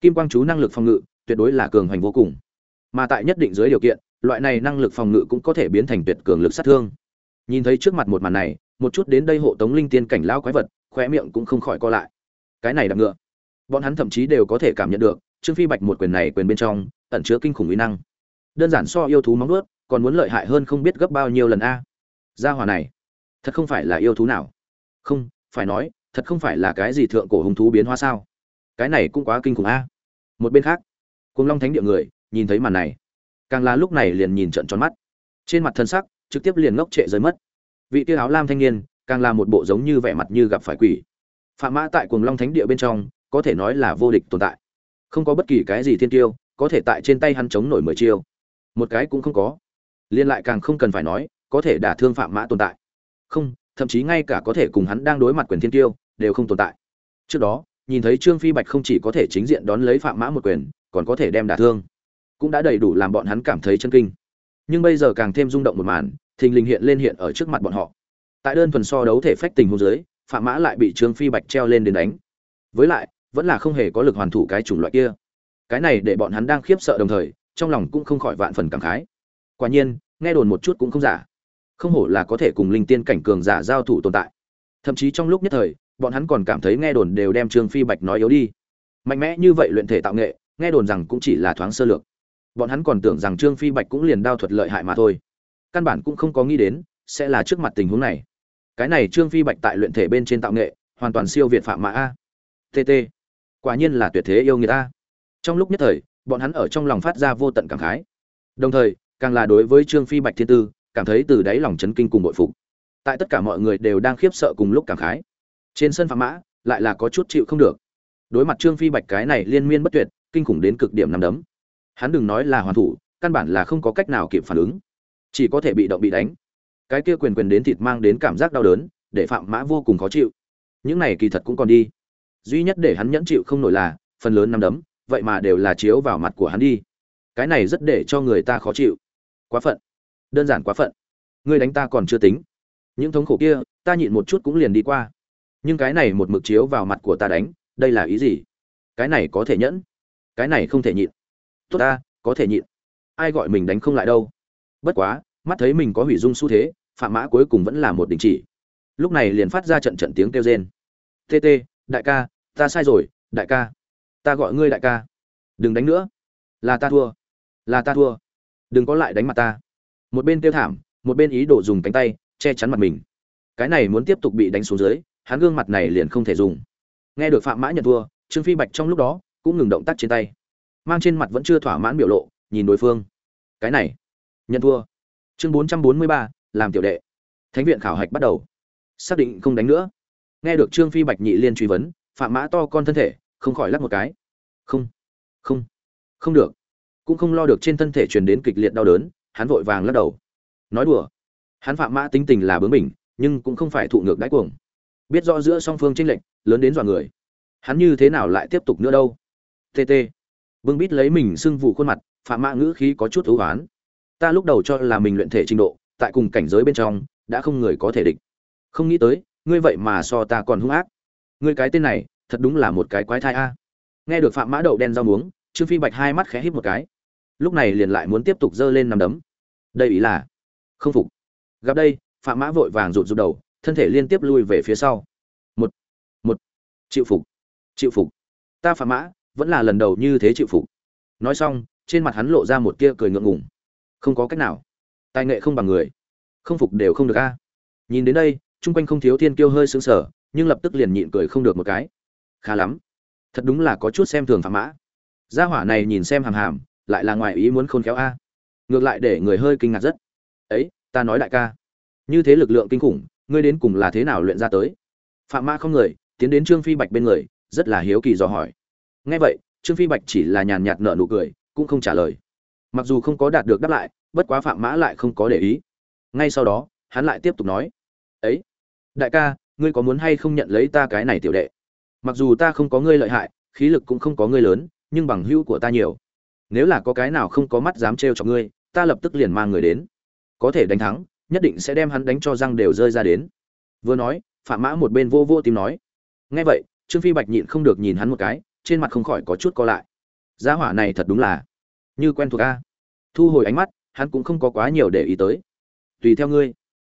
kim quang chú năng lực phòng ngự, tuyệt đối là cường hành vô cùng. Mà tại nhất định dưới điều kiện, loại này năng lực phòng ngự cũng có thể biến thành tuyệt cường lực sát thương. Nhìn thấy trước mặt một màn này, một chút đến đây hộ tống linh tiên cảnh lao quái vật, khóe miệng cũng không khỏi co lại. Cái này đạp ngựa. Bọn hắn thậm chí đều có thể cảm nhận được, trương phi bạch một quyền này quyền bên trong, ẩn chứa kinh khủng uy năng. Đơn giản so yêu thú móng ướt còn muốn lợi hại hơn không biết gấp bao nhiêu lần a. Gia hòa này, thật không phải là yêu thú nào. Không, phải nói, thật không phải là cái gì thượng cổ hung thú biến hóa sao? Cái này cũng quá kinh khủng a một bên khác cùng long thánh địa người nhìn thấy màn này, càng là lúc này liền nhìn trận tròn mắt. Trên mặt thân sắc trực tiếp liền ngốc trệ rơi mất. Vị tiêu áo lam thanh niên càng là một bộ giống như vẻ mặt như gặp phải quỷ. Phạm mã tại cuồng long thánh địa bên trong có thể nói là vô địch tồn tại. Không có bất kỳ cái gì thiên tiêu có thể tại trên tay hắn chống nổi mười chiêu. Một cái cũng không có. Liên lại càng không cần phải nói, có thể đả thương phạm mã tồn tại. Không, thậm chí ngay cả có thể cùng hắn đang đối mặt quyền thiên tiêu đều không tồn tại. Trước đó nhìn thấy trương phi bạch không chỉ có thể chính diện đón lấy phạm mã một quyền, còn có thể đem đả thương. Cũng đã đầy đủ làm bọn hắn cảm thấy chân kinh. Nhưng bây giờ càng thêm rung động một màn, thình lình hiện lên hiện ở trước mặt bọn họ. Tại đơn thuần so đấu thể phách tình hôn giới phạm mã lại bị trương phi bạch treo lên đến đánh. Với lại, vẫn là không hề có lực hoàn thủ cái chủng loại kia. Cái này để bọn hắn đang khiếp sợ đồng thời, trong lòng cũng không khỏi vạn phần cảm khái. Quả nhiên, nghe đồn một chút cũng không giả. Không hổ là có thể cùng linh tiên cảnh cường giả giao thủ tồn tại. Thậm chí trong lúc nhất thời bọn hắn còn cảm thấy nghe đồn đều đem trương phi bạch nói yếu đi. Mạnh mẽ như vậy luyện thể tạo nghệ, nghe đồn rằng cũng chỉ là thoáng sơ lược. Bọn hắn còn tưởng rằng trương phi bạch cũng liền đao thuật lợi hại mà thôi. Căn bản cũng không có nghĩ đến, sẽ là trước mặt tình huống này. Cái này trương phi bạch tại luyện thể bên trên tạo nghệ, hoàn toàn siêu việt phạm mã a. Tt quả nhiên là tuyệt thế yêu người ta trong lúc nhất thời, bọn hắn ở trong lòng phát ra vô tận cảm khái. Đồng thời, càng là đối với trương phi bạch thiên tư, cảm thấy từ đáy lòng chấn kinh cùng bội phục. Tại tất cả mọi người đều đang khiếp sợ cùng lúc cảm khái trên sân phạm mã, lại là có chút chịu không được. Đối mặt trương phi bạch cái này liên miên bất tuyệt, kinh khủng đến cực điểm nằm đấm. Hắn đừng nói là hoàn thủ, căn bản là không có cách nào kịp phản ứng. Chỉ có thể bị động bị đánh. Cái kia quyền quyền đến thịt mang đến cảm giác đau đớn, để phạm mã vô cùng khó chịu. Những này kỳ thật cũng còn đi. Duy nhất để hắn nhẫn chịu không nổi là, phần lớn nằm đấm, vậy mà đều là chiếu vào mặt của hắn đi. Cái này rất để cho người ta khó chịu. Quá phận. Đơn giản quá phận. Ngươi đánh ta còn chưa tính. Những thống khổ kia, ta nhịn một chút cũng liền đi qua nhưng cái này một mực chiếu vào mặt của ta đánh, đây là ý gì? Cái này có thể nhẫn, cái này không thể nhịn. Tốt ta, có thể nhịn. Ai gọi mình đánh không lại đâu. Bất quá, mắt thấy mình có hủy dung xu thế, phạm mã cuối cùng vẫn là một đình chỉ. Lúc này liền phát ra trận trận tiếng kêu rên. Tt đại ca, ta sai rồi, đại ca. Ta gọi ngươi đại ca. Đừng đánh nữa. Là ta thua. Là ta thua. Đừng có lại đánh mặt ta. Một bên tiêu thảm, một bên ý đồ dùng cánh tay che chắn mặt mình. Cái này muốn tiếp tục bị đánh xuống dưới hắn gương mặt này liền không thể dùng. Nghe được phạm mã nhận thua, trương phi bạch trong lúc đó cũng ngừng động tác trên tay. Mang trên mặt vẫn chưa thỏa mãn biểu lộ, nhìn đối phương. Cái này, nhận thua. Chương bốn trăm bốn mươi ba, làm tiểu đệ. Thánh viện khảo hạch bắt đầu. Xác định không đánh nữa. Nghe được trương phi bạch nhị liên truy vấn, phạm mã to con thân thể, không khỏi lắc một cái. Không không không được. Cũng không lo được trên thân thể truyền đến kịch liệt đau đớn, hắn vội vàng lắc đầu. Nói đùa. Hắn phạm mã tính tình là bướng bỉnh, nhưng cũng không phải thụ ngược đáy cuồng biết rõ giữa song phương chênh lệch, lớn đến dọa người. Hắn như thế nào lại tiếp tục nữa đâu? Tt vương bít lấy mình sưng vụ khuôn mặt, phạm mã ngữ khí có chút thú oán ta lúc đầu cho là mình luyện thể trình độ, tại cùng cảnh giới bên trong, đã không người có thể địch. Không nghĩ tới, ngươi vậy mà so ta còn hung ác. Ngươi cái tên này, thật đúng là một cái quái thai a. Nghe được phạm mã đậu đen rau muống, trương phi bạch hai mắt khẽ híp một cái. Lúc này liền lại muốn tiếp tục giơ lên nằm đấm. Đây ý là, không phục. Gặp đây, phạm mã vội vàng rụt rụt đầu thân thể liên tiếp lui về phía sau. Một một, chịu phục chịu phục. Ta phạm mã, vẫn là lần đầu như thế chịu phục. Nói xong, trên mặt hắn lộ ra một tia cười ngượng ngùng. Không có cách nào. Tài nghệ không bằng người. Không phục đều không được a. Nhìn đến đây, chung quanh không thiếu thiên kiêu hơi sững sờ, nhưng lập tức liền nhịn cười không được một cái. Khá lắm. Thật đúng là có chút xem thường phạm mã. Gia hỏa này nhìn xem hàm hàm, lại là ngoài ý muốn khôn khéo a. Ngược lại để người hơi kinh ngạc rất. Ấy, ta nói đại ca. Như thế lực lượng kinh khủng ngươi đến cùng là thế nào luyện ra tới? Phạm mã không người, tiến đến trương phi bạch bên người, rất là hiếu kỳ dò hỏi. Nghe vậy, trương phi bạch chỉ là nhàn nhạt nở nụ cười, cũng không trả lời. Mặc dù không có đạt được đáp lại, bất quá phạm mã lại không có để ý. Ngay sau đó, hắn lại tiếp tục nói. Ấy, đại ca, ngươi có muốn hay không nhận lấy ta cái này tiểu đệ? Mặc dù ta không có ngươi lợi hại, khí lực cũng không có ngươi lớn, nhưng bằng hữu của ta nhiều. Nếu là có cái nào không có mắt dám trêu cho ngươi, ta lập tức liền mang người đến. Có thể đánh thắng nhất định sẽ đem hắn đánh cho răng đều rơi ra đến vừa nói phạm mã một bên vô vô tìm nói nghe vậy trương phi bạch nhịn không được nhìn hắn một cái trên mặt không khỏi có chút co lại Giá hỏa này thật đúng là như quen thuộc a. Thu hồi ánh mắt, hắn cũng không có quá nhiều để ý tới. Tùy theo ngươi.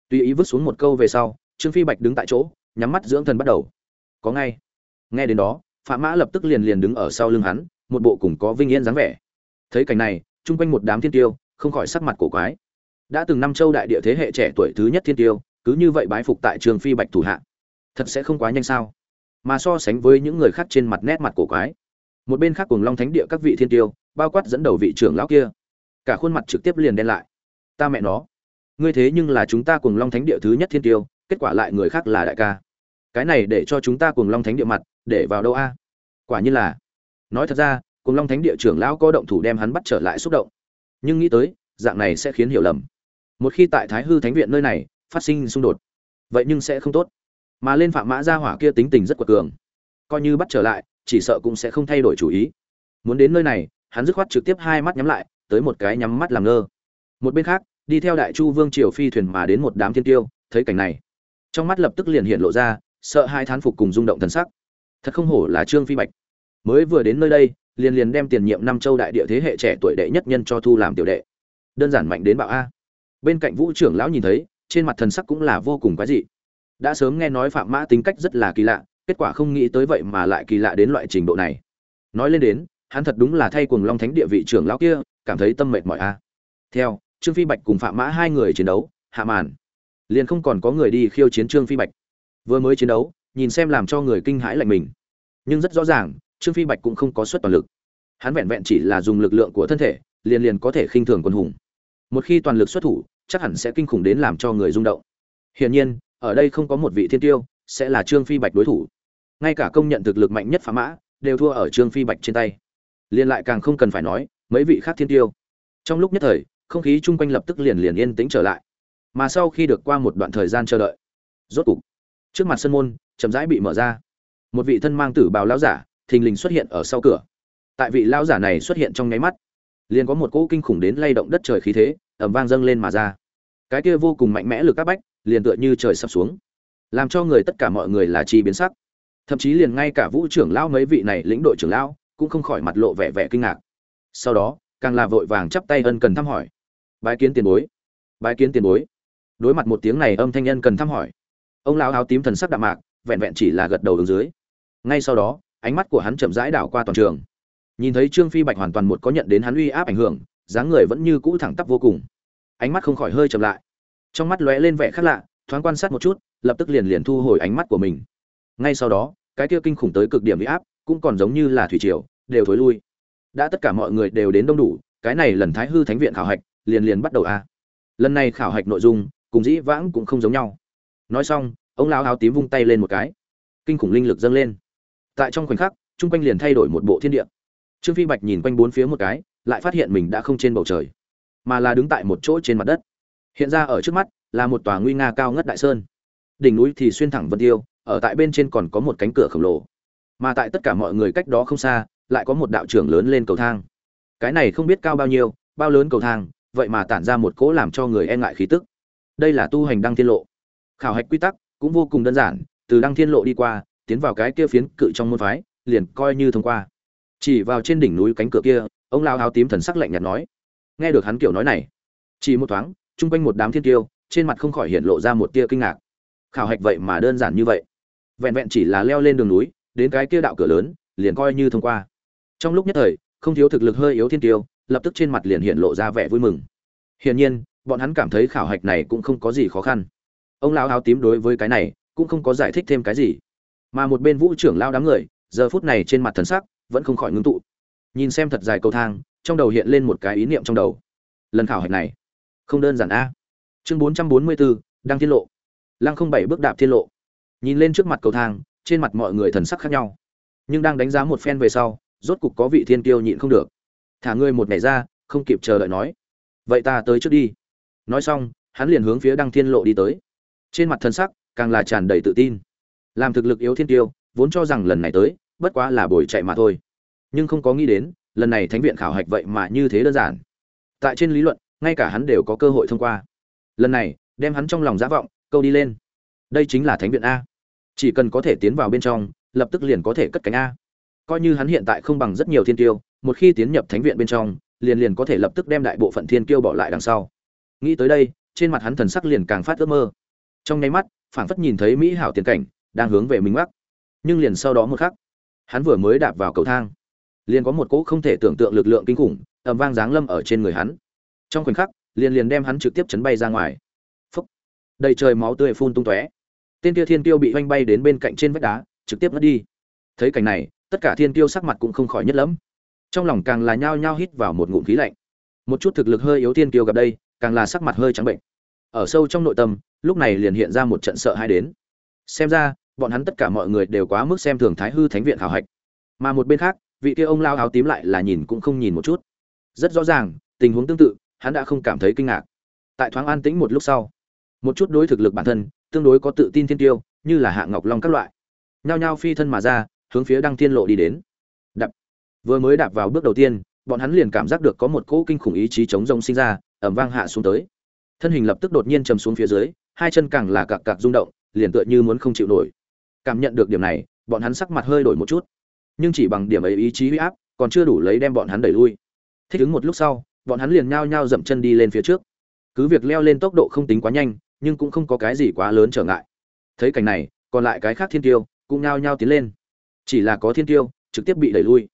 Tùy ý vứt xuống một câu về sau, Trương Phi Bạch đứng tại chỗ, nhắm mắt dưỡng thần bắt đầu. Có ngay. Nghe đến đó, Phạm Mã lập tức liền liền đứng ở sau lưng hắn, một bộ cùng có vinh yên dáng vẻ. Thấy cảnh này, chung quanh một đám thiên tiêu, không khỏi sắc mặt cổ quái. Đã từng năm châu đại địa thế hệ trẻ tuổi thứ nhất thiên tiêu, cứ như vậy bái phục tại trường Phi Bạch thủ hạ. Thật sẽ không quá nhanh sao? Mà so sánh với những người khác trên mặt nét mặt cổ quái, một bên khác cùng long thánh địa các vị thiên tiêu bao quát dẫn đầu vị trưởng lão kia. Cả khuôn mặt trực tiếp liền đen lại. Ta mẹ nó. Ngươi thế nhưng là chúng ta cùng long thánh địa thứ nhất thiên tiêu kết quả lại người khác là đại ca. Cái này để cho chúng ta cùng long thánh địa mặt để vào đâu a? Quả như là. Nói thật ra cùng long thánh địa trưởng lão có động thủ đem hắn bắt trở lại xúc động. Nhưng nghĩ tới dạng này sẽ khiến hiểu lầm một khi tại thái hư thánh viện nơi này, phát sinh xung đột, vậy nhưng sẽ không tốt. Mà lên phạm mã gia hỏa kia tính tình rất quật cường. Coi như bắt trở lại, chỉ sợ cũng sẽ không thay đổi chủ ý. Muốn đến nơi này, hắn dứt khoát trực tiếp hai mắt nhắm lại, tới một cái nhắm mắt làm ngơ. Một bên khác, đi theo đại chu vương triều phi thuyền mà đến một đám thiên tiêu, thấy cảnh này, trong mắt lập tức liền hiện lộ ra sợ hai thán phục cùng rung động thần sắc. Thật không hổ là trương phi bạch. Mới vừa đến nơi đây, liền liền đem tiền nhiệm năm châu đại địa thế hệ trẻ tuổi đệ nhất nhân cho thu làm tiểu đệ. Đơn giản mạnh đến bạo a bên cạnh vũ trưởng lão nhìn thấy, trên mặt thần sắc cũng là vô cùng quái dị. Đã sớm nghe nói phạm mã tính cách rất là kỳ lạ, kết quả không nghĩ tới vậy mà lại kỳ lạ đến loại trình độ này. Nói lên đến, hắn thật đúng là thay cùng long thánh địa vị trưởng lão kia, cảm thấy tâm mệt mỏi a. Theo, trương phi bạch cùng phạm mã hai người chiến đấu, hạ màn. Liền không còn có người đi khiêu chiến trương phi bạch. Vừa mới chiến đấu, nhìn xem làm cho người kinh hãi lạnh mình. Nhưng rất rõ ràng, trương phi bạch cũng không có suất toàn lực. Hắn vẹn vẹn chỉ là dùng lực lượng của thân thể, liền liền có thể khinh thường quân hùng. Một khi toàn lực xuất thủ chắc hẳn sẽ kinh khủng đến làm cho người rung động. Hiển nhiên, ở đây không có một vị thiên tiêu, sẽ là trương phi bạch đối thủ. Ngay cả công nhận thực lực mạnh nhất phá mã, đều thua ở trương phi bạch trên tay. Liên lại càng không cần phải nói, mấy vị khác thiên tiêu. Trong lúc nhất thời, không khí chung quanh lập tức liền liền yên tĩnh trở lại. Mà sau khi được qua một đoạn thời gian chờ đợi, rốt cục, trước mặt sân môn, chậm rãi bị mở ra. Một vị thân mang tử bào lão giả, thình lình xuất hiện ở sau cửa. Tại vị lão giả này xuất hiện trong nháy mắt liền có một cỗ kinh khủng đến lay động đất trời khí thế ẩm vang dâng lên mà ra. Cái kia vô cùng mạnh mẽ lực các bách, liền tựa như trời sập xuống, làm cho người tất cả mọi người là chi biến sắc. Thậm chí liền ngay cả vũ trưởng lão mấy vị này lĩnh đội trưởng lão cũng không khỏi mặt lộ vẻ vẻ kinh ngạc. Sau đó, càng là vội vàng chắp tay ân cần thăm hỏi. Bái kiến tiền bối, bái kiến tiền bối. Đối mặt một tiếng này âm thanh nhân cần thăm hỏi, ông lão áo tím thần sắc đạm mạc, vẹn vẹn chỉ là gật đầu đứng dưới. Ngay sau đó, ánh mắt của hắn chậm rãi đảo qua toàn trường nhìn thấy trương phi bạch hoàn toàn một có nhận đến hắn uy áp ảnh hưởng, dáng người vẫn như cũ thẳng tắp vô cùng. Ánh mắt không khỏi hơi chậm lại. Trong mắt lóe lên vẻ khác lạ, thoáng quan sát một chút, lập tức liền liền thu hồi ánh mắt của mình. Ngay sau đó, cái kia kinh khủng tới cực điểm uy áp cũng còn giống như là thủy triều, đều thối lui. Đã tất cả mọi người đều đến đông đủ, cái này lần thái hư thánh viện khảo hạch liền liền bắt đầu a lần này khảo hạch nội dung cùng dĩ vãng cũng không giống nhau. Nói xong, ông lão áo tím vung tay lên một cái. Kinh khủng linh lực dâng lên. Tại trong khoảnh khắc, chung quanh liền thay đổi một bộ thiên địa trương phi bạch nhìn quanh bốn phía một cái, lại phát hiện mình đã không trên bầu trời, mà là đứng tại một chỗ trên mặt đất. Hiện ra ở trước mắt là một tòa nguy nga cao ngất đại sơn. Đỉnh núi thì xuyên thẳng vân tiêu, ở tại bên trên còn có một cánh cửa khổng lồ. Mà tại tất cả mọi người cách đó không xa, lại có một đạo trưởng lớn lên cầu thang. Cái này không biết cao bao nhiêu, bao lớn cầu thang, vậy mà tản ra một cỗ làm cho người e ngại khí tức. Đây là tu hành đăng thiên lộ. Khảo hạch quy tắc cũng vô cùng đơn giản, từ đăng thiên lộ đi qua, tiến vào cái kia phiến cự trong môn phái, liền coi như thông qua chỉ vào trên đỉnh núi cánh cửa kia, ông lao áo tím thần sắc lạnh nhạt nói. Nghe được hắn kiểu nói này, chỉ một thoáng, chung quanh một đám thiên tiêu, trên mặt không khỏi hiện lộ ra một tia kinh ngạc. Khảo hạch vậy mà đơn giản như vậy. Vẹn vẹn chỉ là leo lên đường núi, đến cái kia đạo cửa lớn, liền coi như thông qua. Trong lúc nhất thời, không thiếu thực lực hơi yếu thiên tiêu, lập tức trên mặt liền hiện lộ ra vẻ vui mừng. Hiển nhiên, bọn hắn cảm thấy khảo hạch này cũng không có gì khó khăn. Ông lão áo tím đối với cái này, cũng không có giải thích thêm cái gì. Mà một bên vũ trưởng lao đám người, giờ phút này trên mặt thần sắc vẫn không khỏi ngưng tụ. Nhìn xem thật dài cầu thang, trong đầu hiện lên một cái ý niệm trong đầu. Lần khảo hạch này, không đơn giản a. Chương bốn trăm bốn mươi bốn đăng thiên lộ. Lăng không bảy bước đạp thiên lộ. Nhìn lên trước mặt cầu thang, trên mặt mọi người thần sắc khác nhau. Nhưng đang đánh giá một phen về sau, rốt cục có vị thiên tiêu nhịn không được. Thả ngươi một ngày ra, không kịp chờ đợi nói, vậy ta tới trước đi. Nói xong, hắn liền hướng phía đăng thiên lộ đi tới. Trên mặt thần sắc càng là tràn đầy tự tin. Làm thực lực yếu thiên tiêu vốn cho rằng lần này tới bất quá là buổi chạy mà thôi. Nhưng không có nghĩ đến, lần này thánh viện khảo hạch vậy mà như thế đơn giản. Tại trên lý luận, ngay cả hắn đều có cơ hội thông qua. Lần này, đem hắn trong lòng giả vọng, câu đi lên. Đây chính là thánh viện a. Chỉ cần có thể tiến vào bên trong, lập tức liền có thể cất cánh a. Coi như hắn hiện tại không bằng rất nhiều thiên tiêu một khi tiến nhập thánh viện bên trong, liền liền có thể lập tức đem đại bộ phận thiên kiêu bỏ lại đằng sau. Nghĩ tới đây, trên mặt hắn thần sắc liền càng phát ước mơ. Trong nháy mắt, phảng phất nhìn thấy mỹ hảo tiền cảnh, đang hướng về mình mắc nhưng liền sau đó một khắc hắn vừa mới đạp vào cầu thang, liền có một cỗ không thể tưởng tượng lực lượng kinh khủng, ầm vang giáng lâm ở trên người hắn. Trong khoảnh khắc, liền liền đem hắn trực tiếp chấn bay ra ngoài. Phúc! Đầy trời máu tươi phun tung tóe. Tên kia thiên tiêu bị oanh bay đến bên cạnh trên vách đá, trực tiếp mất đi. Thấy cảnh này, tất cả thiên tiêu sắc mặt cũng không khỏi nhất lắm trong lòng càng là nhao nhao hít vào một ngụm khí lạnh. Một chút thực lực hơi yếu thiên tiêu gặp đây, càng là sắc mặt hơi trắng bệnh. Ở sâu trong nội tâm, lúc này liền hiện ra một trận sợ hãi đến. Xem ra bọn hắn tất cả mọi người đều quá mức xem thường thái hư thánh viện khảo hạch. Mà một bên khác, vị kia ông lao áo tím lại là nhìn cũng không nhìn một chút. Rất rõ ràng, tình huống tương tự, hắn đã không cảm thấy kinh ngạc. Tại thoáng an tĩnh một lúc sau, một chút đối thực lực bản thân, tương đối có tự tin thiên tiêu, như là hạ ngọc long các loại, nhao nhao phi thân mà ra, hướng phía đăng thiên lộ đi đến. Đạp. Vừa mới đạp vào bước đầu tiên, bọn hắn liền cảm giác được có một cỗ kinh khủng ý chí chống rông sinh ra ẩm vang hạ xuống tới. Thân hình lập tức đột nhiên chầm xuống phía dưới, hai chân càng là cặc cặc rung động, liền tựa như muốn không chịu nổi cảm nhận được điểm này, bọn hắn sắc mặt hơi đổi một chút. Nhưng chỉ bằng điểm ấy ý chí huy áp, còn chưa đủ lấy đem bọn hắn đẩy lui. Thích ứng một lúc sau, bọn hắn liền nhao nhao dậm chân đi lên phía trước. Cứ việc leo lên tốc độ không tính quá nhanh, nhưng cũng không có cái gì quá lớn trở ngại. Thấy cảnh này, còn lại cái khác thiên tiêu cũng nhao nhao tiến lên. Chỉ là có thiên tiêu trực tiếp bị đẩy lui.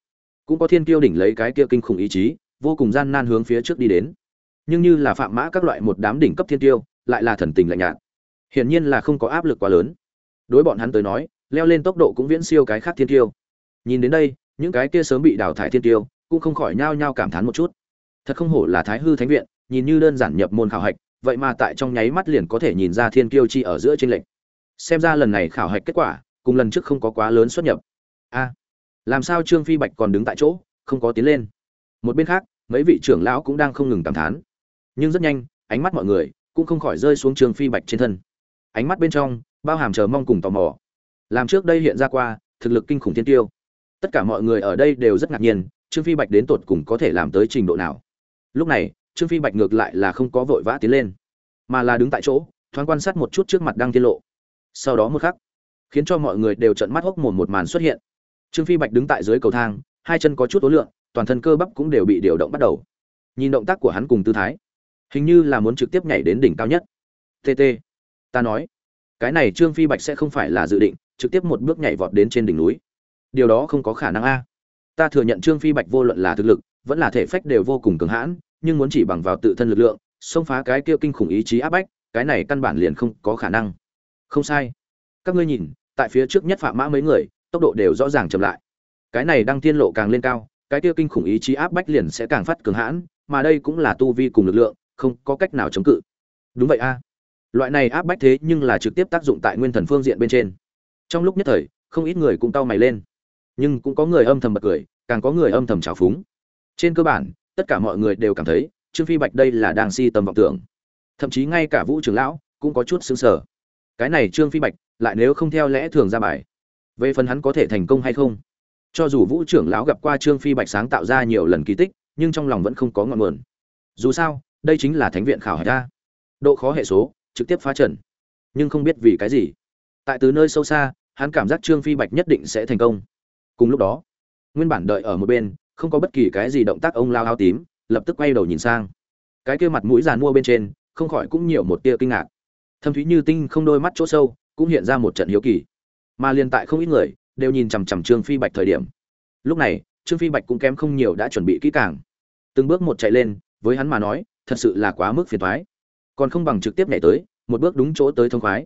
Cũng có thiên tiêu đỉnh lấy cái kia kinh khủng ý chí, vô cùng gian nan hướng phía trước đi đến. Nhưng như là phạm mã các loại một đám đỉnh cấp thiên tiêu lại là thần tình lạnh nhạt. Hiển nhiên là không có áp lực quá lớn đối bọn hắn tới nói, leo lên tốc độ cũng viễn siêu cái khác thiên tiêu nhìn đến đây, những cái kia sớm bị đào thải thiên tiêu cũng không khỏi nhao nhao cảm thán một chút. Thật không hổ là thái hư thánh viện, nhìn như đơn giản nhập môn khảo hạch, vậy mà tại trong nháy mắt liền có thể nhìn ra thiên kiêu chi ở giữa trên lệnh xem ra lần này khảo hạch kết quả, cùng lần trước không có quá lớn xuất nhập. A, làm sao trương phi bạch còn đứng tại chỗ, không có tiến lên? Một bên khác, mấy vị trưởng lão cũng đang không ngừng cảm thán. Nhưng rất nhanh, ánh mắt mọi người cũng không khỏi rơi xuống trương phi bạch trên thân. Ánh mắt bên trong bao hàm chờ mong cùng tò mò. Làm trước đây hiện ra qua, thực lực kinh khủng thiên tiêu. Tất cả mọi người ở đây đều rất ngạc nhiên, trương phi bạch đến tột cùng có thể làm tới trình độ nào. Lúc này, trương phi bạch ngược lại là không có vội vã tiến lên, mà là đứng tại chỗ, thoáng quan sát một chút trước mặt đang tiết lộ. Sau đó một khắc, khiến cho mọi người đều trợn mắt hốc mồm một màn xuất hiện. Trương phi bạch đứng tại dưới cầu thang, hai chân có chút ố lượng, toàn thân cơ bắp cũng đều bị điều động bắt đầu. Nhìn động tác của hắn cùng tư thái, hình như là muốn trực tiếp nhảy đến đỉnh cao nhất. Tt ta nói cái này trương phi bạch sẽ không phải là dự định, trực tiếp một bước nhảy vọt đến trên đỉnh núi. Điều đó không có khả năng a. Ta thừa nhận trương phi bạch vô luận là thực lực, vẫn là thể phách đều vô cùng cường hãn, nhưng muốn chỉ bằng vào tự thân lực lượng, xông phá cái kia kinh khủng ý chí áp bách, cái này căn bản liền không có khả năng. Không sai. Các ngươi nhìn, tại phía trước nhất phạm mã mấy người, tốc độ đều rõ ràng chậm lại. Cái này đang tiên lộ càng lên cao, cái kia kinh khủng ý chí áp bách liền sẽ càng phát cường hãn, mà đây cũng là tu vi cùng lực lượng, không có cách nào chống cự. Đúng vậy a loại này áp bách thế nhưng là trực tiếp tác dụng tại nguyên thần phương diện bên trên. Trong lúc nhất thời, không ít người cũng cau mày lên. Nhưng cũng có người âm thầm bật cười, càng có người âm thầm trào phúng. Trên cơ bản, tất cả mọi người đều cảm thấy, trương phi bạch đây là đang si tầm vọng tưởng. Thậm chí ngay cả vũ trưởng lão cũng có chút xứng sở cái này trương phi bạch lại nếu không theo lẽ thường ra bài, về phần hắn có thể thành công hay không? Cho dù vũ trưởng lão gặp qua trương phi bạch sáng tạo ra nhiều lần kỳ tích, nhưng trong lòng vẫn không có ngọn nguồn. Dù sao, đây chính là thánh viện khảo hải ra độ khó hệ số trực tiếp phá trần. Nhưng không biết vì cái gì. Tại từ nơi sâu xa, hắn cảm giác trương phi bạch nhất định sẽ thành công. Cùng lúc đó, nguyên bản đợi ở một bên, không có bất kỳ cái gì động tác ông lao áo tím, lập tức quay đầu nhìn sang. Cái kia mặt mũi giàn mua bên trên, không khỏi cũng nhiều một tia kinh ngạc. Thâm thúy như tinh không đôi mắt chỗ sâu, cũng hiện ra một trận hiếu kỳ. Mà liên tại không ít người, đều nhìn chằm chằm trương phi bạch thời điểm. Lúc này, trương phi bạch cũng kém không nhiều đã chuẩn bị kỹ càng. Từng bước một chạy lên, với hắn mà nói, thật sự là quá mức phiền thoái còn không bằng trực tiếp nhảy tới một bước đúng chỗ tới thông khoái.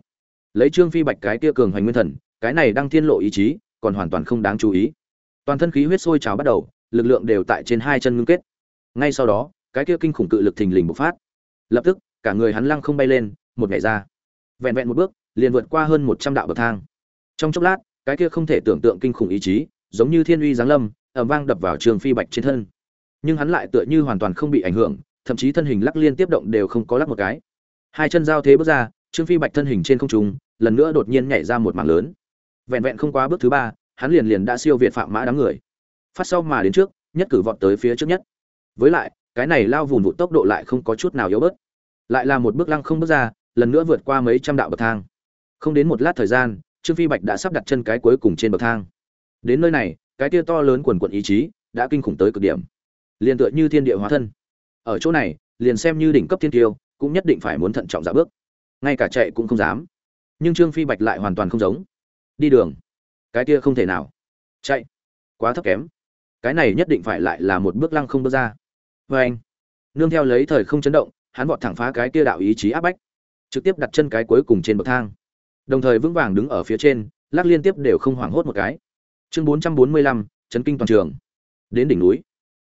Lấy trương phi bạch cái kia cường hoành nguyên thần, cái này đang thiên lộ ý chí, còn hoàn toàn không đáng chú ý. Toàn thân khí huyết sôi trào bắt đầu, lực lượng đều tại trên hai chân ngưng kết. Ngay sau đó, cái kia kinh khủng cự lực thình lình bộc phát. Lập tức, cả người hắn lăng không bay lên, một nhảy ra. Vẹn vẹn một bước, liền vượt qua hơn một trăm đạo bậc thang. Trong chốc lát, cái kia không thể tưởng tượng kinh khủng ý chí, giống như thiên uy giáng lâm, ầm vang đập vào trường phi bạch trên thân. Nhưng hắn lại tựa như hoàn toàn không bị ảnh hưởng, thậm chí thân hình lắc liên tiếp động đều không có lắc một cái hai chân giao thế bước ra, trương phi bạch thân hình trên không trung, lần nữa đột nhiên nhảy ra một mảng lớn. Vẹn vẹn không quá bước thứ ba, hắn liền liền đã siêu việt phạm mã đám người. Phát sau mà đến trước, nhất cử vọt tới phía trước nhất. Với lại, cái này lao vùn vụt tốc độ lại không có chút nào yếu bớt. Lại là một bước lăng không bước ra, lần nữa vượt qua mấy trăm đạo bậc thang. Không đến một lát thời gian, trương phi bạch đã sắp đặt chân cái cuối cùng trên bậc thang. Đến nơi này, cái tia to lớn quần quận ý chí đã kinh khủng tới cực điểm. Liền tựa như thiên địa hóa thân. Ở chỗ này, liền xem như đỉnh cấp thiên tiêu cũng nhất định phải muốn thận trọng dạ bước. Ngay cả chạy cũng không dám. Nhưng trương phi bạch lại hoàn toàn không giống. Đi đường. Cái kia không thể nào. Chạy. Quá thấp kém. Cái này nhất định phải lại là một bước lăng không bước ra. Vê anh, nương theo lấy thời không chấn động, hắn vọt thẳng phá cái kia đạo ý chí áp bách. Trực tiếp đặt chân cái cuối cùng trên bậc thang. Đồng thời vững vàng đứng ở phía trên, lắc liên tiếp đều không hoảng hốt một cái. Chương bốn trăm bốn mươi lăm, chấn kinh toàn trường. Đến đỉnh núi.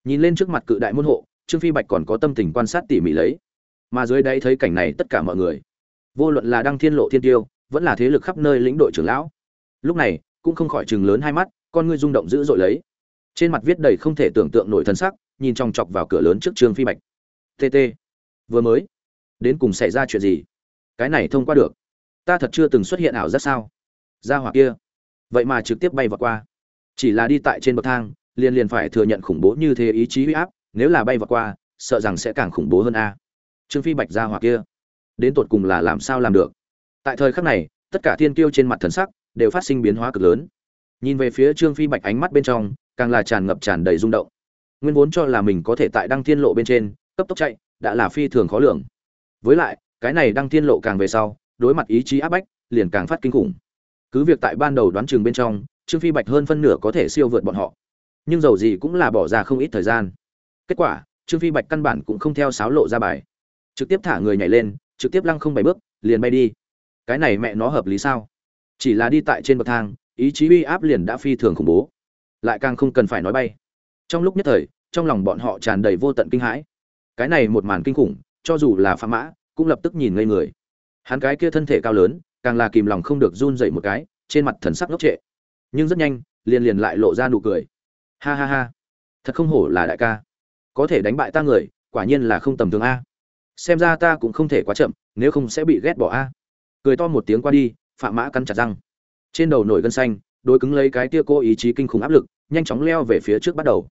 Nhìn lên trước mặt cự đại môn hộ, trương phi bạch còn có tâm tình quan sát tỉ mỉ lấy mà dưới đây thấy cảnh này tất cả mọi người. Vô luận là đăng thiên lộ thiên tiêu, vẫn là thế lực khắp nơi lĩnh đội trưởng lão. Lúc này, cũng không khỏi chừng lớn hai mắt, con ngươi rung động dữ dội lấy. Trên mặt viết đầy không thể tưởng tượng nổi thân sắc, nhìn trong chọc vào cửa lớn trước trương phi bạch. Tt vừa mới, đến cùng xảy ra chuyện gì? Cái này thông qua được. Ta thật chưa từng xuất hiện ảo giác sao? Ra hỏa kia, vậy mà trực tiếp bay vào qua. Chỉ là đi tại trên bậc thang, liền liền phải thừa nhận khủng bố như thế ý chí huy áp, nếu là bay vào qua, sợ rằng sẽ càng khủng bố hơn a trương phi bạch ra hỏa kia. Đến tột cùng là làm sao làm được? Tại thời khắc này, tất cả thiên kiêu trên mặt thần sắc đều phát sinh biến hóa cực lớn. Nhìn về phía trương phi bạch ánh mắt bên trong, càng là tràn ngập tràn đầy rung động. Nguyên vốn cho là mình có thể tại đăng thiên lộ bên trên, cấp tốc chạy, đã là phi thường khó lường. Với lại, cái này đăng thiên lộ càng về sau, đối mặt ý chí áp bách, liền càng phát kinh khủng. Cứ việc tại ban đầu đoán chừng bên trong, trương phi bạch hơn phân nửa có thể siêu vượt bọn họ. Nhưng dầu gì cũng là bỏ ra không ít thời gian. Kết quả, trương phi bạch căn bản cũng không theo sáo lộ ra bài trực tiếp thả người nhảy lên, trực tiếp lăng không bảy bước, liền bay đi. Cái này mẹ nó hợp lý sao? Chỉ là đi tại trên bậc thang, ý chí uy áp liền đã phi thường khủng bố. Lại càng không cần phải nói bay. Trong lúc nhất thời, trong lòng bọn họ tràn đầy vô tận kinh hãi. Cái này một màn kinh khủng, cho dù là phạm mã, cũng lập tức nhìn ngây người. Hắn cái kia thân thể cao lớn, càng là kìm lòng không được run dậy một cái, trên mặt thần sắc ngốc trệ. Nhưng rất nhanh, liền liền lại lộ ra nụ cười. Ha ha ha. Thật không hổ là đại ca. Có thể đánh bại ta người, quả nhiên là không tầm thường a xem ra ta cũng không thể quá chậm, nếu không sẽ bị ghét bỏ a. Cười to một tiếng qua đi, phạm mã cắn chặt răng. Trên đầu nổi gân xanh, đối cứng lấy cái tia cô ý chí kinh khủng áp lực, nhanh chóng leo về phía trước bắt đầu.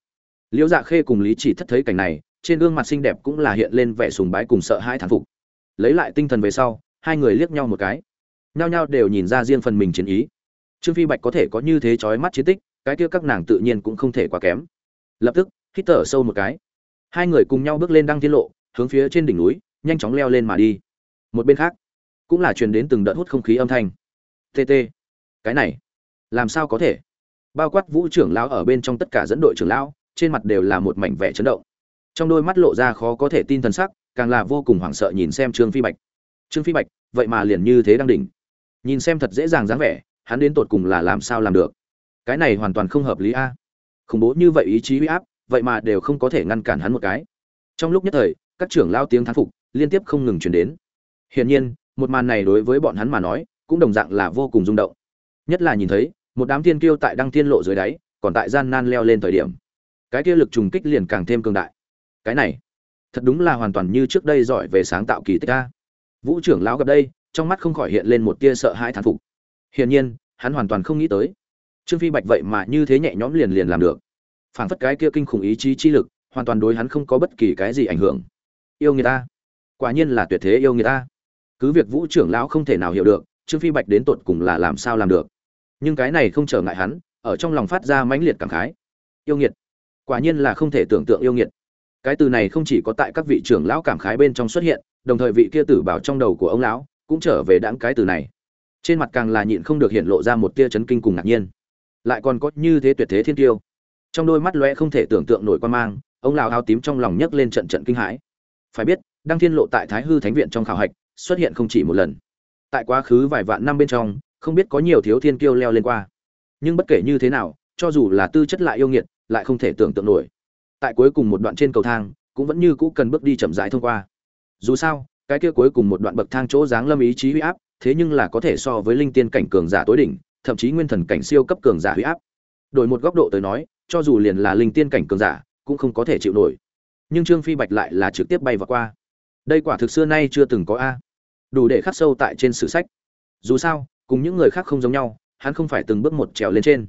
Liễu dạ khê cùng lý chỉ thất thấy cảnh này, trên gương mặt xinh đẹp cũng là hiện lên vẻ sùng bái cùng sợ hãi thán phục. Lấy lại tinh thần về sau, hai người liếc nhau một cái. Nhao nhao đều nhìn ra riêng phần mình chiến ý. Trương phi bạch có thể có như thế chói mắt chiến tích, cái kia các nàng tự nhiên cũng không thể quá kém. Lập tức, hít thở sâu một cái. Hai người cùng nhau bước lên đăng tiết lộ hướng phía trên đỉnh núi, nhanh chóng leo lên mà đi. Một bên khác, cũng là truyền đến từng đợt hút không khí âm thanh. Tt cái này, làm sao có thể? Bao quát vũ trưởng lão ở bên trong tất cả dẫn đội trưởng lão, trên mặt đều là một mảnh vẻ chấn động. Trong đôi mắt lộ ra khó có thể tin thần sắc, càng là vô cùng hoảng sợ nhìn xem trương phi bạch. Trương phi bạch, vậy mà liền như thế đang đỉnh. Nhìn xem thật dễ dàng dáng vẻ, hắn đến tột cùng là làm sao làm được? Cái này hoàn toàn không hợp lý a. Khủng bố như vậy ý chí huy áp, vậy mà đều không có thể ngăn cản hắn một cái. Trong lúc nhất thời các trưởng lao tiếng thán phục liên tiếp không ngừng chuyển đến. Hiển nhiên, một màn này đối với bọn hắn mà nói, cũng đồng dạng là vô cùng rung động. Nhất là nhìn thấy, một đám thiên kiêu tại đăng thiên lộ dưới đáy, còn tại gian nan leo lên thời điểm. Cái kia lực trùng kích liền càng thêm cường đại. Cái này, thật đúng là hoàn toàn như trước đây giỏi về sáng tạo kỳ tích a. Vũ trưởng lão gặp đây, trong mắt không khỏi hiện lên một tia sợ hãi thán phục. Hiển nhiên, hắn hoàn toàn không nghĩ tới. Trương phi bạch vậy mà như thế nhẹ nhõm liền liền làm được. Phảng phất cái kia kinh khủng ý chí chi lực, hoàn toàn đối hắn không có bất kỳ cái gì ảnh hưởng yêu người ta. Quả nhiên là tuyệt thế yêu người ta. Cứ việc vũ trưởng lão không thể nào hiểu được, trương phi bạch đến tột cùng là làm sao làm được. Nhưng cái này không trở ngại hắn, ở trong lòng phát ra mãnh liệt cảm khái. Yêu nghiệt. Quả nhiên là không thể tưởng tượng yêu nghiệt. Cái từ này không chỉ có tại các vị trưởng lão cảm khái bên trong xuất hiện, đồng thời vị kia tử bảo trong đầu của ông lão cũng trở về đáng cái từ này. Trên mặt càng là nhịn không được hiện lộ ra một tia chấn kinh cùng ngạc nhiên. Lại còn có như thế tuyệt thế thiên tiêu. Trong đôi mắt lóe không thể tưởng tượng nổi quan mang, ông lão áo tím trong lòng nhấc lên trận trận kinh hãi phải biết, đăng thiên lộ tại thái hư thánh viện trong khảo hạch, xuất hiện không chỉ một lần. Tại quá khứ vài vạn năm bên trong, không biết có nhiều thiếu thiên kiêu leo lên qua. Nhưng bất kể như thế nào, cho dù là tư chất lại yêu nghiệt, lại không thể tưởng tượng nổi. Tại cuối cùng một đoạn trên cầu thang, cũng vẫn như cũ cần bước đi chậm rãi thông qua. Dù sao, cái kia cuối cùng một đoạn bậc thang chỗ dáng lâm ý chí huy áp, thế nhưng là có thể so với linh tiên cảnh cường giả tối đỉnh, thậm chí nguyên thần cảnh siêu cấp cường giả huy áp. Đổi một góc độ tới nói, cho dù liền là linh tiên cảnh cường giả, cũng không có thể chịu nổi nhưng trương phi bạch lại là trực tiếp bay vào qua. Đây quả thực xưa nay chưa từng có a. Đủ để khắc sâu tại trên sử sách. Dù sao, cùng những người khác không giống nhau, hắn không phải từng bước một trèo lên trên,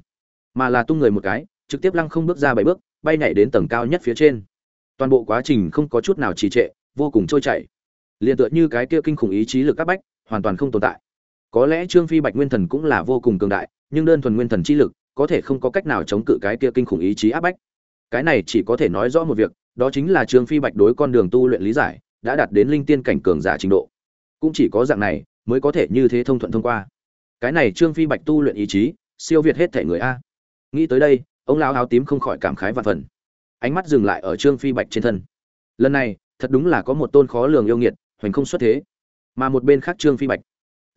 mà là tung người một cái, trực tiếp lăng không bước ra bảy bước, bay nhảy đến tầng cao nhất phía trên. Toàn bộ quá trình không có chút nào trì trệ, vô cùng trôi chảy. Liền tựa như cái kia kinh khủng ý chí lực các bách, hoàn toàn không tồn tại. Có lẽ trương phi bạch nguyên thần cũng là vô cùng cường đại, nhưng đơn thuần nguyên thần chi lực, có thể không có cách nào chống cự cái kia kinh khủng ý chí áp bách. Cái này chỉ có thể nói rõ một việc đó chính là trương phi bạch đối con đường tu luyện lý giải, đã đạt đến linh tiên cảnh cường giả trình độ. Cũng chỉ có dạng này, mới có thể như thế thông thuận thông qua. Cái này trương phi bạch tu luyện ý chí, siêu việt hết thể người a. Nghĩ tới đây, ông lão áo tím không khỏi cảm khái vạn phần. Ánh mắt dừng lại ở trương phi bạch trên thân. Lần này, thật đúng là có một tôn khó lường yêu nghiệt, hoành không xuất thế. Mà một bên khác trương phi bạch,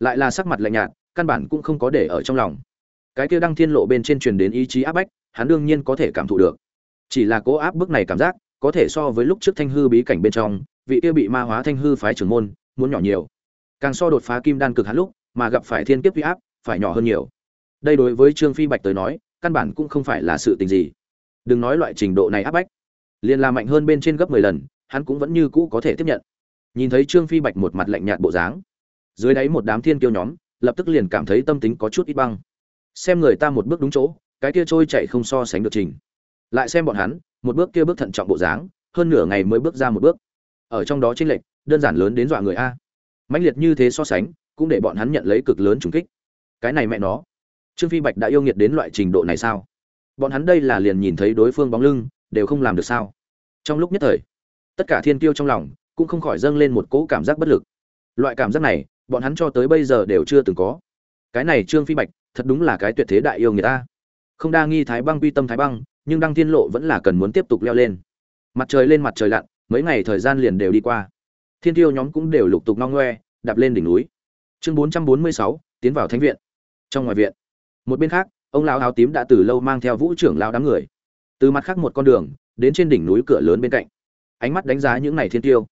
lại là sắc mặt lạnh nhạt, căn bản cũng không có để ở trong lòng. Cái kia đăng thiên lộ bên trên truyền đến ý chí áp bách, hắn đương nhiên có thể cảm thụ được. Chỉ là cố áp bức này cảm giác có thể so với lúc trước thanh hư bí cảnh bên trong, vị kia bị ma hóa thanh hư phái trưởng môn, muốn nhỏ nhiều. Càng so đột phá kim đan cực hạn lúc, mà gặp phải thiên kiếp huy áp, phải nhỏ hơn nhiều. Đây đối với trương phi bạch tới nói, căn bản cũng không phải là sự tình gì. Đừng nói loại trình độ này áp bách. Liền là mạnh hơn bên trên gấp mười lần, hắn cũng vẫn như cũ có thể tiếp nhận. Nhìn thấy trương phi bạch một mặt lạnh nhạt bộ dáng, dưới đáy một đám thiên kiêu nhóm, lập tức liền cảm thấy tâm tính có chút ít băng. Xem người ta một bước đúng chỗ, cái kia trôi chạy không so sánh được trình. Lại xem bọn hắn một bước kia bước thận trọng bộ dáng, hơn nửa ngày mới bước ra một bước. Ở trong đó chênh lệch, đơn giản lớn đến dọa người a. Mãnh liệt như thế so sánh, cũng để bọn hắn nhận lấy cực lớn trùng kích. Cái này mẹ nó. Trương phi bạch đã yêu nghiệt đến loại trình độ này sao? Bọn hắn đây là liền nhìn thấy đối phương bóng lưng, đều không làm được sao? Trong lúc nhất thời, tất cả thiên tiêu trong lòng cũng không khỏi dâng lên một cỗ cảm giác bất lực. Loại cảm giác này, bọn hắn cho tới bây giờ đều chưa từng có. Cái này trương phi bạch thật đúng là cái tuyệt thế đại yêu người ta không đa nghi thái băng quy tâm thái băng nhưng đăng thiên lộ vẫn là cần muốn tiếp tục leo lên. Mặt trời lên mặt trời lặn, mấy ngày thời gian liền đều đi qua. Thiên tiêu nhóm cũng đều lục tục ngong ngoe, đạp lên đỉnh núi. Chương bốn trăm bốn mươi sáu, tiến vào thánh viện. Trong ngoài viện, một bên khác, ông lão áo tím đã từ lâu mang theo vũ trưởng lao đám người. Từ mặt khác một con đường, đến trên đỉnh núi cửa lớn bên cạnh. Ánh mắt đánh giá những này thiên tiêu.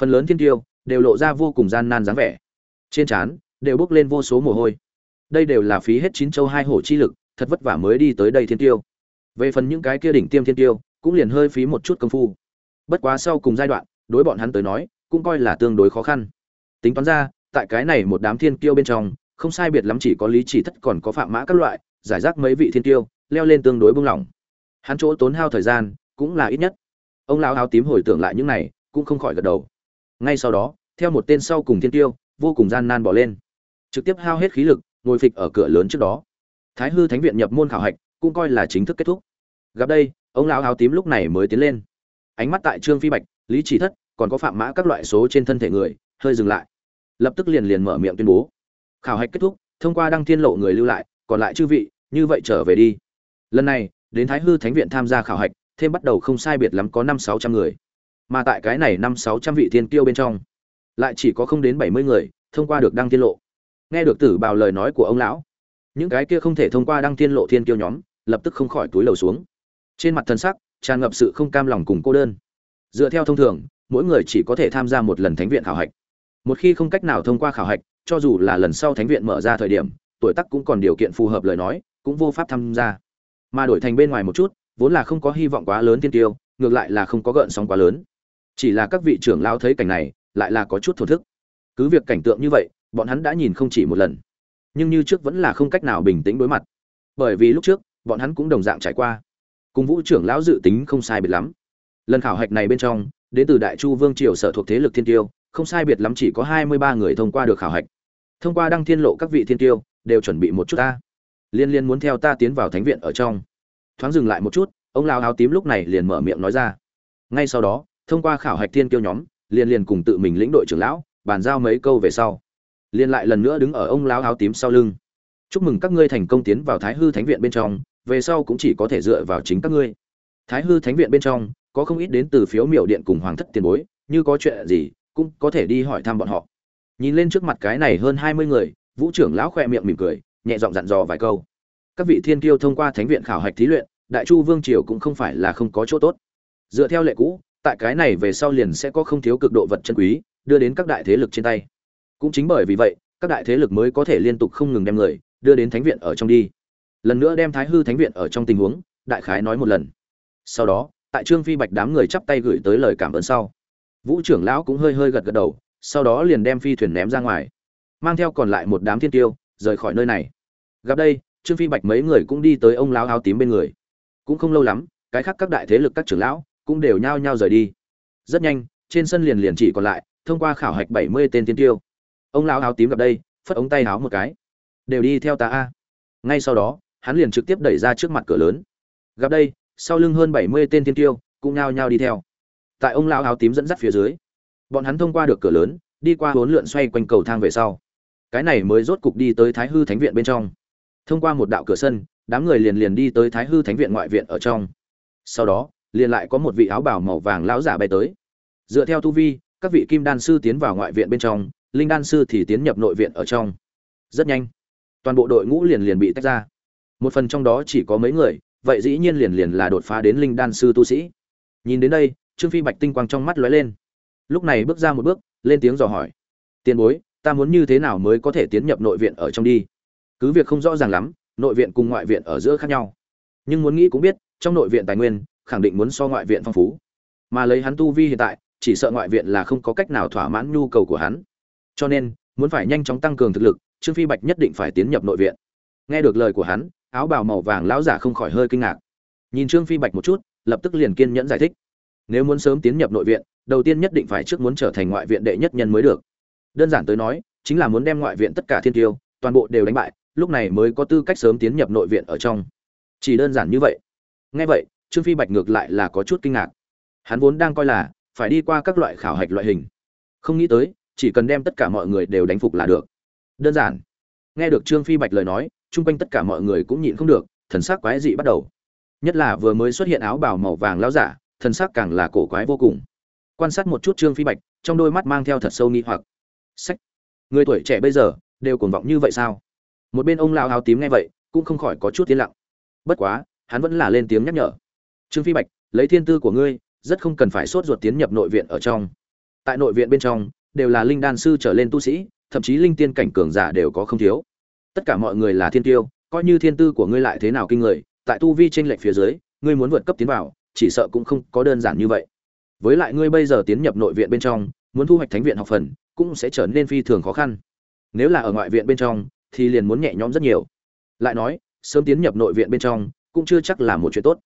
Phần lớn thiên tiêu đều lộ ra vô cùng gian nan dáng vẻ. Trên trán đều bước lên vô số mồ hôi. Đây đều là phí hết chín châu hai hổ chi lực, thật vất vả mới đi tới đây thiên tiêu về phần những cái kia đỉnh tiêm thiên tiêu, cũng liền hơi phí một chút công phu. Bất quá sau cùng giai đoạn, đối bọn hắn tới nói, cũng coi là tương đối khó khăn. Tính toán ra, tại cái này một đám thiên tiêu bên trong, không sai biệt lắm chỉ có lý chỉ thất còn có phạm mã các loại, giải rác mấy vị thiên tiêu leo lên tương đối bung lỏng hắn chỗ tốn hao thời gian, cũng là ít nhất. Ông lão áo tím hồi tưởng lại những này, cũng không khỏi gật đầu. Ngay sau đó, theo một tên sau cùng thiên tiêu vô cùng gian nan bỏ lên. Trực tiếp hao hết khí lực, ngồi phịch ở cửa lớn trước đó. Thái hư thánh viện nhập môn khảo hạch cũng coi là chính thức kết thúc. Gặp đây, ông lão áo tím lúc này mới tiến lên. Ánh mắt tại trương phi bạch, lý chỉ thất, còn có phạm mã các loại số trên thân thể người, hơi dừng lại. Lập tức liền liền mở miệng tuyên bố. Khảo hạch kết thúc, thông qua đăng thiên lộ người lưu lại, còn lại chư vị, như vậy trở về đi. Lần này, đến thái hư thánh viện tham gia khảo hạch, thêm bắt đầu không sai biệt lắm có năm sáu trăm người. Mà tại cái này năm sáu trăm vị thiên tiêu bên trong, lại chỉ có không đến bảy mươi người thông qua được đăng thiên lộ. Nghe được tử bào lời nói của ông lão, những cái kia không thể thông qua đăng thiên lộ thiên kiêu nhóm lập tức không khỏi túi lầu xuống. Trên mặt thân sắc, tràn ngập sự không cam lòng cùng cô đơn. Dựa theo thông thường, mỗi người chỉ có thể tham gia một lần thánh viện khảo hạch. Một khi không cách nào thông qua khảo hạch, cho dù là lần sau thánh viện mở ra thời điểm, tuổi tác cũng còn điều kiện phù hợp lời nói, cũng vô pháp tham gia. Mà đổi thành bên ngoài một chút, vốn là không có hy vọng quá lớn tiên tiêu, ngược lại là không có gợn sóng quá lớn. Chỉ là các vị trưởng lao thấy cảnh này, lại là có chút thổ thức. Cứ việc cảnh tượng như vậy, bọn hắn đã nhìn không chỉ một lần. Nhưng như trước vẫn là không cách nào bình tĩnh đối mặt. Bởi vì lúc trước bọn hắn cũng đồng dạng trải qua. Cùng vũ trưởng lão dự tính không sai biệt lắm. Lần khảo hạch này bên trong, đến từ đại chu vương triều sở thuộc thế lực thiên tiêu, không sai biệt lắm chỉ có hai mươi ba người thông qua được khảo hạch. Thông qua đăng thiên lộ các vị thiên tiêu, đều chuẩn bị một chút ta. Liên liên muốn theo ta tiến vào thánh viện ở trong. Thoáng dừng lại một chút, ông lao áo tím lúc này liền mở miệng nói ra. Ngay sau đó, thông qua khảo hạch thiên tiêu nhóm, liên liên cùng tự mình lĩnh đội trưởng lão, bàn giao mấy câu về sau. Liên lại lần nữa đứng ở ông lão áo tím sau lưng. Chúc mừng các ngươi thành công tiến vào thái hư thánh viện bên trong về sau cũng chỉ có thể dựa vào chính các ngươi. Thái hư thánh viện bên trong, có không ít đến từ phiếu miểu điện cùng hoàng thất tiền bối, như có chuyện gì, cũng có thể đi hỏi thăm bọn họ. Nhìn lên trước mặt cái này hơn hai mươi người, vũ trưởng lão khoe miệng mỉm cười, nhẹ giọng dặn dò vài câu. Các vị thiên kiêu thông qua thánh viện khảo hạch thí luyện, đại chu vương triều cũng không phải là không có chỗ tốt. Dựa theo lệ cũ, tại cái này về sau liền sẽ có không thiếu cực độ vật chân quý, đưa đến các đại thế lực trên tay. Cũng chính bởi vì vậy, các đại thế lực mới có thể liên tục không ngừng đem người, đưa đến thánh viện ở trong đi lần nữa đem thái hư thánh viện ở trong tình huống, đại khái nói một lần. Sau đó, tại trương phi bạch đám người chắp tay gửi tới lời cảm ơn sau, vũ trưởng lão cũng hơi hơi gật gật đầu, sau đó liền đem phi thuyền ném ra ngoài. Mang theo còn lại một đám thiên tiêu, rời khỏi nơi này. Gặp đây, trương phi bạch mấy người cũng đi tới ông lão áo tím bên người. Cũng không lâu lắm, cái khác các đại thế lực các trưởng lão cũng đều nhao nhao rời đi. Rất nhanh, trên sân liền liền chỉ còn lại, thông qua khảo hạch bảy mươi tên tiên tiêu. Ông lão áo tím gặp đây, phất ống tay áo một cái. Đều đi theo ta a. Ngay sau đó hắn liền trực tiếp đẩy ra trước mặt cửa lớn. Gặp đây, sau lưng hơn bảy mươi tên thiên tiêu cũng nhao nhao đi theo. Tại ông lão áo tím dẫn dắt phía dưới, bọn hắn thông qua được cửa lớn, đi qua bốn lượn xoay quanh cầu thang về sau. Cái này mới rốt cục đi tới thái hư thánh viện bên trong. Thông qua một đạo cửa sân, đám người liền liền đi tới thái hư thánh viện ngoại viện ở trong. Sau đó, liền lại có một vị áo bào màu vàng lão giả bay tới. Dựa theo tu vi, các vị kim đan sư tiến vào ngoại viện bên trong, linh đan sư thì tiến nhập nội viện ở trong. Rất nhanh, toàn bộ đội ngũ liền liền bị tách ra một phần trong đó chỉ có mấy người, vậy dĩ nhiên liền liền là đột phá đến linh đan sư tu sĩ. Nhìn đến đây, trương phi bạch tinh quang trong mắt lóe lên. Lúc này bước ra một bước, lên tiếng dò hỏi. Tiền bối, ta muốn như thế nào mới có thể tiến nhập nội viện ở trong đi? Cứ việc không rõ ràng lắm, nội viện cùng ngoại viện ở giữa khác nhau. Nhưng muốn nghĩ cũng biết, trong nội viện tài nguyên, khẳng định muốn so ngoại viện phong phú. Mà lấy hắn tu vi hiện tại, chỉ sợ ngoại viện là không có cách nào thỏa mãn nhu cầu của hắn. Cho nên, muốn phải nhanh chóng tăng cường thực lực, trương phi bạch nhất định phải tiến nhập nội viện. Nghe được lời của hắn áo bào màu vàng lão giả không khỏi hơi kinh ngạc. Nhìn trương phi bạch một chút, lập tức liền kiên nhẫn giải thích. Nếu muốn sớm tiến nhập nội viện, đầu tiên nhất định phải trước muốn trở thành ngoại viện đệ nhất nhân mới được. Đơn giản tới nói, chính là muốn đem ngoại viện tất cả thiên tiêu, toàn bộ đều đánh bại, lúc này mới có tư cách sớm tiến nhập nội viện ở trong. Chỉ đơn giản như vậy. Ngay vậy, trương phi bạch ngược lại là có chút kinh ngạc. Hắn vốn đang coi là, phải đi qua các loại khảo hạch loại hình. Không nghĩ tới, chỉ cần đem tất cả mọi người đều đánh phục là được. Đơn giản. Nghe được trương phi bạch lời nói chung quanh tất cả mọi người cũng nhịn không được, thần sắc quái dị bắt đầu. Nhất là vừa mới xuất hiện áo bào màu vàng lao giả, thần sắc càng là cổ quái vô cùng. Quan sát một chút trương phi bạch, trong đôi mắt mang theo thật sâu nghi hoặc. Sách. Người tuổi trẻ bây giờ, đều cuồng vọng như vậy sao? Một bên ông lao áo tím nghe vậy, cũng không khỏi có chút tiến lặng. Bất quá, hắn vẫn là lên tiếng nhắc nhở. Trương phi bạch, lấy thiên tư của ngươi, rất không cần phải sốt ruột tiến nhập nội viện ở trong. Tại nội viện bên trong, đều là linh đan sư trở lên tu sĩ, thậm chí linh tiên cảnh cường giả đều có không thiếu tất cả mọi người là thiên tiêu, coi như thiên tư của ngươi lại thế nào kinh người, tại tu vi tranh lệch phía dưới, ngươi muốn vượt cấp tiến vào, chỉ sợ cũng không có đơn giản như vậy. Với lại ngươi bây giờ tiến nhập nội viện bên trong, muốn thu hoạch thánh viện học phần, cũng sẽ trở nên phi thường khó khăn. Nếu là ở ngoại viện bên trong, thì liền muốn nhẹ nhõm rất nhiều. Lại nói, sớm tiến nhập nội viện bên trong, cũng chưa chắc là một chuyện tốt.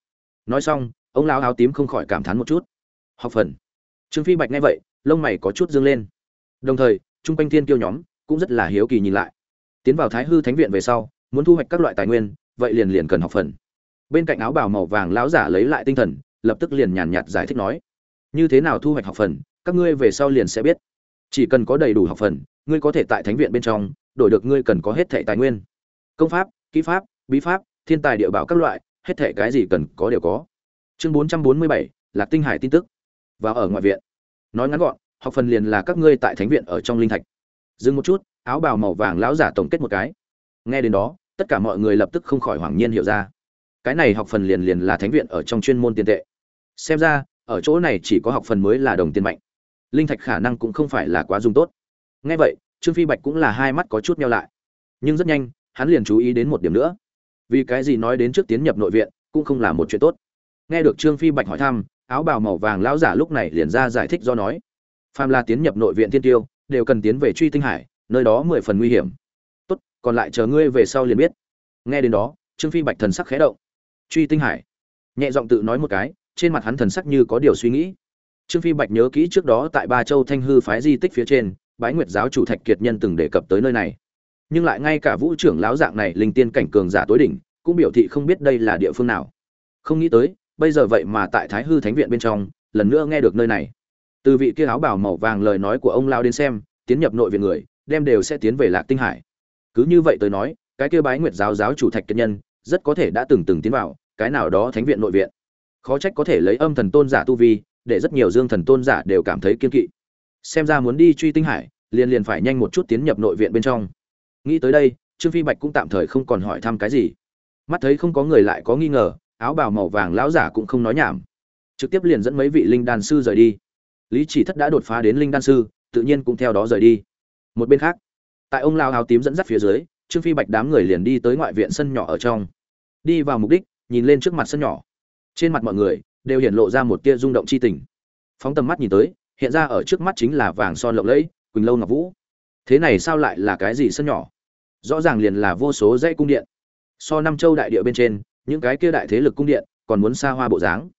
Nói xong, ông lão áo tím không khỏi cảm thán một chút. Học phần. Trương phi bạch nghe vậy, lông mày có chút dương lên. Đồng thời trung quanh thiên kiêu nhóm cũng rất là hiếu kỳ nhìn lại tiến vào thái hư thánh viện về sau, muốn thu hoạch các loại tài nguyên, vậy liền liền cần học phần. Bên cạnh áo bào màu vàng lão giả lấy lại tinh thần, lập tức liền nhàn nhạt giải thích nói, như thế nào thu hoạch học phần, các ngươi về sau liền sẽ biết. Chỉ cần có đầy đủ học phần, ngươi có thể tại thánh viện bên trong, đổi được ngươi cần có hết thẻ tài nguyên. Công pháp, kỹ pháp, bí pháp, thiên tài địa bảo các loại, hết thẻ cái gì cần có đều có. Chương bốn trăm bốn mươi bảy, lạc tinh hải tin tức. Và ở ngoại viện. Nói ngắn gọn, học phần liền là các ngươi tại thánh viện ở trong linh thạch. Dừng một chút áo bào màu vàng lão giả tổng kết một cái. Nghe đến đó, tất cả mọi người lập tức không khỏi hoảng nhiên hiểu ra. Cái này học phần liền liền là thánh viện ở trong chuyên môn tiền tệ. Xem ra, ở chỗ này chỉ có học phần mới là đồng tiền mạnh. Linh thạch khả năng cũng không phải là quá dùng tốt. Nghe vậy, trương phi bạch cũng là hai mắt có chút meo lại. Nhưng rất nhanh, hắn liền chú ý đến một điểm nữa. Vì cái gì nói đến trước tiến nhập nội viện, cũng không là một chuyện tốt. Nghe được trương phi bạch hỏi thăm, áo bào màu vàng lão giả lúc này liền ra giải thích do nói. Phàm là tiến nhập nội viện thiên tiêu, đều cần tiến về truy tinh hải nơi đó mười phần nguy hiểm. Tốt, còn lại chờ ngươi về sau liền biết. Nghe đến đó, trương phi bạch thần sắc khẽ động. Truy tinh hải, nhẹ giọng tự nói một cái, trên mặt hắn thần sắc như có điều suy nghĩ. Trương phi bạch nhớ kỹ trước đó tại ba châu thanh hư phái di tích phía trên, bái nguyệt giáo chủ thạch kiệt nhân từng đề cập tới nơi này. Nhưng lại ngay cả vũ trưởng lão dạng này linh tiên cảnh cường giả tối đỉnh, cũng biểu thị không biết đây là địa phương nào. Không nghĩ tới, bây giờ vậy mà tại thái hư thánh viện bên trong, lần nữa nghe được nơi này. Từ vị kia áo bảo màu vàng lời nói của ông lao đến xem, tiến nhập nội viện người đem đều sẽ tiến về lạc tinh hải. Cứ như vậy tới nói, cái kia bái nguyệt giáo giáo chủ thạch kiệt nhân, rất có thể đã từng từng tiến vào, cái nào đó thánh viện nội viện. Khó trách có thể lấy âm thần tôn giả tu vi, để rất nhiều dương thần tôn giả đều cảm thấy kiên kỵ. Xem ra muốn đi truy tinh hải, liền liền phải nhanh một chút tiến nhập nội viện bên trong. Nghĩ tới đây, trương phi bạch cũng tạm thời không còn hỏi thăm cái gì. Mắt thấy không có người lại có nghi ngờ, áo bào màu vàng lão giả cũng không nói nhảm. Trực tiếp liền dẫn mấy vị linh đan sư rời đi. Lý chỉ thất đã đột phá đến linh đan sư, tự nhiên cũng theo đó rời đi một bên khác. Tại ông lao áo tím dẫn dắt phía dưới, trương phi bạch đám người liền đi tới ngoại viện sân nhỏ ở trong. Đi vào mục đích, nhìn lên trước mặt sân nhỏ. Trên mặt mọi người đều hiện lộ ra một tia rung động chi tình. Phóng tầm mắt nhìn tới, hiện ra ở trước mắt chính là vàng son lộng lẫy, quỳnh lâu ngọc vũ. Thế này sao lại là cái gì sân nhỏ? Rõ ràng liền là vô số dãy cung điện. So năm châu đại địa bên trên, những cái kia đại thế lực cung điện còn muốn xa hoa bộ dáng.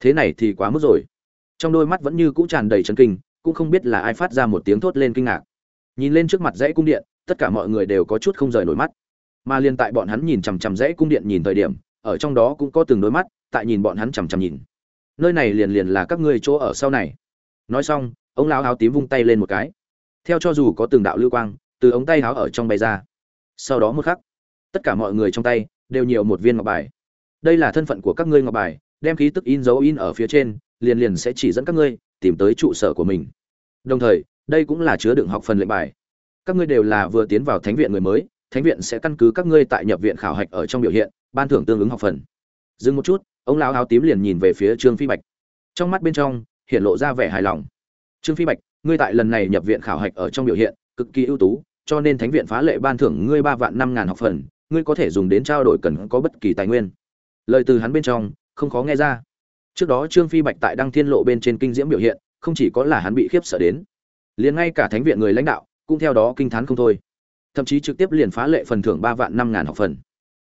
Thế này thì quá mức rồi. Trong đôi mắt vẫn như cũ tràn đầy chân kinh, cũng không biết là ai phát ra một tiếng thốt lên kinh ngạc nhìn lên trước mặt dãy cung điện, tất cả mọi người đều có chút không rời nổi mắt. Mà liên tại bọn hắn nhìn chằm chằm dãy cung điện nhìn thời điểm, ở trong đó cũng có từng đôi mắt, tại nhìn bọn hắn chằm chằm nhìn. Nơi này liền liền là các ngươi chỗ ở sau này. Nói xong, ông lão áo tím vung tay lên một cái. Theo cho dù có từng đạo lưu quang, từ ống tay áo ở trong bay ra. Sau đó một khắc, tất cả mọi người trong tay đều nhiều một viên ngọc bài. Đây là thân phận của các ngươi ngọc bài, đem khí tức in dấu in ở phía trên, liền liền sẽ chỉ dẫn các ngươi tìm tới trụ sở của mình. Đồng thời đây cũng là chứa đựng học phần lệnh bài. Các ngươi đều là vừa tiến vào thánh viện người mới, thánh viện sẽ căn cứ các ngươi tại nhập viện khảo hạch ở trong biểu hiện, ban thưởng tương ứng học phần. Dừng một chút, ông lão áo tím liền nhìn về phía trương phi bạch. Trong mắt bên trong, hiện lộ ra vẻ hài lòng. Trương phi bạch, ngươi tại lần này nhập viện khảo hạch ở trong biểu hiện, cực kỳ ưu tú, cho nên thánh viện phá lệ ban thưởng ngươi ba vạn năm ngàn học phần, ngươi có thể dùng đến trao đổi cần có bất kỳ tài nguyên. Lời từ hắn bên trong, không khó nghe ra. Trước đó trương phi bạch tại đăng thiên lộ bên trên kinh diễm biểu hiện, không chỉ có là hắn bị khiếp sợ đến liền ngay cả thánh viện người lãnh đạo cũng theo đó kinh thán không thôi. Thậm chí trực tiếp liền phá lệ phần thưởng ba vạn năm ngàn học phần.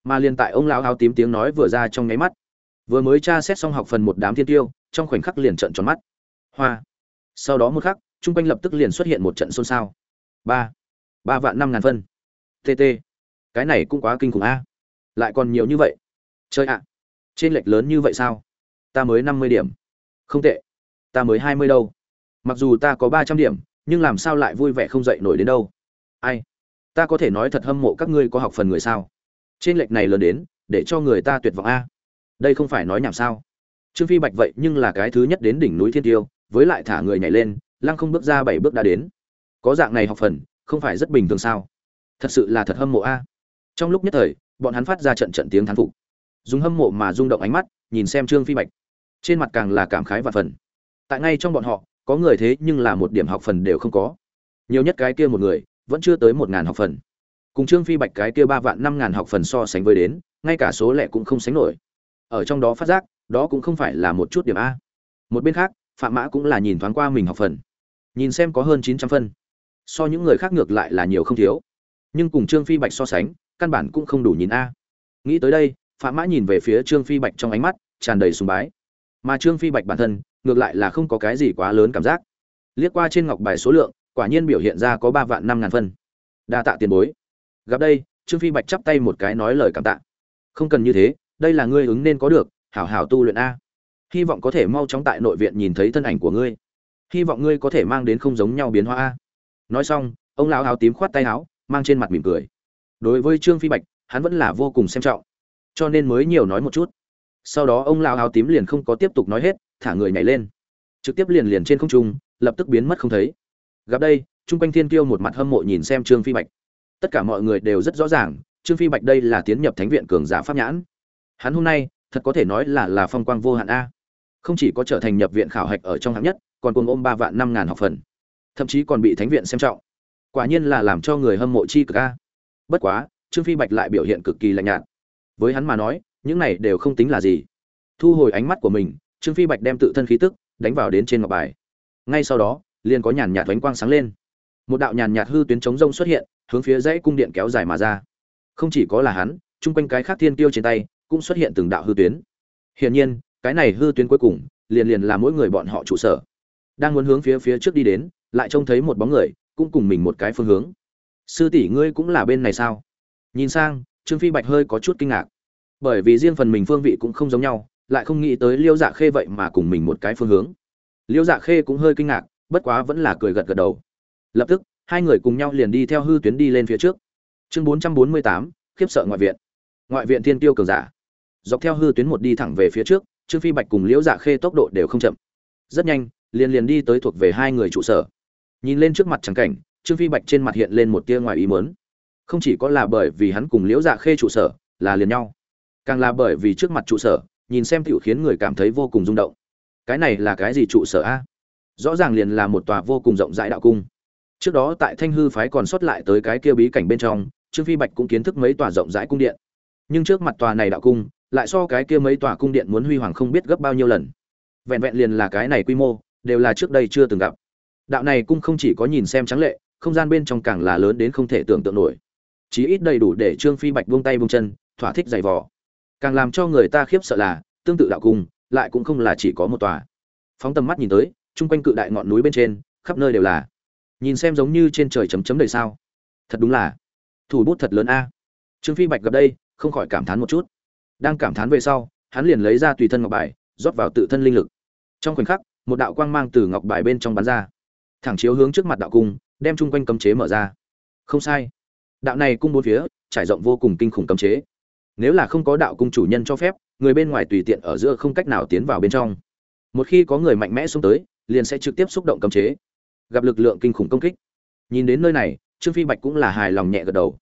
Mà liền tại ông lão áo tím tiếng nói vừa ra trong nháy mắt, vừa mới tra xét xong học phần một đám thiên tiêu, trong khoảnh khắc liền trận tròn mắt. Hoa! Sau đó một khắc, chung quanh lập tức liền xuất hiện một trận xôn xao. Ba! Ba vạn năm ngàn phân. Tt cái này cũng quá kinh khủng a. Lại còn nhiều như vậy. Chơi ạ! Trên lệch lớn như vậy sao? Ta mới năm mươi điểm. Không tệ. Ta mới hai mươi đâu. Mặc dù ta có ba trăm điểm nhưng làm sao lại vui vẻ không dậy nổi đến đâu? Ai? Ta có thể nói thật hâm mộ các ngươi có học phần người sao? Trên lệch này lớn đến, để cho người ta tuyệt vọng a. Đây không phải nói nhảm sao? Trương phi bạch vậy nhưng là cái thứ nhất đến đỉnh núi thiên tiêu, với lại thả người nhảy lên, lăng không bước ra bảy bước đã đến. Có dạng này học phần, không phải rất bình thường sao? Thật sự là thật hâm mộ a. Trong lúc nhất thời, bọn hắn phát ra trận trận tiếng thán phục. Dùng hâm mộ mà rung động ánh mắt, nhìn xem trương phi bạch. Trên mặt càng là cảm khái và phần. Tại ngay trong bọn họ có người thế nhưng là một điểm học phần đều không có. Nhiều nhất cái kia một người, vẫn chưa tới một ngàn học phần. Cùng trương phi bạch cái kia ba vạn năm ngàn học phần so sánh với đến, ngay cả số lẻ cũng không sánh nổi. Ở trong đó phát giác, đó cũng không phải là một chút điểm a. Một bên khác, phạm mã cũng là nhìn thoáng qua mình học phần. Nhìn xem có hơn chín trăm phân. So những người khác ngược lại là nhiều không thiếu. Nhưng cùng trương phi bạch so sánh, căn bản cũng không đủ nhìn a. Nghĩ tới đây, phạm mã nhìn về phía trương phi bạch trong ánh mắt, tràn đầy sùng bái. Mà trương phi bạch bản thân ngược lại là không có cái gì quá lớn cảm giác. Liếc qua trên ngọc bài số lượng, quả nhiên biểu hiện ra có ba vạn năm ngàn phân. Đa tạ tiền bối. Gặp đây, trương phi bạch chắp tay một cái nói lời cảm tạ. Không cần như thế, đây là ngươi ứng nên có được, hảo hảo tu luyện a. Hy vọng có thể mau chóng tại nội viện nhìn thấy thân ảnh của ngươi. Hy vọng ngươi có thể mang đến không giống nhau biến hóa a. Nói xong, ông lão áo tím khoát tay áo, mang trên mặt mỉm cười. Đối với trương phi bạch, hắn vẫn là vô cùng xem trọng. Cho nên mới nhiều nói một chút. Sau đó ông lão áo tím liền không có tiếp tục nói hết thả người nhảy lên. Trực tiếp liền liền trên không trung, lập tức biến mất không thấy. Gặp đây, chung quanh thiên kiêu một mặt hâm mộ nhìn xem trương phi bạch. Tất cả mọi người đều rất rõ ràng, trương phi bạch đây là tiến nhập thánh viện cường giả pháp nhãn. Hắn hôm nay, thật có thể nói là là phong quang vô hạn a. Không chỉ có trở thành nhập viện khảo hạch ở trong hạng nhất, còn cùng ôm ba vạn năm ngàn học phần. Thậm chí còn bị thánh viện xem trọng. Quả nhiên là làm cho người hâm mộ chi cực a. Bất quá, trương phi bạch lại biểu hiện cực kỳ lạnh nhạt. Với hắn mà nói, những này đều không tính là gì. Thu hồi ánh mắt của mình trương phi bạch đem tự thân khí tức đánh vào đến trên ngọc bài. Ngay sau đó, liền có nhàn nhạt ánh quang sáng lên. Một đạo nhàn nhạt hư tuyến chống rông xuất hiện, hướng phía dãy cung điện kéo dài mà ra. Không chỉ có là hắn, chung quanh cái khác thiên tiêu trên tay cũng xuất hiện từng đạo hư tuyến. Hiển nhiên, cái này hư tuyến cuối cùng liền liền là mỗi người bọn họ trụ sở. Đang muốn hướng phía phía trước đi đến, lại trông thấy một bóng người cũng cùng mình một cái phương hướng. Sư tỷ ngươi cũng là bên này sao? Nhìn sang, trương phi bạch hơi có chút kinh ngạc. Bởi vì riêng phần mình phương vị cũng không giống nhau lại không nghĩ tới liêu dạ khê vậy mà cùng mình một cái phương hướng. Liêu dạ khê cũng hơi kinh ngạc, bất quá vẫn là cười gật gật đầu. Lập tức, hai người cùng nhau liền đi theo hư tuyến đi lên phía trước. Chương bốn trăm bốn mươi tám, khiếp sợ ngoại viện. Ngoại viện thiên tiêu cường giả. Dọc theo hư tuyến một đi thẳng về phía trước, trương phi bạch cùng liễu dạ khê tốc độ đều không chậm. Rất nhanh, liền liền đi tới thuộc về hai người trụ sở. Nhìn lên trước mặt trắng cảnh, trương phi bạch trên mặt hiện lên một tia ngoài ý mớn không chỉ có là bởi vì hắn cùng liễu dạ khê trụ sở, là liền nhau. Càng là bởi vì trước mặt trụ sở nhìn xem tiểu khiến người cảm thấy vô cùng rung động. Cái này là cái gì trụ sở a? Rõ ràng liền là một tòa vô cùng rộng rãi đạo cung. Trước đó tại thanh hư phái còn sót lại tới cái kia bí cảnh bên trong, trương phi bạch cũng kiến thức mấy tòa rộng rãi cung điện. Nhưng trước mặt tòa này đạo cung, lại so cái kia mấy tòa cung điện muốn huy hoàng không biết gấp bao nhiêu lần. Vẹn vẹn liền là cái này quy mô, đều là trước đây chưa từng gặp. Đạo này cung không chỉ có nhìn xem trắng lệ, không gian bên trong càng là lớn đến không thể tưởng tượng nổi. Chí ít đầy đủ để trương phi bạch buông tay buông chân, thỏa thích giày vò càng làm cho người ta khiếp sợ là, tương tự đạo cung, lại cũng không là chỉ có một tòa. Phóng tầm mắt nhìn tới, chung quanh cự đại ngọn núi bên trên, khắp nơi đều là. Nhìn xem giống như trên trời chấm chấm đầy sao. Thật đúng là, thủ bút thật lớn a. Trương phi bạch gặp đây, không khỏi cảm thán một chút. Đang cảm thán về sau, hắn liền lấy ra tùy thân ngọc bài, rót vào tự thân linh lực. Trong khoảnh khắc, một đạo quang mang từ ngọc bài bên trong bắn ra. Thẳng chiếu hướng trước mặt đạo cung, đem chung quanh cấm chế mở ra. Không sai. Đạo này cung bốn phía, trải rộng vô cùng kinh khủng cấm chế nếu là không có đạo cung chủ nhân cho phép, người bên ngoài tùy tiện ở giữa không cách nào tiến vào bên trong. Một khi có người mạnh mẽ xuống tới, liền sẽ trực tiếp xúc động cấm chế. Gặp lực lượng kinh khủng công kích. Nhìn đến nơi này, trương phi bạch cũng là hài lòng nhẹ gật đầu.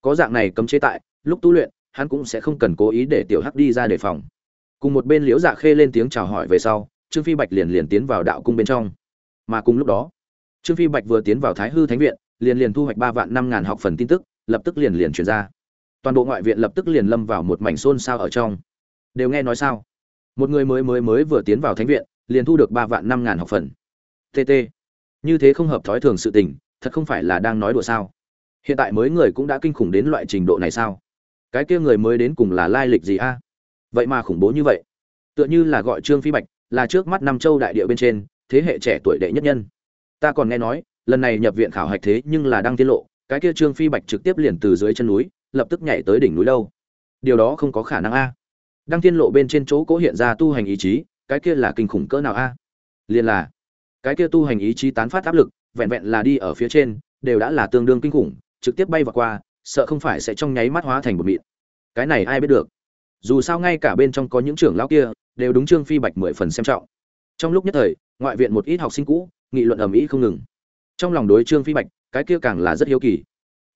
Có dạng này cấm chế tại, lúc tu luyện, hắn cũng sẽ không cần cố ý để tiểu hắc đi ra đề phòng. Cùng một bên liễu dạ khê lên tiếng chào hỏi về sau, trương phi bạch liền liền tiến vào đạo cung bên trong. Mà cùng lúc đó, trương phi bạch vừa tiến vào thái hư thánh viện, liền liền thu hoạch ba vạn năm ngàn học phần tin tức, lập tức liền liền truyền ra toàn bộ ngoại viện lập tức liền lâm vào một mảnh xôn xao ở trong. Đều nghe nói sao? Một người mới mới mới vừa tiến vào thánh viện, liền thu được ba vạn năm ngàn học phần. Tt như thế không hợp thói thường sự tình, thật không phải là đang nói đùa sao? Hiện tại mới người cũng đã kinh khủng đến loại trình độ này sao? Cái kia người mới đến cùng là lai lịch gì a? Vậy mà khủng bố như vậy. Tựa như là gọi trương phi bạch, là trước mắt nam châu đại địa bên trên, thế hệ trẻ tuổi đệ nhất nhân. Ta còn nghe nói, lần này nhập viện khảo hạch thế nhưng là đang tiết lộ, cái kia trương phi bạch trực tiếp liền từ dưới chân núi lập tức nhảy tới đỉnh núi đâu. Điều đó không có khả năng a. Đăng tiên lộ bên trên chỗ cố hiện ra tu hành ý chí, cái kia là kinh khủng cỡ nào a? Liền là, cái kia tu hành ý chí tán phát áp lực, vẹn vẹn là đi ở phía trên, đều đã là tương đương kinh khủng, trực tiếp bay vào qua, sợ không phải sẽ trong nháy mắt hóa thành một mịn. Cái này ai biết được? Dù sao ngay cả bên trong có những trưởng lão kia, đều đúng trương phi bạch mười phần xem trọng. Trong lúc nhất thời, ngoại viện một ít học sinh cũ, nghị luận ầm ĩ không ngừng. Trong lòng đối trương phi bạch, cái kia càng là rất hiếu kỳ.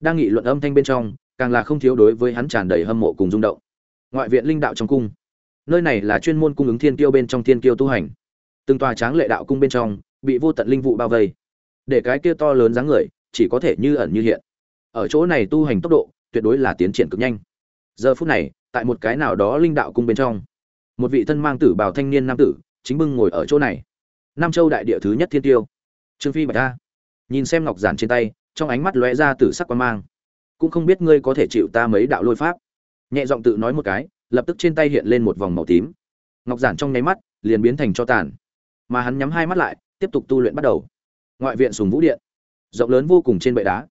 Đang nghị luận âm thanh bên trong càng là không thiếu đối với hắn tràn đầy hâm mộ cùng rung động. Ngoại viện linh đạo trong cung, nơi này là chuyên môn cung ứng thiên kiêu bên trong thiên kiêu tu hành. Từng tòa tráng lệ đạo cung bên trong, bị vô tận linh vụ bao vây. Để cái kia to lớn dáng người, chỉ có thể như ẩn như hiện. Ở chỗ này tu hành tốc độ, tuyệt đối là tiến triển cực nhanh. Giờ phút này, tại một cái nào đó linh đạo cung bên trong, một vị thân mang tử bào thanh niên nam tử, chính bưng ngồi ở chỗ này. Nam châu đại địa thứ nhất thiên tiêu trương phi bạch ta nhìn xem ngọc giản trên tay, trong ánh mắt lóe ra tử sắc quan mang cũng không biết ngươi có thể chịu ta mấy đạo lôi pháp. Nhẹ giọng tự nói một cái, lập tức trên tay hiện lên một vòng màu tím. Ngọc giản trong nháy mắt, liền biến thành cho tàn. Mà hắn nhắm hai mắt lại, tiếp tục tu luyện bắt đầu. Ngoại viện sùng vũ điện. Rộng lớn vô cùng trên bệ đá.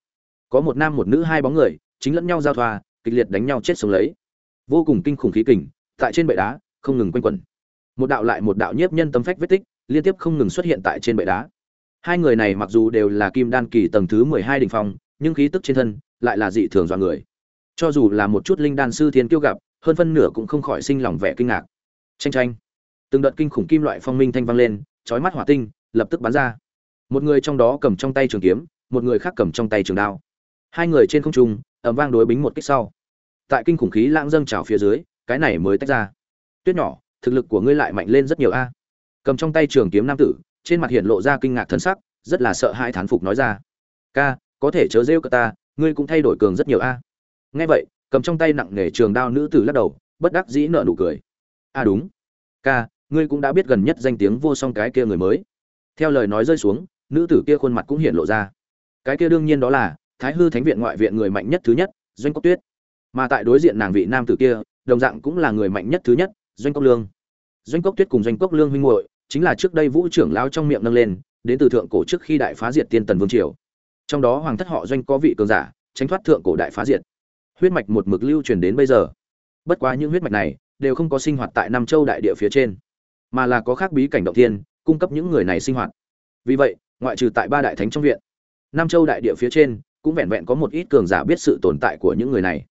Có một nam một nữ hai bóng người, chính lẫn nhau giao thoa, kịch liệt đánh nhau chết sống lấy. Vô cùng kinh khủng khí kình, tại trên bệ đá, không ngừng quanh quẩn. Một đạo lại một đạo nhiếp nhân tâm phách vết tích, liên tiếp không ngừng xuất hiện tại trên bệ đá. Hai người này mặc dù đều là kim đan kỳ tầng thứ mười hai đình phong nhưng khí tức trên thân lại là dị thường do người. Cho dù là một chút linh đan sư thiên kiêu gặp, hơn phân nửa cũng không khỏi sinh lòng vẻ kinh ngạc. Tranh tranh từng đợt kinh khủng kim loại phong minh thanh vang lên trói mắt hỏa tinh lập tức bắn ra. Một người trong đó cầm trong tay trường kiếm, một người khác cầm trong tay trường đao. Hai người trên không trung ẩm vang đối bính một kích sau. Tại kinh khủng khí lãng dâng trào phía dưới, cái này mới tách ra. Tuyết nhỏ, thực lực của ngươi lại mạnh lên rất nhiều a. Cầm trong tay trường kiếm nam tử, trên mặt hiện lộ ra kinh ngạc thân sắc, rất là sợ hãi thán phục nói ra. Ca có thể chớ rêu cả ta, ngươi cũng thay đổi cường rất nhiều a. Nghe vậy, cầm trong tay nặng nề trường đao nữ tử lắc đầu, bất đắc dĩ nợ nụ cười. A đúng. Ca, ngươi cũng đã biết gần nhất danh tiếng vô song cái kia người mới. Theo lời nói rơi xuống, nữ tử kia khuôn mặt cũng hiện lộ ra. Cái kia đương nhiên đó là thái hư thánh viện ngoại viện người mạnh nhất thứ nhất, doanh cốc tuyết. Mà tại đối diện nàng vị nam tử kia, đồng dạng cũng là người mạnh nhất thứ nhất, doanh cốc lương. Doanh cốc tuyết cùng doanh cốc lương huynh muội, chính là trước đây vũ trưởng lao trong miệng nâng lên, đến từ thượng cổ trước khi đại phá diệt tiên tần vương triều trong đó hoàng thất họ doanh có vị cường giả, tránh thoát thượng cổ đại phá diệt. Huyết mạch một mực lưu truyền đến bây giờ. Bất quá những huyết mạch này đều không có sinh hoạt tại nam châu đại địa phía trên, mà là có khác bí cảnh động thiên, cung cấp những người này sinh hoạt. Vì vậy, ngoại trừ tại ba đại thánh trong viện, nam châu đại địa phía trên cũng vẹn vẹn có một ít cường giả biết sự tồn tại của những người này.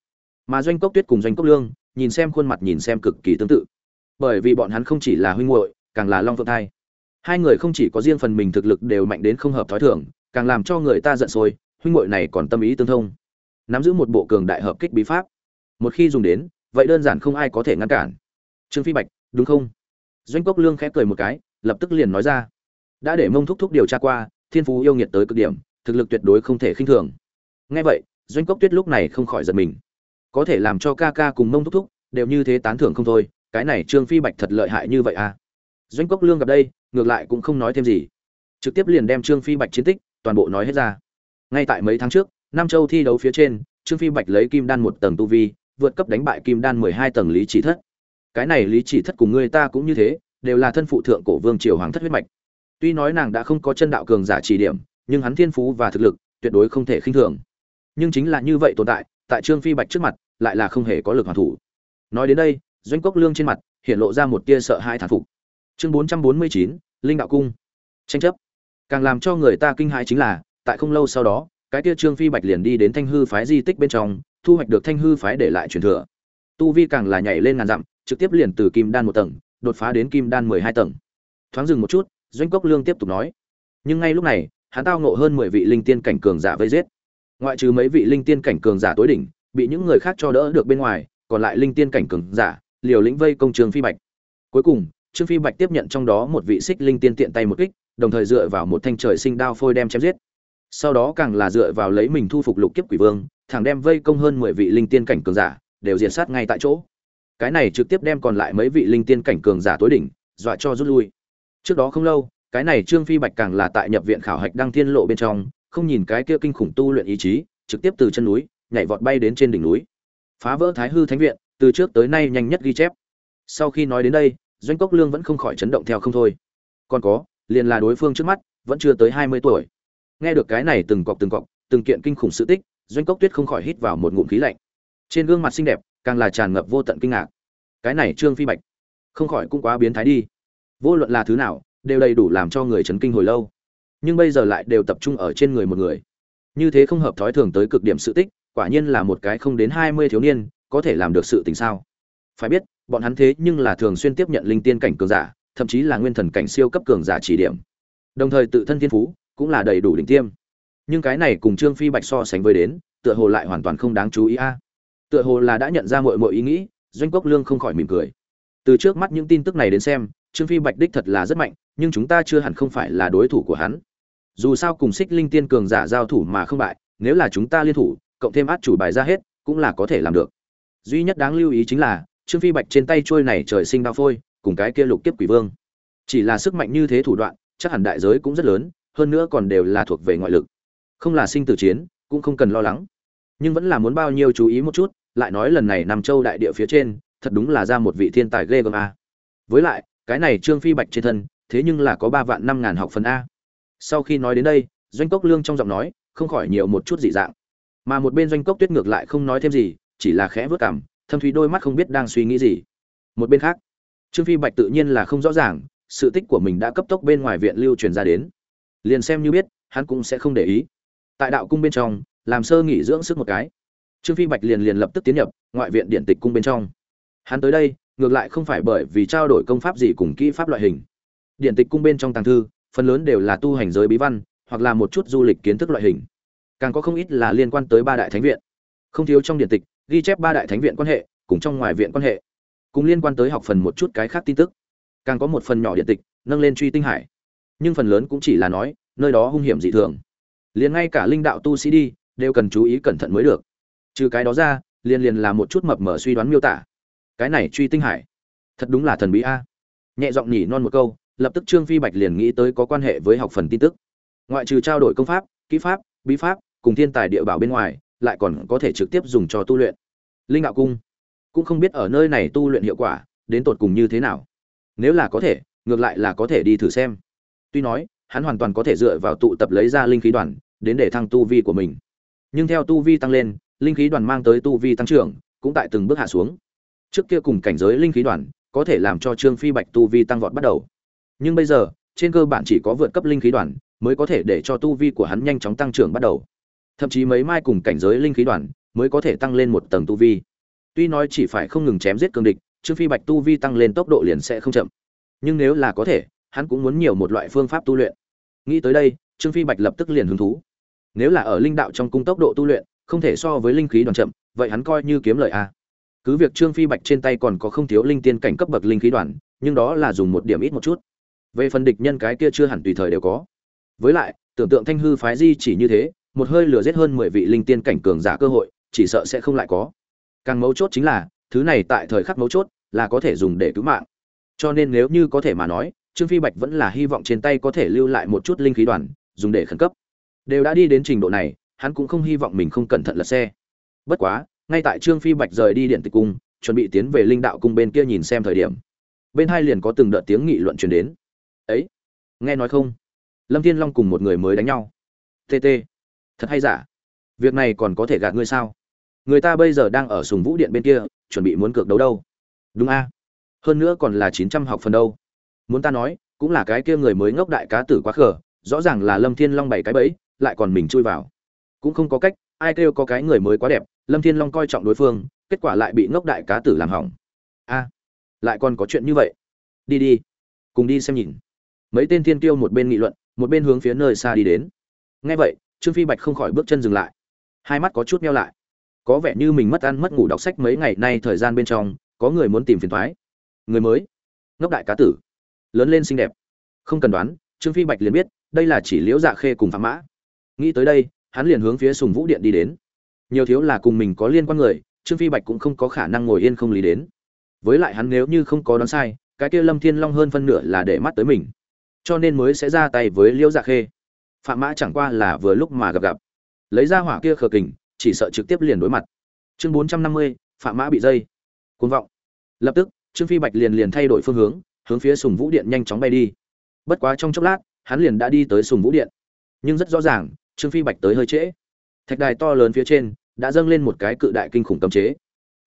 Mà doanh cốc tuyết cùng doanh cốc lương, nhìn xem khuôn mặt nhìn xem cực kỳ tương tự. Bởi vì bọn hắn không chỉ là huynh muội, càng là long phượng thai. Hai người không chỉ có riêng phần mình thực lực đều mạnh đến không hợp thói thường càng làm cho người ta giận sôi, huynh muội này còn tâm ý tương thông. Nắm giữ một bộ cường đại hợp kích bí pháp. Một khi dùng đến, vậy đơn giản không ai có thể ngăn cản. Trương phi bạch, đúng không? Doanh cốc lương khẽ cười một cái, lập tức liền nói ra. Đã để mông thúc thúc điều tra qua, thiên phú yêu nghiệt tới cực điểm, thực lực tuyệt đối không thể khinh thường. Nghe vậy, doanh cốc tuyết lúc này không khỏi giật mình. Có thể làm cho ca ca cùng mông thúc thúc đều như thế tán thưởng không thôi, cái này trương phi bạch thật lợi hại như vậy à? Doanh cốc lương gặp đây, ngược lại cũng không nói thêm gì. Trực tiếp liền đem trương phi bạch chiến tích toàn bộ nói hết ra. Ngay tại mấy tháng trước, nam châu thi đấu phía trên, trương phi bạch lấy kim đan một tầng tu vi, vượt cấp đánh bại kim đan mười hai tầng lý chỉ thất. Cái này lý chỉ thất cùng người ta cũng như thế, đều là thân phụ thượng cổ vương triều hoàng thất huyết mạch. Tuy nói nàng đã không có chân đạo cường giả chỉ điểm, nhưng hắn thiên phú và thực lực tuyệt đối không thể khinh thường. Nhưng chính là như vậy tồn tại tại trương phi bạch trước mặt, lại là không hề có lực hoàn thủ. Nói đến đây, doanh cốc lương trên mặt hiện lộ ra một tia sợ hãi thán phục. Chương bốn trăm bốn mươi chín, linh đạo cung. Tranh chấp càng làm cho người ta kinh hãi chính là, tại không lâu sau đó, cái kia trương phi bạch liền đi đến thanh hư phái di tích bên trong, thu hoạch được thanh hư phái để lại truyền thừa. Tu vi càng là nhảy lên ngàn dặm, trực tiếp liền từ kim đan một tầng, đột phá đến kim đan mười hai tầng. Thoáng dừng một chút, doanh cốc lương tiếp tục nói. Nhưng ngay lúc này, hắn tao ngộ hơn mười vị linh tiên cảnh cường giả vây giết. Ngoại trừ mấy vị linh tiên cảnh cường giả tối đỉnh, bị những người khác cho đỡ được bên ngoài, còn lại linh tiên cảnh cường giả, liều lĩnh vây công trường phi bạch. Cuối cùng, trương phi bạch tiếp nhận trong đó một vị xích linh tiên tiện tay một kích đồng thời dựa vào một thanh trời sinh đao phôi đem chém giết. Sau đó càng là dựa vào lấy mình thu phục lục kiếp quỷ vương, thẳng đem vây công hơn mười vị linh tiên cảnh cường giả, đều diệt sát ngay tại chỗ. Cái này trực tiếp đem còn lại mấy vị linh tiên cảnh cường giả tối đỉnh, dọa cho rút lui. Trước đó không lâu, cái này trương phi bạch càng là tại nhập viện khảo hạch đăng thiên lộ bên trong, không nhìn cái kia kinh khủng tu luyện ý chí, trực tiếp từ chân núi, nhảy vọt bay đến trên đỉnh núi. Phá vỡ thái hư thánh viện, từ trước tới nay nhanh nhất ghi chép. Sau khi nói đến đây, doanh cốc lương vẫn không khỏi chấn động theo không thôi. Còn có liền là đối phương trước mắt, vẫn chưa tới hai mươi tuổi. Nghe được cái này từng cọc từng cọc, từng kiện kinh khủng sự tích, doanh cốc tuyết không khỏi hít vào một ngụm khí lạnh. Trên gương mặt xinh đẹp, càng là tràn ngập vô tận kinh ngạc. Cái này trương phi bạch, không khỏi cũng quá biến thái đi. Vô luận là thứ nào, đều đầy đủ làm cho người chấn kinh hồi lâu. Nhưng bây giờ lại đều tập trung ở trên người một người. Như thế không hợp thói thường tới cực điểm sự tích, quả nhiên là một cái không đến hai mươi thiếu niên, có thể làm được sự tình sao? Phải biết, bọn hắn thế nhưng là thường xuyên tiếp nhận linh tiên cảnh cường giả thậm chí là nguyên thần cảnh siêu cấp cường giả chỉ điểm. Đồng thời tự thân thiên phú cũng là đầy đủ đỉnh tiêm. Nhưng cái này cùng trương phi bạch so sánh với đến, tựa hồ lại hoàn toàn không đáng chú ý a. Tựa hồ là đã nhận ra mọi mọi ý nghĩ, doanh cốc lương không khỏi mỉm cười. Từ trước mắt những tin tức này đến xem, trương phi bạch đích thật là rất mạnh, nhưng chúng ta chưa hẳn không phải là đối thủ của hắn. Dù sao cùng xích linh tiên cường giả giao thủ mà không bại, nếu là chúng ta liên thủ, cộng thêm át chủ bài ra hết, cũng là có thể làm được. Duy nhất đáng lưu ý chính là, trương phi bạch trên tay trôi này trời sinh đao phôi cùng cái kia lục kiếp quỷ vương. Chỉ là sức mạnh như thế thủ đoạn, chắc hẳn đại giới cũng rất lớn, hơn nữa còn đều là thuộc về ngoại lực. Không là sinh tử chiến, cũng không cần lo lắng. Nhưng vẫn là muốn bao nhiêu chú ý một chút, lại nói lần này nằm châu đại địa phía trên, thật đúng là ra một vị thiên tài ghê gớm a. Với lại, cái này trương phi bạch trên thân, thế nhưng là có ba vạn năm ngàn học phần a. Sau khi nói đến đây, doanh cốc lương trong giọng nói, không khỏi nhiều một chút dị dạng. Mà một bên doanh cốc tuyết ngược lại không nói thêm gì, chỉ là khẽ vớt cảm thâm thúy đôi mắt không biết đang suy nghĩ gì. Một bên khác trương phi bạch tự nhiên là không rõ ràng, sự tích của mình đã cấp tốc bên ngoài viện lưu truyền ra đến. Liền xem như biết, hắn cũng sẽ không để ý. Tại đạo cung bên trong, làm sơ nghỉ dưỡng sức một cái. Trương phi bạch liền liền lập tức tiến nhập ngoại viện điện tịch cung bên trong. Hắn tới đây, ngược lại không phải bởi vì trao đổi công pháp gì cùng kỹ pháp loại hình. Điện tịch cung bên trong tàng thư, phần lớn đều là tu hành giới bí văn, hoặc là một chút du lịch kiến thức loại hình. Càng có không ít là liên quan tới ba đại thánh viện. Không thiếu trong điện tịch, ghi chép ba đại thánh viện quan hệ, cùng trong ngoài viện quan hệ cùng liên quan tới học phần một chút cái khác tin tức. Càng có một phần nhỏ điện tịch, nâng lên truy tinh hải. Nhưng phần lớn cũng chỉ là nói, nơi đó hung hiểm dị thường. Liền ngay cả linh đạo tu sĩ đi, đều cần chú ý cẩn thận mới được. Trừ cái đó ra, liền liền là một chút mập mờ suy đoán miêu tả. Cái này truy tinh hải, thật đúng là thần bí a. Nhẹ giọng nhỉ non một câu, lập tức trương phi bạch liền nghĩ tới có quan hệ với học phần tin tức. Ngoại trừ trao đổi công pháp, kỹ pháp, bí pháp, cùng thiên tài địa bảo bên ngoài, lại còn có thể trực tiếp dùng cho tu luyện. Linh đạo cung cũng không biết ở nơi này tu luyện hiệu quả, đến tột cùng như thế nào. Nếu là có thể, ngược lại là có thể đi thử xem. Tuy nói, hắn hoàn toàn có thể dựa vào tụ tập lấy ra linh khí đoàn, đến để thăng tu vi của mình. Nhưng theo tu vi tăng lên, linh khí đoàn mang tới tu vi tăng trưởng, cũng tại từng bước hạ xuống. Trước kia cùng cảnh giới linh khí đoàn, có thể làm cho trương phi bạch tu vi tăng vọt bắt đầu. Nhưng bây giờ, trên cơ bản chỉ có vượt cấp linh khí đoàn, mới có thể để cho tu vi của hắn nhanh chóng tăng trưởng bắt đầu. Thậm chí mấy mai cùng cảnh giới linh khí đoàn, mới có thể tăng lên một tầng tu vi tuy nói chỉ phải không ngừng chém giết cương địch, trương phi bạch tu vi tăng lên tốc độ liền sẽ không chậm. Nhưng nếu là có thể, hắn cũng muốn nhiều một loại phương pháp tu luyện. Nghĩ tới đây, trương phi bạch lập tức liền hứng thú. Nếu là ở linh đạo trong cung tốc độ tu luyện, không thể so với linh khí đoàn chậm, vậy hắn coi như kiếm lợi a. Cứ việc trương phi bạch trên tay còn có không thiếu linh tiên cảnh cấp bậc linh khí đoàn, nhưng đó là dùng một điểm ít một chút. Về phần địch nhân cái kia chưa hẳn tùy thời đều có. Với lại, tưởng tượng thanh hư phái di chỉ như thế, một hơi lửa giết hơn mười vị linh tiên cảnh cường giả cơ hội, chỉ sợ sẽ không lại có càng mấu chốt chính là, thứ này tại thời khắc mấu chốt là có thể dùng để cứu mạng. Cho nên nếu như có thể mà nói, trương phi bạch vẫn là hy vọng trên tay có thể lưu lại một chút linh khí đoàn, dùng để khẩn cấp. Đều đã đi đến trình độ này, hắn cũng không hy vọng mình không cẩn thận lật xe. Bất quá, ngay tại trương phi bạch rời đi điện tịch cung, chuẩn bị tiến về linh đạo cung bên kia nhìn xem thời điểm. Bên hai liền có từng đợt tiếng nghị luận truyền đến. Ấy, nghe nói không? Lâm thiên long cùng một người mới đánh nhau. Tt thật hay giả? Việc này còn có thể gạt ngươi sao? Người ta bây giờ đang ở sùng vũ điện bên kia, chuẩn bị muốn cược đấu đâu? Đúng a. Hơn nữa còn là chín trăm học phần đâu. Muốn ta nói, cũng là cái kia người mới ngốc đại cá tử quá khờ, rõ ràng là lâm thiên long bảy cái bẫy, lại còn mình chui vào. Cũng không có cách, ai kêu có cái người mới quá đẹp, lâm thiên long coi trọng đối phương, kết quả lại bị ngốc đại cá tử làm hỏng. A, lại còn có chuyện như vậy. Đi đi, cùng đi xem nhìn. Mấy tên thiên tiêu một bên nghị luận, một bên hướng phía nơi xa đi đến. Nghe vậy, trương phi bạch không khỏi bước chân dừng lại. Hai mắt có chút meo lại có vẻ như mình mất ăn mất ngủ đọc sách mấy ngày nay thời gian bên trong, có người muốn tìm phiền thoái. Người mới. Ngốc đại cá tử. Lớn lên xinh đẹp. Không cần đoán, trương phi bạch liền biết, đây là chỉ liễu dạ khê cùng phạm mã. Nghĩ tới đây, hắn liền hướng phía sùng vũ điện đi đến. Nhiều thiếu là cùng mình có liên quan người, trương phi bạch cũng không có khả năng ngồi yên không lý đến. Với lại hắn nếu như không có đoán sai, cái kia lâm thiên long hơn phân nửa là để mắt tới mình. Cho nên mới sẽ ra tay với liễu dạ khê. Phạm mã chẳng qua là vừa lúc mà gặp gặp. Lấy ra hỏa kia khờ kình chỉ sợ trực tiếp liền đối mặt. Chương bốn trăm năm mươi, phạm mã bị dây. Cuồng vọng. Lập tức, trương phi bạch liền liền thay đổi phương hướng hướng phía sùng vũ điện nhanh chóng bay đi. Bất quá trong chốc lát, hắn liền đã đi tới sùng vũ điện. Nhưng rất rõ ràng, trương phi bạch tới hơi trễ. Thạch đài to lớn phía trên, đã dâng lên một cái cự đại kinh khủng cấm chế.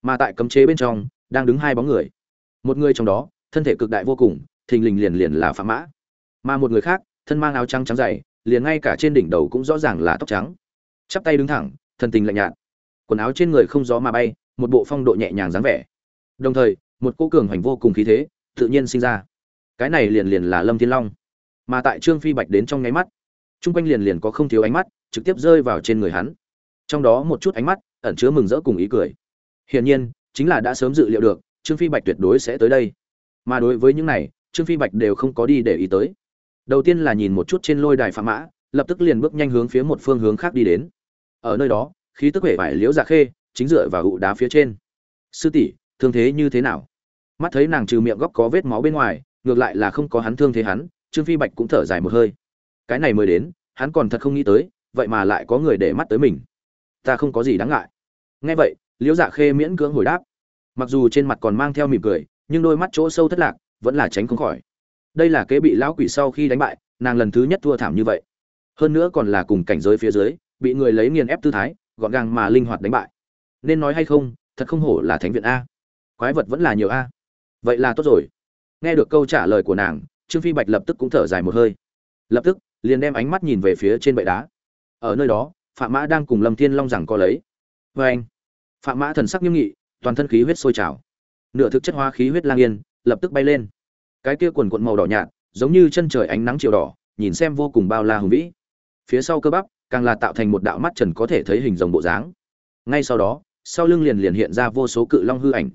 Mà tại cấm chế bên trong, đang đứng hai bóng người. Một người trong đó, thân thể cực đại vô cùng, thình lình liền liền là phạm mã. Mà một người khác, thân mang áo trắng trắng dày, liền ngay cả trên đỉnh đầu cũng rõ ràng là tóc trắng. Chắp tay đứng thẳng thần tình lạnh nhạt. Quần áo trên người không gió mà bay, một bộ phong độ nhẹ nhàng dáng vẻ. Đồng thời, một cô cường hoành vô cùng khí thế, tự nhiên sinh ra. Cái này liền liền là lâm thiên long. Mà tại trương phi bạch đến trong nháy mắt, chung quanh liền liền có không thiếu ánh mắt, trực tiếp rơi vào trên người hắn. Trong đó một chút ánh mắt ẩn chứa mừng rỡ cùng ý cười. Hiển nhiên, chính là đã sớm dự liệu được, trương phi bạch tuyệt đối sẽ tới đây. Mà đối với những này, trương phi bạch đều không có đi để ý tới. Đầu tiên là nhìn một chút trên lôi đài phạm mã, lập tức liền bước nhanh hướng phía một phương hướng khác đi đến ở nơi đó, khí tức vẻ vải liễu dạ khê, chính dựa vào hụ đá phía trên. Sư tỷ, thương thế như thế nào? Mắt thấy nàng trừ miệng góc có vết máu bên ngoài, ngược lại là không có hắn thương thế hắn, trương phi bạch cũng thở dài một hơi. Cái này mới đến, hắn còn thật không nghĩ tới, vậy mà lại có người để mắt tới mình. Ta không có gì đáng ngại. Nghe vậy, liễu dạ khê miễn cưỡng hồi đáp. Mặc dù trên mặt còn mang theo mỉm cười, nhưng đôi mắt chỗ sâu thất lạc, vẫn là tránh không khỏi. Đây là kế bị lão quỷ sau khi đánh bại, nàng lần thứ nhất thua thảm như vậy. Hơn nữa còn là cùng cảnh giới phía dưới bị người lấy nghiền ép tư thái, gọn gàng mà linh hoạt đánh bại. Nên nói hay không, thật không hổ là thánh viện a. Quái vật vẫn là nhiều a. Vậy là tốt rồi. Nghe được câu trả lời của nàng, trương phi bạch lập tức cũng thở dài một hơi. Lập tức, liền đem ánh mắt nhìn về phía trên bệ đá. Ở nơi đó, phạm mã đang cùng lâm thiên long rằng có lấy. Vê anh, phạm mã thần sắc nghiêm nghị, toàn thân khí huyết sôi trào. Nửa thực chất hóa khí huyết lang yên, lập tức bay lên. Cái kia quần quận màu đỏ nhạt, giống như chân trời ánh nắng chiều đỏ, nhìn xem vô cùng bao la hùng vĩ. Phía sau cơ bắp càng là tạo thành một đạo mắt trần có thể thấy hình rồng bộ dáng. Ngay sau đó, sau lưng liền liền hiện ra vô số cự long hư ảnh.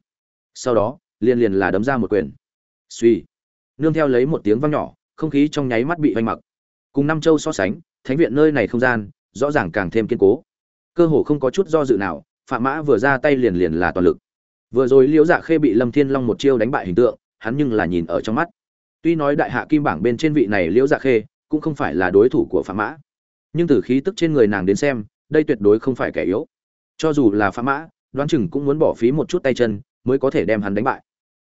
Sau đó, liền liền là đấm ra một quyền. Suy nương theo lấy một tiếng vang nhỏ, không khí trong nháy mắt bị vanh mặc. Cùng năm châu so sánh, thánh viện nơi này không gian, rõ ràng càng thêm kiên cố. Cơ hồ không có chút do dự nào, phạm mã vừa ra tay liền liền là toàn lực. Vừa rồi liễu dạ khê bị lâm thiên long một chiêu đánh bại hình tượng, hắn nhưng là nhìn ở trong mắt. Tuy nói đại hạ kim bảng bên trên vị này liễu dạ khê, cũng không phải là đối thủ của phạm mã nhưng từ khí tức trên người nàng đến xem, đây tuyệt đối không phải kẻ yếu. Cho dù là phá mã, đoán chừng cũng muốn bỏ phí một chút tay chân mới có thể đem hắn đánh bại.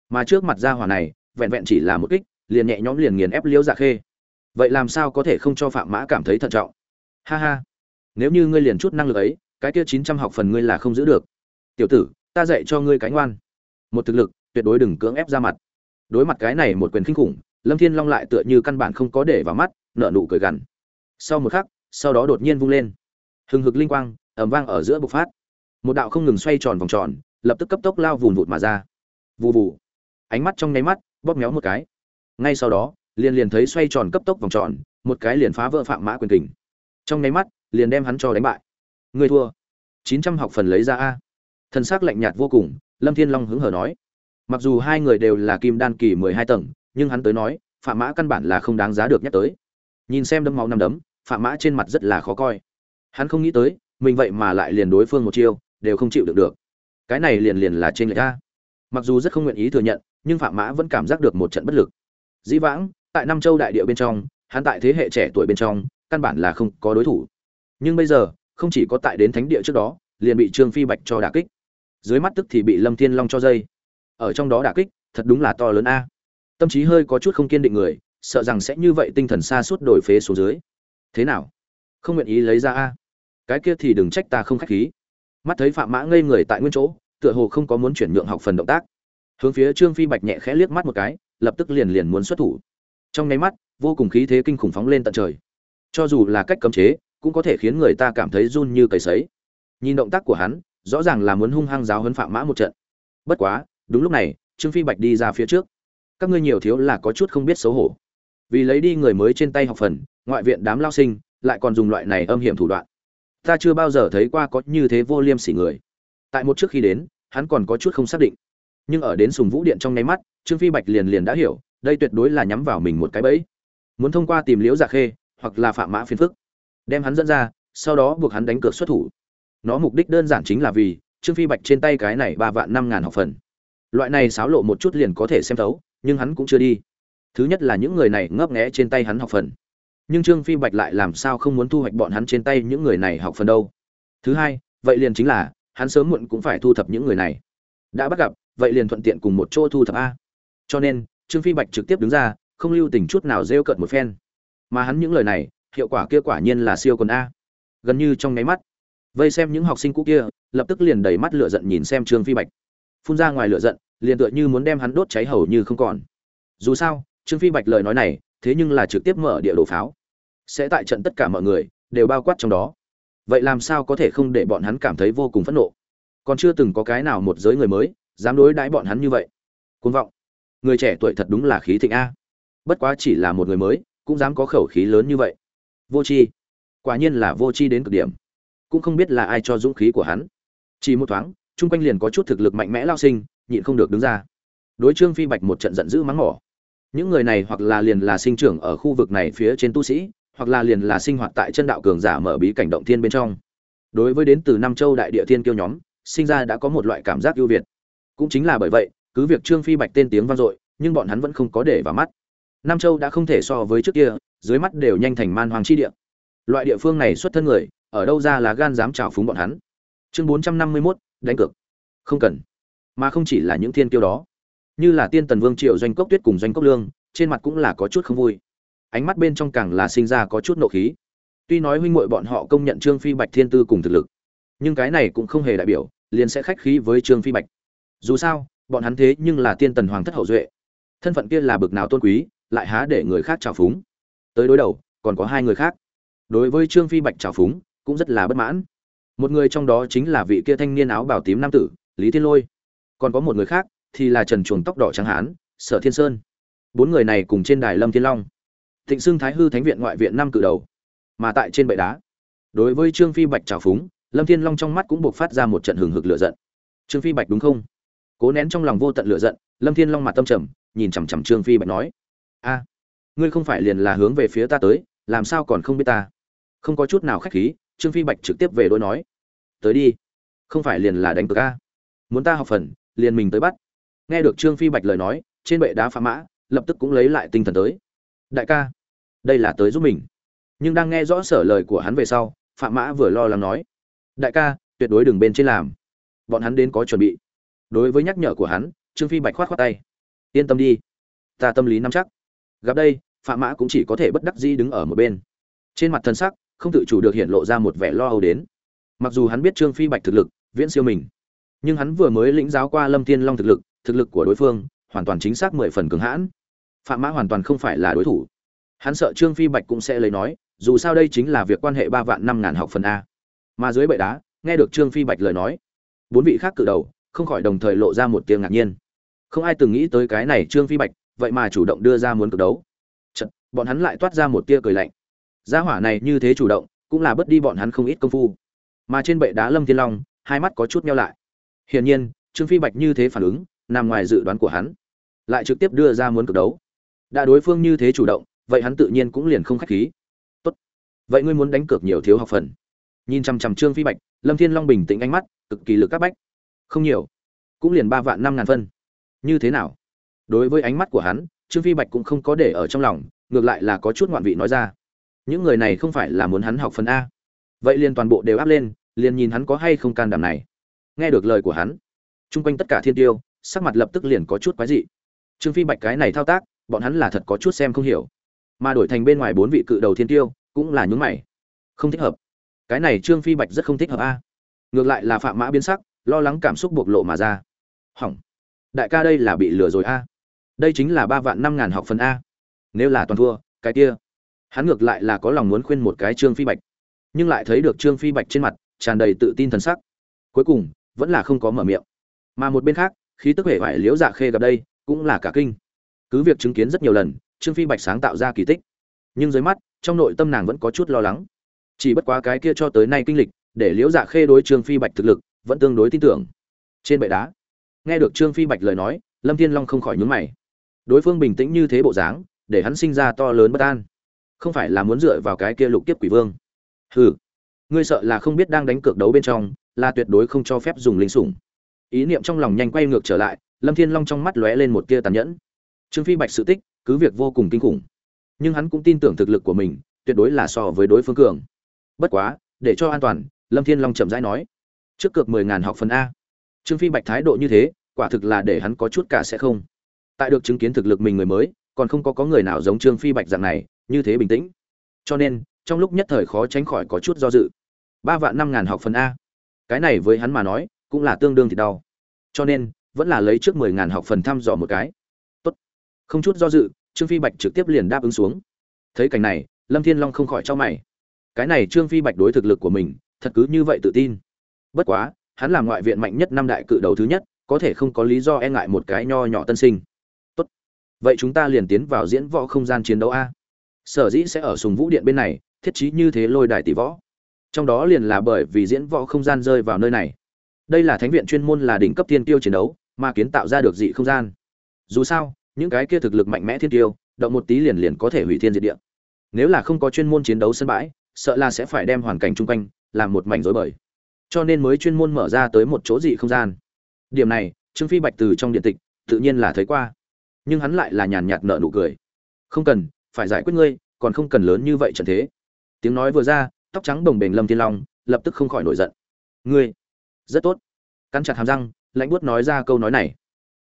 Mà trước mặt gia hỏa này, vẹn vẹn chỉ là một kích, liền nhẹ nhõm liền nghiền ép liễu dạ khê. Vậy làm sao có thể không cho phạm mã cảm thấy thận trọng? Ha ha, nếu như ngươi liền chút năng lực ấy, cái kia chín trăm học phần ngươi là không giữ được. Tiểu tử, ta dạy cho ngươi cái ngoan. Một thực lực, tuyệt đối đừng cưỡng ép ra mặt. Đối mặt cái này một quyền kinh khủng, lâm thiên long lại tựa như căn bản không có để vào mắt nợ nụ cười gằn. Sau một khắc sau đó đột nhiên vung lên. Hừng hực linh quang ẩm vang ở giữa bộc phát. Một đạo không ngừng xoay tròn vòng tròn, lập tức cấp tốc lao vùn vụt mà ra. Vù vù. Ánh mắt trong nháy mắt, bóp méo một cái. Ngay sau đó, liền liền thấy xoay tròn cấp tốc vòng tròn, một cái liền phá vỡ phạm mã quyền kình. Trong nháy mắt, liền đem hắn cho đánh bại. Người thua. Chín trăm học phần lấy ra a. Thân xác lạnh nhạt vô cùng, lâm thiên long hứng hở nói. Mặc dù hai người đều là kim đan kỳ mười hai tầng, nhưng hắn tới nói, phạm mã căn bản là không đáng giá được nhắc tới. Nhìn xem đấm máu năm đấm phạm mã trên mặt rất là khó coi. Hắn không nghĩ tới, mình vậy mà lại liền đối phương một chiêu, đều không chịu được được. Cái này liền liền là trên lệch ra. Mặc dù rất không nguyện ý thừa nhận, nhưng phạm mã vẫn cảm giác được một trận bất lực. Dĩ vãng, tại nam châu đại địa bên trong, hắn tại thế hệ trẻ tuổi bên trong, căn bản là không có đối thủ. Nhưng bây giờ, không chỉ có tại đến thánh địa trước đó, liền bị trương phi bạch cho đả kích. Dưới mắt tức thì bị lâm thiên long cho dây. Ở trong đó đả kích, thật đúng là to lớn a. Tâm trí hơi có chút không kiên định người, sợ rằng sẽ như vậy tinh thần xa suốt đổi phế xuống dưới thế nào? Không nguyện ý lấy ra a? Cái kia thì đừng trách ta không khách khí. Mắt thấy phạm mã ngây người tại nguyên chỗ, tựa hồ không có muốn chuyển nhượng học phần động tác. Hướng phía trương phi bạch nhẹ khẽ liếc mắt một cái, lập tức liền liền muốn xuất thủ. Trong nháy mắt, vô cùng khí thế kinh khủng phóng lên tận trời. Cho dù là cách cấm chế, cũng có thể khiến người ta cảm thấy run như cầy sấy. Nhìn động tác của hắn, rõ ràng là muốn hung hăng giáo huấn phạm mã một trận. Bất quá, đúng lúc này, trương phi bạch đi ra phía trước. Các ngươi nhiều thiếu là có chút không biết xấu hổ. Vì lấy đi người mới trên tay học phần ngoại viện đám lao sinh lại còn dùng loại này âm hiểm thủ đoạn. Ta chưa bao giờ thấy qua có như thế vô liêm sỉ người. Tại một trước khi đến, hắn còn có chút không xác định. Nhưng ở đến sùng vũ điện trong nháy mắt, trương phi bạch liền liền đã hiểu, đây tuyệt đối là nhắm vào mình một cái bẫy. Muốn thông qua tìm liễu giả khê, hoặc là phạm mã phiền phức, đem hắn dẫn ra, sau đó buộc hắn đánh cược xuất thủ. Nó mục đích đơn giản chính là vì, trương phi bạch trên tay cái này ba vạn năm ngàn học phần. Loại này xáo lộ một chút liền có thể xem thấu, nhưng hắn cũng chưa đi. Thứ nhất là những người này ngấp nghé trên tay hắn học phần nhưng trương phi bạch lại làm sao không muốn thu hoạch bọn hắn trên tay những người này học phần đâu? Thứ hai, vậy liền chính là, hắn sớm muộn cũng phải thu thập những người này. Đã bắt gặp, vậy liền thuận tiện cùng một chỗ thu thập a. Cho nên, trương phi bạch trực tiếp đứng ra, không lưu tình chút nào rêu cợt một phen. Mà hắn những lời này, hiệu quả kia quả nhiên là siêu quần a. Gần như trong nháy mắt, vây xem những học sinh cũ kia, lập tức liền đầy mắt lửa giận nhìn xem trương phi bạch. Phun ra ngoài lửa giận, liền tựa như muốn đem hắn đốt cháy hầu như không còn. Dù sao, trương phi bạch lời nói này, thế nhưng là trực tiếp mở địa đồ pháo sẽ tại trận tất cả mọi người, đều bao quát trong đó. Vậy làm sao có thể không để bọn hắn cảm thấy vô cùng phẫn nộ? Còn chưa từng có cái nào một giới người mới dám đối đãi bọn hắn như vậy. Côn vọng. Người trẻ tuổi thật đúng là khí thịnh a. Bất quá chỉ là một người mới, cũng dám có khẩu khí lớn như vậy. Vô tri. Quả nhiên là vô tri đến cực điểm. Cũng không biết là ai cho dũng khí của hắn. Chỉ một thoáng, chung quanh liền có chút thực lực mạnh mẽ lao sinh, nhịn không được đứng ra. Đối trương phi bạch một trận giận dữ mắng mỏ. Những người này hoặc là liền là sinh trưởng ở khu vực này phía trên tu sĩ hoặc là liền là sinh hoạt tại chân đạo cường giả mở bí cảnh động thiên bên trong. Đối với đến từ nam châu đại địa thiên kiêu nhóm sinh ra đã có một loại cảm giác ưu việt. Cũng chính là bởi vậy cứ việc trương phi bạch tên tiếng vang dội nhưng bọn hắn vẫn không có để vào mắt. Nam châu đã không thể so với trước kia dưới mắt đều nhanh thành man hoàng chi địa. Loại địa phương này xuất thân người ở đâu ra là gan dám trào phúng bọn hắn? Chương bốn trăm năm mươi 451, đánh cược. Không cần. Mà không chỉ là những thiên kiêu đó. Như là tiên tần vương triệu doanh cốc tuyết cùng doanh cốc lương trên mặt cũng là có chút không vui ánh mắt bên trong càng là sinh ra có chút nộ khí. Tuy nói huynh muội bọn họ công nhận trương phi bạch thiên tư cùng thực lực, nhưng cái này cũng không hề đại biểu, liền sẽ khách khí với trương phi bạch. Dù sao, bọn hắn thế nhưng là tiên tần hoàng thất hậu duệ. Thân phận kia là bực nào tôn quý, lại há để người khác trào phúng. Tới đối đầu, còn có hai người khác. Đối với trương phi bạch trào phúng, cũng rất là bất mãn. Một người trong đó chính là vị kia thanh niên áo bào tím nam tử, lý thiên lôi. Còn có một người khác, thì là trần chuồng tóc đỏ trắng hán, sở thiên sơn. Bốn người này cùng trên đài lâm thiên long thịnh xưng thái hư thánh viện ngoại viện năm cử đầu, mà tại trên bệ đá. Đối với trương phi bạch trào phúng, lâm thiên long trong mắt cũng buộc phát ra một trận hừng hực lửa giận. Trương phi bạch đúng không? Cố nén trong lòng vô tận lửa giận, lâm thiên long mặt tâm trầm, nhìn chằm chằm trương phi bạch nói, a, ngươi không phải liền là hướng về phía ta tới, làm sao còn không biết ta? Không có chút nào khách khí, trương phi bạch trực tiếp về đôi nói, tới đi, không phải liền là đánh cược a. Muốn ta học phần, liền mình tới bắt. Nghe được trương phi bạch lời nói, trên bệ đá phá mã, lập tức cũng lấy lại tinh thần tới đại ca, đây là tới giúp mình. Nhưng đang nghe rõ sở lời của hắn về sau, phạm mã vừa lo lắng nói, đại ca, tuyệt đối đừng bên trên làm. Bọn hắn đến có chuẩn bị. Đối với nhắc nhở của hắn, trương phi bạch khoát khoát tay. Yên tâm đi, ta tâm lý nắm chắc. Gặp đây, phạm mã cũng chỉ có thể bất đắc dĩ đứng ở một bên. Trên mặt thân sắc, không tự chủ được hiện lộ ra một vẻ lo âu đến. Mặc dù hắn biết trương phi bạch thực lực, viễn siêu mình, nhưng hắn vừa mới lĩnh giáo qua lâm tiên long thực lực thực lực của đối phương hoàn toàn chính xác mười phần cường hãn phạm mã hoàn toàn không phải là đối thủ. Hắn sợ trương phi bạch cũng sẽ lấy nói dù sao đây chính là việc quan hệ ba vạn năm ngàn học phần a. Mà dưới bệ đá nghe được trương phi bạch lời nói bốn vị khác cự đầu không khỏi đồng thời lộ ra một tiếng ngạc nhiên. Không ai từng nghĩ tới cái này trương phi bạch vậy mà chủ động đưa ra muốn cực đấu. Chật, bọn hắn lại toát ra một tia cười lạnh. Gia hỏa này như thế chủ động cũng là bất đi bọn hắn không ít công phu. Mà trên bệ đá lâm thiên long hai mắt có chút meo lại. Hiển nhiên trương phi bạch như thế phản ứng nằm ngoài dự đoán của hắn. Lại trực tiếp đưa ra muốn cực đấu đã đối phương như thế chủ động, vậy hắn tự nhiên cũng liền không khách khí. Tốt. Vậy ngươi muốn đánh cược nhiều thiếu học phần? Nhìn chằm chằm trương phi bạch, lâm thiên long bình tĩnh ánh mắt, cực kỳ lực các bách. Không nhiều. Cũng liền ba vạn năm ngàn phân. Như thế nào? Đối với ánh mắt của hắn, trương phi bạch cũng không có để ở trong lòng, ngược lại là có chút ngoạn vị nói ra. Những người này không phải là muốn hắn học phần a. Vậy liền toàn bộ đều áp lên, liền nhìn hắn có hay không can đảm này. Nghe được lời của hắn, chung quanh tất cả thiên tiêu, sắc mặt lập tức liền có chút quái dị. Trương phi bạch cái này thao tác bọn hắn là thật có chút xem không hiểu. Mà đổi thành bên ngoài bốn vị cự đầu thiên tiêu, cũng là nhún mày. Không thích hợp. Cái này trương phi bạch rất không thích hợp a. Ngược lại là phạm mã biến sắc, lo lắng cảm xúc bộc lộ mà ra. Hỏng. Đại ca đây là bị lừa rồi a. Đây chính là ba vạn năm ngàn học phần a. Nếu là toàn thua, cái kia. Hắn ngược lại là có lòng muốn khuyên một cái trương phi bạch. Nhưng lại thấy được trương phi bạch trên mặt, tràn đầy tự tin thần sắc. Cuối cùng, vẫn là không có mở miệng. Mà một bên khác, khí tức hệ vải liễu dạ khê gặp đây, cũng là cả kinh cứ việc chứng kiến rất nhiều lần, trương phi bạch sáng tạo ra kỳ tích. Nhưng dưới mắt, trong nội tâm nàng vẫn có chút lo lắng. Chỉ bất quá cái kia cho tới nay kinh lịch, để liễu dạ khê đối trương phi bạch thực lực, vẫn tương đối tin tưởng. Trên bệ đá, nghe được trương phi bạch lời nói, lâm thiên long không khỏi nhún mày. Đối phương bình tĩnh như thế bộ dáng, để hắn sinh ra to lớn bất an. Không phải là muốn dựa vào cái kia lục kiếp quỷ vương. Hừ, ngươi sợ là không biết đang đánh cược đấu bên trong, là tuyệt đối không cho phép dùng linh sủng. Ý niệm trong lòng nhanh quay ngược trở lại, lâm thiên long trong mắt lóe lên một tia tàn nhẫn trương phi bạch sự tích, cứ việc vô cùng kinh khủng, nhưng hắn cũng tin tưởng thực lực của mình, tuyệt đối là so với đối phương cường. Bất quá, để cho an toàn, lâm thiên long chậm rãi nói, trước cược mười ngàn học phần a. Trương phi bạch thái độ như thế, quả thực là để hắn có chút cả sẽ không. Tại được chứng kiến thực lực mình người mới, còn không có có người nào giống trương phi bạch dạng này, như thế bình tĩnh. Cho nên, trong lúc nhất thời khó tránh khỏi có chút do dự. Ba vạn năm ngàn học phần a. Cái này với hắn mà nói, cũng là tương đương thì đau. Cho nên, vẫn là lấy trước mười ngàn học phần thăm dò một cái không chút do dự, trương phi bạch trực tiếp liền đáp ứng xuống. Thấy cảnh này, lâm thiên long không khỏi cho mày. Cái này trương phi bạch đối thực lực của mình, thật cứ như vậy tự tin. Bất quá, hắn là ngoại viện mạnh nhất năm đại cự đầu thứ nhất, có thể không có lý do e ngại một cái nho nhỏ tân sinh. Tốt. Vậy chúng ta liền tiến vào diễn võ không gian chiến đấu a. Sở dĩ sẽ ở sùng vũ điện bên này, thiết trí như thế lôi đài tỷ võ. Trong đó liền là bởi vì diễn võ không gian rơi vào nơi này. Đây là thánh viện chuyên môn là đỉnh cấp thiên tiêu chiến đấu, mà kiến tạo ra được dị không gian. Dù sao những cái kia thực lực mạnh mẽ thiên tiêu, động một tí liền liền có thể hủy thiên diệt địa. Nếu là không có chuyên môn chiến đấu sân bãi, sợ là sẽ phải đem hoàn cảnh chung quanh làm một mảnh rối bời. Cho nên mới chuyên môn mở ra tới một chỗ dị không gian. Điểm này, trương phi bạch từ trong điện tịch tự nhiên là thấy qua. Nhưng hắn lại là nhàn nhạt nợ nụ cười. Không cần, phải giải quyết ngươi, còn không cần lớn như vậy trận thế. Tiếng nói vừa ra, tóc trắng bồng bềnh lâm thiên long lập tức không khỏi nổi giận. Ngươi, rất tốt. Cắn chặt hàm răng lãnh buốt nói ra câu nói này.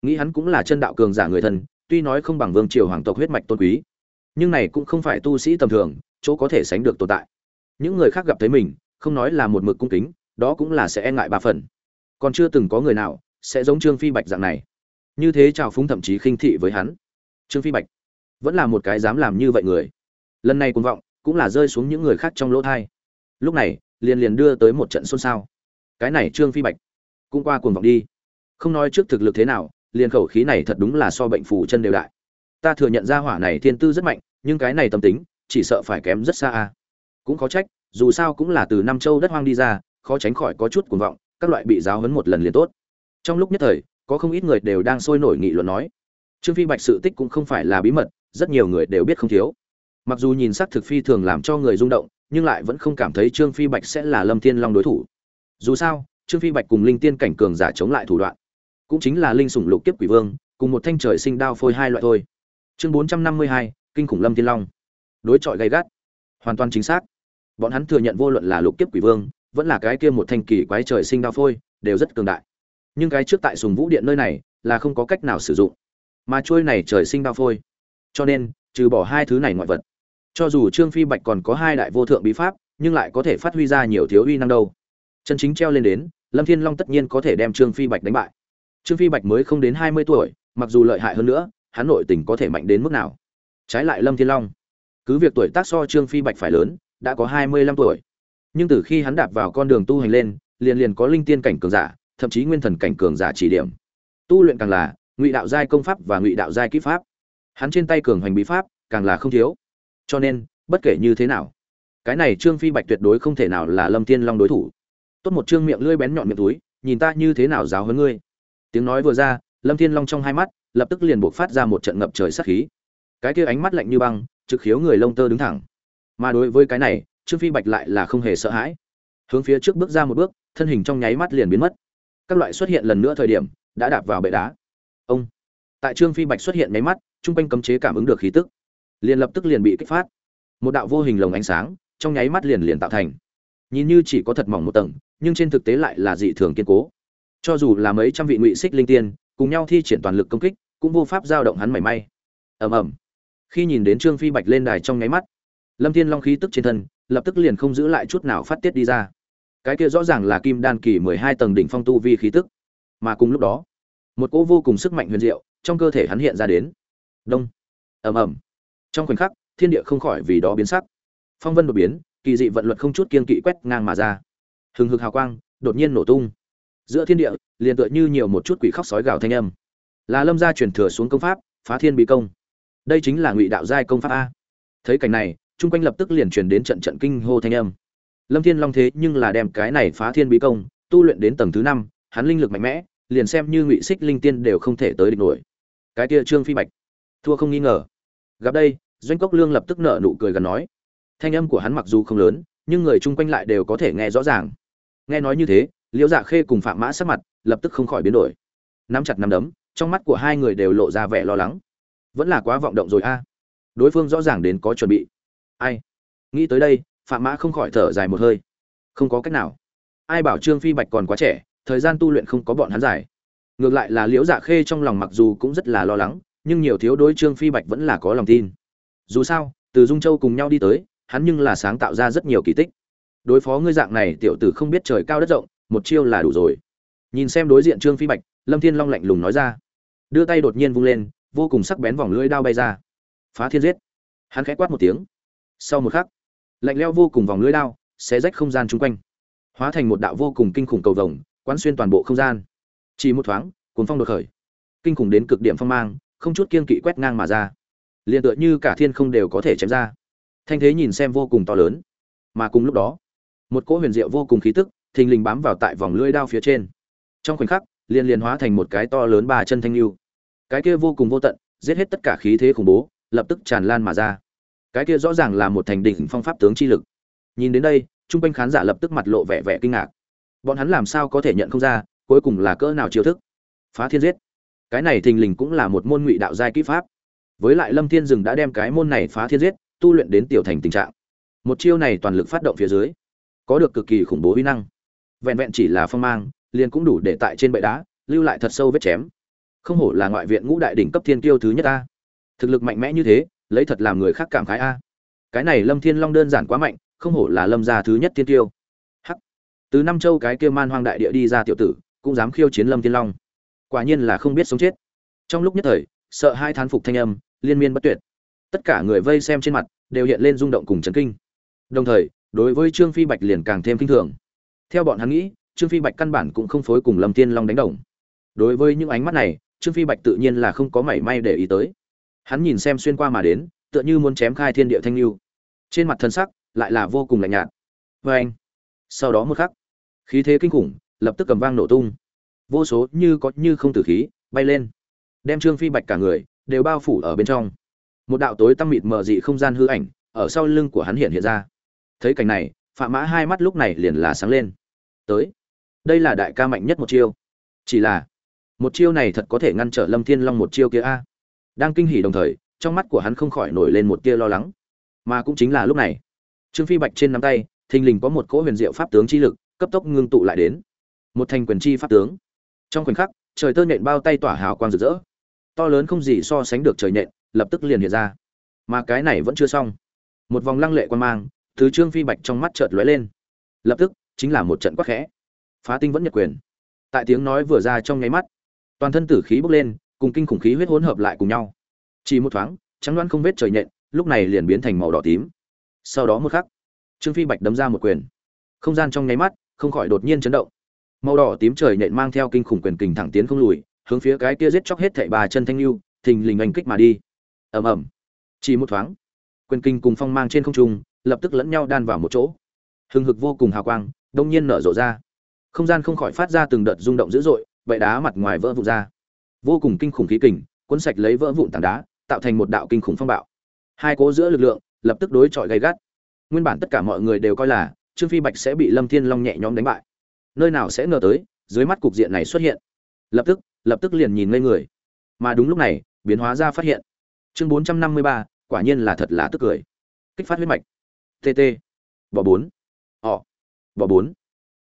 Nghĩ hắn cũng là chân đạo cường giả người thần tuy nói không bằng vương triều hoàng tộc huyết mạch tôn quý, nhưng này cũng không phải tu sĩ tầm thường, chỗ có thể sánh được tồn tại. Những người khác gặp thấy mình, không nói là một mực cung kính, đó cũng là sẽ e ngại ba phần. Còn chưa từng có người nào sẽ giống trương phi bạch dạng này. Như thế chào phúng thậm chí khinh thị với hắn. Trương phi bạch vẫn là một cái dám làm như vậy người. Lần này cuồng vọng cũng là rơi xuống những người khác trong lỗ thai. Lúc này, liền liền đưa tới một trận xôn xao. Cái này trương phi bạch cũng qua cuồng vọng đi. Không nói trước thực lực thế nào liền khẩu khí này thật đúng là so bệnh phủ chân đều đại. Ta thừa nhận ra hỏa này thiên tư rất mạnh, nhưng cái này tâm tính, chỉ sợ phải kém rất xa a. Cũng có trách, dù sao cũng là từ năm châu đất hoang đi ra, khó tránh khỏi có chút cuồng vọng, các loại bị giáo huấn một lần liền tốt. Trong lúc nhất thời, có không ít người đều đang sôi nổi nghị luận nói. Trương phi bạch sự tích cũng không phải là bí mật, rất nhiều người đều biết không thiếu. Mặc dù nhìn sắc thực phi thường làm cho người rung động, nhưng lại vẫn không cảm thấy trương phi bạch sẽ là lâm thiên long đối thủ. Dù sao, trương phi bạch cùng linh tiên cảnh cường giả chống lại thủ đoạn cũng chính là linh sủng lục kiếp quỷ vương, cùng một thanh trời sinh đao phôi hai loại thôi. Chương bốn trăm năm mươi hai, kinh khủng lâm thiên long. Đối chọi gay gắt. Hoàn toàn chính xác. Bọn hắn thừa nhận vô luận là lục kiếp quỷ vương, vẫn là cái kia một thanh kỳ quái trời sinh đao phôi, đều rất cường đại. Nhưng cái trước tại sùng vũ điện nơi này, là không có cách nào sử dụng. Mà trôi này trời sinh đao phôi. Cho nên, trừ bỏ hai thứ này ngoại vật, cho dù trương phi bạch còn có hai đại vô thượng bí pháp, nhưng lại có thể phát huy ra nhiều thiếu uy năng đâu. Chân chính treo lên đến, lâm thiên long tất nhiên có thể đem trương phi bạch đánh bại trương phi bạch mới không đến hai mươi tuổi, mặc dù lợi hại hơn nữa, hắn nội tình có thể mạnh đến mức nào? Trái lại lâm thiên long, cứ việc tuổi tác so trương phi bạch phải lớn, đã có hai mươi lăm tuổi. Nhưng từ khi hắn đạp vào con đường tu hành lên, liền liền có linh tiên cảnh cường giả, thậm chí nguyên thần cảnh cường giả chỉ điểm. Tu luyện càng là, ngụy đạo giai công pháp và ngụy đạo giai kỹ pháp. Hắn trên tay cường hành bí pháp, càng là không thiếu. Cho nên, bất kể như thế nào, cái này trương phi bạch tuyệt đối không thể nào là lâm thiên long đối thủ. Tốt một trương miệng lưỡi bén nhọn miệng túi, nhìn ta như thế nào giáo hơn ngươi tiếng nói vừa ra, lâm thiên long trong hai mắt lập tức liền buộc phát ra một trận ngập trời sát khí. Cái kia ánh mắt lạnh như băng, trực khiếu người lông tơ đứng thẳng. Mà đối với cái này, trương phi bạch lại là không hề sợ hãi. Hướng phía trước bước ra một bước, thân hình trong nháy mắt liền biến mất. Các loại xuất hiện lần nữa thời điểm, đã đạp vào bệ đá. Ông! Tại trương phi bạch xuất hiện nháy mắt trung quanh cấm chế cảm ứng được khí tức, liền lập tức liền bị kích phát. Một đạo vô hình lồng ánh sáng, trong nháy mắt liền liền tạo thành. Nhìn như chỉ có thật mỏng một tầng, nhưng trên thực tế lại là dị thường kiên cố cho dù là mấy trăm vị ngụy xích linh tiên, cùng nhau thi triển toàn lực công kích, cũng vô pháp giao động hắn mảy may. Ầm ầm. Khi nhìn đến trương phi bạch lên đài trong nháy mắt, lâm thiên long khí tức trên thân, lập tức liền không giữ lại chút nào phát tiết đi ra. Cái kia rõ ràng là kim đan kỳ mười hai tầng đỉnh phong tu vi khí tức. Mà cùng lúc đó, một cỗ vô cùng sức mạnh huyền diệu trong cơ thể hắn hiện ra đến. Đông. Ầm ầm. Trong khoảnh khắc, thiên địa không khỏi vì đó biến sắc. Phong vân đột biến, kỳ dị vận luật không chút kiên kỵ quét ngang mà ra. Hừng hực hào quang đột nhiên nổ tung giữa thiên địa, liền tựa như nhiều một chút quỷ khóc sói gào thanh âm. Là lâm gia truyền thừa xuống công pháp, phá thiên bí công. Đây chính là ngụy đạo giai công pháp a. Thấy cảnh này, chung quanh lập tức liền truyền đến trận trận kinh hô thanh âm. Lâm thiên long thế nhưng là đem cái này phá thiên bí công, tu luyện đến tầng thứ năm, hắn linh lực mạnh mẽ, liền xem như ngụy xích linh tiên đều không thể tới địch nổi. Cái kia trương phi bạch. Thua không nghi ngờ. Gặp đây, doanh cốc lương lập tức nở nụ cười gần nói. Thanh âm của hắn mặc dù không lớn, nhưng người chung quanh lại đều có thể nghe rõ ràng. Nghe nói như thế liễu dạ khê cùng phạm mã sắc mặt lập tức không khỏi biến đổi. Nắm chặt nắm đấm, trong mắt của hai người đều lộ ra vẻ lo lắng. Vẫn là quá vọng động rồi a. Đối phương rõ ràng đến có chuẩn bị. Ai? Nghĩ tới đây, phạm mã không khỏi thở dài một hơi. Không có cách nào. Ai bảo trương phi bạch còn quá trẻ, thời gian tu luyện không có bọn hắn dài. Ngược lại là liễu dạ khê trong lòng mặc dù cũng rất là lo lắng, nhưng nhiều thiếu đối trương phi bạch vẫn là có lòng tin. Dù sao, từ dung châu cùng nhau đi tới, hắn nhưng là sáng tạo ra rất nhiều kỳ tích. Đối phó ngươi dạng này, tiểu tử không biết trời cao đất rộng một chiêu là đủ rồi. Nhìn xem đối diện trương phi bạch, lâm thiên long lạnh lùng nói ra. Đưa tay đột nhiên vung lên, vô cùng sắc bén vòng lưỡi đao bay ra. Phá thiên giết. Hắn khẽ quát một tiếng. Sau một khắc, lạnh leo vô cùng vòng lưỡi đao xé rách không gian chung quanh, hóa thành một đạo vô cùng kinh khủng cầu vồng, quán xuyên toàn bộ không gian. Chỉ một thoáng cuốn phong đột khởi. Kinh khủng đến cực điểm phong mang, không chút kiên kỵ quét ngang mà ra. Liền tựa như cả thiên không đều có thể chém ra. Thanh thế nhìn xem vô cùng to lớn. Mà cùng lúc đó, một cỗ huyền diệu vô cùng khí tức thình lình bám vào tại vòng lưỡi đao phía trên. Trong khoảnh khắc, liền liền hóa thành một cái to lớn ba chân thanh lưu. Cái kia vô cùng vô tận, giết hết tất cả khí thế khủng bố, lập tức tràn lan mà ra. Cái kia rõ ràng là một thành đỉnh phong pháp tướng chi lực. Nhìn đến đây, trung quanh khán giả lập tức mặt lộ vẻ vẻ kinh ngạc. Bọn hắn làm sao có thể nhận không ra, cuối cùng là cỡ nào chiêu thức. Phá thiên giết. Cái này thình lình cũng là một môn ngụy đạo giai kỹ pháp. Với lại lâm thiên dừng đã đem cái môn này phá thiên giết, tu luyện đến tiểu thành tình trạng. Một chiêu này toàn lực phát động phía dưới, có được cực kỳ khủng bố uy năng vẹn vẹn chỉ là phong mang, liền cũng đủ để tại trên bệ đá, lưu lại thật sâu vết chém. Không hổ là ngoại viện ngũ đại đỉnh cấp thiên kiêu thứ nhất a. Thực lực mạnh mẽ như thế, lấy thật làm người khác cảm khái a. Cái này lâm thiên long đơn giản quá mạnh, không hổ là lâm gia thứ nhất thiên kiêu. Hắc. Từ năm châu cái kia man hoang đại địa đi ra tiểu tử, cũng dám khiêu chiến lâm thiên long. Quả nhiên là không biết sống chết. Trong lúc nhất thời, sợ hai thán phục thanh âm, liên miên bất tuyệt. Tất cả người vây xem trên mặt, đều hiện lên rung động cùng chấn kinh. Đồng thời, đối với trương phi bạch liền càng thêm kinh thường theo bọn hắn nghĩ, trương phi bạch căn bản cũng không phối cùng lâm thiên long đánh đồng. Đối với những ánh mắt này, trương phi bạch tự nhiên là không có mảy may để ý tới. Hắn nhìn xem xuyên qua mà đến, tựa như muốn chém khai thiên địa thanh lưu. Trên mặt thân sắc lại là vô cùng lạnh nhạt. Vê anh, sau đó một khắc, khí thế kinh khủng lập tức cầm vang nổ tung. Vô số như có như không tử khí bay lên, đem trương phi bạch cả người đều bao phủ ở bên trong. Một đạo tối tăm mịt mờ dị không gian hư ảnh ở sau lưng của hắn hiện hiện ra. Thấy cảnh này phạm mã hai mắt lúc này liền là sáng lên. Tới. Đây là đại ca mạnh nhất một chiêu. Chỉ là, một chiêu này thật có thể ngăn trở lâm thiên long một chiêu kia a. Đang kinh hỉ đồng thời, trong mắt của hắn không khỏi nổi lên một tia lo lắng. Mà cũng chính là lúc này, trương phi bạch trên nắm tay, thình lình có một cỗ huyền diệu pháp tướng chi lực, cấp tốc ngưng tụ lại đến. Một thành quyền chi pháp tướng. Trong khoảnh khắc, trời tơ nện bao tay tỏa hào quang rực rỡ. To lớn không gì so sánh được trời nện lập tức liền hiện ra. Mà cái này vẫn chưa xong. Một vòng lăng lệ quan mang thứ trương phi bạch trong mắt chợt lóe lên. Lập tức, chính là một trận quắc khẽ. Phá tinh vẫn nhật quyền. Tại tiếng nói vừa ra trong nháy mắt, toàn thân tử khí bốc lên, cùng kinh khủng khí huyết hỗn hợp lại cùng nhau. Chỉ một thoáng, trắng đoán không vết trời nhện, lúc này liền biến thành màu đỏ tím. Sau đó một khắc, trương phi bạch đấm ra một quyền. Không gian trong nháy mắt, không khỏi đột nhiên chấn động. Màu đỏ tím trời nhện mang theo kinh khủng quyền kình thẳng tiến không lùi, hướng phía cái kia giết chóc hết thảy bà chân thanh lưu, thình lình anh kích mà đi. Ầm ầm. Chỉ một thoáng, quyền kinh cùng phong mang trên không trung lập tức lẫn nhau đan vào một chỗ. Hừng hực vô cùng hào quang, đông nhiên nở rộ ra. Không gian không khỏi phát ra từng đợt rung động dữ dội vậy đá mặt ngoài vỡ vụn ra. Vô cùng kinh khủng khí kình, cuốn sạch lấy vỡ vụn tảng đá, tạo thành một đạo kinh khủng phong bạo. Hai cố giữa lực lượng, lập tức đối chọi gay gắt. Nguyên bản tất cả mọi người đều coi là, trương phi bạch sẽ bị lâm thiên long nhẹ nhõm đánh bại. Nơi nào sẽ ngờ tới, dưới mắt cục diện này xuất hiện. Lập tức lập tức liền nhìn ngây người. Mà đúng lúc này, biến hóa ra phát hiện. Chương bốn trăm năm mươi ba, quả nhiên là thật là tức cười. Kích phát huyết mạch tt bỏ bốn. Họ bỏ bốn.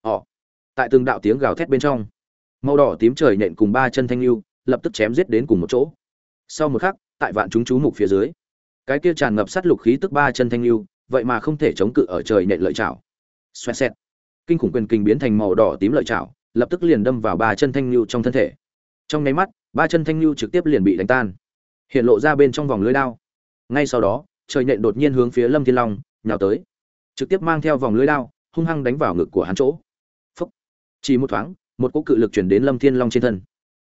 Họ tại từng đạo tiếng gào thét bên trong, màu đỏ tím trời nện cùng ba chân thanh lưu lập tức chém giết đến cùng một chỗ. Sau một khắc, tại vạn chúng chú mục phía dưới, cái kia tràn ngập sát lục khí tức ba chân thanh lưu, vậy mà không thể chống cự ở trời nện lợi chảo. Xoẹt xẹt. Kinh khủng quyền kinh biến thành màu đỏ tím lợi chảo, lập tức liền đâm vào ba chân thanh lưu trong thân thể. Trong nháy mắt, ba chân thanh lưu trực tiếp liền bị đánh tan. Hiện lộ ra bên trong vòng lưới đao. Ngay sau đó, trời nện đột nhiên hướng phía lâm thiên long nhào tới. Trực tiếp mang theo vòng lưới đao, hung hăng đánh vào ngực của hắn chỗ. Phúc. chỉ một thoáng, một cỗ cự lực chuyển đến lâm thiên long trên thân.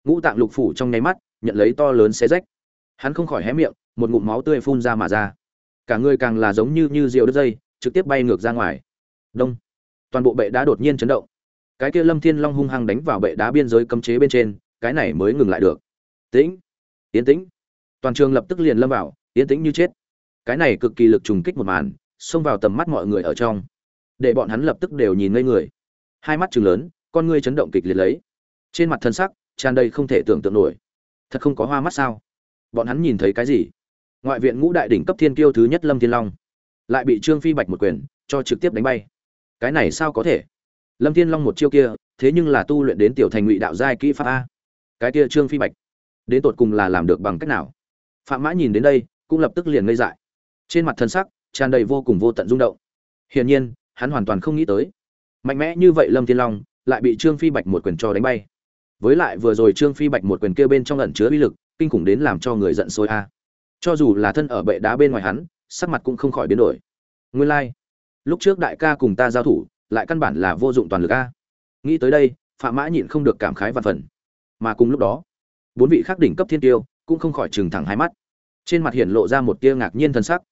Ngũ tạng lục phủ trong nháy mắt, nhận lấy to lớn xé rách. Hắn không khỏi hé miệng, một ngụm máu tươi phun ra mà ra. Cả người càng là giống như như diều đứt dây, trực tiếp bay ngược ra ngoài. Đông. Toàn bộ bệ đá đột nhiên chấn động. Cái kia lâm thiên long hung hăng đánh vào bệ đá biên giới cấm chế bên trên, cái này mới ngừng lại được. Tĩnh. Yên tĩnh. Toàn trường lập tức liền lâm vào, yên tĩnh như chết. Cái này cực kỳ lực trùng kích một màn xông vào tầm mắt mọi người ở trong. Để bọn hắn lập tức đều nhìn ngây người. Hai mắt chừng lớn, con ngươi chấn động kịch liệt lấy. Trên mặt thân sắc, tràn đầy không thể tưởng tượng nổi. Thật không có hoa mắt sao? Bọn hắn nhìn thấy cái gì? Ngoại viện ngũ đại đỉnh cấp thiên kiêu thứ nhất lâm thiên long. Lại bị trương phi bạch một quyền, cho trực tiếp đánh bay. Cái này sao có thể? Lâm thiên long một chiêu kia, thế nhưng là tu luyện đến tiểu thành ngụy đạo giai kỹ pháp a. Cái kia trương phi bạch, đến tột cùng là làm được bằng cách nào? Phạm mã nhìn đến đây, cũng lập tức liền ngây dại. Trên mặt thân sắc tràn đầy vô cùng vô tận rung động. Hiển nhiên, hắn hoàn toàn không nghĩ tới. Mạnh mẽ như vậy lâm thiên long lại bị trương phi bạch một quyền cho đánh bay. Với lại vừa rồi trương phi bạch một quyền kia bên trong ẩn chứa uy lực, kinh khủng đến làm cho người giận sôi a. Cho dù là thân ở bệ đá bên ngoài hắn, sắc mặt cũng không khỏi biến đổi. Nguyên lai、like. lúc trước đại ca cùng ta giao thủ, lại căn bản là vô dụng toàn lực a. Nghĩ tới đây phạm mã nhịn không được cảm khái văn phần. Mà cùng lúc đó, bốn vị khắc đỉnh cấp thiên tiêu cũng không khỏi trừng thẳng hai mắt. Trên mặt hiện lộ ra một tia ngạc nhiên thần sắc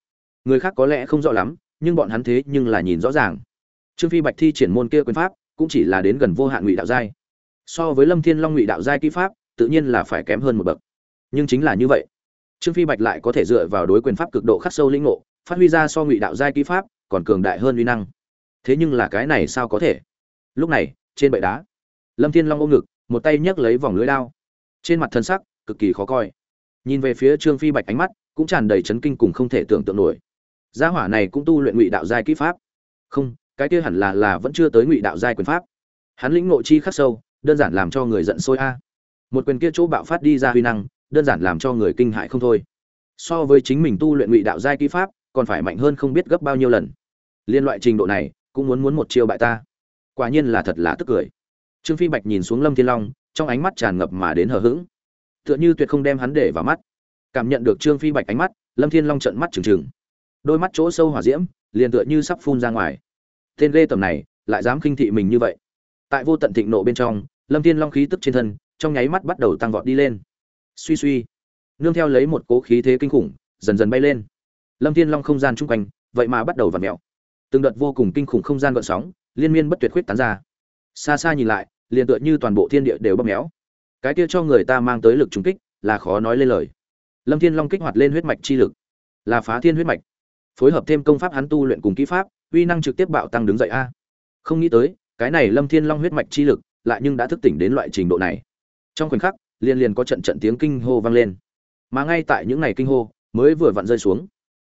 người khác có lẽ không rõ lắm, nhưng bọn hắn thế nhưng là nhìn rõ ràng. Trương phi bạch thi triển môn kia quyền pháp, cũng chỉ là đến gần vô hạn ngụy đạo giai. So với lâm thiên long ngụy đạo giai kỹ pháp, tự nhiên là phải kém hơn một bậc. Nhưng chính là như vậy. Trương phi bạch lại có thể dựa vào đối quyền pháp cực độ khắc sâu linh ngộ, phát huy ra so ngụy đạo giai kỹ pháp, còn cường đại hơn uy năng. Thế nhưng là cái này sao có thể? Lúc này, trên bệ đá, lâm thiên long ôm ngực, một tay nhấc lấy vòng lưới đao. Trên mặt thân sắc, cực kỳ khó coi. Nhìn về phía trương phi bạch ánh mắt, cũng tràn đầy chấn kinh cùng không thể tưởng tượng nổi gia hỏa này cũng tu luyện ngụy đạo giai kỹ pháp. Không, cái kia hẳn là là vẫn chưa tới ngụy đạo giai quyền pháp. Hắn lĩnh ngộ chi khắc sâu, đơn giản làm cho người giận sôi a. Một quyền kia chỗ bạo phát đi ra huy năng, đơn giản làm cho người kinh hại không thôi. So với chính mình tu luyện ngụy đạo giai kỹ pháp, còn phải mạnh hơn không biết gấp bao nhiêu lần. Liên loại trình độ này, cũng muốn muốn một chiêu bại ta. Quả nhiên là thật là tức cười. Trương phi bạch nhìn xuống lâm thiên long, trong ánh mắt tràn ngập mà đến hờ hững. Tựa như tuyệt không đem hắn để vào mắt. Cảm nhận được trương phi bạch ánh mắt, lâm thiên long trợn mắt trừng trừng đôi mắt chỗ sâu hỏa diễm, liền tựa như sắp phun ra ngoài. Tên ghê tầm này lại dám khinh thị mình như vậy. Tại vô tận thịnh nộ bên trong, lâm thiên long khí tức trên thân, trong nháy mắt bắt đầu tăng vọt đi lên. Suy suy, nương theo lấy một cố khí thế kinh khủng, dần dần bay lên. Lâm thiên long không gian chung quanh, vậy mà bắt đầu v ặ mẹo từng đợt vô cùng kinh khủng không gian gợn sóng, liên miên bất tuyệt khuyết tán ra. Xa xa nhìn lại, liền tựa như toàn bộ thiên địa đều bóp méo. Cái kia cho người ta mang tới lực trùng kích, là khó nói lên lời. Lâm thiên long kích hoạt lên huyết mạch chi lực. Là phá thiên huyết mạch phối hợp thêm công pháp hắn tu luyện cùng kỹ pháp, uy năng trực tiếp bạo tăng đứng dậy a. Không nghĩ tới, cái này lâm thiên long huyết mạch chi lực lại nhưng đã thức tỉnh đến loại trình độ này. Trong khoảnh khắc liên liền có trận trận tiếng kinh hô vang lên. Mà ngay tại những ngày kinh hô, mới vừa vặn rơi xuống.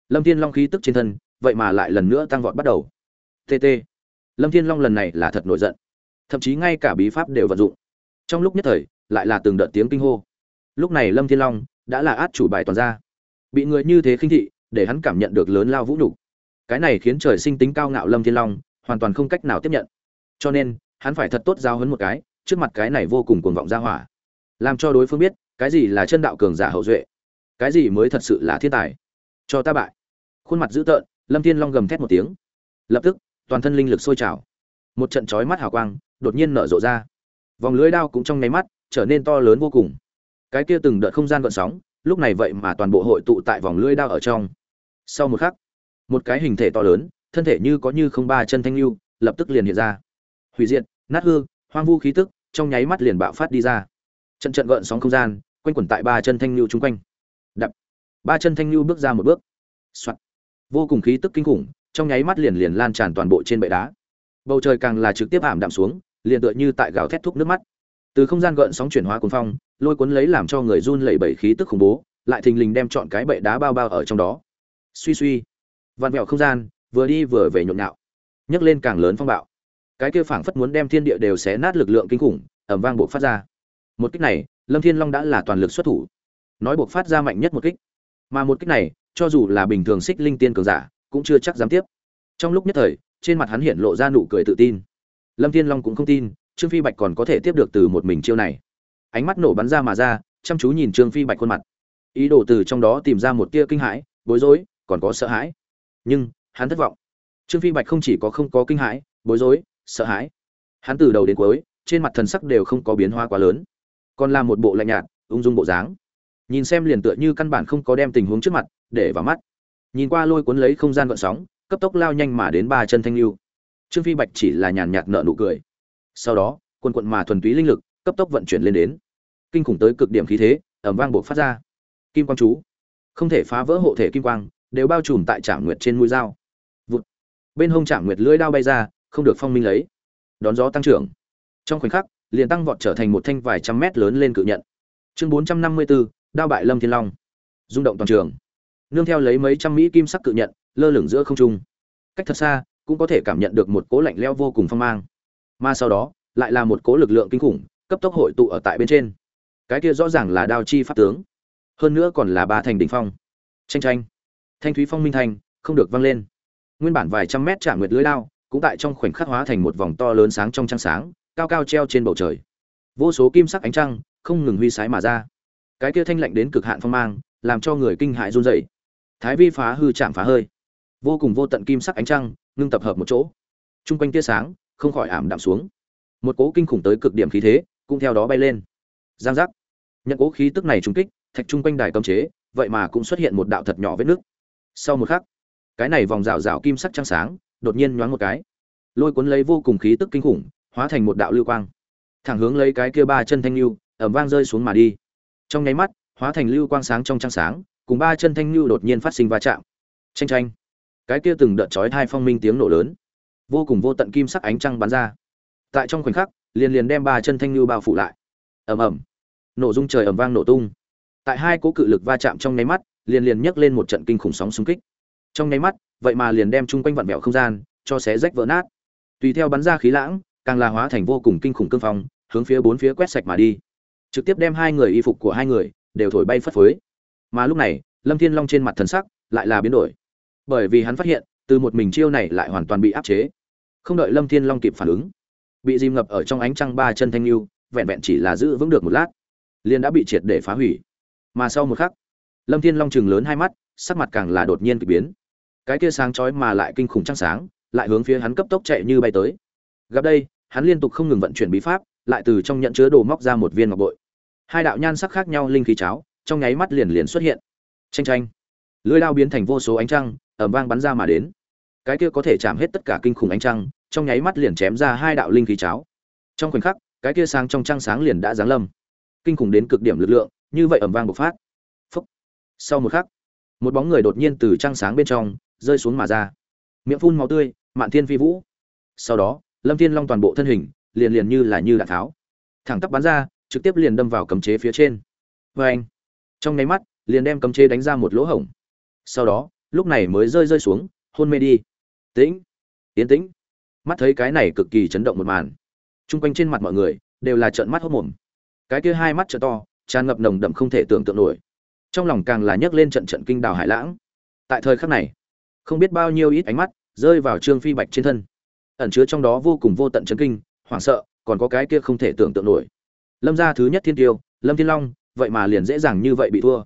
Lâm thiên long khí tức trên thân, vậy mà lại lần nữa tăng vọt bắt đầu. Tt lâm thiên long lần này là thật nổi giận. Thậm chí ngay cả bí pháp đều vận dụng. Trong lúc nhất thời, lại là từng đợt tiếng kinh hô. Lúc này lâm thiên long đã là át chủ bài toàn ra. Bị người như thế khinh thị để hắn cảm nhận được lớn lao vũ nhục. Cái này khiến trời sinh tính cao ngạo lâm thiên long hoàn toàn không cách nào tiếp nhận. Cho nên, hắn phải thật tốt giao hấn một cái, trước mặt cái này vô cùng cuồng vọng ra hỏa. Làm cho đối phương biết, cái gì là chân đạo cường giả hậu duệ, cái gì mới thật sự là thiên tài. Cho ta bại. Khuôn mặt dữ tợn, lâm thiên long gầm thét một tiếng. Lập tức, toàn thân linh lực sôi trào. Một trận chói mắt hào quang đột nhiên nở rộ ra. Vòng lưới đao cũng trong nháy mắt trở nên to lớn vô cùng. Cái kia từng đợt không gian gợn sóng, lúc này vậy mà toàn bộ hội tụ tại vòng lưới đao ở trong sau một khắc, một cái hình thể to lớn, thân thể như có như không ba chân thanh lưu, lập tức liền hiện ra. Hủy diệt, nát hư, hoang vu khí tức, trong nháy mắt liền bạo phát đi ra. Trận trận gợn sóng không gian, quanh quẩn tại ba chân thanh lưu chung quanh. Đập. Ba chân thanh lưu bước ra một bước. Soạn. vô cùng khí tức kinh khủng, trong nháy mắt liền liền lan tràn toàn bộ trên bệ đá. Bầu trời càng là trực tiếp ảm đạm xuống, liền tựa như tại gào thét thúc nước mắt. Từ không gian gợn sóng chuyển hóa cuốn phong, lôi cuốn lấy làm cho người run lẩy bẩy khí tức khủng bố, lại thình lình đem chọn cái bệ đá bao bao ở trong đó suy suy. Vạn vẹo không gian, vừa đi vừa về nhộn nhạo. Nhấc lên càng lớn phong bạo. Cái kia phảng phất muốn đem thiên địa đều xé nát lực lượng kinh khủng ẩm vang buộc phát ra. Một kích này, lâm thiên long đã là toàn lực xuất thủ. Nói buộc phát ra mạnh nhất một kích. Mà một kích này, cho dù là bình thường xích linh tiên cường giả, cũng chưa chắc dám tiếp. Trong lúc nhất thời, trên mặt hắn hiện lộ ra nụ cười tự tin. Lâm thiên long cũng không tin, trương phi bạch còn có thể tiếp được từ một mình chiêu này. Ánh mắt nổ bắn ra mà ra, chăm chú nhìn trương phi bạch khuôn mặt. Ý đồ từ trong đó tìm ra một tia kinh hãi, bối rối còn có sợ hãi. Nhưng, hắn thất vọng. Trương phi bạch không chỉ có không có kinh hãi, bối rối, sợ hãi. Hắn từ đầu đến cuối, trên mặt thần sắc đều không có biến hóa quá lớn. Còn là một bộ lạnh nhạt, ung dung bộ dáng. Nhìn xem liền tựa như căn bản không có đem tình huống trước mặt, để vào mắt. Nhìn qua lôi cuốn lấy không gian gợn sóng, cấp tốc lao nhanh mà đến ba chân thanh lưu. Trương phi bạch chỉ là nhàn nhạt nợ nụ cười. Sau đó, quần quận mà thuần túy linh lực, cấp tốc vận chuyển lên đến. Kinh khủng tới cực điểm khí thế ẩm vang buộc phát ra. Kim quang chú. Không thể phá vỡ hộ thể kim quang đều bao trùm tại trạm nguyệt trên mũi dao. Vụt. Bên hông trạm nguyệt lưỡi đao bay ra, không được phong minh lấy. Đón gió tăng trưởng. Trong khoảnh khắc, liền tăng vọt trở thành một thanh vài trăm mét lớn lên cự nhận. Chương bốn trăm năm mươi bốn đao bại lâm thiên long. Rung động toàn trường. Nương theo lấy mấy trăm mỹ kim sắc cự nhận, lơ lửng giữa không trung. Cách thật xa, cũng có thể cảm nhận được một cố lạnh leo vô cùng phong mang. Mà sau đó, lại là một cố lực lượng kinh khủng, cấp tốc hội tụ ở tại bên trên. Cái kia rõ ràng là đao chi pháp tướng. Hơn nữa còn là ba thành đỉnh phong. Tranh tranh thanh thúy phong minh thành không được vang lên. Nguyên bản vài trăm mét trả nguyệt lưới lao cũng tại trong khoảnh khắc hóa thành một vòng to lớn sáng trong trăng sáng, cao cao treo trên bầu trời. Vô số kim sắc ánh trăng, không ngừng huy sái mà ra. Cái kia thanh lạnh đến cực hạn phong mang, làm cho người kinh hại run rẩy. Thái vi phá hư chạm phá hơi. Vô cùng vô tận kim sắc ánh trăng, ngưng tập hợp một chỗ. Trung quanh tia sáng, không khỏi ảm đạm xuống. Một cố kinh khủng tới cực điểm khí thế, cũng theo đó bay lên. Giang giác. Nhận cố khí tức này trúng kích, thạch trung quanh đài cấm chế, vậy mà cũng xuất hiện một đạo thật nhỏ vết nước sau một khắc, cái này vòng rào rào kim sắc trăng sáng, đột nhiên nhoáng một cái. Lôi cuốn lấy vô cùng khí tức kinh khủng, hóa thành một đạo lưu quang. Thẳng hướng lấy cái kia ba chân thanh lưu ẩm vang rơi xuống mà đi. Trong nháy mắt, hóa thành lưu quang sáng trong trăng sáng, cùng ba chân thanh lưu đột nhiên phát sinh va chạm. Tranh tranh cái kia từng đợt chói hai phong minh tiếng nổ lớn, vô cùng vô tận kim sắc ánh trăng bắn ra. Tại trong khoảnh khắc, liền liền đem ba chân thanh lưu bao phủ lại. Ầm ầm. Nổ rung trời ầm vang nổ tung. Tại hai cố cự lực va chạm trong nháy mắt liền liền nhấc lên một trận kinh khủng sóng xung kích. Trong nháy mắt, vậy mà liền đem chung quanh vặn vẹo không gian cho xé rách vỡ nát. Tùy theo bắn ra khí lãng, càng là hóa thành vô cùng kinh khủng cương phong, hướng phía bốn phía quét sạch mà đi. Trực tiếp đem hai người y phục của hai người đều thổi bay phất phới. Mà lúc này, lâm thiên long trên mặt thần sắc lại là biến đổi. Bởi vì hắn phát hiện, từ một mình chiêu này lại hoàn toàn bị áp chế. Không đợi lâm thiên long kịp phản ứng, bị dìm ngập ở trong ánh trăng ba chân thanh lưu, vẹn vẹn chỉ là giữ vững được một lát, liền đã bị triệt để phá hủy. Mà sau một khắc lâm thiên long chừng lớn hai mắt, sắc mặt càng là đột nhiên k ỳ biến. Cái kia sáng chói mà lại kinh khủng trăng sáng, lại hướng phía hắn cấp tốc chạy như bay tới. Gặp đây, hắn liên tục không ngừng vận chuyển bí pháp, lại từ trong nhận chứa đồ móc ra một viên ngọc bội. Hai đạo nhan sắc khác nhau linh khí cháo, trong nháy mắt liền liền xuất hiện. Tranh tranh lưới lao biến thành vô số ánh trăng ẩm vang bắn ra mà đến. Cái kia có thể chạm hết tất cả kinh khủng ánh trăng, trong nháy mắt liền chém ra hai đạo linh khí cháo. Trong khoảnh khắc, cái kia sáng trong trăng sáng liền đã giáng lâm. Kinh khủng đến cực điểm lực lượng, như vậy ẩm vang bộc phát sau một khắc, một bóng người đột nhiên từ trăng sáng bên trong rơi xuống mà ra. Miệng phun máu tươi, mạn thiên phi vũ. Sau đó, lâm thiên long toàn bộ thân hình liền liền như là như đạn tháo. Thẳng tắp bắn ra, trực tiếp liền đâm vào cấm chế phía trên. Vê anh, trong nháy mắt, liền đem cấm chế đánh ra một lỗ hổng. Sau đó, lúc này mới rơi rơi xuống, hôn mê đi. Tĩnh tiến tĩnh. Mắt thấy cái này cực kỳ chấn động một màn. Chung quanh trên mặt mọi người đều là trợn mắt hốc mồm. Cái kia hai mắt trợ to, tràn ngập nồng đậm không thể tưởng tượng nổi trong lòng càng là nhấc lên trận trận kinh đào hải lãng. Tại thời khắc này, không biết bao nhiêu ít ánh mắt rơi vào trương phi bạch trên thân. Ẩn chứa trong đó vô cùng vô tận chấn kinh, hoảng sợ, còn có cái kia không thể tưởng tượng nổi. Lâm gia thứ nhất thiên tiêu, lâm thiên long, vậy mà liền dễ dàng như vậy bị thua.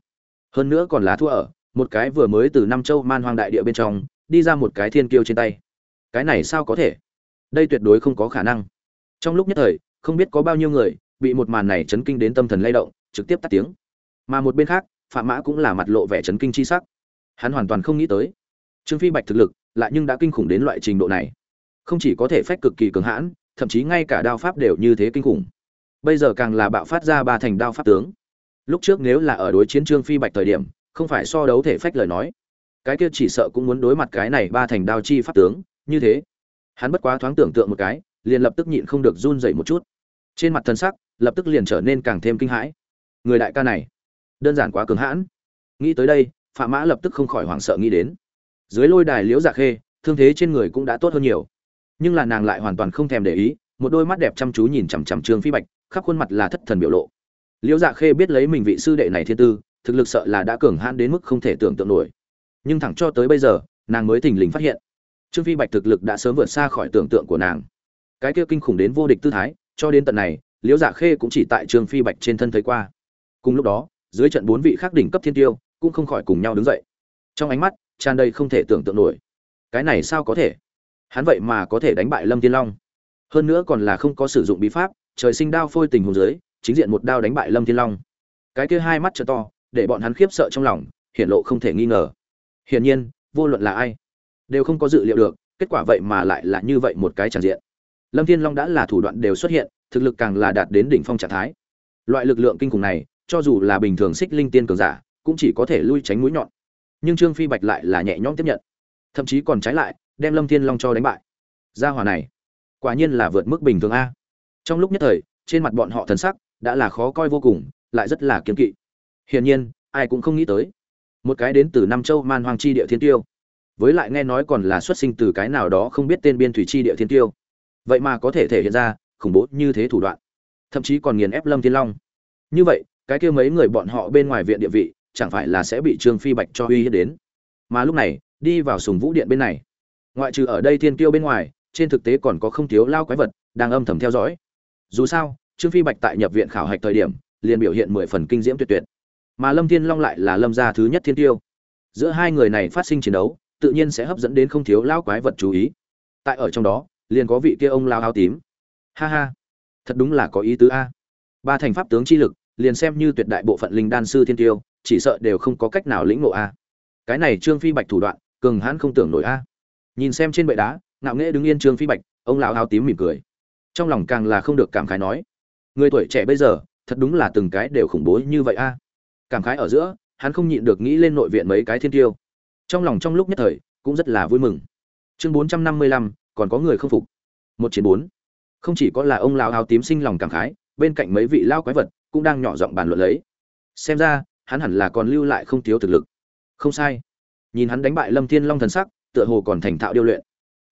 Hơn nữa còn là thua ở một cái vừa mới từ nam châu man hoang đại địa bên trong, đi ra một cái thiên kiêu trên tay. Cái này sao có thể? Đây tuyệt đối không có khả năng. Trong lúc nhất thời, không biết có bao nhiêu người bị một màn này chấn kinh đến tâm thần lay động, trực tiếp tắt tiếng. Mà một bên khác phạm mã cũng là mặt lộ vẻ chấn kinh chi sắc. Hắn hoàn toàn không nghĩ tới. Trương phi bạch thực lực lại nhưng đã kinh khủng đến loại trình độ này. Không chỉ có thể phách cực kỳ cường hãn, thậm chí ngay cả đao pháp đều như thế kinh khủng. Bây giờ càng là bạo phát ra ba thành đao pháp tướng. Lúc trước nếu là ở đối chiến trương phi bạch thời điểm, không phải so đấu thể phách lời nói. Cái kia chỉ sợ cũng muốn đối mặt cái này ba thành đao chi pháp tướng, như thế. Hắn bất quá thoáng tưởng tượng một cái, liền lập tức nhịn không được run dậy một chút. Trên mặt thân sắc lập tức liền trở nên càng thêm kinh hãi. Người đại ca này đơn giản quá cứng hãn. Nghĩ tới đây phạm mã lập tức không khỏi hoảng sợ nghĩ đến. Dưới lôi đài liễu dạ khê, thương thế trên người cũng đã tốt hơn nhiều. Nhưng là nàng lại hoàn toàn không thèm để ý, một đôi mắt đẹp chăm chú nhìn chằm chằm trương phi bạch, khắp khuôn mặt là thất thần biểu lộ. Liễu dạ khê biết lấy mình vị sư đệ này thiên tư, thực lực sợ là đã cường hãn đến mức không thể tưởng tượng nổi. Nhưng thẳng cho tới bây giờ, nàng mới thình lình phát hiện, trương phi bạch thực lực đã sớm vượt xa khỏi tưởng tượng của nàng. Cái kia kinh khủng đến vô địch tư thái, cho đến tận này, liễu dạ khê cũng chỉ tại trương phi bạch trên thân thấy qua. Cùng lúc đó dưới trận bốn vị khác đỉnh cấp thiên tiêu cũng không khỏi cùng nhau đứng dậy. Trong ánh mắt, tràn đầy không thể tưởng tượng nổi. Cái này sao có thể? Hắn vậy mà có thể đánh bại lâm thiên long. Hơn nữa còn là không có sử dụng bí pháp, trời sinh đao phôi tình hồn dưới, chính diện một đao đánh bại lâm thiên long. Cái kia hai mắt trợ to, để bọn hắn khiếp sợ trong lòng hiện lộ không thể nghi ngờ. Hiển nhiên, vô luận là ai, đều không có dự liệu được, kết quả vậy mà lại là như vậy một cái tràn diện. Lâm thiên long đã là thủ đoạn đều xuất hiện, thực lực càng là đạt đến đỉnh phong trạng thái. Loại lực lượng kinh khủng này cho dù là bình thường xích linh tiên cường giả, cũng chỉ có thể lui tránh mũi nhọn. Nhưng trương phi bạch lại là nhẹ nhõm tiếp nhận. Thậm chí còn trái lại, đem lâm thiên long cho đánh bại. Gia hỏa này, quả nhiên là vượt mức bình thường a. Trong lúc nhất thời, trên mặt bọn họ thần sắc đã là khó coi vô cùng, lại rất là kiên kỵ. Hiển nhiên, ai cũng không nghĩ tới, một cái đến từ nam châu man hoang chi địa thiên tiêu. Với lại nghe nói còn là xuất sinh từ cái nào đó không biết tên biên thủy chi địa thiên tiêu. Vậy mà có thể thể hiện ra khủng bố như thế thủ đoạn. Thậm chí còn nghiền ép lâm thiên long. Như vậy cái kia mấy người bọn họ bên ngoài viện địa vị, chẳng phải là sẽ bị trương phi bạch cho uy hiếp đến. Mà lúc này, đi vào sùng vũ điện bên này. Ngoại trừ ở đây thiên tiêu bên ngoài, trên thực tế còn có không thiếu lao quái vật đang âm thầm theo dõi. Dù sao, trương phi bạch tại nhập viện khảo hạch thời điểm, liền biểu hiện mười phần kinh diễm tuyệt tuyệt. Mà lâm thiên long lại là lâm gia thứ nhất thiên tiêu giữa hai người này phát sinh chiến đấu, tự nhiên sẽ hấp dẫn đến không thiếu lao quái vật chú ý. Tại ở trong đó, liền có vị kia ông lao áo tím. Ha ha, thật đúng là có ý tứ a. Ba thành pháp tướng chi lực liền xem như tuyệt đại bộ phận linh đan sư thiên tiêu, chỉ sợ đều không có cách nào lĩnh ngộ a. Cái này trương phi bạch thủ đoạn, cường hãn không tưởng nổi a. Nhìn xem trên bệ đá, ngạo nghễ đứng yên trương phi bạch, ông lão áo tím mỉm cười. Trong lòng càng là không được cảm khái nói, người tuổi trẻ bây giờ, thật đúng là từng cái đều khủng bố như vậy a. Cảm khái ở giữa, hắn không nhịn được nghĩ lên nội viện mấy cái thiên tiêu. Trong lòng trong lúc nhất thời, cũng rất là vui mừng. Chương bốn trăm năm mươi lăm, còn có người không phục. Một chiến bốn. Không chỉ có là ông lão áo tím sinh lòng cảm khái, bên cạnh mấy vị lao quái vật cũng đang nhỏ giọng bàn luận lấy. Xem ra, hắn hẳn là còn lưu lại không thiếu thực lực. Không sai. Nhìn hắn đánh bại lâm thiên long thần sắc, tựa hồ còn thành thạo điêu luyện.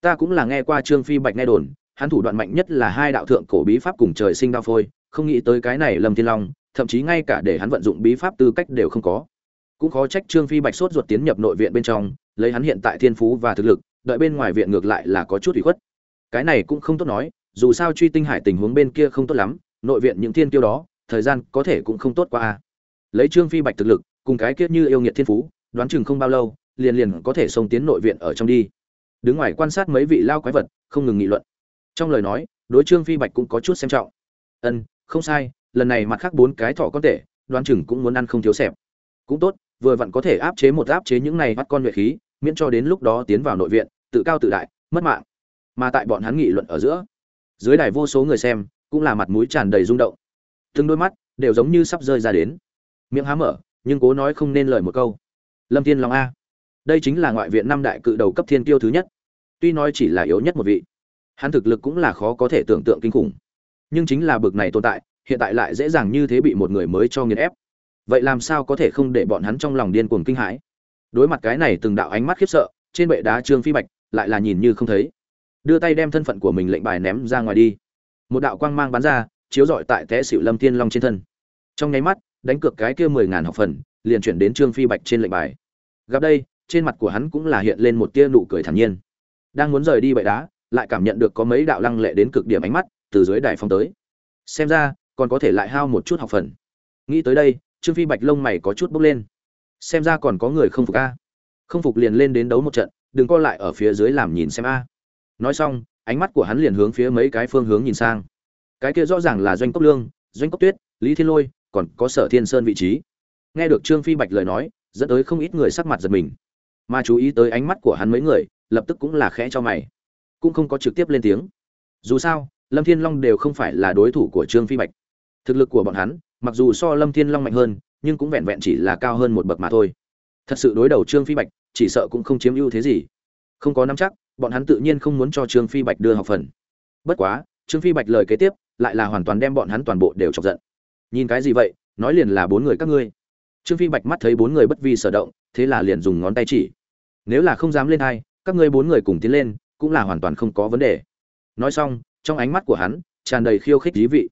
Ta cũng là nghe qua trương phi bạch nghe đồn, hắn thủ đoạn mạnh nhất là hai đạo thượng cổ bí pháp cùng trời sinh đao phôi, không nghĩ tới cái này lâm thiên long, thậm chí ngay cả để hắn vận dụng bí pháp tư cách đều không có. Cũng khó trách trương phi bạch sốt ruột tiến nhập nội viện bên trong, lấy hắn hiện tại thiên phú và thực lực, đợi bên ngoài viện ngược lại là có chút ủy khuất. Cái này cũng không tốt nói, dù sao truy tinh hải tình huống bên kia không tốt lắm, nội viện những thiên tiêu đó thời gian có thể cũng không tốt qua a. Lấy trương phi bạch thực lực, cùng cái kiết như yêu nghiệt thiên phú, đoán chừng không bao lâu, liền liền có thể xông tiến nội viện ở trong đi. Đứng ngoài quan sát mấy vị lao quái vật, không ngừng nghị luận. Trong lời nói, đối trương phi bạch cũng có chút xem trọng. Ân, không sai, lần này mặt khác bốn cái thọ có thể đoán chừng cũng muốn ăn không thiếu xẹp cũng tốt, vừa vặn có thể áp chế một áp chế những này bắt con nhuệ khí, miễn cho đến lúc đó tiến vào nội viện, tự cao tự đại, mất mạng. Mà tại bọn hắn nghị luận ở giữa, dưới đài vô số người xem, cũng là mặt mũi tràn đầy rung động từng đôi mắt đều giống như sắp rơi ra đến. Miệng há mở, nhưng cố nói không nên lời một câu. Lâm thiên long a. Đây chính là ngoại viện năm đại cự đầu cấp thiên tiêu thứ nhất. Tuy nói chỉ là yếu nhất một vị, hắn thực lực cũng là khó có thể tưởng tượng kinh khủng. Nhưng chính là bực này tồn tại, hiện tại lại dễ dàng như thế bị một người mới cho nghiền ép. Vậy làm sao có thể không để bọn hắn trong lòng điên cuồng kinh hãi? Đối mặt cái này từng đạo ánh mắt khiếp sợ, trên bệ đá trương phi bạch lại là nhìn như không thấy. Đưa tay đem thân phận của mình lệnh bài ném ra ngoài đi. Một đạo quang mang bắn ra chiếu rọi tại té xỉu lâm thiên long trên thân. Trong nháy mắt, đánh cược cái kia mười ngàn học phần, liền chuyển đến trương phi bạch trên lệnh bài. Gặp đây, trên mặt của hắn cũng là hiện lên một tia nụ cười thản nhiên. Đang muốn rời đi bệ đá, lại cảm nhận được có mấy đạo lăng lệ đến cực điểm ánh mắt từ dưới đài phong tới. Xem ra, còn có thể lại hao một chút học phần. Nghĩ tới đây, trương phi bạch lông mày có chút bốc lên. Xem ra còn có người không phục a. Không phục liền lên đến đấu một trận, đừng co lại ở phía dưới làm nhìn xem a. Nói xong, ánh mắt của hắn liền hướng phía mấy cái phương hướng nhìn sang cái kia rõ ràng là doanh cốc lương, doanh cốc tuyết, lý thiên lôi, còn có sở thiên sơn vị trí. Nghe được trương phi bạch lời nói, dẫn tới không ít người sắc mặt giật mình. Mà chú ý tới ánh mắt của hắn mấy người, lập tức cũng là khẽ cho mày. Cũng không có trực tiếp lên tiếng. Dù sao, lâm thiên long đều không phải là đối thủ của trương phi bạch. Thực lực của bọn hắn, mặc dù so lâm thiên long mạnh hơn, nhưng cũng vẹn vẹn chỉ là cao hơn một bậc mà thôi. Thật sự đối đầu trương phi bạch, chỉ sợ cũng không chiếm ưu thế gì. Không có nắm chắc, bọn hắn tự nhiên không muốn cho trương phi bạch đưa học phần. Bất quá, trương phi bạch lời kế tiếp lại là hoàn toàn đem bọn hắn toàn bộ đều chọc giận. Nhìn cái gì vậy? Nói liền là bốn người các ngươi. Trương phi bạch mắt thấy bốn người bất vi sở động, thế là liền dùng ngón tay chỉ. Nếu là không dám lên hai, các ngươi bốn người cùng tiến lên, cũng là hoàn toàn không có vấn đề. Nói xong, trong ánh mắt của hắn, tràn đầy khiêu khích dí vị.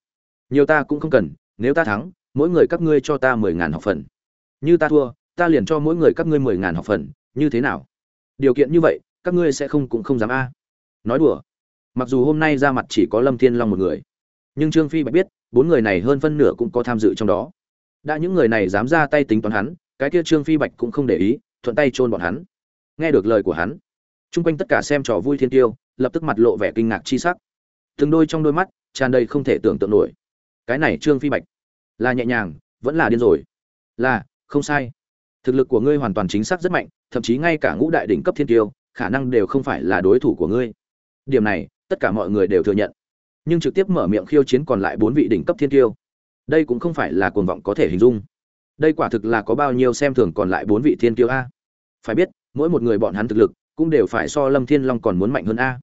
Nhiều ta cũng không cần, nếu ta thắng, mỗi người các ngươi cho ta mười ngàn học phần. Như ta thua, ta liền cho mỗi người các ngươi mười ngàn học phần, như thế nào? Điều kiện như vậy, các ngươi sẽ không cũng không dám a. Nói đùa. Mặc dù hôm nay ra mặt chỉ có lâm thiên long một người nhưng trương phi bạch biết, bốn người này hơn phân nửa cũng có tham dự trong đó. Đã những người này dám ra tay tính toán hắn, cái kia trương phi bạch cũng không để ý, thuận tay chôn bọn hắn. Nghe được lời của hắn, chung quanh tất cả xem trò vui thiên tiêu, lập tức mặt lộ vẻ kinh ngạc chi sắc. Từng đôi trong đôi mắt tràn đầy không thể tưởng tượng nổi. Cái này trương phi bạch là nhẹ nhàng, vẫn là điên rồi. Là, không sai. Thực lực của ngươi hoàn toàn chính xác rất mạnh, thậm chí ngay cả ngũ đại đỉnh cấp thiên tiêu, khả năng đều không phải là đối thủ của ngươi. Điểm này, tất cả mọi người đều thừa nhận nhưng trực tiếp mở miệng khiêu chiến còn lại bốn vị đỉnh cấp thiên tiêu đây cũng không phải là cuồng vọng có thể hình dung. Đây quả thực là có bao nhiêu xem thường còn lại bốn vị thiên tiêu a. Phải biết, mỗi một người bọn hắn thực lực cũng đều phải so lâm thiên long còn muốn mạnh hơn a.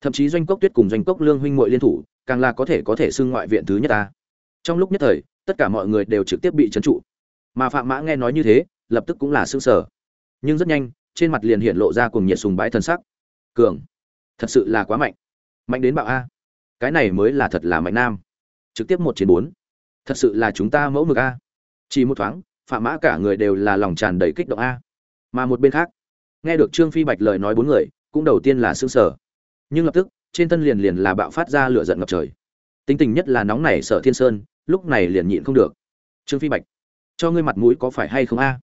Thậm chí doanh cốc tuyết cùng doanh cốc lương huynh muội liên thủ, càng là có thể có thể xưng ngoại viện thứ nhất a. Trong lúc nhất thời, tất cả mọi người đều trực tiếp bị trấn trụ. Mà phạm mã nghe nói như thế, lập tức cũng là xương sở nhưng rất nhanh, trên mặt liền hiện lộ ra cùng nhiệt sùng bái thần sắc. Cường, thật sự là quá mạnh. Mạnh đến bạo a cái này mới là thật là mạnh nam. Trực tiếp một chiến bốn. Thật sự là chúng ta mẫu mực a. Chỉ một thoáng, phạm mã cả người đều là lòng tràn đầy kích động a. Mà một bên khác, nghe được trương phi bạch lời nói bốn người, cũng đầu tiên là xương sở nhưng lập tức, trên thân liền liền là bạo phát ra lửa giận ngập trời. Tính tình nhất là nóng nảy sở thiên sơn, lúc này liền nhịn không được. Trương phi bạch, cho ngươi mặt mũi có phải hay không a?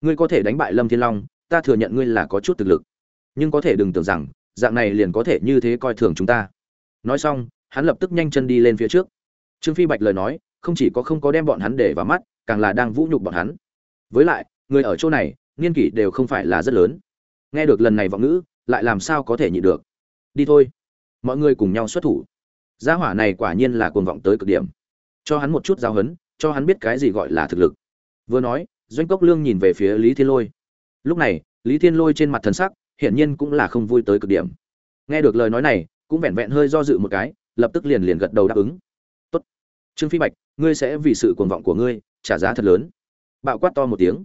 Ngươi có thể đánh bại lâm thiên long, ta thừa nhận ngươi là có chút thực lực. Nhưng có thể đừng tưởng rằng, dạng này liền có thể như thế coi thường chúng ta. Nói xong hắn lập tức nhanh chân đi lên phía trước. Trương phi bạch lời nói, không chỉ có không có đem bọn hắn để vào mắt, càng là đang vũ nhục bọn hắn. Với lại, người ở chỗ này niên kỷ đều không phải là rất lớn. Nghe được lần này vọng ngữ, lại làm sao có thể nhịn được? Đi thôi. Mọi người cùng nhau xuất thủ. Gia hỏa này quả nhiên là cuồng vọng tới cực điểm. Cho hắn một chút giáo hấn cho hắn biết cái gì gọi là thực lực. Vừa nói, doanh cốc lương nhìn về phía lý thiên lôi. Lúc này, lý thiên lôi trên mặt thần sắc, hiển nhiên cũng là không vui tới cực điểm. Nghe được lời nói này, cũng vẹn vẹn hơi do dự một cái lập tức liền liền gật đầu đáp ứng. Tốt. Trương phi bạch, ngươi sẽ vì sự cuồng vọng của ngươi trả giá thật lớn. Bạo quát to một tiếng.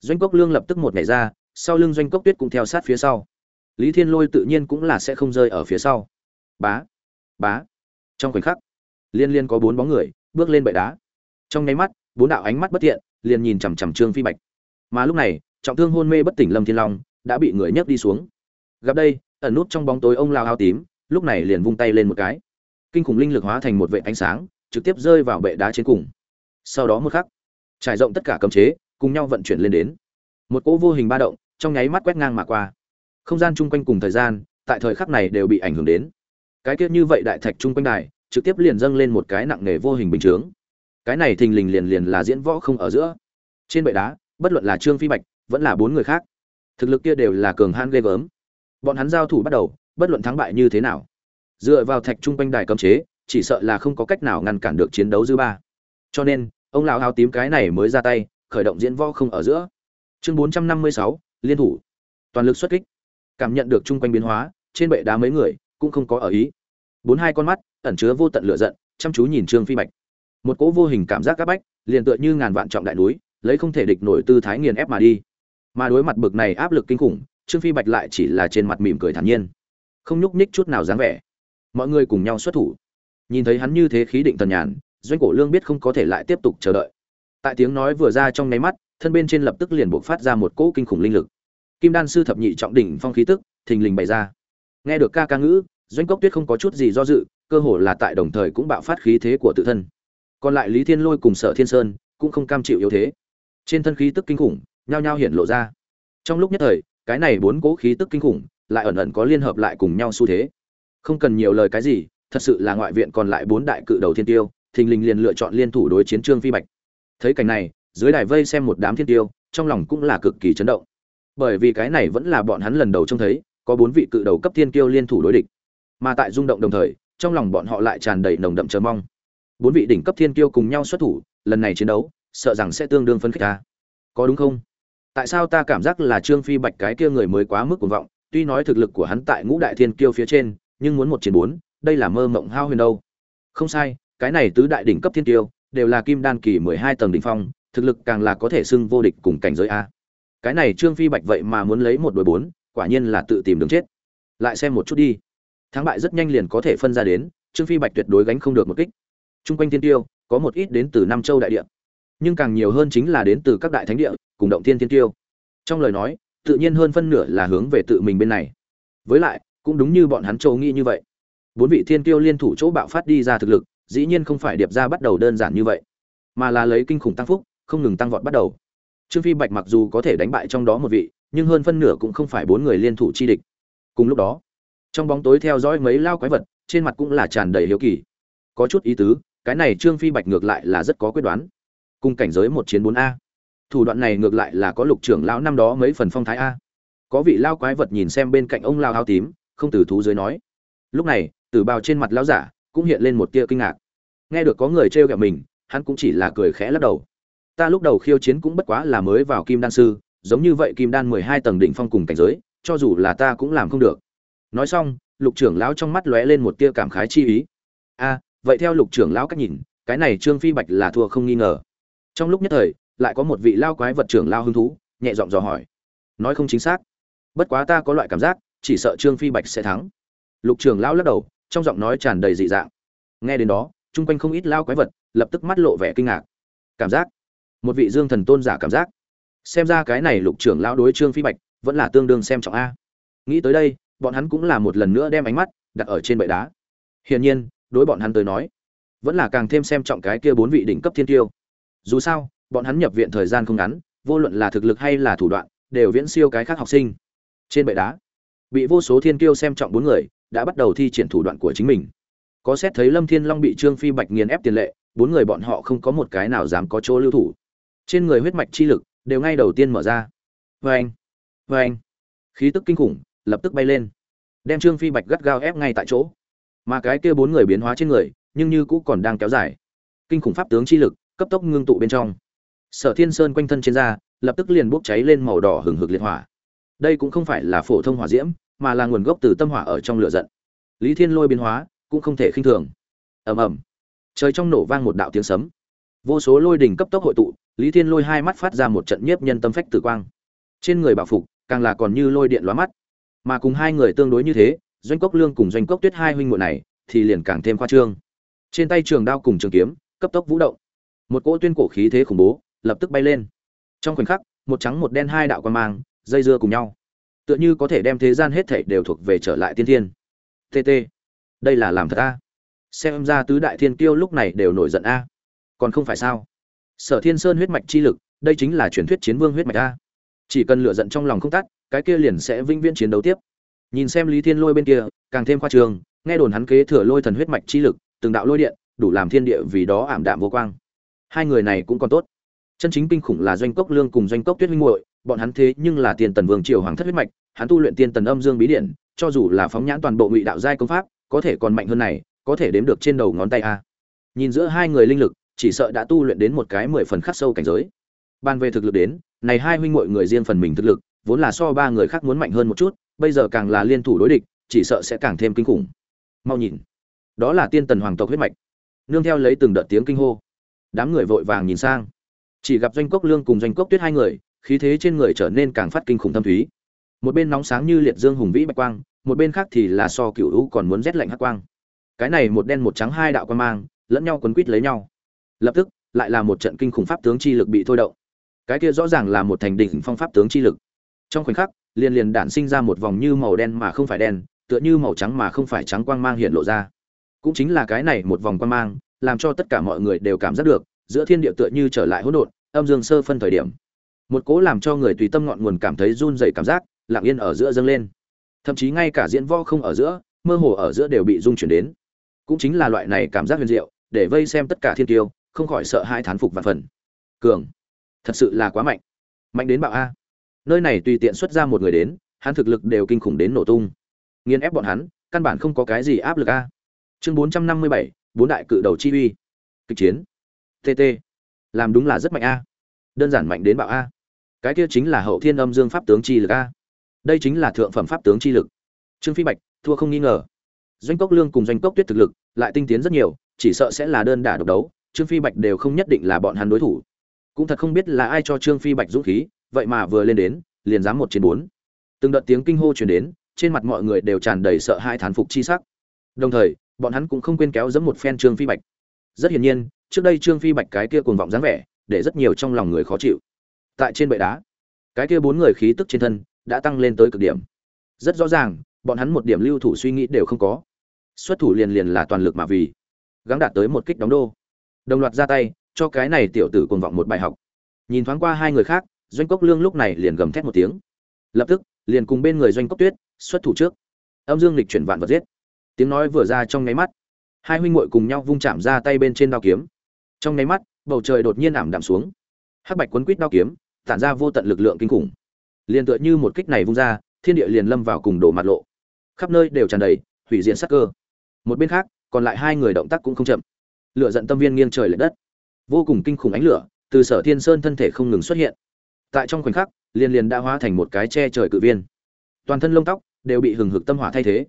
Doanh cốc lương lập tức một nhảy ra, sau lưng doanh cốc tuyết cũng theo sát phía sau. Lý thiên lôi tự nhiên cũng là sẽ không rơi ở phía sau. Bá bá. Trong khoảnh khắc, liên liên có bốn bóng người bước lên bệ đá. Trong nháy mắt, bốn đạo ánh mắt bất thiện liền nhìn chằm chằm trương phi bạch. Mà lúc này, trọng thương hôn mê bất tỉnh lâm thiên long đã bị người nhấc đi xuống. Gặp đây, ẩn nút trong bóng tối ông lao áo tím, lúc này liền vung tay lên một cái kinh khủng linh lực hóa thành một vệ ánh sáng, trực tiếp rơi vào bệ đá trên cùng. Sau đó một khắc, trải rộng tất cả cấm chế, cùng nhau vận chuyển lên đến. Một cỗ vô hình ba động, trong nháy mắt quét ngang mà qua. Không gian chung quanh cùng thời gian, tại thời khắc này đều bị ảnh hưởng đến. Cái tiết như vậy đại thạch chung quanh đài, trực tiếp liền dâng lên một cái nặng nề vô hình bình chướng. Cái này thình lình liền liền là diễn võ không ở giữa. Trên bệ đá, bất luận là trương phi bạch, vẫn là bốn người khác, thực lực kia đều là cường hãn ghê gớm. Bọn hắn giao thủ bắt đầu, bất luận thắng bại như thế nào dựa vào thạch trung quanh đài cấm chế, chỉ sợ là không có cách nào ngăn cản được chiến đấu dư ba. Cho nên, ông lão áo tím cái này mới ra tay, khởi động diễn võ không ở giữa. Chương bốn trăm năm mươi sáu, liên thủ. Toàn lực xuất kích. Cảm nhận được chung quanh biến hóa, trên bệ đá mấy người cũng không có ở ý. Bốn hai con mắt ẩn chứa vô tận lửa giận, chăm chú nhìn trương phi bạch. Một cỗ vô hình cảm giác các bách, liền tựa như ngàn vạn trọng đại núi, lấy không thể địch nổi tư thái nghiền ép mà đi. Mà đối mặt bực này áp lực kinh khủng, trương phi bạch lại chỉ là trên mặt mỉm cười thản nhiên. Không nhúc nhích chút nào dáng vẻ mọi người cùng nhau xuất thủ. Nhìn thấy hắn như thế khí định tần nhàn, doanh cổ lương biết không có thể lại tiếp tục chờ đợi. Tại tiếng nói vừa ra trong nháy mắt, thân bên trên lập tức liền buộc phát ra một cỗ kinh khủng linh lực. Kim đan sư thập nhị trọng đỉnh phong khí tức, thình lình bày ra. Nghe được ca ca ngữ, doanh cốc tuyết không có chút gì do dự, cơ hồ là tại đồng thời cũng bạo phát khí thế của tự thân. Còn lại lý thiên lôi cùng sở thiên sơn cũng không cam chịu yếu thế. Trên thân khí tức kinh khủng, nhao nhao hiện lộ ra. Trong lúc nhất thời, cái này bốn cỗ khí tức kinh khủng lại ẩn ẩn có liên hợp lại cùng nhau xu thế không cần nhiều lời cái gì, thật sự là ngoại viện còn lại bốn đại cự đầu thiên tiêu, thình lình liền lựa chọn liên thủ đối chiến trương phi bạch. Thấy cảnh này, dưới đài vây xem một đám thiên tiêu, trong lòng cũng là cực kỳ chấn động. Bởi vì cái này vẫn là bọn hắn lần đầu trông thấy, có bốn vị cự đầu cấp thiên tiêu liên thủ đối địch. Mà tại rung động đồng thời, trong lòng bọn họ lại tràn đầy nồng đậm chờ mong. Bốn vị đỉnh cấp thiên tiêu cùng nhau xuất thủ, lần này chiến đấu, sợ rằng sẽ tương đương phân khích ta. Có đúng không? Tại sao ta cảm giác là trương phi bạch cái kia người mới quá mức cuồng vọng, tuy nói thực lực của hắn tại ngũ đại thiên kiêu phía trên nhưng muốn một chiến bốn đây là mơ mộng hao huyền đâu. Không sai cái này tứ đại đỉnh cấp thiên tiêu đều là kim đan kỳ mười hai tầng đỉnh phong thực lực càng là có thể xưng vô địch cùng cảnh giới a. Cái này trương phi bạch vậy mà muốn lấy một đội bốn quả nhiên là tự tìm đường chết. Lại xem một chút đi. Thắng bại rất nhanh liền có thể phân ra đến trương phi bạch tuyệt đối gánh không được một kích. Trung quanh thiên tiêu có một ít đến từ Nam Châu đại địa, nhưng càng nhiều hơn chính là đến từ các đại thánh địa, cùng động thiên thiên tiêu. Trong lời nói, tự nhiên hơn phân nửa là hướng về tự mình bên này. Với lại, cũng đúng như bọn hắn châu nghĩ như vậy. Bốn vị thiên tiêu liên thủ chỗ bạo phát đi ra thực lực, dĩ nhiên không phải điệp ra bắt đầu đơn giản như vậy mà là lấy kinh khủng tăng phúc không ngừng tăng vọt bắt đầu. Trương phi bạch mặc dù có thể đánh bại trong đó một vị nhưng hơn phân nửa cũng không phải bốn người liên thủ chi địch. Cùng lúc đó trong bóng tối theo dõi mấy lao quái vật trên mặt cũng là tràn đầy hiếu kỳ. Có chút ý tứ cái này trương phi bạch ngược lại là rất có quyết đoán. Cùng cảnh giới một chiến bốn a. Thủ đoạn này ngược lại là có lục trưởng lão năm đó mấy phần phong thái a. Có vị lao quái vật nhìn xem bên cạnh ông lao áo tím không từ thú dưới nói. Lúc này, tử bào trên mặt lão giả cũng hiện lên một tia kinh ngạc. Nghe được có người trêu ghẹo mình, hắn cũng chỉ là cười khẽ lắc đầu. Ta lúc đầu khiêu chiến cũng bất quá là mới vào kim đan sư, giống như vậy kim đan mười hai tầng đỉnh phong cùng cảnh giới, cho dù là ta cũng làm không được. Nói xong, lục trưởng lão trong mắt lóe lên một tia cảm khái chi ý. A, vậy theo lục trưởng lão cách nhìn, cái này trương phi bạch là thua không nghi ngờ. Trong lúc nhất thời, lại có một vị lao quái vật trưởng lao hứng thú, nhẹ giọng dò hỏi. Nói không chính xác. Bất quá ta có loại cảm giác chỉ sợ trương phi bạch sẽ thắng. Lục trường lão lắc đầu, trong giọng nói tràn đầy dị dạng. Nghe đến đó, chung quanh không ít lao quái vật lập tức mắt lộ vẻ kinh ngạc. Cảm giác. Một vị dương thần tôn giả cảm giác. Xem ra cái này lục trưởng lão đối trương phi bạch vẫn là tương đương xem trọng a. Nghĩ tới đây, bọn hắn cũng là một lần nữa đem ánh mắt đặt ở trên bệ đá. Hiển nhiên, đối bọn hắn tới nói, vẫn là càng thêm xem trọng cái kia bốn vị đỉnh cấp thiên tiêu. Dù sao, bọn hắn nhập viện thời gian không ngắn, vô luận là thực lực hay là thủ đoạn, đều viễn siêu cái khác học sinh. Trên bệ đá bị vô số thiên kiêu xem trọng bốn người, đã bắt đầu thi triển thủ đoạn của chính mình. Có xét thấy lâm thiên long bị trương phi bạch nghiền ép tiền lệ, bốn người bọn họ không có một cái nào dám có chỗ lưu thủ. Trên người huyết mạch chi lực đều ngay đầu tiên mở ra. Vê anh vê anh khí tức kinh khủng lập tức bay lên, đem trương phi bạch gắt gao ép ngay tại chỗ. Mà cái kia bốn người biến hóa trên người, nhưng như cũ còn đang kéo dài. Kinh khủng pháp tướng chi lực cấp tốc ngưng tụ bên trong. Sở thiên sơn quanh thân trên da lập tức liền bốc cháy lên màu đỏ hừng hực liệt hỏa đây cũng không phải là phổ thông hỏa diễm, mà là nguồn gốc từ tâm hỏa ở trong lửa giận. Lý thiên lôi biến hóa, cũng không thể khinh thường. Ầm ầm. Trời trong nổ vang một đạo tiếng sấm. Vô số lôi đỉnh cấp tốc hội tụ, lý thiên lôi hai mắt phát ra một trận nhiếp nhân tâm phách tử quang. Trên người bảo phục, càng là còn như lôi điện lóa mắt. Mà cùng hai người tương đối như thế, doanh cốc lương cùng doanh cốc tuyết hai huynh muội này, thì liền càng thêm khoa trương. Trên tay trường đao cùng trường kiếm, cấp tốc vũ động. Một cỗ tuyên cổ khí thế khủng bố, lập tức bay lên. Trong khoảnh khắc, một trắng một đen hai đạo quan mang dây dưa cùng nhau. Tựa như có thể đem thế gian hết thảy đều thuộc về trở lại tiên thiên. Tt đây là làm thật a? Xem ra tứ đại thiên kiêu lúc này đều nổi giận a. Còn không phải sao? Sở thiên sơn huyết mạch chi lực, đây chính là truyền thuyết chiến vương huyết mạch a. Chỉ cần lựa giận trong lòng không tắt, cái kia liền sẽ vĩnh viễn chiến đấu tiếp. Nhìn xem lý thiên lôi bên kia, càng thêm khoa trường nghe đồn hắn kế thừa lôi thần huyết mạch chi lực, từng đạo lôi điện, đủ làm thiên địa vì đó ảm đạm vô quang. Hai người này cũng còn tốt. Chân chính kinh khủng là doanh cốc lương cùng doanh cốc tuyết huynh muội bọn hắn thế nhưng là tiền tần vương triều hoàng thất huyết mạch, hắn tu luyện tiên tần âm dương bí điện cho dù là phóng nhãn toàn bộ ngụy đạo giai công pháp, có thể còn mạnh hơn này, có thể đếm được trên đầu ngón tay a. Nhìn giữa hai người linh lực, chỉ sợ đã tu luyện đến một cái mười phần khắc sâu cảnh giới. Ban về thực lực đến, này hai huynh muội người riêng phần mình thực lực, vốn là so ba người khác muốn mạnh hơn một chút, bây giờ càng là liên thủ đối địch, chỉ sợ sẽ càng thêm kinh khủng. Mau nhìn. Đó là tiên tần hoàng tộc huyết mạch. Nương theo lấy từng đợt tiếng kinh hô. Đám người vội vàng nhìn sang. Chỉ gặp doanh cốc lương cùng doanh cốc tuyết hai người khí thế trên người trở nên càng phát kinh khủng thâm thúy. Một bên nóng sáng như liệt dương hùng vĩ bạch quang, một bên khác thì là so cựu u còn muốn rét lạnh hắc quang. Cái này một đen một trắng hai đạo quan mang, lẫn nhau quấn quít lấy nhau. Lập tức, lại là một trận kinh khủng pháp tướng chi lực bị thôi động. Cái kia rõ ràng là một thành đỉnh phong pháp tướng chi lực. Trong khoảnh khắc, liền liền đản sinh ra một vòng như màu đen mà không phải đen, tựa như màu trắng mà không phải trắng quang mang hiện lộ ra. Cũng chính là cái này một vòng quang mang, làm cho tất cả mọi người đều cảm giác được, giữa thiên địa tựa như trở lại hỗn độn, âm dương sơ phân thời điểm một cố làm cho người tùy tâm ngọn nguồn cảm thấy run rẩy cảm giác, lặng yên ở giữa dâng lên. Thậm chí ngay cả diễn võ không ở giữa, mơ hồ ở giữa đều bị rung chuyển đến. Cũng chính là loại này cảm giác huyền diệu, để vây xem tất cả thiên tiêu, không khỏi sợ hai thán phục vạn phần. Cường, thật sự là quá mạnh. Mạnh đến bạo a. Nơi này tùy tiện xuất ra một người đến, hắn thực lực đều kinh khủng đến nổ tung. Nghiền ép bọn hắn, căn bản không có cái gì áp lực a. Chương bốn trăm năm mươi bảy, bốn đại cự đầu chi uy. Kịch chiến. Tt làm đúng là rất mạnh a. Đơn giản mạnh đến bạo a cái kia chính là hậu thiên âm dương pháp tướng chi lực a. Đây chính là thượng phẩm pháp tướng chi lực. Trương phi bạch, thua không nghi ngờ. Doanh cốc lương cùng doanh cốc tuyết thực lực lại tinh tiến rất nhiều, chỉ sợ sẽ là đơn đả độc đấu, trương phi bạch đều không nhất định là bọn hắn đối thủ. Cũng thật không biết là ai cho trương phi bạch dũng khí, vậy mà vừa lên đến, liền dám một chiến bốn. Từng đợt tiếng kinh hô truyền đến, trên mặt mọi người đều tràn đầy sợ hãi thán phục chi sắc. Đồng thời, bọn hắn cũng không quên kéo dẫm một phen trương phi bạch. Rất hiển nhiên, trước đây trương phi bạch cái kia cuồng vọng dáng vẻ, để rất nhiều trong lòng người khó chịu tại trên bệ đá. Cái kia bốn người khí tức trên thân đã tăng lên tới cực điểm. Rất rõ ràng, bọn hắn một điểm lưu thủ suy nghĩ đều không có. Xuất thủ liền liền là toàn lực mà vì. Gắng đạt tới một kích đóng đô. Đồng loạt ra tay, cho cái này tiểu tử cùng vọng một bài học. Nhìn thoáng qua hai người khác, doanh cốc lương lúc này liền gầm thét một tiếng. Lập tức, liền cùng bên người doanh cốc tuyết xuất thủ trước. Âm dương lịch chuyển vạn vật giết. Tiếng nói vừa ra trong nháy mắt, hai huynh muội cùng nhau vung chạm ra tay bên trên đao kiếm. Trong nháy mắt, bầu trời đột nhiên ảm đạm xuống hắc bạch quấn quít đao kiếm, tản ra vô tận lực lượng kinh khủng. Liền tựa như một kích này vung ra, thiên địa liền lâm vào cùng đổ mặt lộ. Khắp nơi đều tràn đầy hủy diện sắc cơ. Một bên khác, còn lại hai người động tác cũng không chậm. Lửa giận tâm viên nghiêng trời lệch đất. Vô cùng kinh khủng ánh lửa từ sở thiên sơn thân thể không ngừng xuất hiện. Tại trong khoảnh khắc, liền liền đã hóa thành một cái che trời cự viên. Toàn thân lông tóc đều bị hừng hực tâm hỏa thay thế.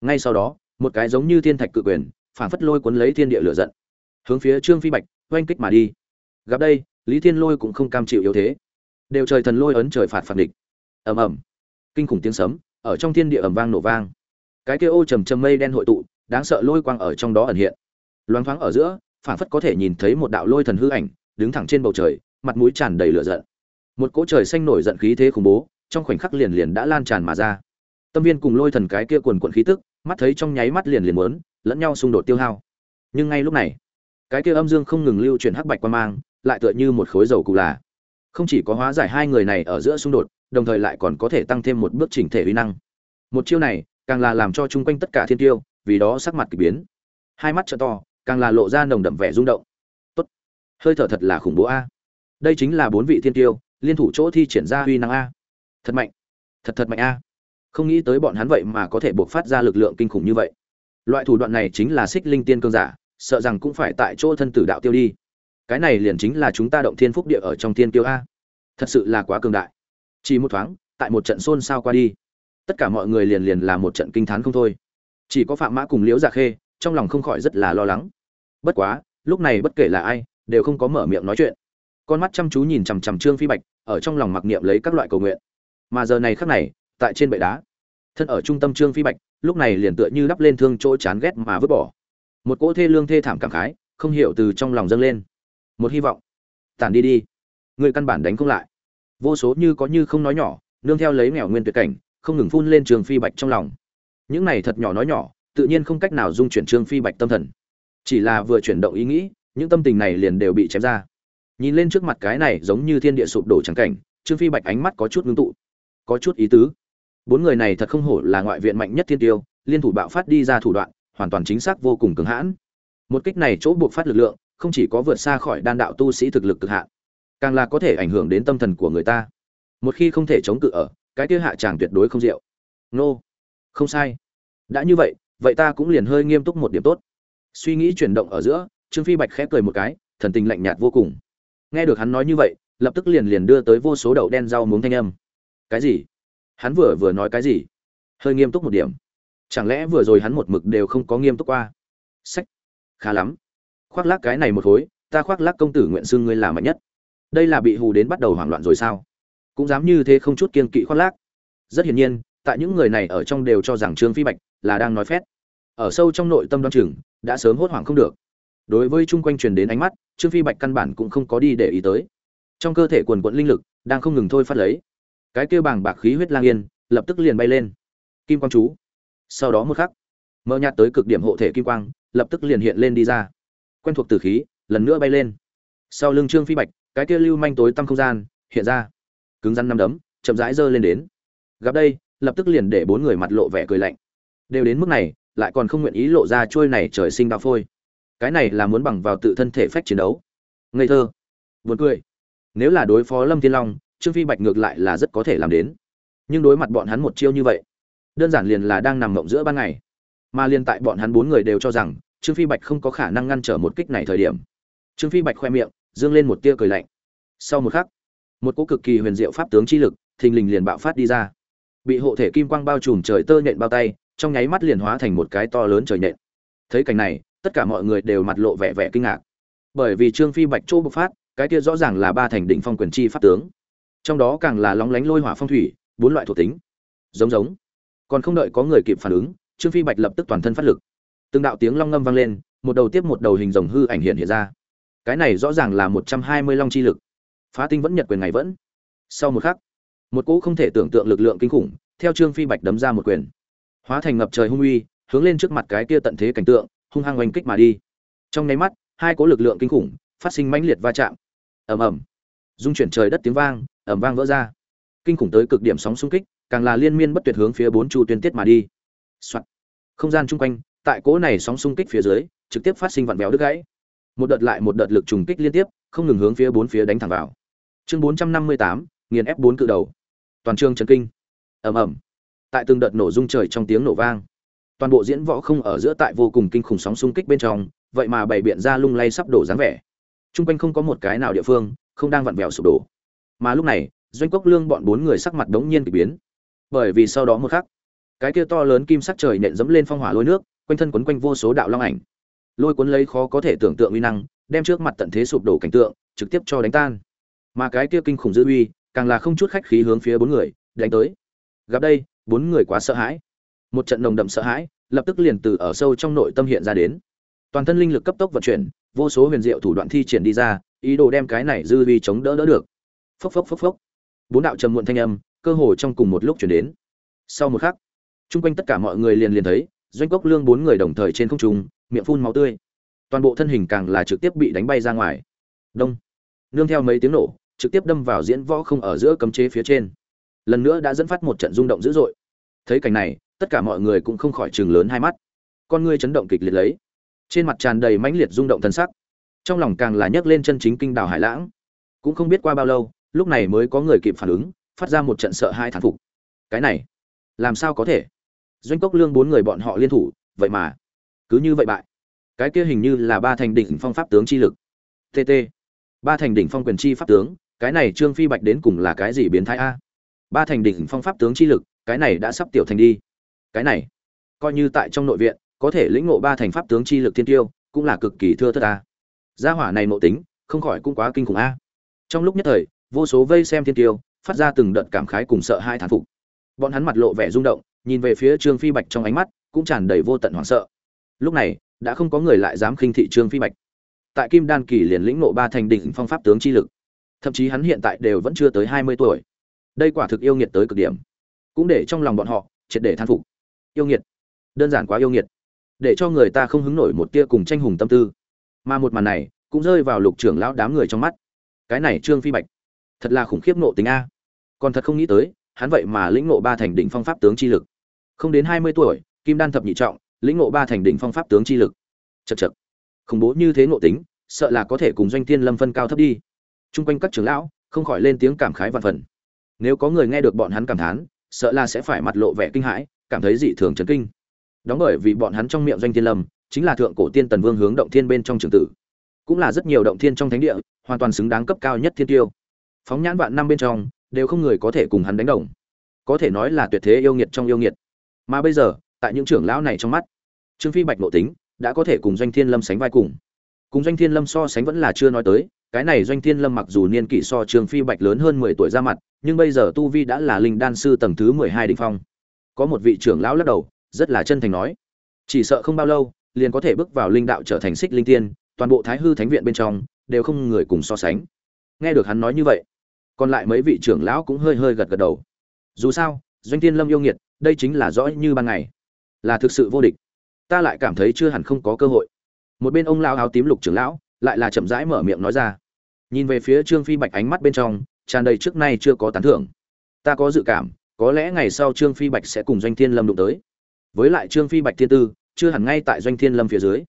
Ngay sau đó, một cái giống như thiên thạch cự quyền, phản phất lôi cuốn lấy thiên địa lửa giận, hướng phía trương phi bạch oanh kích mà đi. Gặp đây lý thiên lôi cũng không cam chịu yếu thế. Đều trời thần lôi ấn trời phạt phạt địch. Ầm ầm. Kinh khủng tiếng sấm, ở trong thiên địa ầm vang nổ vang. Cái kia ô trầm trầm mây đen hội tụ, đáng sợ lôi quang ở trong đó ẩn hiện. Loáng thoáng ở giữa phản phất có thể nhìn thấy một đạo lôi thần hư ảnh, đứng thẳng trên bầu trời, mặt mũi tràn đầy lửa giận. Một cỗ trời xanh nổi giận khí thế khủng bố, trong khoảnh khắc liền liền đã lan tràn mà ra. Tâm viên cùng lôi thần cái kia quần quận khí tức, mắt thấy trong nháy mắt liền liền muốn, lẫn nhau xung đột tiêu hao. Nhưng ngay lúc này, cái kia âm dương không ngừng lưu chuyển hắc bạch quan mang lại tựa như một khối dầu cụ là. Không chỉ có hóa giải hai người này ở giữa xung đột, đồng thời lại còn có thể tăng thêm một bước chỉnh thể uy năng. Một chiêu này, càng là làm cho chung quanh tất cả thiên tiêu, vì đó sắc mặt kỳ biến. Hai mắt trợ to, càng là lộ ra nồng đậm vẻ rung động. Tốt. Hơi thở thật là khủng bố a. Đây chính là bốn vị thiên tiêu, liên thủ chỗ thi triển ra uy năng a. Thật mạnh. Thật thật mạnh a. Không nghĩ tới bọn hắn vậy mà có thể buộc phát ra lực lượng kinh khủng như vậy. Loại thủ đoạn này chính là xích linh tiên cương giả, sợ rằng cũng phải tại chỗ thân tử đạo tiêu đi cái này liền chính là chúng ta động thiên phúc địa ở trong thiên tiêu a. Thật sự là quá cường đại. Chỉ một thoáng, tại một trận xôn xao qua đi. Tất cả mọi người liền liền là một trận kinh thán không thôi. Chỉ có phạm mã cùng liễu dạ khê, trong lòng không khỏi rất là lo lắng. Bất quá, lúc này bất kể là ai, đều không có mở miệng nói chuyện. Con mắt chăm chú nhìn chằm chằm trương phi bạch, ở trong lòng mặc niệm lấy các loại cầu nguyện. Mà giờ này khắc này, tại trên bệ đá, thân ở trung tâm trương phi bạch, lúc này liền tựa như đắp lên thương chỗ chán ghét mà vứt bỏ. Một cỗ thê lương thê thảm cảm khái, không hiểu từ trong lòng dâng lên một hy vọng. Tản đi đi. Người căn bản đánh không lại. Vô số như có như không nói nhỏ, nương theo lấy nghèo nguyên tuyệt cảnh, không ngừng phun lên trường phi bạch trong lòng. Những này thật nhỏ nói nhỏ, tự nhiên không cách nào dung chuyển trương phi bạch tâm thần. Chỉ là vừa chuyển động ý nghĩ, những tâm tình này liền đều bị chém ra. Nhìn lên trước mặt cái này giống như thiên địa sụp đổ trắng cảnh, trương phi bạch ánh mắt có chút ngưng tụ, có chút ý tứ. Bốn người này thật không hổ là ngoại viện mạnh nhất thiên tiêu, liên thủ bạo phát đi ra thủ đoạn, hoàn toàn chính xác vô cùng cứng hãn. Một kích này chỗ buộc phát lực lượng không chỉ có vượt xa khỏi đan đạo tu sĩ thực lực cực hạn, càng là có thể ảnh hưởng đến tâm thần của người ta. Một khi không thể chống cự ở, cái kia hạ chẳng tuyệt đối không diệu nô, không sai. Đã như vậy vậy ta cũng liền hơi nghiêm túc một điểm tốt. Suy nghĩ chuyển động ở giữa, trương phi bạch khẽ cười một cái, thần tình lạnh nhạt vô cùng. Nghe được hắn nói như vậy, lập tức liền liền đưa tới vô số đậu đen rau muống thanh âm. Cái gì? Hắn vừa vừa nói cái gì? Hơi nghiêm túc một điểm. Chẳng lẽ vừa rồi hắn một mực đều không có nghiêm túc qua? Sách. Khá lắm khoác lác cái này một khối, ta khoác lác công tử nguyện xưng ngươi là mạnh nhất. Đây là bị hù đến bắt đầu hoảng loạn rồi sao? Cũng dám như thế không chút kiên kỵ khoác lác. Rất hiển nhiên, tại những người này ở trong đều cho rằng trương phi bạch là đang nói phét. Ở sâu trong nội tâm đoan chừng, đã sớm hốt hoảng không được. Đối với chung quanh truyền đến ánh mắt, trương phi bạch căn bản cũng không có đi để ý tới. Trong cơ thể quần quận linh lực đang không ngừng thôi phát lấy. Cái kêu bàng bạc khí huyết lang yên lập tức liền bay lên. Kim quang chú. Sau đó một khắc mơ nhạt tới cực điểm hộ thể kim quang lập tức liền hiện lên đi ra quen thuộc từ khí, lần nữa bay lên. Sau lưng trương phi bạch, cái kia lưu manh tối tăm không gian, hiện ra. Cứng rắn năm đấm, chậm rãi giơ lên đến. Gặp đây, lập tức liền để bốn người mặt lộ vẻ cười lạnh. Đều đến mức này, lại còn không nguyện ý lộ ra trôi này trời sinh đạo phôi. Cái này là muốn bằng vào tự thân thể phách chiến đấu. Ngây thơ. Buồn cười. Nếu là đối phó lâm thiên long, trương phi bạch ngược lại là rất có thể làm đến. Nhưng đối mặt bọn hắn một chiêu như vậy, đơn giản liền là đang nằm mộng giữa ban ngày. Mà liên tại bọn hắn bốn người đều cho rằng trương phi bạch không có khả năng ngăn trở một kích này thời điểm. Trương phi bạch khoe miệng, dương lên một tia cười lạnh. Sau một khắc, một cỗ cực kỳ huyền diệu pháp tướng chi lực, thình lình liền bạo phát đi ra. Bị hộ thể kim quang bao trùm trời tơ nhện bao tay, trong nháy mắt liền hóa thành một cái to lớn trời nhện. Thấy cảnh này, tất cả mọi người đều mặt lộ vẻ vẻ kinh ngạc. Bởi vì trương phi bạch chỗ bộc phát, cái kia rõ ràng là ba thành đỉnh phong quyền chi pháp tướng. Trong đó càng là lóng lánh lôi hỏa phong thủy, bốn loại thuộc tính. Giống giống. Còn không đợi có người kịp phản ứng, trương phi bạch lập tức toàn thân phát lực từng đạo tiếng long ngâm vang lên, một đầu tiếp một đầu hình rồng hư ảnh hiện hiện ra. Cái này rõ ràng là một trăm hai mươi long chi lực. Phá tinh vẫn nhật quyền ngày vẫn. Sau một khắc, một cỗ không thể tưởng tượng lực lượng kinh khủng, theo trương phi bạch đấm ra một quyền. Hóa thành ngập trời hung uy, hướng lên trước mặt cái kia tận thế cảnh tượng, hung hăng oanh kích mà đi. Trong nháy mắt, hai cỗ lực lượng kinh khủng phát sinh mãnh liệt va chạm. Ầm ầm. Dung chuyển trời đất tiếng vang, ầm vang vỡ ra. Kinh khủng tới cực điểm sóng xung kích, càng là liên miên bất tuyệt hướng phía bốn chu tuyên tiết mà đi. Soạn. không gian chung quanh tại cỗ này sóng xung kích phía dưới, trực tiếp phát sinh vặn vẹo đứt gãy. Một đợt lại một đợt lực trùng kích liên tiếp, không ngừng hướng phía bốn phía đánh thẳng vào. Chương bốn trăm năm mươi tám, nghiền ép bốn cự đầu. Toàn trường trần kinh. Ầm ầm. Tại từng đợt nổ rung trời trong tiếng nổ vang, toàn bộ diễn võ không ở giữa tại vô cùng kinh khủng sóng xung kích bên trong, vậy mà bày biện ra lung lay sắp đổ dáng vẻ. Trung quanh không có một cái nào địa phương, không đang vặn vẹo sụp đổ. Mà lúc này, doanh cốc lương bọn bốn người sắc mặt đống nhiên kỳ biến. Bởi vì sau đó một khắc, cái kia to lớn kim sắc trời nện dẫm lên phong hỏa lôi nước quanh thân quấn quanh vô số đạo long ảnh. Lôi cuốn lấy khó có thể tưởng tượng uy năng, đem trước mặt tận thế sụp đổ cảnh tượng, trực tiếp cho đánh tan. Mà cái kia kinh khủng dư uy, càng là không chút khách khí hướng phía bốn người, đánh tới. Gặp đây, bốn người quá sợ hãi. Một trận nồng đậm sợ hãi, lập tức liền từ ở sâu trong nội tâm hiện ra đến. Toàn thân linh lực cấp tốc vận chuyển, vô số huyền diệu thủ đoạn thi triển đi ra, ý đồ đem cái này dư vi chống đỡ đỡ được. Phốc phốc phốc phốc. Bốn đạo trầm muộn thanh âm, cơ hồ trong cùng một lúc chuyển đến. Sau một khắc, chung quanh tất cả mọi người liền liền thấy doanh cốc lương bốn người đồng thời trên không trung, miệng phun máu tươi. Toàn bộ thân hình càng là trực tiếp bị đánh bay ra ngoài. Đông. Nương theo mấy tiếng nổ, trực tiếp đâm vào diễn võ không ở giữa cấm chế phía trên. Lần nữa đã dẫn phát một trận rung động dữ dội. Thấy cảnh này, tất cả mọi người cũng không khỏi chừng lớn hai mắt. Con ngươi chấn động kịch liệt lấy. Trên mặt tràn đầy mãnh liệt rung động thân sắc. Trong lòng càng là nhấc lên chân chính kinh đảo hải lãng. Cũng không biết qua bao lâu, lúc này mới có người kịp phản ứng, phát ra một trận sợ hai thán phục. Cái này, làm sao có thể? Doanh cốc lương bốn người bọn họ liên thủ, vậy mà, cứ như vậy bại. Cái kia hình như là ba thành đỉnh phong pháp tướng chi lực. Tt ba thành đỉnh phong quyền chi pháp tướng, cái này trương phi bạch đến cùng là cái gì biến thái a? Ba thành đỉnh phong pháp tướng chi lực, cái này đã sắp tiểu thành đi. Cái này, coi như tại trong nội viện, có thể lĩnh ngộ ba thành pháp tướng chi lực thiên tiêu, cũng là cực kỳ thưa thớt a. Gia hỏa này nội tính, không khỏi cũng quá kinh khủng a. Trong lúc nhất thời, vô số vây xem thiên tiêu, phát ra từng đợt cảm khái cùng sợ hai thán phục. Bọn hắn mặt lộ vẻ rung động nhìn về phía trương phi bạch trong ánh mắt, cũng tràn đầy vô tận hoảng sợ. Lúc này, đã không có người lại dám khinh thị trương phi bạch. Tại kim đan kỳ liền lĩnh ngộ ba thành đỉnh phong pháp tướng chi lực. Thậm chí hắn hiện tại đều vẫn chưa tới hai mươi tuổi. Đây quả thực yêu nghiệt tới cực điểm. Cũng để trong lòng bọn họ, triệt để than phục. Yêu nghiệt. Đơn giản quá yêu nghiệt. Để cho người ta không hứng nổi một tia cùng tranh hùng tâm tư. Mà một màn này, cũng rơi vào lục trưởng lão đám người trong mắt. Cái này trương phi bạch, thật là khủng khiếp nộ tính a. Còn thật không nghĩ tới, hắn vậy mà lĩnh ngộ ba thành đỉnh phong pháp tướng chi lực không đến hai mươi tuổi, kim đan thập nhị trọng, lĩnh ngộ ba thành đỉnh phong pháp tướng chi lực. Chật chật khủng bố như thế ngộ tính, sợ là có thể cùng doanh tiên lâm phân cao thấp đi. Chung quanh các trưởng lão, không khỏi lên tiếng cảm khái vạn phần. Nếu có người nghe được bọn hắn cảm thán, sợ là sẽ phải mặt lộ vẻ kinh hãi, cảm thấy dị thường chấn kinh. Đóng bởi vì bọn hắn trong miệng doanh tiên lâm, chính là thượng cổ tiên tần vương hướng động thiên bên trong trường tử. Cũng là rất nhiều động thiên trong thánh địa, hoàn toàn xứng đáng cấp cao nhất thiên tiêu. Phóng nhãn vạn năm bên trong, đều không người có thể cùng hắn đánh đồng. Có thể nói là tuyệt thế yêu nghiệt trong yêu nghiệt mà bây giờ, tại những trưởng lão này trong mắt, trương phi bạch nội tính đã có thể cùng doanh thiên lâm sánh vai cùng. Cùng doanh thiên lâm so sánh vẫn là chưa nói tới, cái này doanh thiên lâm mặc dù niên kỷ so trương phi bạch lớn hơn mười tuổi ra mặt, nhưng bây giờ tu vi đã là linh đan sư tầng thứ mười hai đ phong. Có một vị trưởng lão lắc đầu, rất là chân thành nói, chỉ sợ không bao lâu, liền có thể bước vào linh đạo trở thành xích linh tiên, toàn bộ thái hư thánh viện bên trong đều không người cùng so sánh. Nghe được hắn nói như vậy, còn lại mấy vị trưởng lão cũng hơi hơi gật gật đầu. Dù sao, doanh thiên lâm yêu nghiệt đây chính là rõ như ban ngày. Là thực sự vô địch. Ta lại cảm thấy chưa hẳn không có cơ hội. Một bên ông lao áo tím lục trưởng lão, lại là chậm rãi mở miệng nói ra. Nhìn về phía trương phi bạch ánh mắt bên trong, tràn đầy trước nay chưa có tán thưởng. Ta có dự cảm, có lẽ ngày sau trương phi bạch sẽ cùng doanh thiên lâm đụng tới. Với lại trương phi bạch thiên tư, chưa hẳn ngay tại doanh thiên lâm phía dưới.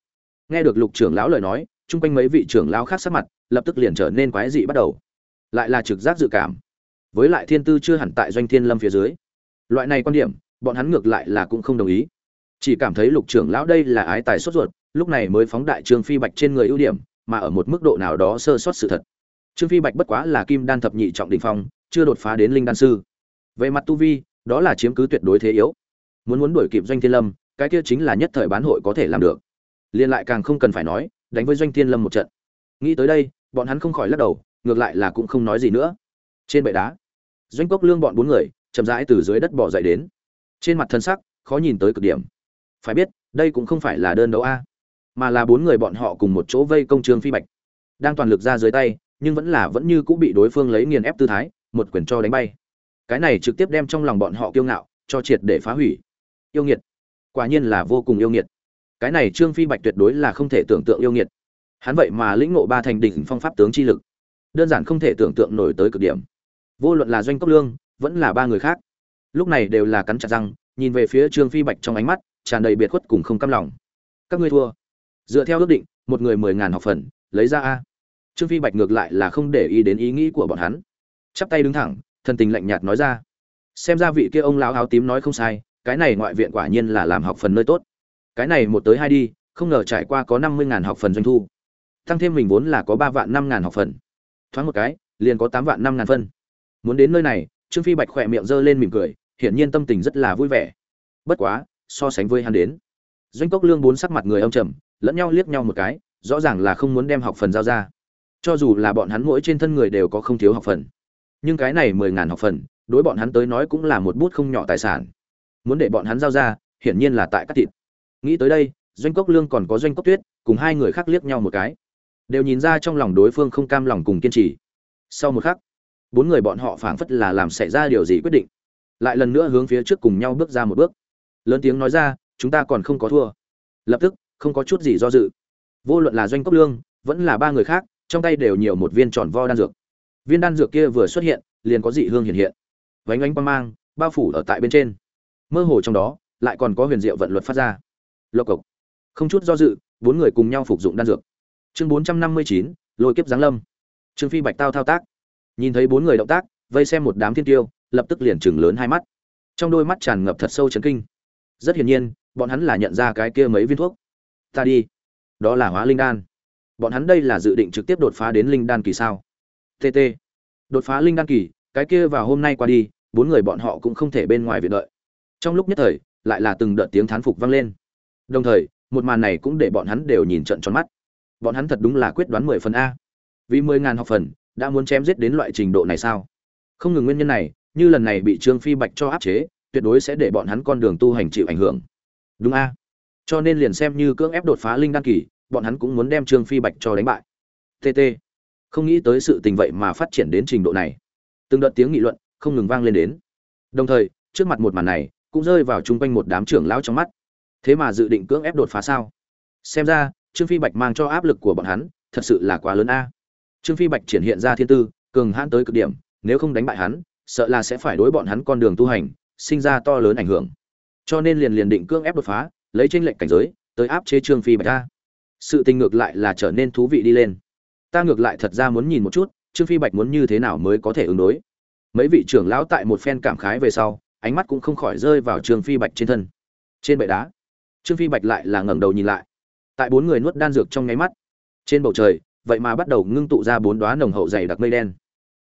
Nghe được lục trưởng lão lời nói, chung quanh mấy vị trưởng lão khác sát mặt, lập tức liền trở nên quái dị bắt đầu. Lại là trực giác dự cảm. Với lại thiên tư chưa hẳn tại doanh thiên lâm phía dưới. Loại này quan điểm bọn hắn ngược lại là cũng không đồng ý. Chỉ cảm thấy lục trưởng lão đây là ái tài sốt ruột, lúc này mới phóng đại trương phi bạch trên người ưu điểm, mà ở một mức độ nào đó sơ sót sự thật. Trương phi bạch bất quá là kim đan thập nhị trọng đ ỉ n h phong, chưa đột phá đến linh đan sư. Về mặt tu vi, đó là chiếm cứ tuyệt đối thế yếu. Muốn muốn đuổi kịp doanh thiên lâm, cái kia chính là nhất thời bán hội có thể làm được. Liên lại càng không cần phải nói, đánh với doanh thiên lâm một trận. Nghĩ tới đây, bọn hắn không khỏi lắc đầu, ngược lại là cũng không nói gì nữa. Trên bệ đá, doanh cốc lương bọn bốn người, chậm rãi từ dưới đất bỏ dậy đến trên mặt thân sắc, khó nhìn tới cực điểm. Phải biết, đây cũng không phải là đơn đấu a, mà là bốn người bọn họ cùng một chỗ vây công trương phi bạch. Đang toàn lực ra dưới tay, nhưng vẫn là vẫn như cũng bị đối phương lấy nghiền ép tư thái, một quyền cho đánh bay. Cái này trực tiếp đem trong lòng bọn họ kiêu ngạo, cho triệt để phá hủy. Yêu nghiệt. Quả nhiên là vô cùng yêu nghiệt. Cái này trương phi bạch tuyệt đối là không thể tưởng tượng yêu nghiệt. Hắn vậy mà lĩnh ngộ ba thành đỉnh phong pháp tướng chi lực. Đơn giản không thể tưởng tượng nổi tới cực điểm. Vô luận là doanh cốc lương, vẫn là ba người khác lúc này đều là cắn chặt răng, nhìn về phía trương phi bạch trong ánh mắt, tràn đầy biệt khuất cùng không cam lòng. Các ngươi thua. Dựa theo ước định, một người mười ngàn học phần, lấy ra a. Trương phi bạch ngược lại là không để ý đến ý nghĩ của bọn hắn. Chắp tay đứng thẳng thân tình lạnh nhạt nói ra. Xem ra vị kia ông lão áo tím nói không sai, cái này ngoại viện quả nhiên là làm học phần nơi tốt. Cái này một tới hai đi, không ngờ trải qua có năm mươi ngàn học phần doanh thu. Tăng thêm mình vốn là có ba vạn năm ngàn học phần. Thoáng một cái, liền có tám vạn năm ngàn phân. Muốn đến nơi này, trương phi bạch khỏe miệng giơ lên mỉm cười hiển nhiên tâm tình rất là vui vẻ. Bất quá, so sánh với hắn đến, doanh cốc lương bốn sắc mặt người âm trầm, lẫn nhau liếc nhau một cái, rõ ràng là không muốn đem học phần giao ra. Cho dù là bọn hắn mỗi trên thân người đều có không thiếu học phần, nhưng cái này mười ngàn học phần, đối bọn hắn tới nói cũng là một bút không nhỏ tài sản. Muốn để bọn hắn giao ra, hiển nhiên là tại các thịt. Nghĩ tới đây, doanh cốc lương còn có doanh cốc tuyết, cùng hai người khác liếc nhau một cái. Đều nhìn ra trong lòng đối phương không cam lòng cùng kiên trì. Sau một khắc, bốn người bọn họ phảng phất là làm xảy ra điều gì quyết định lại lần nữa hướng phía trước cùng nhau bước ra một bước. Lớn tiếng nói ra, chúng ta còn không có thua. Lập tức, không có chút gì do dự. Vô luận là doanh cốc lương, vẫn là ba người khác, trong tay đều nhiều một viên tròn vo đan dược. Viên đan dược kia vừa xuất hiện, liền có dị hương hiện hiện. Vánh ánh quang mang, bao phủ ở tại bên trên. Mơ hồ trong đó, lại còn có huyền diệu vận luật phát ra. Lộc cộc. Không chút do dự, bốn người cùng nhau phục dụng đan dược. Chương bốn trăm năm mươi chín, lôi kiếp giáng lâm. Trương phi bạch tao thao tác. Nhìn thấy bốn người động tác, vây xem một đám thiên tiêu lập tức liền chừng lớn hai mắt. Trong đôi mắt tràn ngập thật sâu chấn kinh. Rất hiển nhiên, bọn hắn là nhận ra cái kia mấy viên thuốc. Ta đi. Đó là hóa linh đan. Bọn hắn đây là dự định trực tiếp đột phá đến linh đan kỳ sao? Tt đột phá linh đan kỳ, cái kia vào hôm nay qua đi, bốn người bọn họ cũng không thể bên ngoài viện đợi. Trong lúc nhất thời, lại là từng đợt tiếng thán phục vang lên. Đồng thời, một màn này cũng để bọn hắn đều nhìn trận tròn mắt. Bọn hắn thật đúng là quyết đoán mười phần a. Vì mười ngàn học phần, đã muốn chém giết đến loại trình độ này sao? Không ngừng nguyên nhân này như lần này bị trương phi bạch cho áp chế, tuyệt đối sẽ để bọn hắn con đường tu hành chịu ảnh hưởng. Đúng a? Cho nên liền xem như cưỡng ép đột phá linh đan kỳ, bọn hắn cũng muốn đem trương phi bạch cho đánh bại. Tt không nghĩ tới sự tình vậy mà phát triển đến trình độ này. Từng đợt tiếng nghị luận không ngừng vang lên đến. Đồng thời, trước mặt một màn này cũng rơi vào chung quanh một đám trưởng lão trong mắt. Thế mà dự định cưỡng ép đột phá sao? Xem ra, trương phi bạch mang cho áp lực của bọn hắn thật sự là quá lớn a. Trương phi bạch triển hiện ra thiên tư, cường hãn tới cực điểm, nếu không đánh bại hắn sợ là sẽ phải đối bọn hắn con đường tu hành, sinh ra to lớn ảnh hưởng. Cho nên liền liền định cưỡng ép đột phá, lấy tranh lệnh cảnh giới, tới áp chế trương phi bạch ta sự tình ngược lại là trở nên thú vị đi lên. Ta ngược lại thật ra muốn nhìn một chút, trương phi bạch muốn như thế nào mới có thể ứng đối. Mấy vị trưởng lão tại một phen cảm khái về sau, ánh mắt cũng không khỏi rơi vào trương phi bạch trên thân. Trên bệ đá, trương phi bạch lại là ngẩng đầu nhìn lại. Tại bốn người nuốt đan dược trong nháy mắt, trên bầu trời, vậy mà bắt đầu ngưng tụ ra bốn đoá nồng hậu dày đặc mây đen.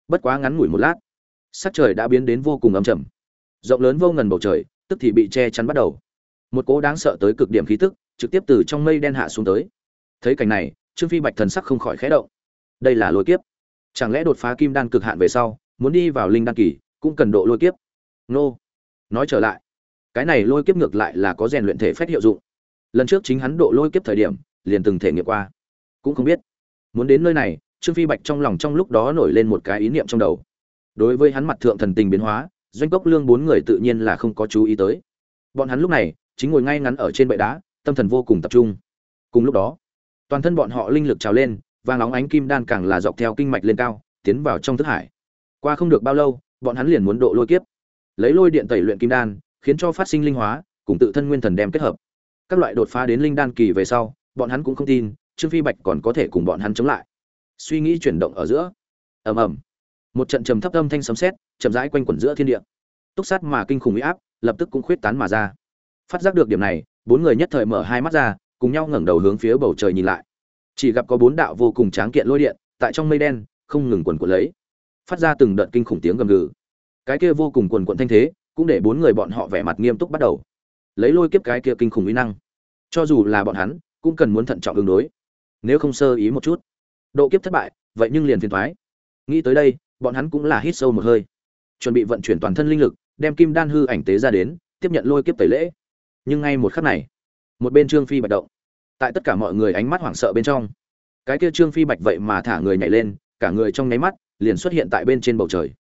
Bất quá ngắn ngủi một lát sắc trời đã biến đến vô cùng âm trầm, rộng lớn vô ngần bầu trời tức thì bị che chắn bắt đầu. Một cỗ đáng sợ tới cực điểm khí tức trực tiếp từ trong mây đen hạ xuống tới. Thấy cảnh này trương phi bạch thần sắc không khỏi khẽ động. Đây là lôi kiếp. Chẳng lẽ đột phá kim đan cực hạn về sau muốn đi vào linh đan kỳ cũng cần độ lôi kiếp? Nô. Nói trở lại. Cái này lôi kiếp ngược lại là có rèn luyện thể phép hiệu dụng. Lần trước chính hắn độ lôi kiếp thời điểm liền từng thể nghiệm qua. Cũng không biết. Muốn đến nơi này trương phi bạch trong lòng trong lúc đó nổi lên một cái ý niệm trong đầu đối với hắn mặt thượng thần tình biến hóa, doanh cốc lương bốn người tự nhiên là không có chú ý tới. Bọn hắn lúc này, chính ngồi ngay ngắn ở trên bệ đá, tâm thần vô cùng tập trung. Cùng lúc đó, toàn thân bọn họ linh lực trào lên, vàng óng ánh kim đan càng là dọc theo kinh mạch lên cao, tiến vào trong thức hải. Qua không được bao lâu, bọn hắn liền muốn độ lôi kiếp. Lấy lôi điện tẩy luyện kim đan, khiến cho phát sinh linh hóa, cùng tự thân nguyên thần đem kết hợp. Các loại đột phá đến linh đan kỳ về sau, bọn hắn cũng không tin, trương phi bạch còn có thể cùng bọn hắn chống lại. Suy nghĩ chuyển động ở giữa. Ầm ầm một trận trầm thấp âm thanh sấm sét, chậm rãi quanh quẩn giữa thiên địa. Túc sát mà kinh khủng uy áp, lập tức cũng khuyết tán mà ra. Phát giác được điểm này, bốn người nhất thời mở hai mắt ra, cùng nhau ngẩng đầu hướng phía bầu trời nhìn lại. Chỉ gặp có bốn đạo vô cùng tráng kiện lôi điện, tại trong mây đen, không ngừng quần quần lấy. Phát ra từng đợt kinh khủng tiếng gầm gừ. Cái kia vô cùng quần quần thanh thế, cũng để bốn người bọn họ vẻ mặt nghiêm túc bắt đầu. Lấy lôi kiếp cái kia kinh khủng uy năng. Cho dù là bọn hắn, cũng cần muốn thận trọng ứng đối. Nếu không sơ ý một chút, độ kiếp thất bại, vậy nhưng liền phiền thoái. Nghĩ tới đây bọn hắn cũng là hít sâu một hơi. Chuẩn bị vận chuyển toàn thân linh lực, đem kim đan hư ảnh tế ra đến, tiếp nhận lôi kiếp tẩy lễ. Nhưng ngay một khắc này, một bên trương phi bạch động. Tại tất cả mọi người ánh mắt hoảng sợ bên trong, cái kia trương phi bạch vậy mà thả người nhảy lên, cả người trong nháy mắt liền xuất hiện tại bên trên bầu trời.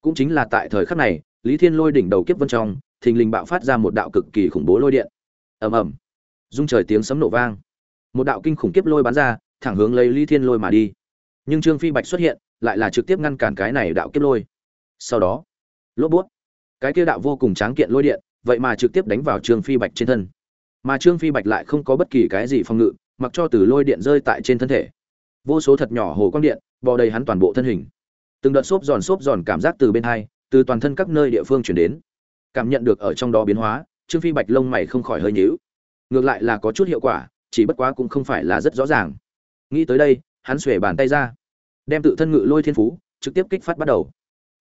Cũng chính là tại thời khắc này, lý thiên lôi đỉnh đầu kiếp vân trong, thình lình bạo phát ra một đạo cực kỳ khủng bố lôi điện. Ầm ầm. Dung trời tiếng sấm nổ vang. Một đạo kinh khủng kiếp lôi bắn ra, thẳng hướng lấy lý thiên lôi mà đi. Nhưng trương phi bạch xuất hiện lại là trực tiếp ngăn cản cái này đạo kiếp lôi. Sau đó, lốp bút. Cái kia đạo vô cùng tráng kiện lôi điện, vậy mà trực tiếp đánh vào trương phi bạch trên thân. Mà trương phi bạch lại không có bất kỳ cái gì phòng ngự, mặc cho từ lôi điện rơi tại trên thân thể. Vô số thật nhỏ hồ quang điện, bò đầy hắn toàn bộ thân hình. Từng đợt xốp giòn xốp giòn cảm giác từ bên hai, từ toàn thân các nơi địa phương chuyển đến. Cảm nhận được ở trong đó biến hóa, trương phi bạch lông mày không khỏi hơi nhíu. Ngược lại là có chút hiệu quả, chỉ bất quá cũng không phải là rất rõ ràng. Nghĩ tới đây, hắn xuể bàn tay ra đem tự thân ngự lôi thiên phú trực tiếp kích phát bắt đầu.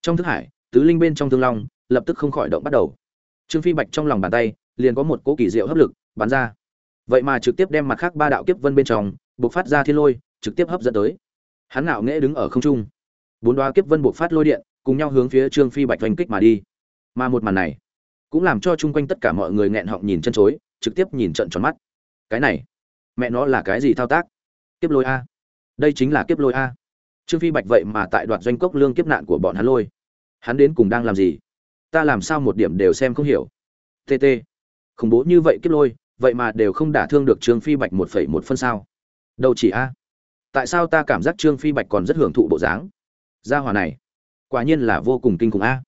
Trong thức hải, tứ linh bên trong thương long lập tức không khỏi động bắt đầu. Trương phi bạch trong lòng bàn tay liền có một cỗ kỳ diệu hấp lực bắn ra. Vậy mà trực tiếp đem mặt khác ba đạo kiếp vân bên trong buộc phát ra thiên lôi trực tiếp hấp dẫn tới. Hắn ngạo nghễ đứng ở không trung. Bốn đoá kiếp vân buộc phát lôi điện cùng nhau hướng phía trương phi bạch oanh kích mà đi. Mà một màn này cũng làm cho chung quanh tất cả mọi người nghẹn họng nhìn chân chối, trực tiếp nhìn trận tròn mắt. Cái này, mẹ nó là cái gì thao tác? Kiếp lôi a. Đây chính là kiếp lôi a trương phi bạch vậy mà tại đoạt doanh cốc lương kiếp nạn của bọn hắn lôi. Hắn đến cùng đang làm gì? Ta làm sao một điểm đều xem không hiểu? Tt khủng bố như vậy kiếp lôi, vậy mà đều không đả thương được trương phi bạch một phẩy một phân sao? Đâu chỉ a? Tại sao ta cảm giác trương phi bạch còn rất hưởng thụ bộ dáng? Gia hòa này, quả nhiên là vô cùng kinh khủng a.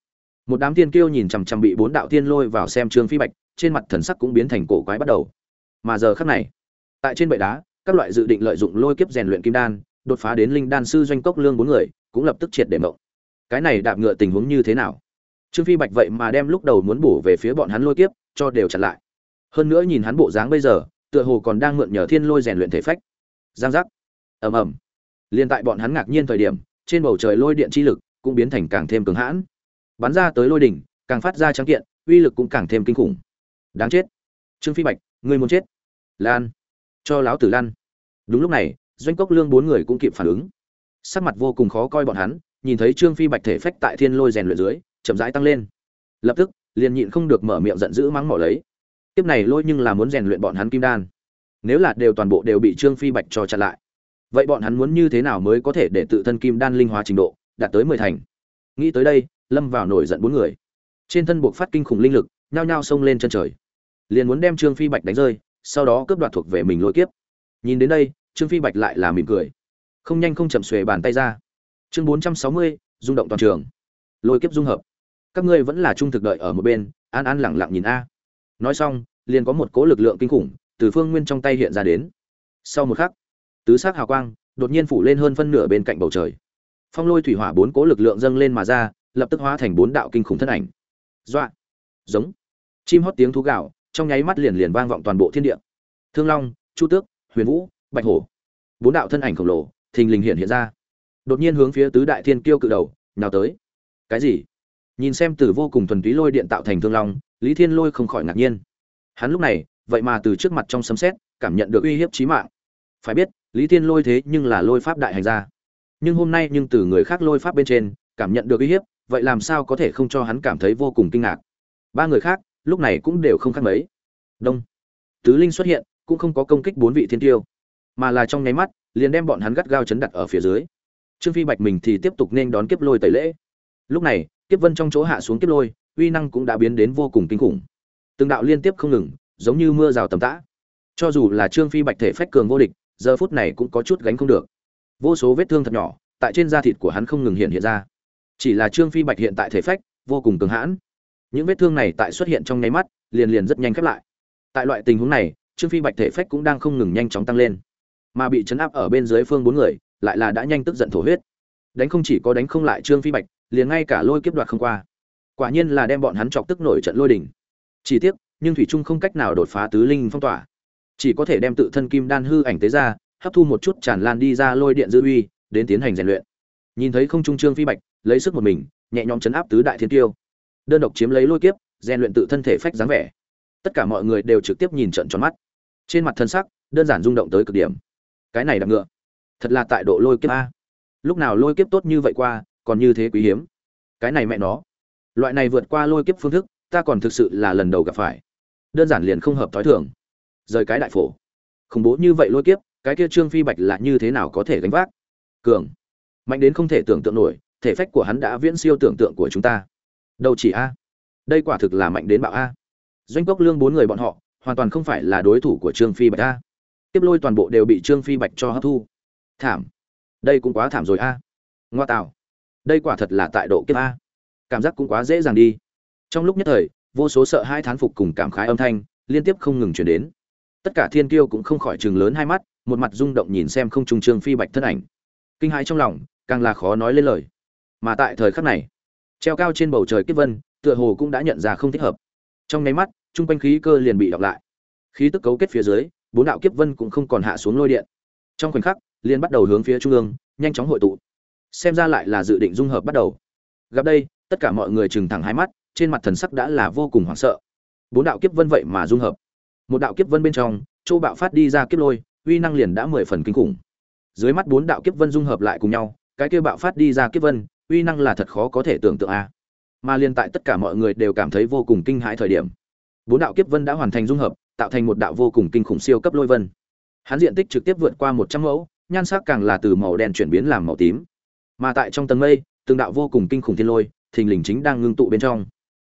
Một đám tiên kiêu nhìn chằm chằm bị bốn đạo tiên lôi vào xem trương phi bạch, trên mặt thần sắc cũng biến thành cổ quái bắt đầu. Mà giờ khắc này, tại trên bệ đá, các loại dự định lợi dụng lôi kiếp rèn luyện kim đan đột phá đến linh đan sư doanh cốc lương bốn người, cũng lập tức triệt để mộng. Cái này đạp ngựa tình huống như thế nào? Trương phi bạch vậy mà đem lúc đầu muốn bổ về phía bọn hắn lôi kiếp, cho đều chặn lại. Hơn nữa nhìn hắn bộ dáng bây giờ, tựa hồ còn đang mượn nhờ thiên lôi rèn luyện thể phách. Giang giác. Ầm ầm. Liên tại bọn hắn ngạc nhiên thời điểm, trên bầu trời lôi điện chi lực cũng biến thành càng thêm cứng hãn. Bắn ra tới lôi đỉnh, càng phát ra trắng kiện, uy lực cũng càng thêm kinh khủng. Đáng chết. Trương phi bạch, ngươi muốn chết. Lan. Cho láo tử lan. Đúng lúc này doanh cốc lương bốn người cũng kịp phản ứng. Sắc mặt vô cùng khó coi bọn hắn, nhìn thấy trương phi bạch thể phách tại thiên lôi rèn luyện dưới, chậm rãi tăng lên. Lập tức, liền nhịn không được mở miệng giận dữ mắng mỏ lấy. Tiếp này lôi nhưng là muốn rèn luyện bọn hắn kim đan. Nếu là đều toàn bộ đều bị trương phi bạch cho chặn lại, vậy bọn hắn muốn như thế nào mới có thể để tự thân kim đan linh hóa trình độ, đạt tới mười thành? Nghĩ tới đây, lâm vào nổi giận bốn người. Trên thân buộc phát kinh khủng linh lực, nhao nhao xông lên chân trời. Liền muốn đem trương phi bạch đánh rơi, sau đó cướp đoạt thuộc về mình lôi kiếp. Nhìn đến đây trương phi bạch lại là mỉm cười. Không nhanh không chậm xuề bàn tay ra. Chương bốn trăm sáu mươi, rung động toàn trường. Lôi kiếp dung hợp. Các ngươi vẫn là trung thực đợi ở một bên, an an lẳng lặng nhìn a. Nói xong, liền có một cố lực lượng kinh khủng từ phương nguyên trong tay hiện ra đến. Sau một khắc, tứ sắc hào quang đột nhiên phủ lên hơn phân nửa bên cạnh bầu trời. Phong lôi thủy hỏa bốn cố lực lượng dâng lên mà ra, lập tức hóa thành bốn đạo kinh khủng thân ảnh. Dọa giống, chim hót tiếng thú gạo, trong nháy mắt liền liền vang vọng toàn bộ thiên địa. Thương long, chu tước, huyền vũ bạch hổ. Bốn đạo thân ảnh khổng lồ, thình lình hiện hiện ra. Đột nhiên hướng phía tứ đại thiên kiêu cự đầu, nào tới. Cái gì? Nhìn xem từ vô cùng thuần túy lôi điện tạo thành thương long, lý thiên lôi không khỏi ngạc nhiên. Hắn lúc này, vậy mà từ trước mặt trong sấm xét cảm nhận được uy hiếp chí mạng. Phải biết, lý thiên lôi thế nhưng là lôi pháp đại hành gia. Nhưng hôm nay nhưng từ người khác lôi pháp bên trên, cảm nhận được uy hiếp, vậy làm sao có thể không cho hắn cảm thấy vô cùng kinh ngạc? Ba người khác, lúc này cũng đều không khác mấy. Đông. Tứ linh xuất hiện, cũng không có công kích bốn vị thiên tiêu mà là trong nháy mắt, liền đem bọn hắn gắt gao chấn đặt ở phía dưới. Trương phi bạch mình thì tiếp tục nên đón kiếp lôi tẩy lễ. Lúc này, kiếp vân trong chỗ hạ xuống kiếp lôi, uy năng cũng đã biến đến vô cùng kinh khủng. Từng đạo liên tiếp không ngừng, giống như mưa rào tầm tã. Cho dù là trương phi bạch thể phách cường vô địch, giờ phút này cũng có chút gánh không được. Vô số vết thương thật nhỏ, tại trên da thịt của hắn không ngừng hiện hiện ra. Chỉ là trương phi bạch hiện tại thể phách, vô cùng cường hãn. Những vết thương này tại xuất hiện trong nháy mắt, liền liền rất nhanh khép lại. Tại loại tình huống này, trương phi bạch thể phách cũng đang không ngừng nhanh chóng tăng lên mà bị chấn áp ở bên dưới phương bốn người, lại là đã nhanh tức giận thổ huyết. Đánh không chỉ có đánh không lại trương phi bạch, liền ngay cả lôi kiếp đoạt không qua. Quả nhiên là đem bọn hắn chọc tức nổi trận lôi đỉnh chỉ tiếc, nhưng thủy trung không cách nào đột phá tứ linh phong tỏa. Chỉ có thể đem tự thân kim đan hư ảnh tế ra, hấp thu một chút tràn lan đi ra lôi điện dư uy, đến tiến hành rèn luyện. Nhìn thấy không trung trương phi bạch, lấy sức một mình, nhẹ nhõm chấn áp tứ đại thiên tiêu. Đơn độc chiếm lấy lôi kiếp, rèn luyện tự thân thể phách dáng vẻ. Tất cả mọi người đều trực tiếp nhìn trận tròn mắt. Trên mặt thân sắc, đơn giản rung động tới cực điểm cái này đạp ngựa. Thật là tại độ lôi kiếp a. Lúc nào lôi kiếp tốt như vậy qua, còn như thế quý hiếm. Cái này mẹ nó. Loại này vượt qua lôi kiếp phương thức, ta còn thực sự là lần đầu gặp phải. Đơn giản liền không hợp thói thường. Rời cái đại phổ. Khủng bố như vậy lôi kiếp, cái kia trương phi bạch là như thế nào có thể gánh vác? Cường. Mạnh đến không thể tưởng tượng nổi, thể phách của hắn đã viễn siêu tưởng tượng của chúng ta. Đâu chỉ a. Đây quả thực là mạnh đến bạo a. Doanh cốc lương bốn người bọn họ, hoàn toàn không phải là đối thủ của trương phi bạch a tiếp lôi toàn bộ đều bị trương phi bạch cho hấp thu. Thảm. Đây cũng quá thảm rồi a. Ngoa tạo. Đây quả thật là tại độ kiếp a. Cảm giác cũng quá dễ dàng đi. Trong lúc nhất thời, vô số sợ hai thán phục cùng cảm khái âm thanh liên tiếp không ngừng chuyển đến. Tất cả thiên kiêu cũng không khỏi chừng lớn hai mắt, một mặt rung động nhìn xem không trung trương phi bạch thân ảnh. Kinh hãi trong lòng, càng là khó nói lên lời. Mà tại thời khắc này, treo cao trên bầu trời kiếp vân, tựa hồ cũng đã nhận ra không thích hợp. Trong nháy mắt trung quanh khí cơ liền bị đọc lại. Khí tức cấu kết phía dưới bốn đạo kiếp vân cũng không còn hạ xuống lôi điện. Trong khoảnh khắc, liền bắt đầu hướng phía trung ương, nhanh chóng hội tụ. Xem ra lại là dự định dung hợp bắt đầu. Gặp đây, tất cả mọi người chừng thẳng hai mắt, trên mặt thần sắc đã là vô cùng hoảng sợ. Bốn đạo kiếp vân vậy mà dung hợp. Một đạo kiếp vân bên trong châu bạo phát đi ra kiếp lôi, uy năng liền đã mười phần kinh khủng. Dưới mắt bốn đạo kiếp vân dung hợp lại cùng nhau, cái kia bạo phát đi ra kiếp vân, uy năng là thật khó có thể tưởng tượng a. Mà liên tại tất cả mọi người đều cảm thấy vô cùng kinh hãi thời điểm, bốn đạo kiếp vân đã hoàn thành dung hợp tạo thành một đạo vô cùng kinh khủng siêu cấp lôi vân. Hắn diện tích trực tiếp vượt qua một trăm mẫu, nhan sắc càng là từ màu đen chuyển biến làm màu tím. Mà tại trong tầng mây, từng đạo vô cùng kinh khủng thiên lôi, thình lình chính đang ngưng tụ bên trong.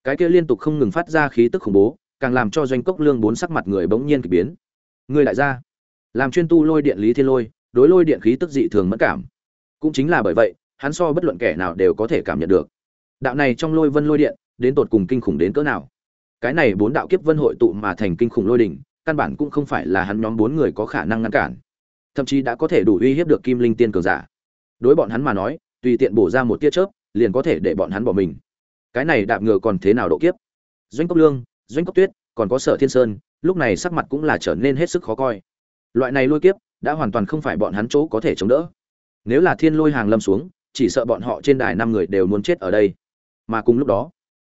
Cái kia liên tục không ngừng phát ra khí tức khủng bố, càng làm cho doanh cốc lương bốn sắc mặt người bỗng nhiên kỳ biến. Người đại gia, làm chuyên tu lôi điện lý thiên lôi, đối lôi điện khí tức dị thường mất cảm. Cũng chính là bởi vậy, hắn so bất luận kẻ nào đều có thể cảm nhận được. Đạo này trong lôi vân lôi điện, đến tột cùng kinh khủng đến cỡ nào? Cái này bốn đạo kiếp vân hội tụ mà thành kinh khủng lôi đỉnh, căn bản cũng không phải là hắn nhóm bốn người có khả năng ngăn cản. Thậm chí đã có thể đủ uy hiếp được kim linh tiên cường giả. Đối bọn hắn mà nói, tùy tiện bổ ra một tia chớp, liền có thể để bọn hắn bỏ mình. Cái này đạp ngựa còn thế nào độ kiếp? Doanh cốc lương, doanh cốc tuyết, còn có sở thiên sơn, lúc này sắc mặt cũng là trở nên hết sức khó coi. Loại này lôi kiếp, đã hoàn toàn không phải bọn hắn chỗ có thể chống đỡ. Nếu là thiên lôi hàng lâm xuống, chỉ sợ bọn họ trên đài năm người đều muốn chết ở đây. Mà cùng lúc đó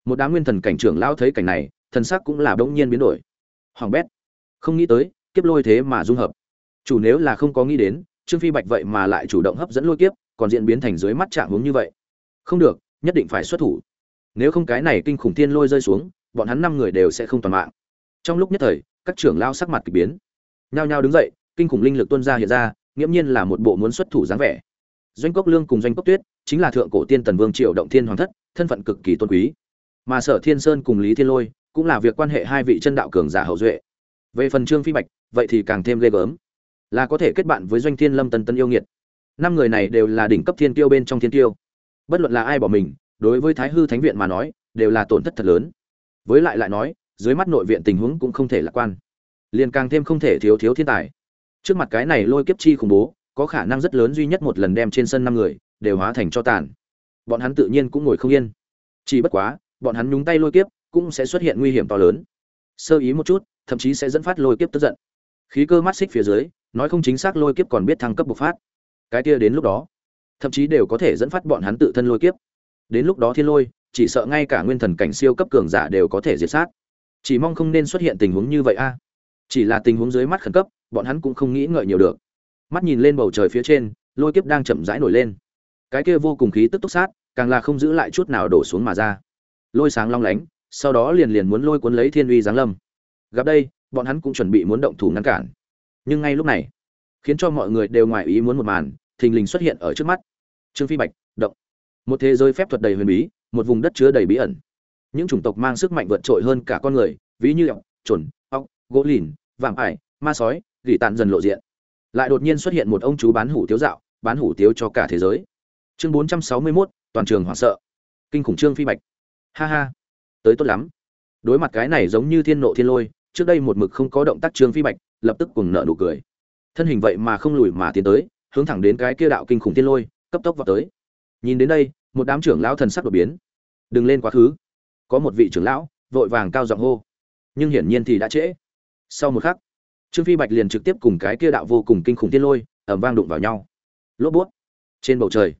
một đám nguyên thần cảnh trưởng lao thấy cảnh này, thần sắc cũng là bỗng nhiên biến đổi. Hoàng bét, không nghĩ tới, kiếp lôi thế mà dung hợp. Chủ nếu là không có nghĩ đến, trương phi bạch vậy mà lại chủ động hấp dẫn lôi kiếp, còn diễn biến thành dưới mắt trạng hướng như vậy. Không được, nhất định phải xuất thủ. Nếu không cái này kinh khủng thiên lôi rơi xuống, bọn hắn năm người đều sẽ không toàn mạng. Trong lúc nhất thời, các trưởng lao sắc mặt k ỳ biến. Nhao nhao đứng dậy, kinh khủng linh lực tuân ra hiện ra, nghiễm nhiên là một bộ muốn xuất thủ dáng vẻ. Doanh cốc lương cùng doanh cốc tuyết, chính là thượng cổ tiên tần vương triệu động thiên hoàng thất, thân phận cực kỳ tôn quý mà sở thiên sơn cùng lý thiên lôi cũng là việc quan hệ hai vị chân đạo cường giả hậu duệ. Về phần trương phi bạch, vậy thì càng thêm ghê gớm. Là có thể kết bạn với doanh thiên lâm tân tân yêu nghiệt. Năm người này đều là đỉnh cấp thiên tiêu bên trong thiên tiêu bất luận là ai bỏ mình, đối với thái hư thánh viện mà nói, đều là tổn thất thật lớn. Với lại lại nói, dưới mắt nội viện tình huống cũng không thể lạc quan. Liền càng thêm không thể thiếu thiếu thiên tài. Trước mặt cái này lôi kiếp chi khủng bố, có khả năng rất lớn duy nhất một lần đem trên sân năm người đều hóa thành cho tàn. Bọn hắn tự nhiên cũng ngồi không yên. Chỉ bất quá bọn hắn nhúng tay lôi kiếp, cũng sẽ xuất hiện nguy hiểm to lớn. Sơ ý một chút, thậm chí sẽ dẫn phát lôi kiếp tức giận. Khí cơ mắt xích phía dưới, nói không chính xác lôi kiếp còn biết thăng cấp bộc phát. Cái kia đến lúc đó, thậm chí đều có thể dẫn phát bọn hắn tự thân lôi kiếp. Đến lúc đó thiên lôi, chỉ sợ ngay cả nguyên thần cảnh siêu cấp cường giả đều có thể diệt sát. Chỉ mong không nên xuất hiện tình huống như vậy a. Chỉ là tình huống dưới mắt khẩn cấp, bọn hắn cũng không nghĩ ngợi nhiều được. Mắt nhìn lên bầu trời phía trên, lôi kiếp đang chậm rãi nổi lên. Cái kia vô cùng khí tức túc sát, càng là không giữ lại chút nào đổ xuống mà ra lôi sáng long lánh sau đó liền liền muốn lôi cuốn lấy thiên uy giáng lâm. Gặp đây bọn hắn cũng chuẩn bị muốn động thủ ngăn cản. Nhưng ngay lúc này khiến cho mọi người đều ngoài ý muốn một màn thình lình xuất hiện ở trước mắt. Trương phi bạch động. Một thế giới phép thuật đầy huyền bí một vùng đất chứa đầy bí ẩn. Những chủng tộc mang sức mạnh vượt trội hơn cả con người ví như ọc chuẩn, ọc gỗ lìn vàng ải ma sói gỉ tàn dần lộ diện. Lại đột nhiên xuất hiện một ông chú bán hủ tiếu dạo bán hủ tiếu cho cả thế giới. Chương bốn trăm sáu mươi 461, toàn trường hoảng sợ. Kinh khủng trương phi bạch ha ha. Tới tốt lắm. Đối mặt cái này giống như thiên nộ thiên lôi, trước đây một mực không có động tác trương phi bạch, lập tức cùng nợ nụ cười. Thân hình vậy mà không lùi mà tiến tới, hướng thẳng đến cái kia đạo kinh khủng thiên lôi, cấp tốc vào tới. Nhìn đến đây, một đám trưởng lão thần sắc đột biến. Đừng lên quá khứ. Có một vị trưởng lão, vội vàng cao giọng hô. Nhưng hiển nhiên thì đã trễ. Sau một khắc, trương phi bạch liền trực tiếp cùng cái kia đạo vô cùng kinh khủng thiên lôi ẩm vang đụng vào nhau. Lốp bút. Trên bầu trời,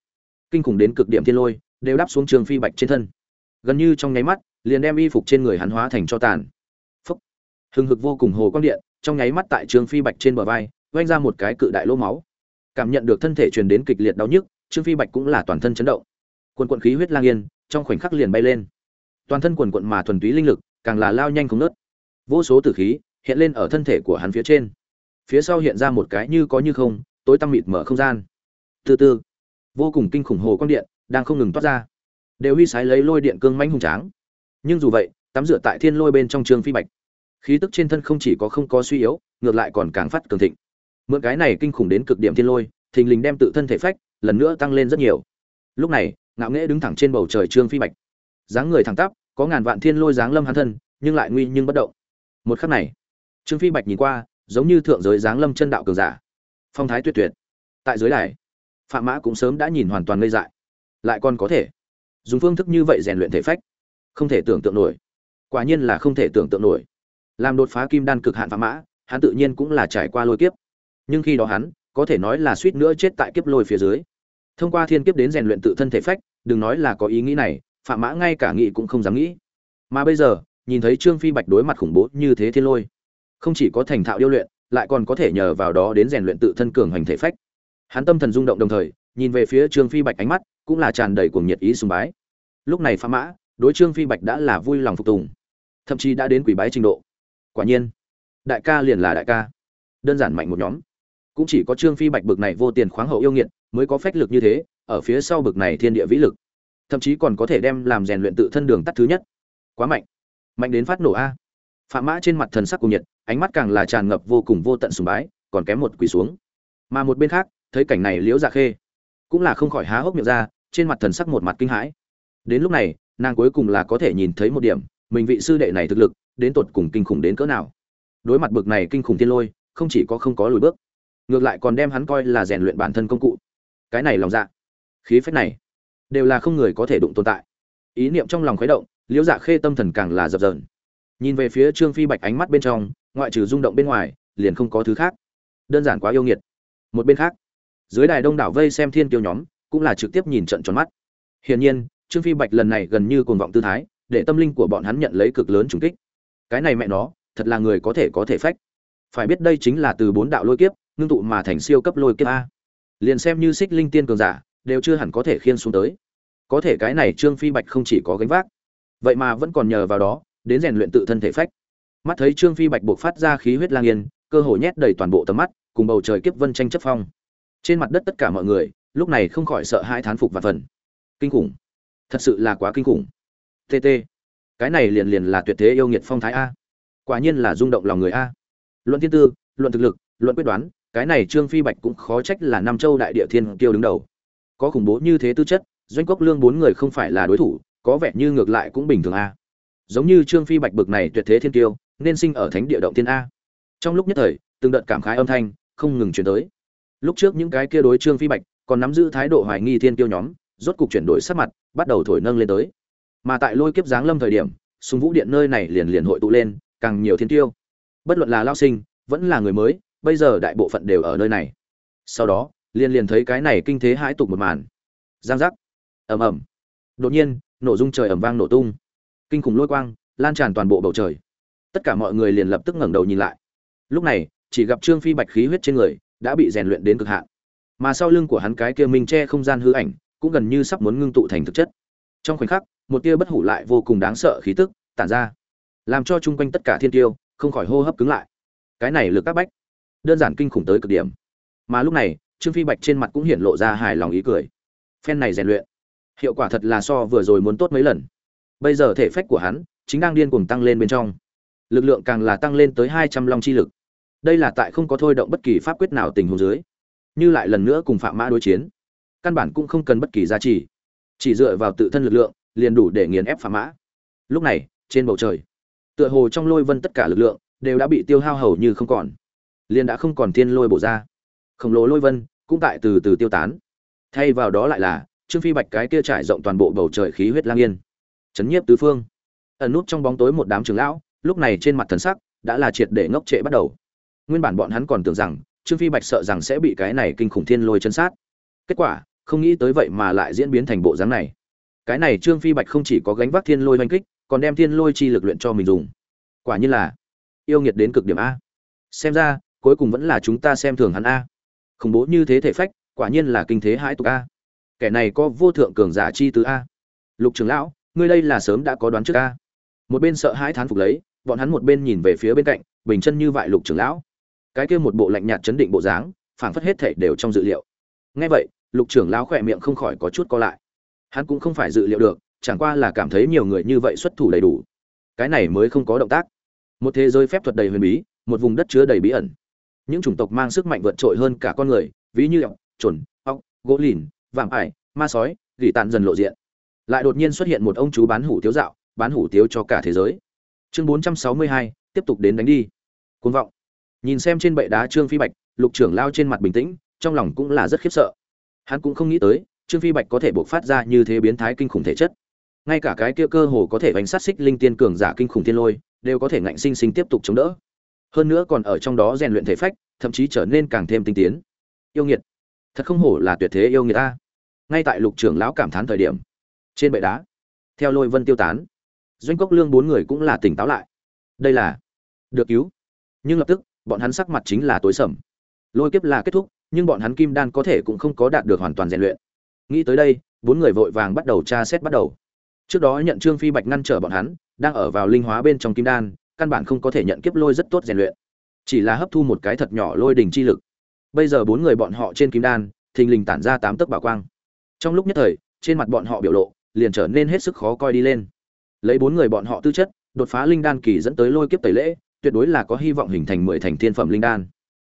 kinh khủng đến cực điểm thiên lôi, đều đáp xuống trương phi bạch trên thân gần như trong nháy mắt, liền đem y phục trên người hắn hóa thành cho tàn. Phúc. Hừng hực vô cùng hồ quang điện, trong nháy mắt tại trương phi bạch trên bờ vai oanh ra một cái cự đại lỗ máu. Cảm nhận được thân thể truyền đến kịch liệt đau nhức, trương phi bạch cũng là toàn thân chấn động. Quần quận khí huyết lang yên, trong khoảnh khắc liền bay lên. Toàn thân quần quận mà thuần túy linh lực, càng là lao nhanh không nớt vô số tử khí hiện lên ở thân thể của hắn phía trên. Phía sau hiện ra một cái như có như không, tối tăm mịt mở không gian. Từ từ, vô cùng kinh khủng hồ quang điện đang không ngừng toát ra đều huy sái lấy lôi điện cương manh hùng tráng. Nhưng dù vậy, tắm rửa tại thiên lôi bên trong trường phi bạch, khí tức trên thân không chỉ có không có suy yếu, ngược lại còn càng phát cường thịnh. Mượn cái này kinh khủng đến cực điểm thiên lôi, thình lình đem tự thân thể phách lần nữa tăng lên rất nhiều. Lúc này, ngạo nghễ đứng thẳng trên bầu trời trương phi bạch. Dáng người thẳng tắp, có ngàn vạn thiên lôi dáng lâm hắn thân, nhưng lại nguy nhưng bất động. Một khắc này trương phi bạch nhìn qua, giống như thượng giới dáng lâm chân đạo cường giả. Phong thái tuyệt tuyệt. Tại giới đài, phạm mã cũng sớm đã nhìn hoàn toàn ngây dại. Lại còn có thể dùng phương thức như vậy rèn luyện thể phách, không thể tưởng tượng nổi. Quả nhiên là không thể tưởng tượng nổi. Làm đột phá kim đan cực hạn phạm mã, hắn tự nhiên cũng là trải qua lôi kiếp. Nhưng khi đó hắn, có thể nói là suýt nữa chết tại kiếp lôi phía dưới. Thông qua thiên kiếp đến rèn luyện tự thân thể phách, đừng nói là có ý nghĩ này phạm mã ngay cả nghĩ cũng không dám nghĩ. Mà bây giờ, nhìn thấy trương phi bạch đối mặt khủng bố như thế thiên lôi, không chỉ có thành thạo điêu luyện, lại còn có thể nhờ vào đó đến rèn luyện tự thân cường hành thể phách. Hắn tâm thần rung động đồng thời, nhìn về phía trương phi bạch ánh mắt cũng là tràn đầy cuồng nhiệt ý sùng bái lúc này phạm mã, đối trương phi bạch đã là vui lòng phục tùng. Thậm chí đã đến quỷ bái trình độ. Quả nhiên, đại ca liền là đại ca. Đơn giản mạnh một nhóm. Cũng chỉ có trương phi bạch bực này vô tiền khoáng hậu yêu nghiệt mới có phách lực như thế, ở phía sau bực này thiên địa vĩ lực. Thậm chí còn có thể đem làm rèn luyện tự thân đường tắt thứ nhất. Quá mạnh. Mạnh đến phát nổ a. Phạm mã trên mặt thần sắc cùng nhiệt, ánh mắt càng là tràn ngập vô cùng vô tận sùng bái, còn kém một quỳ xuống. Mà một bên khác, thấy cảnh này liễu dạ khê, cũng là không khỏi há hốc miệng ra, trên mặt thần sắc một mặt kinh hãi đến lúc này, nàng cuối cùng là có thể nhìn thấy một điểm, mình vị sư đệ này thực lực, đến tột cùng kinh khủng đến cỡ nào. Đối mặt bực này kinh khủng thiên lôi, không chỉ có không có lùi bước, ngược lại còn đem hắn coi là rèn luyện bản thân công cụ. Cái này lòng dạ khí phách này, đều là không người có thể đụng tồn tại. Ý niệm trong lòng khuấy động, liễu dạ khê tâm thần càng là dập dờn. Nhìn về phía trương phi bạch ánh mắt bên trong, ngoại trừ rung động bên ngoài, liền không có thứ khác. Đơn giản quá yêu nghiệt. Một bên khác, dưới đài đông đảo vây xem thiên kiêu nhóm, cũng là trực tiếp nhìn trận tròn mắt. Hiển nhiên trương phi bạch lần này gần như cuồng vọng tư thái, để tâm linh của bọn hắn nhận lấy cực lớn trùng kích. Cái này mẹ nó, thật là người có thể có thể phách. Phải biết đây chính là từ bốn đạo lôi kiếp, ngưng tụ mà thành siêu cấp lôi kiếp a. Liền xem như xích linh tiên cường giả, đều chưa hẳn có thể khiên xuống tới. Có thể cái này trương phi bạch không chỉ có gánh vác, vậy mà vẫn còn nhờ vào đó, đến rèn luyện tự thân thể phách. Mắt thấy trương phi bạch buộc phát ra khí huyết lang yên, cơ hồ nhét đầy toàn bộ tầm mắt, cùng bầu trời kiếp vân tranh chấp phong. Trên mặt đất tất cả mọi người, lúc này không khỏi sợ hai thán phục và phần. Kinh khủng thật sự là quá kinh khủng. Tt cái này liền liền là tuyệt thế yêu nghiệt phong thái a. Quả nhiên là rung động lòng người a. Luận thiên tư, luận thực lực, luận quyết đoán, cái này trương phi bạch cũng khó trách là nam châu đại địa thiên kiêu đứng đầu. Có khủng bố như thế tư chất, doanh cốc lương bốn người không phải là đối thủ, có vẻ như ngược lại cũng bình thường a. Giống như trương phi bạch bực này tuyệt thế thiên kiêu, nên sinh ở thánh địa động thiên a. Trong lúc nhất thời, từng đợt cảm khái âm thanh không ngừng chuyển tới. Lúc trước những cái kia đối trương phi bạch, còn nắm giữ thái độ hoài nghi thiên kiêu nhóm rốt cục chuyển đổi sắc mặt, bắt đầu thổi nâng lên tới. Mà tại lôi kiếp giáng lâm thời điểm sùng vũ điện nơi này liền liền hội tụ lên, càng nhiều thiên tiêu. Bất luận là lao sinh, vẫn là người mới, bây giờ đại bộ phận đều ở nơi này. Sau đó, liền liền thấy cái này kinh thế hãi tục một màn. Giang giác. Ầm ầm. Đột nhiên, nổ dung trời ầm vang nổ tung. Kinh khủng lôi quang, lan tràn toàn bộ bầu trời. Tất cả mọi người liền lập tức ngẩng đầu nhìn lại. Lúc này, chỉ gặp trương phi bạch khí huyết trên người đã bị rèn luyện đến cực hạn. Mà sau lưng của hắn cái kia minh che không gian hư ảnh cũng gần như sắp muốn ngưng tụ thành thực chất. Trong khoảnh khắc, một tia bất hủ lại vô cùng đáng sợ khí tức tản ra, làm cho chung quanh tất cả thiên tiêu không khỏi hô hấp cứng lại. Cái này lực các bách, đơn giản kinh khủng tới cực điểm. Mà lúc này, trương phi bạch trên mặt cũng hiện lộ ra hài lòng ý cười. Phen này rèn luyện, hiệu quả thật là so vừa rồi muốn tốt mấy lần. Bây giờ thể phách của hắn chính đang điên cuồng tăng lên bên trong. Lực lượng càng là tăng lên tới hai trăm long chi lực. Đây là tại không có thôi động bất kỳ pháp quyết nào tình huống dưới, như lại lần nữa cùng phạm mã đối chiến căn bản cũng không cần bất kỳ giá trị chỉ dựa vào tự thân lực lượng, liền đủ để nghiền ép phá mã. Lúc này, trên bầu trời, tựa hồ trong lôi vân tất cả lực lượng đều đã bị tiêu hao hầu như không còn. Liền đã không còn thiên lôi bổ ra. Khổng lồ lôi vân cũng tại từ từ tiêu tán. Thay vào đó lại là, trương phi bạch cái kia trải rộng toàn bộ bầu trời khí huyết lang yên. Chấn nhiếp tứ phương. Ẩn nút trong bóng tối một đám trưởng lão, lúc này trên mặt thần sắc đã là triệt để ngốc trệ bắt đầu. Nguyên bản bọn hắn còn tưởng rằng, trương phi bạch sợ rằng sẽ bị cái này kinh khủng thiên lôi chân sát. Kết quả không nghĩ tới vậy mà lại diễn biến thành bộ dáng này. Cái này trương phi bạch không chỉ có gánh vác thiên lôi oanh kích, còn đem thiên lôi chi lực luyện cho mình dùng. Quả nhiên là, yêu nghiệt đến cực điểm a. Xem ra, cuối cùng vẫn là chúng ta xem thường hắn a. Khủng bố như thế thể phách, quả nhiên là kinh thế hãi tục a. Kẻ này có vô thượng cường giả chi tứ a. Lục trưởng lão, ngươi đây là sớm đã có đoán trước a. Một bên sợ hãi thán phục lấy, bọn hắn một bên nhìn về phía bên cạnh, bình chân như vậy lục trưởng lão. Cái kia một bộ lạnh nhạt chấn định bộ dáng, phảng phất hết thảy đều trong dự liệu. Nghe vậy lục trưởng lão khỏe miệng không khỏi có chút co lại. Hắn cũng không phải dự liệu được, chẳng qua là cảm thấy nhiều người như vậy xuất thủ đầy đủ. Cái này mới không có động tác. Một thế giới phép thuật đầy huyền bí, một vùng đất chứa đầy bí ẩn. Những chủng tộc mang sức mạnh vượt trội hơn cả con người, ví như ọc chuẩn ốc, gỗ lìn, vạm ải, ma sói, gỉ tàn dần lộ diện. Lại đột nhiên xuất hiện một ông chú bán hủ tiếu dạo, bán hủ tiếu cho cả thế giới. Chương bốn trăm sáu mươi hai, tiếp tục đến đánh đi. Côn vọng. Nhìn xem trên bệ đá trương phi bạch, lục trưởng lao trên mặt bình tĩnh, trong lòng cũng là rất khiếp sợ hắn cũng không nghĩ tới, trương phi bạch có thể buộc phát ra như thế biến thái kinh khủng thể chất. Ngay cả cái kia cơ hồ có thể bánh sát xích linh tiên cường giả kinh khủng thiên lôi, đều có thể ngạnh sinh sinh tiếp tục chống đỡ. Hơn nữa còn ở trong đó rèn luyện thể phách, thậm chí trở nên càng thêm tinh tiến. Yêu nghiệt. Thật không hổ là tuyệt thế yêu nghiệt ta. Ngay tại lục trưởng lão cảm thán thời điểm, trên bệ đá, theo lôi vân tiêu tán. Doanh cốc lương bốn người cũng là tỉnh táo lại. Đây là được cứu. Nhưng lập tức, bọn hắn sắc mặt chính là tối sầm. Lôi kiếp là kết thúc nhưng bọn hắn kim đan có thể cũng không có đạt được hoàn toàn rèn luyện. Nghĩ tới đây, bốn người vội vàng bắt đầu tra xét bắt đầu. Trước đó nhận trương phi bạch ngăn trở bọn hắn, đang ở vào linh hóa bên trong kim đan, căn bản không có thể nhận kiếp lôi rất tốt rèn luyện. Chỉ là hấp thu một cái thật nhỏ lôi đỉnh chi lực. Bây giờ bốn người bọn họ trên kim đan, thình lình tản ra tám tấc bảo quang. Trong lúc nhất thời, trên mặt bọn họ biểu lộ liền trở nên hết sức khó coi đi lên. Lấy bốn người bọn họ tư chất, đột phá linh đan kỳ dẫn tới lôi kiếp tẩy lễ, tuyệt đối là có hy vọng hình thành mười thành thiên phẩm linh đan.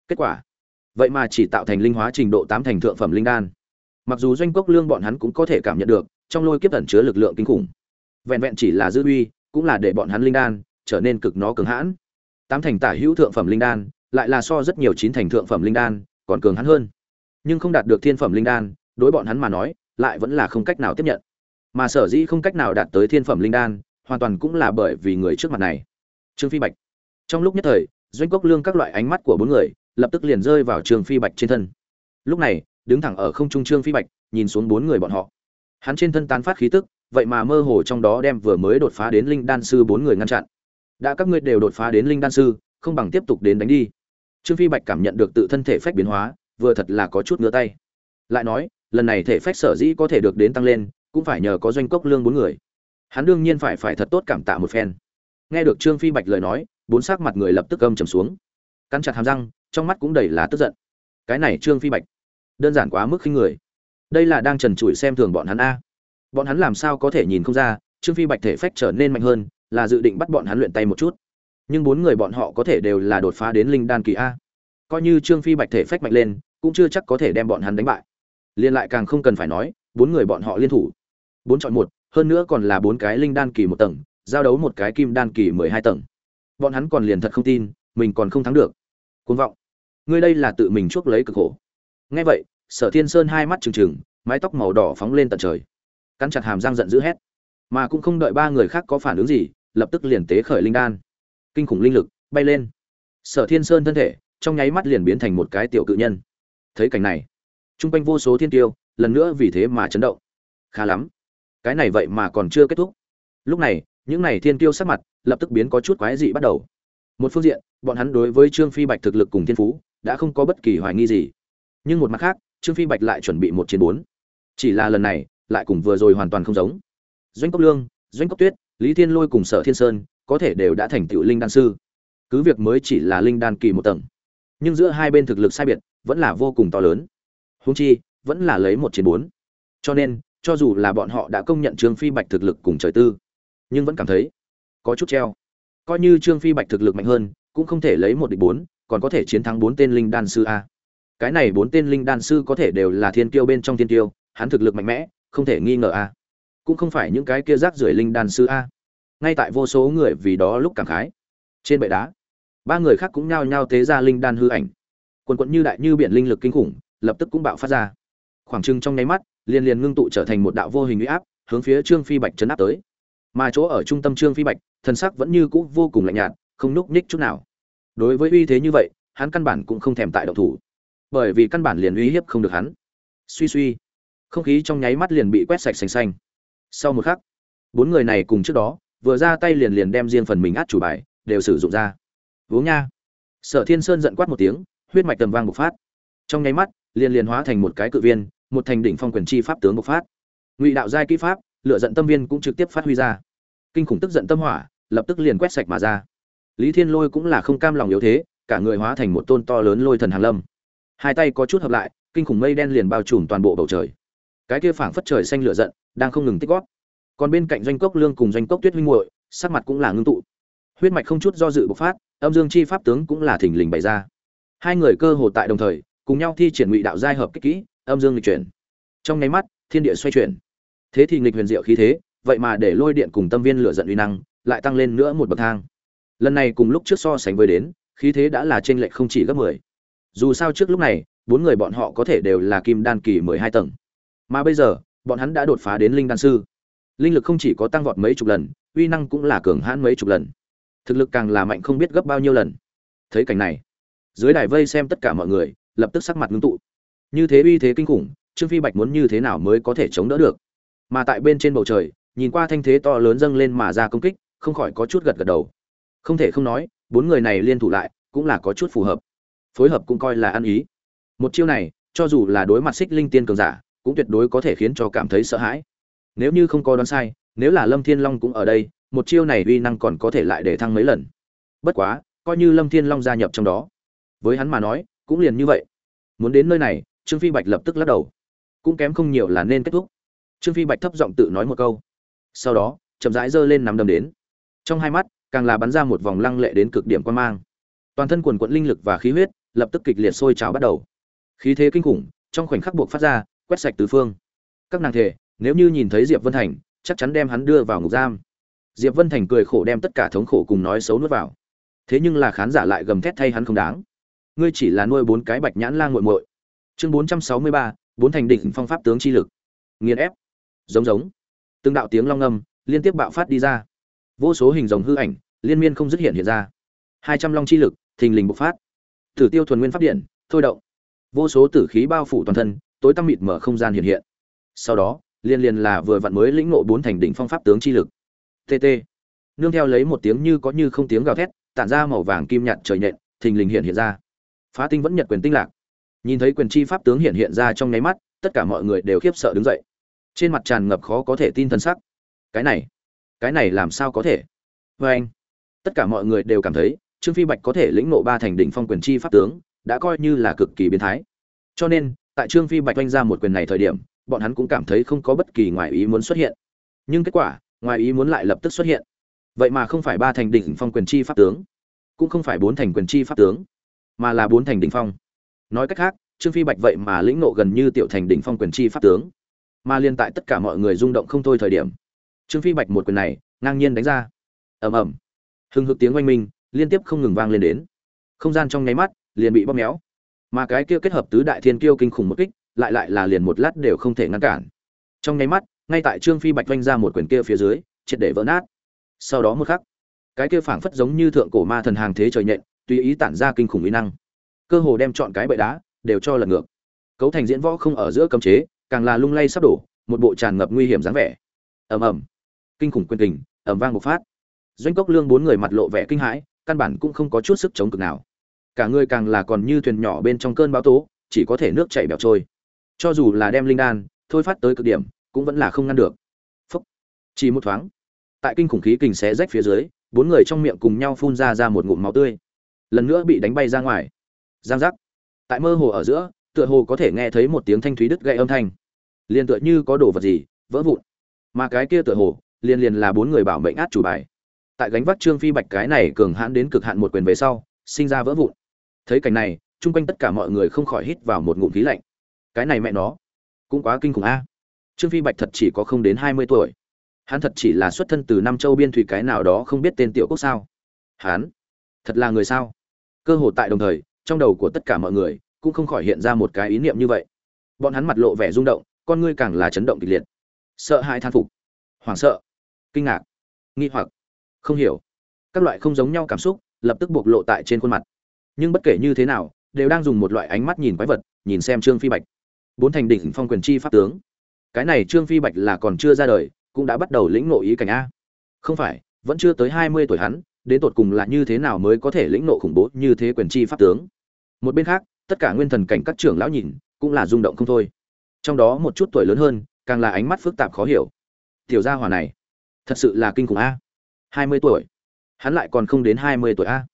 Kết quả vậy mà chỉ tạo thành linh hóa trình độ tám thành thượng phẩm linh đan. Mặc dù doanh cốc lương bọn hắn cũng có thể cảm nhận được, trong lôi kiếp ẩn chứa lực lượng kinh khủng. Vẹn vẹn chỉ là dư uy, cũng là để bọn hắn linh đan trở nên cực nó cường hãn. Tám thành tả hữu thượng phẩm linh đan, lại là so rất nhiều chín thành thượng phẩm linh đan còn cường hắn hơn. Nhưng không đạt được thiên phẩm linh đan, đối bọn hắn mà nói, lại vẫn là không cách nào tiếp nhận. Mà sở dĩ không cách nào đạt tới thiên phẩm linh đan, hoàn toàn cũng là bởi vì người trước mặt này. Trương phi bạch. Trong lúc nhất thời, doanh cốc lương các loại ánh mắt của bốn người lập tức liền rơi vào trương phi bạch trên thân. Lúc này, đứng thẳng ở không trung trương phi bạch, nhìn xuống bốn người bọn họ. Hắn trên thân tán phát khí tức, vậy mà mơ hồ trong đó đem vừa mới đột phá đến linh đan sư bốn người ngăn chặn. Đã các ngươi đều đột phá đến linh đan sư, không bằng tiếp tục đến đánh đi. Trương phi bạch cảm nhận được tự thân thể phách biến hóa, vừa thật là có chút ngứa tay. Lại nói, lần này thể phách sở dĩ có thể được đến tăng lên, cũng phải nhờ có doanh cốc lương bốn người. Hắn đương nhiên phải phải thật tốt cảm tạ một phen. Nghe được trương phi bạch lời nói, bốn sắc mặt người lập tức âm trầm xuống. Cắn chặt hàm răng trong mắt cũng đầy là tức giận. Cái này trương phi bạch, đơn giản quá mức khinh người. Đây là đang trần trụi xem thường bọn hắn a. Bọn hắn làm sao có thể nhìn không ra, trương phi bạch thể phách trở nên mạnh hơn, là dự định bắt bọn hắn luyện tay một chút. Nhưng bốn người bọn họ có thể đều là đột phá đến linh đan kỳ a. Coi như trương phi bạch thể phách mạnh lên, cũng chưa chắc có thể đem bọn hắn đánh bại. Liên lại càng không cần phải nói, bốn người bọn họ liên thủ. Bốn chọn một, hơn nữa còn là bốn cái linh đan kỳ một tầng, giao đấu một cái kim đan kỳ mười hai tầng. Bọn hắn còn liền thật không tin, mình còn không thắng được. Côn vọng ngươi đây là tự mình chuốc lấy cực khổ. Nghe vậy, sở thiên sơn hai mắt trừng trừng, mái tóc màu đỏ phóng lên tận trời. Cắn chặt hàm răng giận dữ hét. Mà cũng không đợi ba người khác có phản ứng gì, lập tức liền tế khởi linh đan. Kinh khủng linh lực bay lên. Sở thiên sơn thân thể trong nháy mắt liền biến thành một cái tiểu cự nhân. Thấy cảnh này, chung quanh vô số thiên tiêu lần nữa vì thế mà chấn động. Khá lắm. Cái này vậy mà còn chưa kết thúc. Lúc này, những này thiên tiêu sắc mặt lập tức biến có chút quái dị bắt đầu. Một phương diện, bọn hắn đối với trương phi bạch thực lực cùng thiên phú đã không có bất kỳ hoài nghi gì. Nhưng một mặt khác, trương phi bạch lại chuẩn bị một chiến bốn. Chỉ là lần này, lại cùng vừa rồi hoàn toàn không giống. Doanh cốc lương, doanh cốc tuyết, lý thiên lôi cùng sở thiên sơn, có thể đều đã thành tựu linh đan sư. Cứ việc mới chỉ là linh đan kỳ một tầng, nhưng giữa hai bên thực lực sai biệt vẫn là vô cùng to lớn. Húng chi, vẫn là lấy một chiến bốn. Cho nên, cho dù là bọn họ đã công nhận trương phi bạch thực lực cùng trời tư, nhưng vẫn cảm thấy có chút treo. Coi như trương phi bạch thực lực mạnh hơn, cũng không thể lấy một địch bốn còn có thể chiến thắng bốn tên linh đan sư a. Cái này bốn tên linh đan sư có thể đều là thiên tiêu bên trong thiên tiêu hắn thực lực mạnh mẽ, không thể nghi ngờ a. Cũng không phải những cái kia rác rưởi linh đan sư a. Ngay tại vô số người vì đó lúc cảm khái. Trên bệ đá, ba người khác cũng nhao nhao tế ra linh đan hư ảnh. Quần quận như đại như biển linh lực kinh khủng, lập tức cũng bạo phát ra. Khoảng trưng trong nháy mắt, liền liền ngưng tụ trở thành một đạo vô hình uy áp, hướng phía trương phi bạch chấn áp tới. Mà chỗ ở trung tâm trương phi bạch thần sắc vẫn như cũ vô cùng lạnh nhạt, không núc ních chút nào đối với uy thế như vậy, hắn căn bản cũng không thèm tại động thủ. Bởi vì căn bản liền uy hiếp không được hắn. Suy suy, không khí trong nháy mắt liền bị quét sạch xanh xanh. Sau một khắc, bốn người này cùng trước đó, vừa ra tay liền liền đem riêng phần mình át chủ bài, đều sử dụng ra. Uống nha. Sở thiên sơn giận quát một tiếng, huyết mạch tầm vang bộc phát. Trong nháy mắt, liền liền hóa thành một cái cự viên, một thành đỉnh phong quyền chi pháp tướng bộc phát. Ngụy đạo giai kỹ pháp lựa giận tâm viên cũng trực tiếp phát huy ra. Kinh khủng tức giận tâm hỏa, lập tức liền quét sạch mà ra lý thiên lôi cũng là không cam lòng yếu thế, cả người hóa thành một tôn to lớn lôi thần hàn lâm. Hai tay có chút hợp lại, kinh khủng mây đen liền bao trùm toàn bộ bầu trời. Cái kia phảng phất trời xanh lửa giận, đang không ngừng tích gót còn bên cạnh doanh cốc lương cùng doanh cốc tuyết huynh muội, sắc mặt cũng là ngưng tụ. Huyết mạch không chút do dự bộc phát, âm dương chi pháp tướng cũng là thình lình bày ra. Hai người cơ hồ tại đồng thời, cùng nhau thi triển ngụy đạo giai hợp kích kỹ, âm dương lịch chuyển. Trong nháy mắt, thiên địa xoay chuyển. Thế thì nghịch huyền diệu khí thế, vậy mà để lôi điện cùng tâm viên lửa giận uy năng, lại tăng lên nữa một bậc thang lần này cùng lúc trước so sánh với đến, khí thế đã là trên lệch không chỉ gấp mười. Dù sao trước lúc này, bốn người bọn họ có thể đều là kim đan kỳ mười hai tầng. Mà bây giờ, bọn hắn đã đột phá đến linh đan sư. Linh lực không chỉ có tăng vọt mấy chục lần, uy năng cũng là cường hãn mấy chục lần. Thực lực càng là mạnh không biết gấp bao nhiêu lần. Thấy cảnh này, dưới đài vây xem tất cả mọi người, lập tức sắc mặt ngưng tụ. Như thế uy thế kinh khủng, trương phi bạch muốn như thế nào mới có thể chống đỡ được? Mà tại bên trên bầu trời, nhìn qua thanh thế to lớn dâng lên mà ra công kích, không khỏi có chút gật gật đầu không thể không nói, bốn người này liên thủ lại cũng là có chút phù hợp. Phối hợp cũng coi là ăn ý. Một chiêu này, cho dù là đối mặt xích linh tiên cường giả, cũng tuyệt đối có thể khiến cho cảm thấy sợ hãi. Nếu như không có đoán sai, nếu là lâm thiên long cũng ở đây, một chiêu này uy năng còn có thể lại để thăng mấy lần. Bất quá, coi như lâm thiên long gia nhập trong đó, với hắn mà nói, cũng liền như vậy. Muốn đến nơi này, trương phi bạch lập tức lắc đầu. Cũng kém không nhiều là nên kết thúc. Trương phi bạch thấp giọng tự nói một câu. Sau đó, chậm rãi giơ lên nắm đấm đến. Trong hai mắt càng là bắn ra một vòng lăng lệ đến cực điểm quan mang. Toàn thân quần quận linh lực và khí huyết lập tức kịch liệt sôi trào bắt đầu. Khí thế kinh khủng trong khoảnh khắc buộc phát ra, quét sạch tứ phương. Các nàng thể, nếu như nhìn thấy diệp vân thành, chắc chắn đem hắn đưa vào ngục giam. Diệp vân thành cười khổ đem tất cả thống khổ cùng nói xấu nuốt vào. Thế nhưng là khán giả lại gầm thét thay hắn không đáng. Ngươi chỉ là nuôi bốn cái bạch nhãn lang muội muội. Chương bốn trăm sáu mươi ba, bốn thành đỉnh phong pháp tướng chi lực. Nghiền ép. Giống giống. Từng đạo tiếng long ngâm liên tiếp bạo phát đi ra. Vô số hình rồng hư ảnh liên miên không dứt hiện hiện ra. Hai trăm long chi lực, thình lình bộc phát. Tử tiêu thuần nguyên pháp điện, thôi động. Vô số tử khí bao phủ toàn thân, tối tăm mịt mở không gian hiện hiện. Sau đó, liên liên là vừa vặn mới lĩnh ngộ bốn thành đỉnh phong pháp tướng chi lực. Tt nương theo lấy một tiếng như có như không tiếng gào thét, tản ra màu vàng kim nhạt trời nhện thình lình hiện hiện ra. Phá tinh vẫn nhật quyền tinh lạc. Nhìn thấy quyền chi pháp tướng hiện hiện ra trong nháy mắt, tất cả mọi người đều khiếp sợ đứng dậy. Trên mặt tràn ngập khó có thể tin thân sắc. Cái này cái này làm sao có thể? Vê anh tất cả mọi người đều cảm thấy, trương phi bạch có thể lĩnh nộ ba thành đỉnh phong quyền chi pháp tướng, đã coi như là cực kỳ biến thái. Cho nên, tại trương phi bạch oanh ra một quyền này thời điểm, bọn hắn cũng cảm thấy không có bất kỳ ngoài ý muốn xuất hiện. Nhưng kết quả, ngoài ý muốn lại lập tức xuất hiện. Vậy mà không phải ba thành đỉnh phong quyền chi pháp tướng, cũng không phải bốn thành quyền chi pháp tướng, mà là bốn thành đỉnh phong. Nói cách khác, trương phi bạch vậy mà lĩnh nộ gần như tiểu thành đỉnh phong quyền chi pháp tướng. Mà liên tại tất cả mọi người rung động không thôi thời điểm, trương phi bạch một quyền này, ngang nhiên đánh ra. Ầm ầm hừng hực tiếng oanh minh, liên tiếp không ngừng vang lên đến. Không gian trong nháy mắt, liền bị bóp méo. Mà cái kia kết hợp tứ đại thiên kiêu kinh khủng một kích, lại lại là liền một lát đều không thể ngăn cản. Trong nháy mắt, ngay tại trương phi bạch vanh ra một quyền kia phía dưới, triệt để vỡ nát. Sau đó một khắc, cái kia phảng phất giống như thượng cổ ma thần hàng thế trời nhện, tùy ý tản ra kinh khủng ý năng. Cơ hồ đem chọn cái bệ đá, đều cho lật ngược. Cấu thành diễn võ không ở giữa cấm chế, càng là lung lay sắp đổ, một bộ tràn ngập nguy hiểm dáng vẻ. Ầm ầm. Kinh khủng quyền tình ầm vang một phát doanh cốc lương bốn người mặt lộ vẻ kinh hãi, căn bản cũng không có chút sức chống cực nào. Cả người càng là còn như thuyền nhỏ bên trong cơn bão tố, chỉ có thể nước chảy bẻo trôi. Cho dù là đem linh đan, thôi phát tới cực điểm, cũng vẫn là không ngăn được. Phúc. Chỉ một thoáng. Tại kinh khủng khí kình xé rách phía dưới, bốn người trong miệng cùng nhau phun ra ra một ngụm máu tươi. Lần nữa bị đánh bay ra ngoài. Giang giác. Tại mơ hồ ở giữa, tựa hồ có thể nghe thấy một tiếng thanh thúy đứt gãy âm thanh. Liền tựa như có đồ vật gì, vỡ vụn. Mà cái kia tựa hồ, liền liền là bốn người bảo mệnh át chủ bài tại gánh vác trương phi bạch cái này cường hãn đến cực hạn một quyền về sau, sinh ra vỡ vụn. Thấy cảnh này, chung quanh tất cả mọi người không khỏi hít vào một ngụm khí lạnh. Cái này mẹ nó, cũng quá kinh khủng a. Trương phi bạch thật chỉ có không đến hai mươi tuổi. Hắn thật chỉ là xuất thân từ nam châu biên thủy cái nào đó không biết tên tiểu quốc sao. Hắn, thật là người sao? Cơ hồ tại đồng thời, trong đầu của tất cả mọi người, cũng không khỏi hiện ra một cái ý niệm như vậy. Bọn hắn mặt lộ vẻ rung động, con ngươi càng là chấn động kịch liệt. Sợ hãi than phục. Hoảng sợ. Kinh ngạc. Nghi hoặc không hiểu. Các loại không giống nhau cảm xúc, lập tức bộc lộ tại trên khuôn mặt. Nhưng bất kể như thế nào, đều đang dùng một loại ánh mắt nhìn quái vật, nhìn xem trương phi bạch. Bốn thành đỉnh phong quyền chi pháp tướng. Cái này trương phi bạch là còn chưa ra đời, cũng đã bắt đầu lĩnh ngộ ý cảnh a. Không phải, vẫn chưa tới hai mươi tuổi hắn, đến tột cùng là như thế nào mới có thể lĩnh nộ khủng bố như thế quyền chi pháp tướng? Một bên khác, tất cả nguyên thần cảnh các trưởng lão nhìn, cũng là rung động không thôi. Trong đó một chút tuổi lớn hơn, càng là ánh mắt phức tạp khó hiểu. Tiểu gia hỏa này, thật sự là kinh khủng a hai mươi tuổi. Hắn lại còn không đến hai mươi tuổi a.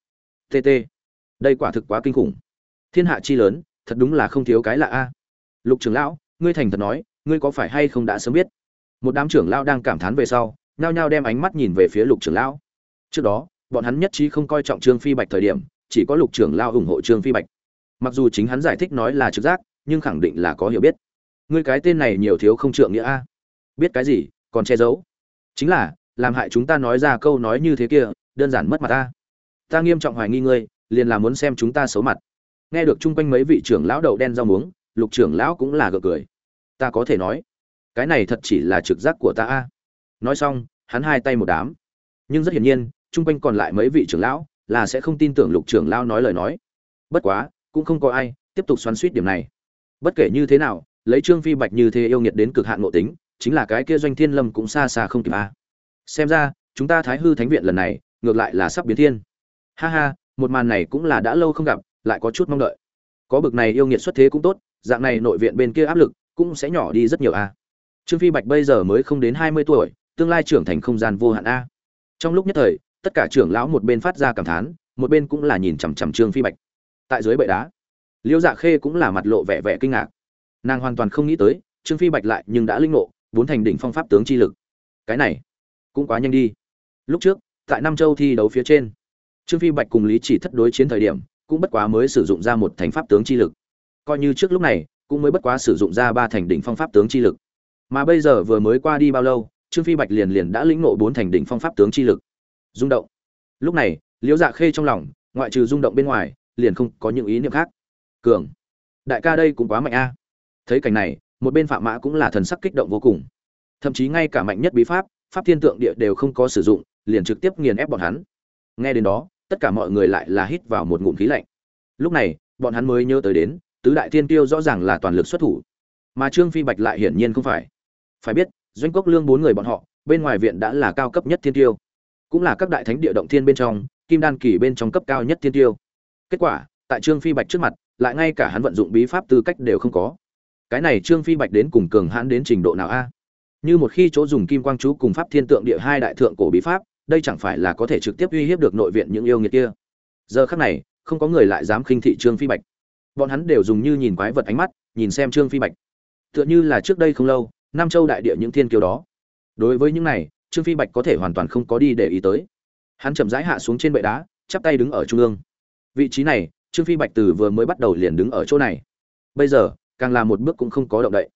Tt đây quả thực quá kinh khủng. Thiên hạ chi lớn, thật đúng là không thiếu cái lạ a. Lục trưởng lão, ngươi thành thật nói, ngươi có phải hay không đã sớm biết? Một đám trưởng lão đang cảm thán về sau, nhao nhao đem ánh mắt nhìn về phía lục trưởng lão. Trước đó, bọn hắn nhất trí không coi trọng trương phi bạch thời điểm, chỉ có lục trưởng lão ủng hộ trương phi bạch. Mặc dù chính hắn giải thích nói là trực giác, nhưng khẳng định là có hiểu biết. Ngươi cái tên này nhiều thiếu không trượng nghĩa a. Biết cái gì, còn che giấu. Chính là làm hại chúng ta nói ra câu nói như thế kia, đơn giản mất mặt ta. Ta nghiêm trọng hoài nghi ngươi, liền là muốn xem chúng ta xấu mặt. Nghe được chung quanh mấy vị trưởng lão đậu đen rau muống, lục trưởng lão cũng là gượng cười. Ta có thể nói, cái này thật chỉ là trực giác của ta a. Nói xong, hắn hai tay một đám. Nhưng rất hiển nhiên, chung quanh còn lại mấy vị trưởng lão là sẽ không tin tưởng lục trưởng lão nói lời nói. Bất quá, cũng không có ai tiếp tục xoắn suýt điểm này. Bất kể như thế nào, lấy trương phi bạch như thế yêu nghiệt đến cực hạn ngộ tính, chính là cái kia doanh thiên lâm cũng xa xa không kịp a xem ra, chúng ta thái hư thánh viện lần này, ngược lại là sắp biến thiên. Ha ha, một màn này cũng là đã lâu không gặp, lại có chút mong đợi. Có bực này yêu nghiệt xuất thế cũng tốt, dạng này nội viện bên kia áp lực cũng sẽ nhỏ đi rất nhiều a. Trương phi bạch bây giờ mới không đến hai mươi tuổi, tương lai trưởng thành không gian vô hạn a. Trong lúc nhất thời, tất cả trưởng lão một bên phát ra cảm thán, một bên cũng là nhìn chằm chằm trương phi bạch. Tại dưới bệ đá liễu dạ khê cũng là mặt lộ vẻ vẻ kinh ngạc. Nàng hoàn toàn không nghĩ tới, trương phi bạch lại nhưng đã linh ngộ, vốn thành đỉnh phong pháp tướng chi lực. Cái này cũng quá nhanh đi. Lúc trước, tại nam châu thi đấu phía trên, trương phi bạch cùng lý chỉ thất đối chiến thời điểm cũng bất quá mới sử dụng ra một thành pháp tướng chi lực. Coi như trước lúc này cũng mới bất quá sử dụng ra ba thành đỉnh phong pháp tướng chi lực. Mà bây giờ vừa mới qua đi bao lâu, trương phi bạch liền liền đã lĩnh ngộ bốn thành đỉnh phong pháp tướng chi lực. Rung động. Lúc này, liễu dạ khê trong lòng, ngoại trừ rung động bên ngoài, liền không có những ý niệm khác. Cường. Đại ca đây cũng quá mạnh a. Thấy cảnh này, một bên phạm mã cũng là thần sắc kích động vô cùng. Thậm chí ngay cả mạnh nhất bí pháp pháp thiên tượng địa đều không có sử dụng, liền trực tiếp nghiền ép bọn hắn. Nghe đến đó, tất cả mọi người lại là hít vào một ngụm khí lạnh. Lúc này, bọn hắn mới nhớ tới đến, tứ đại thiên tiêu rõ ràng là toàn lực xuất thủ. Mà trương phi bạch lại hiển nhiên không phải. Phải biết, doanh cốc lương bốn người bọn họ, bên ngoài viện đã là cao cấp nhất thiên tiêu. Cũng là các đại thánh địa động thiên bên trong, kim đan kỳ bên trong cấp cao nhất thiên tiêu. Kết quả, tại trương phi bạch trước mặt, lại ngay cả hắn vận dụng bí pháp tư cách đều không có. Cái này trương phi bạch đến cùng cường hãn đến trình độ nào a? Như một khi chỗ dùng kim quang chú cùng pháp thiên tượng địa hai đại thượng cổ bí pháp, đây chẳng phải là có thể trực tiếp uy hiếp được nội viện những yêu nghiệt kia. Giờ khắc này, không có người lại dám khinh thị trương phi bạch. Bọn hắn đều dùng như nhìn quái vật ánh mắt, nhìn xem trương phi bạch. Tựa như là trước đây không lâu, nam châu đại địa những thiên kiêu đó. Đối với những này, trương phi bạch có thể hoàn toàn không có đi để ý tới. Hắn chậm rãi hạ xuống trên bệ đá, chắp tay đứng ở trung ương. Vị trí này, trương phi bạch từ vừa mới bắt đầu liền đứng ở chỗ này. Bây giờ, càng là một bước cũng không có động đậy.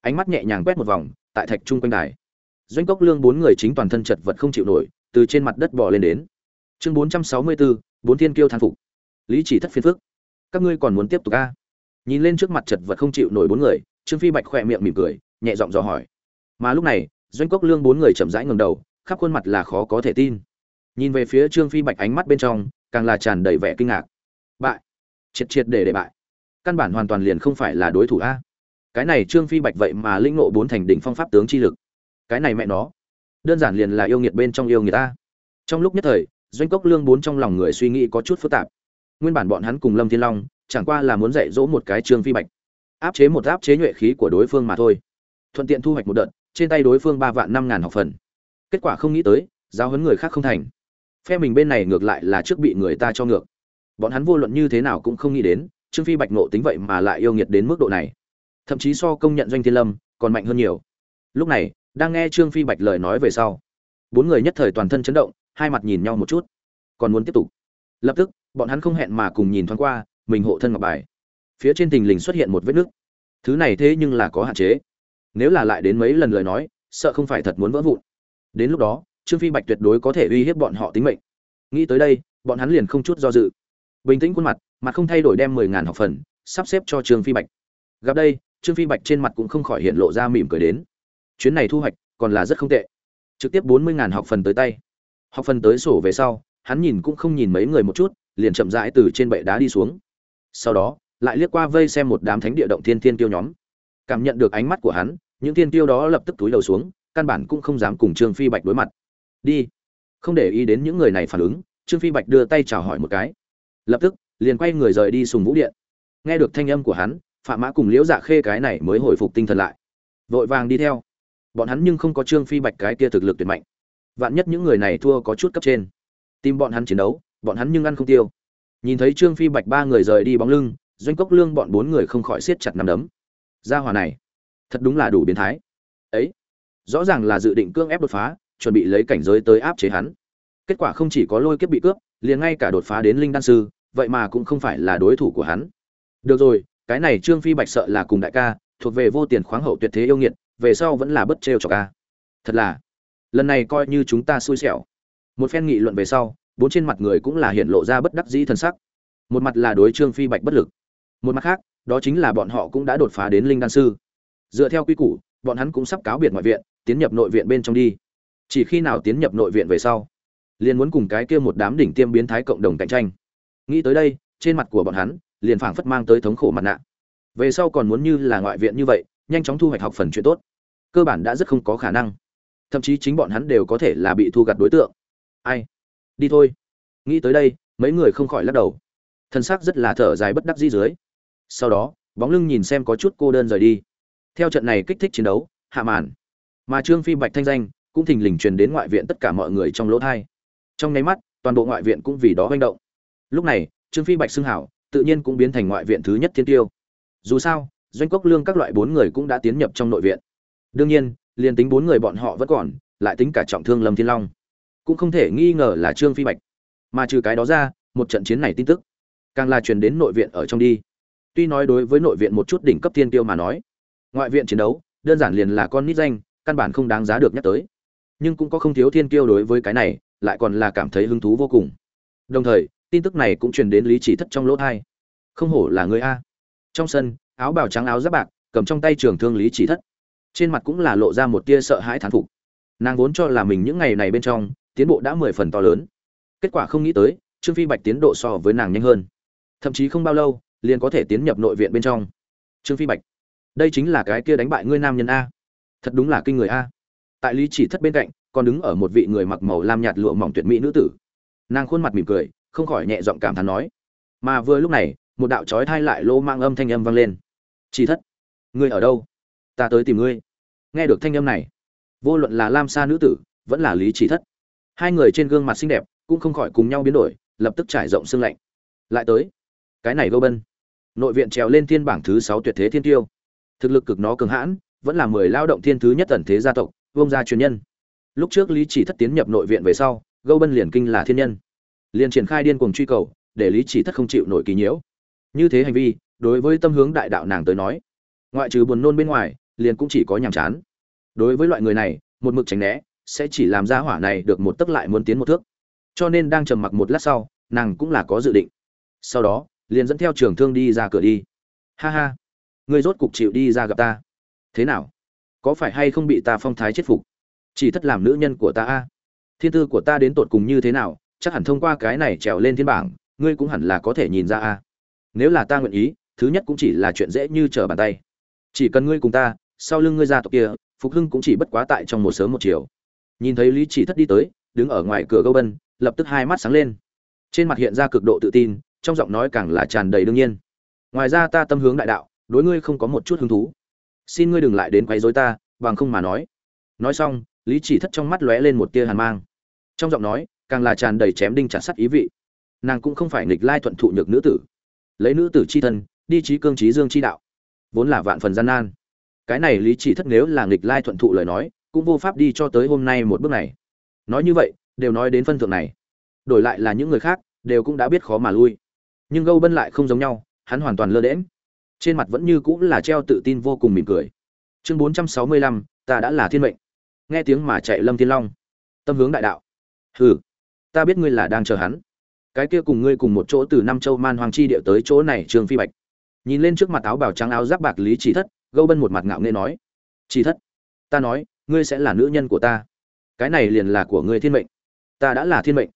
Ánh mắt nhẹ nhàng quét một vòng tại thạch trung quanh đài. Doanh cốc lương bốn người chính toàn thân chật vật không chịu nổi, từ trên mặt đất bò lên đến. Chương bốn trăm sáu mươi bốn bốn thiên kiêu than phục. Lý chỉ thất phiên phước các ngươi còn muốn tiếp tục a? Nhìn lên trước mặt chật vật không chịu nổi bốn người, trương phi bạch khỏe miệng mỉm cười, nhẹ giọng dò hỏi. Mà lúc này, doanh cốc lương bốn người chậm rãi ngầm đầu, khắp khuôn mặt là khó có thể tin. Nhìn về phía trương phi bạch ánh mắt bên trong, càng là tràn đầy vẻ kinh ngạc. Bại. Triệt triệt để để bại. Căn bản hoàn toàn liền không phải là đối thủ a cái này trương phi bạch vậy mà linh ngộ bốn thành đỉnh phong pháp tướng chi lực. Cái này mẹ nó, đơn giản liền là yêu nghiệt bên trong yêu người ta. Trong lúc nhất thời, doanh cốc lương bốn trong lòng người suy nghĩ có chút phức tạp. Nguyên bản bọn hắn cùng lâm thiên long, chẳng qua là muốn dạy dỗ một cái trương phi bạch. Áp chế một áp chế nhuệ khí của đối phương mà thôi. Thuận tiện thu hoạch một đợt, trên tay đối phương ba vạn năm ngàn học phần. Kết quả không nghĩ tới, giáo huấn người khác không thành. Phe mình bên này ngược lại là trước bị người ta cho ngược. Bọn hắn vô luận như thế nào cũng không nghĩ đến, trương phi bạch nộ tính vậy mà lại yêu nghiệt đến mức độ này thậm chí so công nhận doanh thiên lâm còn mạnh hơn nhiều. Lúc này, đang nghe trương phi bạch lời nói về sau, bốn người nhất thời toàn thân chấn động, hai mặt nhìn nhau một chút. Còn muốn tiếp tục. Lập tức, bọn hắn không hẹn mà cùng nhìn thoáng qua, mình hộ thân ngọc bài. Phía trên tình lình xuất hiện một vết nứt. Thứ này thế nhưng là có hạn chế. Nếu là lại đến mấy lần lời nói, sợ không phải thật muốn vỡ vụn. Đến lúc đó, trương phi bạch tuyệt đối có thể uy hiếp bọn họ tính mệnh. Nghĩ tới đây, bọn hắn liền không chút do dự. Bình tĩnh khuôn mặt mặt không thay đổi đem mười ngàn học phần, sắp xếp cho trương phi bạch. Gặp đây trương phi bạch trên mặt cũng không khỏi hiện lộ ra mỉm cười đến. Chuyến này thu hoạch còn là rất không tệ. Trực tiếp bốn mươi ngàn học phần tới tay. Học phần tới sổ về sau, hắn nhìn cũng không nhìn mấy người một chút, liền chậm rãi từ trên bệ đá đi xuống. Sau đó, lại liếc qua vây xem một đám thánh địa động thiên thiên tiêu nhóm. Cảm nhận được ánh mắt của hắn, những thiên tiêu đó lập tức túi đầu xuống, căn bản cũng không dám cùng trương phi bạch đối mặt. Đi. Không để ý đến những người này phản ứng, trương phi bạch đưa tay chào hỏi một cái. Lập tức, liền quay người rời đi sùng vũ điện. Nghe được thanh âm của hắn phạm mã cùng liễu dạ khê cái này mới hồi phục tinh thần lại. Vội vàng đi theo. Bọn hắn nhưng không có trương phi bạch cái kia thực lực tuyệt mạnh. Vạn nhất những người này thua có chút cấp trên. Tìm bọn hắn chiến đấu, bọn hắn nhưng ăn không tiêu. Nhìn thấy trương phi bạch ba người rời đi bóng lưng, doanh cốc lương bọn bốn người không khỏi siết chặt nằm đấm. Gia hòa này, thật đúng là đủ biến thái. Ấy, rõ ràng là dự định cưỡng ép đột phá, chuẩn bị lấy cảnh giới tới áp chế hắn. Kết quả không chỉ có lôi kiếp bị cướp, liền ngay cả đột phá đến linh đan sư, vậy mà cũng không phải là đối thủ của hắn. Được rồi cái này trương phi bạch sợ là cùng đại ca, thuộc về vô tiền khoáng hậu tuyệt thế yêu nghiệt, về sau vẫn là bất trêu cho ca thật là, lần này coi như chúng ta xui xẻo. Một phen nghị luận về sau, bốn trên mặt người cũng là hiện lộ ra bất đắc dĩ thân sắc. Một mặt là đối trương phi bạch bất lực, một mặt khác, đó chính là bọn họ cũng đã đột phá đến linh đan sư. Dựa theo quy củ, bọn hắn cũng sắp cáo biệt ngoại viện, tiến nhập nội viện bên trong đi. Chỉ khi nào tiến nhập nội viện về sau, liền muốn cùng cái kia một đám đỉnh tiêm biến thái cộng đồng cạnh tranh. Nghĩ tới đây, trên mặt của bọn hắn liền phảng phất mang tới thống khổ mặt nạ. Về sau còn muốn như là ngoại viện như vậy, nhanh chóng thu hoạch học phần chuyện tốt. Cơ bản đã rất không có khả năng. Thậm chí chính bọn hắn đều có thể là bị thu gặt đối tượng. Ai? Đi thôi. Nghĩ tới đây, mấy người không khỏi lắc đầu. Thân xác rất là thở dài bất đắc dĩ dưới. Sau đó, bóng lưng nhìn xem có chút cô đơn rời đi. Theo trận này kích thích chiến đấu, hạ màn. Mà trương phi bạch thanh danh cũng thình lình truyền đến ngoại viện tất cả mọi người trong lỗ thai trong nháy mắt, toàn bộ ngoại viện cũng vì đó manh động. Lúc này, trương phi bạch xưng hảo tự nhiên cũng biến thành ngoại viện thứ nhất thiên tiêu. Dù sao, doanh cốc lương các loại bốn người cũng đã tiến nhập trong nội viện. Đương nhiên, liền tính bốn người bọn họ vẫn còn, lại tính cả trọng thương lâm thiên long, cũng không thể nghi ngờ là trương phi bạch. Mà trừ cái đó ra, một trận chiến này tin tức, càng là truyền đến nội viện ở trong đi. Tuy nói đối với nội viện một chút đỉnh cấp thiên tiêu mà nói, ngoại viện chiến đấu, đơn giản liền là con nít danh, căn bản không đáng giá được nhắc tới. Nhưng cũng có không thiếu thiên tiêu đối với cái này, lại còn là cảm thấy hứng thú vô cùng. Đồng thời tin tức này cũng truyền đến lý chỉ thất trong lỗ thai. Không hổ là người a. Trong sân, áo bào trắng áo giáp bạc, cầm trong tay trường thương lý chỉ thất. Trên mặt cũng là lộ ra một tia sợ hãi thán phục. Nàng vốn cho là mình những ngày này bên trong, tiến bộ đã mười phần to lớn. Kết quả không nghĩ tới, trương phi bạch tiến độ so với nàng nhanh hơn. Thậm chí không bao lâu, liền có thể tiến nhập nội viện bên trong. Trương phi bạch, đây chính là cái kia đánh bại ngươi nam nhân a. Thật đúng là kinh người a. Tại lý chỉ thất bên cạnh, còn đứng ở một vị người mặc màu lam nhạt lụa mỏng tuyệt mỹ nữ tử. Nàng khuôn mặt mỉm cười không khỏi nhẹ giọng cảm thán nói. Mà vừa lúc này, một đạo trói thai lại lô mang âm thanh âm vang lên. Chỉ thất, ngươi ở đâu? Ta tới tìm ngươi. Nghe được thanh âm này, vô luận là lam sa nữ tử, vẫn là lý chỉ thất, hai người trên gương mặt xinh đẹp cũng không khỏi cùng nhau biến đổi, lập tức trải rộng xương lạnh. Lại tới, cái này gâu bân, nội viện trèo lên thiên bảng thứ sáu tuyệt thế thiên tiêu. Thực lực cực nó cường hãn, vẫn là mười lao động thiên thứ nhất tần thế gia tộc, vương gia truyền nhân. Lúc trước lý chỉ thất tiến nhập nội viện về sau, gâu bân liền kinh là thiên nhân liền triển khai điên cuồng truy cầu, để lý chỉ thất không chịu nổi kỳ nhiễu. Như thế hành vi, đối với tâm hướng đại đạo nàng tới nói, ngoại trừ buồn nôn bên ngoài, liền cũng chỉ có nhàm chán. Đối với loại người này, một mực tránh né, sẽ chỉ làm ra hỏa này được một tấc lại muốn tiến một thước. Cho nên đang trầm mặc một lát sau, nàng cũng là có dự định. Sau đó, liền dẫn theo trường thương đi ra cửa đi. Ha ha ngươi rốt cục chịu đi ra gặp ta. Thế nào? Có phải hay không bị ta phong thái chết phục? Chỉ thất làm nữ nhân của ta a? Thiên tư của ta đến tột cùng như thế nào? Chắc hẳn thông qua cái này trèo lên thiên bảng, ngươi cũng hẳn là có thể nhìn ra a. Nếu là ta nguyện ý, thứ nhất cũng chỉ là chuyện dễ như trở bàn tay. Chỉ cần ngươi cùng ta, sau lưng ngươi ra tộc kia, phục hưng cũng chỉ bất quá tại trong một sớm một chiều. Nhìn thấy lý chỉ thất đi tới, đứng ở ngoài cửa gâu bân, lập tức hai mắt sáng lên. Trên mặt hiện ra cực độ tự tin, trong giọng nói càng là tràn đầy đương nhiên. Ngoài ra ta tâm hướng đại đạo, đối ngươi không có một chút hứng thú. Xin ngươi đừng lại đến quấy rối ta, bằng không mà nói. Nói xong, lý chỉ thất trong mắt lóe lên một tia hàn mang. Trong giọng nói càng là tràn đầy chém đinh chặt sắt ý vị. Nàng cũng không phải nghịch lai thuận thụ nhược nữ tử. Lấy nữ tử c h i thân, đi trí cương trí dương chi đạo. Vốn là vạn phần gian nan. Cái này lý chỉ thất nếu là nghịch lai thuận thụ lời nói, cũng vô pháp đi cho tới hôm nay một bước này. Nói như vậy, đều nói đến phân thượng này. Đổi lại là những người khác, đều cũng đã biết khó mà lui. Nhưng gâu bân lại không giống nhau, hắn hoàn toàn lơ đễm trên mặt vẫn như cũng là treo tự tin vô cùng mỉm cười. Chương bốn trăm sáu mươi lăm, ta đã là thiên mệnh. Nghe tiếng mà chạy lâm thiên long. Tâm hướng đại đạo. Hừ ta biết ngươi là đang chờ hắn. Cái kia cùng ngươi cùng một chỗ từ Nam châu man hoàng chi địa tới chỗ này, trương phi bạch. Nhìn lên trước mặt áo bào trắng áo giáp bạc lý chỉ thất, gâu bân một mặt ngạo nghê nói, chỉ thất, ta nói, ngươi sẽ là nữ nhân của ta. Cái này liền là của ngươi thiên mệnh. Ta đã là thiên mệnh.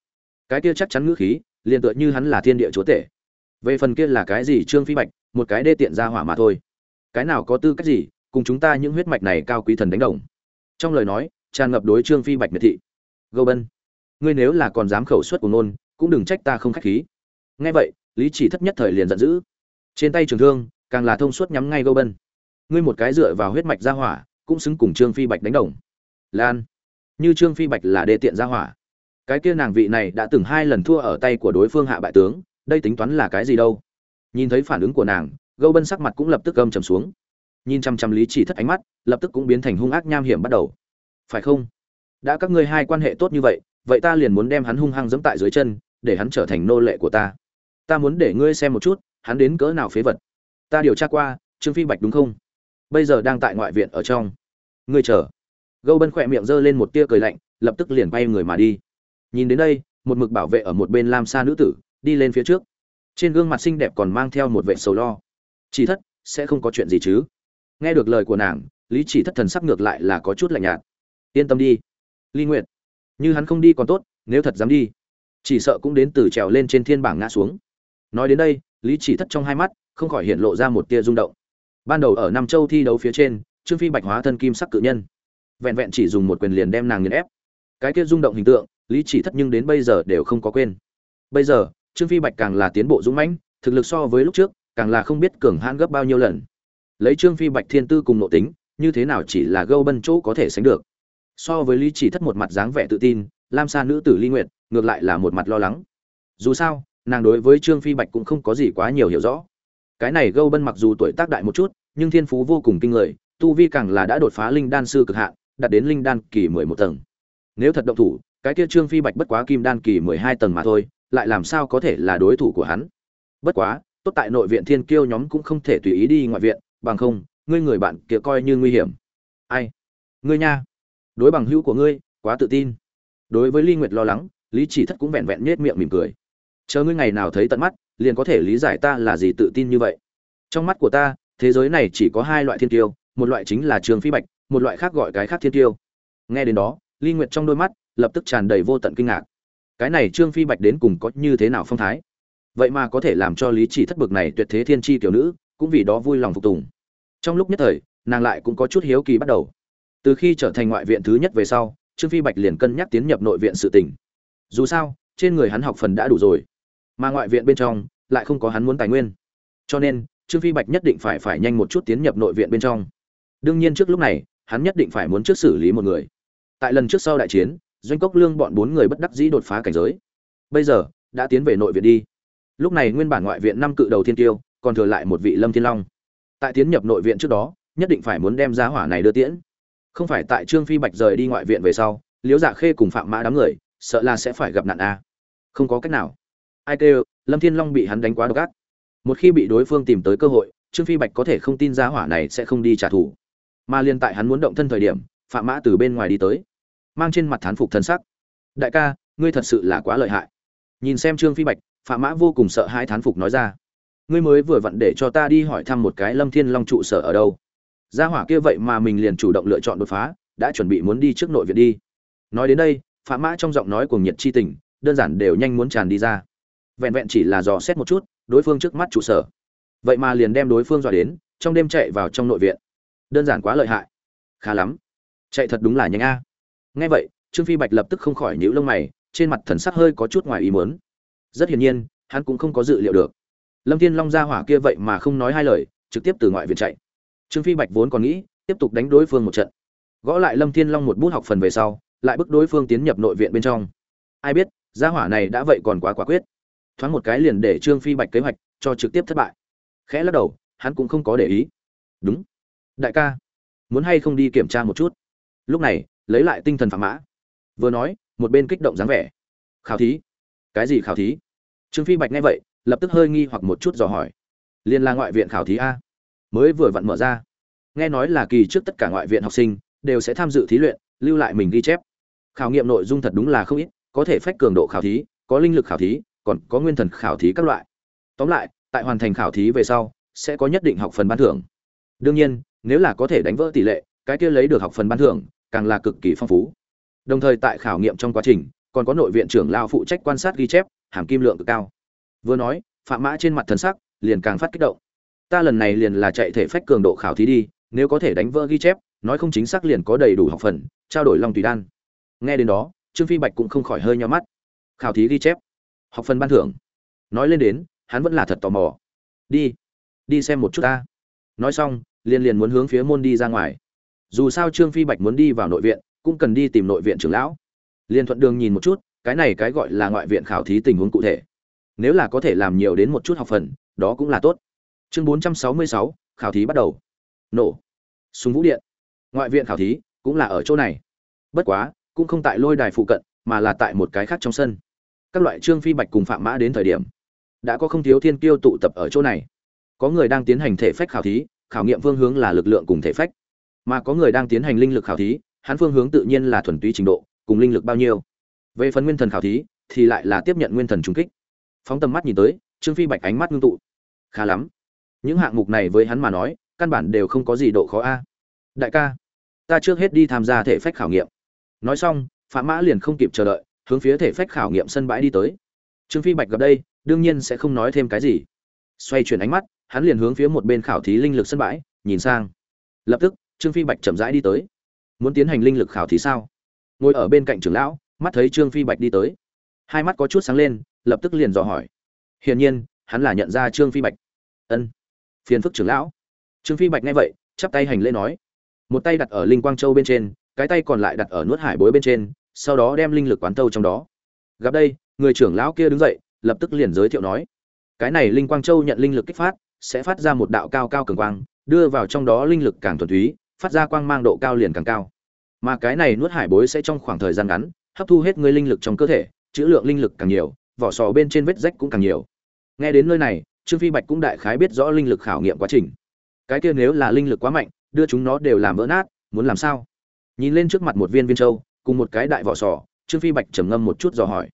Cái kia chắc chắn ngữ khí, liền tựa như hắn là thiên địa chúa tể. Về phần kia là cái gì, trương phi bạch, một cái đê tiện ra hỏa mà thôi. Cái nào có tư cách gì, cùng chúng ta những huyết mạch này cao quý thần đánh đồng. Trong lời nói, tràn ngập đối trương phi bạch miệt thị. Gâu bân ngươi nếu là còn dám khẩu suất của nôn cũng đừng trách ta không khách khí. Nghe vậy, lý chỉ thất nhất thời liền giận dữ. Trên tay trường thương, càng là thông suốt nhắm ngay gâu bân. Ngươi một cái dựa vào huyết mạch ra hỏa, cũng xứng cùng trương phi bạch đánh đồng. Lan, như trương phi bạch là đê tiện ra hỏa. Cái kia nàng vị này đã từng hai lần thua ở tay của đối phương hạ bại tướng, đây tính toán là cái gì đâu? Nhìn thấy phản ứng của nàng, gâu bân sắc mặt cũng lập tức gâm trầm xuống. Nhìn chăm chăm lý chỉ thất ánh mắt, lập tức cũng biến thành hung ác nham hiểm bắt đầu. Phải không? Đã các ngươi hai quan hệ tốt như vậy vậy ta liền muốn đem hắn hung hăng giẫm tại dưới chân, để hắn trở thành nô lệ của ta. Ta muốn để ngươi xem một chút, hắn đến cỡ nào phế vật. Ta điều tra qua, trương phi bạch đúng không? Bây giờ đang tại ngoại viện ở trong. Ngươi chờ. Gâu bân khỏe miệng giơ lên một tia cười lạnh, lập tức liền bay người mà đi. Nhìn đến đây, một mực bảo vệ ở một bên lam sa nữ tử, đi lên phía trước. Trên gương mặt xinh đẹp còn mang theo một vẻ sầu lo. Chỉ thất, sẽ không có chuyện gì chứ? Nghe được lời của nàng, lý chỉ thất thần sắc ngược lại là có chút lạnh nhạt. Yên tâm đi. Ly nguyệt như hắn không đi còn tốt, nếu thật dám đi, chỉ sợ cũng đến từ trèo lên trên thiên bảng ngã xuống. Nói đến đây, lý chỉ thất trong hai mắt không khỏi hiện lộ ra một tia rung động. Ban đầu ở nam châu thi đấu phía trên, trương phi bạch hóa thân kim sắc cự nhân, vẹn vẹn chỉ dùng một quyền liền đem nàng nghiền ép. Cái kia rung động hình tượng, lý chỉ thất nhưng đến bây giờ đều không có quên. Bây giờ, trương phi bạch càng là tiến bộ dũng mãnh, thực lực so với lúc trước, càng là không biết cường hãn gấp bao nhiêu lần. Lấy trương phi bạch thiên tư cùng nội tính, như thế nào chỉ là gâu bân chỗ có thể sánh được so với lý chỉ thất một mặt dáng vẻ tự tin, lam sa nữ tử ly nguyệt ngược lại là một mặt lo lắng. Dù sao, nàng đối với trương phi bạch cũng không có gì quá nhiều hiểu rõ. Cái này gâu bân mặc dù tuổi tác đại một chút, nhưng thiên phú vô cùng kinh người, tu vi càng là đã đột phá linh đan sư cực hạn, đạt đến linh đan kỳ mười một tầng. Nếu thật động thủ, cái kia trương phi bạch bất quá kim đan kỳ mười hai tầng mà thôi, lại làm sao có thể là đối thủ của hắn? Bất quá, tốt tại nội viện thiên kiêu nhóm cũng không thể tùy ý đi ngoại viện, bằng không, ngươi người bạn kia coi như nguy hiểm. Ai? Ngươi nha đối bằng hữu của ngươi, quá tự tin. Đối với ly nguyệt lo lắng, lý chỉ thất cũng vẹn vẹn nhếch miệng mỉm cười. Chờ ngươi ngày nào thấy tận mắt, liền có thể lý giải ta là gì tự tin như vậy. Trong mắt của ta, thế giới này chỉ có hai loại thiên tiêu một loại chính là trường phi bạch, một loại khác gọi cái khác thiên tiêu nghe đến đó ly nguyệt trong đôi mắt lập tức tràn đầy vô tận kinh ngạc. Cái này trương phi bạch đến cùng có như thế nào phong thái? Vậy mà có thể làm cho lý chỉ thất bực này tuyệt thế thiên tri tiểu nữ, cũng vì đó vui lòng phục tùng. Trong lúc nhất thời, nàng lại cũng có chút hiếu kỳ bắt đầu từ khi trở thành ngoại viện thứ nhất về sau, trương phi bạch liền cân nhắc tiến nhập nội viện sự tỉnh dù sao, trên người hắn học phần đã đủ rồi, mà ngoại viện bên trong lại không có hắn muốn tài nguyên. Cho nên, trương phi bạch nhất định phải phải nhanh một chút tiến nhập nội viện bên trong. Đương nhiên trước lúc này, hắn nhất định phải muốn trước xử lý một người. Tại lần trước sau đại chiến, doanh cốc lương bọn bốn người bất đắc dĩ đột phá cảnh giới. Bây giờ, đã tiến về nội viện đi. Lúc này nguyên bản ngoại viện năm cự đầu thiên tiêu, còn thừa lại một vị lâm thiên long. Tại tiến nhập nội viện trước đó, nhất định phải muốn đem giá hỏa này đưa tiễn không phải tại trương phi bạch rời đi ngoại viện về sau, liễu dạ khê cùng phạm mã đám người, sợ là sẽ phải gặp nạn a không có cách nào. Ai kêu, lâm thiên long bị hắn đánh quá độc ác. Một khi bị đối phương tìm tới cơ hội, trương phi bạch có thể không tin giá hỏa này sẽ không đi trả thù. Mà liên tại hắn muốn động thân thời điểm, phạm mã từ bên ngoài đi tới, mang trên mặt thán phục thân sắc. Đại ca, ngươi thật sự là quá lợi hại. Nhìn xem trương phi bạch, phạm mã vô cùng sợ hãi thán phục nói ra. Ngươi mới vừa vặn để cho ta đi hỏi thăm một cái lâm thiên long trụ sở ở đâu gia hỏa kia vậy mà mình liền chủ động lựa chọn đột phá, đã chuẩn bị muốn đi trước nội viện đi. Nói đến đây phạm mã trong giọng nói của nhiệt chi tình, đơn giản đều nhanh muốn tràn đi ra. Vẹn vẹn chỉ là dò xét một chút, đối phương trước mắt trụ sở. Vậy mà liền đem đối phương dọa đến, trong đêm chạy vào trong nội viện. Đơn giản quá lợi hại. Khá lắm. Chạy thật đúng là nhanh a. Nghe vậy, trương phi bạch lập tức không khỏi nhíu lông mày, trên mặt thần sắc hơi có chút ngoài ý muốn. Rất hiển nhiên, hắn cũng không có dự liệu được. Lâm thiên long ra hỏa kia vậy mà không nói hai lời, trực tiếp từ ngoại viện chạy trương phi bạch vốn còn nghĩ, tiếp tục đánh đối phương một trận. Gõ lại lâm thiên long một bút học phần về sau, lại bức đối phương tiến nhập nội viện bên trong. Ai biết, gia hỏa này đã vậy còn quá quả quyết. Thoáng một cái liền để trương phi bạch kế hoạch cho trực tiếp thất bại. Khẽ lắc đầu, hắn cũng không có để ý. Đúng. Đại ca, muốn hay không đi kiểm tra một chút? Lúc này, lấy lại tinh thần phạm mã. Vừa nói, một bên kích động dáng vẻ. Khảo thí. Cái gì khảo thí? Trương phi bạch nghe vậy, lập tức hơi nghi hoặc một chút dò hỏi. Liên la ngoại viện khảo thí a mới vừa vặn mở ra. Nghe nói là kỳ trước tất cả ngoại viện học sinh đều sẽ tham dự thí luyện, lưu lại mình ghi chép. Khảo nghiệm nội dung thật đúng là không ít, có thể phách cường độ khảo thí, có linh lực khảo thí, còn có nguyên thần khảo thí các loại. Tóm lại, tại hoàn thành khảo thí về sau, sẽ có nhất định học phần ban thưởng. Đương nhiên, nếu là có thể đánh vỡ tỷ lệ, cái kia lấy được học phần ban thưởng càng là cực kỳ phong phú. Đồng thời tại khảo nghiệm trong quá trình, còn có nội viện trưởng lao phụ trách quan sát ghi chép, hàm kim lượng cực cao. Vừa nói, phạm mã trên mặt thần sắc liền càng phát kích động ta lần này liền là chạy thể phách cường độ khảo thí đi, nếu có thể đánh vỡ ghi chép, nói không chính xác liền có đầy đủ học phần, trao đổi long tùy đan. Nghe đến đó, trương phi bạch cũng không khỏi hơi nhau mắt. Khảo thí ghi chép, học phần ban thưởng. Nói lên đến, hắn vẫn là thật tò mò. Đi đi xem một chút ta. Nói xong, liền liền muốn hướng phía môn đi ra ngoài. Dù sao trương phi bạch muốn đi vào nội viện, cũng cần đi tìm nội viện trưởng lão. Liền thuận đường nhìn một chút, cái này cái gọi là ngoại viện khảo thí tình huống cụ thể. Nếu là có thể làm nhiều đến một chút học phần, đó cũng là tốt chương bốn trăm sáu mươi sáu, khảo thí bắt đầu. Nổ. Súng vũ điện. Ngoại viện khảo thí cũng là ở chỗ này. Bất quá, cũng không tại lôi đài phụ cận, mà là tại một cái khác trong sân. Các loại trương phi bạch cùng phạm mã đến thời điểm, đã có không thiếu thiên kiêu tụ tập ở chỗ này. Có người đang tiến hành thể phách khảo thí, khảo nghiệm phương hướng là lực lượng cùng thể phách. Mà có người đang tiến hành linh lực khảo thí, hắn phương hướng tự nhiên là thuần túy trình độ, cùng linh lực bao nhiêu. Về phần nguyên thần khảo thí, thì lại là tiếp nhận nguyên thần trung kích. Phóng tầm mắt nhìn tới, trương phi bạch ánh mắt ngưng tụ. Khá lắm những hạng mục này với hắn mà nói, căn bản đều không có gì độ khó a. Đại ca, ta trước hết đi tham gia thể phách khảo nghiệm. Nói xong, phạm mã liền không kịp chờ đợi, hướng phía thể phách khảo nghiệm sân bãi đi tới. Trương phi bạch gặp đây, đương nhiên sẽ không nói thêm cái gì. Xoay chuyển ánh mắt, hắn liền hướng phía một bên khảo thí linh lực sân bãi, nhìn sang. Lập tức, trương phi bạch chậm rãi đi tới. Muốn tiến hành linh lực khảo thí sao? Ngồi ở bên cạnh trưởng lão, mắt thấy trương phi bạch đi tới. Hai mắt có chút sáng lên, lập tức liền dò hỏi. Hiển nhiên, hắn là nhận ra trương phi bạch. Ân phiền phức trưởng lão. Trương phi bạch nghe vậy, chắp tay hành lễ nói, một tay đặt ở linh quang châu bên trên, cái tay còn lại đặt ở nuốt hải bối bên trên, sau đó đem linh lực quán tâu trong đó. Gặp đây, người trưởng lão kia đứng dậy, lập tức liền giới thiệu nói, cái này linh quang châu nhận linh lực kích phát, sẽ phát ra một đạo cao cao cường quang, đưa vào trong đó linh lực càng thuần túy, phát ra quang mang độ cao liền càng cao. Mà cái này nuốt hải bối sẽ trong khoảng thời gian ngắn, hấp thu hết người linh lực trong cơ thể, chữ lượng linh lực càng nhiều, vỏ sò bên trên vết rách cũng càng nhiều. Nghe đến nơi này trương phi bạch cũng đại khái biết rõ linh lực khảo nghiệm quá trình. Cái kia nếu là linh lực quá mạnh, đưa chúng nó đều làm vỡ nát, muốn làm sao? Nhìn lên trước mặt một viên viên châu, cùng một cái đại vỏ sò, trương phi bạch trầm ngâm một chút dò hỏi.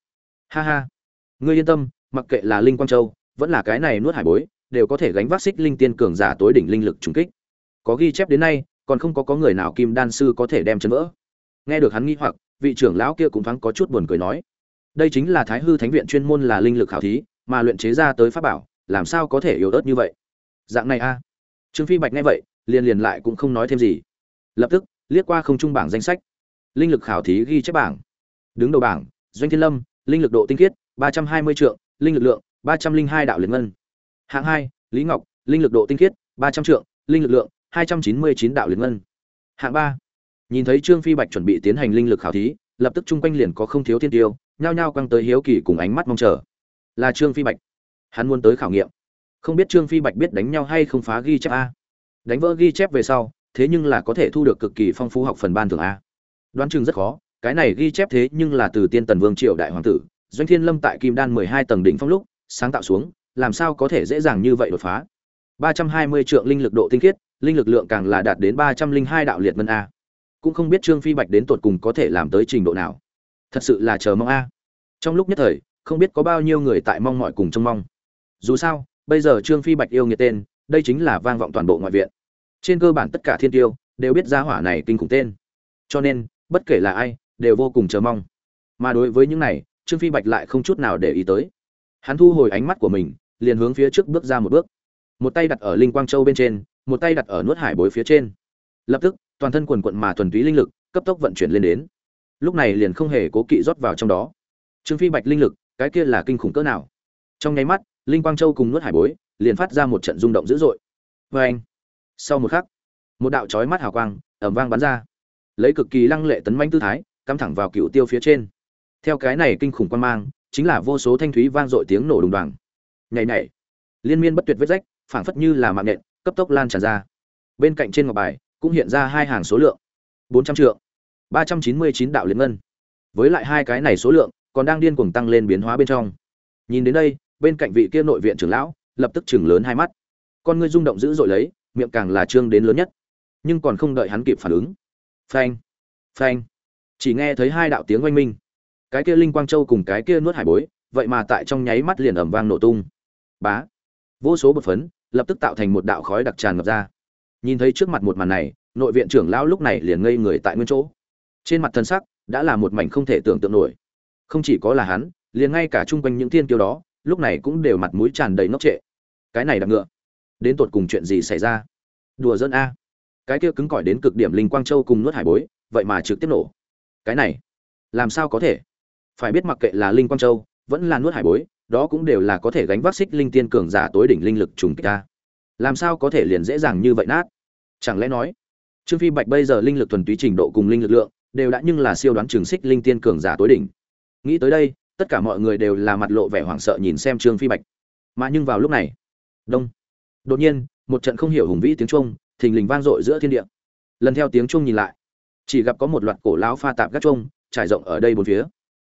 Ha ha. Ngươi yên tâm, mặc kệ là linh quang châu, vẫn là cái này nuốt hải bối, đều có thể gánh vác xích linh tiên cường giả tối đỉnh linh lực trùng kích. Có ghi chép đến nay, còn không có có người nào kim đan sư có thể đem chân vỡ. Nghe được hắn nghi hoặc, vị trưởng lão kia cũng thoáng có chút buồn cười nói. Đây chính là thái hư thánh viện chuyên môn là linh lực khảo thí, mà luyện chế ra tới pháp bảo làm sao có thể yếu ớt như vậy? Dạng này a. Trương phi bạch nghe vậy, liền liền lại cũng không nói thêm gì. Lập tức, liếc qua không trung bảng danh sách. Linh lực khảo thí ghi chép bảng. Đứng đầu bảng, doanh thiên lâm, linh lực độ tinh khiết, ba trăm hai mươi trượng, linh lực lượng, ba trăm linh hai đạo liền ngân. Hạng hai, lý ngọc, linh lực độ tinh khiết, ba trăm trượng, linh lực lượng, hai trăm chín mươi chín đạo liền ngân. Hạng ba, nhìn thấy trương phi bạch chuẩn bị tiến hành linh lực khảo thí, lập tức chung quanh liền có không thiếu thiên tiêu, nhao nhao quăng tới hiếu kỳ cùng ánh mắt mong chờ. Là trương phi bạch hắn muốn tới khảo nghiệm. Không biết trương phi bạch biết đánh nhau hay không phá ghi chép a. Đánh vỡ ghi chép về sau, thế nhưng là có thể thu được cực kỳ phong phú học phần ban thường a. Đoán chừng rất khó, cái này ghi chép thế nhưng là từ tiên tần vương triệu đại hoàng tử, doanh thiên lâm tại kim đan mười hai tầng đỉnh phong lúc, sáng tạo xuống, làm sao có thể dễ dàng như vậy đột phá? ba trăm hai mươi trượng linh lực độ tinh khiết, linh lực lượng càng là đạt đến ba trăm linh hai đạo liệt ngân a. Cũng không biết trương phi bạch đến tột cùng có thể làm tới trình độ nào. Thật sự là chờ mong a. Trong lúc nhất thời, không biết có bao nhiêu người tại mong mọi cùng trông mong dù sao, bây giờ trương phi bạch yêu nghiệt tên, đây chính là vang vọng toàn bộ ngoại viện. Trên cơ bản tất cả thiên tiêu đều biết gia hỏa này kinh khủng tên. Cho nên, bất kể là ai, đều vô cùng chờ mong. Mà đối với những này, trương phi bạch lại không chút nào để ý tới. Hắn thu hồi ánh mắt của mình, liền hướng phía trước bước ra một bước. Một tay đặt ở linh quang châu bên trên, một tay đặt ở nuốt hải bối phía trên. Lập tức, toàn thân quần quận mà thuần túy linh lực, cấp tốc vận chuyển lên đến. Lúc này liền không hề cố kỵ rót vào trong đó. Trương phi bạch linh lực, cái kia là kinh khủng cỡ nào? Trong nháy mắt linh quang châu cùng nuốt hải bối, liền phát ra một trận rung động dữ dội. Vê anh, sau một khắc, một đạo chói mắt hào quang ẩm vang bắn ra. Lấy cực kỳ lăng lệ tấn manh tư thái, cắm thẳng vào cựu tiêu phía trên. Theo cái này kinh khủng quan mang, chính là vô số thanh thúy vang dội tiếng nổ đùng đoàng. Nhảy nhảy, liên miên bất tuyệt vết rách, phảng phất như là mạng nện cấp tốc lan tràn ra. Bên cạnh trên ngọc bài, cũng hiện ra hai hàng số lượng. Bốn trăm triệu ba trăm chín mươi chín đạo liên ngân. Với lại hai cái này số lượng, còn đang điên cuồng tăng lên biến hóa bên trong. Nhìn đến đây bên cạnh vị kia nội viện trưởng lão, lập tức chừng lớn hai mắt. Con ngươi rung động dữ dội lấy, miệng càng là trương đến lớn nhất. Nhưng còn không đợi hắn kịp phản ứng. Phanh phanh. Chỉ nghe thấy hai đạo tiếng oanh minh. Cái kia linh quang châu cùng cái kia nuốt hải bối, vậy mà tại trong nháy mắt liền ẩm vang nổ tung. Bá. Vô số bột phấn, lập tức tạo thành một đạo khói đặc tràn ngập ra. Nhìn thấy trước mặt một màn này, nội viện trưởng lão lúc này liền ngây người tại nguyên chỗ. Trên mặt thân sắc, đã là một mảnh không thể tưởng tượng nổi. Không chỉ có là hắn, liền ngay cả chung quanh những thiên kiêu đó lúc này cũng đều mặt mũi tràn đầy ngốc trệ. Cái này đặc ngựa, đến tột cùng chuyện gì xảy ra? Đùa dân a. Cái kia cứng cỏi đến cực điểm linh quang châu cùng nuốt hải bối, vậy mà trực tiếp nổ. Cái này, làm sao có thể? Phải biết mặc kệ là linh quang châu, vẫn là nuốt hải bối, đó cũng đều là có thể gánh vác xích linh tiên cường giả tối đỉnh linh lực trùng kích ta làm sao có thể liền dễ dàng như vậy nát? Chẳng lẽ nói, trương phi bạch bây giờ linh lực thuần túy trình độ cùng linh lực lượng, đều đã nhưng là siêu đoán trường xích linh tiên cường giả tối đỉnh. Nghĩ tới đây tất cả mọi người đều là mặt lộ vẻ hoảng sợ nhìn xem trương phi bạch. Mà nhưng vào lúc này, đông, đột nhiên, một trận không hiểu hùng vĩ tiếng trung thình lình vang dội giữa thiên địa. Lần theo tiếng trung nhìn lại, chỉ gặp có một loạt cổ lão pha tạp gác trung trải rộng ở đây bốn phía.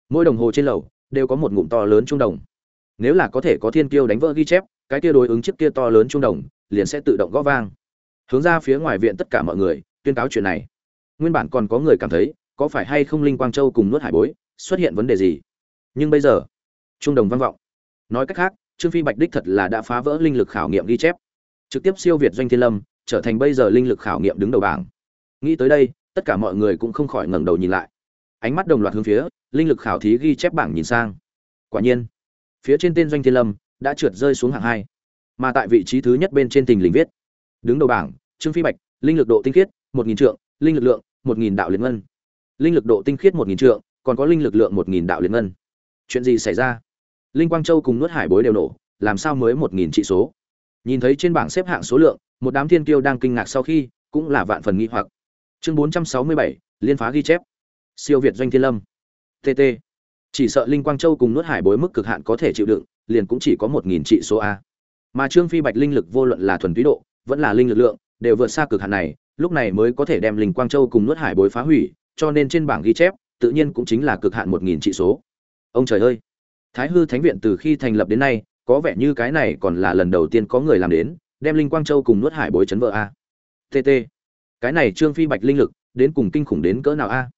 Mỗi đồng hồ trên lầu đều có một ngụm to lớn trung đồng. Nếu là có thể có thiên kiêu đánh vỡ ghi chép, cái kia đối ứng chiếc kia to lớn trung đồng liền sẽ tự động gõ vang. Hướng ra phía ngoài viện tất cả mọi người tuyên cáo chuyện này. Nguyên bản còn có người cảm thấy, có phải hay không linh quang châu cùng nuốt hải bối xuất hiện vấn đề gì? Nhưng bây giờ, trung đồng văn vọng. Nói cách khác, trương phi bạch đích thật là đã phá vỡ linh lực khảo nghiệm ghi chép. Trực tiếp siêu việt doanh thiên lâm, trở thành bây giờ linh lực khảo nghiệm đứng đầu bảng. Nghĩ tới đây, tất cả mọi người cũng không khỏi ngẩng đầu nhìn lại. Ánh mắt đồng loạt hướng phía linh lực khảo thí ghi chép bảng nhìn sang. Quả nhiên, phía trên tên doanh thiên lâm đã trượt rơi xuống hạng hai, mà tại vị trí thứ nhất bên trên tình lình viết. Đứng đầu bảng, trương phi bạch, linh lực độ tinh khiết, một nghìn trượng, linh lực lượng, một nghìn đạo liên ngân. Linh lực độ tinh khiết một nghìn trượng, còn có linh lực lượng một nghìn đạo liên ngân chuyện gì xảy ra? Linh quang châu cùng nuốt hải bối đều nổ, làm sao mới một nghìn trị số? Nhìn thấy trên bảng xếp hạng số lượng, một đám thiên kiêu đang kinh ngạc sau khi, cũng là vạn phần nghi hoặc. Chương bốn trăm sáu mươi bảy, liên phá ghi chép. Siêu việt doanh thiên lâm. Tt chỉ sợ linh quang châu cùng nuốt hải bối mức cực hạn có thể chịu đựng, liền cũng chỉ có một nghìn trị số a. Mà trương phi bạch linh lực vô luận là thuần túy độ, vẫn là linh lực lượng, đều vượt xa cực hạn này, lúc này mới có thể đem linh quang châu cùng nuốt hải bối phá hủy, cho nên trên bảng ghi chép, tự nhiên cũng chính là cực hạn một nghìn trị số ông trời ơi! Thái hư thánh viện từ khi thành lập đến nay, có vẻ như cái này còn là lần đầu tiên có người làm đến, đem linh quang châu cùng nuốt hải bối chấn vỡ a. Tt cái này trương phi bạch linh lực, đến cùng kinh khủng đến cỡ nào a?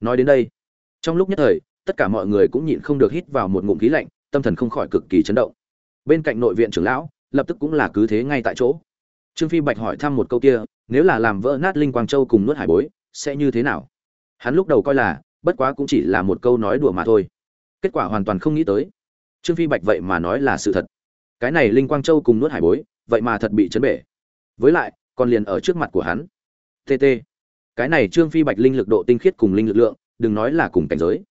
Nói đến đây, trong lúc nhất thời, tất cả mọi người cũng nhịn không được hít vào một ngụm khí lạnh, tâm thần không khỏi cực kỳ chấn động. Bên cạnh nội viện trưởng lão, lập tức cũng là cứ thế ngay tại chỗ. Trương phi bạch hỏi thăm một câu kia, nếu là làm vỡ nát linh quang châu cùng nuốt hải bối, sẽ như thế nào? Hắn lúc đầu coi là, bất quá cũng chỉ là một câu nói đùa mà thôi kết quả hoàn toàn không nghĩ tới. Trương phi bạch vậy mà nói là sự thật. Cái này linh quang châu cùng nuốt hải bối, vậy mà thật bị chấn bể. Với lại, còn liền ở trước mặt của hắn. Tt cái này trương phi bạch linh lực độ tinh khiết cùng linh lực lượng, đừng nói là cùng cảnh giới.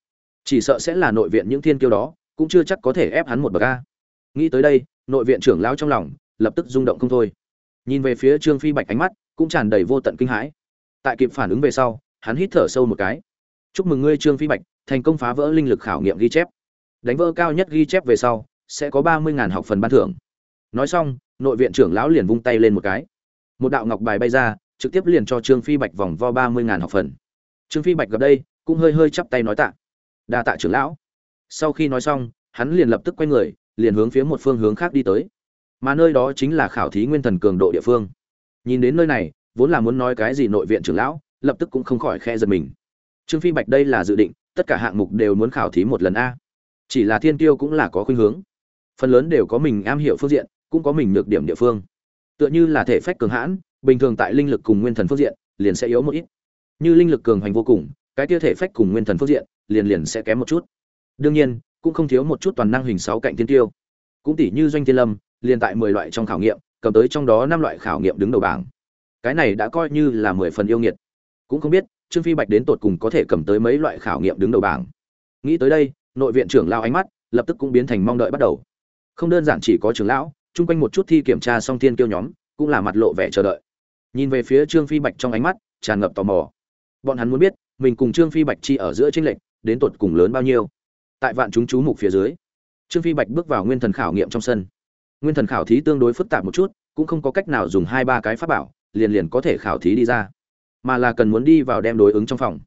Chỉ sợ sẽ là nội viện những thiên kiêu đó, cũng chưa chắc có thể ép hắn một bậc a. Nghĩ tới đây, nội viện trưởng lao trong lòng, lập tức rung động không thôi. Nhìn về phía trương phi bạch ánh mắt, cũng tràn đầy vô tận kinh hãi. Tại kịp phản ứng về sau, hắn hít thở sâu một cái. Chúc mừng ngươi, trương phi bạch thành công phá vỡ linh lực khảo nghiệm ghi chép. Đánh vỡ cao nhất ghi chép về sau, sẽ có ba mươi ngàn học phần ban thưởng. Nói xong, nội viện trưởng lão liền vung tay lên một cái. Một đạo ngọc bài bay ra, trực tiếp liền cho trương phi bạch vòng vo ba mươi ngàn học phần. Trương phi bạch gặp đây, cũng hơi hơi chắp tay nói tạ. Đa tạ trưởng lão. Sau khi nói xong, hắn liền lập tức quay người, liền hướng phía một phương hướng khác đi tới. Mà nơi đó chính là khảo thí nguyên thần cường độ địa phương. Nhìn đến nơi này, vốn là muốn nói cái gì nội viện trưởng lão, lập tức cũng không khỏi khe giật mình. Trương phi bạch đây là dự định tất cả hạng mục đều muốn khảo thí một lần a. Chỉ là thiên tiêu cũng là có khuynh hướng. Phần lớn đều có mình am hiểu phương diện, cũng có mình nhược điểm địa phương. Tựa như là thể phách cường hãn, bình thường tại linh lực cùng nguyên thần phương diện, liền sẽ yếu một ít. Như linh lực cường hành vô cùng, cái tia thể phách cùng nguyên thần phương diện, liền liền sẽ kém một chút. Đương nhiên, cũng không thiếu một chút toàn năng hình sáu cạnh thiên tiêu cũng tỷ như doanh thiên lâm, liền tại mười loại trong khảo nghiệm, cầm tới trong đó năm loại khảo nghiệm đứng đầu bảng. Cái này đã coi như là mười phần yêu nghiệt. Cũng không biết trương phi bạch đến tột cùng có thể cầm tới mấy loại khảo nghiệm đứng đầu bảng. Nghĩ tới đây, nội viện trưởng lao ánh mắt lập tức cũng biến thành mong đợi bắt đầu. Không đơn giản chỉ có trưởng lão, chung quanh một chút thi kiểm tra song thiên kiêu nhóm, cũng là mặt lộ vẻ chờ đợi. Nhìn về phía trương phi bạch trong ánh mắt, tràn ngập tò mò. Bọn hắn muốn biết, mình cùng trương phi bạch chi ở giữa tranh lệch, đến tột cùng lớn bao nhiêu. Tại vạn chúng chú mục phía dưới, trương phi bạch bước vào nguyên thần khảo nghiệm trong sân. Nguyên thần khảo thí tương đối phức tạp một chút, cũng không có cách nào dùng hai ba cái pháp bảo, liền liền có thể khảo thí đi ra mà là cần muốn đi vào đem đối ứng trong phòng.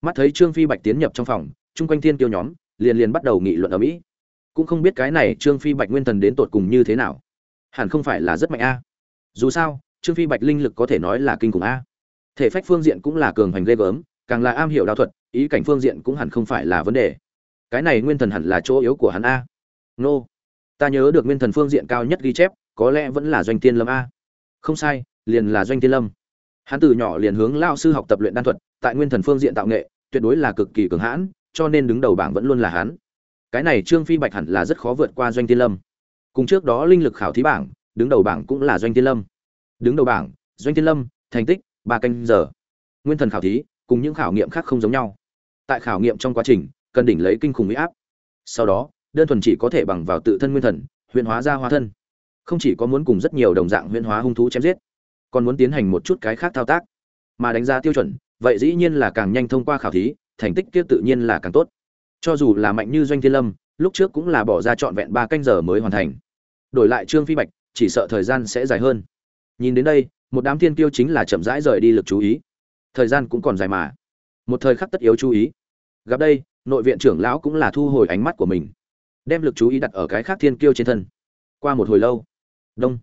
Mắt thấy trương phi bạch tiến nhập trong phòng, chung quanh thiên kiêu nhóm liền liền bắt đầu nghị luận ở mỹ. Cũng không biết cái này trương phi bạch nguyên thần đến tột cùng như thế nào. Hẳn không phải là rất mạnh a. Dù sao, trương phi bạch linh lực có thể nói là kinh khủng a. Thể phách phương diện cũng là cường hành ghê gớm, càng là am hiểu đạo thuật, ý cảnh phương diện cũng hẳn không phải là vấn đề. Cái này nguyên thần hẳn là chỗ yếu của hắn a. Nô, ta nhớ được nguyên thần phương diện cao nhất ghi chép, có lẽ vẫn là doanh tiên lâm a. Không sai, liền là doanh tiên lâm hắn từ nhỏ liền hướng lao sư học tập luyện đan thuật, tại nguyên thần phương diện tạo nghệ, tuyệt đối là cực kỳ cường hãn, cho nên đứng đầu bảng vẫn luôn là hắn. Cái này trương phi bạch hẳn là rất khó vượt qua doanh tiên lâm. Cùng trước đó linh lực khảo thí bảng, đứng đầu bảng cũng là doanh tiên lâm. Đứng đầu bảng, doanh tiên lâm, thành tích, ba canh giờ. Nguyên thần khảo thí, cùng những khảo nghiệm khác không giống nhau. Tại khảo nghiệm trong quá trình, cần đỉnh lấy kinh khủng huy áp. Sau đó, đơn thuần chỉ có thể bằng vào tự thân nguyên thần, huyền hóa ra hóa thân. Không chỉ có muốn cùng rất nhiều đồng dạng huyền hóa hung thú chém giết còn muốn tiến hành một chút cái khác thao tác. Mà đánh giá tiêu chuẩn, vậy dĩ nhiên là càng nhanh thông qua khảo thí, thành tích kia tự nhiên là càng tốt. Cho dù là mạnh như doanh thiên lâm, lúc trước cũng là bỏ ra trọn vẹn ba canh giờ mới hoàn thành. Đổi lại trương phi bạch, chỉ sợ thời gian sẽ dài hơn. Nhìn đến đây, một đám thiên tiêu chính là chậm rãi rời đi lực chú ý. Thời gian cũng còn dài mà. Một thời khắc tất yếu chú ý. Gặp đây, nội viện trưởng lão cũng là thu hồi ánh mắt của mình. Đem lực chú ý đặt ở cái khác thiên kiêu trên thân. Qua một hồi lâu. Đông.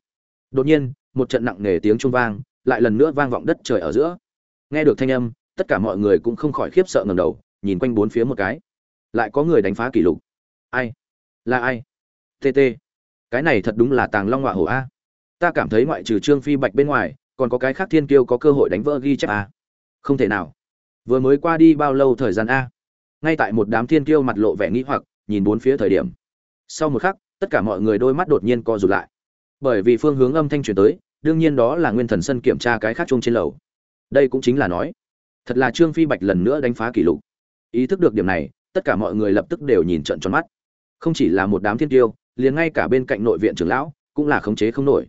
Đột nhiên một trận nặng nề tiếng trung vang, lại lần nữa vang vọng đất trời ở giữa. Nghe được thanh âm, tất cả mọi người cũng không khỏi khiếp sợ ngầm đầu, nhìn quanh bốn phía một cái. Lại có người đánh phá kỷ lục. Ai? Là ai? Tt cái này thật đúng là tàng long họa hổ a. Ta cảm thấy ngoại trừ trương phi bạch bên ngoài, còn có cái khác thiên kiêu có cơ hội đánh vỡ ghi chép a. Không thể nào. Vừa mới qua đi bao lâu thời gian a? Ngay tại một đám thiên kiêu mặt lộ vẻ nghĩ hoặc, nhìn bốn phía thời điểm. Sau một khắc, tất cả mọi người đôi mắt đột nhiên co rụt lại. Bởi vì phương hướng âm thanh truyền tới đương nhiên đó là nguyên thần sân kiểm tra cái khác chung trên lầu. Đây cũng chính là nói, thật là trương phi bạch lần nữa đánh phá kỷ lục. Ý thức được điểm này, tất cả mọi người lập tức đều nhìn trận tròn mắt. Không chỉ là một đám thiên tiêu, liền ngay cả bên cạnh nội viện trưởng lão cũng là khống chế không nổi.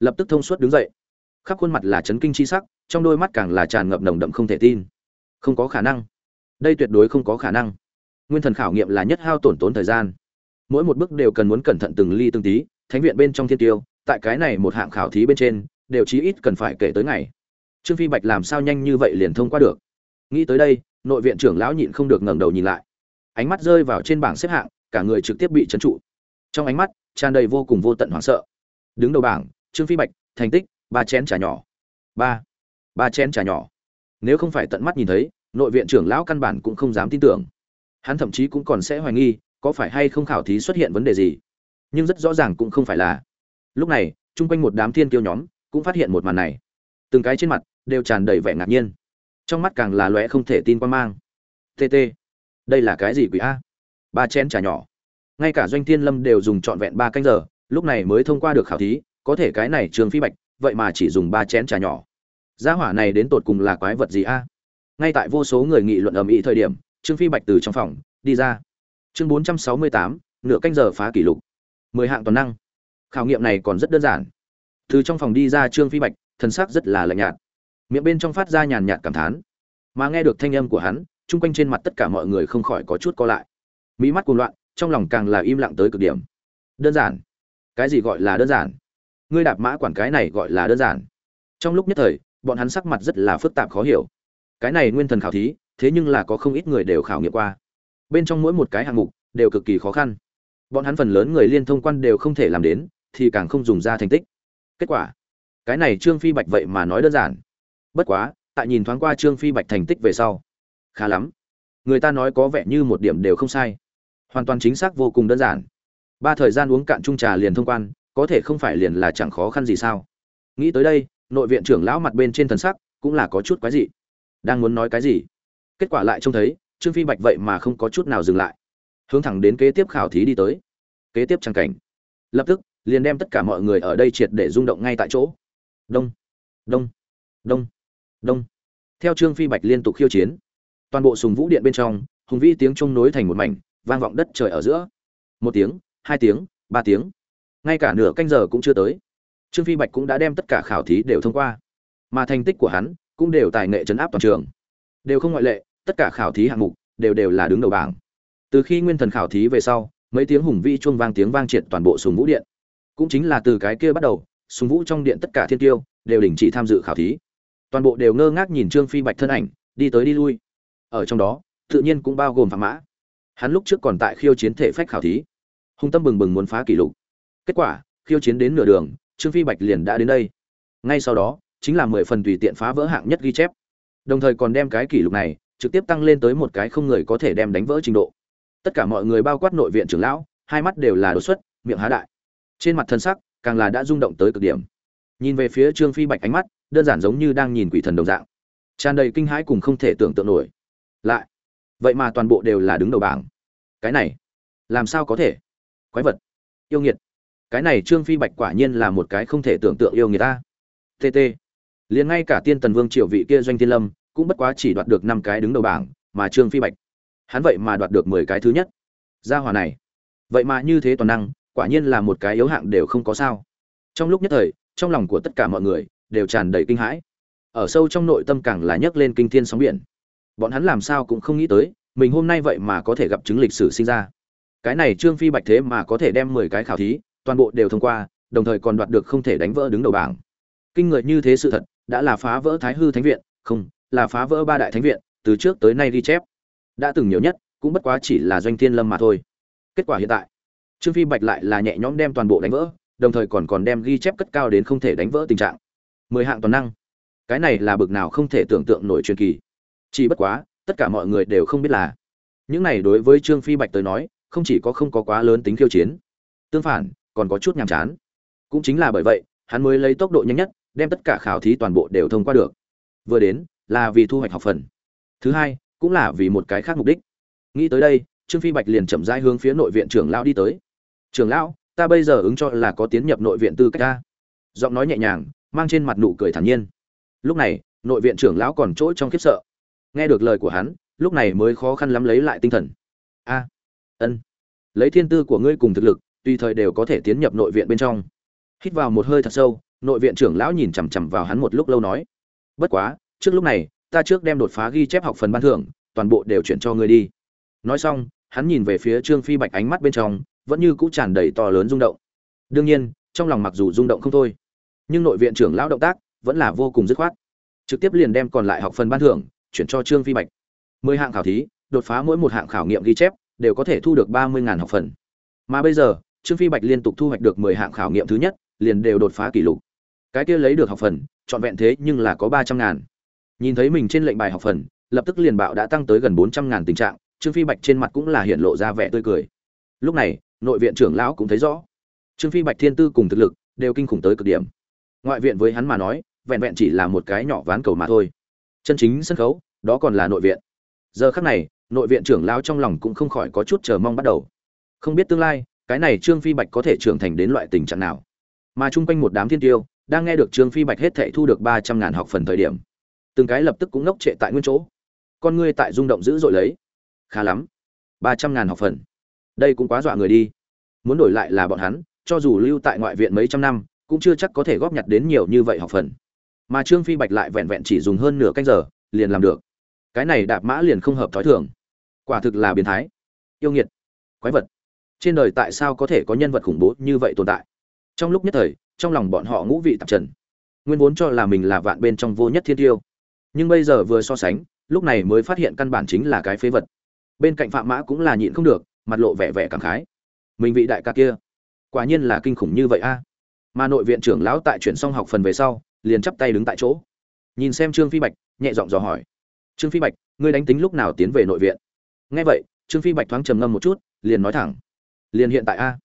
Lập tức thông suốt đứng dậy. Khắp khuôn mặt là chấn kinh chi sắc, trong đôi mắt càng là tràn ngập nồng đậm không thể tin. Không có khả năng. Đây tuyệt đối không có khả năng. Nguyên thần khảo nghiệm là nhất hao tổn tốn thời gian. Mỗi một bước đều cần muốn cẩn thận từng ly từng tí, thánh viện bên trong thiên tiêu tại cái này một hạng khảo thí bên trên, đều chí ít cần phải kể tới ngày. Trương phi bạch làm sao nhanh như vậy liền thông qua được? Nghĩ tới đây, nội viện trưởng lão nhịn không được ngẩng đầu nhìn lại. Ánh mắt rơi vào trên bảng xếp hạng, cả người trực tiếp bị trấn trụ. Trong ánh mắt, tràn đầy vô cùng vô tận hoảng sợ. Đứng đầu bảng, trương phi bạch, thành tích, ba chén trà nhỏ. Ba. Ba chén trà nhỏ. Nếu không phải tận mắt nhìn thấy, nội viện trưởng lão căn bản cũng không dám tin tưởng. Hắn thậm chí cũng còn sẽ hoài nghi, có phải hay không khảo thí xuất hiện vấn đề gì? Nhưng rất rõ ràng cũng không phải là lúc này, chung quanh một đám thiên kiêu nhóm cũng phát hiện một màn này. Từng cái trên mặt đều tràn đầy vẻ ngạc nhiên. Trong mắt càng là lóe không thể tin quan mang. Tt đây là cái gì quỷ a? Ba chén trà nhỏ. Ngay cả doanh thiên lâm đều dùng trọn vẹn ba canh giờ, lúc này mới thông qua được khảo thí, có thể cái này trường phi bạch, vậy mà chỉ dùng ba chén trà nhỏ. Gia hỏa này đến tột cùng là quái vật gì a? Ngay tại vô số người nghị luận ầm ĩ thời điểm, trương phi bạch từ trong phòng đi ra. Chương bốn trăm sáu mươi tám, nửa canh giờ phá kỷ lục. Mười hạng toàn năng khảo nghiệm này còn rất đơn giản. Từ trong phòng đi ra trương phi bạch, thân xác rất là lạnh nhạt. Miệng bên trong phát ra nhàn nhạt cảm thán. Mà nghe được thanh âm của hắn, chung quanh trên mặt tất cả mọi người không khỏi có chút co lại. Mỹ mắt cuồng loạn, trong lòng càng là im lặng tới cực điểm. Đơn giản. Cái gì gọi là đơn giản? Ngươi đạp mã quản cái này gọi là đơn giản. Trong lúc nhất thời, bọn hắn sắc mặt rất là phức tạp khó hiểu. Cái này nguyên thần khảo thí, thế nhưng là có không ít người đều khảo nghiệm qua. Bên trong mỗi một cái hạng mục, đều cực kỳ khó khăn. Bọn hắn phần lớn người liên thông quan đều không thể làm đến thì càng không dùng ra thành tích. Kết quả, cái này trương phi bạch vậy mà nói đơn giản. Bất quá, tại nhìn thoáng qua trương phi bạch thành tích về sau, khá lắm. Người ta nói có vẻ như một điểm đều không sai. Hoàn toàn chính xác vô cùng đơn giản. Ba thời gian uống cạn chung trà liền thông quan, có thể không phải liền là chẳng khó khăn gì sao? Nghĩ tới đây, nội viện trưởng lão mặt bên trên thần sắc cũng là có chút quái gì đang muốn nói cái gì? Kết quả lại trông thấy, trương phi bạch vậy mà không có chút nào dừng lại. Hướng thẳng đến kế tiếp khảo thí đi tới. Kế tiếp trang cảnh. Lập tức liền đem tất cả mọi người ở đây triệt để rung động ngay tại chỗ. Đông đông đông đông. Theo trương phi bạch liên tục khiêu chiến, toàn bộ sùng vũ điện bên trong, hùng vĩ tiếng trung nối thành một mảnh, vang vọng đất trời ở giữa. Một tiếng, hai tiếng, ba tiếng. Ngay cả nửa canh giờ cũng chưa tới. Trương phi bạch cũng đã đem tất cả khảo thí đều thông qua. Mà thành tích của hắn cũng đều tài nghệ chấn áp toàn trường. Đều không ngoại lệ, tất cả khảo thí hạng mục đều đều là đứng đầu bảng. Từ khi nguyên thần khảo thí về sau, mấy tiếng hùng vĩ chuông vang tiếng vang triệt toàn bộ sùng vũ điện cũng chính là từ cái kia bắt đầu, sùng vũ trong điện tất cả thiên tiêu đều đình chỉ tham dự khảo thí. Toàn bộ đều ngơ ngác nhìn trương phi bạch thân ảnh, đi tới đi lui. Ở trong đó, tự nhiên cũng bao gồm phạm mã. Hắn lúc trước còn tại khiêu chiến thể phách khảo thí. Hung tâm bừng bừng muốn phá kỷ lục. Kết quả, khiêu chiến đến nửa đường, trương phi bạch liền đã đến đây. Ngay sau đó, chính là mười phần tùy tiện phá vỡ hạng nhất ghi chép. Đồng thời còn đem cái kỷ lục này trực tiếp tăng lên tới một cái không người có thể đem đánh vỡ trình độ. Tất cả mọi người bao quát nội viện trưởng lão, hai mắt đều là đột xuất, miệng há đại trên mặt thân sắc, càng là đã rung động tới cực điểm. Nhìn về phía trương phi bạch ánh mắt, đơn giản giống như đang nhìn quỷ thần đồng dạng. Tràn đầy kinh hãi cùng không thể tưởng tượng nổi. Lại, vậy mà toàn bộ đều là đứng đầu bảng. Cái này, làm sao có thể? Quái vật. Yêu nghiệt. Cái này trương phi bạch quả nhiên là một cái không thể tưởng tượng yêu người ta. Tt liền ngay cả tiên tần vương triều vị kia doanh thiên lâm, cũng bất quá chỉ đoạt được năm cái đứng đầu bảng, mà trương phi bạch, hắn vậy mà đoạt được mười cái thứ nhất. Gia hòa này, vậy mà như thế toàn năng quả nhiên là một cái yếu hạng đều không có sao. Trong lúc nhất thời, trong lòng của tất cả mọi người đều tràn đầy kinh hãi. Ở sâu trong nội tâm càng là nhấc lên kinh thiên sóng biển. Bọn hắn làm sao cũng không nghĩ tới, mình hôm nay vậy mà có thể gặp chứng lịch sử sinh ra. Cái này trương phi bạch thế mà có thể đem mười cái khảo thí, toàn bộ đều thông qua, đồng thời còn đoạt được không thể đánh vỡ đứng đầu bảng. Kinh người như thế sự thật, đã là phá vỡ thái hư thánh viện, không, là phá vỡ ba đại thánh viện, từ trước tới nay ghi chép. Đã từng nhiều nhất, cũng bất quá chỉ là doanh thiên lâm mà thôi. Kết quả hiện tại trương phi bạch lại là nhẹ nhõm đem toàn bộ đánh vỡ, đồng thời còn còn đem ghi chép cất cao đến không thể đánh vỡ tình trạng. Mười hạng toàn năng. Cái này là bực nào không thể tưởng tượng nổi truyền kỳ. Chỉ bất quá, tất cả mọi người đều không biết là. Những này đối với trương phi bạch tới nói, không chỉ có không có quá lớn tính khiêu chiến, tương phản, còn có chút nhàm chán. Cũng chính là bởi vậy, hắn mới lấy tốc độ nhanh nhất, đem tất cả khảo thí toàn bộ đều thông qua được. Vừa đến, là vì thu hoạch học phần. Thứ hai, cũng là vì một cái khác mục đích. Nghĩ tới đây, trương phi bạch liền chậm rãi hướng phía nội viện trưởng lão đi tới trưởng lão, ta bây giờ ứng cho là có tiến nhập nội viện tư cách ta. Giọng nói nhẹ nhàng, mang trên mặt nụ cười thản nhiên. Lúc này, nội viện trưởng lão còn chỗ trong khiếp sợ. Nghe được lời của hắn, lúc này mới khó khăn lắm lấy lại tinh thần. A, ân, lấy thiên tư của ngươi cùng thực lực, tùy thời đều có thể tiến nhập nội viện bên trong. Hít vào một hơi thật sâu, nội viện trưởng lão nhìn chằm chằm vào hắn một lúc lâu nói, bất quá, trước lúc này, ta trước đem đột phá ghi chép học phần ban thưởng, toàn bộ đều chuyển cho ngươi đi. Nói xong, hắn nhìn về phía trương phi bạch ánh mắt bên trong vẫn như cũ tràn đầy to lớn rung động. Đương nhiên, trong lòng mặc dù rung động không thôi, nhưng nội viện trưởng lão động tác vẫn là vô cùng dứt khoát. Trực tiếp liền đem còn lại học phần ban thưởng chuyển cho trương phi bạch. Mười hạng khảo thí, đột phá mỗi một hạng khảo nghiệm ghi chép, đều có thể thu được ba mươi học phần. Mà bây giờ, trương phi bạch liên tục thu hoạch được mười hạng khảo nghiệm thứ nhất, liền đều đột phá kỷ lục. Cái kia lấy được học phần, trọn vẹn thế nhưng là có ba trăm ngàn. Nhìn thấy mình trên lệnh bài học phần, lập tức liền bạo đã tăng tới gần bốn trăm ngàn tình trạng, trương phi bạch trên mặt cũng là hiện lộ ra vẻ tươi cười. Lúc này nội viện trưởng lão cũng thấy rõ. Trương phi bạch thiên tư cùng thực lực đều kinh khủng tới cực điểm. Ngoại viện với hắn mà nói, vẹn vẹn chỉ là một cái nhỏ ván cầu mà thôi. Chân chính sân khấu, đó còn là nội viện. Giờ khắc này, nội viện trưởng lão trong lòng cũng không khỏi có chút chờ mong bắt đầu. Không biết tương lai, cái này trương phi bạch có thể trưởng thành đến loại tình trạng nào. Mà chung quanh một đám thiên tiêu, đang nghe được trương phi bạch hết thệ thu được ba trăm ngàn học phần thời điểm, từng cái lập tức cũng ngốc trệ tại nguyên chỗ. Con ngươi tại rung động dữ dội lấy. Khá lắm. ba trăm ngàn học phần đây cũng quá dọa người đi. Muốn đổi lại là bọn hắn, cho dù lưu tại ngoại viện mấy trăm năm, cũng chưa chắc có thể góp nhặt đến nhiều như vậy học phần. Mà trương phi bạch lại vẹn vẹn chỉ dùng hơn nửa canh giờ, liền làm được. Cái này đạp mã liền không hợp thói thường. Quả thực là biến thái. Yêu nghiệt. Quái vật. Trên đời tại sao có thể có nhân vật khủng bố như vậy tồn tại? Trong lúc nhất thời, trong lòng bọn họ ngũ vị tạp trần. Nguyên vốn cho là mình là vạn bên trong vô nhất thiên tiêu. Nhưng bây giờ vừa so sánh, lúc này mới phát hiện căn bản chính là cái phế vật. Bên cạnh phạm mã cũng là nhịn không được mặt lộ vẻ vẻ cảm khái. Mình vị đại ca kia, quả nhiên là kinh khủng như vậy a. Mà nội viện trưởng lão tại chuyển xong học phần về sau, liền chắp tay đứng tại chỗ. Nhìn xem trương phi bạch, nhẹ giọng dò hỏi. Trương phi bạch, ngươi đánh tính lúc nào tiến về nội viện? Nghe vậy, trương phi bạch thoáng trầm ngâm một chút, liền nói thẳng. Liền hiện tại a.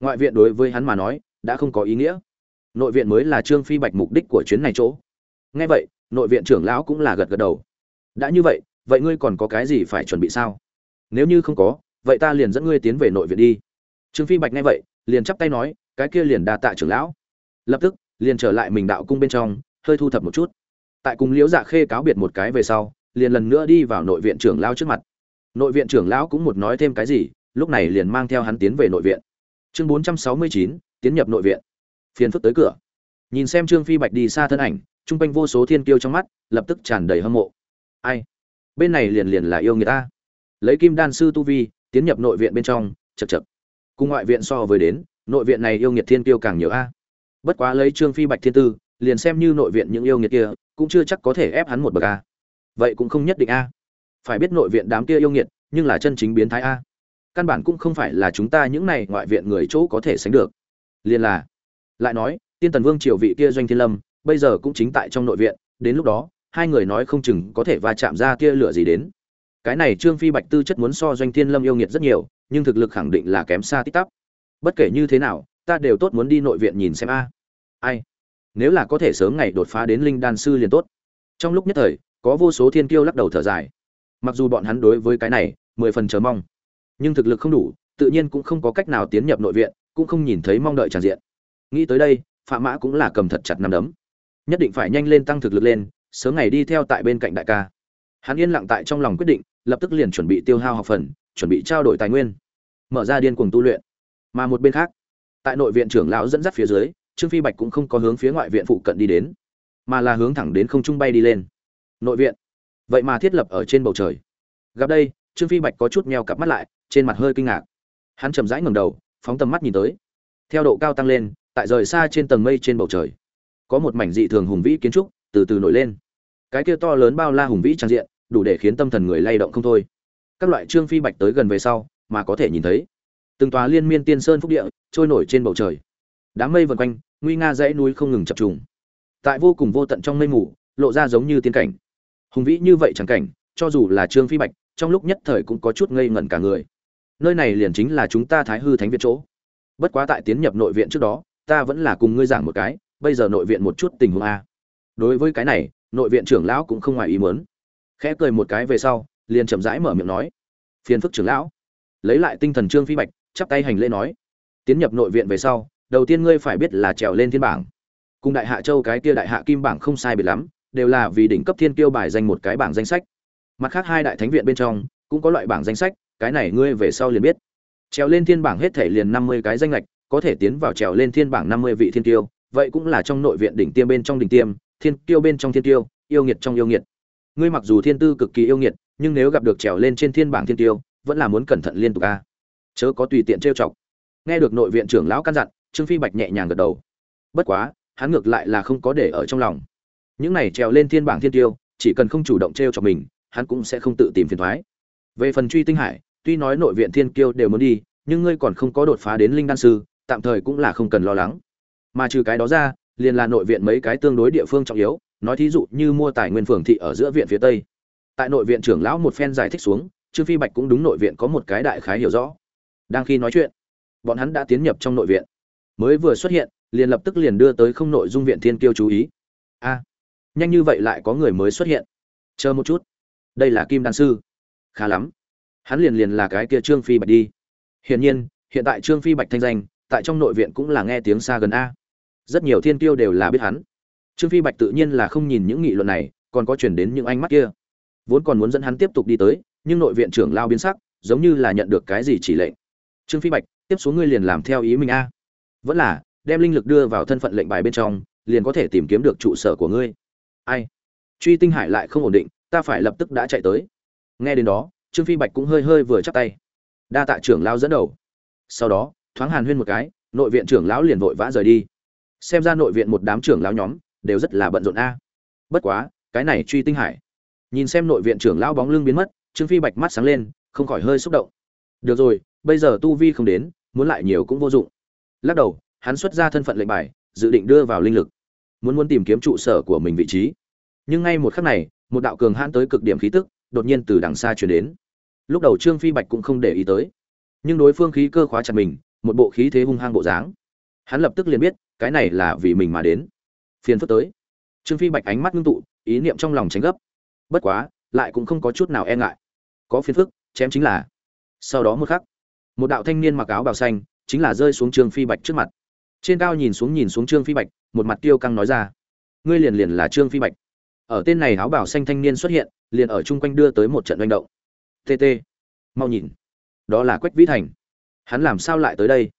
Ngoại viện đối với hắn mà nói, đã không có ý nghĩa. Nội viện mới là trương phi bạch mục đích của chuyến này chỗ. Nghe vậy, nội viện trưởng lão cũng là gật gật đầu. Đã như vậy vậy ngươi còn có cái gì phải chuẩn bị sao? Nếu như không có vậy ta liền dẫn ngươi tiến về nội viện đi. Trương phi bạch nghe vậy, liền chắp tay nói, cái kia liền đa tạ trưởng lão. Lập tức, liền trở lại mình đạo cung bên trong, hơi thu thập một chút. Tại cùng liễu dạ khê cáo biệt một cái về sau, liền lần nữa đi vào nội viện trưởng lão trước mặt. Nội viện trưởng lão cũng một nói thêm cái gì, lúc này liền mang theo hắn tiến về nội viện. Chương bốn trăm sáu mươi chín, tiến nhập nội viện. Phiền phức tới cửa. Nhìn xem trương phi bạch đi xa thân ảnh, chung quanh vô số thiên kiêu trong mắt, lập tức tràn đầy hâm mộ. Ai? Bên này liền liền là yêu người ta. Lấy kim đan sư tu vi tiến nhập nội viện bên trong chật chật cùng ngoại viện so với đến, nội viện này yêu nghiệt thiên tiêu càng nhiều a. Bất quá lấy trương phi bạch thiên tư, liền xem như nội viện những yêu nghiệt kia, cũng chưa chắc có thể ép hắn một bậc a. Vậy cũng không nhất định a. Phải biết nội viện đám kia yêu nghiệt, nhưng là chân chính biến thái a. Căn bản cũng không phải là chúng ta những này ngoại viện người chỗ có thể sánh được. Liền là, lại nói, tiên tần vương triều vị kia doanh thiên lâm, bây giờ cũng chính tại trong nội viện, đến lúc đó, hai người nói không chừng có thể va chạm ra kia lửa gì đến cái này trương phi bạch tư chất muốn so doanh thiên lâm yêu nghiệt rất nhiều, nhưng thực lực khẳng định là kém xa tích tắp bất kể như thế nào, ta đều tốt muốn đi nội viện nhìn xem a. Ai? Nếu là có thể sớm ngày đột phá đến linh đan sư liền tốt. Trong lúc nhất thời, có vô số thiên kiêu lắc đầu thở dài. Mặc dù bọn hắn đối với cái này, mười phần chờ mong, nhưng thực lực không đủ, tự nhiên cũng không có cách nào tiến nhập nội viện, cũng không nhìn thấy mong đợi tràn diện. Nghĩ tới đây phạm mã cũng là cầm thật chặt nắm đấm. Nhất định phải nhanh lên tăng thực lực lên, sớm ngày đi theo tại bên cạnh đại ca hắn yên lặng tại trong lòng quyết định, lập tức liền chuẩn bị tiêu hao học phần, chuẩn bị trao đổi tài nguyên, mở ra điên cuồng tu luyện. Mà một bên khác, tại nội viện trưởng lão dẫn dắt phía dưới, trương phi bạch cũng không có hướng phía ngoại viện phụ cận đi đến, mà là hướng thẳng đến không trung bay đi lên. Nội viện. Vậy mà thiết lập ở trên bầu trời. Gặp đây, trương phi bạch có chút meo cặp mắt lại, trên mặt hơi kinh ngạc. Hắn chầm rãi ngầm đầu, phóng tầm mắt nhìn tới. Theo độ cao tăng lên, tại rời xa trên tầng mây trên bầu trời, có một mảnh dị thường hùng vĩ kiến trúc từ từ nổi lên cái kia to lớn bao la hùng vĩ trang diện, đủ để khiến tâm thần người lay động không thôi. Các loại trương phi bạch tới gần về sau, mà có thể nhìn thấy. Từng tòa liên miên tiên sơn phúc địa trôi nổi trên bầu trời. Đám mây vần quanh, nguy nga dãy núi không ngừng chập trùng. Tại vô cùng vô tận trong mây mù, lộ ra giống như tiên cảnh. Hùng vĩ như vậy chẳng cảnh, cho dù là trương phi bạch, trong lúc nhất thời cũng có chút ngây ngẩn cả người. Nơi này liền chính là chúng ta thái hư thánh viện chỗ. Bất quá tại tiến nhập nội viện trước đó, ta vẫn là cùng ngươi giảng một cái, bây giờ nội viện một chút tình huống a. Đối với cái này nội viện trưởng lão cũng không ngoài ý muốn. Khẽ cười một cái về sau, liền chậm rãi mở miệng nói, phiền phức trưởng lão. Lấy lại tinh thần trương phi bạch, chắp tay hành lễ nói, tiến nhập nội viện về sau, đầu tiên ngươi phải biết là trèo lên thiên bảng. Cùng đại hạ châu cái kia đại hạ kim bảng không sai biệt lắm, đều là vì đỉnh cấp thiên kiêu bài danh một cái bảng danh sách. Mặt khác hai đại thánh viện bên trong, cũng có loại bảng danh sách, cái này ngươi về sau liền biết. Trèo lên thiên bảng hết thể liền năm mươi cái danh lệch, có thể tiến vào trèo lên thiên bảng năm mươi vị thiên kiêu, vậy cũng là trong nội viện đỉnh tiêm bên trong đỉnh tiêm thiên kiêu bên trong thiên kiêu, yêu nghiệt trong yêu nghiệt. Ngươi mặc dù thiên tư cực kỳ yêu nghiệt, nhưng nếu gặp được trèo lên trên thiên bảng thiên kiêu, vẫn là muốn cẩn thận liên tục a. Chớ có tùy tiện trêu chọc. Nghe được nội viện trưởng lão căn dặn, trương phi bạch nhẹ nhàng gật đầu. Bất quá, hắn ngược lại là không có để ở trong lòng. Những này trèo lên thiên bảng thiên tiêu chỉ cần không chủ động trêu chọc mình, hắn cũng sẽ không tự tìm phiền toái. về phần truy tinh hải, tuy nói nội viện thiên kiêu đều muốn đi, nhưng ngươi còn không có đột phá đến linh đan sư, tạm thời cũng là không cần lo lắng. Mà trừ cái đó ra liền là nội viện mấy cái tương đối địa phương trọng yếu, nói thí dụ như mua tài nguyên phường thị ở giữa viện phía tây. Tại nội viện trưởng lão một phen giải thích xuống, trương phi bạch cũng đúng nội viện có một cái đại khái hiểu rõ. Đang khi nói chuyện, bọn hắn đã tiến nhập trong nội viện. Mới vừa xuất hiện, liền lập tức liền đưa tới không nội dung viện thiên kiêu chú ý. A, nhanh như vậy lại có người mới xuất hiện. Chờ một chút. Đây là kim đan sư. Khá lắm. Hắn liền liền là cái kia trương phi bạch đi. Hiển nhiên, hiện tại trương phi bạch thanh danh, tại trong nội viện cũng là nghe tiếng xa gần a rất nhiều thiên kiêu đều là biết hắn. Trương phi bạch tự nhiên là không nhìn những nghị luận này, còn có chuyển đến những ánh mắt kia. Vốn còn muốn dẫn hắn tiếp tục đi tới, nhưng nội viện trưởng lao biến sắc, giống như là nhận được cái gì chỉ lệnh. Trương phi bạch, tiếp xuống ngươi liền làm theo ý mình a. Vẫn là, đem linh lực đưa vào thân phận lệnh bài bên trong, liền có thể tìm kiếm được trụ sở của ngươi. Ai? Truy tinh hải lại không ổn định, ta phải lập tức đã chạy tới. Nghe đến đó, trương phi bạch cũng hơi hơi vừa chắp tay. Đa tạ trưởng lao dẫn đầu. Sau đó, thoáng hàn huyên một cái, nội viện trưởng lão liền vội vã rời đi xem ra nội viện một đám trưởng lão nhóm đều rất là bận rộn a. Bất quá, cái này truy tinh hải. Nhìn xem nội viện trưởng lão bóng lưng biến mất, trương phi bạch mắt sáng lên, không khỏi hơi xúc động. Được rồi, bây giờ tu vi không đến, muốn lại nhiều cũng vô dụng. Lắc đầu, hắn xuất ra thân phận lệnh bài, dự định đưa vào linh lực. Muốn muốn tìm kiếm trụ sở của mình vị trí. Nhưng ngay một khắc này, một đạo cường hãn tới cực điểm khí tức, đột nhiên từ đằng xa truyền đến. Lúc đầu trương phi bạch cũng không để ý tới. Nhưng đối phương khí cơ khóa chặt mình, một bộ khí thế hung hăng bộ dáng hắn lập tức liền biết, cái này là vì mình mà đến. Phiền phức tới. Trương phi bạch ánh mắt ngưng tụ, ý niệm trong lòng tránh gấp. Bất quá, lại cũng không có chút nào e ngại. Có phiền phức, chém chính là. Sau đó một khắc, một đạo thanh niên mặc áo bào xanh chính là rơi xuống trương phi bạch trước mặt. Trên cao nhìn xuống nhìn xuống trương phi bạch, một mặt tiêu căng nói ra, ngươi liền liền là trương phi bạch. Ở tên này áo bào xanh thanh niên xuất hiện, liền ở chung quanh đưa tới một trận manh động. Tt mau nhìn. Đó là quách vĩ thành. Hắn làm sao lại tới đây?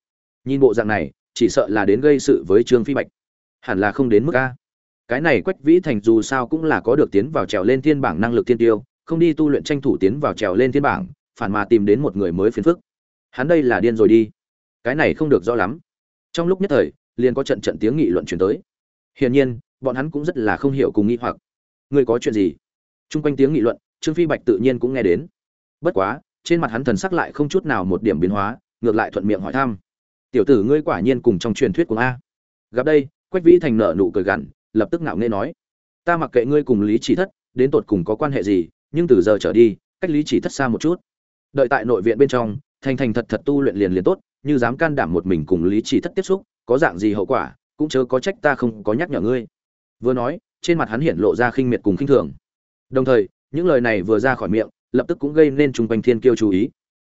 Nhìn bộ dạng này chỉ sợ là đến gây sự với trương phi bạch. Hẳn là không đến mức a. Cái này quách vĩ thành dù sao cũng là có được tiến vào trèo lên thiên bảng năng lực tiên tiêu, không đi tu luyện tranh thủ tiến vào trèo lên thiên bảng, phản mà tìm đến một người mới phiền phức. Hắn đây là điên rồi đi. Cái này không được rõ lắm. Trong lúc nhất thời, liền có trận trận tiếng nghị luận chuyển tới. Hiển nhiên, bọn hắn cũng rất là không hiểu cùng nghĩ hoặc. Người có chuyện gì? Chung quanh tiếng nghị luận, trương phi bạch tự nhiên cũng nghe đến. Bất quá, trên mặt hắn thần sắc lại không chút nào một điểm biến hóa, ngược lại thuận miệng hỏi thăm tiểu tử ngươi quả nhiên cùng trong truyền thuyết của a. Gặp đây, quách vĩ thành nợ nụ cười gằn, lập tức ngạo nghễ nói, ta mặc kệ ngươi cùng lý chỉ thất, đến tột cùng có quan hệ gì, nhưng từ giờ trở đi, cách lý chỉ thất xa một chút. Đợi tại nội viện bên trong, thành thành thật thật tu luyện liền liền tốt, như dám can đảm một mình cùng lý chỉ thất tiếp xúc, có dạng gì hậu quả, cũng chớ có trách ta không có nhắc nhở ngươi. Vừa nói, trên mặt hắn hiện lộ ra khinh miệt cùng khinh thường. Đồng thời, những lời này vừa ra khỏi miệng, lập tức cũng gây nên trung quanh thiên kiêu chú ý.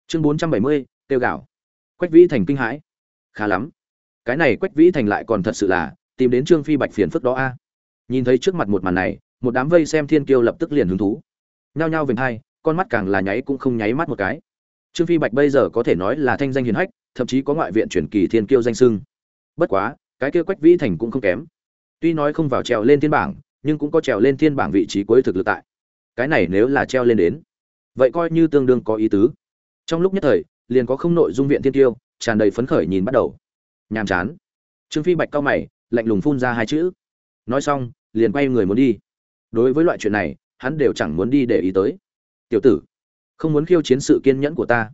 Chương bốn trăm bảy mươi, tiêu gạo. Quách vĩ thành kinh hãi khá lắm. Cái này quách vĩ thành lại còn thật sự là tìm đến trương phi bạch phiền phức đó a. Nhìn thấy trước mặt một màn này, một đám vây xem thiên kiêu lập tức liền hứng thú. Nhao nhao vểnh hai, con mắt càng là nháy cũng không nháy mắt một cái. Trương phi bạch bây giờ có thể nói là thanh danh hiền hách, thậm chí có ngoại viện truyền kỳ thiên kiêu danh sưng bất quá, cái kia quách vĩ thành cũng không kém. Tuy nói không vào trèo lên thiên bảng, nhưng cũng có trèo lên thiên bảng vị trí cuối thực lực tại. Cái này nếu là treo lên đến, vậy coi như tương đương có ý tứ. Trong lúc nhất thời, liền có không nội dung viện thiên tiêu tràn đầy phấn khởi nhìn bắt đầu. Nhàm chán. Trương phi bạch cao mày, lạnh lùng phun ra hai chữ. Nói xong, liền quay người muốn đi. Đối với loại chuyện này, hắn đều chẳng muốn đi để ý tới. Tiểu tử, không muốn khiêu chiến sự kiên nhẫn của ta.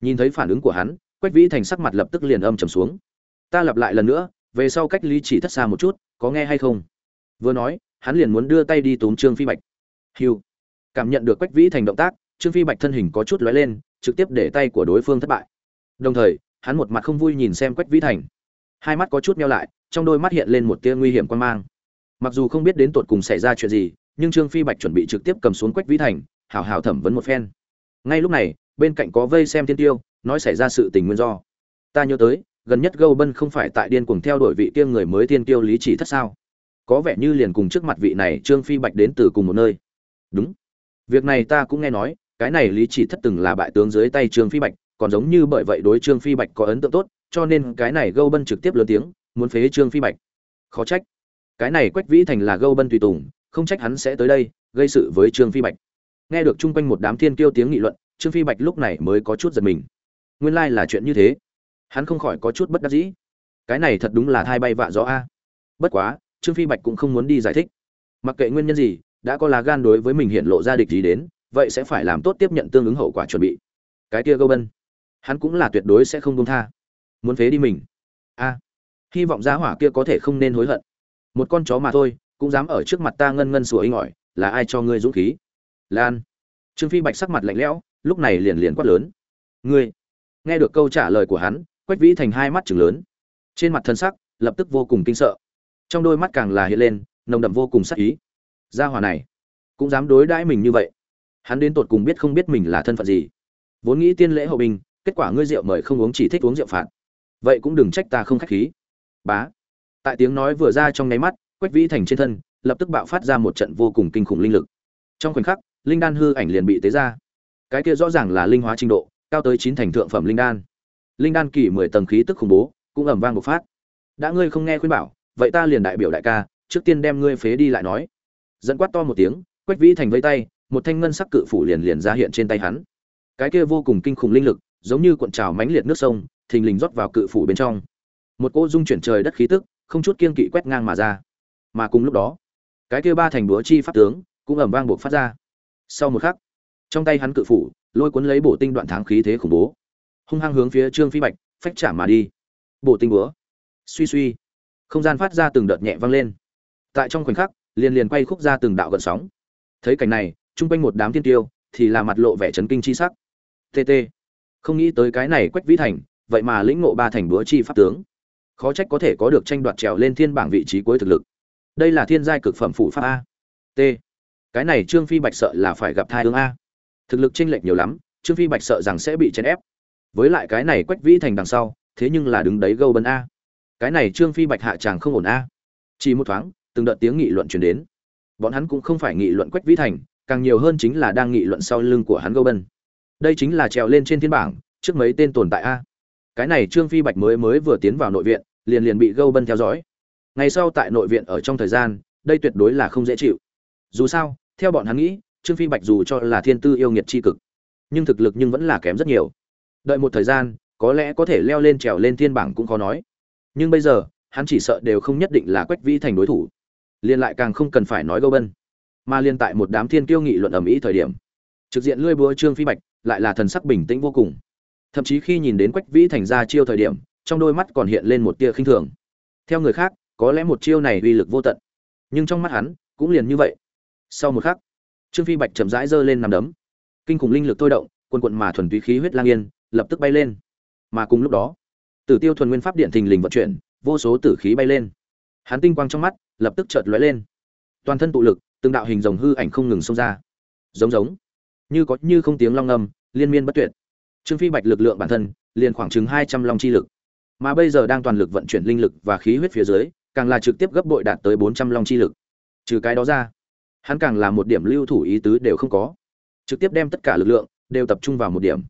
Nhìn thấy phản ứng của hắn, quách vĩ thành sắc mặt lập tức liền âm trầm xuống. Ta lặp lại lần nữa, về sau cách ly chỉ thất xa một chút, có nghe hay không? Vừa nói, hắn liền muốn đưa tay đi túm trương phi bạch. Hiu cảm nhận được quách vĩ thành động tác, trương phi bạch thân hình có chút lóe lên, trực tiếp để tay của đối phương thất bại. Đồng thời hắn một mặt không vui nhìn xem quách vĩ thành. Hai mắt có chút meo lại, trong đôi mắt hiện lên một tia nguy hiểm quan mang. Mặc dù không biết đến tột cùng xảy ra chuyện gì, nhưng trương phi bạch chuẩn bị trực tiếp cầm xuống quách vĩ thành hảo hảo thẩm vấn một phen. Ngay lúc này, bên cạnh có vây xem thiên tiêu, nói xảy ra sự tình nguyên do. Ta nhớ tới, gần nhất gâu bân không phải tại điên cuồng theo đuổi vị tiêm người mới tiên tiêu lý chỉ thất sao? Có vẻ như liền cùng trước mặt vị này trương phi bạch đến từ cùng một nơi. Đúng. Việc này ta cũng nghe nói, cái này lý chỉ thất từng là bại tướng dưới tay trương phi bạch còn giống như bởi vậy đối trương phi bạch có ấn tượng tốt, cho nên cái này gâu bân trực tiếp lớn tiếng, muốn phế trương phi bạch. Khó trách. Cái này quách vĩ thành là gâu bân tùy tùng, không trách hắn sẽ tới đây, gây sự với trương phi bạch. Nghe được chung quanh một đám thiên kiêu tiếng nghị luận, trương phi bạch lúc này mới có chút giật mình. Nguyên lai là chuyện như thế. Hắn không khỏi có chút bất đắc dĩ. Cái này thật đúng là thai bay vạ gió a. Bất quá, trương phi bạch cũng không muốn đi giải thích. Mặc kệ nguyên nhân gì, đã có lá gan đối với mình hiện lộ ra địch gì đến, vậy sẽ phải làm tốt tiếp nhận tương ứng hậu quả chuẩn bị. Cái kia gâu bân hắn cũng là tuyệt đối sẽ không công tha. Muốn phế đi mình. A. Hy vọng giá hỏa kia có thể không nên hối hận. Một con chó mà thôi, cũng dám ở trước mặt ta ngân ngân sủa inh ỏi, là ai cho ngươi dũng khí? Lan. Trương phi bạch sắc mặt lạnh lẽo, lúc này liền liền quát lớn. Ngươi. Nghe được câu trả lời của hắn, quách vĩ thành hai mắt chừng lớn. Trên mặt thân sắc, lập tức vô cùng kinh sợ. Trong đôi mắt càng là hiện lên, nồng đậm vô cùng sắc ý. Gia hỏa này, cũng dám đối đãi mình như vậy. Hắn đến tột cùng biết không biết mình là thân phận gì. Vốn nghĩ tiên lễ hậu bình kết quả ngươi rượu mời không uống chỉ thích uống rượu phạt. Vậy cũng đừng trách ta không khách khí. Bá. Tại tiếng nói vừa ra trong nháy mắt, quách vĩ thành trên thân, lập tức bạo phát ra một trận vô cùng kinh khủng linh lực. Trong khoảnh khắc, linh đan hư ảnh liền bị tế ra. Cái kia rõ ràng là linh hóa trình độ, cao tới chín thành thượng phẩm linh đan. Linh đan kỳ mười tầng khí tức khủng bố, cũng ầm vang bộc phát. Đã ngươi không nghe khuyên bảo, vậy ta liền đại biểu đại ca, trước tiên đem ngươi phế đi lại nói. Dẫn quát to một tiếng, quách vĩ thành vây tay, một thanh ngân sắc cự phủ liền liền ra hiện trên tay hắn. Cái kia vô cùng kinh khủng linh lực giống như cuộn trào mãnh liệt nước sông, thình lình rót vào cự phủ bên trong. Một cỗ dung chuyển trời đất khí tức, không chút kiên kỵ quét ngang mà ra. Mà cùng lúc đó, cái kia ba thành búa chi pháp tướng cũng ầm vang buộc phát ra. Sau một khắc, trong tay hắn cự phủ, lôi cuốn lấy bộ tinh đoạn tháng khí thế khủng bố. Hung hăng hướng phía trương phi bạch, phách trả mà đi. Bộ tinh búa. Suy suy, không gian phát ra từng đợt nhẹ vang lên. Tại trong khoảnh khắc, liền liền quay khúc ra từng đạo gợn sóng. Thấy cảnh này, chung quanh một đám tiên tiêu thì là mặt lộ vẻ chấn kinh chi sắc. Tt không nghĩ tới cái này quách vĩ thành, vậy mà lĩnh ngộ ba thành búa chi pháp tướng. Khó trách có thể có được tranh đoạt trèo lên thiên bảng vị trí cuối thực lực. Đây là thiên giai cực phẩm phủ pháp a. T. Cái này trương phi bạch sợ là phải gặp thai ương a. Thực lực chênh lệch nhiều lắm, trương phi bạch sợ rằng sẽ bị chèn ép. Với lại cái này quách vĩ thành đằng sau, thế nhưng là đứng đấy gâu bấn a. Cái này trương phi bạch hạ chàng không ổn a. Chỉ một thoáng, từng đợt tiếng nghị luận truyền đến. Bọn hắn cũng không phải nghị luận quách vĩ thành, càng nhiều hơn chính là đang nghị luận sau lưng của hắn gâu bân đây chính là trèo lên trên thiên bảng, trước mấy tên tồn tại a. Cái này trương phi bạch mới mới vừa tiến vào nội viện, liền liền bị gâu bân theo dõi. Ngày sau tại nội viện ở trong thời gian, đây tuyệt đối là không dễ chịu. Dù sao, theo bọn hắn nghĩ, trương phi bạch dù cho là thiên tư yêu nghiệt tri cực, nhưng thực lực nhưng vẫn là kém rất nhiều. Đợi một thời gian, có lẽ có thể leo lên trèo lên thiên bảng cũng khó nói. Nhưng bây giờ, hắn chỉ sợ đều không nhất định là quách vĩ thành đối thủ. Liền lại càng không cần phải nói gâu bân, mà liên tại một đám thiên kiêu nghị luận ầm ĩ thời điểm trực diện lưỡi búa trương phi bạch lại là thần sắc bình tĩnh vô cùng. Thậm chí khi nhìn đến quách vĩ thành ra chiêu thời điểm, trong đôi mắt còn hiện lên một tia khinh thường. Theo người khác, có lẽ một chiêu này uy lực vô tận, nhưng trong mắt hắn cũng liền như vậy. Sau một khắc, trương phi bạch chậm rãi giơ lên nằm đấm. Kinh khủng linh lực thôi động quân quận mà thuần túy khí huyết lang yên, lập tức bay lên. Mà cùng lúc đó, tử tiêu thuần nguyên pháp điện thình lình vận chuyển, vô số tử khí bay lên. Hắn tinh quang trong mắt lập tức chợt lóe lên. Toàn thân tụ lực, từng đạo hình rồng hư ảnh không ngừng xông ra. Giống giống như có như không tiếng long ngâm liên miên bất tuyệt. Trương phi bạch lực lượng bản thân, liền khoảng chừng hai trăm long chi lực. Mà bây giờ đang toàn lực vận chuyển linh lực và khí huyết phía dưới, càng là trực tiếp gấp bội đạt tới bốn trăm long chi lực. Trừ cái đó ra, hắn càng là một điểm lưu thủ ý tứ đều không có. Trực tiếp đem tất cả lực lượng đều tập trung vào một điểm.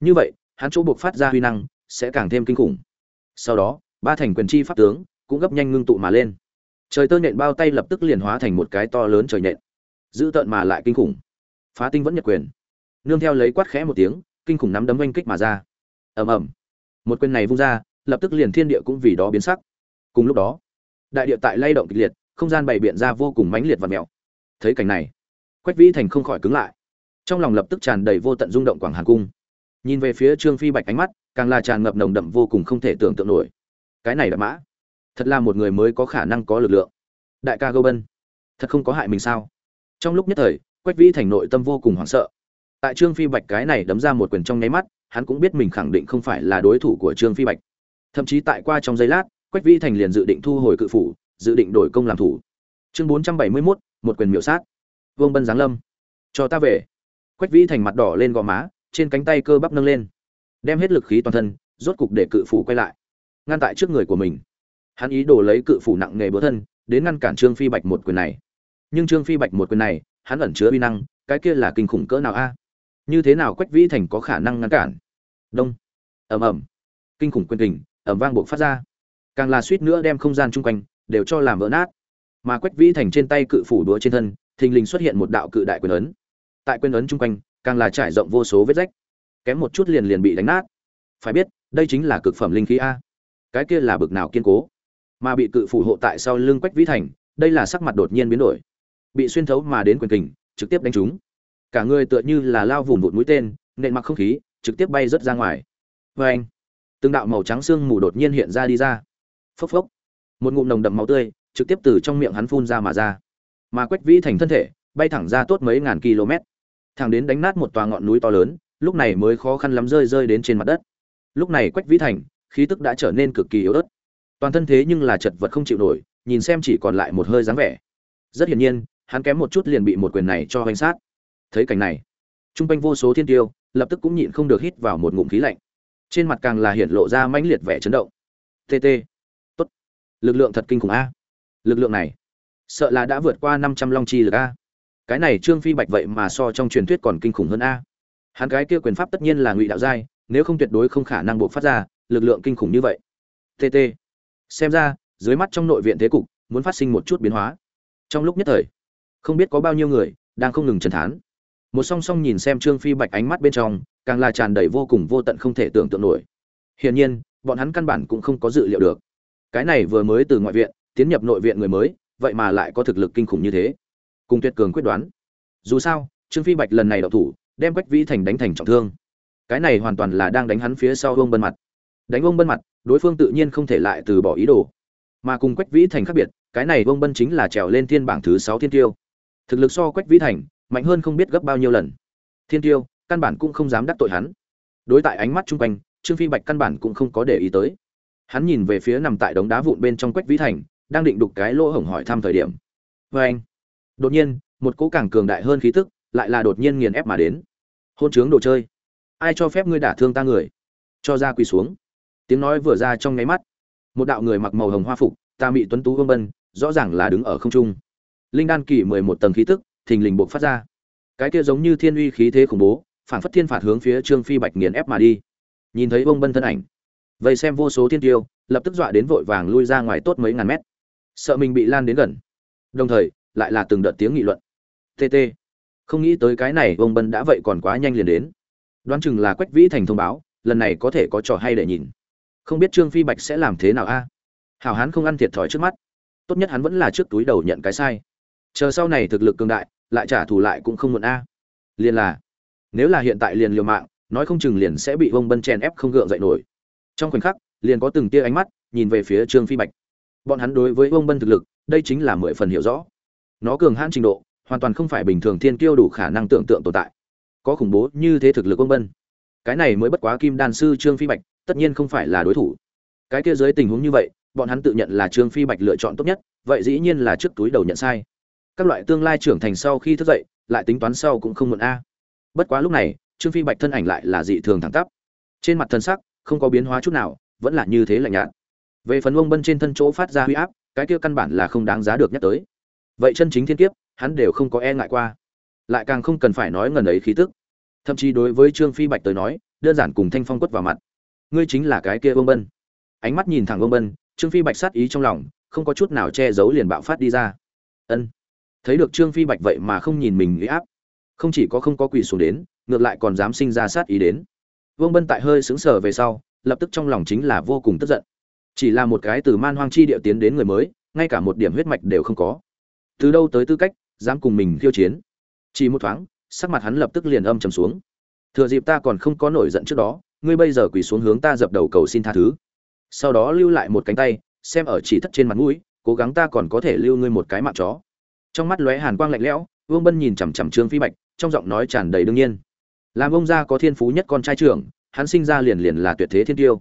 Như vậy, hắn chỗ buộc phát ra huy năng sẽ càng thêm kinh khủng. Sau đó, ba thành quyền chi pháp tướng cũng gấp nhanh ngưng tụ mà lên. Trời tơ nhện bao tay lập tức liền hóa thành một cái to lớn trời nhện. Dữ tợn mà lại kinh khủng phá tinh vẫn nhật quyền. Nương theo lấy quát khẽ một tiếng, kinh khủng nắm đấm oanh kích mà ra. Ầm ầm. Một quyền này vung ra, lập tức liền thiên địa cũng vì đó biến sắc. Cùng lúc đó, đại địa tại lay động kịch liệt, không gian bày biện ra vô cùng mãnh liệt và mèo thấy cảnh này, quách vĩ thành không khỏi cứng lại. Trong lòng lập tức tràn đầy vô tận rung động quảng hàn cung. Nhìn về phía trương phi bạch ánh mắt, càng là tràn ngập nồng đậm vô cùng không thể tưởng tượng nổi. Cái này là mã. Thật là một người mới có khả năng có lực lượng. Đại ca gâu bân, thật không có hại mình sao? Trong lúc nhất thời quách vĩ thành nội tâm vô cùng hoảng sợ. Tại trương phi bạch cái này đấm ra một quyền trong nháy mắt, hắn cũng biết mình khẳng định không phải là đối thủ của trương phi bạch. Thậm chí tại qua trong giây lát, quách vĩ thành liền dự định thu hồi cự phủ, dự định đổi công làm thủ. Chương bốn trăm bảy mươi mốt, một quyền miểu sát. Vương bân giáng lâm. Cho ta về. Quách vĩ thành mặt đỏ lên gò má, trên cánh tay cơ bắp nâng lên. Đem hết lực khí toàn thân, rốt cục để cự phủ quay lại. Ngăn tại trước người của mình. Hắn ý đồ lấy cự phủ nặng nghề bữa thân, đến ngăn cản trương phi bạch một quyền này. Nhưng trương phi bạch một quyền này hắn ẩn chứa uy năng, cái kia là kinh khủng cỡ nào a? Như thế nào quách vĩ thành có khả năng ngăn cản? Đông. Ầm ầm. Kinh khủng quyền kình, ầm vang buộc phát ra. Càng là suýt nữa đem không gian chung quanh đều cho làm vỡ nát. Mà quách vĩ thành trên tay cự phủ đũa trên thân, thình lình xuất hiện một đạo cự đại quyền ấn. Tại quyền ấn chung quanh, càng là trải rộng vô số vết rách. Kém một chút liền liền bị đánh nát. Phải biết, đây chính là cực phẩm linh khí a. Cái kia là bực nào kiên cố. Mà bị cự phủ hộ tại sau lưng quách vĩ thành, đây là sắc mặt đột nhiên biến đổi bị xuyên thấu mà đến quyền kình, trực tiếp đánh trúng. Cả người tựa như là lao vùng vụt mũi tên, nện mặc không khí, trực tiếp bay rớt ra ngoài. Vê anh từng đạo màu trắng xương mù đột nhiên hiện ra đi ra. Phốc phốc. Một ngụm nồng đậm máu tươi, trực tiếp từ trong miệng hắn phun ra mà ra. Mà quách vĩ thành thân thể, bay thẳng ra tốt mấy ngàn km. Thẳng đến đánh nát một tòa ngọn núi to lớn, lúc này mới khó khăn lắm rơi rơi đến trên mặt đất. Lúc này quách vĩ thành, khí tức đã trở nên cực kỳ yếu ớt. Toàn thân thế nhưng là chật vật không chịu nổi, nhìn xem chỉ còn lại một hơi dáng vẻ. Rất hiển nhiên hắn kém một chút liền bị một quyền này cho hoành sát. Thấy cảnh này, trung quanh vô số thiên tiêu lập tức cũng nhịn không được hít vào một ngụm khí lạnh. Trên mặt càng là hiện lộ ra mãnh liệt vẻ chấn động. Tt tốt. Lực lượng thật kinh khủng a. Lực lượng này, sợ là đã vượt qua năm trăm long chi lực a. Cái này trương phi bạch vậy mà so trong truyền thuyết còn kinh khủng hơn a. Hắn cái kia quyền pháp tất nhiên là ngụy đạo giai, nếu không tuyệt đối không khả năng buộc phát ra lực lượng kinh khủng như vậy. Tt xem ra, dưới mắt trong nội viện thế cục muốn phát sinh một chút biến hóa. Trong lúc nhất thời không biết có bao nhiêu người đang không ngừng trần thán. Một song song nhìn xem trương phi bạch ánh mắt bên trong, càng là tràn đầy vô cùng vô tận không thể tưởng tượng nổi. Hiển nhiên, bọn hắn căn bản cũng không có dự liệu được. Cái này vừa mới từ ngoại viện, tiến nhập nội viện người mới, vậy mà lại có thực lực kinh khủng như thế. Cùng tuyệt cường quyết đoán. Dù sao, trương phi bạch lần này đậu thủ, đem quách vĩ thành đánh thành trọng thương. Cái này hoàn toàn là đang đánh hắn phía sau ông bân mặt. Đánh ông bân mặt, đối phương tự nhiên không thể lại từ bỏ ý đồ. Mà cùng quách vĩ thành khác biệt, cái này ông bân chính là trèo lên thiên bảng thứ sáu thiên tiêu thực lực so quách vĩ thành, mạnh hơn không biết gấp bao nhiêu lần. Thiên tiêu, căn bản cũng không dám đắc tội hắn. Đối tại ánh mắt chung quanh, trương phi bạch căn bản cũng không có để ý tới. Hắn nhìn về phía nằm tại đống đá vụn bên trong quách vĩ thành, đang định đục cái lỗ hổng hỏi thăm thời điểm. Vê anh, đột nhiên, một cỗ càng cường đại hơn khí tức, lại là đột nhiên nghiền ép mà đến. Hôn trướng đồ chơi. Ai cho phép ngươi đả thương ta người? Cho ra quỳ xuống. Tiếng nói vừa ra trong nháy mắt. Một đạo người mặc màu hồng hoa phục ta mị tuấn tú vương bân, rõ ràng là đứng ở không trung linh đan kỳ mười một tầng khí tức, thình lình buộc phát ra. Cái kia giống như thiên uy khí thế khủng bố, phản phất thiên phạt hướng phía trương phi bạch nghiền ép mà đi. Nhìn thấy vương bân thân ảnh, vậy xem vô số thiên tiêu, lập tức dọa đến vội vàng lui ra ngoài tốt mấy ngàn mét. Sợ mình bị lan đến gần. Đồng thời, lại là từng đợt tiếng nghị luận. Tt không nghĩ tới cái này vương bân đã vậy còn quá nhanh liền đến. Đoán chừng là quách vĩ thành thông báo, lần này có thể có trò hay để nhìn. Không biết trương phi bạch sẽ làm thế nào a? Hảo hán không ăn thiệt thòi trước mắt. Tốt nhất hắn vẫn là trước túi đầu nhận cái sai chờ sau này thực lực cường đại, lại trả thù lại cũng không muộn a. Liền là, nếu là hiện tại liền liều mạng, nói không chừng liền sẽ bị vông bân chèn ép không gượng dậy nổi. Trong khoảnh khắc, liền có từng tia ánh mắt nhìn về phía trương phi bạch. Bọn hắn đối với vông bân thực lực, đây chính là mười phần hiểu rõ. Nó cường hãn trình độ, hoàn toàn không phải bình thường thiên kiêu đủ khả năng tưởng tượng tồn tại. Có khủng bố như thế thực lực vông bân. Cái này mới bất quá kim đan sư trương phi bạch, tất nhiên không phải là đối thủ. Cái kia dưới tình huống như vậy, bọn hắn tự nhận là trương phi bạch lựa chọn tốt nhất, vậy dĩ nhiên là trước túi đầu nhận sai các loại tương lai trưởng thành sau khi thức dậy, lại tính toán sau cũng không muộn a. Bất quá lúc này, trương phi bạch thân ảnh lại là dị thường thẳng tắp. Trên mặt thân sắc, không có biến hóa chút nào, vẫn là như thế lạnh nhạt. Về phần ông bân trên thân chỗ phát ra huy áp, cái kia căn bản là không đáng giá được nhắc tới. Vậy chân chính thiên kiếp, hắn đều không có e ngại qua. Lại càng không cần phải nói ngần ấy khí tức. Thậm chí đối với trương phi bạch tới nói, đơn giản cùng thanh phong quất vào mặt. Ngươi chính là cái kia ông bân. Ánh mắt nhìn thẳng ông bân, trương phi bạch sát ý trong lòng, không có chút nào che giấu liền bạo phát đi ra. Ân thấy được trương phi bạch vậy mà không nhìn mình uy áp. Không chỉ có không có quỳ xuống đến, ngược lại còn dám sinh ra sát ý đến. Vương bân tại hơi sững sờ về sau, lập tức trong lòng chính là vô cùng tức giận. Chỉ là một cái từ man hoang chi địa tiến đến người mới, ngay cả một điểm huyết mạch đều không có. Từ đâu tới tư cách, dám cùng mình khiêu chiến. Chỉ một thoáng, sắc mặt hắn lập tức liền âm trầm xuống. Thừa dịp ta còn không có nổi giận trước đó, ngươi bây giờ quỳ xuống hướng ta dập đầu cầu xin tha thứ. Sau đó lưu lại một cánh tay, xem ở chỉ thất trên mặt mũi, cố gắng ta còn có thể lưu ngươi một cái mạng chó trong mắt lóe hàn quang lạnh lẽo, vương bân nhìn chằm chằm trương phi bạch, trong giọng nói tràn đầy đương nhiên. Làm ông gia có thiên phú nhất con trai trưởng, hắn sinh ra liền liền là tuyệt thế thiên tiêu.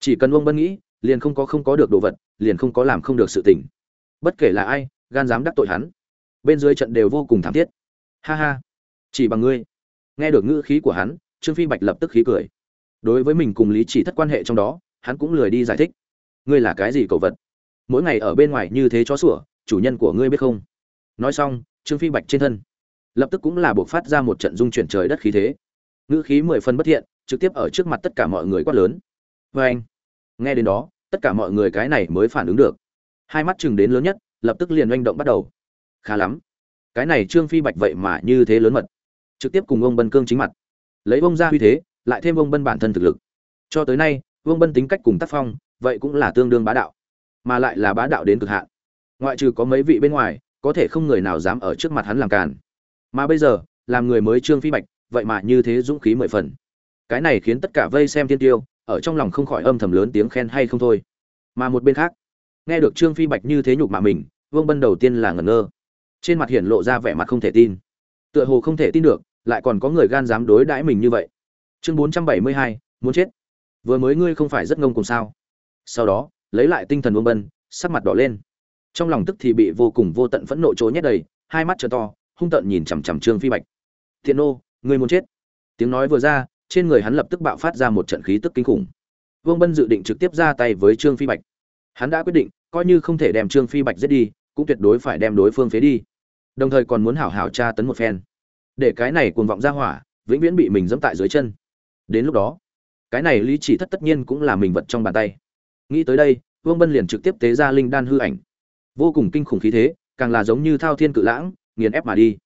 Chỉ cần ông bân nghĩ, liền không có không có được đồ vật, liền không có làm không được sự tình. Bất kể là ai, gan dám đắc tội hắn. Bên dưới trận đều vô cùng thảm thiết. Ha ha. Chỉ bằng ngươi. Nghe được ngữ khí của hắn, trương phi bạch lập tức khí cười. Đối với mình cùng lý chỉ thất quan hệ trong đó, hắn cũng lười đi giải thích. Ngươi là cái gì cậu vật? Mỗi ngày ở bên ngoài như thế chó sủa, chủ nhân của ngươi biết không? Nói xong, trương phi bạch trên thân lập tức cũng là buộc phát ra một trận dung chuyển trời đất khí thế. Ngữ khí mười phân bất thiện, trực tiếp ở trước mặt tất cả mọi người quát lớn. Vê anh, nghe đến đó, tất cả mọi người cái này mới phản ứng được. Hai mắt chừng đến lớn nhất, lập tức liền oanh động bắt đầu. Khá lắm. Cái này trương phi bạch vậy mà như thế lớn mật. Trực tiếp cùng ông bân cương chính mặt. Lấy ông ra uy thế, lại thêm ông bân bản thân thực lực. Cho tới nay, ông bân tính cách cùng tác phong, vậy cũng là tương đương bá đạo. Mà lại là bá đạo đến cực hạn. Ngoại trừ có mấy vị bên ngoài có thể không người nào dám ở trước mặt hắn làm càn. Mà bây giờ, làm người mới trương phi bạch, vậy mà như thế dũng khí mười phần. Cái này khiến tất cả vây xem thiên tiêu, ở trong lòng không khỏi âm thầm lớn tiếng khen hay không thôi. Mà một bên khác, nghe được trương phi bạch như thế nhục mạ mình, vương bân đầu tiên là ngẩn ngơ. Trên mặt hiển lộ ra vẻ mặt không thể tin. Tựa hồ không thể tin được, lại còn có người gan dám đối đãi mình như vậy. Chương bốn trăm bảy mươi hai, muốn chết. Vừa mới ngươi không phải rất ngông cùng sao? Sau đó, lấy lại tinh thần vương bân, sắc mặt đỏ lên trong lòng tức thì bị vô cùng vô tận phẫn nộ trố nhét đầy, hai mắt trở to, hung tợn nhìn chằm chằm trương phi bạch. Thiện nô, người muốn chết. Tiếng nói vừa ra, trên người hắn lập tức bạo phát ra một trận khí tức kinh khủng. Vương bân dự định trực tiếp ra tay với trương phi bạch. Hắn đã quyết định, coi như không thể đem trương phi bạch giết đi, cũng tuyệt đối phải đem đối phương phế đi. Đồng thời còn muốn hảo hảo tra tấn một phen. Để cái này cuồng vọng ra hỏa, vĩnh viễn bị mình dẫm tại dưới chân. Đến lúc đó, cái này lý chỉ thất tất nhiên cũng là mình vật trong bàn tay. Nghĩ tới đây, vương bân liền trực tiếp tế ra linh đan hư ảnh vô cùng kinh khủng khí thế, càng là giống như thao thiên cự lãng, nghiền ép mà đi.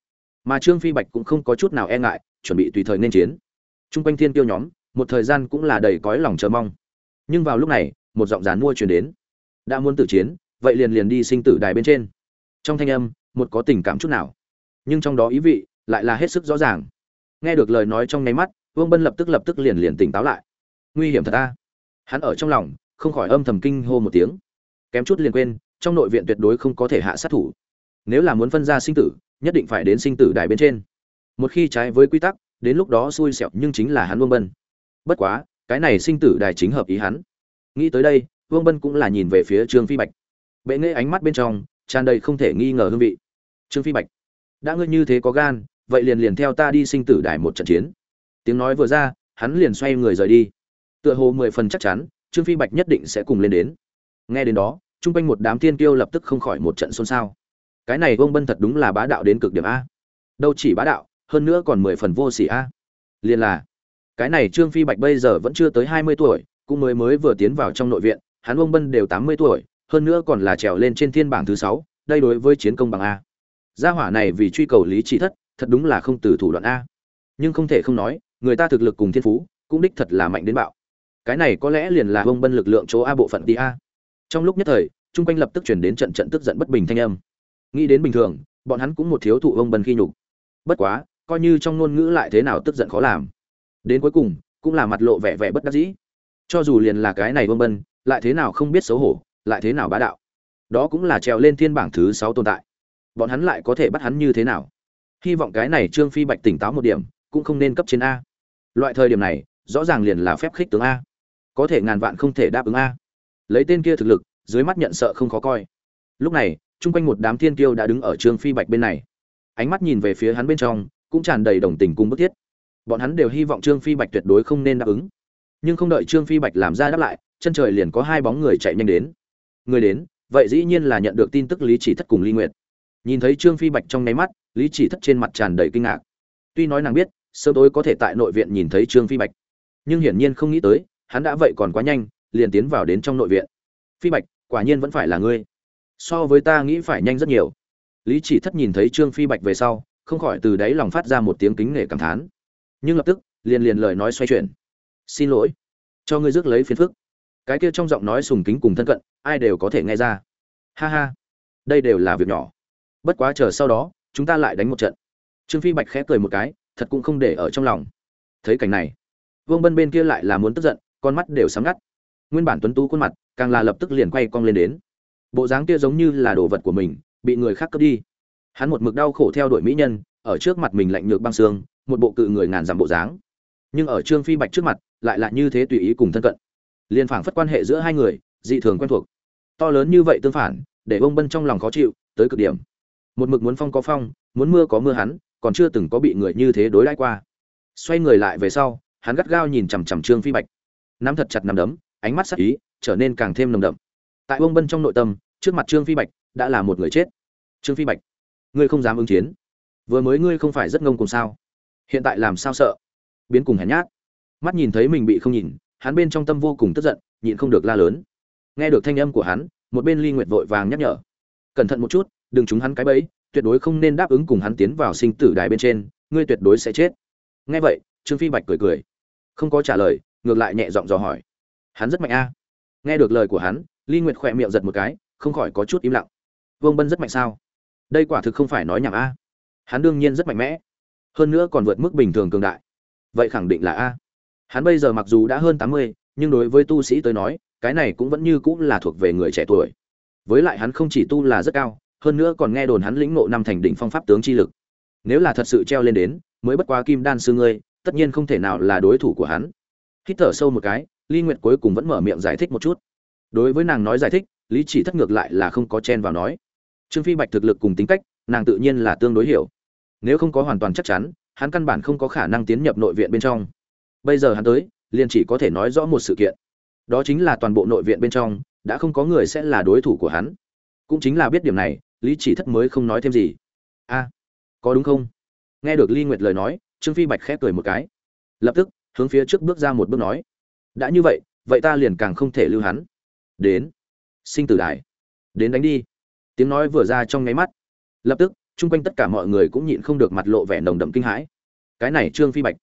Mà trương phi bạch cũng không có chút nào e ngại, chuẩn bị tùy thời nên chiến. T r u n g quanh thiên tiêu nhóm, một thời gian cũng là đầy cõi lòng chờ mong. Nhưng vào lúc này, một giọng dán mua chuyển đến. Đã muốn tử chiến, vậy liền liền đi sinh tử đài bên trên. Trong thanh âm, một có tình cảm chút nào. Nhưng trong đó ý vị lại là hết sức rõ ràng. Nghe được lời nói trong nháy mắt, vương bân lập tức lập tức liền liền tỉnh táo lại. Nguy hiểm thật ta hắn ở trong lòng, không khỏi âm thầm kinh hô một tiếng. Kém chút liền quên trong nội viện tuyệt đối không có thể hạ sát thủ. Nếu là muốn phân ra sinh tử, nhất định phải đến sinh tử đài bên trên. Một khi trái với quy tắc, đến lúc đó xui xẻo nhưng chính là hắn vương bân. Bất quá, cái này sinh tử đài chính hợp ý hắn. Nghĩ tới đây, vương bân cũng là nhìn về phía trương phi bạch. Bệ nghệ ánh mắt bên trong, tràn đầy không thể nghi ngờ hương vị. Trương phi bạch, đã ngươi như thế có gan, vậy liền liền theo ta đi sinh tử đài một trận chiến. Tiếng nói vừa ra, hắn liền xoay người rời đi. Tựa hồ mười phần chắc chắn, trương phi bạch nhất định sẽ cùng lên đến. Nghe đến đó chung quanh một đám thiên kiêu lập tức không khỏi một trận xôn xao. Cái này vông bân thật đúng là bá đạo đến cực điểm a. Đâu chỉ bá đạo, hơn nữa còn mười phần vô sỉ a. Liền là, cái này trương phi bạch bây giờ vẫn chưa tới hai mươi tuổi, cũng mới mới vừa tiến vào trong nội viện, hắn vông bân đều tám mươi tuổi, hơn nữa còn là trèo lên trên thiên bảng thứ sáu, đây đối với chiến công bằng a. Gia hỏa này vì truy cầu lý trí thất, thật đúng là không từ thủ đoạn a. Nhưng không thể không nói, người ta thực lực cùng thiên phú, cũng đích thật là mạnh đến bạo. Cái này có lẽ liền là bông bân lực lượng chỗ a bộ phận đi a trong lúc nhất thời, chung quanh lập tức chuyển đến trận trận tức giận bất bình thanh âm. Nghĩ đến bình thường, bọn hắn cũng một thiếu thụ ông bần khi nhục. Bất quá, coi như trong ngôn ngữ lại thế nào tức giận khó làm. Đến cuối cùng, cũng là mặt lộ vẻ vẻ bất đắc dĩ. Cho dù liền là cái này vương bân, lại thế nào không biết xấu hổ, lại thế nào bá đạo. Đó cũng là trèo lên thiên bảng thứ sáu tồn tại. Bọn hắn lại có thể bắt hắn như thế nào? Hy vọng cái này trương phi bạch tỉnh táo một điểm, cũng không nên cấp trên a. Loại thời điểm này, rõ ràng liền là phép khích tướng a. Có thể ngàn vạn không thể đáp ứng a lấy tên kia thực lực, dưới mắt nhận sợ không khó coi. Lúc này, chung quanh một đám thiên kiêu đã đứng ở trương phi bạch bên này. Ánh mắt nhìn về phía hắn bên trong, cũng tràn đầy đồng tình cung bức thiết. Bọn hắn đều hy vọng trương phi bạch tuyệt đối không nên đáp ứng. Nhưng không đợi trương phi bạch làm ra đáp lại, chân trời liền có hai bóng người chạy nhanh đến. Người đến, vậy dĩ nhiên là nhận được tin tức lý chỉ thất cùng ly nguyệt. Nhìn thấy trương phi bạch trong nháy mắt, lý chỉ thất trên mặt tràn đầy kinh ngạc. Tuy nói nàng biết, sớm tối có thể tại nội viện nhìn thấy trương phi bạch, nhưng hiển nhiên không nghĩ tới, hắn đã vậy còn quá nhanh liền tiến vào đến trong nội viện. Phi bạch, quả nhiên vẫn phải là ngươi. So với ta nghĩ phải nhanh rất nhiều. Lý chỉ thất nhìn thấy trương phi bạch về sau, không khỏi từ đáy lòng phát ra một tiếng kính nể cảm thán. Nhưng lập tức, liền liền lời nói xoay chuyển. Xin lỗi. Cho ngươi rước lấy phiền phức. Cái kia trong giọng nói sùng kính cùng thân cận, ai đều có thể nghe ra. Ha ha. Đây đều là việc nhỏ. Bất quá chờ sau đó, chúng ta lại đánh một trận. Trương phi bạch khẽ cười một cái, thật cũng không để ở trong lòng. Thấy cảnh này, vương bân bên kia lại là muốn tức giận, con mắt đều sáng ngắt nguyên bản tuấn tú khuôn mặt, càng là lập tức liền quay cong lên đến. Bộ dáng kia giống như là đồ vật của mình, bị người khác cướp đi. Hắn một mực đau khổ theo đuổi mỹ nhân, ở trước mặt mình lạnh nhược băng xương, một bộ cự người ngàn dặm bộ dáng. Nhưng ở trương phi bạch trước mặt, lại là như thế tùy ý cùng thân cận. Liên phảng phất quan hệ giữa hai người, dị thường quen thuộc. To lớn như vậy tương phản, để bông bân trong lòng khó chịu, tới cực điểm. Một mực muốn phong có phong, muốn mưa có mưa hắn, còn chưa từng có bị người như thế đối đãi qua. Xoay người lại về sau, hắn gắt gao nhìn chằm chằm trương phi bạch. Nắm thật chặt nắm đấm ánh mắt sắc ý, trở nên càng thêm nồng đậm. Tại bông bân trong nội tâm, trước mặt trương phi bạch đã là một người chết. Trương phi bạch, ngươi không dám ứng chiến. Vừa mới ngươi không phải rất ngông cùng sao? Hiện tại làm sao sợ? Biến cùng hèn nhát. Mắt nhìn thấy mình bị không nhìn, hắn bên trong tâm vô cùng tức giận, nhịn không được la lớn. Nghe được thanh âm của hắn, một bên ly nguyệt vội vàng nhắc nhở. Cẩn thận một chút, đừng trúng hắn cái bẫy, tuyệt đối không nên đáp ứng cùng hắn tiến vào sinh tử đài bên trên, ngươi tuyệt đối sẽ chết. Nghe vậy, trương phi bạch cười cười. Không có trả lời, ngược lại nhẹ giọng dò hỏi hắn rất mạnh a. Nghe được lời của hắn, ly nguyệt khỏe miệng giật một cái, không khỏi có chút im lặng. Vương bân rất mạnh sao? Đây quả thực không phải nói nhảm a. Hắn đương nhiên rất mạnh mẽ. Hơn nữa còn vượt mức bình thường cường đại. Vậy khẳng định là a. Hắn bây giờ mặc dù đã hơn tám mươi, nhưng đối với tu sĩ tới nói, cái này cũng vẫn như cũng là thuộc về người trẻ tuổi. Với lại hắn không chỉ tu là rất cao, hơn nữa còn nghe đồn hắn lĩnh ngộ năm thành đỉnh phong pháp tướng chi lực. Nếu là thật sự treo lên đến, mới bất quá kim đan sư ngươi, tất nhiên không thể nào là đối thủ của hắn. Hít thở sâu một cái ly nguyệt cuối cùng vẫn mở miệng giải thích một chút. Đối với nàng nói giải thích, lý chỉ thất ngược lại là không có chen vào nói. Trương phi bạch thực lực cùng tính cách, nàng tự nhiên là tương đối hiểu. Nếu không có hoàn toàn chắc chắn, hắn căn bản không có khả năng tiến nhập nội viện bên trong. Bây giờ hắn tới, liền chỉ có thể nói rõ một sự kiện. Đó chính là toàn bộ nội viện bên trong, đã không có người sẽ là đối thủ của hắn. Cũng chính là biết điểm này, lý chỉ thất mới không nói thêm gì. A, có đúng không? Nghe được ly nguyệt lời nói, trương phi bạch khép cười một cái. Lập tức, hướng phía trước bước ra một bước nói đã như vậy vậy ta liền càng không thể lưu hắn. Đến. Sinh tử đài. Đến đánh đi. Tiếng nói vừa ra trong nháy mắt. Lập tức, chung quanh tất cả mọi người cũng nhịn không được mặt lộ vẻ nồng đậm kinh hãi. Cái này trương phi bạch.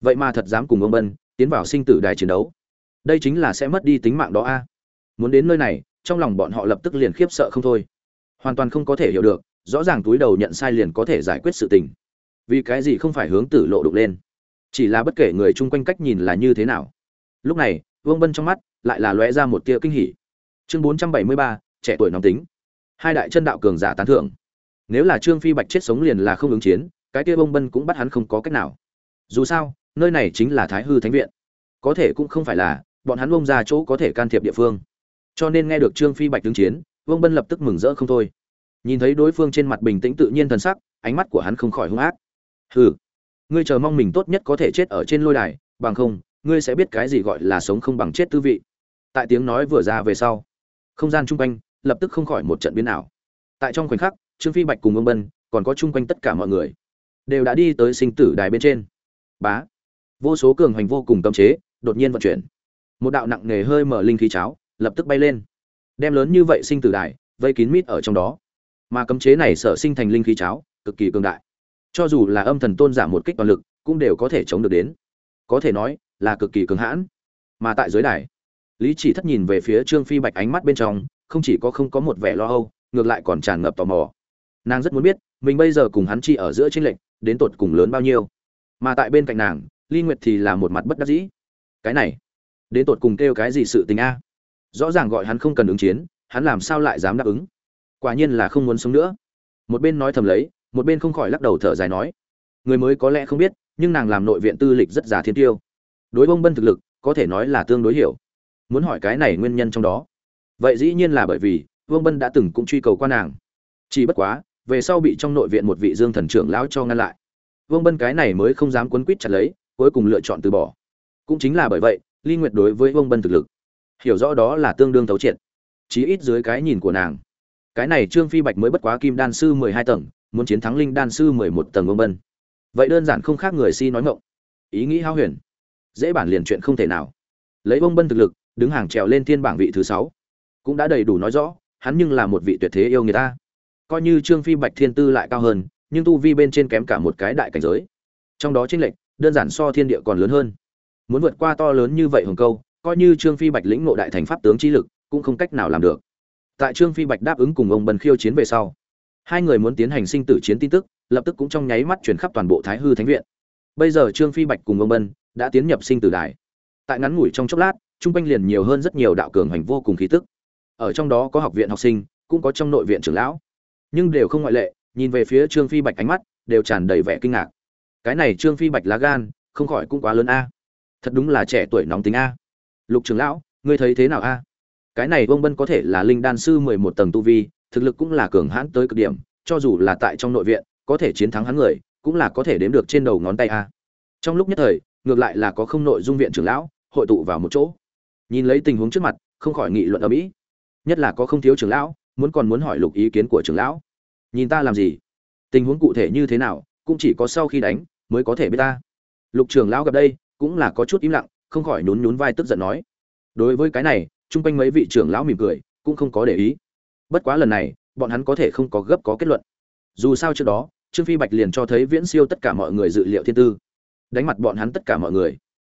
Vậy mà thật dám cùng ông bân tiến vào sinh tử đài chiến đấu. Đây chính là sẽ mất đi tính mạng đó a. Muốn đến nơi này, trong lòng bọn họ lập tức liền khiếp sợ không thôi. Hoàn toàn không có thể hiểu được, rõ ràng túi đầu nhận sai liền có thể giải quyết sự tình. Vì cái gì không phải hướng tử lộ đục lên? Chỉ là bất kể người chung quanh cách nhìn là như thế nào lúc này, vương bân trong mắt lại là lóe ra một tia kinh hỉ. Chương bốn trăm bảy mươi ba, trẻ tuổi nóng tính. Hai đại chân đạo cường giả tán thưởng. Nếu là trương phi bạch chết sống liền là không ứng chiến, cái kia bông bân cũng bắt hắn không có cách nào. Dù sao, nơi này chính là thái hư thánh viện. Có thể cũng không phải là bọn hắn bông ra chỗ có thể can thiệp địa phương. Cho nên nghe được trương phi bạch ứng chiến, vương bân lập tức mừng rỡ không thôi. Nhìn thấy đối phương trên mặt bình tĩnh tự nhiên thần sắc, ánh mắt của hắn không khỏi hung ác. Hừ, ngươi chờ mong mình tốt nhất có thể chết ở trên lôi đài, bằng không ngươi sẽ biết cái gì gọi là sống không bằng chết tư vị. Tại tiếng nói vừa ra về sau, không gian chung quanh lập tức không khỏi một trận biến ảo. Tại trong khoảnh khắc, trương phi bạch cùng ông bân còn có chung quanh tất cả mọi người đều đã đi tới sinh tử đài bên trên. Bá! Vô số cường hành vô cùng cấm chế đột nhiên vận chuyển. Một đạo nặng nề hơi mở linh khí cháo lập tức bay lên. Đem lớn như vậy sinh tử đài vây kín mít ở trong đó. Mà cấm chế này sở sinh thành linh khí cháo cực kỳ cường đại. Cho dù là âm thần tôn giả một kích toàn lực cũng đều có thể chống được đến. Có thể nói là cực kỳ cường hãn. Mà tại dưới đài, lý chỉ thất nhìn về phía trương phi bạch ánh mắt bên trong, không chỉ có không có một vẻ lo âu, ngược lại còn tràn ngập tò mò. Nàng rất muốn biết, mình bây giờ cùng hắn chi ở giữa tranh lệch, đến tột cùng lớn bao nhiêu. Mà tại bên cạnh nàng ly nguyệt thì là một mặt bất đắc dĩ. Cái này, đến tột cùng kêu cái gì sự tình a? Rõ ràng gọi hắn không cần ứng chiến, hắn làm sao lại dám đáp ứng? Quả nhiên là không muốn sống nữa. Một bên nói thầm lấy, một bên không khỏi lắc đầu thở dài nói, người mới có lẽ không biết, nhưng nàng làm nội viện tư lịch rất già thiên tiêu đối bông bân thực lực, có thể nói là tương đối hiểu. Muốn hỏi cái này nguyên nhân trong đó. Vậy dĩ nhiên là bởi vì vương bân đã từng cũng truy cầu qua nàng. Chỉ bất quá, về sau bị trong nội viện một vị dương thần trưởng lão cho ngăn lại. Vương bân cái này mới không dám quấn quýt chặt lấy, cuối cùng lựa chọn từ bỏ. Cũng chính là bởi vậy, ly nguyệt đối với vương bân thực lực, hiểu rõ đó là tương đương thấu triệt. Chí ít dưới cái nhìn của nàng, cái này trương phi bạch mới bất quá kim đan sư mười hai tầng, muốn chiến thắng linh đan sư mười một tầng vương bân. Vậy đơn giản không khác người si nói ngộng ý nghĩ hao huyền dễ bản liền chuyện không thể nào. Lấy bông bân thực lực, đứng hàng trèo lên thiên bảng vị thứ sáu. Cũng đã đầy đủ nói rõ, hắn nhưng là một vị tuyệt thế yêu người ta. Coi như trương phi bạch thiên tư lại cao hơn, nhưng tu vi bên trên kém cả một cái đại cảnh giới. Trong đó chênh lệch, đơn giản so thiên địa còn lớn hơn. Muốn vượt qua to lớn như vậy hồng câu, coi như trương phi bạch lĩnh ngộ đại thành pháp tướng trí lực, cũng không cách nào làm được. Tại trương phi bạch đáp ứng cùng ông bần khiêu chiến về sau, hai người muốn tiến hành sinh tử chiến tin tức, lập tức cũng trong nháy mắt chuyển khắp toàn bộ thái hư thánh viện. Bây giờ trương phi bạch cùng ông bân đã tiến nhập sinh tử đài. Tại ngắn ngủi trong chốc lát, chung quanh liền nhiều hơn rất nhiều đạo cường hành vô cùng khí tức. Ở trong đó có học viện học sinh, cũng có trong nội viện trưởng lão. Nhưng đều không ngoại lệ, nhìn về phía trương phi bạch ánh mắt, đều tràn đầy vẻ kinh ngạc. Cái này trương phi bạch lá gan, không khỏi cũng quá lớn a. Thật đúng là trẻ tuổi nóng tính a. Lục trưởng lão, ngươi thấy thế nào a? Cái này vông bân có thể là linh đan sư mười một tầng tu vi, thực lực cũng là cường hãn tới cực điểm, cho dù là tại trong nội viện, có thể chiến thắng hắn người, cũng là có thể đếm được trên đầu ngón tay a. Trong lúc nhất thời ngược lại là có không nội dung viện trưởng lão hội tụ vào một chỗ. Nhìn lấy tình huống trước mặt, không khỏi nghị luận ở mỹ. Nhất là có không thiếu trưởng lão, muốn còn muốn hỏi lục ý kiến của trưởng lão. Nhìn ta làm gì? Tình huống cụ thể như thế nào, cũng chỉ có sau khi đánh mới có thể biết ta. Lục trưởng lão gặp đây, cũng là có chút im lặng, không khỏi nhún nhún vai tức giận nói. Đối với cái này, chung quanh mấy vị trưởng lão mỉm cười, cũng không có để ý. Bất quá lần này, bọn hắn có thể không có gấp có kết luận. Dù sao trước đó, trương phi bạch liền cho thấy viễn siêu tất cả mọi người dự liệu thiên tư đánh mặt bọn hắn tất cả mọi người.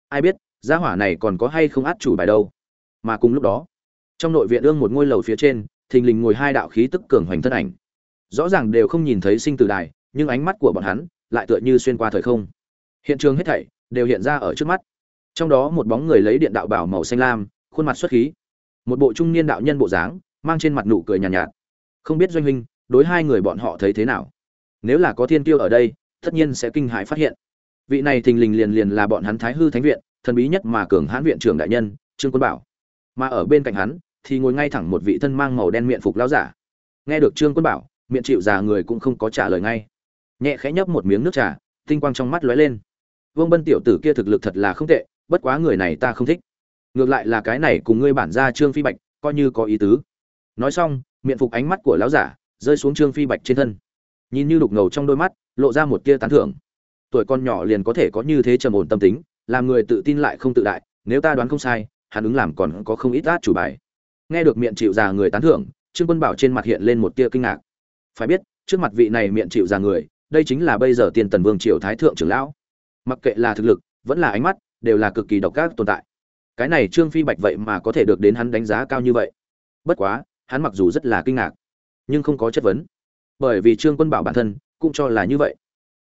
Ai biết gia hỏa này còn có hay không át chủ bài đâu. Mà cùng lúc đó trong nội viện ương một ngôi lầu phía trên thình lình ngồi hai đạo khí tức cường hoành thân ảnh. Rõ ràng đều không nhìn thấy sinh tử đài nhưng ánh mắt của bọn hắn lại tựa như xuyên qua thời không. Hiện trường hết thảy đều hiện ra ở trước mắt. Trong đó một bóng người lấy điện đạo bảo màu xanh lam khuôn mặt xuất khí. Một bộ trung niên đạo nhân bộ dáng mang trên mặt nụ cười nhàn nhạt, nhạt. Không biết doanh huynh đối hai người bọn họ thấy thế nào? Nếu là có thiên tiêu ở đây tất nhiên sẽ kinh hãi phát hiện vị này thình lình liền liền là bọn hắn thái hư thánh viện, thần bí nhất mà cường hãn viện trưởng đại nhân, trương quân bảo. Mà ở bên cạnh hắn, thì ngồi ngay thẳng một vị thân mang màu đen miệng phục lão giả. Nghe được trương quân bảo, miệng chịu già người cũng không có trả lời ngay. Nhẹ khẽ nhấp một miếng nước trà, tinh quang trong mắt lóe lên. Vương bân tiểu tử kia thực lực thật là không tệ, bất quá người này ta không thích. Ngược lại là cái này cùng ngươi bản ra trương phi bạch, coi như có ý tứ. Nói xong, miệng phục ánh mắt của lão giả rơi xuống trương phi bạch trên thân. Nhìn như đục ngầu trong đôi mắt, lộ ra một tia tán thưởng tuổi con nhỏ liền có thể có như thế trầm ổn tâm tính, làm người tự tin lại không tự đại, nếu ta đoán không sai, hắn ứng làm còn có không ít át chủ bài. Nghe được miệng chịu già người tán thưởng, trương quân bảo trên mặt hiện lên một tia kinh ngạc. Phải biết, trước mặt vị này miệng chịu già người, đây chính là bây giờ tiền tần vương triều thái thượng trưởng lão. Mặc kệ là thực lực, vẫn là ánh mắt, đều là cực kỳ độc ác tồn tại. Cái này trương phi bạch vậy mà có thể được đến hắn đánh giá cao như vậy. Bất quá, hắn mặc dù rất là kinh ngạc, nhưng không có chất vấn. Bởi vì trương quân bảo bản thân cũng cho là như vậy.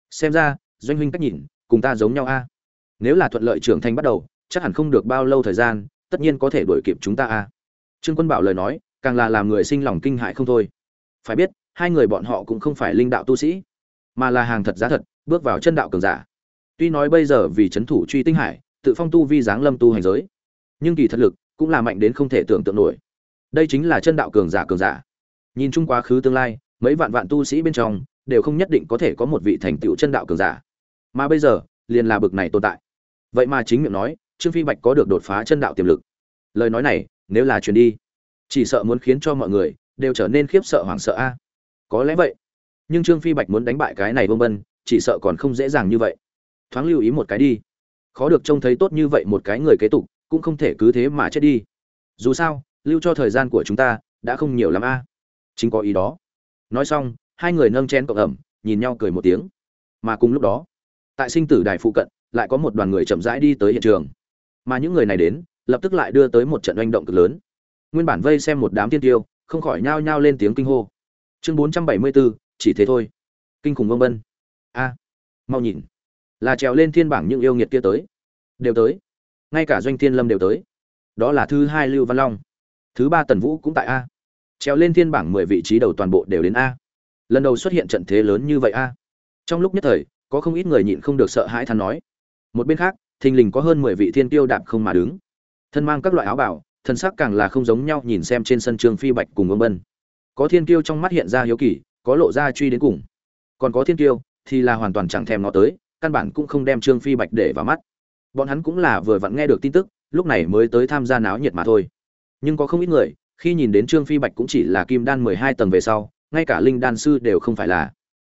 Xem ra doanh huynh cách nhìn, cùng ta giống nhau a. Nếu là thuận lợi trưởng thành bắt đầu, chắc hẳn không được bao lâu thời gian, tất nhiên có thể đuổi kịp chúng ta a. Trương quân bảo lời nói, càng là làm người sinh lòng kinh hại không thôi. Phải biết, hai người bọn họ cũng không phải linh đạo tu sĩ, mà là hàng thật giá thật, bước vào chân đạo cường giả. Tuy nói bây giờ vì c h ấ n thủ truy tinh hải, tự phong tu vi giáng lâm tu hành giới, nhưng kỳ thật lực cũng là mạnh đến không thể tưởng tượng nổi. Đây chính là chân đạo cường giả cường giả. Nhìn chung quá khứ tương lai, mấy vạn vạn tu sĩ bên trong, đều không nhất định có thể có một vị thành tựu chân đạo cường giả mà bây giờ, liền là bực này tồn tại. Vậy mà chính miệng nói, trương phi bạch có được đột phá chân đạo tiềm lực. Lời nói này, nếu là truyền đi, chỉ sợ muốn khiến cho mọi người đều trở nên khiếp sợ hoảng sợ a. Có lẽ vậy, nhưng trương phi bạch muốn đánh bại cái này vương bân, chỉ sợ còn không dễ dàng như vậy. Thoáng lưu ý một cái đi. Khó được trông thấy tốt như vậy một cái người kế tục, cũng không thể cứ thế mà chết đi. Dù sao, lưu cho thời gian của chúng ta đã không nhiều lắm a. Chính có ý đó. Nói xong, hai người nâng chén cộng ẩm, nhìn nhau cười một tiếng. Mà cùng lúc đó tại sinh tử đài phụ cận, lại có một đoàn người chậm rãi đi tới hiện trường. Mà những người này đến, lập tức lại đưa tới một trận oanh động cực lớn. Nguyên bản vây xem một đám tiên tiêu, không khỏi nhao nhao lên tiếng kinh hô. Chương bốn trăm bảy mươi bốn chỉ thế thôi. Kinh khủng vông vân. A, mau nhìn. Là trèo lên thiên bảng những yêu nghiệt kia tới. Đều tới. Ngay cả doanh thiên lâm đều tới. Đó là thứ hai lưu văn long. Thứ ba tần vũ cũng tại a. Trèo lên thiên bảng mười vị trí đầu toàn bộ đều đến a. Lần đầu xuất hiện trận thế lớn như vậy a. Trong lúc nhất thời có không ít người nhịn không được sợ hãi than nói. Một bên khác, thình lình có hơn mười vị thiên tiêu đạp không mà đứng. Thân mang các loại áo bảo, thân sắc càng là không giống nhau nhìn xem trên sân trường phi bạch cùng ông bân. Có thiên tiêu trong mắt hiện ra hiếu kỳ, có lộ ra truy đến cùng. Còn có thiên tiêu thì là hoàn toàn chẳng thèm nó tới, căn bản cũng không đem trương phi bạch để vào mắt. Bọn hắn cũng là vừa vặn nghe được tin tức, lúc này mới tới tham gia náo nhiệt mà thôi. Nhưng có không ít người, khi nhìn đến trương phi bạch cũng chỉ là kim đan mười hai tầng về sau, ngay cả linh đan sư đều không phải là.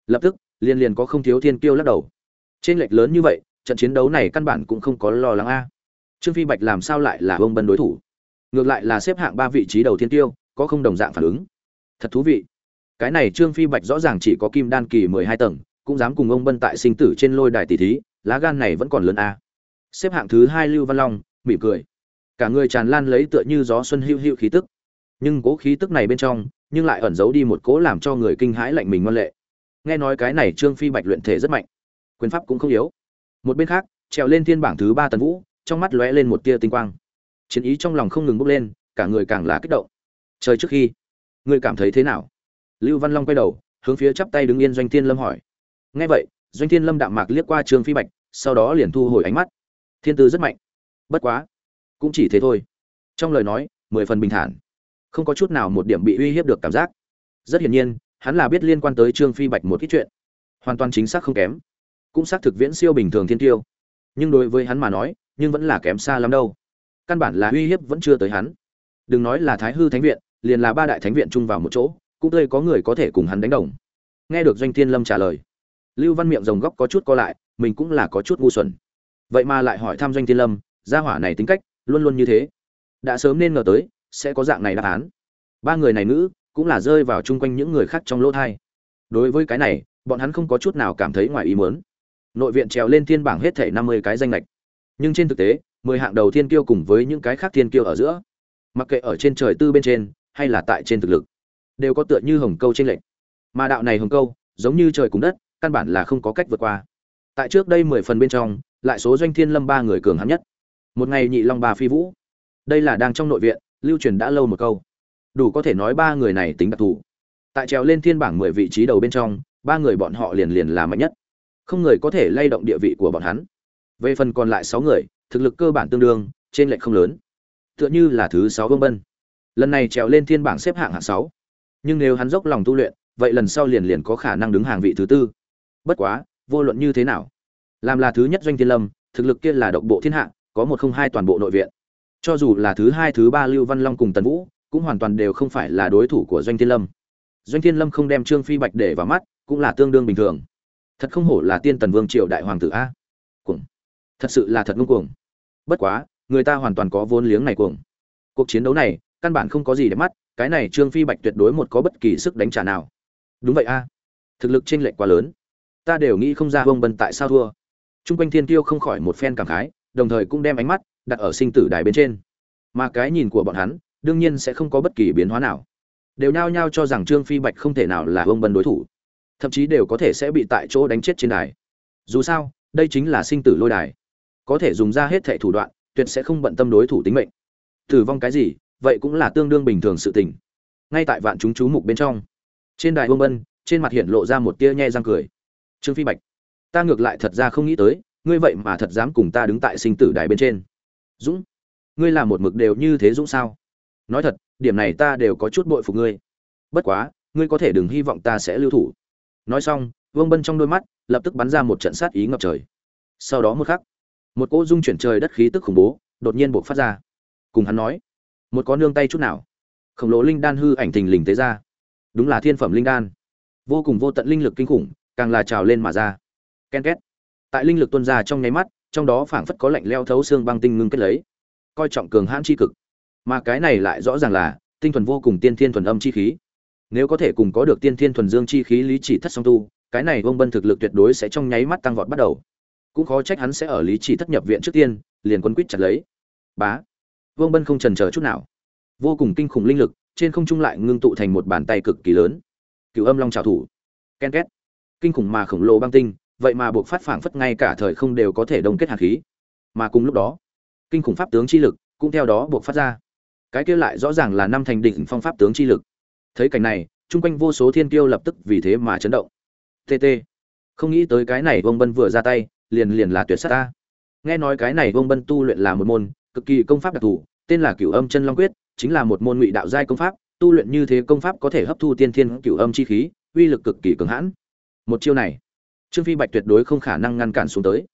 Lập tức liên liền có không thiếu thiên kiêu lắc đầu. Trên lệch lớn như vậy, trận chiến đấu này căn bản cũng không có lo lắng a. Trương phi bạch làm sao lại là ông bân đối thủ? Ngược lại là xếp hạng ba vị trí đầu thiên tiêu có không đồng dạng phản ứng. Thật thú vị. Cái này trương phi bạch rõ ràng chỉ có kim đan kỳ mười hai tầng, cũng dám cùng ông bân tại sinh tử trên lôi đài tỷ thí, lá gan này vẫn còn lớn a. Xếp hạng thứ hai lưu văn long, mỉm cười. Cả người tràn lan lấy tựa như gió xuân hữu hữu khí tức. Nhưng cố khí tức này bên trong, nhưng lại ẩn giấu đi một cố làm cho người kinh hãi lạnh mình ngoan lệ nghe nói cái này trương phi bạch luyện thể rất mạnh, quyền pháp cũng không yếu. Một bên khác, trèo lên thiên bảng thứ ba tần vũ, trong mắt lóe lên một tia tinh quang. Chiến ý trong lòng không ngừng bốc lên, cả người càng là kích động. Trời trước khi, ngươi cảm thấy thế nào? Lưu văn long quay đầu, hướng phía chắp tay đứng yên doanh thiên lâm hỏi. Nghe vậy, doanh thiên lâm đạm mạc liếc qua trương phi bạch, sau đó liền thu hồi ánh mắt. Thiên tư rất mạnh. Bất quá, cũng chỉ thế thôi. Trong lời nói, mười phần bình thản. Không có chút nào một điểm bị uy hiếp được cảm giác. Rất hiển nhiên hắn là biết liên quan tới trương phi bạch một ít chuyện. Hoàn toàn chính xác không kém. Cũng xác thực viễn siêu bình thường thiên tiêu. Nhưng đối với hắn mà nói, nhưng vẫn là kém xa lắm đâu. Căn bản là uy hiếp vẫn chưa tới hắn. Đừng nói là thái hư thánh viện, liền là ba đại thánh viện chung vào một chỗ, cũng tươi có người có thể cùng hắn đánh đồng. Nghe được doanh thiên lâm trả lời, lưu văn miệng rồng góc có chút co lại, mình cũng là có chút ngu xuẩn. Vậy mà lại hỏi thăm doanh thiên lâm, gia hỏa này tính cách, luôn luôn như thế. Đã sớm nên ngờ tới, sẽ có dạng này đáp án. Ba người này nữ cũng là rơi vào chung quanh những người khác trong lỗ thai. Đối với cái này, bọn hắn không có chút nào cảm thấy ngoài ý muốn. Nội viện trèo lên thiên bảng hết thể năm mươi cái danh lệch nhưng trên thực tế, mười hạng đầu thiên kiêu cùng với những cái khác thiên kiêu ở giữa, mặc kệ ở trên trời tư bên trên, hay là tại trên thực lực, đều có tựa như hồng câu trên lệnh mà đạo này hồng câu, giống như trời cùng đất, căn bản là không có cách vượt qua. Tại trước đây mười phần bên trong, lại số doanh thiên lâm ba người cường hắn nhất. Một ngày nhị long ba phi vũ. Đây là đang trong nội viện, lưu truyền đã lâu một câu đủ có thể nói ba người này tính đặc thù. Tại trèo lên thiên bảng mười vị trí đầu bên trong, ba người bọn họ liền liền là mạnh nhất. Không người có thể lay động địa vị của bọn hắn. Về phần còn lại sáu người, thực lực cơ bản tương đương, trên lệch không lớn. Tựa như là thứ sáu vương bân. Lần này trèo lên thiên bảng xếp hạng hạng sáu. Nhưng nếu hắn dốc lòng tu luyện, vậy lần sau liền liền có khả năng đứng hàng vị thứ tư. Bất quá, vô luận như thế nào, làm là thứ nhất doanh thiên lâm, thực lực kia là độc bộ thiên hạ, có một không hai toàn bộ nội viện. Cho dù là thứ hai, thứ ba lưu văn long cùng tần vũ cũng hoàn toàn đều không phải là đối thủ của doanh thiên lâm. Doanh thiên lâm không đem trương phi bạch để vào mắt cũng là tương đương bình thường. Thật không hổ là tiên tần vương triều đại hoàng tử a. Cuồng. Thật sự là thật ngông cuồng. Bất quá người ta hoàn toàn có vốn liếng này cuồng. Cuộc chiến đấu này căn bản không có gì để mắt cái này trương phi bạch tuyệt đối một có bất kỳ sức đánh trả nào. Đúng vậy a. Thực lực chênh lệch quá lớn. Ta đều nghĩ không ra vương bân tại sao thua. Trung quanh Thiên Tiêu không khỏi một phen cảm khái, đồng thời cũng đem ánh mắt đặt ở sinh tử đài bên trên. Mà cái nhìn của bọn hắn, đương nhiên sẽ không có bất kỳ biến hóa nào. Đều nhao nhao cho rằng Trương Phi Bạch không thể nào là Vương Bân đối thủ, thậm chí đều có thể sẽ bị tại chỗ đánh chết trên đài. Dù sao, đây chính là sinh tử lôi đài, có thể dùng ra hết thẻ thủ đoạn, tuyệt sẽ không bận tâm đối thủ tính mệnh. Tử vong cái gì, vậy cũng là tương đương bình thường sự tình. Ngay tại vạn chúng chú mục bên trong, trên đài Vương Bân, trên mặt hiện lộ ra một tia nhe răng cười. Trương Phi Bạch ta ngược lại thật ra không nghĩ tới ngươi vậy mà thật dám cùng ta đứng tại sinh tử đài bên trên dũng ngươi làm một mực đều như thế dũng sao nói thật, điểm này ta đều có chút bội phục ngươi. Bất quá, ngươi có thể đừng hy vọng ta sẽ lưu thủ. Nói xong, vương bân trong đôi mắt lập tức bắn ra một trận sát ý ngập trời. Sau đó một khắc, một cỗ dung chuyển trời đất khí tức khủng bố đột nhiên buộc phát ra. Cùng hắn nói, một có nương tay chút nào. Khổng lồ linh đan hư ảnh thình lình tế ra. Đúng là thiên phẩm linh đan. Vô cùng vô tận linh lực kinh khủng, càng là trào lên mà ra. Ken két. Tại linh lực tuôn ra trong nháy mắt, trong đó phảng phất có lạnh leo thấu xương băng tinh ngưng kết lấy. Coi trọng cường hãn chi cực mà cái này lại rõ ràng là tinh thuần vô cùng tiên thiên thuần âm chi khí. Nếu có thể cùng có được tiên thiên thuần dương chi khí lý chỉ thất song tu, cái này vông bân thực lực tuyệt đối sẽ trong nháy mắt tăng vọt bắt đầu. Cũng khó trách hắn sẽ ở lý chỉ thất nhập viện trước tiên, liền quân quýt chặt lấy. Bá. Vương bân không trần chờ chút nào. Vô cùng kinh khủng linh lực, trên không trung lại ngưng tụ thành một bàn tay cực kỳ lớn. Cựu âm long trào thủ. Ken két. Kinh khủng mà khổng lồ băng tinh, vậy mà buộc phát phảng phất ngay cả thời không đều có thể đông kết hạt khí. Mà cùng lúc đó, kinh khủng pháp tướng chi lực cũng theo đó buộc phát ra cái kia lại rõ ràng là năm thành đỉnh phong pháp tướng chi lực. Thấy cảnh này, chung quanh vô số thiên kiêu lập tức vì thế mà chấn động. Tt không nghĩ tới cái này vông bân vừa ra tay, liền liền là tuyệt sát ta. Nghe nói cái này vông bân tu luyện là một môn, cực kỳ công pháp đặc thù, tên là cửu âm chân long quyết, chính là một môn ngụy đạo giai công pháp, tu luyện như thế công pháp có thể hấp thu tiên thiên cửu âm chi khí, uy lực cực kỳ cường hãn. Một chiêu này, trương phi bạch tuyệt đối không khả năng ngăn cản xuống tới.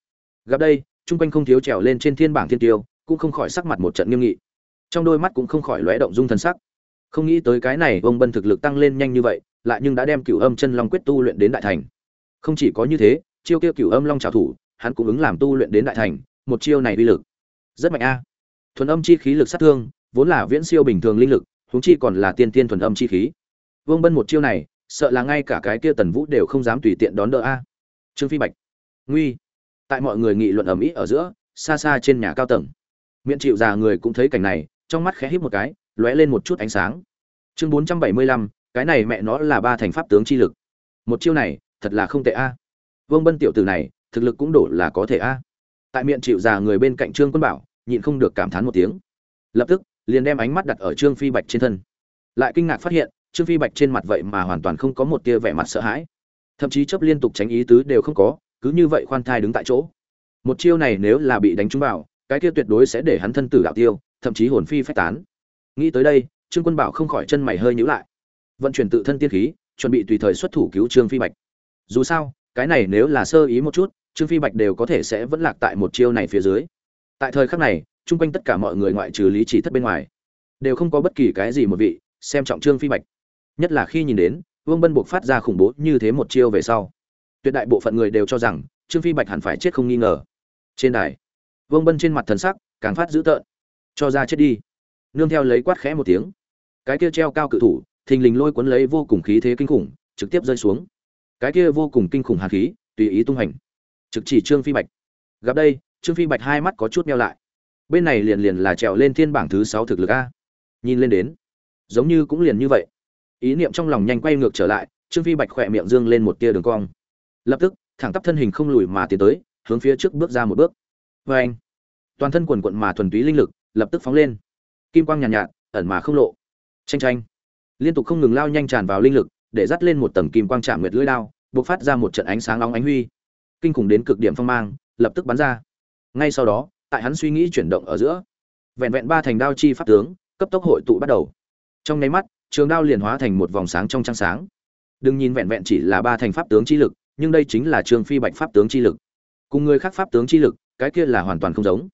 Gặp đây, chung quanh không thiếu trèo lên trên thiên bảng thiên tiêu, cũng không khỏi sắc mặt một trận nghiêm nghị trong đôi mắt cũng không khỏi lóe động dung thần sắc. Không nghĩ tới cái này, ông bân thực lực tăng lên nhanh như vậy, lại nhưng đã đem cửu âm chân long quyết tu luyện đến đại thành. Không chỉ có như thế, chiêu kia cửu âm long trào thủ, hắn cũng ứng làm tu luyện đến đại thành, một chiêu này uy lực rất mạnh a. Thuần âm chi khí lực sát thương, vốn là viễn siêu bình thường linh lực, huống chi còn là tiên tiên thuần âm chi khí. Vương bân một chiêu này, sợ là ngay cả cái kia tần vũ đều không dám tùy tiện đón đỡ a. Trương phi bạch, nguy. Tại mọi người nghị luận ầm ĩ ở giữa, xa xa trên nhà cao tầng. Miễn chịu già người cũng thấy cảnh này trong mắt khẽ híp một cái, lóe lên một chút ánh sáng. Chương bốn trăm bảy mươi lăm, cái này mẹ nó là ba thành pháp tướng chi lực. Một chiêu này, thật là không tệ a. Vương bân tiểu tử này, thực lực cũng đổ là có thể a. Tại miệng chịu già người bên cạnh trương quân bảo, nhịn không được cảm thán một tiếng. Lập tức, liền đem ánh mắt đặt ở trương phi bạch trên thân. Lại kinh ngạc phát hiện, trương phi bạch trên mặt vậy mà hoàn toàn không có một tia vẻ mặt sợ hãi. Thậm chí chấp liên tục tránh ý tứ đều không có, cứ như vậy khoan thai đứng tại chỗ. Một chiêu này nếu là bị đánh trúng vào cái kia tuyệt đối sẽ để hắn thân tử đạo tiêu, thậm chí hồn phi phách tán. Nghĩ tới đây, trương quân bảo không khỏi chân mày hơi nhíu lại. Vận chuyển tự thân tiên khí, chuẩn bị tùy thời xuất thủ cứu trương phi bạch. Dù sao, cái này nếu là sơ ý một chút, trương phi bạch đều có thể sẽ vẫn lạc tại một chiêu này phía dưới. Tại thời khắc này, chung quanh tất cả mọi người ngoại trừ lý chỉ thất bên ngoài, đều không có bất kỳ cái gì một vị xem trọng trương phi bạch. Nhất là khi nhìn đến, vương bân buộc phát ra khủng bố như thế một chiêu về sau, tuyệt đại bộ phận người đều cho rằng trương phi bạch hẳn phải chết không nghi ngờ. Trên đài vương bân trên mặt thần sắc càng phát dữ tợn. Cho ra chết đi. Nương theo lấy quát khẽ một tiếng. Cái kia treo cao cự thủ, thình lình lôi cuốn lấy vô cùng khí thế kinh khủng, trực tiếp rơi xuống. Cái kia vô cùng kinh khủng hàn khí, tùy ý tung hành. Trực chỉ trương phi bạch. Gặp đây, trương phi bạch hai mắt có chút meo lại. Bên này liền liền là trèo lên thiên bảng thứ sáu thực lực a. Nhìn lên đến, giống như cũng liền như vậy. Ý niệm trong lòng nhanh quay ngược trở lại, trương phi bạch khỏe miệng dương lên một tia đường cong. Lập tức, thẳng tắp thân hình không lùi mà tiến tới, hướng phía trước bước ra một bước vê anh. Toàn thân quần quận mà thuần túy linh lực lập tức phóng lên. Kim quang nhàn nhạt, nhạt ẩn mà không lộ. Tranh tranh liên tục không ngừng lao nhanh tràn vào linh lực để dắt lên một tầng kim quang chạm nguyệt lưỡi đao bộc phát ra một trận ánh sáng nóng ánh huy. Kinh khủng đến cực điểm phong mang lập tức bắn ra. Ngay sau đó tại hắn suy nghĩ chuyển động ở giữa vẹn vẹn ba thành đao chi pháp tướng cấp tốc hội tụ bắt đầu. Trong nháy mắt trường đao liền hóa thành một vòng sáng trong trăng sáng. Đừng nhìn vẹn vẹn chỉ là ba thành pháp tướng chi lực nhưng đây chính là trường phi bạch pháp tướng chi lực. Cùng người khác pháp tướng chi lực cái kia là hoàn toàn không giống.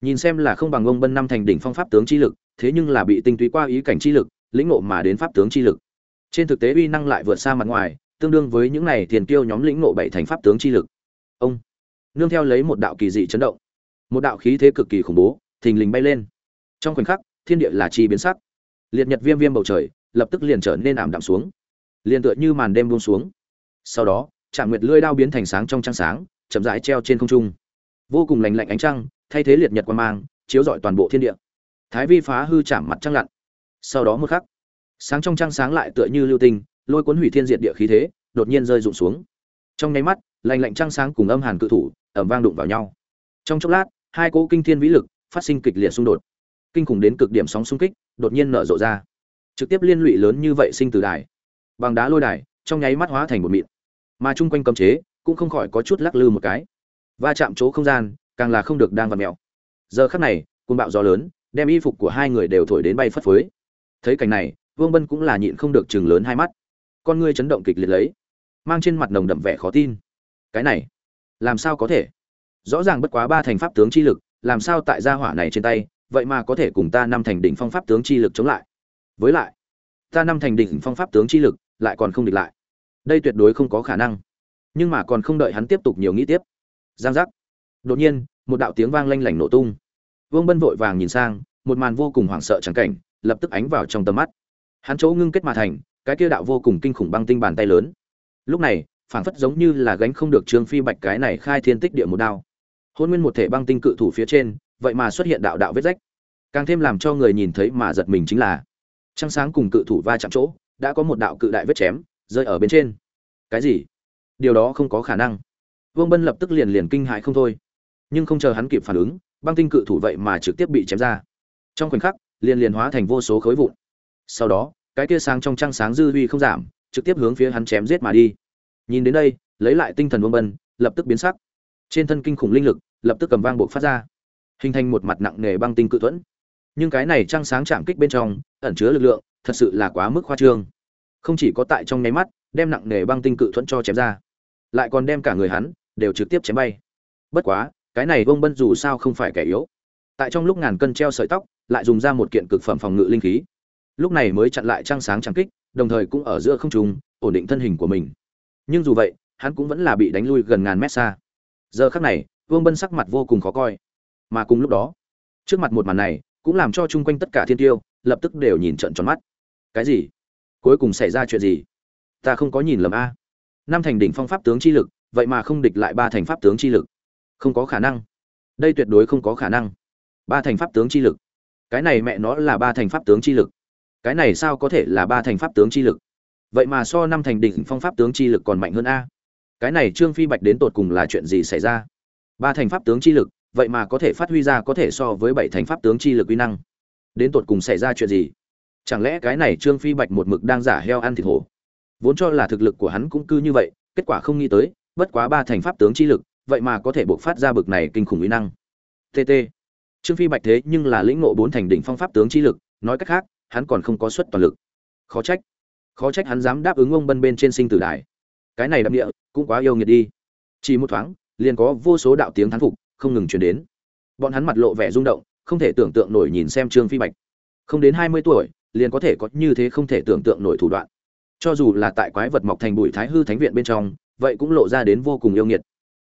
Nhìn xem là không bằng ông bân năm thành đỉnh phong pháp tướng chi lực, thế nhưng là bị tinh túy qua ý cảnh chi lực, lĩnh ngộ mà đến pháp tướng chi lực. Trên thực tế uy năng lại vượt xa mặt ngoài, tương đương với những này tiền tiêu nhóm lĩnh ngộ bảy thành pháp tướng chi lực. Ông nương theo lấy một đạo kỳ dị chấn động. Một đạo khí thế cực kỳ khủng bố, thình lình bay lên. Trong khoảnh khắc, thiên địa là chi biến sắc. Liệt nhật viêm viêm bầu trời, lập tức liền trở nên ảm đạm xuống. Liền tựa như màn đêm buông xuống. Sau đó trạm nguyệt lưỡi đao biến thành sáng trong trăng sáng, chậm rãi treo trên không trung vô cùng lành lạnh ánh trăng, thay thế liệt nhật quan mang, chiếu rọi toàn bộ thiên địa. Thái vi phá hư chạm mặt trăng lặn. Sau đó một khắc, sáng trong trăng sáng lại tựa như lưu tinh, lôi cuốn hủy thiên diệt địa khí thế, đột nhiên rơi rụng xuống. Trong nháy mắt lành lạnh trăng sáng cùng âm hàn cự thủ ẩm vang đụng vào nhau. Trong chốc lát, hai cỗ kinh thiên vĩ lực phát sinh kịch liệt xung đột. Kinh khủng đến cực điểm sóng xung kích, đột nhiên nở rộ ra. Trực tiếp liên lụy lớn như vậy sinh từ đài. Bằng đá lôi đài, trong nháy mắt hóa thành một mịn. Mà chung quanh cấm chế cũng không khỏi có chút lắc lư một cái va chạm chỗ không gian, càng là không được đang vặt mèo. Giờ khắc này côn bạo gió lớn, đem y phục của hai người đều thổi đến bay phất phới. Thấy cảnh này, vương bân cũng là nhịn không được chừng lớn hai mắt. Con ngươi chấn động kịch liệt lấy, mang trên mặt nồng đậm vẻ khó tin. Cái này, làm sao có thể? Rõ ràng bất quá ba thành pháp tướng chi lực, làm sao tại gia hỏa này trên tay, vậy mà có thể cùng ta năm thành đỉnh phong pháp tướng chi lực chống lại? Với lại, ta năm thành đỉnh phong pháp tướng chi lực lại còn không địch lại. Đây tuyệt đối không có khả năng. Nhưng mà còn không đợi hắn tiếp tục nhiều nghĩ tiếp giang giác. Đột nhiên, một đạo tiếng vang lanh lảnh nổ tung. Vương bân vội vàng nhìn sang, một màn vô cùng hoảng sợ trắng cảnh, lập tức ánh vào trong tầm mắt. Hắn chỗ ngưng kết mà thành, cái kia đạo vô cùng kinh khủng băng tinh bàn tay lớn. Lúc này, phảng phất giống như là gánh không được trương phi bạch cái này khai thiên tích địa một đao. Hôn nguyên một thể băng tinh cự thủ phía trên, vậy mà xuất hiện đạo đạo vết rách. Càng thêm làm cho người nhìn thấy mà giật mình chính là, trăng sáng cùng cự thủ va chạm chỗ, đã có một đạo cự đại vết chém, rơi ở bên trên. Cái gì? Điều đó không có khả năng vương bân lập tức liền liền kinh hãi không thôi nhưng không chờ hắn kịp phản ứng băng tinh cự thủ vậy mà trực tiếp bị chém ra trong khoảnh khắc liền liền hóa thành vô số khối vụn sau đó cái kia sáng trong trăng sáng dư huy không giảm trực tiếp hướng phía hắn chém giết mà đi nhìn đến đây lấy lại tinh thần vương bân lập tức biến sắc trên thân kinh khủng linh lực lập tức cầm vang buộc phát ra hình thành một mặt nặng nề băng tinh cự thuẫn nhưng cái này trăng sáng chạm kích bên trong ẩn chứa lực lượng thật sự là quá mức khoa trương không chỉ có tại trong nháy mắt đem nặng nề băng tinh cự thuẫn cho chém ra lại còn đem cả người hắn đều trực tiếp chém bay. Bất quá, cái này bông bân dù sao không phải kẻ yếu. Tại trong lúc ngàn cân treo sợi tóc, lại dùng ra một kiện cực phẩm phòng ngự linh khí. Lúc này mới chặn lại trăng sáng trăng kích, đồng thời cũng ở giữa không trùng ổn định thân hình của mình. Nhưng dù vậy, hắn cũng vẫn là bị đánh lui gần ngàn mét xa. Giờ khắc này, vương bân sắc mặt vô cùng khó coi. Mà cùng lúc đó, trước mặt một màn này, cũng làm cho chung quanh tất cả thiên tiêu, lập tức đều nhìn trận tròn mắt. Cái gì? Cuối cùng xảy ra chuyện gì? Ta không có nhìn lầm a năm thành đỉnh phong pháp tướng chi lực, vậy mà không địch lại ba thành pháp tướng chi lực. Không có khả năng. Đây tuyệt đối không có khả năng. Ba thành pháp tướng chi lực. Cái này mẹ nó là ba thành pháp tướng chi lực. Cái này sao có thể là ba thành pháp tướng chi lực? Vậy mà so năm thành đỉnh phong pháp tướng chi lực còn mạnh hơn a. Cái này trương phi bạch đến tột cùng là chuyện gì xảy ra? Ba thành pháp tướng chi lực, vậy mà có thể phát huy ra có thể so với bảy thành pháp tướng chi lực uy năng. Đến tột cùng xảy ra chuyện gì? Chẳng lẽ cái này trương phi bạch một mực đang giả heo ăn thịt hổ? Vốn cho là thực lực của hắn cũng cư như vậy, kết quả không nghĩ tới, bất quá ba thành pháp tướng chi lực, vậy mà có thể buộc phát ra bực này kinh khủng uy năng. Tt trương phi bạch thế nhưng là lĩnh ngộ bốn thành đỉnh phong pháp tướng chi lực, nói cách khác, hắn còn không có suất toàn lực. Khó trách. Khó trách hắn dám đáp ứng ông bân bên trên sinh tử đài. Cái này đậm địa, cũng quá yêu nghiệt đi. Chỉ một thoáng, liền có vô số đạo tiếng thán phục, không ngừng truyền đến. Bọn hắn mặt lộ vẻ rung động, không thể tưởng tượng nổi nhìn xem trương phi bạch. Không đến hai mươi tuổi, liền có thể có như thế không thể tưởng tượng nổi thủ đoạn cho dù là tại quái vật mọc thành bụi thái hư thánh viện bên trong, vậy cũng lộ ra đến vô cùng yêu nghiệt.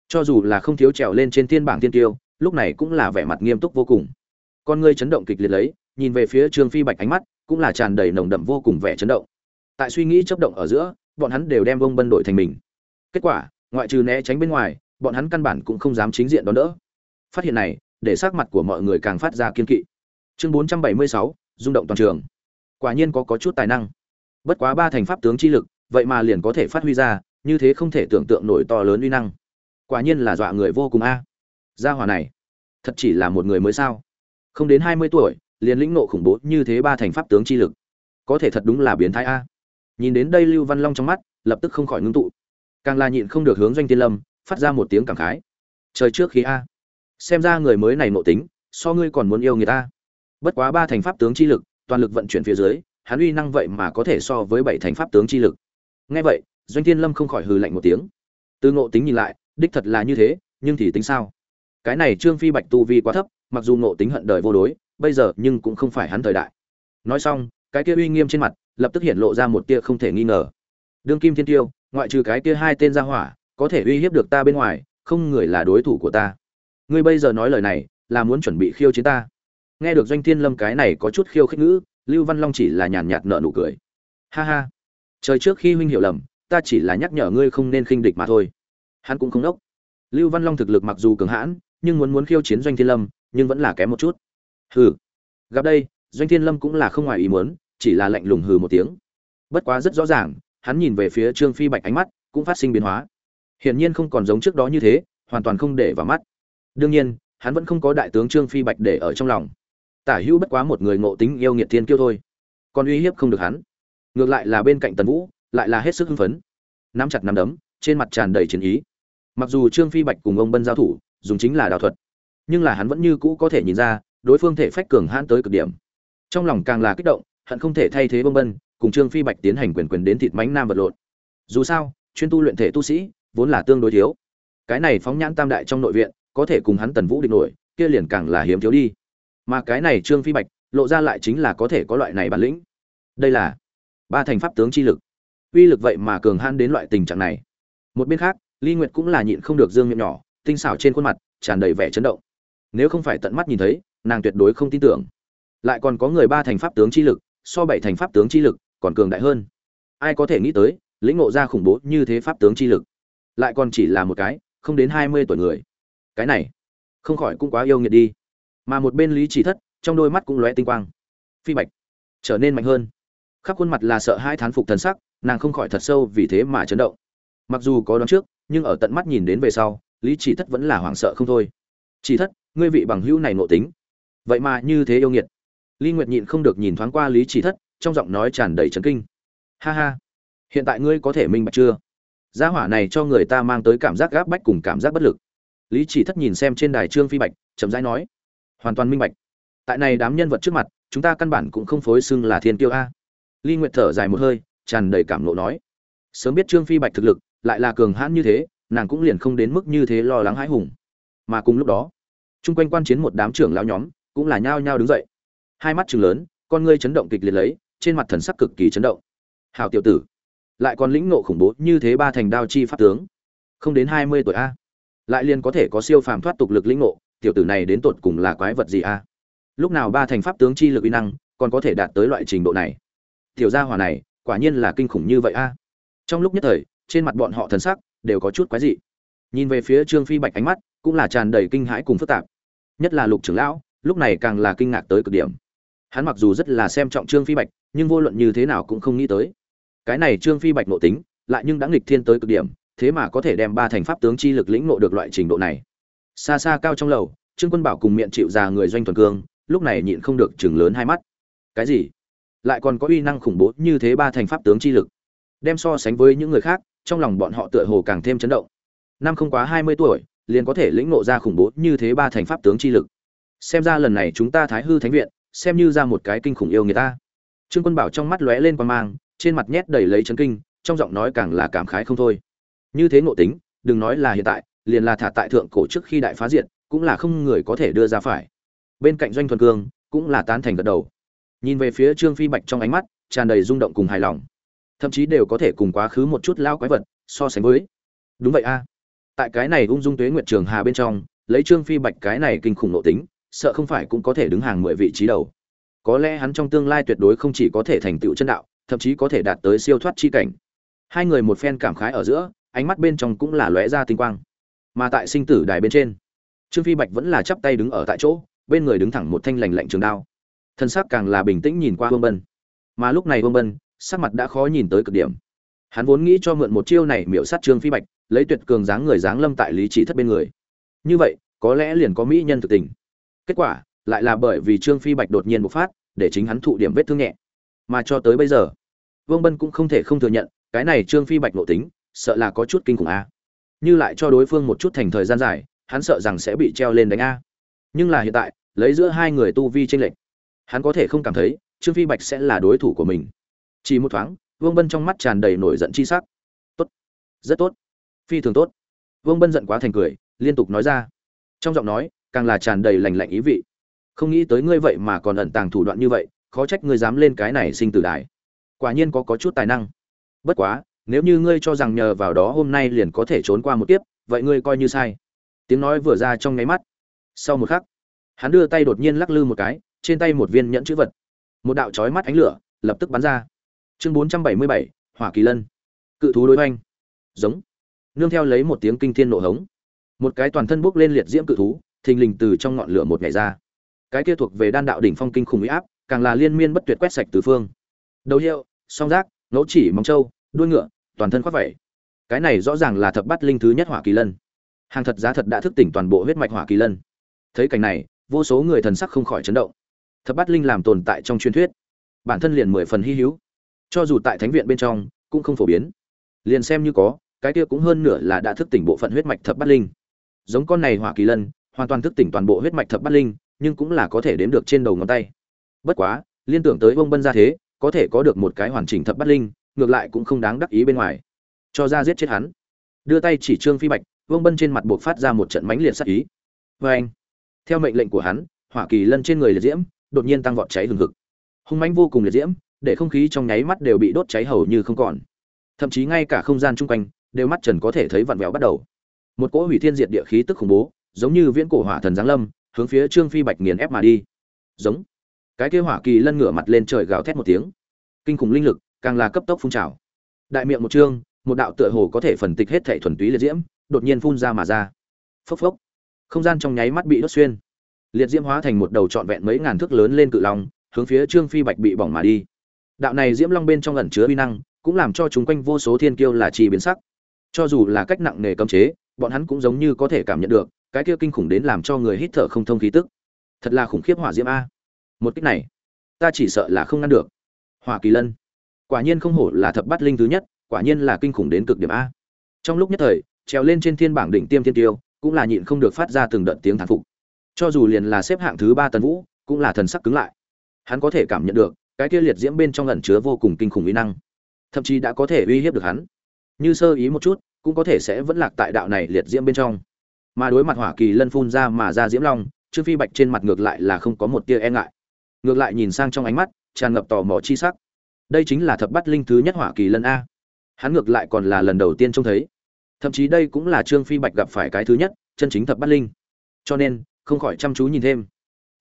Cho dù là không thiếu trèo lên trên thiên bảng thiên tiêu, lúc này cũng là vẻ mặt nghiêm túc vô cùng. Con ngươi chấn động kịch liệt lấy, nhìn về phía trương phi bạch ánh mắt, cũng là tràn đầy nồng đậm vô cùng vẻ chấn động. Tại suy nghĩ chấp động ở giữa, bọn hắn đều đem vông bân đội thành mình. Kết quả, ngoại trừ né tránh bên ngoài, bọn hắn căn bản cũng không dám chính diện đón đỡ. Phát hiện này, để sắc mặt của mọi người càng phát ra kiên kỵ. Chương bốn trăm bảy mươi sáu, rung động toàn trường. Quả nhiên có có chút tài năng bất quá ba thành pháp tướng chi lực, vậy mà liền có thể phát huy ra, như thế không thể tưởng tượng nổi to lớn uy năng. Quả nhiên là dọa người vô cùng a. Gia hỏa này, thật chỉ là một người mới sao? Không đến hai mươi tuổi, liền lĩnh nộ khủng bố như thế ba thành pháp tướng chi lực. Có thể thật đúng là biến thái a. Nhìn đến đây lưu văn long trong mắt, lập tức không khỏi ngưng tụ. Càng là nhịn không được hướng doanh tiên lâm, phát ra một tiếng cảm khái. Trời trước khí a. Xem ra người mới này nộ tính, so ngươi còn muốn yêu người ta. Bất quá ba thành pháp tướng chi lực, toàn lực vận chuyển phía dưới hắn uy năng vậy mà có thể so với bảy thành pháp tướng chi lực. Nghe vậy, doanh Thiên lâm không khỏi hừ lạnh một tiếng. Từ ngộ tính nhìn lại, đích thật là như thế, nhưng thì tính sao? Cái này trương phi bạch tu vi quá thấp, mặc dù ngộ tính hận đời vô đối, bây giờ nhưng cũng không phải hắn thời đại. Nói xong, cái kia uy nghiêm trên mặt, lập tức hiện lộ ra một tia không thể nghi ngờ. Đương kim thiên tiêu, ngoại trừ cái kia hai tên gia hỏa, có thể uy hiếp được ta bên ngoài, không người là đối thủ của ta. Ngươi bây giờ nói lời này, là muốn chuẩn bị khiêu chiến ta. Nghe được doanh thiên lâm cái này có chút khiêu khích ngữ lưu văn long chỉ là nhàn nhạt nợ nụ cười. Ha ha. Trời trước khi huynh hiểu lầm, ta chỉ là nhắc nhở ngươi không nên khinh địch mà thôi. Hắn cũng không đốc. Lưu văn long thực lực mặc dù cường hãn, nhưng muốn muốn khiêu chiến doanh thiên lâm, nhưng vẫn là kém một chút. Hừ. Gặp đây, doanh thiên lâm cũng là không ngoài ý muốn, chỉ là lạnh lùng hừ một tiếng. Bất quá rất rõ ràng, hắn nhìn về phía trương phi bạch ánh mắt cũng phát sinh biến hóa. Hiển nhiên không còn giống trước đó như thế, hoàn toàn không để vào mắt. Đương nhiên, hắn vẫn không có đại tướng trương phi bạch để ở trong lòng tả hữu bất quá một người ngộ tính yêu nghiệt thiên kiêu thôi. Còn uy hiếp không được hắn. Ngược lại là bên cạnh tần vũ, lại là hết sức hưng phấn. Nắm chặt nắm đấm, trên mặt tràn đầy chiến ý. Mặc dù trương phi bạch cùng ông bân giao thủ, dùng chính là đạo thuật, nhưng là hắn vẫn như cũ có thể nhìn ra, đối phương thể phách cường hãn tới cực điểm. Trong lòng càng là kích động, hận không thể thay thế bông bân, cùng trương phi bạch tiến hành quyền quyền đến thịt mánh nam vật lộn. Dù sao, chuyên tu luyện thể tu sĩ, vốn là tương đối thiếu. Cái này phóng nhãn tam đại trong nội viện, có thể cùng hắn tần vũ địch nổi, kia liền càng là hiếm thiếu đi mà cái này trương phi bạch, lộ ra lại chính là có thể có loại này bản lĩnh. Đây là ba thành pháp tướng chi lực. Uy lực vậy mà cường hãn đến loại tình trạng này. Một bên khác ly nguyệt cũng là nhịn không được dương miệng nhỏ, tinh xảo trên khuôn mặt, tràn đầy vẻ chấn động. Nếu không phải tận mắt nhìn thấy, nàng tuyệt đối không tin tưởng. Lại còn có người ba thành pháp tướng chi lực, so bảy thành pháp tướng chi lực còn cường đại hơn. Ai có thể nghĩ tới, lĩnh ngộ ra khủng bố như thế pháp tướng chi lực. Lại còn chỉ là một cái, không đến hai mươi tuổi người. Cái này, không khỏi cũng quá yêu nghiệt đi mà một bên lý chỉ thất trong đôi mắt cũng lóe tinh quang phi bạch trở nên mạnh hơn khắp khuôn mặt là sợ hai thán phục thần sắc nàng không khỏi thật sâu vì thế mà chấn động mặc dù có đoán trước nhưng ở tận mắt nhìn đến về sau lý chỉ thất vẫn là hoảng sợ không thôi chỉ thất ngươi vị bằng hữu này nộ tính vậy mà như thế yêu nghiệt Lý Nguyệt nhịn không được nhìn thoáng qua Lý Chỉ Thất, trong giọng nói tràn đầy chấn kinh. Ha ha, hiện tại ngươi có thể minh bạch chưa? Gia hỏa này cho người ta mang tới cảm giác gáp bách cùng cảm giác bất lực. Lý Chỉ Thất nhìn xem trên đài Trương Phi Bạch, chậm rãi nói, hoàn toàn minh bạch. Tại này đám nhân vật trước mặt, chúng ta căn bản cũng không phối xưng là thiên kiêu a. Lý Nguyệt thở dài một hơi, tràn đầy cảm nộ nói, sớm biết Trương Phi Bạch thực lực lại là cường hãn như thế, nàng cũng liền không đến mức như thế lo lắng hãi hùng. Mà cùng lúc đó, chung quanh quan chiến một đám trưởng lão nhóm, cũng là nhao nhao đứng dậy hai mắt trừng lớn con ngươi chấn động kịch liệt lấy trên mặt thần sắc cực kỳ chấn động hào tiểu tử lại còn lĩnh nộ khủng bố như thế ba thành đao chi pháp tướng không đến hai mươi tuổi a lại liền có thể có siêu phàm thoát tục lực lĩnh nộ tiểu tử này đến tột cùng là quái vật gì a? Lúc nào ba thành pháp tướng chi lực uy năng còn có thể đạt tới loại trình độ này? Tiểu gia hỏa này, quả nhiên là kinh khủng như vậy a. Trong lúc nhất thời, trên mặt bọn họ thần sắc đều có chút quái dị. Nhìn về phía trương phi bạch ánh mắt cũng là tràn đầy kinh hãi cùng phức tạp. Nhất là lục trưởng lão, lúc này càng là kinh ngạc tới cực điểm. Hắn mặc dù rất là xem trọng trương phi bạch, nhưng vô luận như thế nào cũng không nghĩ tới. Cái này trương phi bạch nộ tính, lại nhưng đã nghịch thiên tới cực điểm, thế mà có thể đem ba thành pháp tướng chi lực lĩnh nộ được loại trình độ này xa xa cao trong lầu, trương quân bảo cùng miệng chịu già người doanh thuần cương, lúc này nhịn không được chừng lớn hai mắt. Cái gì? Lại còn có uy năng khủng bố như thế ba thành pháp tướng chi lực. Đem so sánh với những người khác, trong lòng bọn họ tựa hồ càng thêm chấn động. Năm không quá hai mươi tuổi, liền có thể lĩnh ngộ ra khủng bố như thế ba thành pháp tướng chi lực. Xem ra lần này chúng ta thái hư thánh viện, xem như ra một cái kinh khủng yêu người ta. Trương quân bảo trong mắt lóe lên qua mang, trên mặt nhét đầy lấy chấn kinh, trong giọng nói càng là cảm khái không thôi. Như thế ngộ tính, đừng nói là hiện tại liền là thả tại thượng cổ trước khi đại phá diệt, cũng là không người có thể đưa ra phải. Bên cạnh doanh thuần cương, cũng là tán thành gật đầu. Nhìn về phía trương phi bạch trong ánh mắt, tràn đầy rung động cùng hài lòng. Thậm chí đều có thể cùng quá khứ một chút lao quái vật so sánh với. Đúng vậy a. À. Tại cái này ung dung tuế nguyệt trường hà bên trong, lấy trương phi bạch cái này kinh khủng nội tính, sợ không phải cũng có thể đứng hàng mười vị trí đầu. Có lẽ hắn trong tương lai tuyệt đối không chỉ có thể thành tựu chân đạo, thậm chí có thể đạt tới siêu thoát chi cảnh. Hai người một phen cảm khái ở giữa, ánh mắt bên trong cũng là lóe ra tinh quang mà tại sinh tử đài bên trên. Trương phi bạch vẫn là chắp tay đứng ở tại chỗ, bên người đứng thẳng một thanh lành lạnh trường đao. Thân xác càng là bình tĩnh nhìn qua vương bân. Mà lúc này vương bân, sắc mặt đã khó nhìn tới cực điểm. Hắn vốn nghĩ cho mượn một chiêu này miễu sát trương phi bạch, lấy tuyệt cường dáng người dáng lâm tại lý chỉ thất bên người. Như vậy, có lẽ liền có mỹ nhân thực tình. Kết quả, lại là bởi vì trương phi bạch đột nhiên bộc phát, để chính hắn thụ điểm vết thương nhẹ. Mà cho tới bây giờ, vương bân cũng không thể không thừa nhận, cái này trương phi bạch nội tính, sợ là có chút kinh khủng a như lại cho đối phương một chút thành thời gian dài, hắn sợ rằng sẽ bị treo lên đánh a. Nhưng là hiện tại, lấy giữa hai người tu vi tranh lệch, hắn có thể không cảm thấy, trương phi bạch sẽ là đối thủ của mình. Chỉ một thoáng, vương bân trong mắt tràn đầy nổi giận chi sắc. Tốt. Rất tốt. Phi thường tốt. Vương bân giận quá thành cười, liên tục nói ra. Trong giọng nói, càng là tràn đầy lành lạnh ý vị. Không nghĩ tới ngươi vậy mà còn ẩn tàng thủ đoạn như vậy, khó trách ngươi dám lên cái này sinh tử đài quả nhiên có có chút tài năng. Bất quá nếu như ngươi cho rằng nhờ vào đó hôm nay liền có thể trốn qua một tiếp vậy ngươi coi như sai. Tiếng nói vừa ra trong nháy mắt. Sau một khắc, hắn đưa tay đột nhiên lắc lư một cái, trên tay một viên nhẫn chữ vật. Một đạo chói mắt ánh lửa lập tức bắn ra. Chương bốn trăm bảy mươi bảy, hỏa kỳ lân. Cự thú đối oanh giống. Nương theo lấy một tiếng kinh thiên nộ hống. Một cái toàn thân bốc lên liệt diễm cự thú, thình lình từ trong ngọn lửa một ngày ra. Cái kia thuộc về đan đạo đỉnh phong kinh khủng uy áp, càng là liên miên bất tuyệt quét sạch tứ phương. Đầu hiệu, song giác ngẫu chỉ mong châu đuôi ngựa, toàn thân khoác vẩy cái này rõ ràng là thập bát linh thứ nhất hỏa kỳ lân. Hàng thật giá thật đã thức tỉnh toàn bộ huyết mạch hỏa kỳ lân. Thấy cảnh này, vô số người thần sắc không khỏi chấn động. Thập bát linh làm tồn tại trong truyền thuyết. Bản thân liền mười phần hy hữu. Cho dù tại thánh viện bên trong, cũng không phổ biến. Liền xem như có, cái kia cũng hơn nửa là đã thức tỉnh bộ phận huyết mạch thập bát linh. Giống con này hỏa kỳ lân, hoàn toàn thức tỉnh toàn bộ huyết mạch thập bát linh, nhưng cũng là có thể đếm được trên đầu ngón tay. Bất quá, liên tưởng tới bông bân ra thế, có thể có được một cái hoàn chỉnh thập bát linh ngược lại cũng không đáng đắc ý bên ngoài. Cho ra giết chết hắn. Đưa tay chỉ trương phi bạch, vương bân trên mặt buộc phát ra một trận mãnh liệt sát ý. Vê anh, theo mệnh lệnh của hắn, hỏa kỳ lân trên người liệt diễm, đột nhiên tăng vọt cháy hừng hực. Hung mãnh vô cùng liệt diễm, để không khí trong nháy mắt đều bị đốt cháy hầu như không còn. Thậm chí ngay cả không gian chung quanh, đều mắt trần có thể thấy vặn vẹo bắt đầu. Một cỗ hủy thiên diệt địa khí tức khủng bố, giống như viễn cổ hỏa thần giáng lâm, hướng phía trương phi bạch nghiền ép mà đi. Giống. Cái kia hỏa kỳ lân ngửa mặt lên trời gào thét một tiếng. Kinh khủng linh lực càng là cấp tốc phun trào. Đại miệng một chương, một đạo tựa hồ có thể phân tích hết thể thuần túy liệt diễm, đột nhiên phun ra mà ra. Phốc phốc. Không gian trong nháy mắt bị đốt xuyên. Liệt diễm hóa thành một đầu trọn vẹn mấy ngàn thước lớn lên cự long, hướng phía trương phi bạch bị bỏng mà đi. Đạo này diễm long bên trong ẩn chứa uy năng, cũng làm cho chúng quanh vô số thiên kiêu là trì biến sắc. Cho dù là cách nặng nề cấm chế, bọn hắn cũng giống như có thể cảm nhận được, cái kia kinh khủng đến làm cho người hít thở không thông khí tức. Thật là khủng khiếp hỏa diễm a. Một cách này, ta chỉ sợ là không ngăn được. Hỏa kỳ lân quả nhiên không hổ là thập bát linh thứ nhất, quả nhiên là kinh khủng đến cực điểm a. Trong lúc nhất thời, trèo lên trên thiên bảng đỉnh tiêm thiên tiêu, cũng là nhịn không được phát ra từng đợt tiếng thán phục. Cho dù liền là xếp hạng thứ ba tần vũ, cũng là thần sắc cứng lại. Hắn có thể cảm nhận được, cái kia liệt diễm bên trong ẩn chứa vô cùng kinh khủng uy năng, thậm chí đã có thể uy hiếp được hắn. Như sơ ý một chút, cũng có thể sẽ vẫn lạc tại đạo này liệt diễm bên trong. Mà đối mặt hỏa kỳ lân phun ra mà ra diễm long, trương phi bạch trên mặt ngược lại là không có một tia e ngại. Ngược lại nhìn sang trong ánh mắt, tràn ngập tò mò chi sắc đây chính là thập bát linh thứ nhất hỏa kỳ lân a. Hắn ngược lại còn là lần đầu tiên trông thấy. Thậm chí đây cũng là trương phi bạch gặp phải cái thứ nhất, chân chính thập bát linh. Cho nên, không khỏi chăm chú nhìn thêm.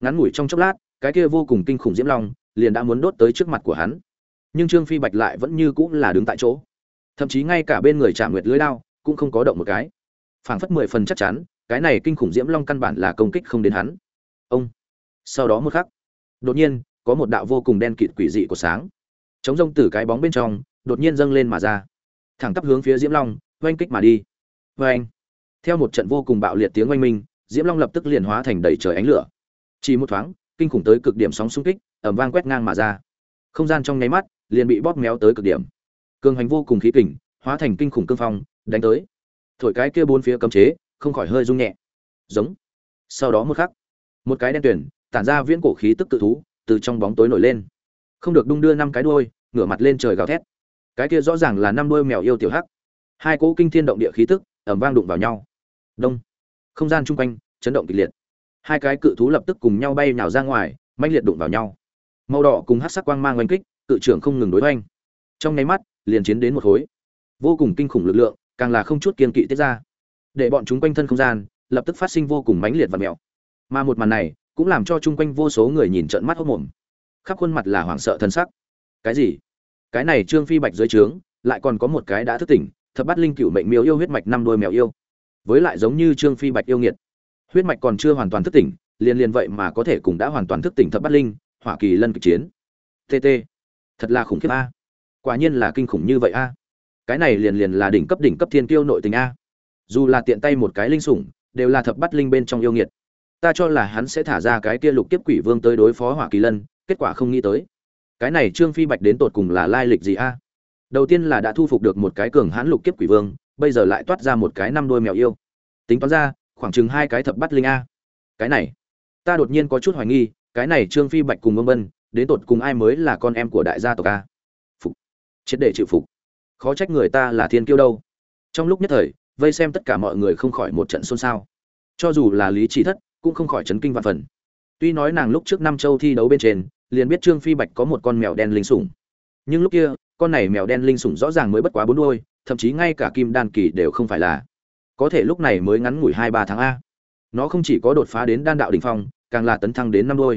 Ngắn ngủi trong chốc lát, cái kia vô cùng kinh khủng diễm long liền đã muốn đốt tới trước mặt của hắn. Nhưng trương phi bạch lại vẫn như cũng là đứng tại chỗ. Thậm chí ngay cả bên người trả nguyệt lưới đao cũng không có động một cái. Phảng phất mười phần chắc chắn, cái này kinh khủng diễm long căn bản là công kích không đến hắn. Ông! Sau đó một khắc, đột nhiên, có một đạo vô cùng đen kịt quỷ dị của sáng chống rông từ cái bóng bên trong, đột nhiên dâng lên mà ra. Thẳng tắp hướng phía diễm long, oanh kích mà đi. Oanh. Theo một trận vô cùng bạo liệt tiếng oanh minh, diễm long lập tức liền hóa thành đầy trời ánh lửa. Chỉ một thoáng, kinh khủng tới cực điểm sóng xung kích ẩm vang quét ngang mà ra. Không gian trong nháy mắt, liền bị bóp méo tới cực điểm. Cường hành vô cùng khí kình, hóa thành kinh khủng cương phong, đánh tới. Thổi cái kia bốn phía cấm chế, không khỏi hơi rung nhẹ. Giống. Sau đó một khắc, một cái đen tuyển tản ra viễn cổ khí tức tự thú, từ trong bóng tối nổi lên không được đung đưa năm cái đuôi, ngửa mặt lên trời gào thét. Cái kia rõ ràng là năm đuôi mèo yêu tiểu hắc. Hai cỗ kinh thiên động địa khí tức ẩm vang đụng vào nhau. Đông. Không gian chung quanh chấn động kịch liệt. Hai cái cự thú lập tức cùng nhau bay nhào ra ngoài, mãnh liệt đụng vào nhau. Màu đỏ cùng hát sắc quang mang oanh kích, cự trưởng không ngừng đối oanh trong nháy mắt, liền chiến đến một khối. Vô cùng kinh khủng lực lượng, càng là không chút kiên kỵ tiết ra. Để bọn chúng quanh thân không gian, lập tức phát sinh vô cùng mãnh liệt và mèo. Mà một màn này, cũng làm cho chung quanh vô số người nhìn trợn mắt hốc mồm khắp khuôn mặt là hoảng sợ thân sắc. Cái gì? Cái này trương phi bạch dưới trướng, lại còn có một cái đã thức tỉnh, thập bát linh cựu mệnh miêu yêu huyết mạch năm đôi mèo yêu. Với lại giống như trương phi bạch yêu nghiệt. Huyết mạch còn chưa hoàn toàn thức tỉnh, liền liền vậy mà có thể cùng đã hoàn toàn thức tỉnh thập bát linh, hỏa kỳ lân kịch chiến. Tt thật là khủng khiếp a. Quả nhiên là kinh khủng như vậy a. Cái này liền liền là đỉnh cấp đỉnh cấp thiên kiêu nội tình a. Dù là tiện tay một cái linh sủng, đều là thập bát linh bên trong yêu nghiệt. Ta cho là hắn sẽ thả ra cái kia lục kiếp quỷ vương tới đối phó hỏa kỳ lân kết quả không nghĩ tới. Cái này trương phi bạch đến tột cùng là lai lịch gì a? Đầu tiên là đã thu phục được một cái cường hãn lục kiếp quỷ vương, bây giờ lại toát ra một cái năm đôi mèo yêu. Tính toán ra, khoảng chừng hai cái thập bắt linh a. Cái này, ta đột nhiên có chút hoài nghi, cái này trương phi bạch cùng ông bân, đến tột cùng ai mới là con em của đại gia tộc a? Phục. Triệt để chịu phục. Khó trách người ta là thiên kiêu đâu. Trong lúc nhất thời, vây xem tất cả mọi người không khỏi một trận xôn xao. Cho dù là lý chỉ thất, cũng không khỏi chấn kinh vạn phần tuy nói nàng lúc trước năm châu thi đấu bên trên, liền biết trương phi bạch có một con mèo đen linh sủng. Nhưng lúc kia, con này mèo đen linh sủng rõ ràng mới bất quá bốn đôi thậm chí ngay cả kim đan kỳ đều không phải là. Có thể lúc này mới ngắn ngủi hai ba tháng a. Nó không chỉ có đột phá đến đan đạo đ ỉ n h phong, càng là tấn thăng đến năm đôi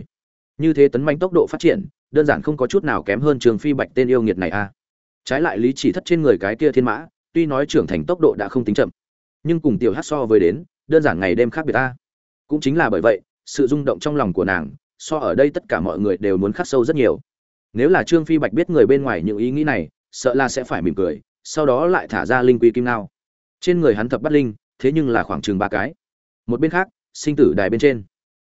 như thế tấn manh tốc độ phát triển, đơn giản không có chút nào kém hơn trường phi bạch tên yêu nghiệt này a. Trái lại lý chỉ thất trên người cái kia thiên mã, tuy nói trưởng thành tốc độ đã không tính chậm, nhưng cùng tiểu hát so với đến, đơn giản ngày đêm khác biệt ta cũng chính là bởi vậy sự rung động trong lòng của nàng, so ở đây tất cả mọi người đều muốn khắc sâu rất nhiều. Nếu là trương phi bạch biết người bên ngoài những ý nghĩ này, sợ là sẽ phải mỉm cười, sau đó lại thả ra linh quy kim nao trên người hắn thập bắt linh, thế nhưng là khoảng chừng ba cái. Một bên khác, sinh tử đài bên trên.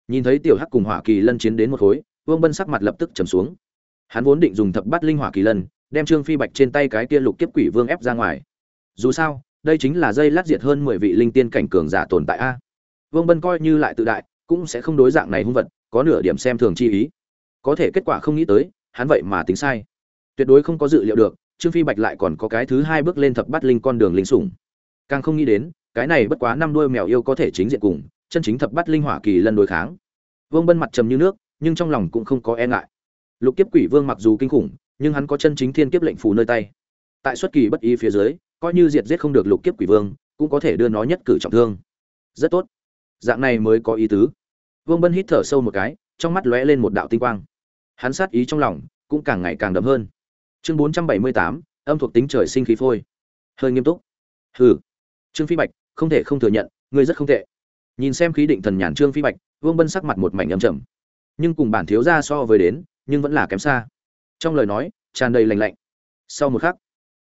Nhìn thấy tiểu hắc cùng hỏa kỳ lân chiến đến một khối, vương bân sắc mặt lập tức trầm xuống. Hắn vốn định dùng thập bắt linh hỏa kỳ lân, đem trương phi bạch trên tay cái kia lục kiếp quỷ vương ép ra ngoài. Dù sao, đây chính là dây lát diệt hơn mười vị linh tiên cảnh cường giả tồn tại a. Vương bân coi như lại tự đại cũng sẽ không đối dạng này hung vật, có nửa điểm xem thường chi ý. Có thể kết quả không nghĩ tới, hắn vậy mà tính sai. Tuyệt đối không có dự liệu được, trương phi bạch lại còn có cái thứ hai bước lên thập bát linh con đường linh sủng. Càng không nghĩ đến, cái này bất quá năm đuôi mèo yêu có thể chính diện cùng, chân chính thập bát linh hỏa kỳ lần đối kháng. Vương bân mặt trầm như nước, nhưng trong lòng cũng không có e ngại. Lục kiếp quỷ vương mặc dù kinh khủng, nhưng hắn có chân chính thiên kiếp lệnh phù nơi tay. Tại xuất kỳ bất ý phía dưới, coi như diệt giết không được lục kiếp quỷ vương, cũng có thể đưa nó nhất cử trọng thương. Rất tốt dạng này mới có ý tứ. Vương bân hít thở sâu một cái, trong mắt lóe lên một đạo tinh quang. Hắn sát ý trong lòng cũng càng ngày càng đậm hơn. Chương bốn trăm bảy mươi tám, âm thuộc tính trời sinh khí phôi. Hơi nghiêm túc. Hừ. Trương phi bạch, không thể không thừa nhận, ngươi rất không tệ. Nhìn xem khí định thần nhàn trương phi bạch, vương bân sắc mặt một mảnh âm trầm. Nhưng cùng bản thiếu ra so với đến, nhưng vẫn là kém xa. Trong lời nói, tràn đầy lành lạnh. Sau một khắc,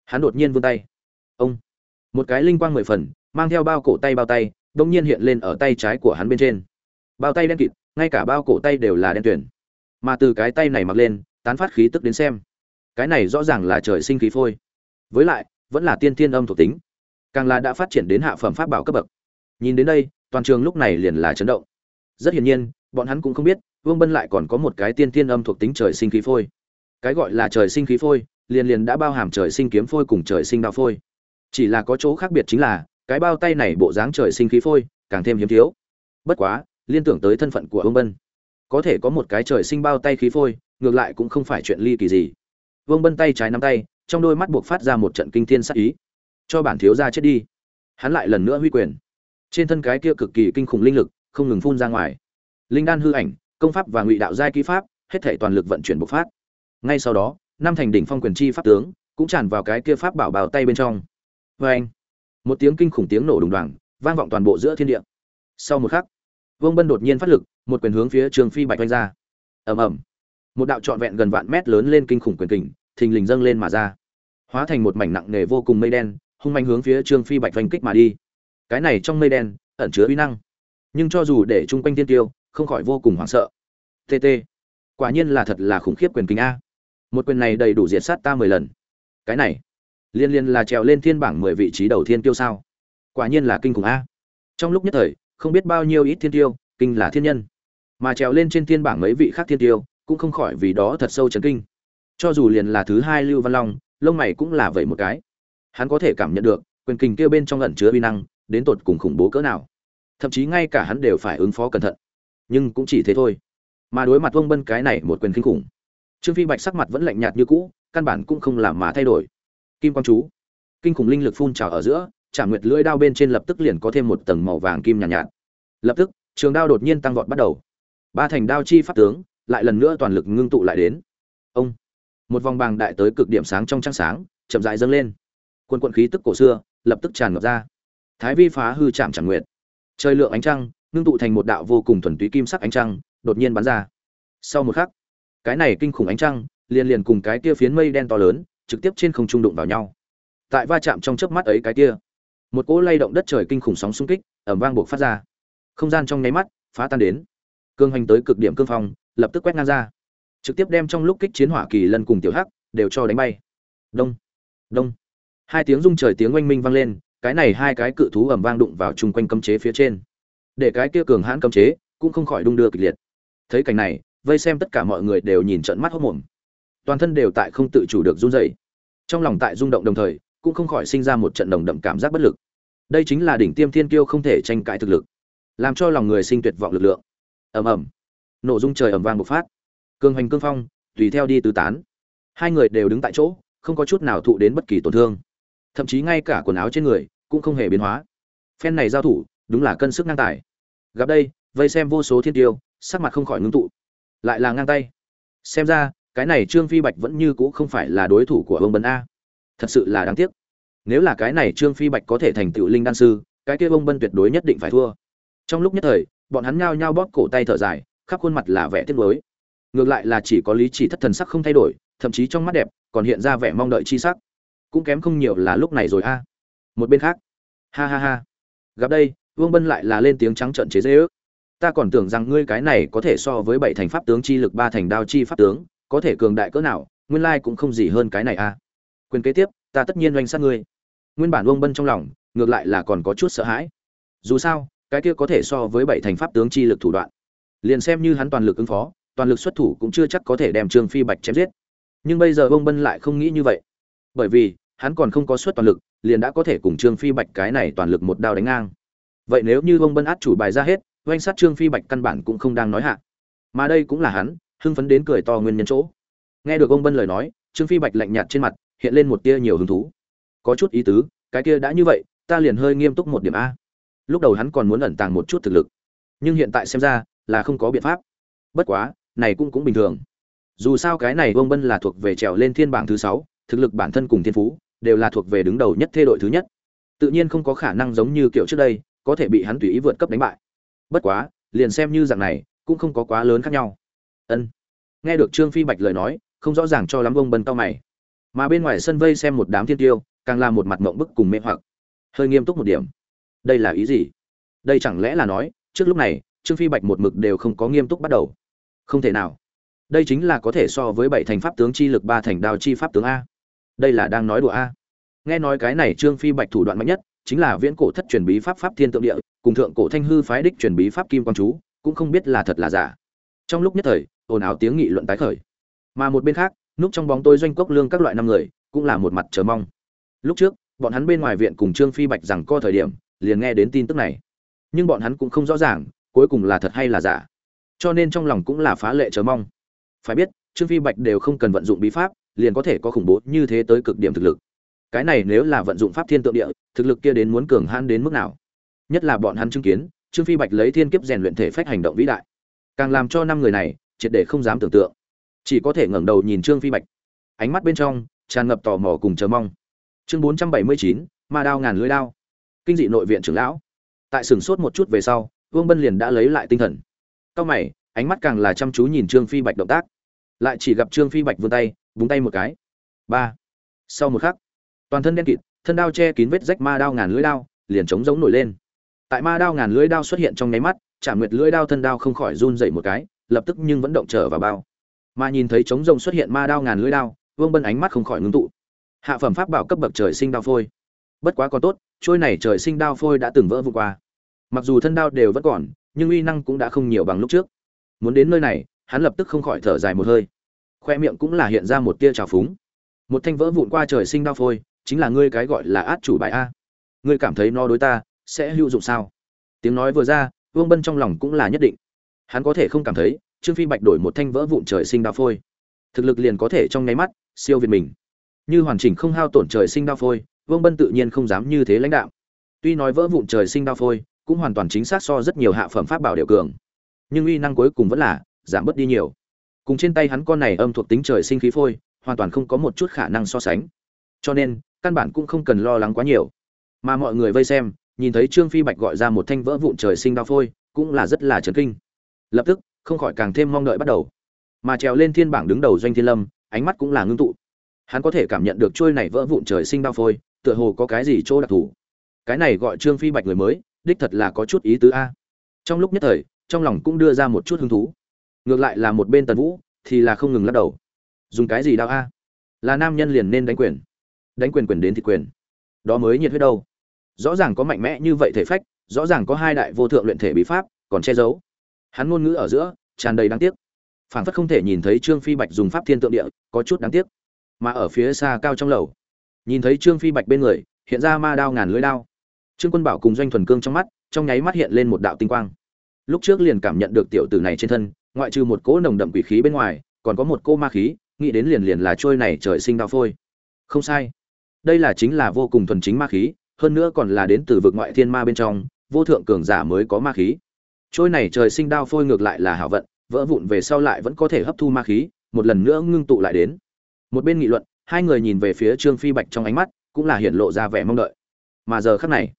hắn đột nhiên vươn tay. Ông. Một cái linh quang mười phần, mang theo bao cổ tay bao tay đông nhiên hiện lên ở tay trái của hắn bên trên. Bao tay đen kịt, ngay cả bao cổ tay đều là đen tuyển mà từ cái tay này mặc lên, tán phát khí tức đến xem. Cái này rõ ràng là trời sinh khí phôi. Với lại, vẫn là tiên tiên âm thuộc tính. Càng là đã phát triển đến hạ phẩm pháp bảo cấp bậc. Nhìn đến đây, toàn trường lúc này liền là chấn động. Rất hiển nhiên, bọn hắn cũng không biết, vương bân lại còn có một cái tiên tiên âm thuộc tính trời sinh khí phôi. Cái gọi là trời sinh khí phôi, liền liền đã bao hàm trời sinh kiếm phôi cùng trời sinh đao phôi. Chỉ là có chỗ khác biệt chính là cái bao tay này bộ dáng trời sinh khí phôi, càng thêm hiếm thiếu. Bất quá, liên tưởng tới thân phận của vương bân, có thể có một cái trời sinh bao tay khí phôi, ngược lại cũng không phải chuyện ly kỳ gì. Vương bân tay trái nắm tay, trong đôi mắt buộc phát ra một trận kinh thiên sát ý. Cho bản thiếu ra chết đi. Hắn lại lần nữa huy quyền. Trên thân cái kia cực kỳ kinh khủng linh lực, không ngừng phun ra ngoài. Linh đan hư ảnh, công pháp và ngụy đạo giai kỹ pháp, hết thể toàn lực vận chuyển bộc phát. Ngay sau đó, năm thành đỉnh phong quyền chi pháp tướng cũng tràn vào cái kia pháp bảo bào tay bên trong. Vê anh một tiếng kinh khủng tiếng nổ đùng đoàng, vang vọng toàn bộ giữa thiên địa. Sau một khắc, vương bân đột nhiên phát lực, một quyền hướng phía trường phi bạch oanh ra. Ầm ầm. Một đạo trọn vẹn gần vạn mét lớn lên kinh khủng quyền kình, thình lình dâng lên mà ra. Hóa thành một mảnh nặng nề vô cùng mây đen, hung manh hướng phía trương phi bạch oanh kích mà đi. Cái này trong mây đen, ẩn chứa uy năng. Nhưng cho dù để chung quanh tiên tiêu, không khỏi vô cùng hoảng sợ. Tt quả nhiên là thật là khủng khiếp quyền kình a. Một quyền này đầy đủ diệt sát ta mười lần. Cái này liên liên là trèo lên thiên bảng mười vị trí đầu thiên tiêu sao? Quả nhiên là kinh khủng a. Trong lúc nhất thời, không biết bao nhiêu ít thiên tiêu kinh là thiên nhân. Mà trèo lên trên thiên bảng mấy vị khác thiên tiêu cũng không khỏi vì đó thật sâu chấn kinh. Cho dù liền là thứ hai lưu văn long, lông mày cũng là vậy một cái. Hắn có thể cảm nhận được, quyền kình kia bên trong ẩn chứa uy năng, đến tột cùng khủng bố cỡ nào. Thậm chí ngay cả hắn đều phải ứng phó cẩn thận. Nhưng cũng chỉ thế thôi. Mà đối mặt vông bân cái này một quyền kinh khủng, trương phi bạch sắc mặt vẫn lạnh nhạt như cũ, căn bản cũng không làm mà thay đổi kim quang chú. Kinh khủng linh lực phun trào ở giữa trả nguyệt lưỡi đao bên trên lập tức liền có thêm một tầng màu vàng kim nhàn nhạt, nhạt. Lập tức trường đao đột nhiên tăng vọt bắt đầu. Ba thành đao chi pháp tướng lại lần nữa toàn lực ngưng tụ lại đến. Ông. Một vòng bàng đại tới cực điểm sáng trong trăng sáng chậm rãi dâng lên. Quân quận khí tức cổ xưa lập tức tràn ngập ra. Thái vi phá hư chạm chẳng nguyện trời lượng ánh trăng ngưng tụ thành một đạo vô cùng thuần túy kim sắc ánh trăng đột nhiên bắn ra. Sau một khắc cái này kinh khủng ánh trăng liền liền cùng cái kia phiến mây đen to lớn trực tiếp trên không trung đụng vào nhau. Tại va chạm trong chớp mắt ấy cái kia, một cỗ lay động đất trời kinh khủng sóng xung kích ẩm vang buộc phát ra. Không gian trong nháy mắt phá tan đến. Cương hành tới cực điểm cương phong, lập tức quét ngang ra. Trực tiếp đem trong lúc kích chiến hỏa kỳ lân cùng tiểu hắc đều cho đánh bay. Đông đông. Hai tiếng rung trời tiếng oanh minh vang lên, cái này hai cái cự thú ầm vang đụng vào chung quanh cấm chế phía trên. Để cái kia cường hãn cấm chế cũng không khỏi đung đưa kịch liệt. Thấy cảnh này, vây xem tất cả mọi người đều nhìn trận mắt hốc mồm toàn thân đều tại không tự chủ được run rẩy. Trong lòng tại rung động đồng thời, cũng không khỏi sinh ra một trận đồng đậm cảm giác bất lực. Đây chính là đỉnh tiêm thiên kiêu không thể tranh cãi thực lực, làm cho lòng người sinh tuyệt vọng lực lượng. Ầm ầm. Nổ dung trời ầm vang một phát. Cương hành cương phong, tùy theo đi tứ tán. Hai người đều đứng tại chỗ, không có chút nào thụ đến bất kỳ tổn thương. Thậm chí ngay cả quần áo trên người cũng không hề biến hóa. Phen này giao thủ, đúng là cân sức ngang tài. Gặp đây, vây xem vô số thiên tiêu sắc mặt không khỏi ngưng tụ. Lại là ngang tay. Xem ra cái này trương phi bạch vẫn như cũ không phải là đối thủ của ông bấn a. Thật sự là đáng tiếc. Nếu là cái này trương phi bạch có thể thành tựu linh đan sư, cái kia ông bân tuyệt đối nhất định phải thua. Trong lúc nhất thời, bọn hắn nhao nhao bóp cổ tay thở dài, khắp khuôn mặt là vẻ tiếc nuối. Ngược lại là chỉ có lý chỉ thất thần sắc không thay đổi, thậm chí trong mắt đẹp còn hiện ra vẻ mong đợi chi sắc. Cũng kém không nhiều là lúc này rồi a. Một bên khác. Ha ha ha. Gặp đây, vương bân lại là lên tiếng trắng trợn chế dễ ước ta còn tưởng rằng ngươi cái này có thể so với bảy thành pháp tướng chi lực, ba thành đao chi pháp tướng có thể cường đại cỡ nào, nguyên lai cũng không gì hơn cái này a quyền kế tiếp, ta tất nhiên oanh sát ngươi. Nguyên bản vương bân trong lòng, ngược lại là còn có chút sợ hãi. Dù sao, cái kia có thể so với bảy thành pháp tướng chi lực thủ đoạn. Liền xem như hắn toàn lực ứng phó, toàn lực xuất thủ cũng chưa chắc có thể đem trương phi bạch chém giết. Nhưng bây giờ vương bân lại không nghĩ như vậy. Bởi vì, hắn còn không có suất toàn lực, liền đã có thể cùng trương phi bạch cái này toàn lực một đao đánh ngang. Vậy nếu như vương bân át chủ bài ra hết, oanh sát trương phi bạch căn bản cũng không đang nói hạ. Mà đây cũng là hắn hưng phấn đến cười to nguyên nhân chỗ. Nghe được ông bân lời nói, trương phi bạch lạnh nhạt trên mặt, hiện lên một tia nhiều hứng thú. Có chút ý tứ, cái kia đã như vậy, ta liền hơi nghiêm túc một điểm a. Lúc đầu hắn còn muốn ẩn tàng một chút thực lực, nhưng hiện tại xem ra là không có biện pháp. Bất quá, này cũng cũng bình thường. Dù sao cái này ông bân là thuộc về trèo lên thiên bảng thứ sáu, thực lực bản thân cùng thiên phú đều là thuộc về đứng đầu nhất thê đội thứ nhất. Tự nhiên không có khả năng giống như kiểu trước đây, có thể bị hắn tùy ý vượt cấp đánh bại. Bất quá, liền xem như dạng này, cũng không có quá lớn khác nhau ân. Nghe được trương phi bạch lời nói, không rõ ràng cho lắm ông bần tao mày. Mà bên ngoài sân vây xem một đám thiên tiêu, càng là một mặt mộng bức cùng mê hoặc. Hơi nghiêm túc một điểm. Đây là ý gì? Đây chẳng lẽ là nói, trước lúc này, trương phi bạch một mực đều không có nghiêm túc bắt đầu. Không thể nào. Đây chính là có thể so với bảy thành pháp tướng chi lực, ba thành đao chi pháp tướng a. Đây là đang nói đùa a. Nghe nói cái này trương phi bạch thủ đoạn mạnh nhất, chính là viễn cổ thất truyền bí pháp pháp thiên tượng địa, cùng thượng cổ thanh hư phái đích truyền bí pháp kim quang chú, cũng không biết là thật là giả. Trong lúc nhất thời ồn ào tiếng nghị luận tái khởi. Mà một bên khác, núp trong bóng tôi doanh cốc lương các loại năm người, cũng là một mặt chờ mong. Lúc trước, bọn hắn bên ngoài viện cùng trương phi bạch rằng co thời điểm, liền nghe đến tin tức này. Nhưng bọn hắn cũng không rõ ràng, cuối cùng là thật hay là giả. Cho nên trong lòng cũng là phá lệ chờ mong. Phải biết, trương phi bạch đều không cần vận dụng bí pháp, liền có thể có khủng bố như thế tới cực điểm thực lực. Cái này nếu là vận dụng pháp thiên tượng địa, thực lực kia đến muốn cường hãn đến mức nào? Nhất là bọn hắn chứng kiến, trương phi bạch lấy thiên kiếp rèn luyện thể phách hành động vĩ đại. Càng làm cho năm người này triệt để không dám tưởng tượng. Chỉ có thể ngẩng đầu nhìn trương phi bạch. Ánh mắt bên trong tràn ngập tò mò cùng chờ mong. Chương bốn trăm bảy mươi chín, ma đao ngàn lưỡi đao. Kinh dị nội viện trưởng lão. Tại sừng sốt một chút về sau, vương bân liền đã lấy lại tinh thần. Cao mày, ánh mắt càng là chăm chú nhìn trương phi bạch động tác. Lại chỉ gặp trương phi bạch vươn tay, búng tay một cái. Ba. Sau một khắc, toàn thân đen kịt, thân đao che kín vết rách ma đao ngàn lưỡi đao, liền trống giống nổi lên. Tại ma đao ngàn lưỡi đao xuất hiện trong nháy mắt chạm nguyệt lưỡi đao thân đao không khỏi run dậy một cái lập tức nhưng vẫn động trở vào bao. Mà nhìn thấy trống rồng xuất hiện ma đao ngàn lưỡi đao, vương bân ánh mắt không khỏi ngưng tụ. Hạ phẩm pháp bảo cấp bậc trời sinh đao phôi. Bất quá còn tốt trôi này trời sinh đao phôi đã từng vỡ vụn qua. Mặc dù thân đao đều vẫn còn, nhưng uy năng cũng đã không nhiều bằng lúc trước. Muốn đến nơi này, hắn lập tức không khỏi thở dài một hơi. Khoe miệng cũng là hiện ra một tia trào phúng. Một thanh vỡ vụn qua trời sinh đao phôi, chính là ngươi cái gọi là át chủ bài a. Ngươi cảm thấy nó đối ta sẽ hữu dụng sao? Tiếng nói vừa ra, vương bân trong lòng cũng là nhất định hắn có thể không cảm thấy, trương phi bạch đổi một thanh vỡ vụn trời sinh đao phôi. Thực lực liền có thể trong nháy mắt, siêu việt mình. Như hoàn chỉnh không hao tổn trời sinh đao phôi, vương bân tự nhiên không dám như thế lãnh đạo. Tuy nói vỡ vụn trời sinh đao phôi, cũng hoàn toàn chính xác so rất nhiều hạ phẩm pháp bảo đều cường. Nhưng uy năng cuối cùng vẫn là giảm bớt đi nhiều. Cùng trên tay hắn con này âm thuộc tính trời sinh khí phôi, hoàn toàn không có một chút khả năng so sánh. Cho nên, căn bản cũng không cần lo lắng quá nhiều. Mà mọi người vây xem, nhìn thấy trương phi bạch gọi ra một thanh vỡ vụn trời sinh đao phôi, cũng là rất là chấn kinh lập tức, không khỏi càng thêm mong đợi bắt đầu. Mà trèo lên thiên bảng đứng đầu doanh thiên lâm, ánh mắt cũng là ngưng tụ. Hắn có thể cảm nhận được trôi này vỡ vụn trời sinh bao phôi, tựa hồ có cái gì chỗ đặc thù. Cái này gọi trương phi bạch người mới, đích thật là có chút ý tứ a. Trong lúc nhất thời, trong lòng cũng đưa ra một chút hứng thú. Ngược lại là một bên tần vũ, thì là không ngừng lắc đầu. Dùng cái gì đau a? Là nam nhân liền nên đánh quyền. Đánh quyền quyền đến thì quyền. Đó mới nhiệt huyết đâu. Rõ ràng có mạnh mẽ như vậy thể phách, rõ ràng có hai đại vô thượng luyện thể bí pháp, còn che giấu hắn ngôn ngữ ở giữa tràn đầy đáng tiếc. Phản phất không thể nhìn thấy trương phi bạch dùng pháp thiên tượng địa, có chút đáng tiếc. Mà ở phía xa cao trong lầu, nhìn thấy trương phi bạch bên người, hiện ra ma đao ngàn lưỡi đao. Trương quân bảo cùng doanh thuần cương trong mắt, trong nháy mắt hiện lên một đạo tinh quang. Lúc trước liền cảm nhận được tiểu tử này trên thân, ngoại trừ một cỗ nồng đậm quỷ khí bên ngoài, còn có một cô ma khí, nghĩ đến liền liền là trôi này trời sinh đao phôi. Không sai. Đây là chính là vô cùng thuần chính ma khí, hơn nữa còn là đến từ vực ngoại thiên ma bên trong, vô thượng cường giả mới có ma khí trôi này trời sinh đao phôi ngược lại là hảo vận, vỡ vụn về sau lại vẫn có thể hấp thu ma khí, một lần nữa ngưng tụ lại đến. Một bên nghị luận, hai người nhìn về phía trương phi bạch trong ánh mắt, cũng là hiện lộ ra vẻ mong đợi. Mà giờ khắc này,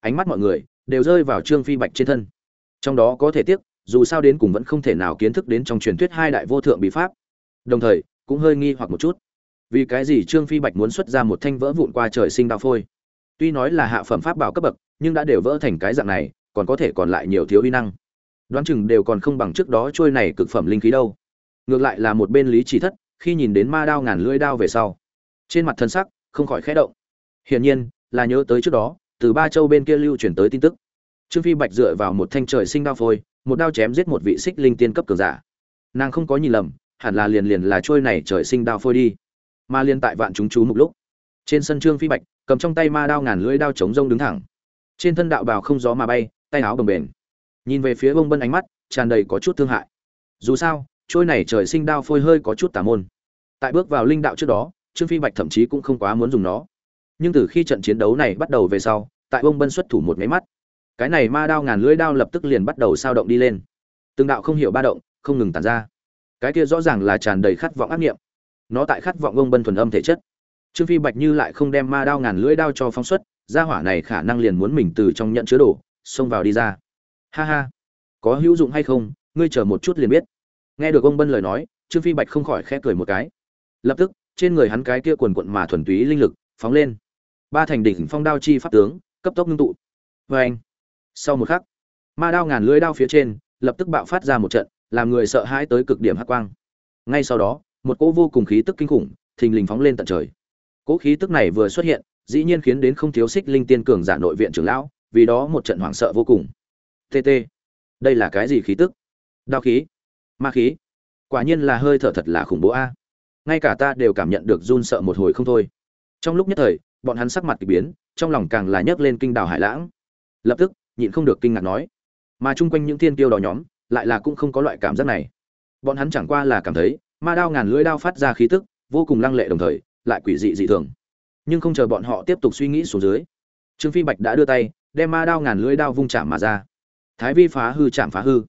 ánh mắt mọi người đều rơi vào trương phi bạch trên thân. Trong đó có thể tiếc, dù sao đến cùng vẫn không thể nào kiến thức đến trong truyền thuyết hai đại vô thượng bí pháp. Đồng thời, cũng hơi nghi hoặc một chút. Vì cái gì trương phi bạch muốn xuất ra một thanh vỡ vụn qua trời sinh đao phôi? Tuy nói là hạ phẩm pháp bảo cấp bậc, nhưng đã đều vỡ thành cái dạng này còn có thể còn lại nhiều thiếu uy năng. Đoán chừng đều còn không bằng trước đó trôi này cực phẩm linh khí đâu. Ngược lại là một bên lý chỉ thất, khi nhìn đến ma đao ngàn lưỡi đao về sau, trên mặt thân sắc không khỏi khẽ động. Hiển nhiên, là nhớ tới trước đó, từ ba châu bên kia lưu chuyển tới tin tức. Trương phi bạch dựa vào một thanh trời sinh đao phôi, một đao chém giết một vị xích linh tiên cấp cường giả. Nàng không có nhìn lầm, hẳn là liền liền là trôi này trời sinh đao phôi đi. Ma liên tại vạn chúng chú một lúc, trên sân trương phi bạch, cầm trong tay ma đao ngàn lưỡi đao chống rông đứng thẳng. Trên thân đạo bào không gió mà bay tay áo bồng bềnh. Nhìn về phía bông bân ánh mắt, tràn đầy có chút thương hại. Dù sao, trôi này trời sinh đao phôi hơi có chút tà môn. Tại bước vào linh đạo trước đó, trương phi bạch thậm chí cũng không quá muốn dùng nó. Nhưng từ khi trận chiến đấu này bắt đầu về sau, tại bông bân xuất thủ một máy mắt, cái này ma đao ngàn lưỡi đao lập tức liền bắt đầu sao động đi lên. Từng đạo không hiểu ba động, không ngừng tàn ra. Cái kia rõ ràng là tràn đầy khát vọng ác nghiệm nó tại khát vọng bông bân thuần âm thể chất. Trương phi bạch như lại không đem ma đao ngàn lưỡi đao cho phóng xuất, gia hỏa này khả năng liền muốn mình từ trong nhận chứa đồ xông vào đi ra. Ha ha. Có hữu dụng hay không, ngươi chờ một chút liền biết. Nghe được ông bân lời nói, trương phi bạch không khỏi khẽ cười một cái. Lập tức, trên người hắn cái kia quần quận mà thuần túy linh lực, phóng lên. Ba thành đỉnh phong đao chi pháp tướng, cấp tốc ngưng tụ. Vê anh. Sau một khắc, ma đao ngàn lưỡi đao phía trên, lập tức bạo phát ra một trận, làm người sợ hãi tới cực điểm hắc quang. Ngay sau đó, một cỗ vô cùng khí tức kinh khủng, thình lình phóng lên tận trời. Cỗ khí tức này vừa xuất hiện, dĩ nhiên khiến đến không thiếu xích linh tiên cường giả nội viện trưởng lão vì đó một trận hoảng sợ vô cùng. Tt đây là cái gì khí tức? Đao khí? Ma khí? Quả nhiên là hơi thở thật là khủng bố a. Ngay cả ta đều cảm nhận được run sợ một hồi không thôi. Trong lúc nhất thời, bọn hắn sắc mặt k ỳ biến, trong lòng càng là nhấc lên kinh đảo hải lãng. Lập tức, nhịn không được kinh ngạc nói. Mà chung quanh những thiên tiêu đỏ nhóm, lại là cũng không có loại cảm giác này. Bọn hắn chẳng qua là cảm thấy, ma đao ngàn lưỡi đao phát ra khí tức, vô cùng lăng lệ đồng thời, lại quỷ dị dị thường. Nhưng không chờ bọn họ tiếp tục suy nghĩ xuống dưới, trương phi bạch đã đưa tay đem ma đao ngàn lưỡi đao vung chạm mà ra. Thái vi phá hư chạm phá hư.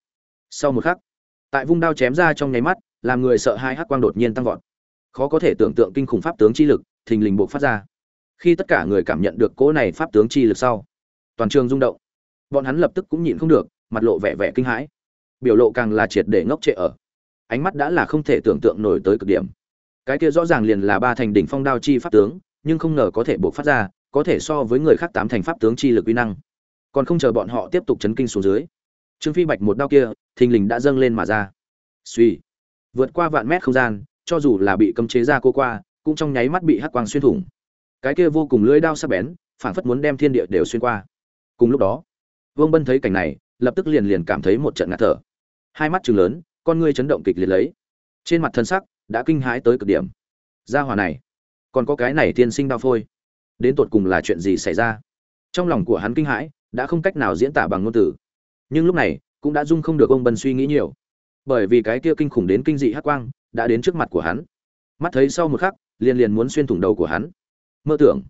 Sau một khắc, tại vung đao chém ra trong nháy mắt, làm người sợ hai hắc quang đột nhiên tăng vọt. Khó có thể tưởng tượng kinh khủng pháp tướng chi lực, thình lình buộc phát ra. Khi tất cả người cảm nhận được cỗ này pháp tướng chi lực sau, toàn trường rung động. Bọn hắn lập tức cũng nhịn không được, mặt lộ vẻ vẻ kinh hãi. Biểu lộ càng là triệt để ngốc trệ ở. Ánh mắt đã là không thể tưởng tượng nổi tới cực điểm. Cái kia rõ ràng liền là ba thành đỉnh phong đao chi pháp tướng, nhưng không ngờ có thể buộc phát ra có thể so với người khác tám thành pháp tướng chi lực uy năng. Còn không chờ bọn họ tiếp tục chấn kinh xuống dưới, trương phi bạch một đao kia, thình lình đã dâng lên mà ra. Suy vượt qua vạn mét không gian, cho dù là bị cấm chế ra cô qua, cũng trong nháy mắt bị hắc quang xuyên thủng. Cái kia vô cùng lưỡi đao sắc bén, phảng phất muốn đem thiên địa đều xuyên qua. Cùng lúc đó, vương bân thấy cảnh này, lập tức liền liền cảm thấy một trận ngạt thở. Hai mắt trừng lớn, con ngươi chấn động kịch liệt lấy. Trên mặt thân sắc đã kinh hãi tới cực điểm. Gia hỏa này, còn có cái này tiên sinh đao phôi đến tột cùng là chuyện gì xảy ra. Trong lòng của hắn kinh hãi, đã không cách nào diễn tả bằng ngôn từ. Nhưng lúc này, cũng đã dung không được ông bân suy nghĩ nhiều. Bởi vì cái kia kinh khủng đến kinh dị hắc quang, đã đến trước mặt của hắn. Mắt thấy sau một khắc, liền liền muốn xuyên thủng đầu của hắn. Mơ tưởng.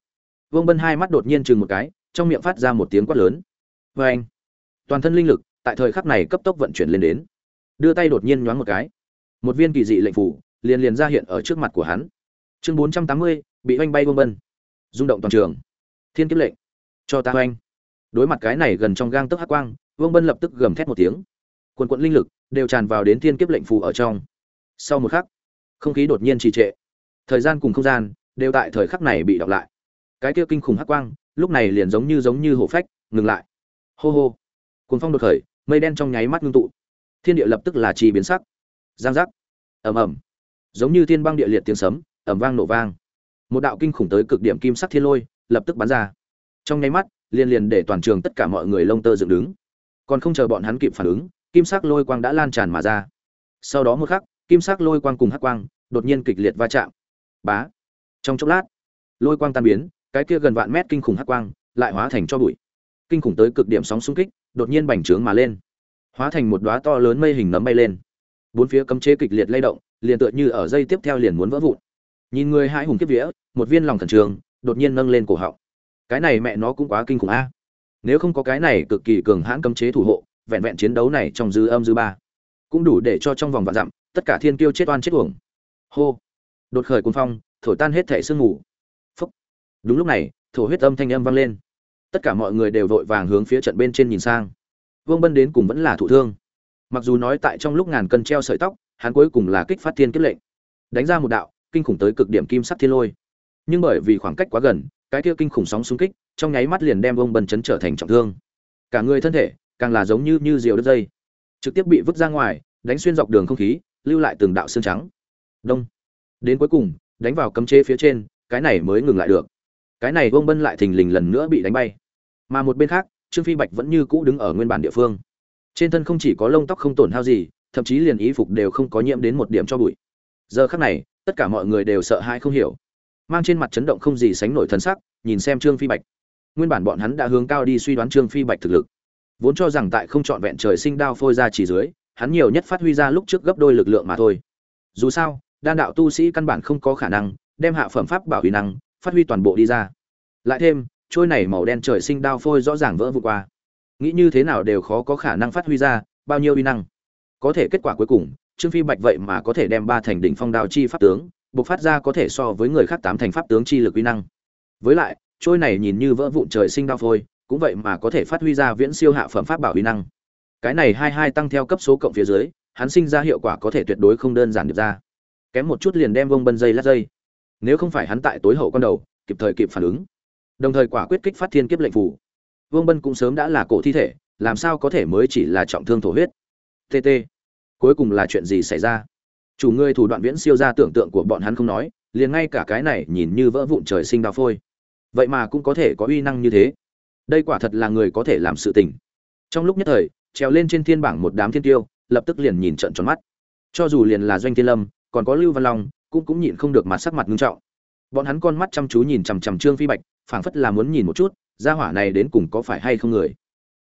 Vương bân hai mắt đột nhiên chừng một cái, trong miệng phát ra một tiếng quát lớn. Vê anh, toàn thân linh lực, tại thời khắc này cấp tốc vận chuyển lên đến. Đưa tay đột nhiên nhoáng một cái. Một viên kỳ dị lệnh phủ, liền liền ra hiện ở trước mặt của hắn. Chương bốn trăm tám mươi, bị oanh bay vương bân rung động toàn trường. Thiên kiếp lệnh. Cho ta oanh đối mặt cái này gần trong gang tấc hắc quang, vương bân lập tức gầm thét một tiếng. Quần quận linh lực đều tràn vào đến thiên kiếp lệnh phù ở trong. Sau một khắc, không khí đột nhiên trì trệ. Thời gian cùng không gian đều tại thời khắc này bị đọc lại. Cái kia kinh khủng hắc quang, lúc này liền giống như giống như hổ phách, ngừng lại. Hô hô. Cuốn phong đột khởi, mây đen trong nháy mắt ngưng tụ. Thiên địa lập tức là trì biến sắc. Giang giác. Ầm ầm. Giống như thiên băng địa liệt tiếng sấm, ầm vang nổ vang một đạo kinh khủng tới cực điểm kim sắc thiên lôi lập tức bắn ra. Trong nháy mắt, liền liền để toàn trường tất cả mọi người lông tơ dựng đứng. Còn không chờ bọn hắn kịp phản ứng, kim sắc lôi quang đã lan tràn mà ra. Sau đó một khắc, kim sắc lôi quang cùng hắc quang đột nhiên kịch liệt va chạm. Bá! Trong chốc lát, lôi quang tan biến, cái kia gần vạn mét kinh khủng hắc quang lại hóa thành cho bụi. Kinh khủng tới cực điểm sóng xung kích, đột nhiên bành trướng mà lên. Hóa thành một đóa to lớn mây hình nấm bay lên. Bốn phía cấm chế kịch liệt lay động, liền tựa như ở dây tiếp theo liền muốn vỡ vụn nhìn người hai hùng kiếp vía, một viên lòng thần trường đột nhiên nâng lên cổ họng. Cái này mẹ nó cũng quá kinh khủng a. Nếu không có cái này cực kỳ cường hãn cấm chế thủ hộ, vẹn vẹn chiến đấu này trong dư âm dư ba, cũng đủ để cho trong vòng vạn dặm, tất cả thiên kiêu chết oan chết uổng. Hô. Đột khởi cuồng phong, thổi tan hết thể sương ngủ phúc. Đúng lúc này, thổ huyết âm thanh âm vang lên. Tất cả mọi người đều vội vàng hướng phía trận bên trên nhìn sang. Vương bân đến cùng vẫn là thủ thương. Mặc dù nói tại trong lúc ngàn cân treo sợi tóc, hắn cuối cùng là kích phát thiên kết lệnh. Đánh ra một đạo kinh khủng tới cực điểm kim sắc thiên lôi. Nhưng bởi vì khoảng cách quá gần, cái kia kinh khủng sóng xung kích, trong nháy mắt liền đem vương bân chấn trở thành trọng thương. Cả người thân thể, càng là giống như như diều đứt dây. Trực tiếp bị vứt ra ngoài, đánh xuyên dọc đường không khí, lưu lại từng đạo xương trắng. Đông. Đến cuối cùng, đánh vào cấm chế phía trên, cái này mới ngừng lại được. Cái này vương bân lại thình lình lần nữa bị đánh bay. Mà một bên khác, trương phi bạch vẫn như cũ đứng ở nguyên bản địa phương. Trên thân không chỉ có lông tóc không tổn hao gì, thậm chí liền ý phục đều không có nhiễm đến một điểm cho bụi. Giờ khác này tất cả mọi người đều sợ hãi không hiểu. Mang trên mặt chấn động không gì sánh nổi thân sắc, nhìn xem trương phi bạch. Nguyên bản bọn hắn đã hướng cao đi suy đoán trương phi bạch thực lực. Vốn cho rằng tại không trọn vẹn trời sinh đao phôi ra chỉ dưới, hắn nhiều nhất phát huy ra lúc trước gấp đôi lực lượng mà thôi. Dù sao, đan đạo tu sĩ căn bản không có khả năng đem hạ phẩm pháp bảo huy năng phát huy toàn bộ đi ra. Lại thêm, trôi này màu đen trời sinh đao phôi rõ ràng vỡ vụt qua. Nghĩ như thế nào đều khó có khả năng phát huy ra bao nhiêu uy năng. Có thể kết quả cuối cùng trương phi bạch vậy mà có thể đem ba thành đỉnh phong đao chi pháp tướng, bộc phát ra có thể so với người khác tám thành pháp tướng chi lực uy năng. Với lại, trôi này nhìn như vỡ vụn trời sinh đao phôi, cũng vậy mà có thể phát huy ra viễn siêu hạ phẩm pháp bảo uy năng. Cái này hai hai tăng theo cấp số cộng phía dưới, hắn sinh ra hiệu quả có thể tuyệt đối không đơn giản được ra. Kém một chút liền đem vông bân dây lát dây. Nếu không phải hắn tại tối hậu con đầu, kịp thời kịp phản ứng. Đồng thời quả quyết kích phát thiên kiếp lệnh phủ vương bân cũng sớm đã là cổ thi thể, làm sao có thể mới chỉ là trọng thương thổ huyết? Tt cuối cùng là chuyện gì xảy ra? Chủ ngươi thủ đoạn viễn siêu ra tưởng tượng của bọn hắn không nói, liền ngay cả cái này nhìn như vỡ vụn trời sinh đào phôi. Vậy mà cũng có thể có uy năng như thế. Đây quả thật là người có thể làm sự tình. Trong lúc nhất thời, trèo lên trên thiên bảng một đám thiên tiêu, lập tức liền nhìn trận tròn mắt. Cho dù liền là doanh thiên lâm, còn có lưu văn long, cũng cũng nhịn không được mặt sắc mặt ngưng trọng. Bọn hắn con mắt chăm chú nhìn chằm chằm trương phi bạch, phảng phất là muốn nhìn một chút, gia hỏa này đến cùng có phải hay không người.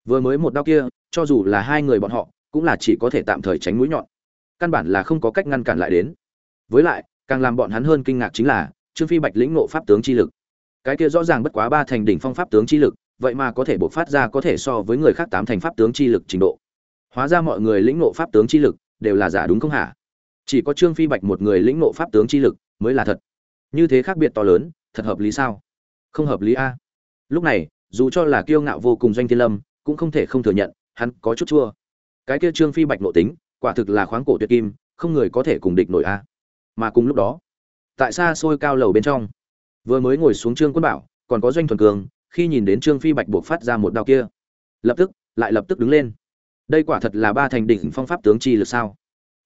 Vừa mới một đau kia, cho dù là hai người bọn họ cũng là chỉ có thể tạm thời tránh mũi nhọn. Căn bản là không có cách ngăn cản lại đến. Với lại, càng làm bọn hắn hơn kinh ngạc chính là, trương phi bạch lĩnh ngộ pháp tướng chi lực. Cái kia rõ ràng bất quá ba thành đỉnh phong pháp tướng chi lực, vậy mà có thể bộc phát ra có thể so với người khác tám thành pháp tướng chi lực trình độ. Hóa ra mọi người lĩnh ngộ pháp tướng chi lực, đều là giả đúng không hả? Chỉ có trương phi bạch một người lĩnh ngộ pháp tướng chi lực, mới là thật. Như thế khác biệt to lớn, thật hợp lý sao? Không hợp lý a. Lúc này, dù cho là kiêu ngạo vô cùng doanh thiên lâm, cũng không thể không thừa nhận, hắn có chút chua cái kia trương phi bạch nội tính, quả thực là khoáng cổ tuyệt kim, không người có thể cùng địch nổi a. Mà cùng lúc đó, tại xa xôi cao lầu bên trong, vừa mới ngồi xuống trương quân bảo, còn có doanh thuần cường, khi nhìn đến trương phi bạch buộc phát ra một đao kia, lập tức, lại lập tức đứng lên. Đây quả thật là ba thành đỉnh phong pháp tướng chi lực sao?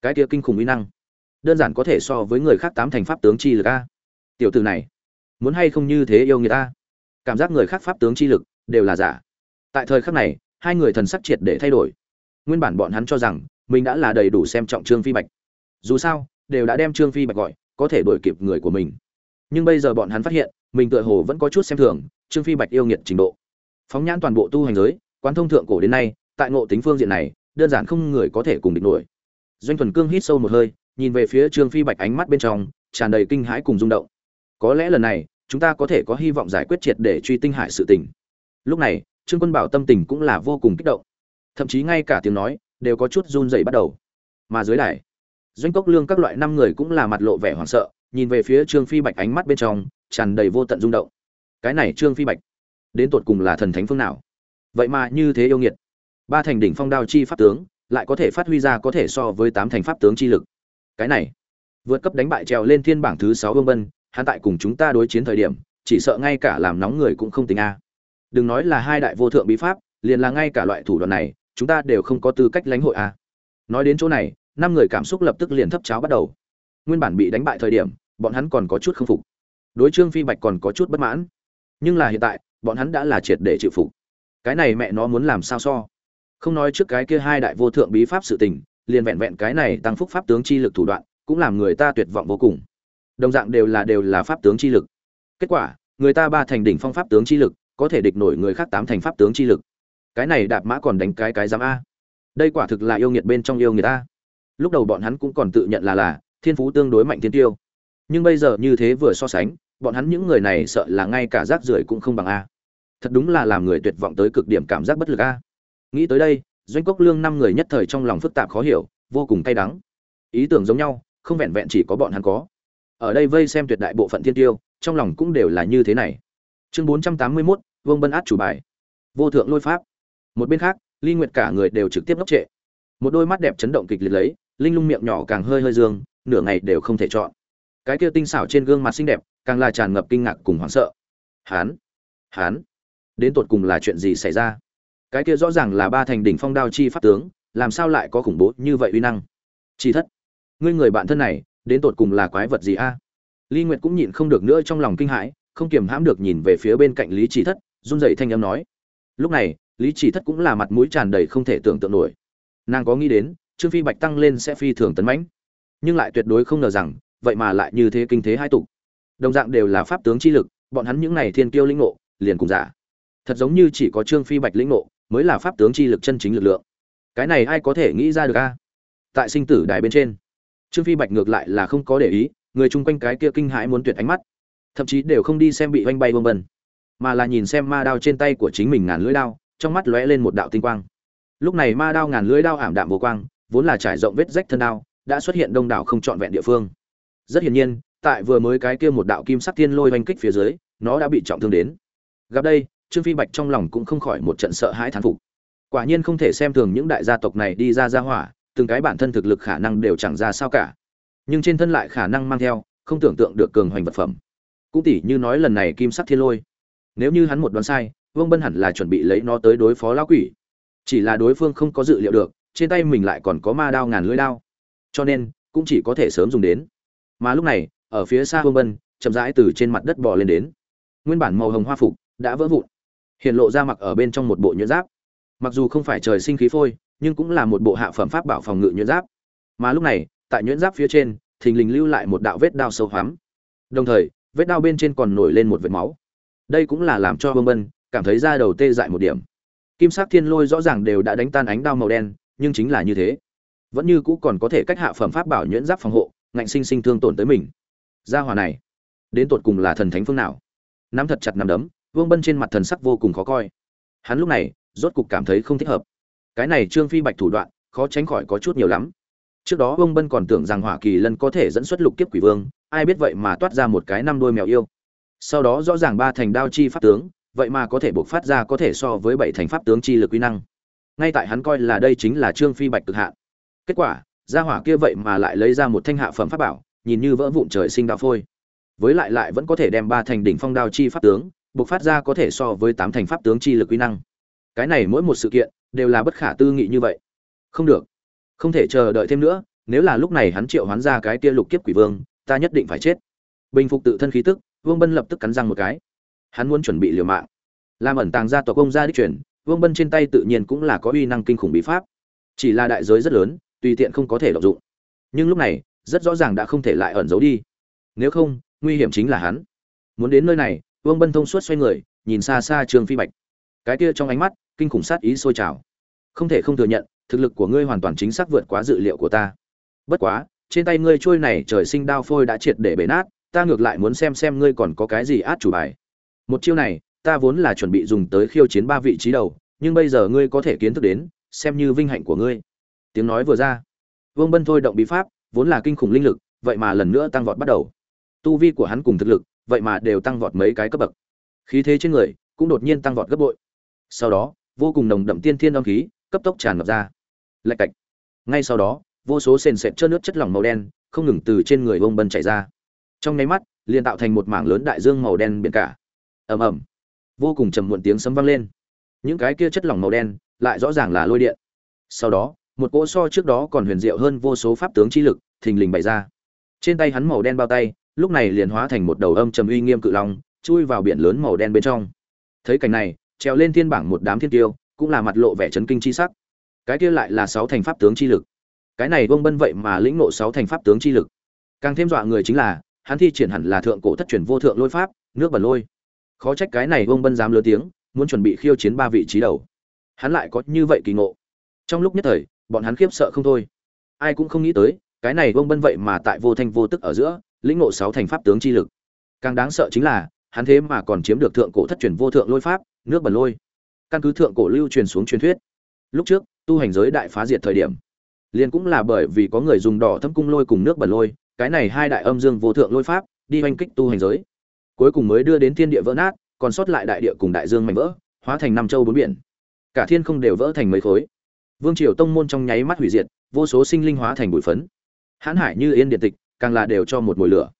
Cái kia kinh khủng uy năng, đơn giản có thể so với người khác tám thành pháp tướng chi lực a. Tiểu từ này, muốn hay không như thế yêu người ta cảm giác người khác pháp tướng chi lực đều là giả. Tại thời khắc này, hai người thần sắc triệt để thay đổi nguyên bản bọn hắn cho rằng mình đã là đầy đủ xem trọng trương phi bạch. Dù sao, đều đã đem trương phi bạch gọi, có thể đuổi kịp người của mình. Nhưng bây giờ bọn hắn phát hiện, mình tựa hồ vẫn có chút xem thường trương phi bạch yêu nghiệt trình độ. Phóng nhãn toàn bộ tu hành giới, quán thông thượng cổ đến nay, tại ngộ tính phương diện này, đơn giản không người có thể cùng địch nổi. Doanh thuần cương hít sâu một hơi, nhìn về phía trương phi bạch ánh mắt bên trong, tràn đầy kinh hãi cùng rung động. Có lẽ lần này, chúng ta có thể có hy vọng giải quyết triệt để truy tinh hải sự tình. Lúc này, trương quân bảo tâm tình cũng là vô cùng kích động thậm chí ngay cả tiếng nói đều có chút run rẩy bắt đầu. Mà dưới đài, doanh cốc lương các loại năm người cũng là mặt lộ vẻ hoảng sợ, nhìn về phía trương phi bạch ánh mắt bên trong tràn đầy vô tận rung động. Cái này trương phi bạch, đến tột cùng là thần thánh phương nào? Vậy mà như thế yêu nghiệt. Ba thành đỉnh phong đao chi pháp tướng, lại có thể phát huy ra có thể so với tám thành pháp tướng chi lực. Cái này, vượt cấp đánh bại trèo lên thiên bảng thứ sáu vương bân, hắn tại cùng chúng ta đối chiến thời điểm, chỉ sợ ngay cả làm nóng người cũng không tính a. Đừng nói là hai đại vô thượng bí pháp, liền là ngay cả loại thủ đoạn này chúng ta đều không có tư cách lãnh hội à. Nói đến chỗ này, năm người cảm xúc lập tức liền thấp cháo bắt đầu. Nguyên bản bị đánh bại thời điểm, bọn hắn còn có chút không phục. Đối trương phi bạch còn có chút bất mãn. Nhưng là hiện tại, bọn hắn đã là triệt để chịu phục. Cái này mẹ nó muốn làm sao so? Không nói trước cái kia hai đại vô thượng bí pháp sự tình, liền vẹn vẹn cái này tăng phúc pháp tướng chi lực thủ đoạn, cũng làm người ta tuyệt vọng vô cùng. Đồng dạng đều là đều là pháp tướng chi lực. Kết quả, người ta ba thành đỉnh phong pháp tướng chi lực, có thể địch nổi người khác tám thành pháp tướng chi lực cái này đạp mã còn đánh cái cái giám a. Đây quả thực là yêu nghiệt bên trong yêu người ta lúc đầu bọn hắn cũng còn tự nhận là là thiên phú tương đối mạnh thiên tiêu. Nhưng bây giờ như thế vừa so sánh bọn hắn những người này sợ là ngay cả rác rưởi cũng không bằng a. Thật đúng là làm người tuyệt vọng tới cực điểm cảm giác bất lực a. Nghĩ tới đây doanh cốc lương năm người nhất thời trong lòng phức tạp khó hiểu vô cùng cay đắng. Ý tưởng giống nhau không vẹn vẹn chỉ có bọn hắn có. Ở đây vây xem tuyệt đại bộ phận thiên tiêu trong lòng cũng đều là như thế này. Chương bốn trăm tám mươi 481, vương bân át chủ bài. Vô thượng lôi pháp một bên khác ly nguyệt cả người đều trực tiếp ngốc trệ. Một đôi mắt đẹp chấn động kịch liệt lấy, linh lung miệng nhỏ càng hơi hơi dương, nửa ngày đều không thể chọn. Cái kia tinh xảo trên gương mặt xinh đẹp, càng là tràn ngập kinh ngạc cùng hoảng sợ. Hán hán, đến tột cùng là chuyện gì xảy ra? Cái kia rõ ràng là ba thành đỉnh phong đao chi pháp tướng, làm sao lại có khủng bố như vậy uy năng? Chi thất, ngươi người bạn thân này, đến tột cùng là quái vật gì a? Ly nguyệt cũng nhịn không được nữa trong lòng kinh hãi, không kiềm hãm được nhìn về phía bên cạnh lý chỉ thất, run rẩy thanh âm nói. Lúc này lý chỉ thất cũng là mặt mũi tràn đầy không thể tưởng tượng nổi. Nàng có nghĩ đến, trương phi bạch tăng lên sẽ phi thường tấn mãnh. Nhưng lại tuyệt đối không ngờ rằng, vậy mà lại như thế kinh thế hai tục. Đồng dạng đều là pháp tướng chi lực, bọn hắn những này thiên kiêu linh ngộ, liền cùng giả. Thật giống như chỉ có trương phi bạch lĩnh ngộ, mới là pháp tướng chi lực chân chính lực lượng. Cái này ai có thể nghĩ ra được a? Tại sinh tử đài bên trên, trương phi bạch ngược lại là không có để ý, người chung quanh cái kia kinh hãi muốn tuyệt ánh mắt. Thậm chí đều không đi xem bị oanh bay bông bần, mà là nhìn xem ma đao trên tay của chính mình ngàn lưỡi đao trong mắt lóe lên một đạo tinh quang. Lúc này ma đao ngàn lưỡi đao ảm đạm vô quang, vốn là trải rộng vết rách thân đao, đã xuất hiện đông đảo không trọn vẹn địa phương. Rất hiển nhiên, tại vừa mới cái kia một đạo kim sắc thiên lôi oanh kích phía dưới, nó đã bị trọng thương đến. Gặp đây, trương phi bạch trong lòng cũng không khỏi một trận sợ hãi thán phục. Quả nhiên không thể xem thường những đại gia tộc này đi ra ra hỏa, từng cái bản thân thực lực khả năng đều chẳng ra sao cả. Nhưng trên thân lại khả năng mang theo, không tưởng tượng được cường hoành vật phẩm. Cũng tỉ như nói lần này kim sắc thiên lôi, nếu như hắn một đoán sai vương bân hẳn là chuẩn bị lấy nó tới đối phó lão quỷ. Chỉ là đối phương không có dự liệu được, trên tay mình lại còn có ma đao ngàn lưỡi đao. Cho nên, cũng chỉ có thể sớm dùng đến. Mà lúc này, ở phía xa vương bân, chậm rãi từ trên mặt đất bò lên đến. Nguyên bản màu hồng hoa phục đã vỡ vụn, hiện lộ ra mặc ở bên trong một bộ nhuyễn giáp. Mặc dù không phải trời sinh khí phôi, nhưng cũng là một bộ hạ phẩm pháp bảo phòng ngự nhuyễn giáp. Mà lúc này, tại nhuyễn giáp phía trên, thình lình lưu lại một đạo vết đao sâu hoắm. Đồng thời, vết đao bên trên còn nổi lên một vệt máu. Đây cũng là làm cho Vương bân cảm thấy da đầu tê dại một điểm. Kim sắc thiên lôi rõ ràng đều đã đánh tan ánh đao màu đen, nhưng chính là như thế. Vẫn như cũ còn có thể cách hạ phẩm pháp bảo nhuyễn giáp phòng hộ, ngạnh sinh sinh thương tổn tới mình. Gia hỏa này, đến tột cùng là thần thánh phương nào? Nắm thật chặt nắm đấm, vương bân trên mặt thần sắc vô cùng khó coi. Hắn lúc này, rốt cục cảm thấy không thích hợp. Cái này trương phi bạch thủ đoạn, khó tránh khỏi có chút nhiều lắm. Trước đó vương bân còn tưởng rằng hỏa kỳ lân có thể dẫn xuất lục kiếp quỷ vương, ai biết vậy mà toát ra một cái năm đôi mèo yêu. Sau đó rõ ràng ba thành đao chi pháp tướng vậy mà có thể buộc phát ra có thể so với bảy thành pháp tướng chi lực uy năng. Ngay tại hắn coi là đây chính là trương phi bạch cực hạ kết quả, gia hỏa kia vậy mà lại lấy ra một thanh hạ phẩm pháp bảo, nhìn như vỡ vụn trời sinh đạo phôi. Với lại lại vẫn có thể đem ba thành đỉnh phong đao chi pháp tướng, buộc phát ra có thể so với tám thành pháp tướng chi lực uy năng. Cái này mỗi một sự kiện, đều là bất khả tư nghị như vậy. Không được. Không thể chờ đợi thêm nữa, nếu là lúc này hắn triệu hoán ra cái kia lục kiếp quỷ vương, ta nhất định phải chết. Bình phục tự thân khí tức, vương bân lập tức cắn răng một cái hắn muốn chuẩn bị liều mạng. Làm ẩn tàng gia tộc công gia đích truyền, vương bân trên tay tự nhiên cũng là có uy năng kinh khủng bí pháp. Chỉ là đại giới rất lớn, tùy tiện không có thể lợi dụng. Nhưng lúc này, rất rõ ràng đã không thể lại ẩn giấu đi. Nếu không, nguy hiểm chính là hắn. Muốn đến nơi này, vương bân thông suốt xoay người, nhìn xa xa trương phi bạch. Cái kia trong ánh mắt, kinh khủng sát ý sôi trào. Không thể không thừa nhận, thực lực của ngươi hoàn toàn chính xác vượt quá dự liệu của ta. Bất quá, trên tay ngươi trôi này trời sinh đao phôi đã triệt để bể nát, ta ngược lại muốn xem xem ngươi còn có cái gì át chủ bài một chiêu này, ta vốn là chuẩn bị dùng tới khiêu chiến ba vị trí đầu, nhưng bây giờ ngươi có thể kiến thức đến, xem như vinh hạnh của ngươi. Tiếng nói vừa ra. Vương bân thôi động bí pháp, vốn là kinh khủng linh lực, vậy mà lần nữa tăng vọt bắt đầu. Tu vi của hắn cùng thực lực, vậy mà đều tăng vọt mấy cái cấp bậc. Khí thế trên người cũng đột nhiên tăng vọt gấp bội. Sau đó, vô cùng nồng đậm tiên thiên âm khí cấp tốc tràn ngập ra. Lạch cạch. Ngay sau đó, vô số sền sệt trơn nước chất lỏng màu đen không ngừng từ trên người Vương bân chảy ra. Trong nháy mắt, liền tạo thành một mảng lớn đại dương màu đen biển cả ầm ầm. Vô cùng trầm muộn tiếng sấm vang lên. Những cái kia chất lỏng màu đen lại rõ ràng là lôi điện. Sau đó, một cỗ so trước đó còn huyền diệu hơn vô số pháp tướng chi lực, thình lình bày ra. Trên tay hắn màu đen bao tay, lúc này liền hóa thành một đầu âm trầm uy nghiêm cự long, chui vào biển lớn màu đen bên trong. Thấy cảnh này, trèo lên thiên bảng một đám thiên tiêu, cũng là mặt lộ vẻ chấn kinh chi sắc. Cái kia lại là sáu thành pháp tướng chi lực. Cái này vông bân vậy mà lĩnh ngộ sáu thành pháp tướng chi lực. Càng thêm dọa người chính là, hắn thi triển hẳn là thượng cổ thất truyền vô thượng lôi pháp, nước bẩn lôi khó trách cái này Vương bân dám lớn tiếng, muốn chuẩn bị khiêu chiến ba vị trí đầu. Hắn lại có như vậy kỳ ngộ. Trong lúc nhất thời, bọn hắn khiếp sợ không thôi. Ai cũng không nghĩ tới, cái này Vương bân vậy mà tại vô thanh vô tức ở giữa, lĩnh ngộ sáu thành pháp tướng chi lực. Càng đáng sợ chính là, hắn thế mà còn chiếm được thượng cổ thất truyền vô thượng lôi pháp, nước bẩn lôi. Căn cứ thượng cổ lưu truyền xuống truyền thuyết. Lúc trước, tu hành giới đại phá diệt thời điểm, liền cũng là bởi vì có người dùng đỏ thâm cung lôi cùng nước bẩn lôi, cái này hai đại âm dương vô thượng lôi pháp, đi oanh kích tu hành giới cuối cùng mới đưa đến thiên địa vỡ nát, còn sót lại đại địa cùng đại dương mạnh vỡ, hóa thành năm châu bốn biển. Cả thiên không đều vỡ thành mấy khối. Vương triều tông môn trong nháy mắt hủy diệt, vô số sinh linh hóa thành bụi phấn. Hãn hải như yên điện tịch, càng là đều cho một mồi lửa.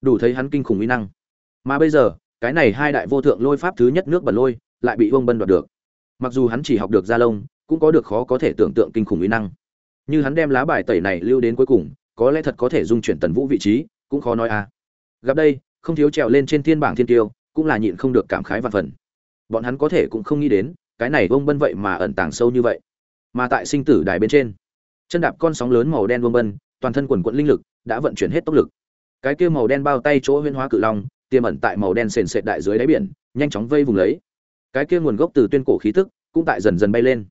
Đủ thấy hắn kinh khủng uy năng. Mà bây giờ, cái này hai đại vô thượng lôi pháp thứ nhất nước bẩn lôi, lại bị vương bân đoạt được. Mặc dù hắn chỉ học được gia lông, cũng có được khó có thể tưởng tượng kinh khủng uy năng. Như hắn đem lá bài tẩy này lưu đến cuối cùng, có lẽ thật có thể dung chuyển tần vũ vị trí, cũng khó nói à. Gặp đây không thiếu trèo lên trên thiên bảng thiên tiêu, cũng là nhịn không được cảm khái và phần. Bọn hắn có thể cũng không nghĩ đến, cái này vông bân vậy mà ẩn tàng sâu như vậy. Mà tại sinh tử đài bên trên, chân đạp con sóng lớn màu đen vông bân, toàn thân quần quận linh lực, đã vận chuyển hết tốc lực. Cái kia màu đen bao tay chỗ huyên hóa cự long, tiềm ẩn tại màu đen sền sệt đại dưới đáy biển, nhanh chóng vây vùng lấy. Cái kia nguồn gốc từ tuyên cổ khí tức, cũng tại dần dần bay lên.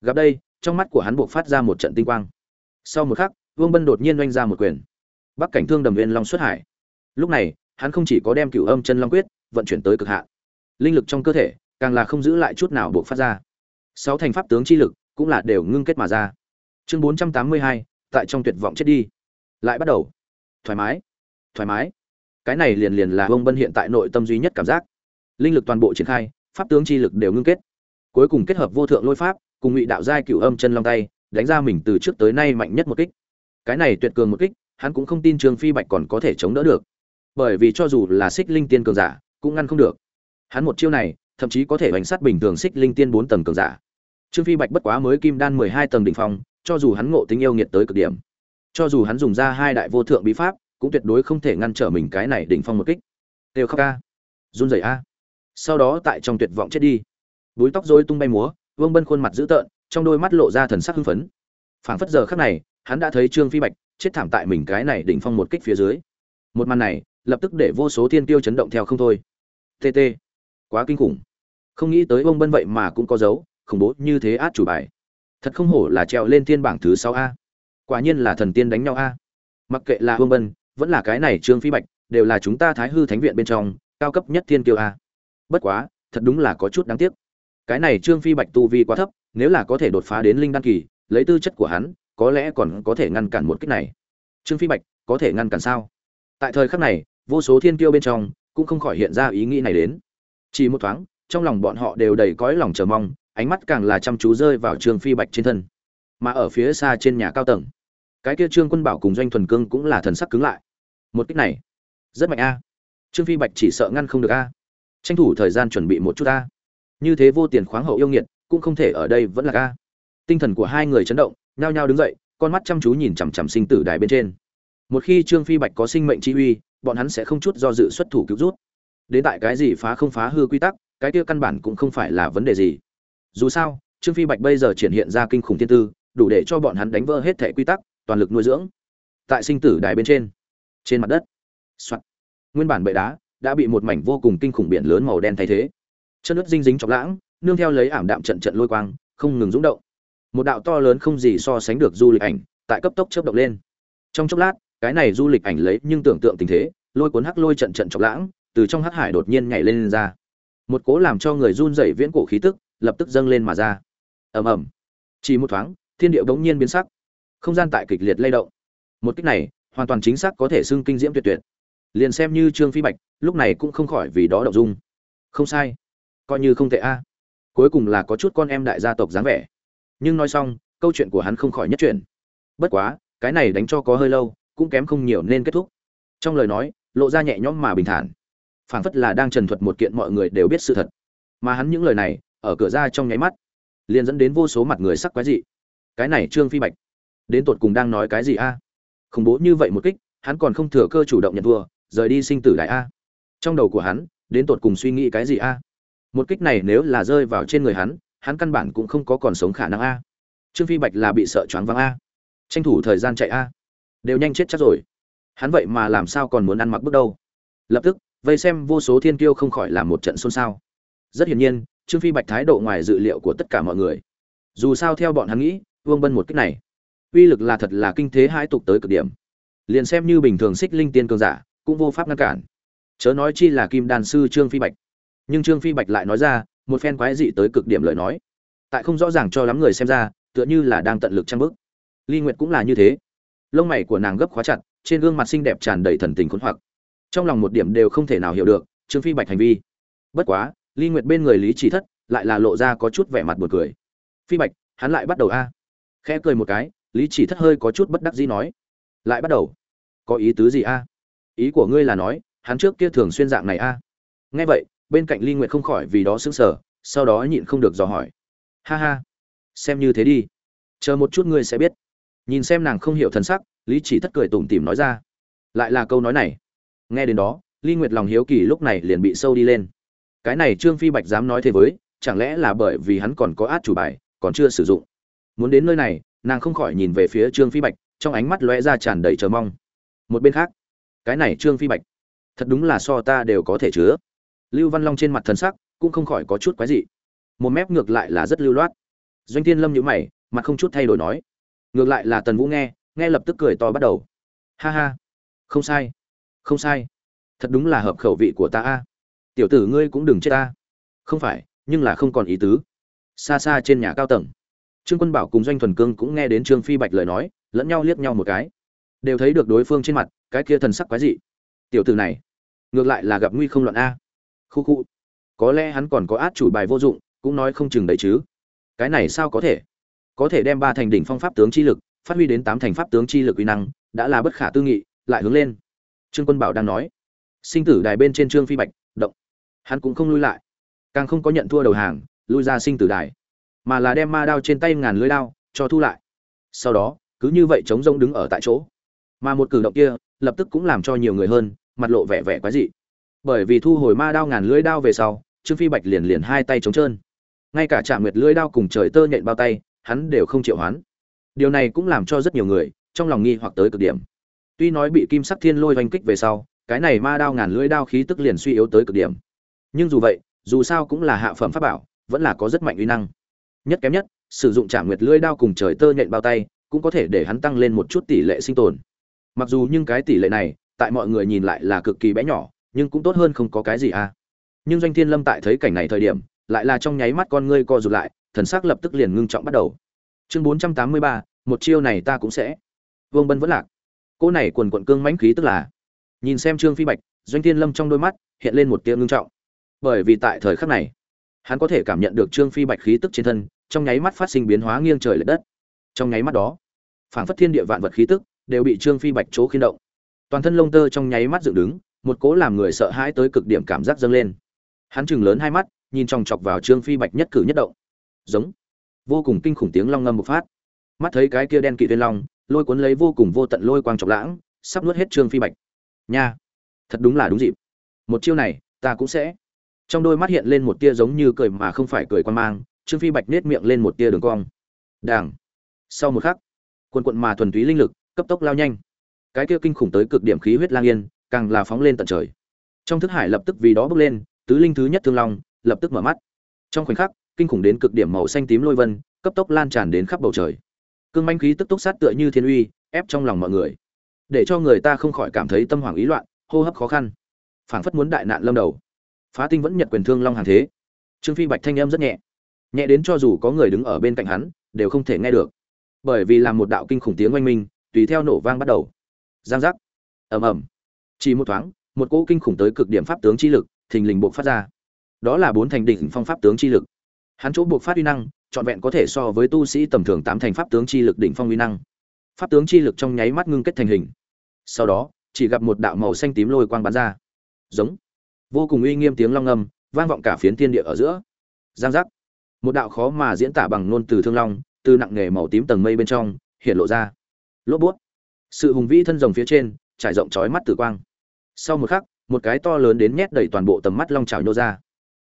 Gặp đây, trong mắt của hắn buộc phát ra một trận tinh quang. Sau một khắc vương bân đột nhiên oanh ra một quyền. Bắc cảnh thương đầm viên long xuất hải. Lúc này hắn không chỉ có đem cửu âm chân long quyết vận chuyển tới cực hạn, linh lực trong cơ thể càng là không giữ lại chút nào buộc phát ra. Sáu thành pháp tướng chi lực cũng là đều ngưng kết mà ra. Chương bốn trăm tám mươi hai, tại trong tuyệt vọng chết đi. Lại bắt đầu. Thoải mái. Thoải mái. Cái này liền liền là vương bân hiện tại nội tâm duy nhất cảm giác. Linh lực toàn bộ triển khai, pháp tướng chi lực đều ngưng kết. Cuối cùng kết hợp vô thượng lôi pháp, cùng ngụy đạo giai cửu âm chân long tay, đánh ra mình từ trước tới nay mạnh nhất một kích. Cái này tuyệt cường một kích, hắn cũng không tin trương phi bạch còn có thể chống đỡ được bởi vì cho dù là xích linh tiên cường giả, cũng ngăn không được. Hắn một chiêu này, thậm chí có thể bánh sát bình thường xích linh tiên bốn tầng cường giả. Trương phi bạch bất quá mới kim đan mười hai tầng đỉnh phong, cho dù hắn ngộ tính yêu nghiệt tới cực điểm, cho dù hắn dùng ra hai đại vô thượng bí pháp, cũng tuyệt đối không thể ngăn trở mình cái này đỉnh phong một kích. Đều khóc ca, run rẩy a. Sau đó tại trong tuyệt vọng chết đi. Búi tóc rối tung bay múa, vương bân khuôn mặt dữ tợn, trong đôi mắt lộ ra thần sắc hưng phấn. Phảng phất giờ khắc này, hắn đã thấy trương phi bạch chết thảm tại mình cái này đỉnh phong một kích phía dưới. Một màn này lập tức để vô số thiên tiêu chấn động theo không thôi. Tt quá kinh khủng. Không nghĩ tới ông bân vậy mà cũng có dấu, khủng bố như thế át chủ bài. Thật không hổ là treo lên thiên bảng thứ sáu a. Quả nhiên là thần tiên đánh nhau a. Mặc kệ là ông bân, vẫn là cái này trương phi bạch, đều là chúng ta thái hư thánh viện bên trong, cao cấp nhất thiên tiêu a. Bất quá, thật đúng là có chút đáng tiếc. Cái này trương phi bạch tu vi quá thấp, nếu là có thể đột phá đến linh đăng kỳ, lấy tư chất của hắn, có lẽ còn có thể ngăn cản một kích này. Trương phi bạch, có thể ngăn cản sao? Tại thời khắc này vô số thiên kiêu bên trong cũng không khỏi hiện ra ý nghĩ này đến. Chỉ một thoáng, trong lòng bọn họ đều đầy cõi lòng chờ mong, ánh mắt càng là chăm chú rơi vào trương phi bạch trên thân. Mà ở phía xa trên nhà cao tầng, cái kia trương quân bảo cùng doanh thuần cương cũng là thần sắc cứng lại. Một kích này, rất mạnh a. Trương phi bạch chỉ sợ ngăn không được a. Tranh thủ thời gian chuẩn bị một chút a. Như thế vô tiền khoáng hậu yêu nghiệt, cũng không thể ở đây vẫn là a. Tinh thần của hai người chấn động, nhao nhao đứng dậy, con mắt chăm chú nhìn chằm chằm sinh tử đài bên trên. Một khi trương phi bạch có sinh mệnh chi uy bọn hắn sẽ không chút do dự xuất thủ cứu rút. Đến tại cái gì phá không phá hư quy tắc, cái kia căn bản cũng không phải là vấn đề gì. Dù sao, trương phi bạch bây giờ triển hiện ra kinh khủng thiên tư, đủ để cho bọn hắn đánh vỡ hết thẻ quy tắc, toàn lực nuôi dưỡng. Tại sinh tử đài bên trên trên mặt đất、Soạn. nguyên bản bệ đá đã bị một mảnh vô cùng kinh khủng biển lớn màu đen thay thế. Chân nước dinh dính chọc lãng, nương theo lấy ảm đạm trận trận lôi quang, không ngừng rúng động. Một đạo to lớn không gì so sánh được du lịch ảnh, tại cấp tốc chớp động lên. Trong chốc lát cái này du lịch ảnh lấy nhưng tưởng tượng tình thế lôi cuốn hắc lôi trận trận chọc lãng từ trong hắc hải đột nhiên nhảy lên, lên ra. Một cố làm cho người run rẩy viễn cổ khí tức lập tức dâng lên mà ra. Ầm ầm. Chỉ một thoáng thiên địa bỗng nhiên biến sắc. Không gian tại kịch liệt lay động. Một cách này hoàn toàn chính xác có thể xưng kinh diễm tuyệt tuyệt. Liền xem như trương phi bạch lúc này cũng không khỏi vì đó động dung. Không sai. Coi như không tệ a. Cuối cùng là có chút con em đại gia tộc dáng vẻ. Nhưng nói xong câu chuyện của hắn không khỏi nhất chuyện bất quá cái này đánh cho có hơi lâu cũng kém không nhiều nên kết thúc. Trong lời nói, lộ ra nhẹ nhõm mà bình thản. Phảng phất là đang trần thuật một kiện mọi người đều biết sự thật. Mà hắn những lời này, ở cửa ra trong nháy mắt, liền dẫn đến vô số mặt người sắc quái dị. Cái này trương phi bạch, đến tột cùng đang nói cái gì a? Khủng bố như vậy một kích, hắn còn không thừa cơ chủ động nhận thua, rời đi sinh tử đại a. Trong đầu của hắn, đến tột cùng suy nghĩ cái gì a? Một kích này nếu là rơi vào trên người hắn hắn căn bản cũng không có còn sống khả năng a. Trương phi bạch là bị sợ choáng váng a. Tranh thủ thời gian chạy a đều nhanh chết chắc rồi. Hắn vậy mà làm sao còn muốn ăn mặc bước đâu? Lập tức, vây xem vô số thiên kiêu không khỏi làm một trận xôn xao. Rất hiển nhiên, trương phi bạch thái độ ngoài dự liệu của tất cả mọi người. Dù sao theo bọn hắn nghĩ, vương bân một cách này, uy lực là thật là kinh thế hai tục tới cực điểm. Liền xem như bình thường xích linh tiên cường giả, cũng vô pháp ngăn cản. Chớ nói chi là kim đàn sư trương phi bạch. Nhưng trương phi bạch lại nói ra, một phen quái dị tới cực điểm lời nói. Tại không rõ ràng cho lắm người xem ra, tựa như là đang tận lực trang bức ly nguyệt cũng là như thế lông mày của nàng gấp khóa chặt, trên gương mặt xinh đẹp tràn đầy thần tình khốn hoặc. Trong lòng một điểm đều không thể nào hiểu được, trương phi bạch hành vi. Bất quá ly nguyệt bên người lý chỉ thất lại là lộ ra có chút vẻ mặt buồn cười. Phi bạch, hắn lại bắt đầu a? Khẽ cười một cái, lý chỉ thất hơi có chút bất đắc dĩ nói. Lại bắt đầu? Có ý tứ gì a? Ý của ngươi là nói, hắn trước kia thường xuyên dạng này a? Nghe vậy, bên cạnh ly nguyệt không khỏi vì đó sững sờ, sau đó nhịn không được dò hỏi. Ha ha, xem như thế đi. Chờ một chút ngươi sẽ biết nhìn xem nàng không hiểu thần sắc, lý chỉ thất cười tủm tỉm nói ra. Lại là câu nói này. Nghe đến đó ly nguyệt lòng hiếu kỳ lúc này liền bị sâu đi lên. Cái này trương phi bạch dám nói thế với, chẳng lẽ là bởi vì hắn còn có át chủ bài, còn chưa sử dụng? Muốn đến nơi này, nàng không khỏi nhìn về phía trương phi bạch, trong ánh mắt lóe ra tràn đầy chờ mong. Một bên khác, cái này trương phi bạch, thật đúng là so ta đều có thể chứa. Lưu văn long trên mặt thần sắc cũng không khỏi có chút quái dị. Một mép ngược lại là rất lưu loát. Doanh thiên lâm nhữ mày, mặt không chút thay đổi nói ngược lại là tần vũ nghe nghe lập tức cười to bắt đầu. Ha ha. Không sai. Không sai. Thật đúng là hợp khẩu vị của ta a. Tiểu tử ngươi cũng đừng chết ta. Không phải, nhưng là không còn ý tứ. Xa xa trên nhà cao tầng, trương quân bảo cùng doanh thuần cương cũng nghe đến trương phi bạch lời nói, lẫn nhau liếc nhau một cái. Đều thấy được đối phương trên mặt, cái kia thần sắc quái dị. Tiểu tử này, ngược lại là gặp nguy không loạn a. Khu khu. Có lẽ hắn còn có át chủ bài vô dụng, cũng nói không chừng đấy chứ. Cái này sao có thể? Có thể đem ba thành đỉnh phong pháp tướng chi lực, phát huy đến tám thành pháp tướng chi lực uy năng, đã là bất khả tư nghị, lại hướng lên. Trương quân bảo đang nói, sinh tử đài bên trên trương phi bạch, động. Hắn cũng không lui lại. Càng không có nhận thua đầu hàng, lui ra sinh tử đài, mà là đem ma đao trên tay ngàn lưới đao cho thu lại. Sau đó, cứ như vậy chống rông đứng ở tại chỗ. Mà một cử động kia, lập tức cũng làm cho nhiều người hơn, mặt lộ vẻ vẻ quái dị. Bởi vì thu hồi ma đao ngàn lưới đao về sau, trương phi bạch liền liền hai tay trống trơn. Ngay cả trạm nguyệt lưới đao cùng trời tơ nhện bao tay hắn đều không chịu hoán. Điều này cũng làm cho rất nhiều người trong lòng nghi hoặc tới cực điểm. Tuy nói bị kim sắc thiên lôi oanh kích về sau, cái này ma đao ngàn lưỡi đao khí tức liền suy yếu tới cực điểm. Nhưng dù vậy, dù sao cũng là hạ phẩm pháp bảo, vẫn là có rất mạnh uy năng. Nhất kém nhất, sử dụng trả nguyệt lưỡi đao cùng trời tơ nhện bao tay, cũng có thể để hắn tăng lên một chút tỷ lệ sinh tồn. Mặc dù nhưng cái tỷ lệ này, tại mọi người nhìn lại là cực kỳ bé nhỏ, nhưng cũng tốt hơn không có cái gì à. Nhưng doanh thiên lâm tại thấy cảnh này thời điểm, lại là trong nháy mắt con ngươi co rụt lại thần sắc lập tức liền ngưng trọng bắt đầu. Chương bốn trăm tám mươi ba, một chiêu này ta cũng sẽ. Vương bân vẫn lạc. Cô này quần quận cương mãnh khí tức là, nhìn xem trương phi bạch, doanh thiên lâm trong đôi mắt hiện lên một tia ngưng trọng. Bởi vì tại thời khắc này, hắn có thể cảm nhận được trương phi bạch khí tức trên thân, trong nháy mắt phát sinh biến hóa nghiêng trời l ệ đất. Trong nháy mắt đó, phảng phất thiên địa vạn vật khí tức đều bị trương phi bạch chỗ khiên động. Toàn thân lông tơ trong nháy mắt dựng đứng, một cố làm người sợ hãi tới cực điểm cảm giác dâng lên. Hắn chừng lớn hai mắt, nhìn chòng chọc vào trương phi bạch nhất cử nhất động giống. Vô cùng kinh khủng tiếng long ngâm một phát. Mắt thấy cái kia đen kỵ tuyên long, lôi cuốn lấy vô cùng vô tận lôi quang trọc lãng, sắp nuốt hết trương phi bạch. Nha, thật đúng là đúng dịp. Một chiêu này, ta cũng sẽ. Trong đôi mắt hiện lên một tia giống như cười mà không phải cười quan mang, trương phi bạch nết miệng lên một tia đường cong. Đảng sau một khắc, quần quận mà thuần túy linh lực, cấp tốc lao nhanh. Cái kia kinh khủng tới cực điểm khí huyết lang yên, càng là phóng lên tận trời. Trong thức hải lập tức vì đó bước lên, tứ linh thứ nhất thương long, lập tức mở mắt. Trong khoảnh khắc kinh khủng đến cực điểm màu xanh tím lôi vân, cấp tốc lan tràn đến khắp bầu trời. Cương manh khí tức tốc sát tựa như thiên uy, ép trong lòng mọi người. Để cho người ta không khỏi cảm thấy tâm hoảng ý loạn, hô hấp khó khăn. Phảng phất muốn đại nạn lâm đầu. Phá tinh vẫn nhận quyền thương long hàng thế. Trương phi bạch thanh âm rất nhẹ. Nhẹ đến cho dù có người đứng ở bên cạnh hắn, đều không thể nghe được. Bởi vì làm một đạo kinh khủng tiếng oanh minh, tùy theo nổ vang bắt đầu. Giang giác. Ầm ầm. Chỉ một thoáng, một cỗ kinh khủng tới cực điểm pháp tướng chi lực, thình lình buộc phát ra. Đó là bốn thành đỉnh phong pháp tướng chi lực hắn chỗ buộc phát uy năng, trọn vẹn có thể so với tu sĩ tầm thường tám thành pháp tướng chi lực đỉnh phong uy năng. Pháp tướng chi lực trong nháy mắt ngưng kết thành hình. Sau đó, chỉ gặp một đạo màu xanh tím lôi quang bắn ra. Giống. Vô cùng uy nghiêm tiếng long ngâm, vang vọng cả phiến thiên địa ở giữa. Giang giác. Một đạo khó mà diễn tả bằng ngôn từ thương long, từ nặng nghề màu tím tầng mây bên trong, hiện lộ ra. Lốp bút. Sự hùng vĩ thân rồng phía trên, trải rộng trói mắt tử quang. Sau một khắc, một cái to lớn đến nhét đầy toàn bộ tầm mắt long trào nhô ra.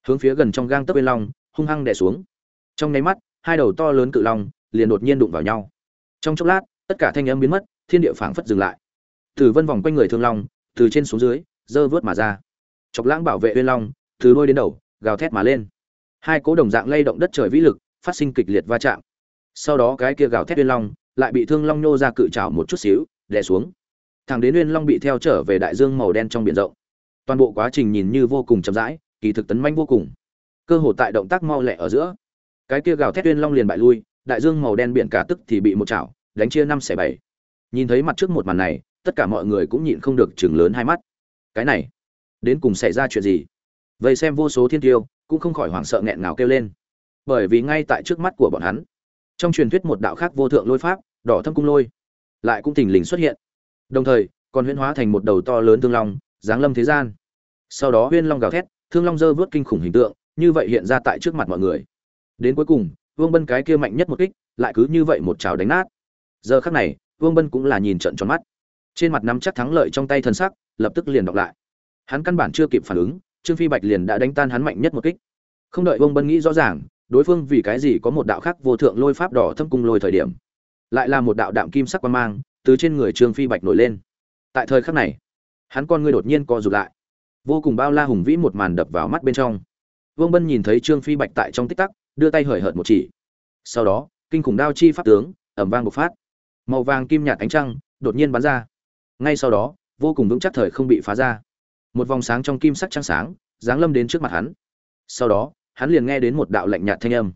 Hướng phía gần trong gang tấc bên long hung hăng đè xuống. Trong nháy mắt, hai đầu to lớn cự long liền đột nhiên đụng vào nhau. Trong chốc lát, tất cả thanh âm biến mất, thiên địa phảng phất dừng lại. Tử vân vòng quanh người thương long, từ trên xuống dưới, dơ vớt mà ra. Chọc lãng bảo vệ uyên long, từ đôi đến đầu, gào thét mà lên. Hai cố đồng dạng lay động đất trời vĩ lực, phát sinh kịch liệt va chạm. Sau đó cái kia gào thét uyên long lại bị thương long nô ra cự trảo một chút xíu, đè xuống. Thằng đến uyên long bị theo trở về đại dương màu đen trong biển rộng. Toàn bộ quá trình nhìn như vô cùng chậm rãi, kỳ thực tấn manh vô cùng cơ hồ tại động tác mau lẹ ở giữa. Cái kia gào thét uyên long liền bại lui, đại dương màu đen biển cả tức thì bị một chảo, đánh chia năm xẻ bảy. Nhìn thấy mặt trước một màn này, tất cả mọi người cũng nhịn không được chừng lớn hai mắt. Cái này, đến cùng xảy ra chuyện gì? Vậy xem vô số thiên tiêu, cũng không khỏi hoảng sợ nghẹn ngào kêu lên. Bởi vì ngay tại trước mắt của bọn hắn, trong truyền thuyết một đạo khác vô thượng lôi pháp, đỏ thâm cung lôi, lại cũng thình lình xuất hiện. Đồng thời, còn huyễn hóa thành một đầu to lớn thương long, giáng lâm thế gian. Sau đó huyên long gào thét, thương long dơ vớt kinh khủng hình tượng như vậy hiện ra tại trước mặt mọi người. Đến cuối cùng, vương bân cái kia mạnh nhất một kích, lại cứ như vậy một trào đánh nát. Giờ khắc này, vương bân cũng là nhìn trận tròn mắt. Trên mặt nắm chắc thắng lợi trong tay thân sắc, lập tức liền đọc lại. Hắn căn bản chưa kịp phản ứng, trương phi bạch liền đã đánh tan hắn mạnh nhất một kích. Không đợi vương bân nghĩ rõ ràng, đối phương vì cái gì có một đạo khác vô thượng lôi pháp đỏ thâm cung lôi thời điểm, lại là một đạo đạm kim sắc quan mang từ trên người trương phi bạch nổi lên. Tại thời khắc này, hắn con ngươi đột nhiên co rụt lại. Vô cùng bao la hùng vĩ một màn đập vào mắt bên trong vương bân nhìn thấy trương phi bạch tại trong tích tắc, đưa tay hời hợt một chỉ. Sau đó, kinh khủng đao chi pháp tướng ầm vang bộc phát. Màu vàng kim nhạt ánh trăng đột nhiên bắn ra. Ngay sau đó, vô cùng vững chắc thời không bị phá ra. Một vòng sáng trong kim sắc trắng sáng, giáng lâm đến trước mặt hắn. Sau đó, hắn liền nghe đến một đạo lạnh nhạt thanh âm.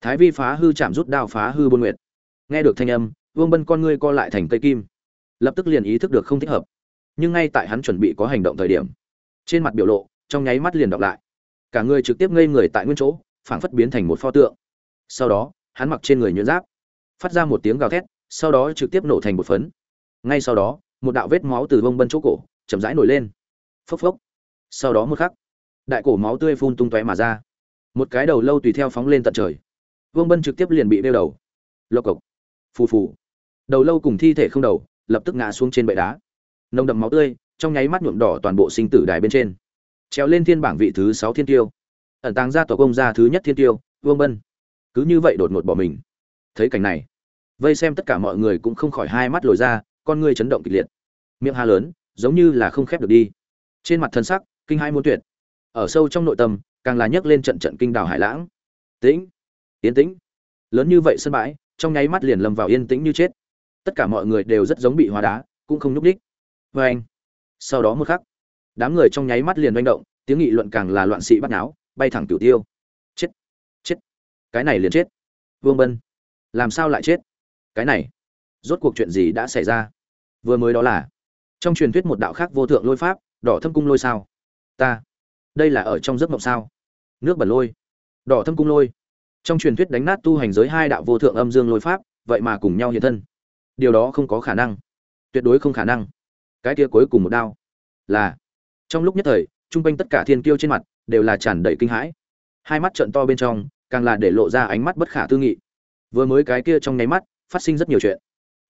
Thái vi phá hư chạm rút đao phá hư buôn nguyệt. Nghe được thanh âm, vương bân con ngươi co lại thành cây kim. Lập tức liền ý thức được không thích hợp. Nhưng ngay tại hắn chuẩn bị có hành động thời điểm, trên mặt biểu lộ, trong nháy mắt liền đọc lại cả người trực tiếp ngây người tại nguyên chỗ, phảng phất biến thành một pho tượng. Sau đó, hắn mặc trên người nhuyễn giáp, phát ra một tiếng gào thét, sau đó trực tiếp nổ thành một phấn. Ngay sau đó, một đạo vết máu từ bông bân chỗ cổ chậm rãi nổi lên. Phốc phốc. Sau đó một khắc, đại cổ máu tươi phun tung tóe mà ra. Một cái đầu lâu tùy theo phóng lên tận trời. Vương bân trực tiếp liền bị đeo đầu. Lộc cộc. Phù phù. Đầu lâu cùng thi thể không đầu, lập tức ngã xuống trên bệ đá. Nồng đậm máu tươi, trong nháy mắt nhuộm đỏ toàn bộ sinh tử đài bên trên treo lên thiên bảng vị thứ sáu thiên tiêu. Ẩn tàng ra tổ công gia thứ nhất thiên tiêu, vương bân. Cứ như vậy đột ngột bỏ mình. Thấy cảnh này, vây xem tất cả mọi người cũng không khỏi hai mắt lồi ra, con ngươi chấn động kịch liệt. Miệng hà lớn, giống như là không khép được đi. Trên mặt thân sắc, kinh hai muốn tuyệt. Ở sâu trong nội tâm, càng là nhấc lên trận trận kinh đảo hải lãng. Tĩnh, yên tĩnh. Lớn như vậy sân bãi, trong nháy mắt liền lâm vào yên tĩnh như chết. Tất cả mọi người đều rất giống bị hóa đá, cũng không nhúc đích vê vâng. anh sau đó một khắc đám người trong nháy mắt liền manh động, tiếng nghị luận càng là loạn sĩ bắt náo bay thẳng tiểu tiêu. Chết chết. Cái này liền chết. Vương bân, làm sao lại chết? Cái này, rốt cuộc chuyện gì đã xảy ra? Vừa mới đó là, trong truyền thuyết một đạo khác vô thượng lôi pháp, đỏ thâm cung lôi sao? Ta, đây là ở trong giấc mộng sao? Nước bẩn lôi, đỏ thâm cung lôi. Trong truyền thuyết đánh nát tu hành giới hai đạo vô thượng âm dương lôi pháp, vậy mà cùng nhau hiện thân. Điều đó không có khả năng. Tuyệt đối không khả năng. Cái kia cuối cùng một đao là trong lúc nhất thời, trung quanh tất cả thiên kiêu trên mặt đều là tràn đầy kinh hãi. Hai mắt trận to bên trong, càng là để lộ ra ánh mắt bất khả tư nghị. Vừa mới cái kia trong nháy mắt, phát sinh rất nhiều chuyện.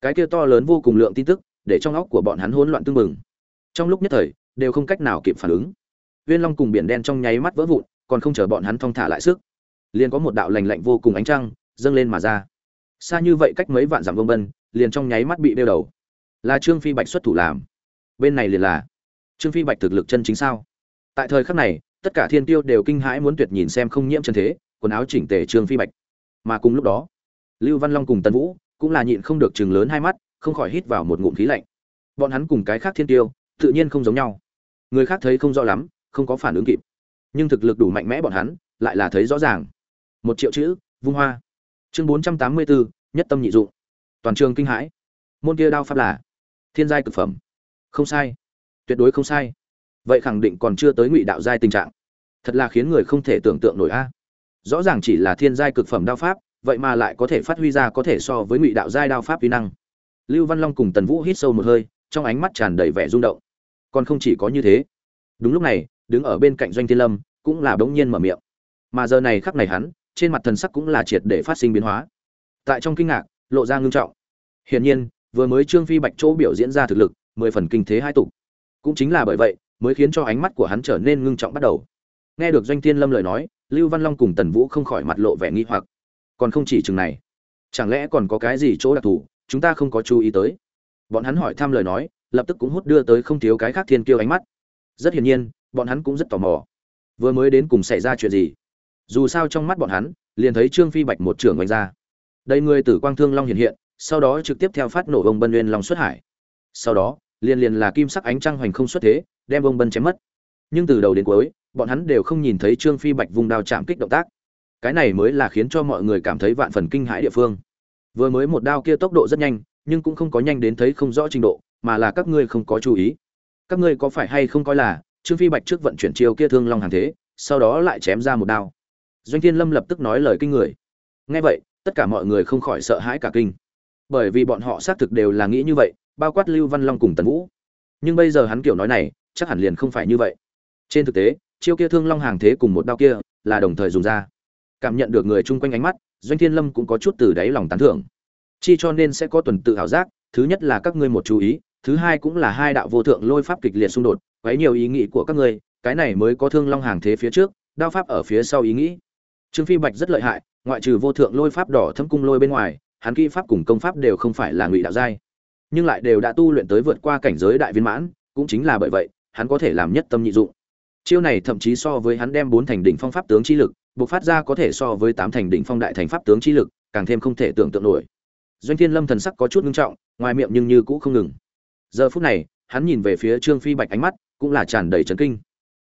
Cái kia to lớn vô cùng lượng tin tức, để trong óc của bọn hắn hỗn loạn tương mừng trong lúc nhất thời, đều không cách nào kịp phản ứng. Viên long cùng biển đen trong nháy mắt vỡ vụn, còn không chờ bọn hắn thong thả lại sức, liền có một đạo lành lạnh vô cùng ánh trăng dâng lên mà ra. Xa như vậy cách mấy vạn dặm vông bân liền trong nháy mắt bị đeo đầu. Là trương phi bạch xuất thủ làm. Bên này liền là trương phi bạch thực lực chân chính sao? Tại thời khắc này, tất cả thiên tiêu đều kinh hãi muốn tuyệt nhìn xem không nhiễm chân thế, quần áo chỉnh tề trương phi bạch. Mà cùng lúc đó, lưu văn long cùng tân vũ cũng là nhịn không được chừng lớn hai mắt, không khỏi hít vào một ngụm khí lạnh. Bọn hắn cùng cái khác thiên tiêu, tự nhiên không giống nhau. Người khác thấy không rõ lắm, không có phản ứng kịp. Nhưng thực lực đủ mạnh mẽ bọn hắn, lại là thấy rõ ràng. Một triệu chữ, vung hoa. Chương bốn trăm tám mươi bốn nhất tâm nhị dụng. Toàn trường kinh hãi. Môn kia đao pháp là thiên giai cực phẩm. Không sai tuyệt đối không sai. Vậy khẳng định còn chưa tới ngụy đạo giai tình trạng. Thật là khiến người không thể tưởng tượng nổi a. Rõ ràng chỉ là thiên giai cực phẩm đao pháp, vậy mà lại có thể phát huy ra có thể so với ngụy đạo giai đao pháp vi năng. Lưu văn long cùng tần vũ hít sâu một hơi, trong ánh mắt tràn đầy vẻ rung động. Còn không chỉ có như thế. Đúng lúc này, đứng ở bên cạnh doanh thiên lâm, cũng là bỗng nhiên mở miệng. Mà giờ này khắc này hắn, trên mặt thần sắc cũng là triệt để phát sinh biến hóa. Tại trong kinh ngạc, lộ ra ngưng trọng. Hiển nhiên, vừa mới trương phi bạch chỗ biểu diễn ra thực lực, mười phần kinh thế hai tục cũng chính là bởi vậy, mới khiến cho ánh mắt của hắn trở nên ngưng trọng bắt đầu. Nghe được doanh thiên lâm lời nói, lưu văn long cùng tần vũ không khỏi mặt lộ vẻ nghi hoặc. Còn không chỉ chừng này, chẳng lẽ còn có cái gì chỗ đặc thù chúng ta không có chú ý tới? Bọn hắn hỏi thăm lời nói, lập tức cũng hút đưa tới không thiếu cái khác thiên kiêu ánh mắt. Rất hiển nhiên, bọn hắn cũng rất tò mò. Vừa mới đến cùng xảy ra chuyện gì? Dù sao trong mắt bọn hắn, liền thấy trương phi bạch một trưởng oanh ra. Đây người tử quang thương long hiện hiện, sau đó trực tiếp theo phát nổ ông bân nguyên long xuất hải. Sau đó liền liền là kim sắc ánh trăng hoành không xuất thế, đem ông bân chém mất. Nhưng từ đầu đến cuối, bọn hắn đều không nhìn thấy trương phi bạch vùng đao chạm kích động tác. Cái này mới là khiến cho mọi người cảm thấy vạn phần kinh hãi địa phương. Vừa mới một đao kia tốc độ rất nhanh, nhưng cũng không có nhanh đến thấy không rõ trình độ, mà là các ngươi không có chú ý. Các ngươi có phải hay không coi là trương phi bạch trước vận chuyển chiêu kia thương long hàng thế, sau đó lại chém ra một đao? Doanh thiên lâm lập tức nói lời kinh người. Nghe vậy, tất cả mọi người không khỏi sợ hãi cả kinh. Bởi vì bọn họ xác thực đều là nghĩ như vậy bao quát lưu văn long cùng tần vũ. Nhưng bây giờ hắn kiểu nói này, chắc hẳn liền không phải như vậy. Trên thực tế, chiêu kia thương long hàng thế cùng một đao kia là đồng thời dùng ra. Cảm nhận được người chung quanh ánh mắt, doanh thiên lâm cũng có chút từ đáy lòng tán thưởng. Chi cho nên sẽ có tuần tự ảo giác, thứ nhất là các ngươi một chú ý, thứ hai cũng là hai đạo vô thượng lôi pháp kịch liệt xung đột, quấy nhiều ý nghĩ của các ngươi, cái này mới có thương long hàng thế phía trước, đao pháp ở phía sau ý nghĩ. Trương phi bạch rất lợi hại, ngoại trừ vô thượng lôi pháp đỏ thâm cung lôi bên ngoài, hắn kỹ pháp cùng công pháp đều không phải là ngụy đạo giai nhưng lại đều đã tu luyện tới vượt qua cảnh giới đại viên mãn, cũng chính là bởi vậy, hắn có thể làm nhất tâm nhị dụng. Chiêu này thậm chí so với hắn đem bốn thành đỉnh phong pháp tướng chi lực, bộc phát ra có thể so với tám thành đỉnh phong đại thành pháp tướng chi lực, càng thêm không thể tưởng tượng nổi. Doanh thiên lâm thần sắc có chút ngưng trọng, ngoài miệng nhưng như cũ không ngừng. Giờ phút này, hắn nhìn về phía trương phi bạch ánh mắt cũng là tràn đầy chấn kinh.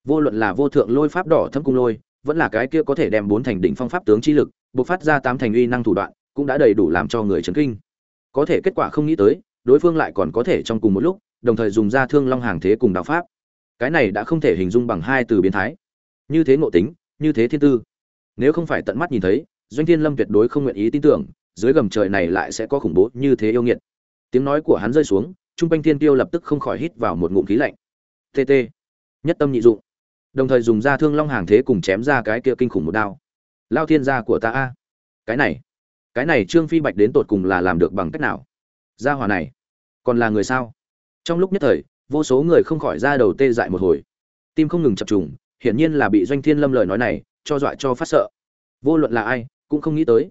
Vô luận là vô thượng lôi pháp đỏ thâm cung lôi, vẫn là cái kia có thể đem bốn thành đỉnh phong pháp tướng chi lực bộc phát ra tám thành uy năng thủ đoạn, cũng đã đầy đủ làm cho người chấn kinh. Có thể kết quả không nghĩ tới đối phương lại còn có thể trong cùng một lúc, đồng thời dùng ra thương long hàng thế cùng đạo pháp. Cái này đã không thể hình dung bằng hai từ biến thái. Như thế ngộ tính, như thế thiên tư. Nếu không phải tận mắt nhìn thấy, doanh thiên lâm tuyệt đối không nguyện ý tin tưởng, dưới gầm trời này lại sẽ có khủng bố như thế yêu nghiệt. Tiếng nói của hắn rơi xuống, trung quanh thiên tiêu lập tức không khỏi hít vào một ngụm khí lạnh. Tt nhất tâm nhị dụng. Đồng thời dùng ra thương long hàng thế cùng chém ra cái kia kinh khủng một đao. Lao thiên gia của ta a. Cái này cái này trương phi bạch đến tột cùng là làm được bằng cách nào? Gia hỏa này còn là người sao? Trong lúc nhất thời, vô số người không khỏi ra đầu tê dại một hồi. Tim không ngừng chập trùng, hiển nhiên là bị doanh thiên lâm lời nói này cho dọa cho phát sợ. Vô luận là ai, cũng không nghĩ tới.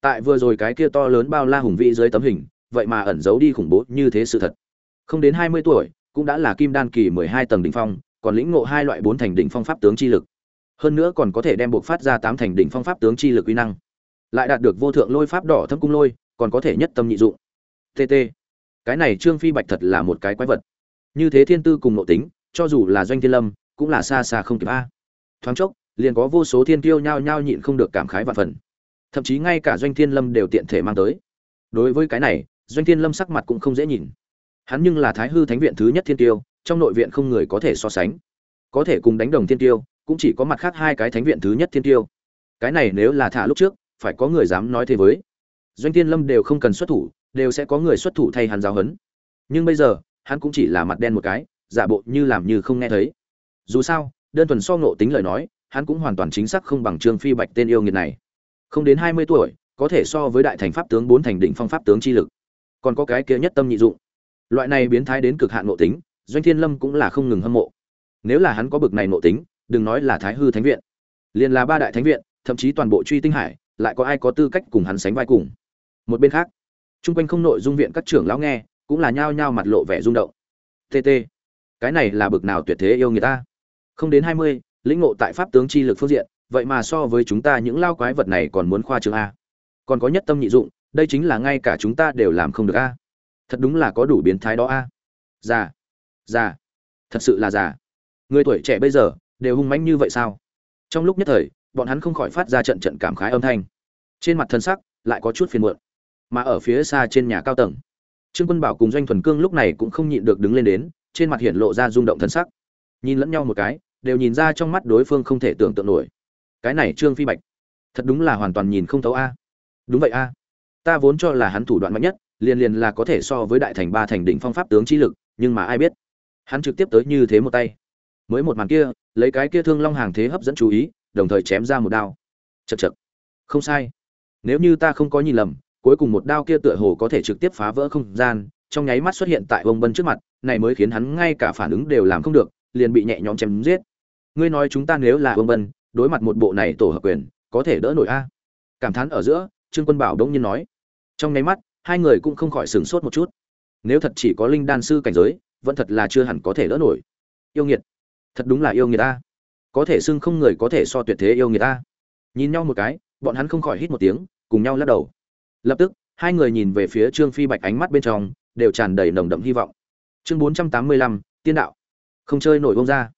Tại vừa rồi cái kia to lớn bao la hùng vĩ dưới tấm hình, vậy mà ẩn giấu đi khủng bố như thế sự thật. Không đến hai mươi tuổi, cũng đã là kim đan kỳ mười hai tầng đỉnh phong, còn lĩnh ngộ hai loại bốn thành đỉnh phong pháp tướng chi lực. Hơn nữa còn có thể đem buộc phát ra tám thành đỉnh phong pháp tướng chi lực uy năng. Lại đạt được vô thượng lôi pháp đỏ thâm cung lôi, còn có thể nhất tâm nhị dụng tt cái này trương phi bạch thật là một cái quái vật. Như thế thiên tư cùng nội tính, cho dù là doanh thiên lâm, cũng là xa xa không kịp a. Thoáng chốc, liền có vô số thiên tiêu nhao nhao nhịn không được cảm khái vạn phần. Thậm chí ngay cả doanh thiên lâm đều tiện thể mang tới. Đối với cái này, doanh thiên lâm sắc mặt cũng không dễ nhìn. Hắn nhưng là thái hư thánh viện thứ nhất thiên tiêu trong nội viện không người có thể so sánh. Có thể cùng đánh đồng thiên tiêu cũng chỉ có mặt khác hai cái thánh viện thứ nhất thiên tiêu cái này nếu là thả lúc trước, phải có người dám nói thế với. Doanh thiên lâm đều không cần xuất thủ đều sẽ có người xuất thủ thay hắn giáo hấn nhưng bây giờ, hắn cũng chỉ là mặt đen một cái, giả bộ như làm như không nghe thấy. Dù sao, đơn thuần so ngộ tính lời nói, hắn cũng hoàn toàn chính xác không bằng trương phi bạch tên yêu nghiệt này. Không đến hai mươi tuổi, có thể so với đại thành pháp tướng bốn thành đỉnh phong pháp tướng chi lực. Còn có cái kia nhất tâm nhị dụng. Loại này biến thái đến cực hạn ngộ tính, doanh thiên lâm cũng là không ngừng hâm mộ. Nếu là hắn có bực này ngộ tính, đừng nói là thái hư thánh viện. Liền là ba đại thánh viện, thậm chí toàn bộ truy tinh hải, lại có ai có tư cách cùng hắn sánh vai cùng? Một bên khác Trung quanh không nội dung viện các trưởng lão nghe, cũng là nhao nhao mặt lộ vẻ rung động. Tt cái này là bực nào tuyệt thế yêu người ta. Không đến hai mươi, lĩnh ngộ tại pháp tướng chi lực phương diện, vậy mà so với chúng ta những lao quái vật này còn muốn khoa trương a. Còn có nhất tâm nhị dụng, đây chính là ngay cả chúng ta đều làm không được a. Thật đúng là có đủ biến thái đó a. Già già, thật sự là già. Người tuổi trẻ bây giờ, đều hung mãnh như vậy sao? Trong lúc nhất thời, bọn hắn không khỏi phát ra trận trận cảm khái âm thanh. Trên mặt thân sắc, lại có chút phiền muộn mà ở phía xa trên nhà cao tầng. Trương quân bảo cùng doanh thuần cương lúc này cũng không nhịn được đứng lên đến, trên mặt hiện lộ ra rung động thân sắc. Nhìn lẫn nhau một cái, đều nhìn ra trong mắt đối phương không thể tưởng tượng nổi. Cái này trương phi bạch, thật đúng là hoàn toàn nhìn không thấu a. Đúng vậy a. Ta vốn cho là hắn thủ đoạn mạnh nhất, liền liền là có thể so với đại thành ba thành đỉnh phong pháp tướng trí lực, nhưng mà ai biết, hắn trực tiếp tới như thế một tay. Mới một màn kia, lấy cái kia thương long hàng thế hấp dẫn chú ý, đồng thời chém ra một đao. Chật chật không sai. Nếu như ta không có nhìn lầm cuối cùng một đao kia tựa hồ có thể trực tiếp phá vỡ không gian, trong nháy mắt xuất hiện tại ông bân trước mặt, này mới khiến hắn ngay cả phản ứng đều làm không được, liền bị nhẹ nhõm chém giết. Ngươi nói chúng ta nếu là ông bân, đối mặt một bộ này tổ hợp quyền, có thể đỡ nổi a? Cảm thán ở giữa, trương quân bảo đông nhiên nói. Trong nháy mắt, hai người cũng không khỏi sửng sốt một chút. Nếu thật chỉ có linh đan sư cảnh giới, vẫn thật là chưa hẳn có thể đỡ nổi. Yêu nghiệt. Thật đúng là yêu nghiệt ta có thể xưng không người có thể so tuyệt thế yêu nghiệt ta nhìn nhau một cái, bọn hắn không khỏi hít một tiếng, cùng nhau lắc đầu lập tức, hai người nhìn về phía trương phi bạch ánh mắt bên trong đều tràn đầy nồng đậm hy vọng. Chương bốn trăm tám mươi lăm, tiên đạo. Không chơi nổi bông ra.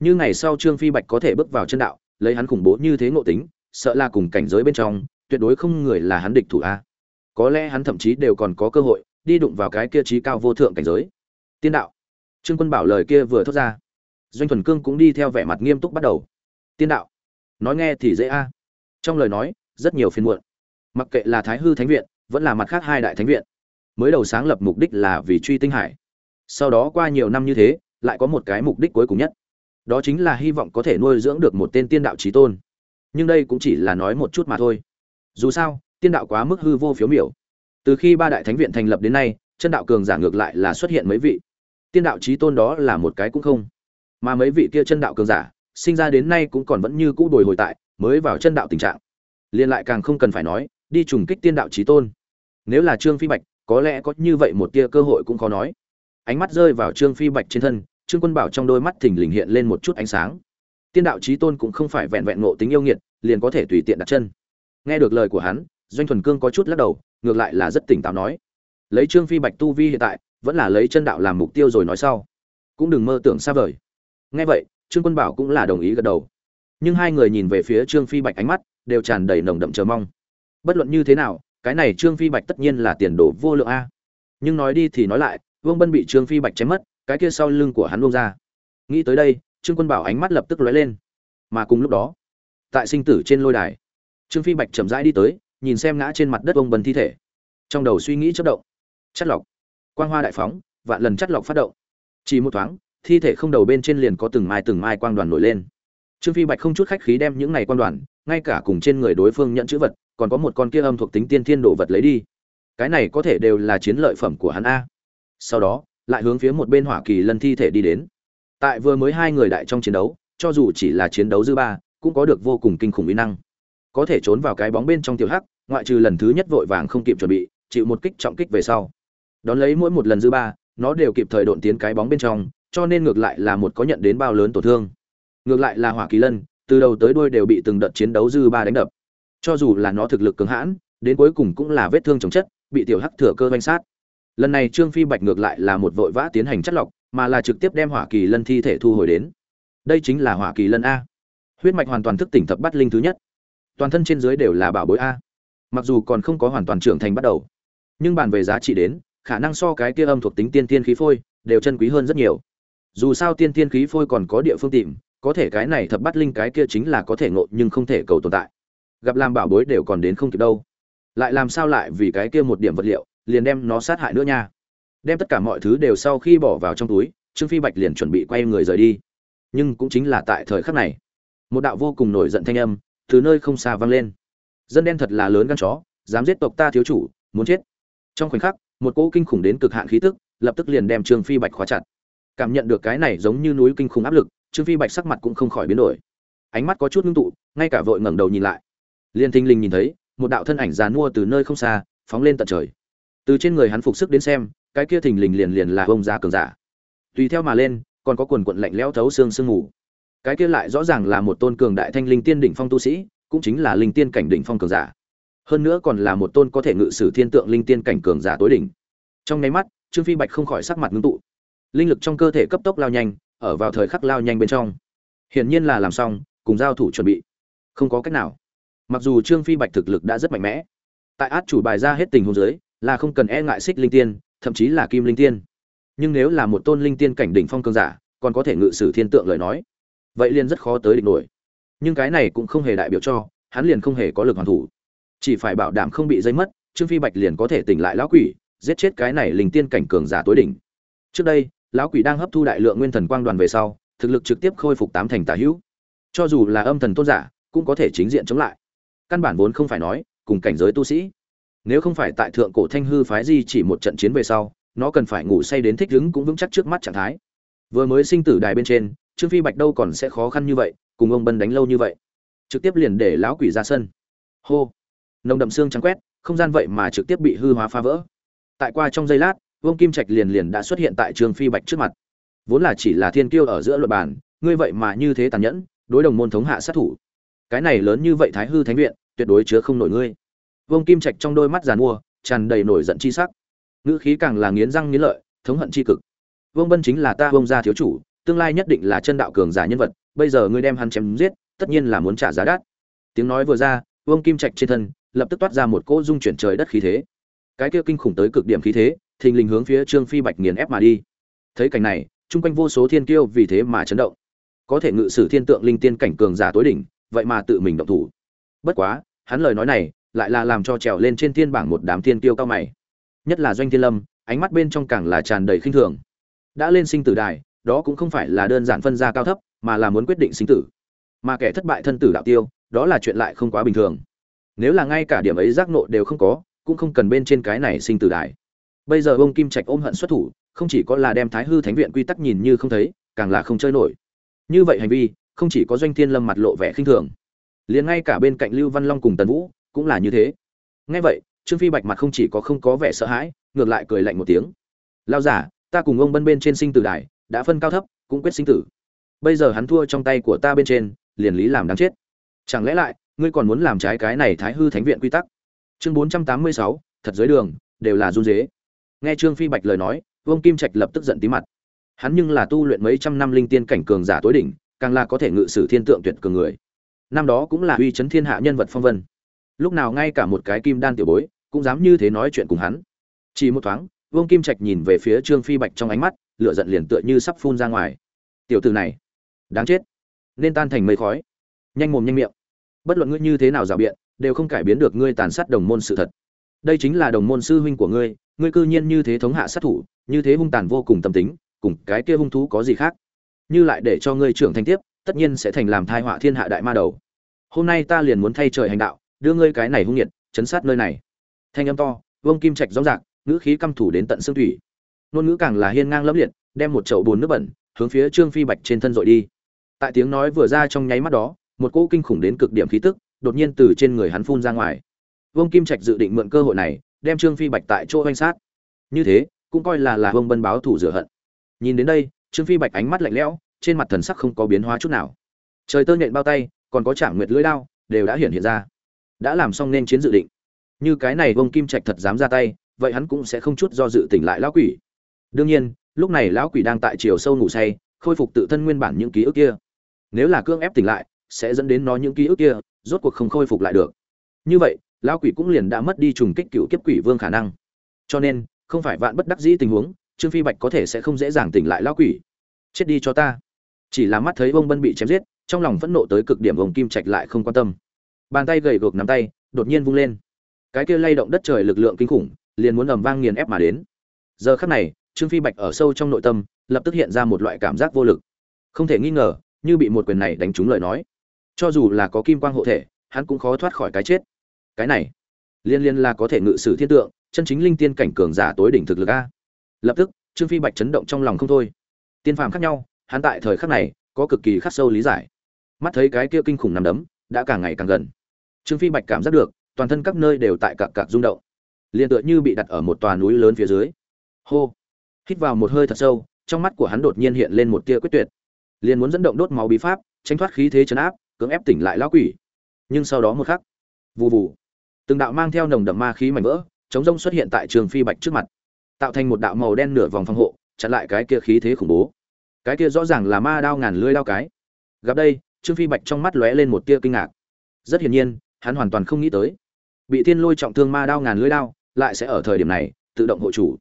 Như ngày sau trương phi bạch có thể bước vào chân đạo, lấy hắn khủng bố như thế ngộ tính, sợ là cùng cảnh giới bên trong, tuyệt đối không người là hắn địch thủ a. Có lẽ hắn thậm chí đều còn có cơ hội đi đụng vào cái kia trí cao vô thượng cảnh giới. Tiên đạo. Trương quân bảo lời kia vừa thốt ra. Doanh thuần cương cũng đi theo vẻ mặt nghiêm túc bắt đầu. Tiên đạo. Nói nghe thì dễ a. Trong lời nói, rất nhiều phiền muộn mặc kệ là thái hư thánh viện, vẫn là mặt khác hai đại thánh viện, mới đầu sáng lập mục đích là vì truy tinh hải. Sau đó qua nhiều năm như thế, lại có một cái mục đích cuối cùng nhất. Đó chính là hy vọng có thể nuôi dưỡng được một tên tiên đạo trí tôn. Nhưng đây cũng chỉ là nói một chút mà thôi. Dù sao, tiên đạo quá mức hư vô phiếu miểu. Từ khi ba đại thánh viện thành lập đến nay, chân đạo cường giả ngược lại là xuất hiện mấy vị. Tiên đạo trí tôn đó là một cái cũng không. Mà mấy vị kia chân đạo cường giả, sinh ra đến nay cũng còn vẫn như cũ đồi hồi tại, mới vào chân đạo tình trạng. Liên lại càng không cần phải nói đi trùng kích tiên đạo chí tôn. Nếu là trương phi bạch, có lẽ có như vậy một tia cơ hội cũng khó nói. Ánh mắt rơi vào trương phi bạch trên thân, trương quân bảo trong đôi mắt thình lình hiện lên một chút ánh sáng. Tiên đạo chí tôn cũng không phải vẹn vẹn ngộ tính yêu nghiệt, liền có thể tùy tiện đặt chân. Nghe được lời của hắn, doanh thuần cương có chút lắc đầu, ngược lại là rất tỉnh táo nói. Lấy trương phi bạch tu vi hiện tại, vẫn là lấy chân đạo làm mục tiêu rồi nói sau. Cũng đừng mơ tưởng xa vời. Nghe vậy, trương quân bảo cũng là đồng ý gật đầu. Nhưng hai người nhìn về phía trương phi bạch ánh mắt, đều tràn đầy nồng đậm chờ mong bất luận như thế nào, cái này trương phi bạch tất nhiên là tiền đồ vô lượng a. Nhưng nói đi thì nói lại, vương bân bị trương phi bạch chém mất, cái kia sau lưng của hắn buông ra. Nghĩ tới đây, trương quân bảo ánh mắt lập tức lóe lên. Mà cùng lúc đó, tại sinh tử trên lôi đài, trương phi bạch chậm rãi đi tới, nhìn xem ngã trên mặt đất vương bần thi thể. Trong đầu suy nghĩ chất động chất lọc, quang hoa đại phóng, vạn lần chất lọc phát động. Chỉ một thoáng, thi thể không đầu bên trên liền có từng mai từng mai quang đoàn nổi lên. Trương phi bạch không chút khách khí đem những này quang đoàn, ngay cả cùng trên người đối phương nhận chữ vật còn có một con kia âm thuộc tính tiên thiên đồ vật lấy đi. Cái này có thể đều là chiến lợi phẩm của hắn a. Sau đó, lại hướng phía một bên hỏa kỳ lân thi thể đi đến. Tại vừa mới hai người đại trong chiến đấu, cho dù chỉ là chiến đấu dư ba, cũng có được vô cùng kinh khủng uy năng. Có thể trốn vào cái bóng bên trong tiểu hắc, ngoại trừ lần thứ nhất vội vàng không kịp chuẩn bị, chịu một kích trọng kích về sau. Đón lấy mỗi một lần dư ba, nó đều kịp thời độn tiến cái bóng bên trong, cho nên ngược lại là một có nhận đến bao lớn tổn thương. Ngược lại là hỏa kỳ lân, từ đầu tới đuôi đều bị từng đợt chiến đấu dư ba đánh đập cho dù là nó thực lực cứng hãn, đến cuối cùng cũng là vết thương chồng chất, bị tiểu hắc thừa cơ doanh sát. Lần này trương phi bạch ngược lại là một vội vã tiến hành chất lọc, mà là trực tiếp đem hỏa kỳ lân thi thể thu hồi đến. Đây chính là hỏa kỳ lân a. Huyết mạch hoàn toàn thức tỉnh thập bắt linh thứ nhất. Toàn thân trên dưới đều là bảo bối a. Mặc dù còn không có hoàn toàn trưởng thành bắt đầu, nhưng bàn về giá trị đến, khả năng so cái kia âm thuộc tính tiên tiên khí phôi đều chân quý hơn rất nhiều. Dù sao tiên tiên khí phôi còn có địa phương tìm, có thể cái này thập bắt linh cái kia chính là có thể ngộ nhưng không thể cầu tồn tại gặp làm bảo bối đều còn đến không kịp đâu. Lại làm sao lại vì cái kia một điểm vật liệu, liền đem nó sát hại nữa nha. Đem tất cả mọi thứ đều sau khi bỏ vào trong túi, trương phi bạch liền chuẩn bị quay người rời đi. Nhưng cũng chính là tại thời khắc này, một đạo vô cùng nổi giận thanh âm từ nơi không xa vang lên. Dân đen thật là lớn gan chó, dám giết tộc ta thiếu chủ, muốn chết. Trong khoảnh khắc, một cỗ kinh khủng đến cực hạn khí tức lập tức liền đem trương phi bạch khóa chặt. Cảm nhận được cái này giống như núi kinh khủng áp lực, trương phi bạch sắc mặt cũng không khỏi biến đổi. Ánh mắt có chút ngưng tụ, ngay cả vội ngẩng đầu nhìn lại liên thinh linh nhìn thấy, một đạo thân ảnh già nua từ nơi không xa, phóng lên tận trời. Từ trên người hắn phục sức đến xem, cái kia thình lình liền liền là bông ra cường giả. Tùy theo mà lên, còn có quần quận lạnh lẽo thấu xương sương ngủ. cái kia lại rõ ràng là một tôn cường đại thanh linh tiên đỉnh phong tu sĩ, cũng chính là linh tiên cảnh đỉnh phong cường giả. Hơn nữa còn là một tôn có thể ngự sử thiên tượng linh tiên cảnh cường giả tối đỉnh. Trong nháy mắt, trương phi bạch không khỏi sắc mặt ngưng tụ. Linh lực trong cơ thể cấp tốc lao nhanh, ở vào thời khắc lao nhanh bên trong. Hiển nhiên là làm xong, cùng giao thủ chuẩn bị. Không có cách nào mặc dù trương phi bạch thực lực đã rất mạnh mẽ, tại át chủ bài ra hết tình huống giới là không cần e ngại xích linh tiên, thậm chí là kim linh tiên. Nhưng nếu là một tôn linh tiên cảnh đỉnh phong cường giả, còn có thể ngự sử thiên tượng lời nói, vậy liền rất khó tới địch nổi. Nhưng cái này cũng không hề đại biểu cho, hắn liền không hề có lực hoàn thủ. Chỉ phải bảo đảm không bị dây mất, trương phi bạch liền có thể tỉnh lại lão quỷ, giết chết cái này linh tiên cảnh cường giả tối đỉnh. Trước đây, lão quỷ đang hấp thu đại lượng nguyên thần quang đoàn về sau, thực lực trực tiếp khôi phục tám thành tả hữu. Cho dù là âm thần tôn giả, cũng có thể chính diện chống lại căn bản vốn không phải nói, cùng cảnh giới tu sĩ. Nếu không phải tại thượng cổ thanh hư phái di chỉ một trận chiến về sau, nó cần phải ngủ say đến thích đứng cũng vững chắc trước mắt trạng thái. Vừa mới sinh tử đài bên trên, trương phi bạch đâu còn sẽ khó khăn như vậy, cùng ông bân đánh lâu như vậy. Trực tiếp liền để lão quỷ ra sân. Hô. Nồng đậm xương trắng quét, không gian vậy mà trực tiếp bị hư hóa phá vỡ. Tại qua trong giây lát, vương kim trạch liền liền đã xuất hiện tại trương phi bạch trước mặt. Vốn là chỉ là thiên kiêu ở giữa luật bàn, ngươi vậy mà như thế tàn nhẫn, đối đồng môn thống hạ sát thủ cái này lớn như vậy thái hư thánh viện, tuyệt đối chứa không nổi ngươi. Vương kim trạch trong đôi mắt giàn mua, tràn đầy nổi giận chi sắc. Ngữ khí càng là nghiến răng nghiến lợi, thống hận chi cực. Vương bân chính là ta vương gia thiếu chủ, tương lai nhất định là chân đạo cường giả nhân vật, bây giờ ngươi đem hắn chém giết, tất nhiên là muốn trả giá đắt. Tiếng nói vừa ra, vương kim trạch trên thân lập tức toát ra một cỗ dung chuyển trời đất khí thế. Cái kia kinh khủng tới cực điểm khí thế, thình lình hướng phía trương phi bạch nghiền ép mà đi. Thấy cảnh này, chung quanh vô số thiên kiêu vì thế mà chấn động. Có thể ngự sử thiên tượng linh tiên cảnh cường giả tối đỉnh vậy mà tự mình động thủ. Bất quá, hắn lời nói này lại là làm cho trèo lên trên thiên bảng một đám thiên tiêu cao mày. Nhất là doanh thiên lâm, ánh mắt bên trong càng là tràn đầy khinh thường. Đã lên sinh tử đài, đó cũng không phải là đơn giản phân ra cao thấp, mà là muốn quyết định sinh tử. Mà kẻ thất bại thân tử đạo tiêu, đó là chuyện lại không quá bình thường. Nếu là ngay cả điểm ấy giác nộ đều không có, cũng không cần bên trên cái này sinh tử đài. Bây giờ ông kim trạch ôm hận xuất thủ, không chỉ có là đem thái hư thánh viện quy tắc nhìn như không thấy, càng là không chơi nổi. Như vậy hành vi không chỉ có doanh thiên lâm mặt lộ vẻ khinh thường, liền ngay cả bên cạnh lưu văn long cùng tần vũ cũng là như thế. Ngay vậy, trương phi bạch mặt không chỉ có không có vẻ sợ hãi, ngược lại cười lạnh một tiếng. Lao giả ta cùng ông bân bên trên sinh tử đài, đã phân cao thấp, cũng quyết sinh tử. Bây giờ hắn thua trong tay của ta bên trên, liền lý làm đáng chết. Chẳng lẽ lại, ngươi còn muốn làm trái cái này thái hư thánh viện quy tắc? Chương bốn trăm tám mươi sáu, thật dưới đường, đều là run dế nghe trương phi bạch lời nói, vương kim trạch lập tức giận tí mặt. Hắn nhưng là tu luyện mấy trăm năm linh tiên cảnh cường giả tối đỉnh càng là có thể ngự sử thiên tượng tuyệt cường người. Năm đó cũng là uy chấn thiên hạ nhân vật phong vân. Lúc nào ngay cả một cái kim đan tiểu bối cũng dám như thế nói chuyện cùng hắn. Chỉ một thoáng, vương kim trạch nhìn về phía trương phi bạch trong ánh mắt, lửa giận liền tựa như sắp phun ra ngoài. Tiểu tử này, đáng chết. Nên tan thành mây khói. Nhanh mồm nhanh miệng. Bất luận ngươi như thế nào rào biện, đều không cải biến được ngươi tàn sát đồng môn sự thật. Đây chính là đồng môn sư huynh của ngươi ngươi cư nhiên như thế thống hạ sát thủ, như thế hung tàn vô cùng tâm tính, cùng cái kia hung thú có gì khác? Như lại để cho ngươi trưởng thành tiếp, tất nhiên sẽ thành làm thai họa thiên hạ đại ma đầu. Hôm nay ta liền muốn thay trời hành đạo, đưa ngươi cái này hung nhiệt chấn sát nơi này. Thanh âm to, vương kim trạch rõ rạc, ngữ khí căm thủ đến tận xương thủy ngôn ngữ càng là hiên ngang lẫm liệt, đem một chậu bùn nước bẩn, hướng phía trương phi bạch trên thân dội đi. Tại tiếng nói vừa ra trong nháy mắt đó, một cỗ kinh khủng đến cực điểm khí tức, đột nhiên từ trên người hắn phun ra ngoài. Vương kim trạch dự định mượn cơ hội này, đem trương phi bạch tại chỗ oanh sát. Như thế, cũng coi là là vương bân báo thủ rửa hận. Nhìn đến đây trương phi bạch ánh mắt lạnh lẽo, trên mặt thần sắc không có biến hóa chút nào. Trời tơ nhện bao tay, còn có chạm nguyệt lưỡi đao, đều đã hiện hiện ra. Đã làm xong nên chiến dự định. Như cái này vương kim trạch thật dám ra tay, vậy hắn cũng sẽ không chút do dự tỉnh lại lão quỷ. Đương nhiên, lúc này lão quỷ đang tại chiều sâu ngủ say, khôi phục tự thân nguyên bản những ký ức kia. Nếu là cương ép tỉnh lại, sẽ dẫn đến nó những ký ức kia, rốt cuộc không khôi phục lại được. Như vậy, lão quỷ cũng liền đã mất đi trùng kích cựu kiếp quỷ vương khả năng. Cho nên, không phải vạn bất đắc dĩ tình huống trương phi bạch có thể sẽ không dễ dàng tỉnh lại lão quỷ. Chết đi cho ta. Chỉ là mắt thấy ông bân bị chém giết, trong lòng phẫn nộ tới cực điểm ông kim trạch lại không quan tâm. Bàn tay gầy gộc nắm tay, đột nhiên vung lên. Cái kia lay động đất trời lực lượng kinh khủng, liền muốn ầm vang nghiền ép mà đến. Giờ khắc này, trương phi bạch ở sâu trong nội tâm, lập tức hiện ra một loại cảm giác vô lực. Không thể nghi ngờ, như bị một quyền này đánh trúng lời nói. Cho dù là có kim quang hộ thể, hắn cũng khó thoát khỏi cái chết. Cái này, liên liên là có thể ngự sử thiên tượng, chân chính linh tiên cảnh cường giả tối đỉnh thực lực a lập tức, trương phi bạch chấn động trong lòng không thôi. Tiên phàm khác nhau, hắn tại thời khắc này có cực kỳ khắc sâu lý giải. Mắt thấy cái kia kinh khủng nằm đấm đã càng ngày càng gần. Trương phi bạch cảm giác được, toàn thân các nơi đều tại cạc cạc rung động. Liền tựa như bị đặt ở một tòa núi lớn phía dưới. Hô! Hít vào một hơi thật sâu, trong mắt của hắn đột nhiên hiện lên một tia quyết tuyệt. Liền muốn dẫn động đốt máu bí pháp, tránh thoát khí thế chấn áp, cưỡng ép tỉnh lại lão quỷ. Nhưng sau đó một khắc, vù vù, từng đạo mang theo nồng đậm ma khí mảnh vỡ, chống rông xuất hiện tại trường phi bạch trước mặt tạo thành một đạo màu đen nửa vòng phòng hộ, chặn lại cái kia khí thế khủng bố. Cái kia rõ ràng là ma đao ngàn lưỡi đao cái. Gặp đây, trương phi bạch trong mắt lóe lên một tia kinh ngạc. Rất hiển nhiên, hắn hoàn toàn không nghĩ tới, bị thiên lôi trọng thương ma đao ngàn lưỡi đao lại sẽ ở thời điểm này tự động hộ chủ.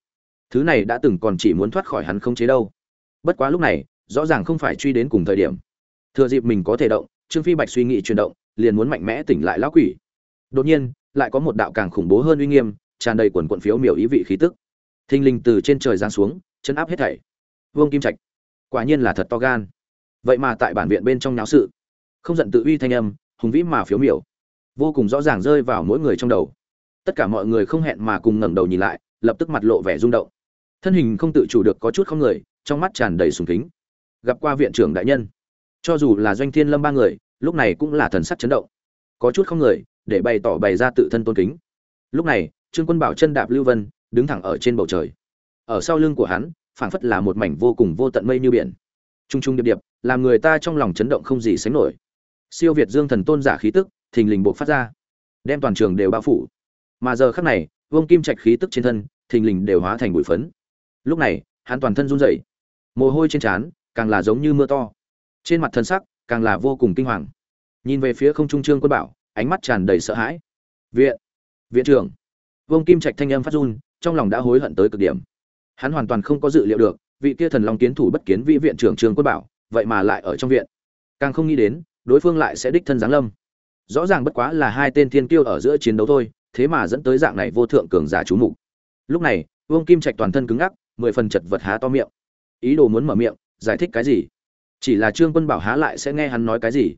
Thứ này đã từng còn chỉ muốn thoát khỏi hắn không chế đâu. Bất quá lúc này, rõ ràng không phải truy đến cùng thời điểm. Thừa dịp mình có thể động, trương phi bạch suy nghĩ chuyển động, liền muốn mạnh mẽ tỉnh lại lão quỷ. Đột nhiên, lại có một đạo càng khủng bố hơn uy nghiêm, tràn đầy quần quận phiếu miểu ý vị khí tức thinh linh từ trên trời giáng xuống, chấn áp hết thảy. Vương kim trạch, quả nhiên là thật to gan. Vậy mà tại bản viện bên trong náo sự, không giận tự uy thanh âm, hùng vĩ mà phiếu miểu, vô cùng rõ ràng rơi vào mỗi người trong đầu. Tất cả mọi người không hẹn mà cùng ngẩng đầu nhìn lại, lập tức mặt lộ vẻ rung động. Thân hình không tự chủ được có chút không người, trong mắt tràn đầy sùng kính. Gặp qua viện trưởng đại nhân, cho dù là doanh thiên lâm ba người, lúc này cũng là thần sắc chấn động. Có chút không người, để bày tỏ bày ra tự thân tôn kính. Lúc này, trương quân bảo chân đạp lưu vân đứng thẳng ở trên bầu trời. Ở sau lưng của hắn, phảng phất là một mảnh vô cùng vô tận mây như biển. Trung trung điệp điệp, làm người ta trong lòng chấn động không gì sánh nổi. Siêu việt dương thần tôn giả khí tức, thình lình buộc phát ra. Đem toàn trường đều bao phủ. Mà giờ khắc này, vương kim trạch khí tức trên thân, thình lình đều hóa thành bụi phấn. Lúc này, hắn toàn thân run rẩy. Mồ hôi trên trán, càng là giống như mưa to. Trên mặt thân sắc, càng là vô cùng kinh hoàng. Nhìn về phía không trung trương quân bảo, ánh mắt tràn đầy sợ hãi. Viện viện trưởng. Vương kim trạch thanh âm phát run trong lòng đã hối hận tới cực điểm. Hắn hoàn toàn không có dự liệu được, vị kia thần long kiến thủ bất kiến vị viện trưởng trương quân bảo, vậy mà lại ở trong viện. Càng không nghĩ đến, đối phương lại sẽ đích thân giáng lâm. Rõ ràng bất quá là hai tên thiên kiêu ở giữa chiến đấu thôi, thế mà dẫn tới dạng này vô thượng cường giả chú mục. Lúc này, vương kim trạch toàn thân cứng ngắc, mười phần chật vật há to miệng. Ý đồ muốn mở miệng, giải thích cái gì? Chỉ là trương quân bảo há lại sẽ nghe hắn nói cái gì?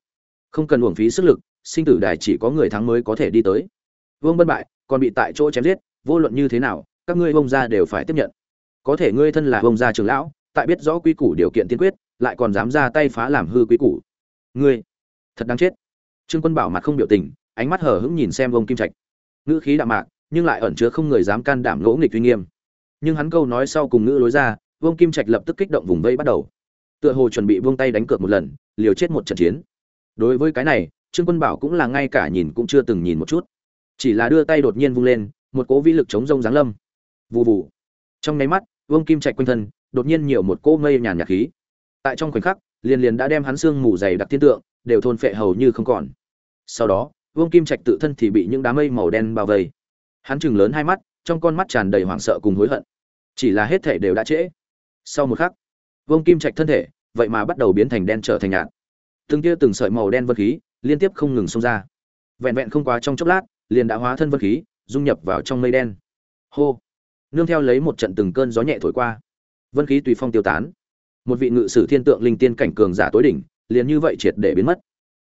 Không cần uổng phí sức lực, sinh tử đài chỉ có người thắng mới có thể đi tới. Vương bân bại còn bị tại chỗ chém giết, vô luận như thế nào các ngươi bông ra đều phải tiếp nhận. Có thể ngươi thân là bông gia trường lão, tại biết rõ quy củ điều kiện tiên quyết, lại còn dám ra tay phá làm hư quy củ. Ngươi, thật đáng chết. Trương quân bảo mặt không biểu tình, ánh mắt hờ hững nhìn xem vông kim trạch. Ngữ khí đạm mạc, nhưng lại ẩn chứa không người dám can đảm ngỗ nghịch uy nghiêm. Nhưng hắn câu nói sau cùng ngữ lối ra vông kim trạch lập tức kích động vùng vây bắt đầu. Tựa hồ chuẩn bị vung tay đánh cược một lần, liều chết một trận chiến. Đối với cái này, trương quân bảo cũng là ngay cả nhìn cũng chưa từng nhìn một chút. Chỉ là đưa tay đột nhiên vung lên, một cố vĩ lực chống rông giáng lâm vù vù. Trong nháy mắt, vương kim trạch quanh thân, đột nhiên nhiều một cỗ mây nhàn nhạt khí. Tại trong khoảnh khắc, liền liền đã đem hắn xương mù dày đặc thiên tượng, đều thôn phệ hầu như không còn. Sau đó, vương kim trạch tự thân thì bị những đám mây màu đen bao vây. Hắn chừng lớn hai mắt, trong con mắt tràn đầy hoảng sợ cùng hối hận. Chỉ là hết thể đều đã trễ. Sau một khắc, vương kim trạch thân thể, vậy mà bắt đầu biến thành đen trở thành nhạt. Từng kia từng sợi màu đen vân khí, liên tiếp không ngừng xông ra. Vẹn vẹn không quá trong chốc lát, liền đã hóa thân vân khí, dung nhập vào trong mây đen. Hô! Nương theo lấy một trận từng cơn gió nhẹ thổi qua. Vân khí tùy phong tiêu tán. Một vị ngự sử thiên tượng linh tiên cảnh cường giả tối đỉnh, liền như vậy triệt để biến mất.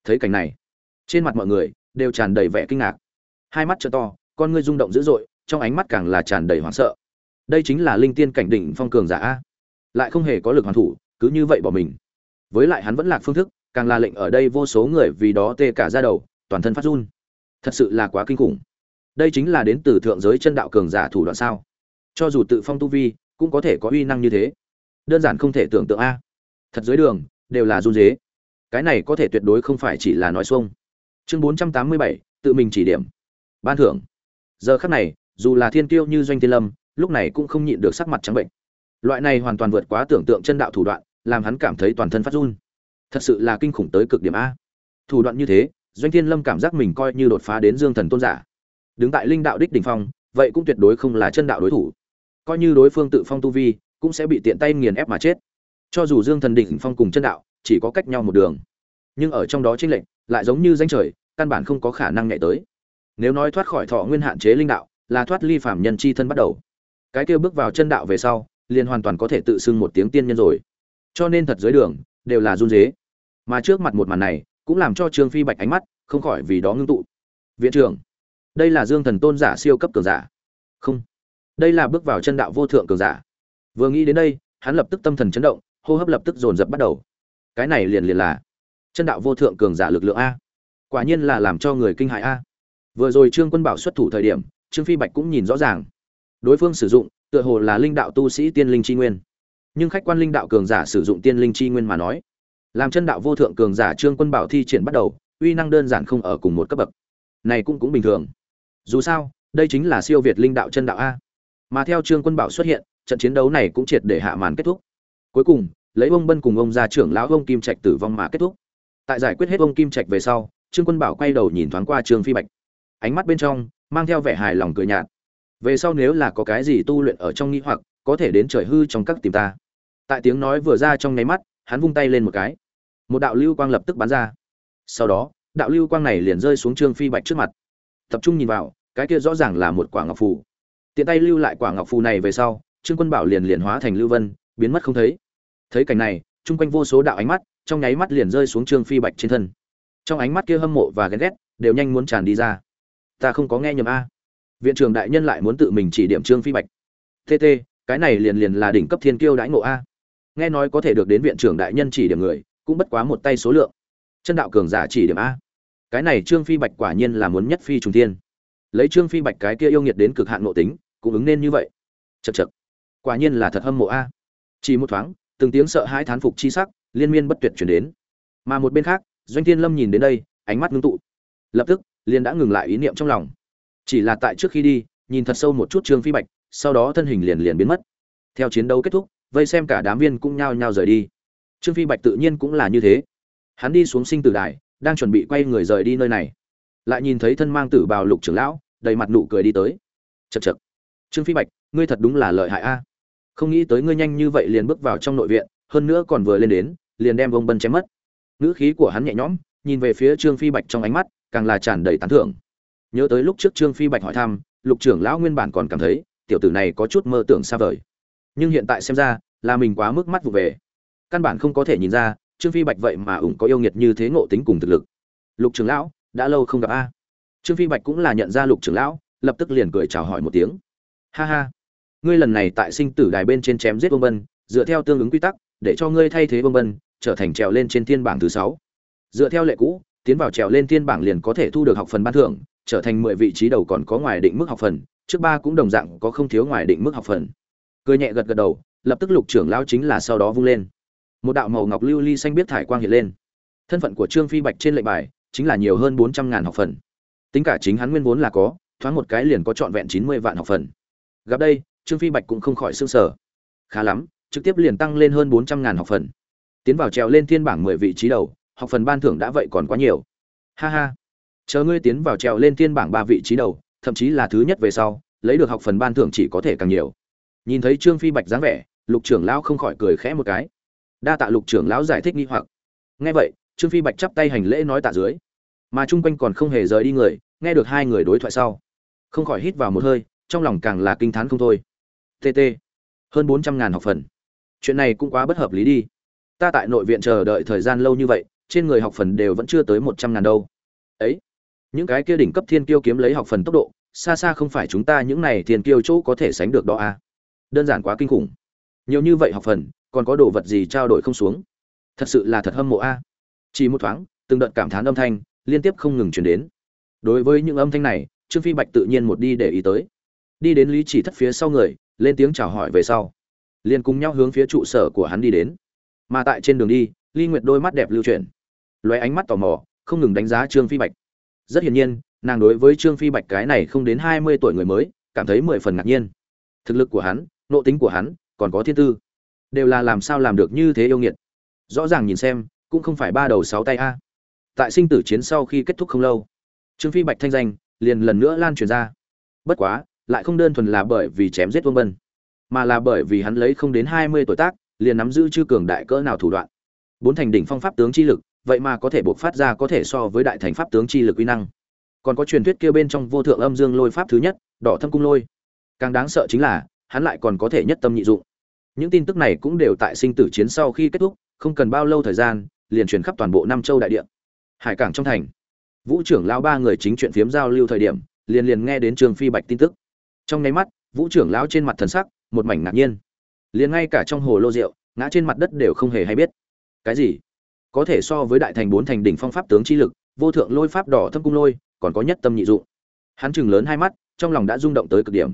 Thấy cảnh này, trên mặt mọi người đều tràn đầy vẻ kinh ngạc. Hai mắt trợ to, con ngươi rung động dữ dội, trong ánh mắt càng là tràn đầy hoảng sợ. Đây chính là linh tiên cảnh đỉnh phong cường giả a. Lại không hề có lực hoàn thủ, cứ như vậy bỏ mình. Với lại hắn vẫn lạc phương thức, càng là lệnh ở đây vô số người vì đó tê cả ra đầu, toàn thân phát run. Thật sự là quá kinh khủng. Đây chính là đến từ thượng giới chân đạo cường giả thủ đoạn sao? Cho dù tự phong tu vi, cũng có thể có uy năng như thế. Đơn giản không thể tưởng tượng a. Thật dưới đường, đều là run dế. Cái này có thể tuyệt đối không phải chỉ là nói xuông. Chương bốn trăm tám mươi bảy, tự mình chỉ điểm. Ban thưởng. Giờ khắc này, dù là thiên tiêu như doanh tiên lâm, lúc này cũng không nhịn được sắc mặt trắng bệnh. Loại này hoàn toàn vượt quá tưởng tượng chân đạo thủ đoạn, làm hắn cảm thấy toàn thân phát run. Thật sự là kinh khủng tới cực điểm a. Thủ đoạn như thế, doanh thiên lâm cảm giác mình coi như đột phá đến dương thần tôn giả. Đứng tại linh đạo đích đỉnh phong, vậy cũng tuyệt đối không là chân đạo đối thủ coi như đối phương tự phong tu vi, cũng sẽ bị tiện tay nghiền ép mà chết. Cho dù dương thần đỉnh phong cùng chân đạo, chỉ có cách nhau một đường. Nhưng ở trong đó tranh lệch, lại giống như danh trời, căn bản không có khả năng nhảy tới. Nếu nói thoát khỏi thọ nguyên hạn chế linh đạo, là thoát ly phạm nhân chi thân bắt đầu. Cái kia bước vào chân đạo về sau, liền hoàn toàn có thể tự xưng một tiếng tiên nhân rồi. Cho nên thật dưới đường, đều là run dế mà trước mặt một màn này, cũng làm cho trương phi bạch ánh mắt không khỏi vì đó ngưng tụ. Viện trưởng, đây là dương thần tôn giả siêu cấp cường giả. Không đây là bước vào chân đạo vô thượng cường giả. Vừa nghĩ đến đây, hắn lập tức tâm thần chấn động, hô hấp lập tức dồn dập bắt đầu. Cái này liền liền là chân đạo vô thượng cường giả lực lượng a. Quả nhiên là làm cho người kinh hại a. Vừa rồi trương quân bảo xuất thủ thời điểm, trương phi bạch cũng nhìn rõ ràng. Đối phương sử dụng, tựa hồ là linh đạo tu sĩ tiên linh chi nguyên. Nhưng khách quan linh đạo cường giả sử dụng tiên linh chi nguyên mà nói, làm chân đạo vô thượng cường giả trương quân bảo thi triển bắt đầu, uy năng đơn giản không ở cùng một cấp bậc. Này cũng cũng bình thường. Dù sao, đây chính là siêu việt linh đạo chân đạo a mà theo trương quân bảo xuất hiện, trận chiến đấu này cũng triệt để hạ màn kết thúc. Cuối cùng, lấy ông bân cùng ông ra trưởng lão ông kim trạch tử vong mà kết thúc. Tại giải quyết hết ông kim trạch về sau, trương quân bảo quay đầu nhìn thoáng qua trương phi bạch. Ánh mắt bên trong, mang theo vẻ hài lòng cười nhạt. Về sau nếu là có cái gì tu luyện ở trong nghĩ hoặc, có thể đến trời hư trong các tìm ta. Tại tiếng nói vừa ra trong nháy mắt, hắn vung tay lên một cái. Một đạo lưu quang lập tức bắn ra. Sau đó, đạo lưu quang này liền rơi xuống trương phi bạch trước mặt. Tập trung nhìn vào, cái kia rõ ràng là một quả ngọc phù tiện tay lưu lại quả ngọc phù này về sau, trương quân bảo liền liền hóa thành lưu vân, biến mất không thấy. Thấy cảnh này, chung quanh vô số đạo ánh mắt, trong nháy mắt liền rơi xuống trương phi bạch trên thân. Trong ánh mắt kia hâm mộ và ghen ghét, đều nhanh muốn tràn đi ra. Ta không có nghe nhầm a. Viện trưởng đại nhân lại muốn tự mình chỉ điểm trương phi bạch. Tt cái này liền liền là đỉnh cấp thiên kiêu đãi ngộ a. Nghe nói có thể được đến viện trưởng đại nhân chỉ điểm người, cũng bất quá một tay số lượng. Chân đạo cường giả chỉ điểm a. Cái này trương phi bạch quả nhiên là muốn nhất phi trùng thiên. Lấy trương phi bạch cái kia yêu nghiệt đến cực hạn nội tính cũng ứng nên như vậy. Chật chật quả nhiên là thật hâm mộ a. À. Chỉ một thoáng, từng tiếng sợ hãi thán phục chi sắc, liên miên bất tuyệt chuyển đến. Mà một bên khác, doanh thiên lâm nhìn đến đây, ánh mắt ngưng tụ. Lập tức, liền đã ngừng lại ý niệm trong lòng. Chỉ là tại trước khi đi, nhìn thật sâu một chút trương phi bạch, sau đó thân hình liền liền biến mất. Theo chiến đấu kết thúc, vây xem cả đám viên cũng nhao nhao rời đi. Trương phi bạch tự nhiên cũng là như thế. Hắn đi xuống sinh tử đài, đang chuẩn bị quay người rời đi nơi này. Lại nhìn thấy thân mang tử bào lục trưởng lão, đầy mặt nụ cười đi tới. Chật chật trương phi bạch, ngươi thật đúng là lợi hại a. Không nghĩ tới ngươi nhanh như vậy liền bước vào trong nội viện, hơn nữa còn vừa lên đến, liền đem vông bân chém mất. Ngữ khí của hắn nhẹ nhõm, nhìn về phía trương phi bạch trong ánh mắt, càng là tràn đầy tán thưởng. Nhớ tới lúc trước trương phi bạch hỏi thăm, lục trưởng lão nguyên bản còn cảm thấy, tiểu tử này có chút mơ tưởng xa vời. Nhưng hiện tại xem ra, là mình quá mức mắt vụ về. Căn bản không có thể nhìn ra, trương phi bạch vậy mà ủng có yêu nghiệt như thế ngộ tính cùng thực lực. Lục trưởng lão, đã lâu không gặp a. Trương phi bạch cũng là nhận ra lục trưởng lão, lập tức liền cười chào hỏi một tiếng ha ha. Ngươi lần này tại sinh tử đài bên trên chém giết vương bân, dựa theo tương ứng quy tắc, để cho ngươi thay thế vương bân, trở thành trèo lên trên thiên bảng thứ sáu. Dựa theo lệ cũ, tiến vào trèo lên thiên bảng liền có thể thu được học phần ban thưởng, trở thành mười vị trí đầu còn có ngoài định mức học phần, trước ba cũng đồng dạng có không thiếu ngoài định mức học phần. Cười nhẹ gật gật đầu, lập tức lục trưởng lao chính là sau đó vung lên. Một đạo màu ngọc lưu ly xanh biết thải quang hiện lên. Thân phận của trương phi bạch trên lệnh bài chính là nhiều hơn bốn trăm ngàn học phần. Tính cả chính hắn nguyên vốn là có, thoáng một cái liền có trọn vẹn chín mươi vạn học phần gặp đây, trương phi bạch cũng không khỏi xương sở khá lắm, trực tiếp liền tăng lên hơn bốn trăm ngàn học phần. Tiến vào trèo lên thiên bảng mười vị trí đầu, học phần ban thưởng đã vậy còn quá nhiều. Ha ha. Chờ ngươi tiến vào trèo lên thiên bảng ba vị trí đầu, thậm chí là thứ nhất về sau, lấy được học phần ban thưởng chỉ có thể càng nhiều. Nhìn thấy trương phi bạch dáng vẻ, lục trưởng lão không khỏi cười khẽ một cái. Đa tạ lục trưởng lão giải thích nghi hoặc. Nghe vậy, trương phi bạch chắp tay hành lễ nói tạ dưới. Mà chung quanh còn không hề rời đi người, nghe được hai người đối thoại sau, không khỏi hít vào một hơi trong lòng càng là kinh thán không thôi. Tt hơn bốn trăm ngàn học phần. Chuyện này cũng quá bất hợp lý đi. Ta tại nội viện chờ đợi thời gian lâu như vậy, trên người học phần đều vẫn chưa tới một trăm ngàn đâu. Ấy, những cái kia đỉnh cấp thiên kiêu kiếm lấy học phần tốc độ, xa xa không phải chúng ta những này thiên kiêu chỗ có thể sánh được đó à. đơn giản quá kinh khủng. Nhiều như vậy học phần, còn có đồ vật gì trao đổi không xuống? Thật sự là thật hâm mộ a. Chỉ một thoáng, từng đợt cảm thán âm thanh liên tiếp không ngừng truyền đến. Đối với những âm thanh này, trương phi bạch tự nhiên một đi để ý tới đi đến lý chỉ thất phía sau người, lên tiếng chào hỏi về sau. Liền cùng nhau hướng phía trụ sở của hắn đi đến. Mà tại trên đường đi ly nguyệt đôi mắt đẹp lưu chuyển. Loé ánh mắt tò mò, không ngừng đánh giá trương phi bạch. Rất hiển nhiên, nàng đối với trương phi bạch cái này không đến hai mươi tuổi người mới, cảm thấy mười phần ngạc nhiên. Thực lực của hắn nộ tính của hắn, còn có thiên tư. Đều là làm sao làm được như thế yêu nghiệt. Rõ ràng nhìn xem, cũng không phải ba đầu sáu tay a. Tại sinh tử chiến sau khi kết thúc không lâu, trương phi bạch thanh danh liền lần nữa lan truyền ra. Bất quá lại không đơn thuần là bởi vì chém giết vương bân mà là bởi vì hắn lấy không đến hai mươi tuổi tác, liền nắm giữ chư cường đại cỡ nào thủ đoạn. Bốn thành đỉnh phong pháp tướng chi lực, vậy mà có thể buộc phát ra có thể so với đại thành pháp tướng chi lực uy năng. Còn có truyền thuyết kia bên trong vô thượng âm dương lôi pháp thứ nhất, đỏ thâm cung lôi. Càng đáng sợ chính là, hắn lại còn có thể nhất tâm nhị dụng. Những tin tức này cũng đều tại sinh tử chiến sau khi kết thúc, không cần bao lâu thời gian, liền truyền khắp toàn bộ nam châu đại địa. Hải cảng trong thành. Vũ trưởng lao ba người chính chuyện phiếm giao lưu thời điểm, liền liền nghe đến trương phi bạch tin tức trong nháy mắt, vũ trưởng lão trên mặt thần sắc, một mảnh ngạc nhiên. Liền ngay cả trong hồ lô rượu, ngã trên mặt đất đều không hề hay biết. Cái gì? Có thể so với đại thành bốn thành đỉnh phong pháp tướng chi lực, vô thượng lôi pháp đỏ thâm cung lôi, còn có nhất tâm nhị dụng. Hắn chừng lớn hai mắt, trong lòng đã rung động tới cực điểm.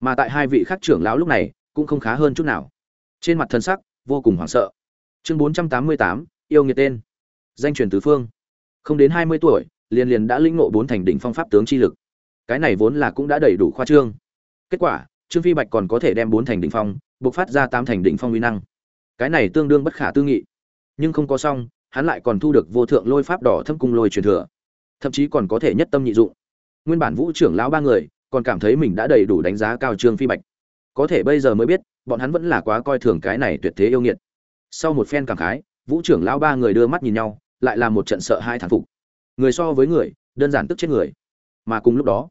Mà tại hai vị khác trưởng lão lúc này, cũng không khá hơn chút nào. Trên mặt thân sắc, vô cùng hoảng sợ. Chương bốn trăm tám mươi tám, yêu nghiệt tên. Danh truyền tứ phương. Không đến hai mươi tuổi, liền liền đã lĩnh ngộ bốn thành đỉnh phong pháp tướng chi lực. Cái này vốn là cũng đã đầy đủ khoa trương kết quả, trương phi bạch còn có thể đem bốn thành đỉnh phong buộc phát ra tám thành đỉnh phong uy năng. Cái này tương đương bất khả tư nghị. Nhưng không có xong, hắn lại còn thu được vô thượng lôi pháp đỏ thâm cung lôi truyền thừa. Thậm chí còn có thể nhất tâm nhị dụng. Nguyên bản vũ trưởng lão ba người, còn cảm thấy mình đã đầy đủ đánh giá cao trương phi bạch. Có thể bây giờ mới biết, bọn hắn vẫn là quá coi thường cái này tuyệt thế yêu nghiệt. Sau một phen cảm khái, vũ trưởng lão ba người đưa mắt nhìn nhau, lại là một trận sợ hai thản phục. Người so với người, đơn giản tức chết người. Mà cùng lúc đó,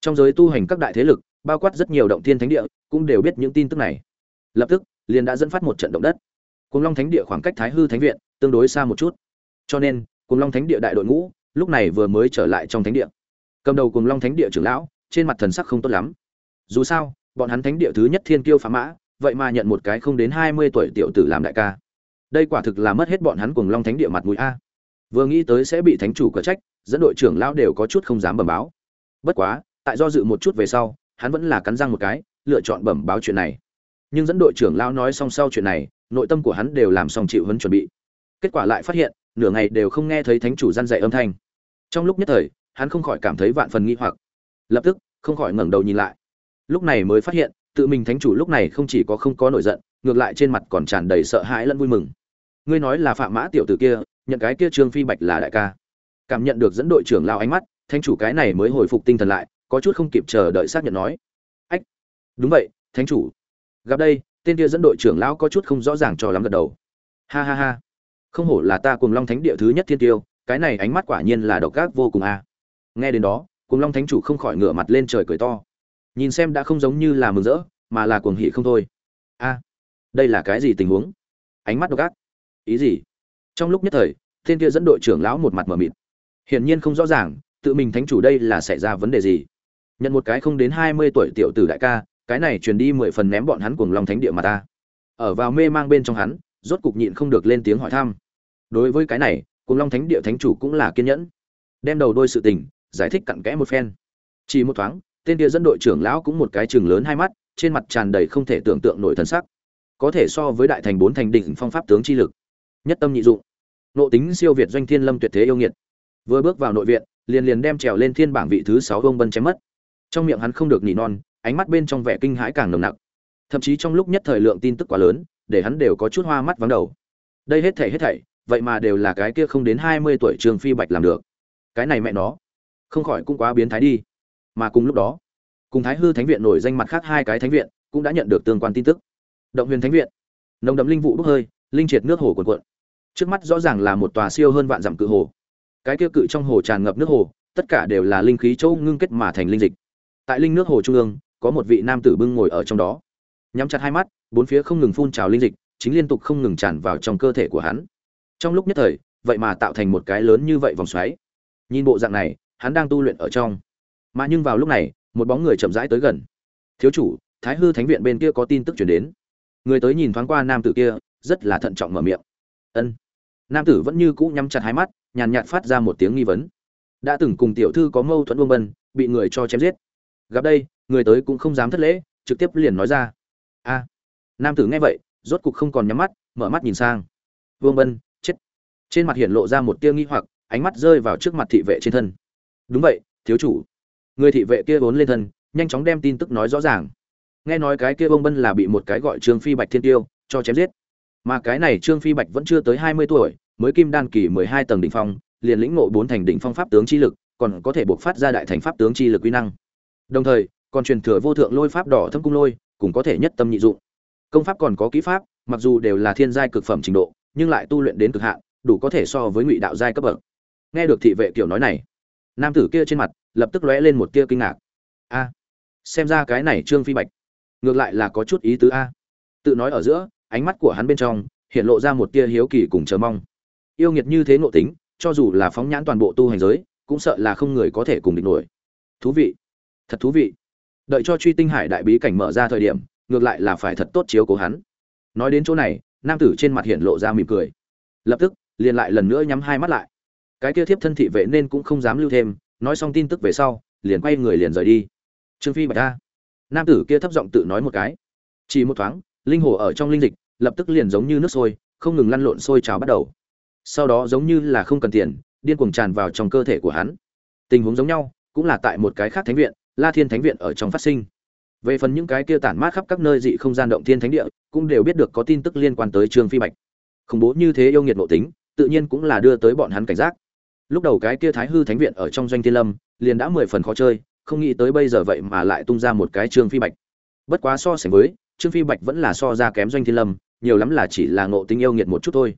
trong giới tu hành các đại thế lực bao quát rất nhiều động thiên thánh địa, cũng đều biết những tin tức này. Lập tức, liền đã dẫn phát một trận động đất. Cùng long thánh địa khoảng cách thái hư thánh viện tương đối xa một chút. Cho nên cùng long thánh địa đại đội ngũ lúc này vừa mới trở lại trong thánh địa. Cầm đầu cùng long thánh địa trưởng lão, trên mặt thần sắc không tốt lắm. Dù sao, bọn hắn thánh địa thứ nhất thiên kiêu phá mã, vậy mà nhận một cái không đến hai mươi tuổi tiểu tử làm đại ca. Đây quả thực là mất hết bọn hắn cùng long thánh địa mặt mũi a. Vừa nghĩ tới sẽ bị thánh chủ cở trách, dẫn đội trưởng lão đều có chút không dám bẩm báo. Bất quá, tại do dự một chút về sau hắn vẫn là cắn răng một cái, lựa chọn bẩm báo chuyện này. Nhưng dẫn đội trưởng lão nói xong sau chuyện này, nội tâm của hắn đều làm xong chịu hấn chuẩn bị. Kết quả lại phát hiện, nửa ngày đều không nghe thấy thánh chủ gian dạy âm thanh. Trong lúc nhất thời, hắn không khỏi cảm thấy vạn phần nghi hoặc. Lập tức, không khỏi ngẩng đầu nhìn lại. Lúc này mới phát hiện, tự mình thánh chủ lúc này không chỉ có không có nổi giận, ngược lại trên mặt còn tràn đầy sợ hãi lẫn vui mừng. Ngươi nói là phạm mã tiểu tử kia, nhận cái kia trương phi bạch là đại ca. Cảm nhận được dẫn đội trưởng lao ánh mắt, thánh chủ cái này mới hồi phục tinh thần lại có chút không kịp chờ đợi xác nhận nói. Ách, đúng vậy, thánh chủ. Gặp đây, tên kia dẫn đội trưởng lão có chút không rõ ràng cho lắm gật đầu. Ha ha ha. Không hổ là ta cùng long thánh địa thứ nhất thiên tiêu, cái này ánh mắt quả nhiên là độc ác vô cùng a. Nghe đến đó cùng long thánh chủ không khỏi ngửa mặt lên trời cười to. Nhìn xem đã không giống như là mừng rỡ, mà là cuồng hỉ không thôi. A, đây là cái gì tình huống? Ánh mắt độc ác. Ý gì? Trong lúc nhất thời, tên kia dẫn đội trưởng lão một mặt mờ mịt. Hiển nhiên không rõ ràng, tự mình thánh chủ đây là xảy ra vấn đề gì nhận một cái không đến hai mươi tuổi tiểu tử đại ca, cái này truyền đi mười phần ném bọn hắn cùng long thánh địa mà ta. Ở vào mê mang bên trong hắn, rốt cục nhịn không được lên tiếng hỏi thăm. Đối với cái này cùng long thánh địa thánh chủ cũng là kiên nhẫn. Đem đầu đôi sự tình, giải thích cặn kẽ một phen. Chỉ một thoáng, tên kia dẫn đội trưởng lão cũng một cái chừng lớn hai mắt, trên mặt tràn đầy không thể tưởng tượng nổi thần sắc. Có thể so với đại thành bốn thành đỉnh phong pháp tướng chi lực. Nhất tâm nhị dụng. Nộ tính siêu việt doanh thiên lâm tuyệt thế yêu nghiệt. Vừa bước vào nội viện, liền liền đem trèo lên thiên bảng vị thứ sáu ông bân chém mất trong miệng hắn không được nỉ non, ánh mắt bên trong vẻ kinh hãi càng nồng nặc. Thậm chí trong lúc nhất thời lượng tin tức quá lớn, để hắn đều có chút hoa mắt vắng đầu. Đây hết thảy hết thảy, vậy mà đều là cái kia không đến hai mươi tuổi trường phi bạch làm được. Cái này mẹ nó, không khỏi cũng quá biến thái đi. Mà cùng lúc đó, cùng thái hư thánh viện nổi danh mặt khác hai cái thánh viện cũng đã nhận được tương quan tin tức. Động huyền thánh viện, nồng đậm linh vụ bốc hơi, linh triệt nước hồ cuồn cuộn. Trước mắt rõ ràng là một tòa siêu hơn vạn dặm cự hồ. Cái kia cự trong hồ tràn ngập nước hồ, tất cả đều là linh khí châu ngưng kết mà thành linh dịch tại linh nước hồ trung ương, có một vị nam tử bưng ngồi ở trong đó. Nhắm chặt hai mắt, bốn phía không ngừng phun trào linh dịch, chính liên tục không ngừng tràn vào trong cơ thể của hắn. Trong lúc nhất thời, vậy mà tạo thành một cái lớn như vậy vòng xoáy. Nhìn bộ dạng này, hắn đang tu luyện ở trong. Mà nhưng vào lúc này, một bóng người chậm rãi tới gần. Thiếu chủ, thái hư thánh viện bên kia có tin tức chuyển đến. Người tới nhìn thoáng qua nam tử kia, rất là thận trọng mở miệng. Ân. Nam tử vẫn như cũ nhắm chặt hai mắt, nhàn nhạt phát ra một tiếng nghi vấn. Đã từng cùng tiểu thư có mâu thuẫn vương bân, bị người cho chém giết gặp đây, người tới cũng không dám thất lễ, trực tiếp liền nói ra. A. Nam tử nghe vậy, rốt cục không còn nhắm mắt, mở mắt nhìn sang. Vương bân, chết. Trên mặt hiện lộ ra một tia nghi hoặc, ánh mắt rơi vào trước mặt thị vệ trên thân. Đúng vậy, thiếu chủ. Người thị vệ kia vốn lên thân, nhanh chóng đem tin tức nói rõ ràng. Nghe nói cái kia vương bân là bị một cái gọi trương phi bạch thiên tiêu, cho chém giết. Mà cái này trương phi bạch vẫn chưa tới hai mươi tuổi, mới kim đan kỳ mười hai tầng đỉnh phong, liền lĩnh ngộ bốn thành đỉnh phong pháp tướng chi lực, còn có thể buộc phát ra đại thành pháp tướng chi lực uy năng đồng thời, còn truyền thừa vô thượng lôi pháp đỏ thâm cung lôi, cũng có thể nhất tâm nhị dụng. Công pháp còn có kỹ pháp, mặc dù đều là thiên giai cực phẩm trình độ, nhưng lại tu luyện đến cực hạn, đủ có thể so với ngụy đạo giai cấp bậc. Nghe được thị vệ kiểu nói này, nam tử kia trên mặt lập tức lóe lên một tia kinh ngạc. A, xem ra cái này trương phi bạch, ngược lại là có chút ý tứ a. Tự nói ở giữa, ánh mắt của hắn bên trong hiện lộ ra một tia hiếu kỳ cùng chờ mong. Yêu nghiệt như thế nội tính, cho dù là phóng nhãn toàn bộ tu hành giới, cũng sợ là không người có thể cùng địch nổi. Thú vị thật thú vị. Đợi cho truy tinh hải đại bí cảnh mở ra thời điểm, ngược lại là phải thật tốt chiếu cố hắn. Nói đến chỗ này, nam tử trên mặt hiện lộ ra mỉm cười. Lập tức, liền lại lần nữa nhắm hai mắt lại. Cái kia thiếp thân thị vệ nên cũng không dám lưu thêm, nói xong tin tức về sau, liền quay người liền rời đi. Trương phi bạch ta nam tử kia thấp giọng tự nói một cái. Chỉ một thoáng, linh hồ ở trong linh dịch, lập tức liền giống như nước sôi, không ngừng lăn lộn sôi trào bắt đầu. Sau đó giống như là không cần tiền, điên cuồng tràn vào trong cơ thể của hắn. Tình huống giống nhau, cũng là tại một cái khác thánh viện la thiên thánh viện ở trong phát sinh. Về phần những cái kia tản mát khắp các nơi dị không gian động thiên thánh địa, cũng đều biết được có tin tức liên quan tới trương phi bạch. Khủng bố như thế yêu nghiệt nội tính, tự nhiên cũng là đưa tới bọn hắn cảnh giác. Lúc đầu cái kia thái hư thánh viện ở trong doanh thiên lâm, liền đã mười phần khó chơi, không nghĩ tới bây giờ vậy mà lại tung ra một cái trương phi bạch. Bất quá so sánh với, trương phi bạch vẫn là so ra kém doanh thiên lâm, nhiều lắm là chỉ là ngộ tính yêu nghiệt một chút thôi.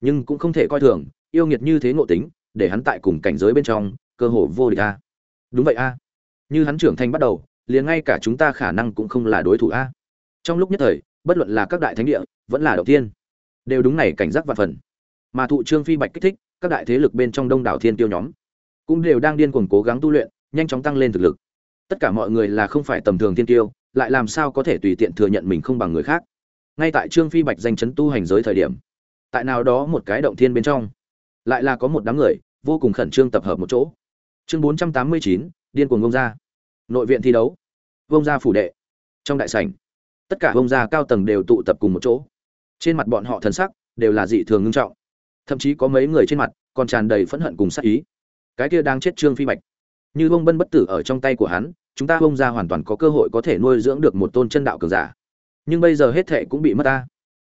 Nhưng cũng không thể coi thường, yêu nghiệt như thế ngộ tính, để hắn tại cùng cảnh giới bên trong, cơ hồ vô địch a. Đúng vậy a như hắn trưởng thành bắt đầu, liền ngay cả chúng ta khả năng cũng không là đối thủ a. Trong lúc nhất thời, bất luận là các đại thánh địa, vẫn là đầu tiên đều đúng này cảnh giác và phần. Mà thụ trương phi bạch kích thích, các đại thế lực bên trong đông đảo thiên tiêu nhóm, cũng đều đang điên cuồng cố gắng tu luyện, nhanh chóng tăng lên thực lực. Tất cả mọi người là không phải tầm thường thiên tiêu, lại làm sao có thể tùy tiện thừa nhận mình không bằng người khác. Ngay tại trương phi bạch danh chấn tu hành giới thời điểm, tại nào đó một cái động thiên bên trong, lại là có một đám người vô cùng khẩn trương tập hợp một chỗ. Chương bốn trăm tám mươi chín điên cuồng vông gia nội viện thi đấu. Vông gia phủ đệ. Trong đại sảnh, tất cả vông gia cao tầng đều tụ tập cùng một chỗ. Trên mặt bọn họ thần sắc đều là dị thường ngưng trọng. Thậm chí có mấy người trên mặt còn tràn đầy phẫn hận cùng sát ý. Cái kia đang chết trương phi bạch. Như vông bân bất tử ở trong tay của hắn, chúng ta vông ra hoàn toàn có cơ hội có thể nuôi dưỡng được một tôn chân đạo cường giả. Nhưng bây giờ hết thệ cũng bị mất ta.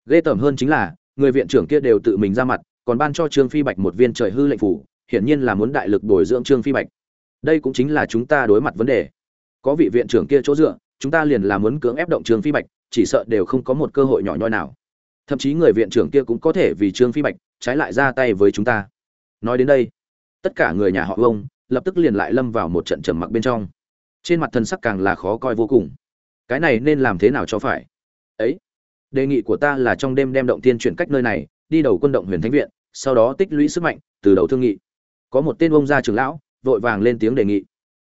Ghê tởm hơn chính là, người viện trưởng kia đều tự mình ra mặt, còn ban cho trương phi bạch một viên trời hư lệnh phủ, hiển nhiên là muốn đại lực bồi dưỡng trương phi bạch đây cũng chính là chúng ta đối mặt vấn đề. Có vị viện trưởng kia chỗ dựa, chúng ta liền là muốn cưỡng ép động trường phi bạch, chỉ sợ đều không có một cơ hội nhỏ nhoi nào. Thậm chí người viện trưởng kia cũng có thể vì trương phi bạch trái lại ra tay với chúng ta. Nói đến đây, tất cả người nhà họ vông lập tức liền lại lâm vào một trận trầm mặc bên trong. Trên mặt thần sắc càng là khó coi vô cùng. Cái này nên làm thế nào cho phải? Ấy, đề nghị của ta là trong đêm đem động tiên chuyển cách nơi này, đi đầu quân động huyền thánh viện, sau đó tích lũy sức mạnh, từ đầu thương nghị. Có một tên ông gia trưởng lão vội vàng lên tiếng đề nghị.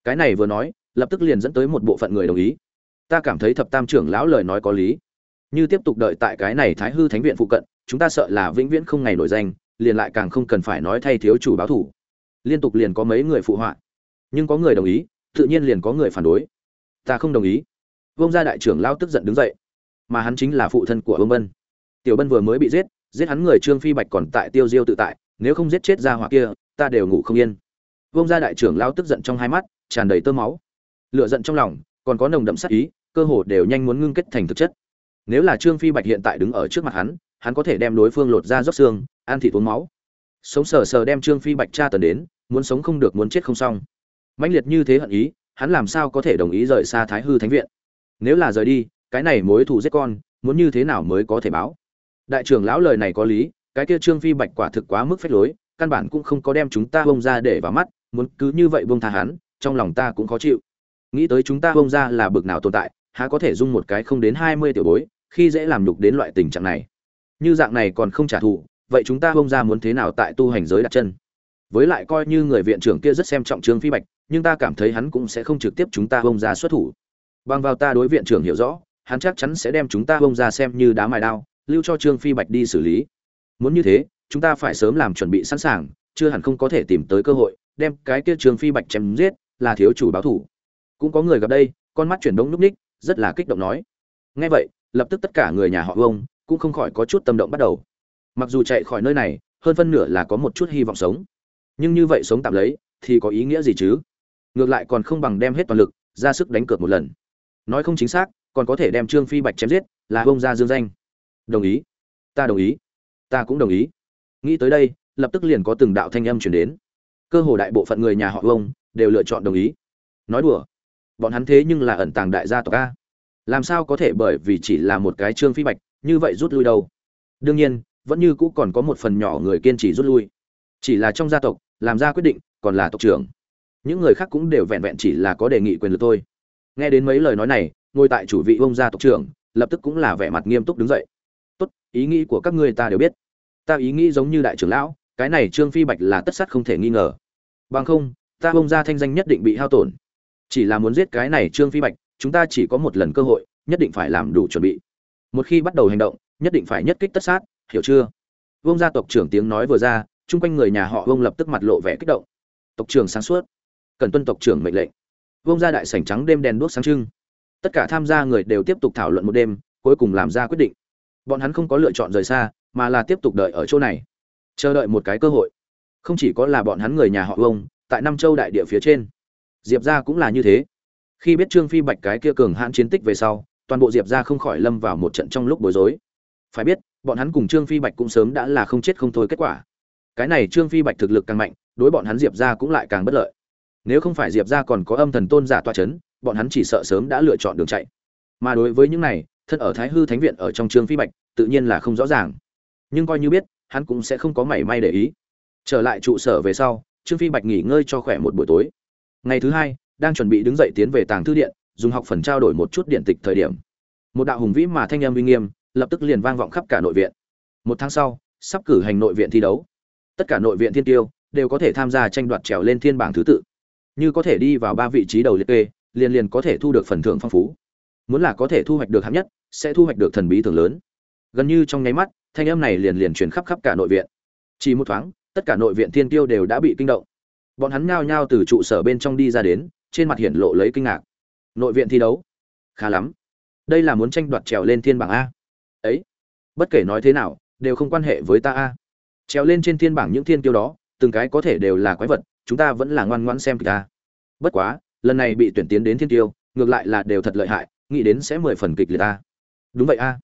Cái này vừa nói, lập tức liền dẫn tới một bộ phận người đồng ý. Ta cảm thấy thập tam trưởng lão lời nói có lý. Như tiếp tục đợi tại cái này thái hư thánh viện phụ cận, chúng ta sợ là vĩnh viễn không ngày nổi danh, liền lại càng không cần phải nói thay thiếu chủ báo thủ. Liên tục liền có mấy người phụ họa. Nhưng có người đồng ý, tự nhiên liền có người phản đối. Ta không đồng ý. Vông gia đại trưởng lao tức giận đứng dậy. Mà hắn chính là phụ thân của vương bân. Tiểu bân vừa mới bị giết giết hắn người trương phi bạch còn tại tiêu diêu tự tại, nếu không giết chết ra hoặc kia, ta đều ngủ không yên vông gia đại trưởng lao tức giận trong hai mắt, tràn đầy tơ máu. Lựa giận trong lòng, còn có nồng đậm sát ý, cơ hồ đều nhanh muốn ngưng kết thành thực chất. Nếu là trương phi bạch hiện tại đứng ở trước mặt hắn hắn có thể đem đối phương lột ra dốc xương, ăn thịt uống máu. Sống sờ sờ đem trương phi bạch tra tần đến, muốn sống không được muốn chết không xong. Mãnh liệt như thế hận ý, hắn làm sao có thể đồng ý rời xa thái hư thánh viện? Nếu là rời đi, cái này mối thù giết con, muốn như thế nào mới có thể báo? Đại trưởng lão lời này có lý, cái kia trương phi bạch quả thực quá mức phép lối, căn bản cũng không có đem chúng ta bông ra để vào mắt muốn cứ như vậy buông tha hắn, trong lòng ta cũng khó chịu. Nghĩ tới chúng ta buông ra là bực nào tồn tại, há có thể dung một cái không đến hai mươi tiểu bối, khi dễ làm nhục đến loại tình trạng này. Như dạng này còn không trả thù, vậy chúng ta buông ra muốn thế nào tại tu hành giới đặt chân? Với lại coi như người viện trưởng kia rất xem trọng trương phi bạch, nhưng ta cảm thấy hắn cũng sẽ không trực tiếp chúng ta buông ra xuất thủ. Bằng vào ta đối viện trưởng hiểu rõ, hắn chắc chắn sẽ đem chúng ta buông ra xem như đá mài đao, lưu cho trương phi bạch đi xử lý. Muốn như thế, chúng ta phải sớm làm chuẩn bị sẵn sàng, chưa hẳn không có thể tìm tới cơ hội đem cái kia trương phi bạch chém giết, là thiếu chủ báo thủ. Cũng có người gặp đây, con mắt chuyển đông núp ních, rất là kích động nói. Ngay vậy, lập tức tất cả người nhà họ vông cũng không khỏi có chút tâm động bắt đầu. Mặc dù chạy khỏi nơi này, hơn phân nửa là có một chút hy vọng sống. Nhưng như vậy sống tạm lấy, thì có ý nghĩa gì chứ? Ngược lại còn không bằng đem hết toàn lực, ra sức đánh cược một lần. Nói không chính xác, còn có thể đem trương phi bạch chém giết, là bông ra dương danh. Đồng ý. Ta đồng ý. Ta cũng đồng ý. Nghĩ tới đây, lập tức liền có từng đạo thanh âm chuyển đến cơ hồ đại bộ phận người nhà họ vông đều lựa chọn đồng ý. Nói đùa, bọn hắn thế nhưng là ẩn tàng đại gia tộc a. Làm sao có thể bởi vì chỉ là một cái trương phi bạch, như vậy rút lui đâu? Đương nhiên, vẫn như cũ còn có một phần nhỏ người kiên trì rút lui. Chỉ là trong gia tộc, làm ra quyết định còn là tộc trưởng. Những người khác cũng đều vẹn vẹn chỉ là có đề nghị quyền lực thôi. Nghe đến mấy lời nói này, ngồi tại chủ vị ông gia tộc trưởng lập tức cũng là vẻ mặt nghiêm túc đứng dậy. Tốt, ý nghĩ của các ngươi ta đều biết. Ta ý nghĩ giống như đại trưởng lão cái này trương phi bạch là tất sát không thể nghi ngờ. Bằng không, ta bông ra thanh danh nhất định bị hao tổn. Chỉ là muốn giết cái này trương phi bạch, chúng ta chỉ có một lần cơ hội, nhất định phải làm đủ chuẩn bị. Một khi bắt đầu hành động, nhất định phải nhất kích tất sát, hiểu chưa? Vông gia tộc trưởng tiếng nói vừa ra, chung quanh người nhà họ vông lập tức mặt lộ vẻ kích động. Tộc trưởng sáng suốt. Cần tuân tộc trưởng mệnh lệnh. Vông gia đại sảnh trắng đêm đèn đuốc sáng trưng. Tất cả tham gia người đều tiếp tục thảo luận một đêm, cuối cùng làm ra quyết định. Bọn hắn không có lựa chọn rời xa, mà là tiếp tục đợi ở chỗ này chờ đợi một cái cơ hội. Không chỉ có là bọn hắn người nhà họ vông tại nam châu đại địa phía trên, diệp gia cũng là như thế. Khi biết trương phi bạch cái kia cường hãn chiến tích về sau, toàn bộ diệp gia không khỏi lâm vào một trận trong lúc bối rối. Phải biết, bọn hắn cùng trương phi bạch cũng sớm đã là không chết không thôi kết quả. Cái này trương phi bạch thực lực càng mạnh, đối bọn hắn diệp gia cũng lại càng bất lợi. Nếu không phải diệp gia còn có âm thần tôn giả toa c h ấ n bọn hắn chỉ sợ sớm đã lựa chọn đường chạy. Mà đối với những này, thân ở thái hư thánh viện ở trong trương phi bạch, tự nhiên là không rõ ràng. Nhưng coi như biết hắn cũng sẽ không có mảy may để ý. Trở lại trụ sở về sau, trương phi bạch nghỉ ngơi cho khỏe một buổi tối. Ngày thứ hai, đang chuẩn bị đứng dậy tiến về tàng thư điện, dùng học phần trao đổi một chút điện tịch thời điểm. Một đạo hùng vĩ mà thanh em uy nghiêm, lập tức liền vang vọng khắp cả nội viện. Một tháng sau, sắp cử hành nội viện thi đấu. Tất cả nội viện thiên tiêu đều có thể tham gia tranh đoạt trèo lên thiên bảng thứ tự. Như có thể đi vào ba vị trí đầu liệt kê, liền liền có thể thu được phần thưởng phong phú. Muốn là có thể thu hoạch được hạng nhất, sẽ thu hoạch được thần bí thưởng lớn. Gần như trong nháy mắt thanh âm này liền liền truyền khắp khắp cả nội viện. Chỉ một thoáng, tất cả nội viện thiên tiêu đều đã bị kinh động. Bọn hắn nhao nhao từ trụ sở bên trong đi ra đến, trên mặt hiển lộ lấy kinh ngạc. Nội viện thi đấu? Khá lắm. Đây là muốn tranh đoạt trèo lên thiên bảng a. Ấy, bất kể nói thế nào, đều không quan hệ với ta a. Trèo lên trên thiên bảng những thiên tiêu đó, từng cái có thể đều là quái vật, chúng ta vẫn là ngoan ngoãn xem kìa. ta bất quá, lần này bị tuyển tiến đến thiên tiêu ngược lại là đều thật lợi hại, nghĩ đến sẽ mười phần kịch liệt ta đúng vậy a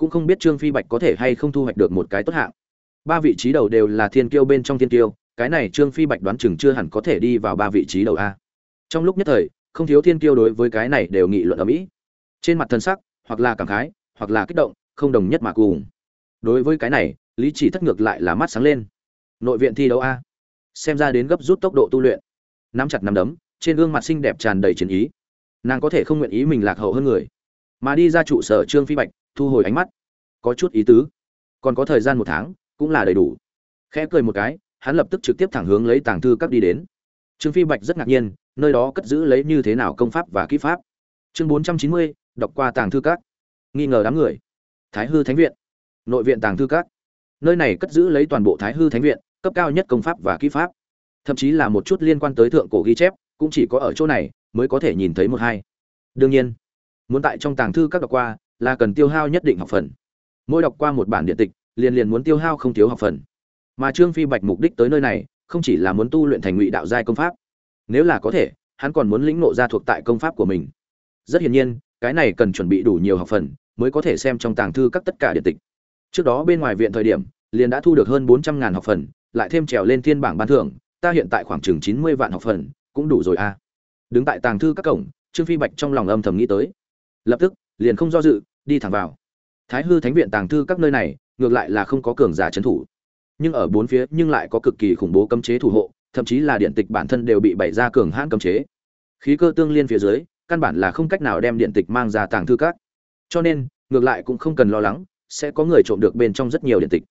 cũng không biết trương phi bạch có thể hay không thu hoạch được một cái tốt hạng. Ba vị trí đầu đều là thiên kiêu bên trong thiên kiêu, cái này trương phi bạch đoán chừng chưa hẳn có thể đi vào ba vị trí đầu a. Trong lúc nhất thời, không thiếu thiên kiêu đối với cái này đều nghị luận ở mỹ. Trên mặt thân sắc, hoặc là cảm khái, hoặc là kích động, không đồng nhất mà cùng. Đối với cái này, lý chỉ thất ngược lại là mắt sáng lên. Nội viện thi đấu a. Xem ra đến gấp rút tốc độ tu luyện. Nắm chặt nắm đấm, trên gương mặt xinh đẹp tràn đầy chiến ý. Nàng có thể không nguyện ý mình lạc hậu hơn người mà đi ra trụ sở trương phi bạch, thu hồi ánh mắt. Có chút ý tứ. Còn có thời gian một tháng, cũng là đầy đủ. Khẽ cười một cái, hắn lập tức trực tiếp thẳng hướng lấy tàng thư các đi đến. Trương phi bạch rất ngạc nhiên, nơi đó cất giữ lấy như thế nào công pháp và kỹ pháp. Chương bốn trăm chín mươi, đọc qua tàng thư các. Nghi ngờ đám người. Thái hư thánh viện. Nội viện tàng thư các. Nơi này cất giữ lấy toàn bộ thái hư thánh viện, cấp cao nhất công pháp và kỹ pháp. Thậm chí là một chút liên quan tới thượng cổ ghi chép, cũng chỉ có ở chỗ này, mới có thể nhìn thấy một hai. Đương nhiên muốn tại trong tàng thư các đọc qua, là cần tiêu hao nhất định học phần. Mỗi đọc qua một bản điện tịch, liền liền muốn tiêu hao không thiếu học phần. Mà trương phi bạch mục đích tới nơi này, không chỉ là muốn tu luyện thành ngụy đạo giai công pháp. Nếu là có thể, hắn còn muốn lĩnh nộ ra thuộc tại công pháp của mình. Rất hiển nhiên, cái này cần chuẩn bị đủ nhiều học phần, mới có thể xem trong tàng thư các tất cả điện tịch. Trước đó bên ngoài viện thời điểm, liền đã thu được hơn bốn trăm ngàn học phần, lại thêm trèo lên thiên bảng ban thưởng, ta hiện tại khoảng chừng chín mươi vạn học phần, cũng đủ rồi à. Đứng tại tàng thư các cổng, trương phi bạch trong lòng âm thầm nghĩ tới lập tức, liền không do dự, đi thẳng vào. Thái hư thánh viện tàng thư các nơi này, ngược lại là không có cường giả trấn thủ. Nhưng ở bốn phía nhưng lại có cực kỳ khủng bố cấm chế thủ hộ, thậm chí là điện tịch bản thân đều bị bày ra cường hãn cấm chế. Khí cơ tương liên phía dưới, căn bản là không cách nào đem điện tịch mang ra tàng thư các. Cho nên, ngược lại cũng không cần lo lắng, sẽ có người trộm được bên trong rất nhiều điện tịch.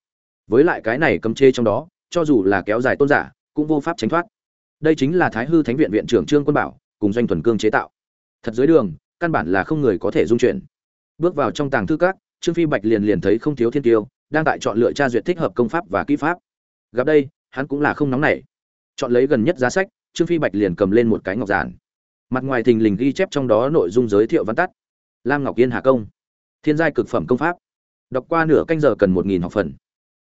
Với lại cái này cấm chế trong đó, cho dù là kéo dài tôn giả, cũng vô pháp tránh thoát. Đây chính là thái hư thánh viện viện trưởng trương quân bảo, cùng doanh thuần cương chế tạo. Thật dưới đường căn bản là không người có thể dung chuyển. Bước vào trong tàng thư các, trương phi bạch liền liền thấy không thiếu thiên tiêu, đang tại chọn lựa tra duyệt thích hợp công pháp và kỹ pháp. Gặp đây, hắn cũng là không nóng nảy. Chọn lấy gần nhất giá sách, trương phi bạch liền cầm lên một cái ngọc giản. Mặt ngoài thình lình ghi chép trong đó nội dung giới thiệu văn tắt. Lam ngọc yên hà công. Thiên giai cực phẩm công pháp. Đọc qua nửa canh giờ cần một nghìn học phần.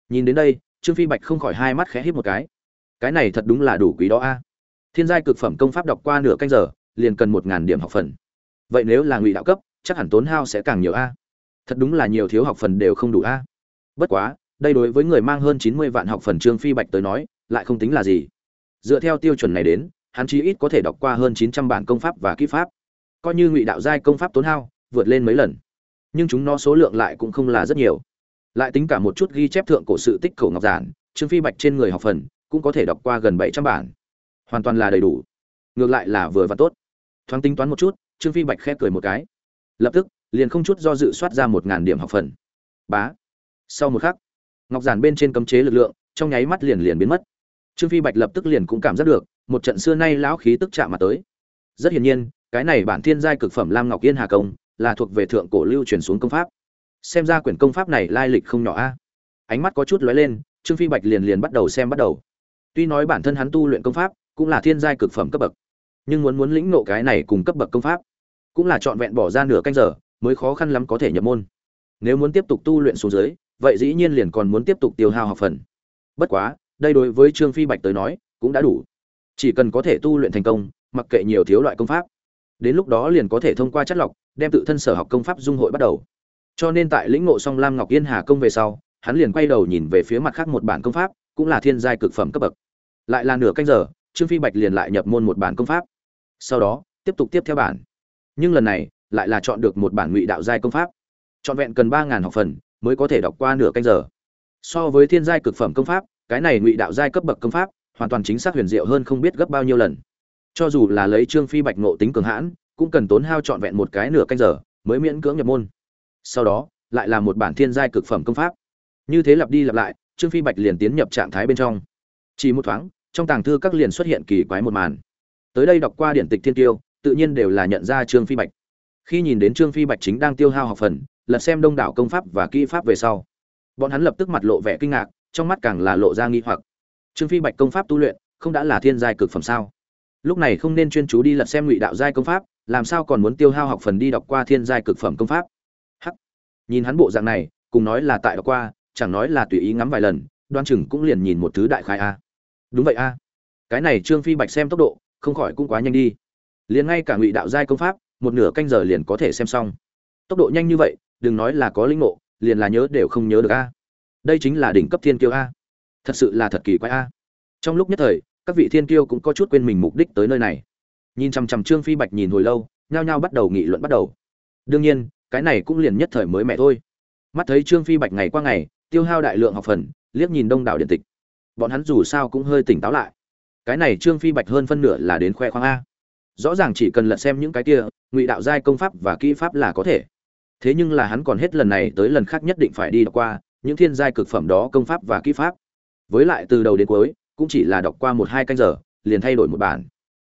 Nhìn đến đây, trương phi bạch không khỏi hai mắt khẽ hít một cái. Cái này thật đúng là đủ quý đó a. Thiên giai cực phẩm công pháp đọc qua nửa canh giờ, liền cần một ngàn điểm học phần vậy nếu là ngụy đạo cấp, chắc hẳn tốn hao sẽ càng nhiều a. Thật đúng là nhiều thiếu học phần đều không đủ a. Bất quá, đây đối với người mang hơn chín mươi vạn học phần trương phi bạch tới nói, lại không tính là gì. Dựa theo tiêu chuẩn này đến, hắn chí ít có thể đọc qua hơn chín trăm bản công pháp và kỹ pháp. Coi như ngụy đạo giai công pháp tốn hao, vượt lên mấy lần. Nhưng chúng nó số lượng lại cũng không là rất nhiều. Lại tính cả một chút ghi chép thượng cổ sự tích cổ ngọc giản, trương phi bạch trên người học phần cũng có thể đọc qua gần bảy trăm bản. Hoàn toàn là đầy đủ. Ngược lại là vừa và tốt. Thoáng tính toán một chút trương phi bạch khép cười một cái. Lập tức, liền không chút do dự soát ra một ngàn điểm học phần. Bá. Sau một khắc, ngọc giản bên trên cấm chế lực lượng, trong nháy mắt liền liền biến mất. Trương phi bạch lập tức liền cũng cảm giác được, một trận xưa nay lão khí tức chạm mặt tới. Rất hiển nhiên, cái này bản thiên giai cực phẩm lam ngọc yên hà công, là thuộc về thượng cổ lưu truyền xuống công pháp. Xem ra quyển công pháp này lai lịch không nhỏ a. Ánh mắt có chút lóe lên, trương phi bạch liền liền bắt đầu xem bắt đầu. Tuy nói bản thân hắn tu luyện công pháp cũng là thiên giai cực phẩm cấp bậc, nhưng muốn muốn lĩnh nộ cái này cùng cấp bậc công pháp cũng là trọn vẹn bỏ ra nửa canh giờ, mới khó khăn lắm có thể nhập môn. Nếu muốn tiếp tục tu luyện xuống dưới, vậy dĩ nhiên liền còn muốn tiếp tục tiêu hao học phần. Bất quá, đây đối với trương phi bạch tới nói, cũng đã đủ. Chỉ cần có thể tu luyện thành công, mặc kệ nhiều thiếu loại công pháp, đến lúc đó liền có thể thông qua chất lọc, đem tự thân sở học công pháp dung hội bắt đầu. Cho nên tại lĩnh ngộ song lam ngọc yên hà công về sau, hắn liền quay đầu nhìn về phía mặt khác một bản công pháp, cũng là thiên giai cực phẩm cấp bậc. Lại là nửa canh giờ, trương phi bạch liền lại nhập môn một bản công pháp. Sau đó, tiếp tục tiếp theo bản nhưng lần này, lại là chọn được một bản ngụy đạo giai công pháp. Trọn vẹn cần ba ngàn học phần mới có thể đọc qua nửa canh giờ. So với thiên giai cực phẩm công pháp, cái này ngụy đạo giai cấp bậc công pháp, hoàn toàn chính xác huyền diệu hơn không biết gấp bao nhiêu lần. Cho dù là lấy trương phi bạch ngộ tính cường hãn, cũng cần tốn hao trọn vẹn một cái nửa canh giờ mới miễn cưỡng nhập môn. Sau đó, lại là một bản thiên giai cực phẩm công pháp. Như thế lặp đi lặp lại, trương phi bạch liền tiến nhập trạng thái bên trong. Chỉ một thoáng, trong tàng thư các liền xuất hiện kỳ quái một màn. Tới đây đọc qua điển tịch thiên tiêu tự nhiên đều là nhận ra trương phi bạch. Khi nhìn đến trương phi bạch chính đang tiêu hao học phần, lật xem đông đảo công pháp và kỹ pháp về sau, bọn hắn lập tức mặt lộ vẻ kinh ngạc, trong mắt càng là lộ ra nghi hoặc. Trương phi bạch công pháp tu luyện không đã là thiên giai cực phẩm sao? Lúc này không nên chuyên chú đi lật xem ngụy đạo giai công pháp, làm sao còn muốn tiêu hao học phần đi đọc qua thiên giai cực phẩm công pháp? Hắc! Nhìn hắn bộ dạng này, cùng nói là tại đọc qua, chẳng nói là tùy ý ngắm vài lần, đoan chừng cũng liền nhìn một thứ đại khai a. Đúng vậy a. Cái này trương phi bạch xem tốc độ, không khỏi cũng quá nhanh đi liền ngay cả ngụy đạo giai công pháp, một nửa canh giờ liền có thể xem xong. Tốc độ nhanh như vậy, đừng nói là có linh ngộ, liền là nhớ đều không nhớ được a. Đây chính là đỉnh cấp thiên kiêu a. Thật sự là thật kỳ quái a. Trong lúc nhất thời, các vị thiên kiêu cũng có chút quên mình mục đích tới nơi này. Nhìn chằm chằm trương phi bạch nhìn hồi lâu, nhao nhao bắt đầu nghị luận bắt đầu. Đương nhiên, cái này cũng liền nhất thời mới mẹ thôi. Mắt thấy trương phi bạch ngày qua ngày, tiêu hao đại lượng học phần, liếc nhìn đông đảo điện tịch. Bọn hắn dù sao cũng hơi tỉnh táo lại. Cái này trương phi bạch hơn phân nửa là đến khoe khoang a rõ ràng chỉ cần lật xem những cái kia, ngụy đạo giai công pháp và kỹ pháp là có thể. Thế nhưng là hắn còn hết lần này tới lần khác nhất định phải đi đọc qua những thiên giai cực phẩm đó công pháp và kỹ pháp. Với lại từ đầu đến cuối, cũng chỉ là đọc qua một hai canh giờ, liền thay đổi một bản.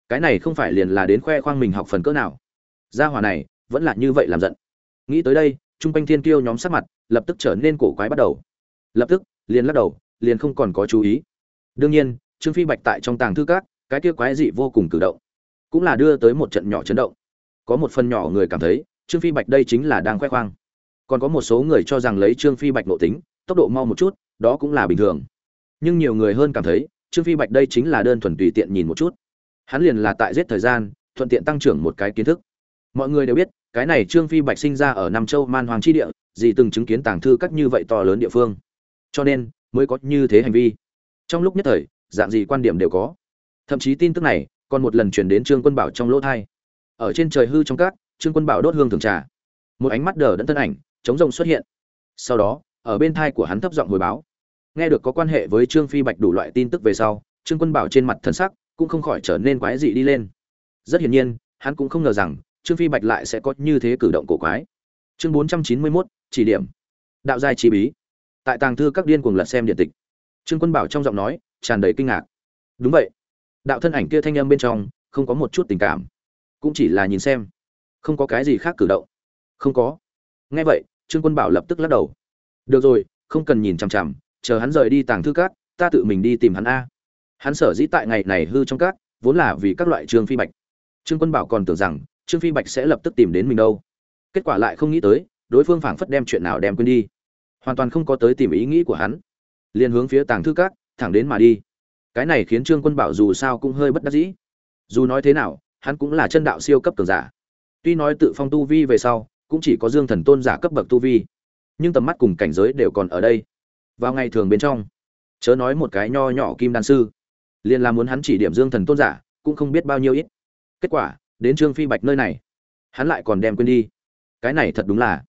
Cái này không phải liền là đến khoe khoang mình học phần cỡ nào. Gia hòa này, vẫn là như vậy làm giận. Nghĩ tới đây trung quanh thiên kiêu nhóm sắc mặt lập tức trở nên cổ quái bắt đầu. Lập tức, liền lắc đầu, liền không còn có chú ý. Đương nhiên, trương phi bạch tại trong tàng thư các, cái kia quái dị vô cùng cử động cũng là đưa tới một trận nhỏ chấn động. Có một phần nhỏ người cảm thấy, trương phi bạch đây chính là đang khoe khoang. Còn có một số người cho rằng lấy trương phi bạch nội tính, tốc độ mau một chút, đó cũng là bình thường. Nhưng nhiều người hơn cảm thấy, trương phi bạch đây chính là đơn thuần tùy tiện nhìn một chút. Hắn liền là tại giết thời gian, thuận tiện tăng trưởng một cái kiến thức. Mọi người đều biết, cái này trương phi bạch sinh ra ở nam châu man hoàng chi địa, gì từng chứng kiến tàng thư các như vậy to lớn địa phương. Cho nên, mới có như thế hành vi. Trong lúc nhất thời, dạng gì quan điểm đều có. Thậm chí tin tức này còn một lần truyền đến trương quân bảo trong lỗ thai. Ở trên trời hư trong cát, trương quân bảo đốt hương thường trà. Một ánh mắt đờ đẫn thân ảnh, chống rồng xuất hiện. Sau đó, ở bên thai của hắn thấp giọng hồi báo. Nghe được có quan hệ với trương phi bạch đủ loại tin tức về sau, trương quân bảo trên mặt thần sắc cũng không khỏi trở nên quái dị đi lên. Rất hiển nhiên, hắn cũng không ngờ rằng trương phi bạch lại sẽ có như thế cử động cổ quái. Chương bốn trăm chín mươi mốt, chỉ điểm. Đạo giai chi bí. Tại tàng thư các điên cuồng lật xem điện tịch. Trương quân bảo trong giọng nói tràn đầy kinh ngạc. Đúng vậy đạo thân ảnh kia thanh âm bên trong, không có một chút tình cảm. Cũng chỉ là nhìn xem. Không có cái gì khác cử động. Không có. Nghe vậy, trương quân bảo lập tức lắc đầu. Được rồi, không cần nhìn chằm chằm, chờ hắn rời đi tàng thư cát ta tự mình đi tìm hắn a. Hắn sở dĩ tại ngày này hư trong cát vốn là vì các loại trương phi bạch. Trương quân bảo còn tưởng rằng, trương phi bạch sẽ lập tức tìm đến mình đâu. Kết quả lại không nghĩ tới, đối phương phảng phất đem chuyện nào đem quên đi. Hoàn toàn không có tới tìm ý nghĩ của hắn. Liền hướng phía tàng thư cát thẳng đến mà đi cái này khiến trương quân bảo dù sao cũng hơi bất đắc dĩ. Dù nói thế nào, hắn cũng là chân đạo siêu cấp cường giả. Tuy nói tự phong tu vi về sau, cũng chỉ có dương thần tôn giả cấp bậc tu vi, nhưng tầm mắt cùng cảnh giới đều còn ở đây. Vào ngày thường bên trong, chớ nói một cái nho nhỏ kim đan sư, liền là muốn hắn chỉ điểm dương thần tôn giả, cũng không biết bao nhiêu ít. Kết quả, đến trương phi bạch nơi này, hắn lại còn đem quên đi. Cái này thật đúng là,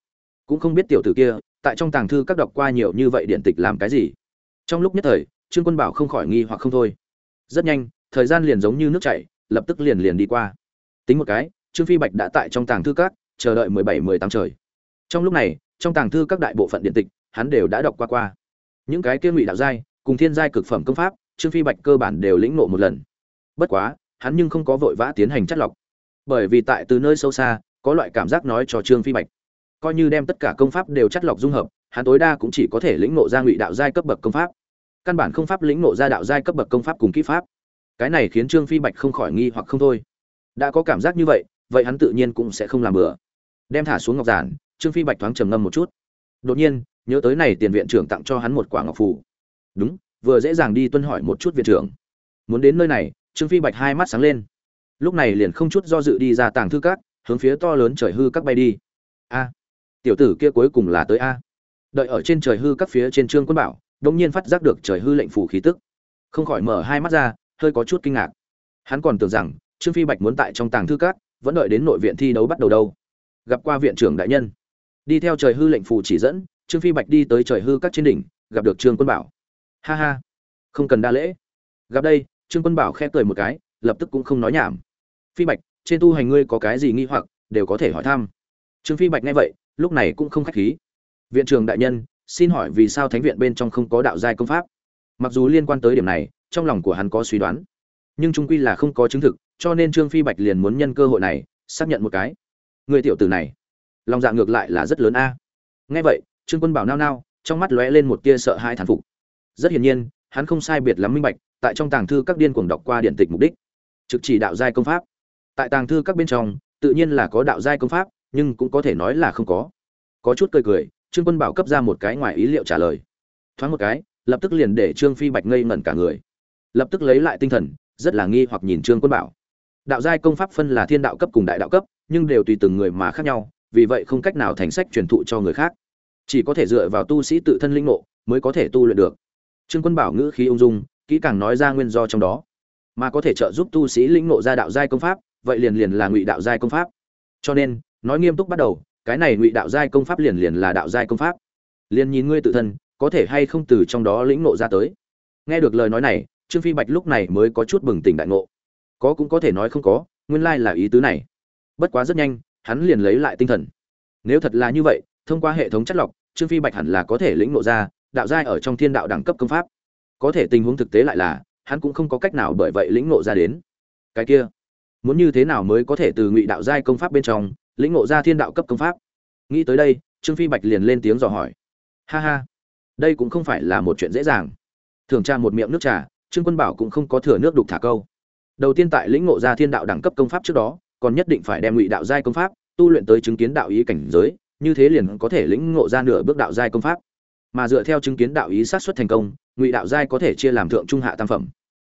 cũng không biết tiểu tử kia, tại trong tàng thư các đọc qua nhiều như vậy điện tịch làm cái gì. Trong lúc nhất thời trương quân bảo không khỏi nghi hoặc không thôi. Rất nhanh, thời gian liền giống như nước chảy, lập tức liền liền đi qua. Tính một cái, trương phi bạch đã tại trong tàng thư các, chờ đợi mười bảy, mười tám trời. Trong lúc này, trong tàng thư các đại bộ phận điện tịch, hắn đều đã đọc qua qua. Những cái kia ngụy đạo giai, cùng thiên giai cực phẩm công pháp, trương phi bạch cơ bản đều lĩnh ngộ một lần. Bất quá, hắn nhưng không có vội vã tiến hành chất lọc. Bởi vì tại từ nơi sâu xa, có loại cảm giác nói cho trương phi bạch. Coi như đem tất cả công pháp đều chắt lọc dung hợp, hắn tối đa cũng chỉ có thể lĩnh ngộ ra ngụy đạo giai cấp bậc công pháp căn bản không pháp lĩnh nộ ra đạo giai cấp bậc công pháp cùng kỹ pháp. Cái này khiến trương phi bạch không khỏi nghi hoặc không thôi. Đã có cảm giác như vậy vậy hắn tự nhiên cũng sẽ không làm bừa. Đem thả xuống ngọc giản, trương phi bạch thoáng trầm ngâm một chút. Đột nhiên, nhớ tới này tiền viện trưởng tặng cho hắn một quả ngọc phù. Đúng, vừa dễ dàng đi tuân hỏi một chút viện trưởng. Muốn đến nơi này, trương phi bạch hai mắt sáng lên. Lúc này liền không chút do dự đi ra tàng thư các, hướng phía to lớn trời hư các bay đi. A, tiểu tử kia cuối cùng là tới a. Đợi ở trên trời hư các phía trên trương quân bảo đông nhiên phát giác được trời hư lệnh phủ khí tức. Không khỏi mở hai mắt ra, hơi có chút kinh ngạc. Hắn còn tưởng rằng, trương phi bạch muốn tại trong tàng thư cát vẫn đợi đến nội viện thi đấu bắt đầu đâu. Gặp qua viện trưởng đại nhân. Đi theo trời hư lệnh phủ chỉ dẫn, trương phi bạch đi tới trời hư các trên đỉnh, gặp được trương quân bảo. Ha ha. Không cần đa lễ. Gặp đây, trương quân bảo khẽ cười một cái, lập tức cũng không nói nhảm. Phi bạch, trên tu hành ngươi có cái gì nghi hoặc, đều có thể hỏi thăm. Trương phi bạch nghe vậy, lúc này cũng không khách khí. Viện trưởng đại nhân xin hỏi vì sao thánh viện bên trong không có đạo giai công pháp? Mặc dù liên quan tới điểm này, trong lòng của hắn có suy đoán. Nhưng trung quy là không có chứng thực, cho nên trương phi bạch liền muốn nhân cơ hội này, xác nhận một cái. Người tiểu tử này, lòng dạ ngược lại là rất lớn a. Nghe vậy, trương quân bảo nao nao, trong mắt lóe lên một tia sợ hãi thản phục. Rất hiển nhiên, hắn không sai biệt lắm minh bạch, tại trong tàng thư các điên cuồng đọc qua điện tịch mục đích. Trực chỉ đạo giai công pháp. Tại tàng thư các bên trong, tự nhiên là có đạo giai công pháp, nhưng cũng có thể nói là không có. Có chút cười cười trương quân bảo cấp ra một cái ngoài ý liệu trả lời. Thoáng một cái, lập tức liền để trương phi bạch ngây ngẩn cả người. Lập tức lấy lại tinh thần, rất là nghi hoặc nhìn trương quân bảo. Đạo giai công pháp phân là thiên đạo cấp cùng đại đạo cấp, nhưng đều tùy từng người mà khác nhau, vì vậy không cách nào thành sách truyền thụ cho người khác. Chỉ có thể dựa vào tu sĩ tự thân linh ngộ, mới có thể tu luyện được. Trương quân bảo ngữ khí ung dung, kỹ càng nói ra nguyên do trong đó. Mà có thể trợ giúp tu sĩ linh ngộ ra đạo giai công pháp, vậy liền liền là ngụy đạo giai công pháp. Cho nên, nói nghiêm túc bắt đầu cái này ngụy đạo giai công pháp liền liền là đạo giai công pháp. Liền nhìn ngươi tự thân, có thể hay không từ trong đó lĩnh ngộ ra tới. Nghe được lời nói này, trương phi bạch lúc này mới có chút bừng tỉnh đại ngộ. Có cũng có thể nói không có, nguyên lai là ý tứ này. Bất quá rất nhanh, hắn liền lấy lại tinh thần. Nếu thật là như vậy, thông qua hệ thống chất lọc, trương phi bạch hẳn là có thể lĩnh ngộ ra đạo giai ở trong thiên đạo đẳng cấp công pháp. Có thể tình huống thực tế lại là, hắn cũng không có cách nào bởi vậy lĩnh ngộ ra đến. Cái kia, muốn như thế nào mới có thể từ ngụy đạo giai công pháp bên trong lĩnh ngộ ra thiên đạo cấp công pháp. Nghĩ tới đây, trương phi bạch liền lên tiếng dò hỏi. Ha ha, đây cũng không phải là một chuyện dễ dàng. Thường tra một miệng nước trà, trương quân bảo cũng không có thừa nước đục thả câu. Đầu tiên tại lĩnh ngộ ra thiên đạo đẳng cấp công pháp trước đó, còn nhất định phải đem ngụy đạo giai công pháp, tu luyện tới chứng kiến đạo ý cảnh giới, như thế liền có thể lĩnh ngộ ra nửa bước đạo giai công pháp. Mà dựa theo chứng kiến đạo ý sát xuất thành công, ngụy đạo giai có thể chia làm thượng trung hạ tam phẩm.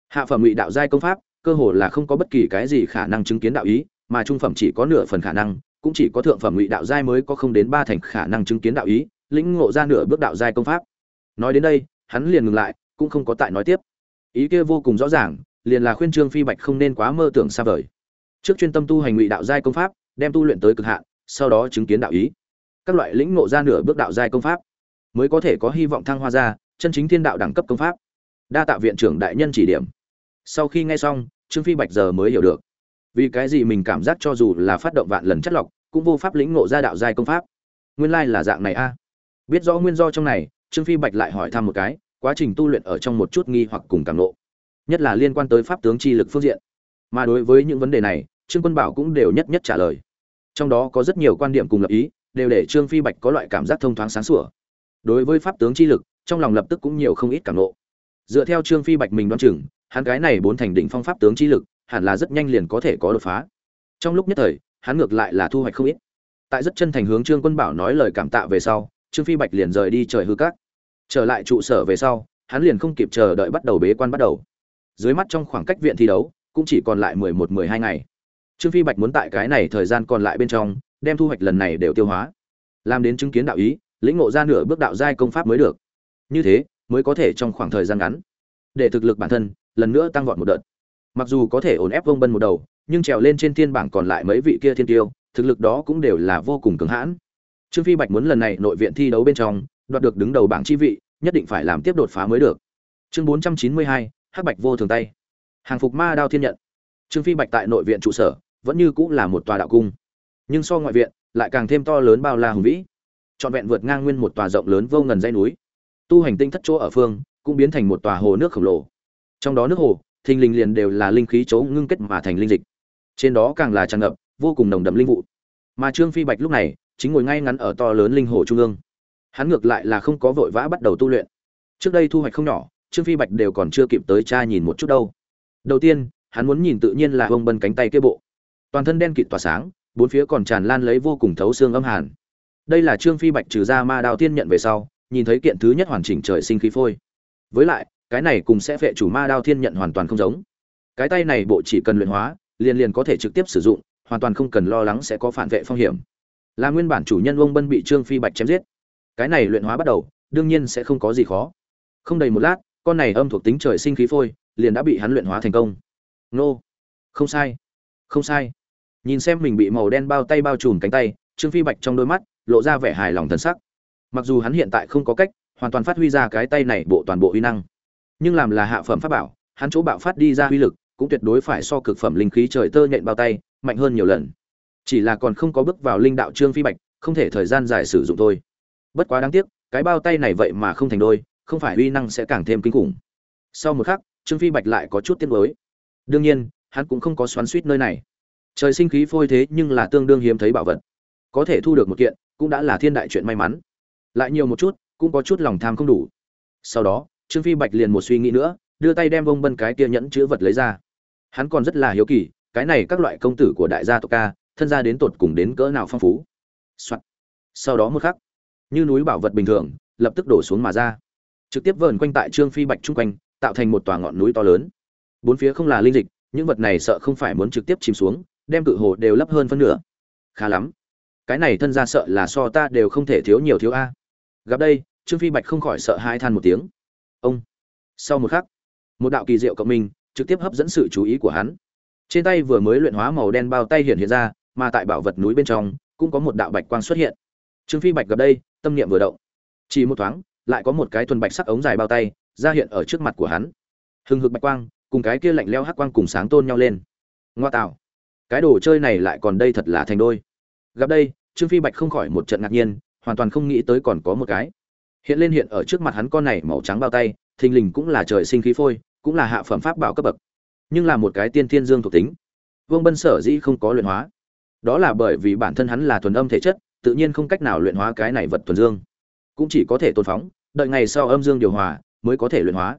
Hạ phẩm ngụy đạo giai công pháp, cơ hồ là không có bất kỳ cái gì khả năng chứng kiến đạo ý, mà trung phẩm chỉ có nửa phần khả năng cũng chỉ có thượng phẩm ngụy đạo giai mới có không đến ba thành khả năng chứng kiến đạo ý, lĩnh ngộ ra nửa bước đạo giai công pháp. Nói đến đây, hắn liền ngừng lại, cũng không có tại nói tiếp. Ý kia vô cùng rõ ràng, liền là khuyên trương phi bạch không nên quá mơ tưởng xa vời. Trước chuyên tâm tu hành ngụy đạo giai công pháp, đem tu luyện tới cực hạn, sau đó chứng kiến đạo ý. Các loại lĩnh ngộ ra nửa bước đạo giai công pháp, mới có thể có hy vọng thăng hoa ra, chân chính thiên đạo đẳng cấp công pháp. Đa tạ viện trưởng đại nhân chỉ điểm. Sau khi nghe xong, trương phi bạch giờ mới hiểu được vì cái gì mình cảm giác cho dù là phát động vạn lần chất lọc, cũng vô pháp lĩnh ngộ ra đạo giai công pháp? Nguyên lai là dạng này a. Biết rõ nguyên do trong này, trương phi bạch lại hỏi thăm một cái, quá trình tu luyện ở trong một chút nghi hoặc cùng cảm nộ nhất là liên quan tới pháp tướng chi lực phương diện. Mà đối với những vấn đề này, trương quân bảo cũng đều nhất nhất trả lời. Trong đó có rất nhiều quan điểm cùng lập ý, đều để trương phi bạch có loại cảm giác thông thoáng sáng sủa. Đối với pháp tướng chi lực, trong lòng lập tức cũng nhiều không ít cảm nộ dựa theo trương phi bạch mình đoán chừng, hắn cái này bốn thành đỉnh phong pháp tướng chi lực hẳn là rất nhanh liền có thể có đột phá. Trong lúc nhất thời, hắn ngược lại là thu hoạch không ít. Tại rất chân thành hướng trương quân bảo nói lời cảm tạ về sau, trương phi bạch liền rời đi trời hư cát trở lại trụ sở về sau, hắn liền không kịp chờ đợi bắt đầu bế quan bắt đầu. Dưới mắt trong khoảng cách viện thi đấu, cũng chỉ còn lại mười một, mười hai ngày. Trương phi bạch muốn tại cái này thời gian còn lại bên trong, đem thu hoạch lần này đều tiêu hóa. Làm đến chứng kiến đạo ý, lĩnh ngộ ra nửa bước đạo giai công pháp mới được. Như thế, mới có thể trong khoảng thời gian ngắn. Để thực lực bản thân, lần nữa tăng vọt một đợt mặc dù có thể ổn ép vông bân một đầu, nhưng trèo lên trên thiên bảng còn lại mấy vị kia thiên tiêu, thực lực đó cũng đều là vô cùng cứng hãn. Trương phi bạch muốn lần này nội viện thi đấu bên trong, đoạt được đứng đầu bảng chi vị, nhất định phải làm tiếp đột phá mới được. Chương bốn trăm chín mươi hai, hắc bạch vô thường tay. Hàng phục ma đao thiên nhận. Trương phi bạch tại nội viện trụ sở, vẫn như cũng là một tòa đạo cung. Nhưng so ngoại viện, lại càng thêm to lớn bao la hùng vĩ. Trọn vẹn vượt ngang nguyên một tòa rộng lớn vô ngần dây núi. Tu hành tinh thất chỗ ở phương, cũng biến thành một tòa hồ nước khổng lồ. Trong đó nước hồ thình lình liền đều là linh khí chỗ ngưng kết mà thành linh dịch. Trên đó càng là tràn ngập vô cùng nồng đậm linh vụ. Mà trương phi bạch lúc này chính ngồi ngay ngắn ở to lớn linh hồ trung ương. Hắn ngược lại là không có vội vã bắt đầu tu luyện. Trước đây thu hoạch không nhỏ, trương phi bạch đều còn chưa kịp tới cha nhìn một chút đâu. Đầu tiên, hắn muốn nhìn tự nhiên là bông bân cánh tay kia bộ. Toàn thân đen kịt tỏa sáng, bốn phía còn tràn lan lấy vô cùng thấu xương âm hàn. Đây là trương phi bạch trừ ra ma đào tiên nhận về sau, nhìn thấy kiện thứ nhất hoàn chỉnh trời sinh khí phôi. Với lại cái này cùng sẽ vệ chủ ma đao thiên nhận hoàn toàn không giống. Cái tay này bộ chỉ cần luyện hóa, liền liền có thể trực tiếp sử dụng, hoàn toàn không cần lo lắng sẽ có phản vệ phong hiểm. Là nguyên bản chủ nhân ông bân bị trương phi bạch chém giết. Cái này luyện hóa bắt đầu, đương nhiên sẽ không có gì khó. Không đầy một lát, con này âm thuộc tính trời sinh khí phôi, liền đã bị hắn luyện hóa thành công. Nô. Không sai. Không sai. Nhìn xem mình bị màu đen bao tay bao trùm cánh tay, trương phi bạch trong đôi mắt, lộ ra vẻ hài lòng thần sắc. Mặc dù hắn hiện tại không có cách, hoàn toàn phát huy ra cái tay này bộ toàn bộ uy năng nhưng làm là hạ phẩm pháp bảo, hắn chỗ bạo phát đi ra uy lực, cũng tuyệt đối phải so cực phẩm linh khí trời tơ nhện bao tay, mạnh hơn nhiều lần. Chỉ là còn không có bước vào linh đạo trương phi bạch, không thể thời gian dài sử dụng thôi. Bất quá đáng tiếc, cái bao tay này vậy mà không thành đôi, không phải uy năng sẽ càng thêm kinh khủng. Sau một khắc, trương phi bạch lại có chút tiếc mới đương nhiên, hắn cũng không có xoắn suýt nơi này. Trời sinh khí phôi thế nhưng là tương đương hiếm thấy bảo vật. Có thể thu được một kiện, cũng đã là thiên đại chuyện may mắn. Lại nhiều một chút, cũng có chút lòng tham không đủ. Sau đó trương phi bạch liền một suy nghĩ nữa, đưa tay đem vông bân cái kia nhẫn chữ vật lấy ra. Hắn còn rất là hiếu kỳ, cái này các loại công tử của đại gia tộc ca, thân gia đến tột cùng đến cỡ nào phong phú、Soạn. sau đó một khắc, như núi bảo vật bình thường, lập tức đổ xuống mà ra. Trực tiếp vờn quanh tại trương phi bạch chung quanh, tạo thành một tòa ngọn núi to lớn. Bốn phía không là linh dịch, những vật này sợ không phải muốn trực tiếp chìm xuống, đem cự hồ đều lấp hơn phân nửa. Khá lắm. Cái này thân ra sợ là so ta đều không thể thiếu nhiều thiếu a. Gặp đây, trương phi bạch không khỏi sợ hai than một tiếng ông. Sau một khắc, một đạo kỳ diệu cộng minh trực tiếp hấp dẫn sự chú ý của hắn. Trên tay vừa mới luyện hóa màu đen bao tay hiện hiện ra, mà tại bảo vật núi bên trong cũng có một đạo bạch quang xuất hiện. Trương phi bạch gặp đây, tâm niệm vừa động. Chỉ một thoáng, lại có một cái thuần bạch sắc ống dài bao tay ra hiện ở trước mặt của hắn. Hừng hực bạch quang, cùng cái kia lạnh leo hắc quang cùng sáng tôn nhau lên. Ngoa tạo. Cái đồ chơi này lại còn đây thật là thành đôi. Gặp đây, trương phi bạch không khỏi một trận ngạc nhiên, hoàn toàn không nghĩ tới còn có một cái hiện lên hiện ở trước mặt hắn con này màu trắng bao tay, thình lình cũng là trời sinh khí phôi, cũng là hạ phẩm pháp bảo cấp bậc, nhưng là một cái tiên thiên dương thuộc tính. Vương bân sở dĩ không có luyện hóa, đó là bởi vì bản thân hắn là thuần âm thể chất, tự nhiên không cách nào luyện hóa cái này vật thuần dương, cũng chỉ có thể tồn phóng, đợi ngày sau âm dương điều hòa mới có thể luyện hóa.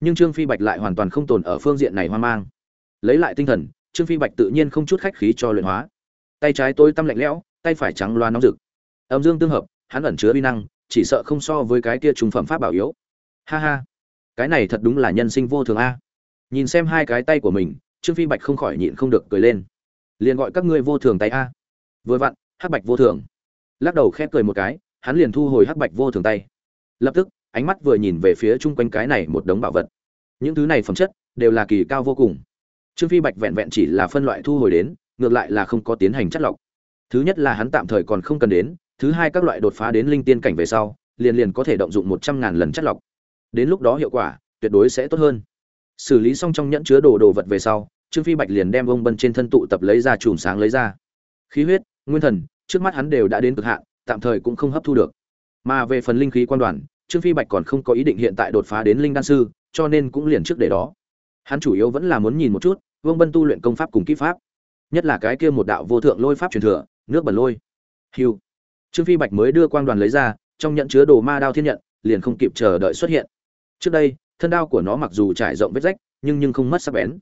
Nhưng trương phi bạch lại hoàn toàn không tồn ở phương diện này hoang mang. Lấy lại tinh thần, trương phi bạch tự nhiên không chút khách khí cho luyện hóa. Tay trái tôi tăm lạnh lẽo, tay phải trắng loa nóng rực. Âm dương tương hợp, hắn ẩn chứa uy năng chỉ sợ không so với cái kia trung phẩm pháp bảo yếu. Ha ha, cái này thật đúng là nhân sinh vô thường a. Nhìn xem hai cái tay của mình, trương phi bạch không khỏi nhịn không được cười lên. Liền gọi các ngươi vô thường tay a. Vừa vặn, hắc bạch vô thường. Lắc đầu khép cười một cái, hắn liền thu hồi hắc bạch vô thường tay. Lập tức, ánh mắt vừa nhìn về phía chung quanh cái này một đống bảo vật. Những thứ này phẩm chất, đều là kỳ cao vô cùng. Trương phi bạch vẹn vẹn chỉ là phân loại thu hồi đến, ngược lại là không có tiến hành chất lọc. Thứ nhất là hắn tạm thời còn không cần đến thứ hai các loại đột phá đến linh tiên cảnh về sau, liền liền có thể động dụng một trăm ngàn lần chất lọc. Đến lúc đó hiệu quả tuyệt đối sẽ tốt hơn. Xử lý xong trong nhẫn chứa đồ đồ vật về sau, trương phi bạch liền đem ông bân trên thân tụ tập lấy ra chùm sáng lấy ra. Khí huyết, nguyên thần, trước mắt hắn đều đã đến cực hạn, tạm thời cũng không hấp thu được. Mà về phần linh khí quan đoàn, trương phi bạch còn không có ý định hiện tại đột phá đến linh đan sư, cho nên cũng liền trước để đó. Hắn chủ yếu vẫn là muốn nhìn một chút vương bân tu luyện công pháp cùng kỹ pháp. Nhất là cái kia một đạo vô thượng lôi pháp truyền thừa, nước bẩn lôi. Hiu trương phi bạch mới đưa quang đoàn lấy ra, trong nhận chứa đồ ma đao thiên nhận, liền không kịp chờ đợi xuất hiện. Trước đây, thân đao của nó mặc dù trải rộng vết rách, nhưng nhưng không mất sắc bén.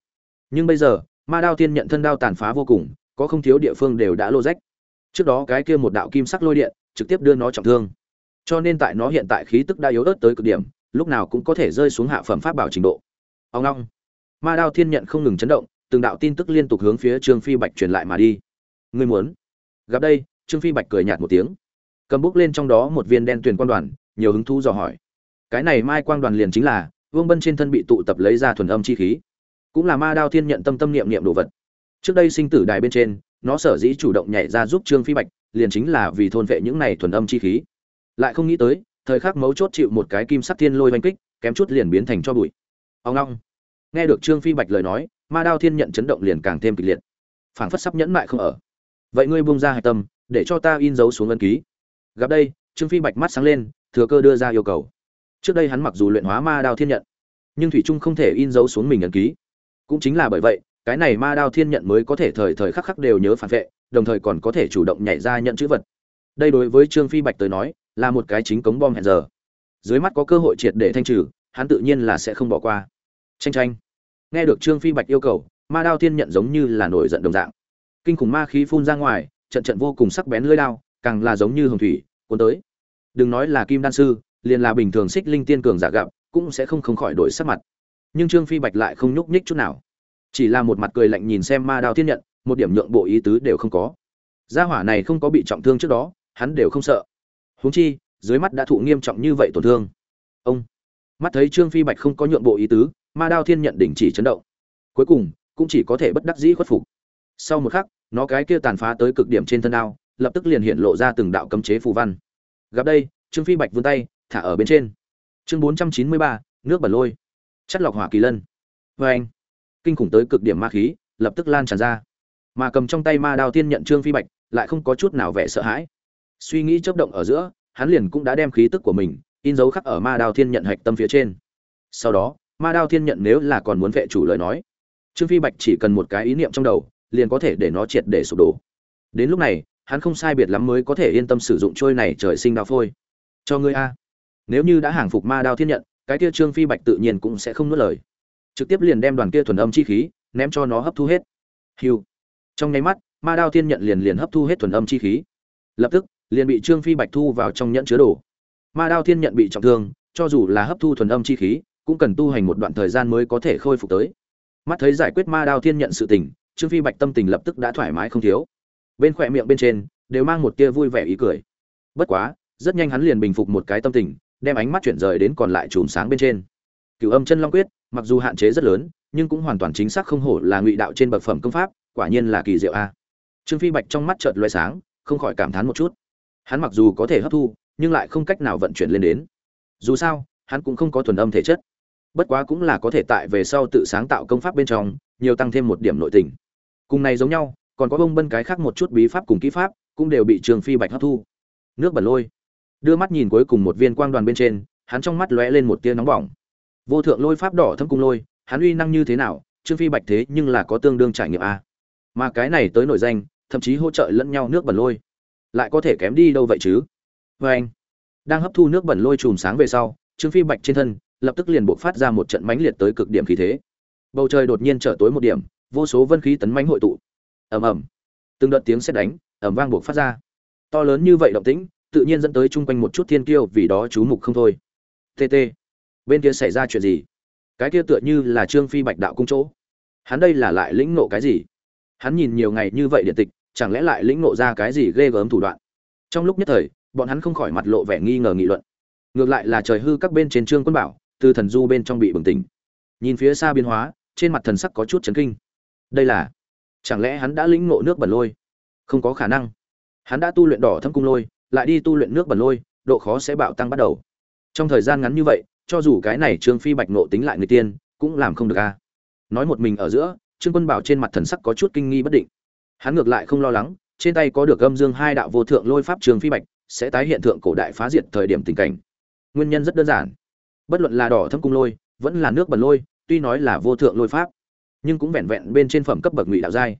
Nhưng bây giờ, ma đao thiên nhận thân đao tàn phá vô cùng, có không thiếu địa phương đều đã lô rách. Trước đó cái kia một đạo kim sắc lôi điện, trực tiếp đưa nó trọng thương. Cho nên tại nó hiện tại khí tức đã yếu ớt tới cực điểm, lúc nào cũng có thể rơi xuống hạ phẩm pháp bảo trình độ. Ông long. Ma đao thiên nhận không ngừng chấn động, từng đạo tin tức liên tục hướng phía trương phi bạch truyền lại mà đi. Ngươi muốn gặp đây trương phi bạch cười nhạt một tiếng. Cầm bút lên trong đó một viên đen tuyền quan đoàn, nhiều hứng thú dò hỏi. Cái này mai quang đoàn liền chính là, vương bân trên thân bị tụ tập lấy ra thuần âm chi khí. Cũng là ma đao thiên nhận tâm tâm niệm niệm đồ vật. Trước đây sinh tử đài bên trên, nó sở dĩ chủ động nhảy ra giúp trương phi bạch, liền chính là vì thôn vệ những này thuần âm chi khí. Lại không nghĩ tới, thời khắc mấu chốt chịu một cái kim sắc thiên lôi oanh kích, kém chút liền biến thành cho bụi. Ông long nghe được trương phi bạch lời nói, ma đao thiên nhận chấn động liền càng thêm kịch liệt. Phảng phất sắp nhẫn mại không ở. Vậy ngươi buông ra hạch tâm để cho ta in dấu xuống ân ký. Gặp đây, trương phi bạch mắt sáng lên, thừa cơ đưa ra yêu cầu. Trước đây hắn mặc dù luyện hóa ma đao thiên nhận, nhưng thủy trung không thể in dấu xuống mình ấn ký. Cũng chính là bởi vậy, cái này ma đao thiên nhận mới có thể thời thời khắc khắc đều nhớ phản vệ, đồng thời còn có thể chủ động nhảy ra nhận chữ vật. Đây đối với trương phi bạch tới nói, là một cái chính cống bom hẹn giờ. Dưới mắt có cơ hội triệt để thanh trừ, hắn tự nhiên là sẽ không bỏ qua. Tranh tranh nghe được trương phi bạch yêu cầu, ma đao thiên nhận giống như là nổi giận đồng dạng. Kinh khủng ma khí phun ra ngoài trận trận vô cùng sắc bén lưỡi đao, càng là giống như hồng thủy, cuốn tới. Đừng nói là kim đan sư, liền là bình thường xích linh tiên cường giả gặp, cũng sẽ không không khỏi đổi sắc mặt. Nhưng trương phi bạch lại không nhúc nhích chút nào. Chỉ là một mặt cười lạnh nhìn xem ma đao thiên nhận, một điểm nhượng bộ ý tứ đều không có. Gia hỏa này không có bị trọng thương trước đó, hắn đều không sợ. Huống chi, dưới mắt đã thụ nghiêm trọng như vậy tổn thương. Ông. Mắt thấy trương phi bạch không có nhượng bộ ý tứ, ma đao thiên nhận đình chỉ chấn động. Cuối cùng, cũng chỉ có thể bất đắc dĩ khuất phục. Sau một khắc nó cái kia tàn phá tới cực điểm trên thân đao, lập tức liền hiện lộ ra từng đạo cấm chế phù văn. Gặp đây, trương phi bạch vươn tay, thả ở bên trên. Chương bốn trăm chín mươi ba, nước bẩn lôi. Chất lọc hỏa kỳ lân. Vê anh, kinh khủng tới cực điểm ma khí, lập tức lan tràn ra. Mà cầm trong tay ma đao tiên nhận trương phi bạch, lại không có chút nào vẻ sợ hãi. Suy nghĩ chớp động ở giữa, hắn liền cũng đã đem khí tức của mình, in dấu khắc ở ma đao thiên nhận hạch tâm phía trên. Sau đó, ma đao thiên nhận nếu là còn muốn vệ chủ lời nói, trương phi bạch chỉ cần một cái ý niệm trong đầu liền có thể để nó triệt để sụp đổ. Đến lúc này, hắn không sai biệt lắm mới có thể yên tâm sử dụng trôi này trời sinh đao phôi. Cho ngươi a. Nếu như đã hàng phục ma đao thiên nhận, cái kia trương phi bạch tự nhiên cũng sẽ không nuốt lời. Trực tiếp liền đem đoàn kia thuần âm chi khí, ném cho nó hấp thu hết. Hiu trong nháy mắt, ma đao thiên nhận liền liền hấp thu hết thuần âm chi khí. Lập tức, liền bị trương phi bạch thu vào trong nhẫn chứa đồ. Ma đao thiên nhận bị trọng thương, cho dù là hấp thu thuần âm chi khí, cũng cần tu hành một đoạn thời gian mới có thể khôi phục tới. Mắt thấy giải quyết ma đao thiên nhận sự tình trương phi bạch tâm tình lập tức đã thoải mái không thiếu. Bên khỏe miệng bên trên, đều mang một tia vui vẻ ý cười. Bất quá, rất nhanh hắn liền bình phục một cái tâm tình, đem ánh mắt chuyển rời đến còn lại chùm sáng bên trên. Cửu âm chân long quyết, mặc dù hạn chế rất lớn, nhưng cũng hoàn toàn chính xác không hổ là ngụy đạo trên bậc phẩm công pháp, quả nhiên là kỳ diệu a. Trương phi bạch trong mắt chợt lóe sáng, không khỏi cảm thán một chút. Hắn mặc dù có thể hấp thu, nhưng lại không cách nào vận chuyển lên đến. Dù sao, hắn cũng không có thuần âm thể chất. Bất quá cũng là có thể tại về sau tự sáng tạo công pháp bên trong, nhiều tăng thêm một điểm nội tình cùng này giống nhau, còn có bông bân cái khác một chút bí pháp cùng kỹ pháp, cũng đều bị trường phi bạch hấp thu. Nước bẩn lôi. Đưa mắt nhìn cuối cùng một viên quang đoàn bên trên, hắn trong mắt lóe lên một tia nóng bỏng. Vô thượng lôi pháp đỏ thâm cung lôi, hắn uy năng như thế nào, trương phi bạch thế nhưng là có tương đương trải nghiệm a. Mà cái này tới nổi danh, thậm chí hỗ trợ lẫn nhau nước bẩn lôi. Lại có thể kém đi đâu vậy chứ? Vê anh, đang hấp thu nước bẩn lôi chùm sáng về sau, trương phi bạch trên thân, lập tức liền buộc phát ra một trận mãnh liệt tới cực điểm khí thế. Bầu trời đột nhiên trở tối một điểm vô số vân khí tấn mãnh hội tụ. Ầm ầm. Từng đợt tiếng sét đánh, ầm vang buộc phát ra. To lớn như vậy động tĩnh, tự nhiên dẫn tới chung quanh một chút thiên kiêu vì đó chú mục không thôi. Tt bên kia xảy ra chuyện gì? Cái kia tựa như là trương phi bạch đạo cung chỗ. Hắn đây là lại lĩnh nộ cái gì? Hắn nhìn nhiều ngày như vậy điện tịch, chẳng lẽ lại lĩnh nộ ra cái gì ghê gớm thủ đoạn? Trong lúc nhất thời, bọn hắn không khỏi mặt lộ vẻ nghi ngờ nghị luận. Ngược lại là trời hư các bên trên trương quân bảo, từ thần du bên trong bị bừng tỉnh. Nhìn phía xa biến hóa, trên mặt thần sắc có chút chấn kinh đây là, chẳng lẽ hắn đã lĩnh ngộ nước bẩn lôi? Không có khả năng. Hắn đã tu luyện đỏ thâm cung lôi, lại đi tu luyện nước bẩn lôi, độ khó sẽ bạo tăng bắt đầu. Trong thời gian ngắn như vậy, cho dù cái này trương phi bạch nộ tính lại người tiên, cũng làm không được a. Nói một mình ở giữa, trương quân bảo trên mặt thần sắc có chút kinh nghi bất định. Hắn ngược lại không lo lắng, trên tay có được âm dương hai đạo vô thượng lôi pháp trường phi bạch, sẽ tái hiện thượng cổ đại phá diệt thời điểm tình cảnh. Nguyên nhân rất đơn giản. Bất luận là đỏ thâm cung lôi, vẫn là nước bẩn lôi, tuy nói là vô thượng lôi pháp nhưng cũng vẹn vẹn bên trên phẩm cấp bậc ngụy đạo giai.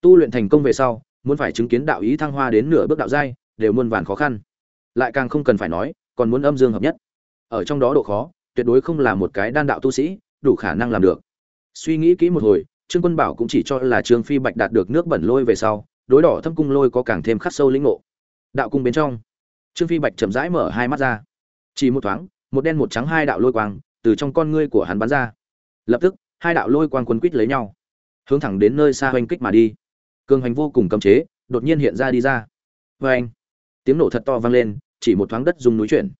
Tu luyện thành công về sau, muốn phải chứng kiến đạo ý thăng hoa đến nửa bước đạo giai, đều muôn vàn khó khăn. Lại càng không cần phải nói, còn muốn âm dương hợp nhất. Ở trong đó độ khó, tuyệt đối không là một cái đan đạo tu sĩ, đủ khả năng làm được. Suy nghĩ kỹ một hồi, trương quân bảo cũng chỉ cho là trương phi bạch đạt được nước bẩn lôi về sau, đối đỏ thâm cung lôi có càng thêm khắc sâu lĩnh ngộ. Đạo cung bên trong, trương phi bạch chậm rãi mở hai mắt ra. Chỉ một thoáng, một đen một trắng hai đạo lôi quang từ trong con ngươi của hắn bắn ra. Lập tức hai đạo lôi quang quấn quít lấy nhau, hướng thẳng đến nơi xa hoành kích mà đi. Cường hành vô cùng cấm chế, đột nhiên hiện ra đi ra. Vê anh, tiếng nổ thật to vang lên, chỉ một thoáng đất dùng núi chuyển.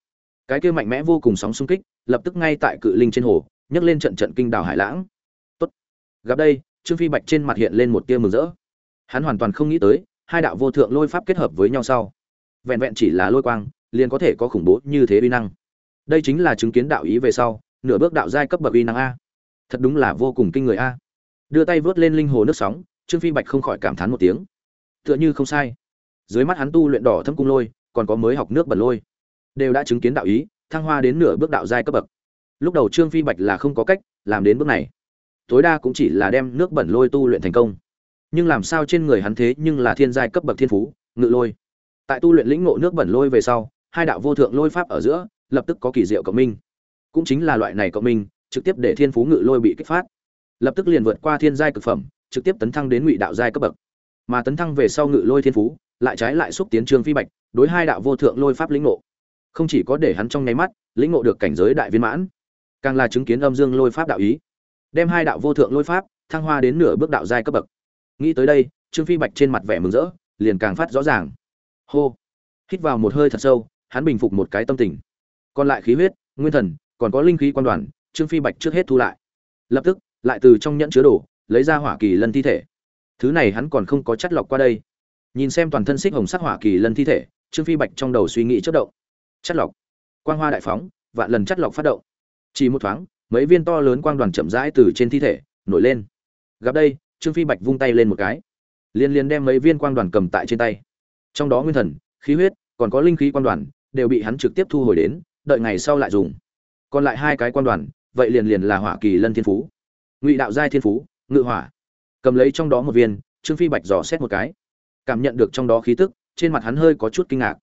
Cái kia mạnh mẽ vô cùng sóng xung kích, lập tức ngay tại cự linh trên hồ, nhấc lên trận trận kinh đảo hải lãng. Tốt. Gặp đây, trương phi bạch trên mặt hiện lên một tia mừng rỡ. Hắn hoàn toàn không nghĩ tới, hai đạo vô thượng lôi pháp kết hợp với nhau sau. Vẹn vẹn chỉ là lôi quang, liền có thể có khủng bố như thế uy năng. Đây chính là chứng kiến đạo ý về sau, nửa bước đạo giai cấp bậc uy năng a thật đúng là vô cùng kinh người a. Đưa tay vớt lên linh hồ nước sóng, trương phi bạch không khỏi cảm thán một tiếng. Tựa như không sai. Dưới mắt hắn tu luyện đỏ thâm cung lôi, còn có mới học nước bẩn lôi. Đều đã chứng kiến đạo ý, thăng hoa đến nửa bước đạo giai cấp bậc. Lúc đầu trương phi bạch là không có cách làm đến bước này. Tối đa cũng chỉ là đem nước bẩn lôi tu luyện thành công. Nhưng làm sao trên người hắn thế nhưng là thiên giai cấp bậc thiên phú, ngự lôi. Tại tu luyện lĩnh ngộ nước bẩn lôi về sau, hai đạo vô thượng lôi pháp ở giữa, lập tức có kỳ diệu cộng minh. Cũng chính là loại này cộng minh trực tiếp để thiên phú ngự lôi bị kích phát. Lập tức liền vượt qua thiên giai cực phẩm, trực tiếp tấn thăng đến ngụy đạo giai cấp bậc. Mà tấn thăng về sau ngự lôi thiên phú, lại trái lại xúc tiến trương phi bạch, đối hai đạo vô thượng lôi pháp lĩnh ngộ. Không chỉ có để hắn trong nháy mắt, lĩnh ngộ được cảnh giới đại viên mãn, càng là chứng kiến âm dương lôi pháp đạo ý. Đem hai đạo vô thượng lôi pháp, thăng hoa đến nửa bước đạo giai cấp bậc. Nghĩ tới đây, trương phi bạch trên mặt vẻ mừng rỡ, liền càng phát rõ ràng. Hô! Hít vào một hơi thật sâu, hắn bình phục một cái tâm tình. Còn lại khí huyết, nguyên thần, còn có linh khí quan đoàn trương phi bạch trước hết thu lại. Lập tức, lại từ trong nhẫn chứa đồ, lấy ra hỏa kỳ lân thi thể. Thứ này hắn còn không có chất lọc qua đây. Nhìn xem toàn thân xích hồng sắc hỏa kỳ lân thi thể, trương phi bạch trong đầu suy nghĩ chất động. Chất lọc. Quang hoa đại phóng, vạn lần chất lọc phát động. Chỉ một thoáng, mấy viên to lớn quang đoàn chậm rãi từ trên thi thể, nổi lên. Gặp đây, trương phi bạch vung tay lên một cái. Liên liên đem mấy viên quang đoàn cầm tại trên tay. Trong đó nguyên thần, khí huyết, còn có linh khí quang đoàn, đều bị hắn trực tiếp thu hồi đến, đợi ngày sau lại dùng. Còn lại hai cái quang đoàn vậy liền liền là hỏa kỳ lân thiên phú. Ngụy đạo giai thiên phú, ngự hỏa. Cầm lấy trong đó một viên, trương phi bạch dò xét một cái. Cảm nhận được trong đó khí tức, trên mặt hắn hơi có chút kinh ngạc.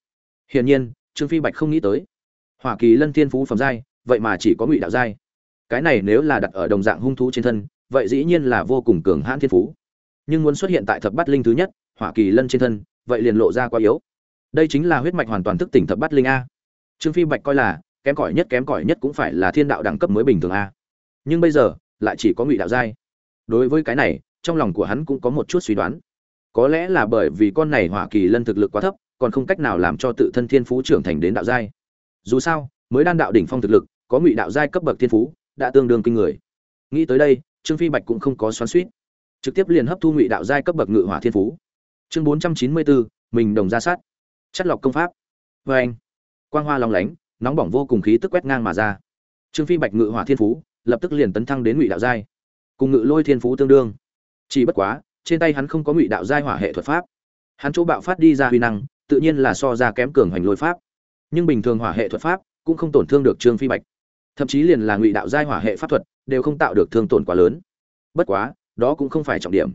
Hiển nhiên, trương phi bạch không nghĩ tới. Hỏa kỳ lân thiên phú phẩm giai, vậy mà chỉ có ngụy đạo giai. Cái này nếu là đặt ở đồng dạng hung thú trên thân, vậy dĩ nhiên là vô cùng cường hãn thiên phú. Nhưng muốn xuất hiện tại thập bát linh thứ nhất, hỏa kỳ lân trên thân, vậy liền lộ ra quá yếu. Đây chính là huyết mạch hoàn toàn thức tỉnh thập bát linh a. Trương phi bạch coi là kém cỏi nhất kém cỏi nhất cũng phải là thiên đạo đẳng cấp mới bình thường a. Nhưng bây giờ, lại chỉ có ngụy đạo giai. Đối với cái này, trong lòng của hắn cũng có một chút suy đoán. Có lẽ là bởi vì con này hỏa kỳ lân thực lực quá thấp, còn không cách nào làm cho tự thân thiên phú trưởng thành đến đạo giai. Dù sao, mới đan đạo đỉnh phong thực lực, có ngụy đạo giai cấp bậc thiên phú, đã tương đương kinh người. Nghĩ tới đây, trương phi bạch cũng không có xoắn suýt trực tiếp liền hấp thu ngụy đạo giai cấp bậc ngự hỏa thiên phú. Chương bốn trăm chín mươi bốn, mình đồng ra sát. Chất lọc công pháp. Vê anh quang hoa long lánh nóng bỏng vô cùng khí tức quét ngang mà ra. Trương phi bạch ngự hỏa thiên phú lập tức liền tấn thăng đến ngụy đạo giai, cùng ngự lôi thiên phú tương đương. Chỉ bất quá, trên tay hắn không có ngụy đạo giai hỏa hệ thuật pháp. Hắn chỗ bạo phát đi ra huy năng, tự nhiên là so ra kém cường hành lôi pháp. Nhưng bình thường hỏa hệ thuật pháp cũng không tổn thương được trương phi bạch. Thậm chí liền là ngụy đạo giai hỏa hệ pháp thuật đều không tạo được thương tổn quá lớn. Bất quá, đó cũng không phải trọng điểm.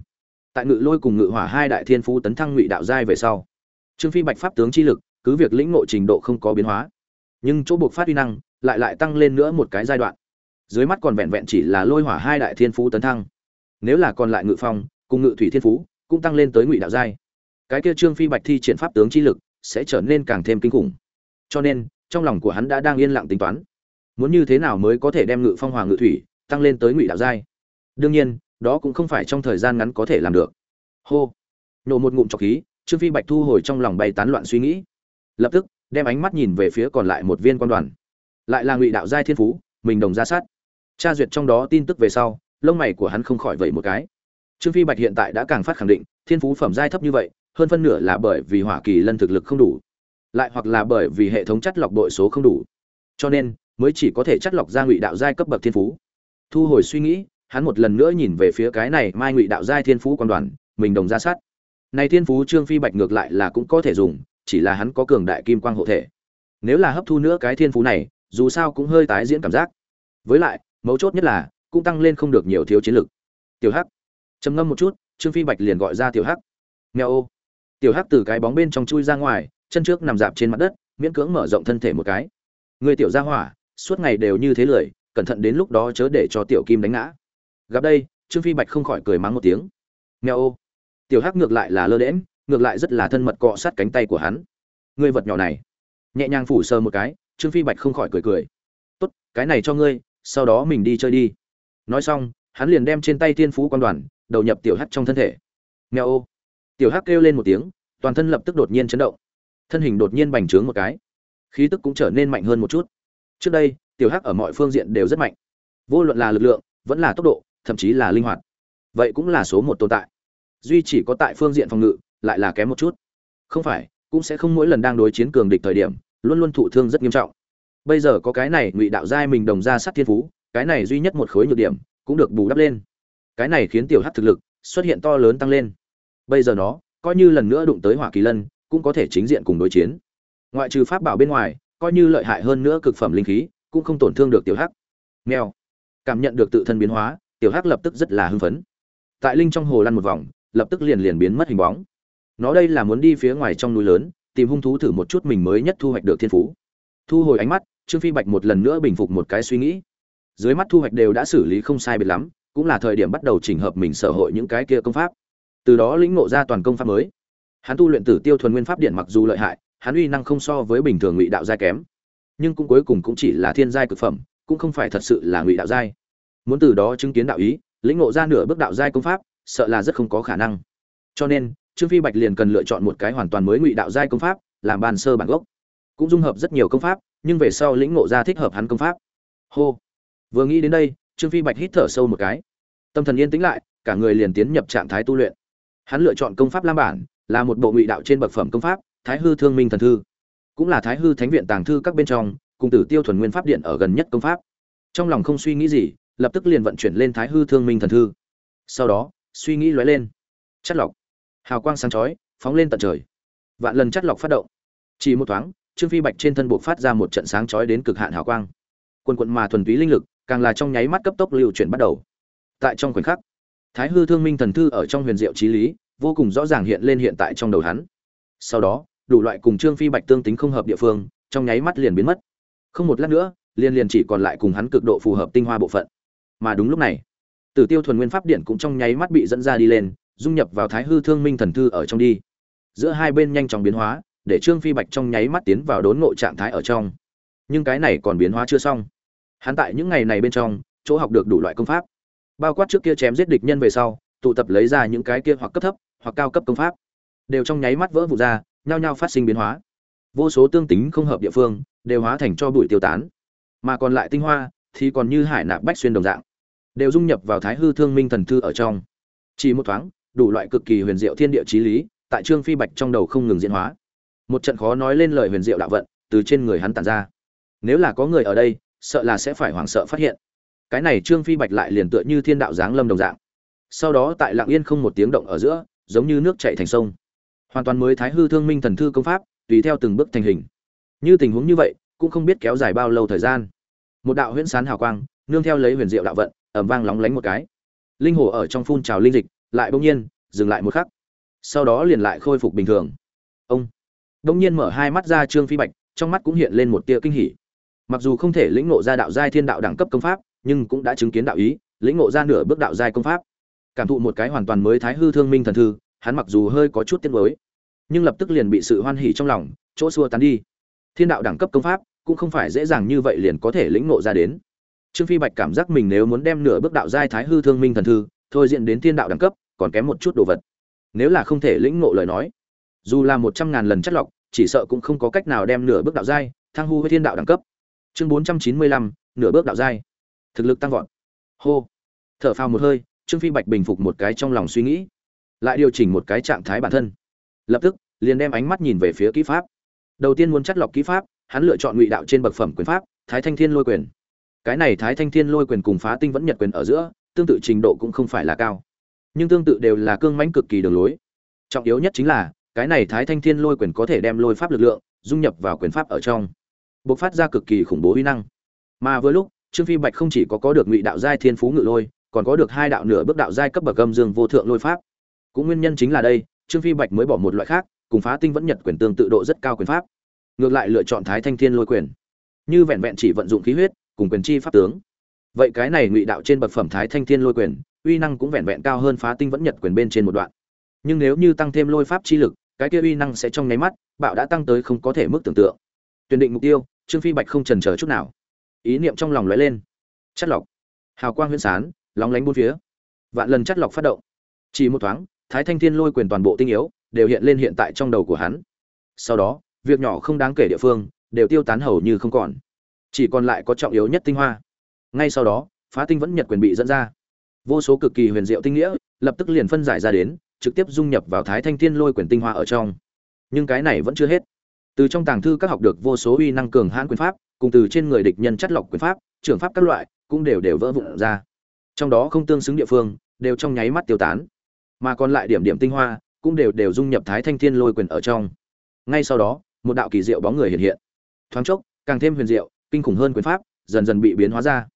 Tại ngự lôi cùng ngự hỏa hai đại thiên phú tấn thăng ngụy đạo giai về sau, trương phi bạch pháp tướng chi lực, cứ việc lĩnh ngộ trình độ không có biến hóa nhưng chỗ buộc phát uy năng lại lại tăng lên nữa một cái giai đoạn. Dưới mắt còn vẹn vẹn chỉ là lôi hỏa hai đại thiên phú tấn thăng. Nếu là còn lại ngự phong, cùng ngự thủy thiên phú, cũng tăng lên tới ngụy đạo giai. Cái kia trương phi bạch thi triển pháp tướng chi lực sẽ trở nên càng thêm kinh khủng. Cho nên, trong lòng của hắn đã đang yên lặng tính toán. Muốn như thế nào mới có thể đem ngự phong hòa ngự thủy tăng lên tới ngụy đạo giai? Đương nhiên, đó cũng không phải trong thời gian ngắn có thể làm được. Hô! Nổ một ngụm trọc khí, trương phi bạch thu hồi trong lòng bay tán loạn suy nghĩ. Lập tức đem ánh mắt nhìn về phía còn lại một viên quan đoàn. Lại là ngụy đạo giai thiên phú, mình đồng ra sát. Tra duyệt trong đó tin tức về sau, lông mày của hắn không khỏi vậy một cái. Trương phi bạch hiện tại đã càng phát khẳng định, thiên phú phẩm giai thấp như vậy, hơn phân nửa là bởi vì hỏa kỳ lân thực lực không đủ, lại hoặc là bởi vì hệ thống chất lọc đội số không đủ. Cho nên, mới chỉ có thể chất lọc ra ngụy đạo giai cấp bậc thiên phú. Thu hồi suy nghĩ, hắn một lần nữa nhìn về phía cái này mai ngụy đạo giai thiên phú quan đoàn, mình đồng ra sát. Này thiên phú trương phi bạch ngược lại là cũng có thể dùng chỉ là hắn có cường đại kim quang hộ thể. Nếu là hấp thu nữa cái thiên phú này, dù sao cũng hơi tái diễn cảm giác. Với lại, mấu chốt nhất là, cũng tăng lên không được nhiều thiếu chiến lực. Tiểu hắc. Trầm ngâm một chút, trương phi bạch liền gọi ra tiểu hắc. Nghèo ô. Tiểu hắc từ cái bóng bên trong chui ra ngoài, chân trước nằm dạp trên mặt đất, miễn cưỡng mở rộng thân thể một cái. Người tiểu ra hỏa, suốt ngày đều như thế lười, cẩn thận đến lúc đó chớ để cho tiểu kim đánh ngã. Gặp đây, trương phi bạch không khỏi cười mắng một tiếng. Nghèo ô. Tiểu hắc ngược lại là lơ đễm ngược lại rất là thân mật cọ sát cánh tay của hắn. Người vật nhỏ này. Nhẹ nhàng phủ sờ một cái, trương phi bạch không khỏi cười cười. Tốt, cái này cho ngươi, sau đó mình đi chơi đi. Nói xong, hắn liền đem trên tay thiên phú quan đoàn, đầu nhập tiểu hắc trong thân thể. Nghèo ô. Tiểu hắc kêu lên một tiếng, toàn thân lập tức đột nhiên chấn động. Thân hình đột nhiên bành trướng một cái. Khí tức cũng trở nên mạnh hơn một chút. Trước đây, tiểu hắc ở mọi phương diện đều rất mạnh. Vô luận là lực lượng, vẫn là tốc độ, thậm chí là linh hoạt. Vậy cũng là số một tồn tại. Duy chỉ có tại phương diện phòng ngự lại là kém một chút. Không phải, cũng sẽ không mỗi lần đang đối chiến cường địch thời điểm, luôn luôn thụ thương rất nghiêm trọng. Bây giờ có cái này ngụy đạo giai mình đồng ra sát thiên phú, cái này duy nhất một khối nhược điểm, cũng được bù đắp lên. Cái này khiến tiểu hắc thực lực xuất hiện to lớn tăng lên. Bây giờ nó, coi như lần nữa đụng tới hỏa kỳ lân, cũng có thể chính diện cùng đối chiến. Ngoại trừ pháp bảo bên ngoài, coi như lợi hại hơn nữa cực phẩm linh khí, cũng không tổn thương được tiểu hắc. Nghèo cảm nhận được tự thân biến hóa, tiểu hắc lập tức rất là hưng phấn. Tại linh trong hồ lăn một vòng, lập tức liền liền biến mất hình bóng nó đây là muốn đi phía ngoài trong núi lớn, tìm hung thú thử một chút mình mới nhất thu hoạch được thiên phú. Thu hồi ánh mắt, trương phi bạch một lần nữa bình phục một cái suy nghĩ. Dưới mắt thu hoạch đều đã xử lý không sai biệt lắm, cũng là thời điểm bắt đầu chỉnh hợp mình sở hội những cái kia công pháp. Từ đó lĩnh ngộ ra toàn công pháp mới. Hắn tu luyện tử tiêu thuần nguyên pháp điện mặc dù lợi hại, hắn uy năng không so với bình thường ngụy đạo giai kém. Nhưng cũng cuối cùng cũng chỉ là thiên giai cực phẩm, cũng không phải thật sự là ngụy đạo giai. Muốn từ đó chứng kiến đạo ý, lĩnh ngộ ra nửa bước đạo giai công pháp, sợ là rất không có khả năng. Cho nên trương phi bạch liền cần lựa chọn một cái hoàn toàn mới ngụy đạo giai công pháp, làm bàn sơ bản gốc. Cũng dung hợp rất nhiều công pháp, nhưng về sau lĩnh ngộ ra thích hợp hắn công pháp. Hô. Vừa nghĩ đến đây, trương phi bạch hít thở sâu một cái. Tâm thần yên tĩnh lại, cả người liền tiến nhập trạng thái tu luyện. Hắn lựa chọn công pháp lam bản, là một bộ ngụy đạo trên bậc phẩm công pháp, thái hư thương minh thần thư. Cũng là thái hư thánh viện tàng thư các bên trong, cùng tử tiêu thuần nguyên pháp điện ở gần nhất công pháp. Trong lòng không suy nghĩ gì, lập tức liền vận chuyển lên thái hư thương minh thần thư. Sau đó, suy nghĩ lóe lên. Chất lọc hào quang sáng chói, phóng lên tận trời. Vạn lần chất lọc phát động. Chỉ một thoáng, trương phi bạch trên thân buộc phát ra một trận sáng chói đến cực hạn hào quang. Quần quận mà thuần túy linh lực, càng là trong nháy mắt cấp tốc lưu chuyển bắt đầu. Tại trong khoảnh khắc, thái hư thương minh thần thư ở trong huyền diệu trí lý, vô cùng rõ ràng hiện lên hiện tại trong đầu hắn. Sau đó, đủ loại cùng trương phi bạch tương tính không hợp địa phương, trong nháy mắt liền biến mất. Không một lát nữa, liền liền chỉ còn lại cùng hắn cực độ phù hợp tinh hoa bộ phận. Mà đúng lúc này, tử tiêu thuần nguyên pháp điện cũng trong nháy mắt bị dẫn ra đi lên dung nhập vào thái hư thương minh thần thư ở trong đi. Giữa hai bên nhanh chóng biến hóa, để trương phi bạch trong nháy mắt tiến vào đốn ngộ trạng thái ở trong. Nhưng cái này còn biến hóa chưa xong. Hắn tại những ngày này bên trong, chỗ học được đủ loại công pháp. Bao quát trước kia chém giết địch nhân về sau, tụ tập lấy ra những cái kia hoặc cấp thấp, hoặc cao cấp công pháp. Đều trong nháy mắt vỡ vụt ra, nhao nhao phát sinh biến hóa. Vô số tương tính không hợp địa phương, đều hóa thành cho bụi tiêu tán. Mà còn lại tinh hoa, thì còn như hải nạp bách xuyên đồng dạng, đều dung nhập vào thái hư thương minh thần thư ở trong. Chỉ một thoáng đủ loại cực kỳ huyền diệu thiên địa chí lý, tại trương phi bạch trong đầu không ngừng diễn hóa. Một trận khó nói lên lời huyền diệu đạo vận từ trên người hắn tản ra. Nếu là có người ở đây, sợ là sẽ phải hoảng sợ phát hiện. Cái này trương phi bạch lại liền tựa như thiên đạo giáng lâm đồng dạng. Sau đó tại lặng yên không một tiếng động ở giữa, giống như nước chảy thành sông. Hoàn toàn mới thái hư thương minh thần thư công pháp, tùy theo từng bước thành hình. Như tình huống như vậy, cũng không biết kéo dài bao lâu thời gian. Một đạo huyễn sán hào quang, nương theo lấy huyền diệu đạo vận, ầm vang lóng lánh một cái. Linh hồ ở trong phun trào linh dịch lại bỗng nhiên, dừng lại một khắc. Sau đó liền lại khôi phục bình thường. Ông bỗng nhiên mở hai mắt ra trương phi bạch, trong mắt cũng hiện lên một tia kinh hỉ. Mặc dù không thể lĩnh ngộ ra đạo giai thiên đạo đẳng cấp công pháp, nhưng cũng đã chứng kiến đạo ý, lĩnh ngộ ra nửa bước đạo giai công pháp. Cảm thụ một cái hoàn toàn mới thái hư thương minh thần thư, hắn mặc dù hơi có chút tiếc mới nhưng lập tức liền bị sự hoan hỉ trong lòng, chỗ xua tán đi. Thiên đạo đẳng cấp công pháp cũng không phải dễ dàng như vậy liền có thể lĩnh ngộ ra đến. Trương phi bạch cảm giác mình nếu muốn đem nửa bước đạo giai thái hư thương minh thần thư thôi diện đến thiên đạo đẳng cấp còn kém một chút đồ vật. Nếu là không thể lĩnh ngộ lời nói, dù là một trăm ngàn lần chất lọc, chỉ sợ cũng không có cách nào đem nửa bước đạo giai thang hu với thiên đạo đẳng cấp. Chương bốn trăm chín mươi lăm, nửa bước đạo giai. Thực lực tăng vọt. Hô. Thở phào một hơi, trương phi bạch bình phục một cái trong lòng suy nghĩ, lại điều chỉnh một cái trạng thái bản thân. Lập tức, liền đem ánh mắt nhìn về phía kỹ pháp. Đầu tiên muốn chắt lọc kỹ pháp, hắn lựa chọn ngụy đạo trên bậc phẩm quyền pháp, thái thanh thiên lôi quyền. Cái này thái thanh thiên lôi quyền cùng phá tinh vẫn nhật quyền ở giữa, tương tự trình độ cũng không phải là cao nhưng tương tự đều là cương mãnh cực kỳ đường lối. Trọng yếu nhất chính là, cái này thái thanh thiên lôi quyền có thể đem lôi pháp lực lượng dung nhập vào quyền pháp ở trong, bộc phát ra cực kỳ khủng bố uy năng. Mà với lúc, trương phi bạch không chỉ có có được ngụy đạo giai thiên phú ngự lôi, còn có được hai đạo nửa bước đạo giai cấp bậc âm dương vô thượng lôi pháp. Cũng nguyên nhân chính là đây, trương phi bạch mới bỏ một loại khác, cùng phá tinh vẫn nhật quyền tương tự độ rất cao quyền pháp. Ngược lại lựa chọn thái thanh thiên lôi quyền. Như vẹn vẹn chỉ vận dụng khí huyết, cùng quyền chi pháp tướng. Vậy cái này ngụy đạo trên bậc phẩm thái thanh thiên lôi quyền uy năng cũng vẹn vẹn cao hơn phá tinh vẫn nhật quyền bên trên một đoạn. Nhưng nếu như tăng thêm lôi pháp chi lực, cái kia uy năng sẽ trong nháy mắt, bạo đã tăng tới không có thể mức tưởng tượng. Tuyển định mục tiêu, trương phi bạch không trần chờ chút nào. Ý niệm trong lòng lóe lên. Chất lọc. Hào quang huyễn sán lóng lánh bốn phía. Vạn lần chất lọc phát động. Chỉ một thoáng, thái thanh thiên lôi quyền toàn bộ tinh yếu, đều hiện lên hiện tại trong đầu của hắn. Sau đó, việc nhỏ không đáng kể địa phương, đều tiêu tán hầu như không còn. Chỉ còn lại có trọng yếu nhất tinh hoa. Ngay sau đó, phá tinh vẫn nhật quyền bị dẫn ra vô số cực kỳ huyền diệu tinh nghĩa lập tức liền phân giải ra đến, trực tiếp dung nhập vào thái thanh thiên lôi quyền tinh hoa ở trong. Nhưng cái này vẫn chưa hết. Từ trong tàng thư các học được vô số uy năng cường hãn quyền pháp, cùng từ trên người địch nhân chất lọc quyền pháp, trưởng pháp các loại, cũng đều đều vỡ vụn ra. Trong đó không tương xứng địa phương, đều trong nháy mắt tiêu tán. Mà còn lại điểm điểm tinh hoa, cũng đều đều dung nhập thái thanh thiên lôi quyền ở trong. Ngay sau đó, một đạo kỳ diệu bóng người hiện hiện. Thoáng chốc, càng thêm huyền diệu, kinh khủng hơn quyền pháp, dần dần bị biến hóa ra.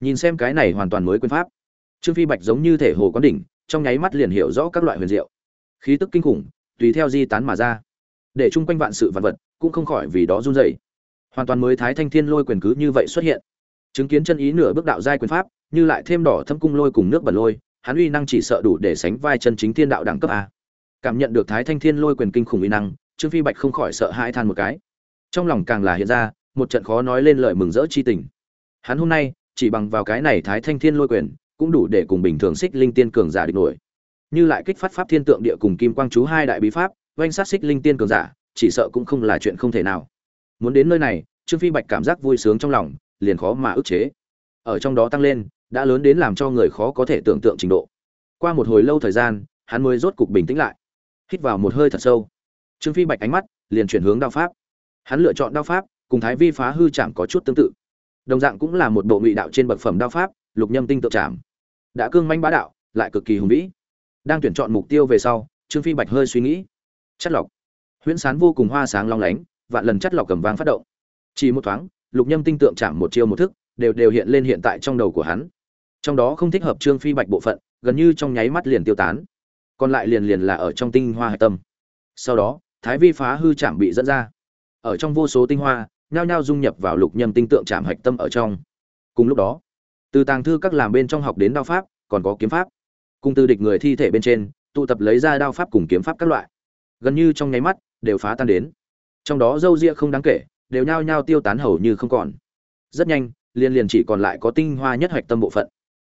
Nhìn xem cái này hoàn toàn mới quyền pháp trương phi bạch giống như thể hồ quán đỉnh, trong nháy mắt liền hiểu rõ các loại huyền diệu. Khí tức kinh khủng, tùy theo di tán mà ra. Để chung quanh vạn sự vạn vật cũng không khỏi vì đó run rẩy. Hoàn toàn mới thái thanh thiên lôi quyền cứ như vậy xuất hiện. Chứng kiến chân ý nửa bước đạo giai quyền pháp, như lại thêm đỏ thâm cung lôi cùng nước bẩn lôi, hắn uy năng chỉ sợ đủ để sánh vai chân chính thiên đạo đẳng cấp a. Cảm nhận được thái thanh thiên lôi quyền kinh khủng uy năng, trương phi bạch không khỏi sợ hãi than một cái. Trong lòng càng là hiện ra một trận khó nói lên lời mừng rỡ chi tình. Hắn hôm nay chỉ bằng vào cái này thái thanh thiên lôi quyền cũng đủ để cùng bình thường xích linh tiên cường giả địch nổi. Như lại kích phát pháp thiên tượng địa cùng kim quang chú hai đại bí pháp, oanh sát xích linh tiên cường giả, chỉ sợ cũng không là chuyện không thể nào. Muốn đến nơi này, trương phi bạch cảm giác vui sướng trong lòng, liền khó mà ức chế. Ở trong đó tăng lên, đã lớn đến làm cho người khó có thể tưởng tượng trình độ. Qua một hồi lâu thời gian, hắn mới rốt cục bình tĩnh lại. Hít vào một hơi thật sâu. Trương phi bạch ánh mắt liền chuyển hướng đao pháp. Hắn lựa chọn đao pháp, cùng thái vi phá hư chạm có chút tương tự. Đồng dạng cũng là một bộ ngụy đạo trên bậc phẩm đao pháp, lục nhâm tinh tự chạm đã cương manh bá đạo, lại cực kỳ hùng vĩ. Đang tuyển chọn mục tiêu về sau, trương phi bạch hơi suy nghĩ. Chất lọc. Huyễn sán vô cùng hoa sáng long lánh, vạn lần chất lọc cầm vang phát động. Chỉ một thoáng, lục nhâm tinh tượng chạm một chiêu một thức, đều đều hiện lên hiện tại trong đầu của hắn. Trong đó không thích hợp trương phi bạch bộ phận, gần như trong nháy mắt liền tiêu tán. Còn lại liền liền là ở trong tinh hoa hạch tâm. Sau đó, thái vi phá hư chạm bị dẫn ra. Ở trong vô số tinh hoa, nhao nhao dung nhập vào lục nhâm tinh tượng chạm hạch tâm ở trong. Cùng lúc đó từ tàng thư các làm bên trong học đến đao pháp, còn có kiếm pháp. Cùng từ địch người thi thể bên trên, tụ tập lấy ra đao pháp cùng kiếm pháp các loại. Gần như trong nháy mắt, đều phá tan đến. Trong đó dâu ria không đáng kể, đều nhao nhao tiêu tán hầu như không còn. Rất nhanh liền liền chỉ còn lại có tinh hoa nhất hạch tâm bộ phận.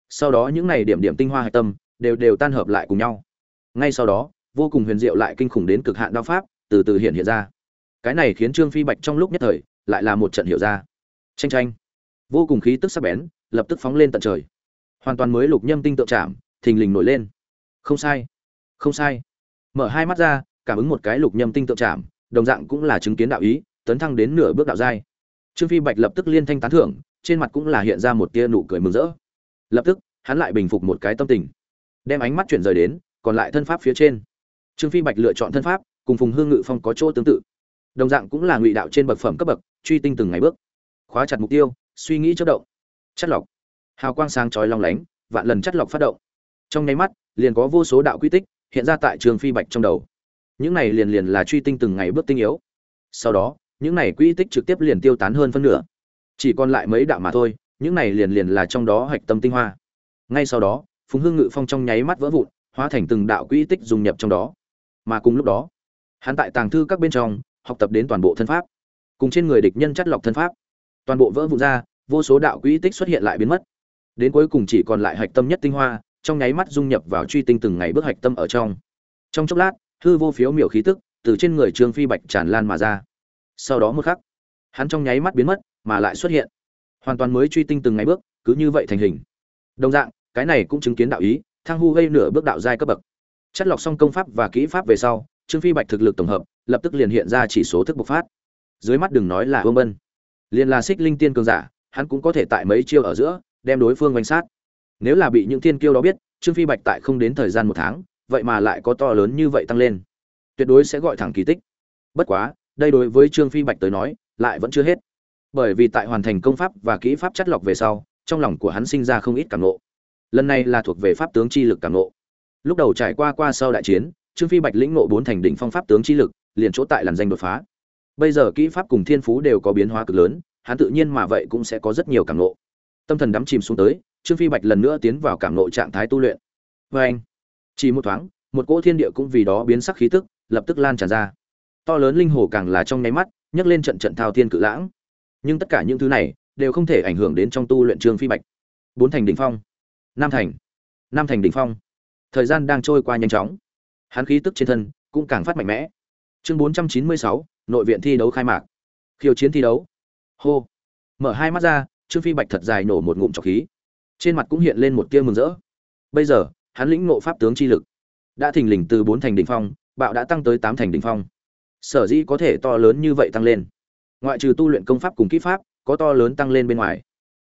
Sau đó những này điểm điểm tinh hoa hạch tâm, đều đều tan hợp lại cùng nhau. Ngay sau đó, vô cùng huyền diệu lại kinh khủng đến cực hạn đao pháp, từ từ hiện hiện ra. Cái này khiến trương phi bạch trong lúc nhất thời, lại là một trận hiểu ra. Tranh tranh vô cùng khí tức sắc bén lập tức phóng lên tận trời. Hoàn toàn mới lục nhâm tinh tượng chạm thình lình nổi lên. Không sai không sai. Mở hai mắt ra, cảm ứng một cái lục nhâm tinh tượng chạm đồng dạng cũng là chứng kiến đạo ý, tấn thăng đến nửa bước đạo giai. Trương phi bạch lập tức liên thanh tán thưởng, trên mặt cũng là hiện ra một tia nụ cười mừng rỡ. Lập tức, hắn lại bình phục một cái tâm tình. Đem ánh mắt chuyển rời đến, còn lại thân pháp phía trên. Trương phi bạch lựa chọn thân pháp, cùng phùng hương ngự phong có chỗ tương tự. Đồng dạng cũng là ngụy đạo trên bậc phẩm cấp bậc, truy tinh từng ngày bước. Khóa chặt mục tiêu, suy nghĩ chất động chất lọc. Hào quang sáng chói long lánh, vạn lần chất lọc phát động. Trong nháy mắt, liền có vô số đạo quy tích hiện ra tại trường phi bạch trong đầu. Những này liền liền là truy tinh từng ngày bước tinh yếu. Sau đó, những này quy tích trực tiếp liền tiêu tán hơn phân nửa. Chỉ còn lại mấy đạo mà thôi, những này liền liền là trong đó hạch tâm tinh hoa. Ngay sau đó, phùng hương ngự phong trong nháy mắt vỡ vụn, hóa thành từng đạo quy tích dùng nhập trong đó. Mà cùng lúc đó, hắn tại tàng thư các bên trong, học tập đến toàn bộ thân pháp. Cùng trên người địch nhân chất lọc thân pháp. Toàn bộ vỡ vụn ra vô số đạo quỹ tích xuất hiện lại biến mất. Đến cuối cùng chỉ còn lại hạch tâm nhất tinh hoa, trong nháy mắt dung nhập vào truy tinh từng ngày bước hạch tâm ở trong. Trong chốc lát, hư vô phiếu miểu khí tức từ trên người trương phi bạch tràn lan mà ra. Sau đó một khắc, hắn trong nháy mắt biến mất, mà lại xuất hiện. Hoàn toàn mới truy tinh từng ngày bước, cứ như vậy thành hình. Đồng dạng, cái này cũng chứng kiến đạo ý, thang hu gây nửa bước đạo giai cấp bậc. Chất lọc xong công pháp và kỹ pháp về sau, trương phi bạch thực lực tổng hợp, lập tức liền hiện ra chỉ số thức bộc phát. Dưới mắt đừng nói là vương bân. Liền là xích linh tiên cường giả hắn cũng có thể tại mấy chiêu ở giữa, đem đối phương quanh sát. Nếu là bị những thiên kiêu đó biết, trương phi bạch tại không đến thời gian một tháng, vậy mà lại có to lớn như vậy tăng lên. Tuyệt đối sẽ gọi thẳng kỳ tích. Bất quá, đây đối với trương phi bạch tới nói, lại vẫn chưa hết. Bởi vì tại hoàn thành công pháp và kỹ pháp chất lọc về sau, trong lòng của hắn sinh ra không ít cảm nộ lần này là thuộc về pháp tướng chi lực cảm nộ lúc đầu trải qua qua sau đại chiến, trương phi bạch lĩnh nộ bốn thành đỉnh phong pháp tướng chi lực, liền chỗ tại làn danh đột phá. Bây giờ kỹ pháp cùng thiên phú đều có biến hóa cực lớn hắn tự nhiên mà vậy cũng sẽ có rất nhiều cảm nộ tâm thần đắm chìm xuống tới, trương phi bạch lần nữa tiến vào cảm nộ trạng thái tu luyện. Vê anh, chỉ một thoáng, một cỗ thiên địa cũng vì đó biến sắc khí tức, lập tức lan tràn ra. To lớn linh hồ càng là trong nháy mắt, nhấc lên trận trận thao thiên cự lãng. Nhưng tất cả những thứ này đều không thể ảnh hưởng đến trong tu luyện trương phi bạch. Bốn thành đỉnh phong, năm thành năm thành đỉnh phong. Thời gian đang trôi qua nhanh chóng. Hắn khí tức trên thân cũng càng phát mạnh mẽ. Chương bốn trăm chín mươi sáu, nội viện thi đấu khai mạc. Khiêu chiến thi đấu hô. Mở hai mắt ra, trương phi bạch thật dài nổ một ngụm trọc khí. Trên mặt cũng hiện lên một tia mừng rỡ. Bây giờ, hắn lĩnh ngộ pháp tướng chi lực. Đã thình lình từ bốn thành đỉnh phong, bạo đã tăng tới tám thành đỉnh phong. Sở dĩ có thể to lớn như vậy tăng lên. Ngoại trừ tu luyện công pháp cùng kỹ pháp, có to lớn tăng lên bên ngoài.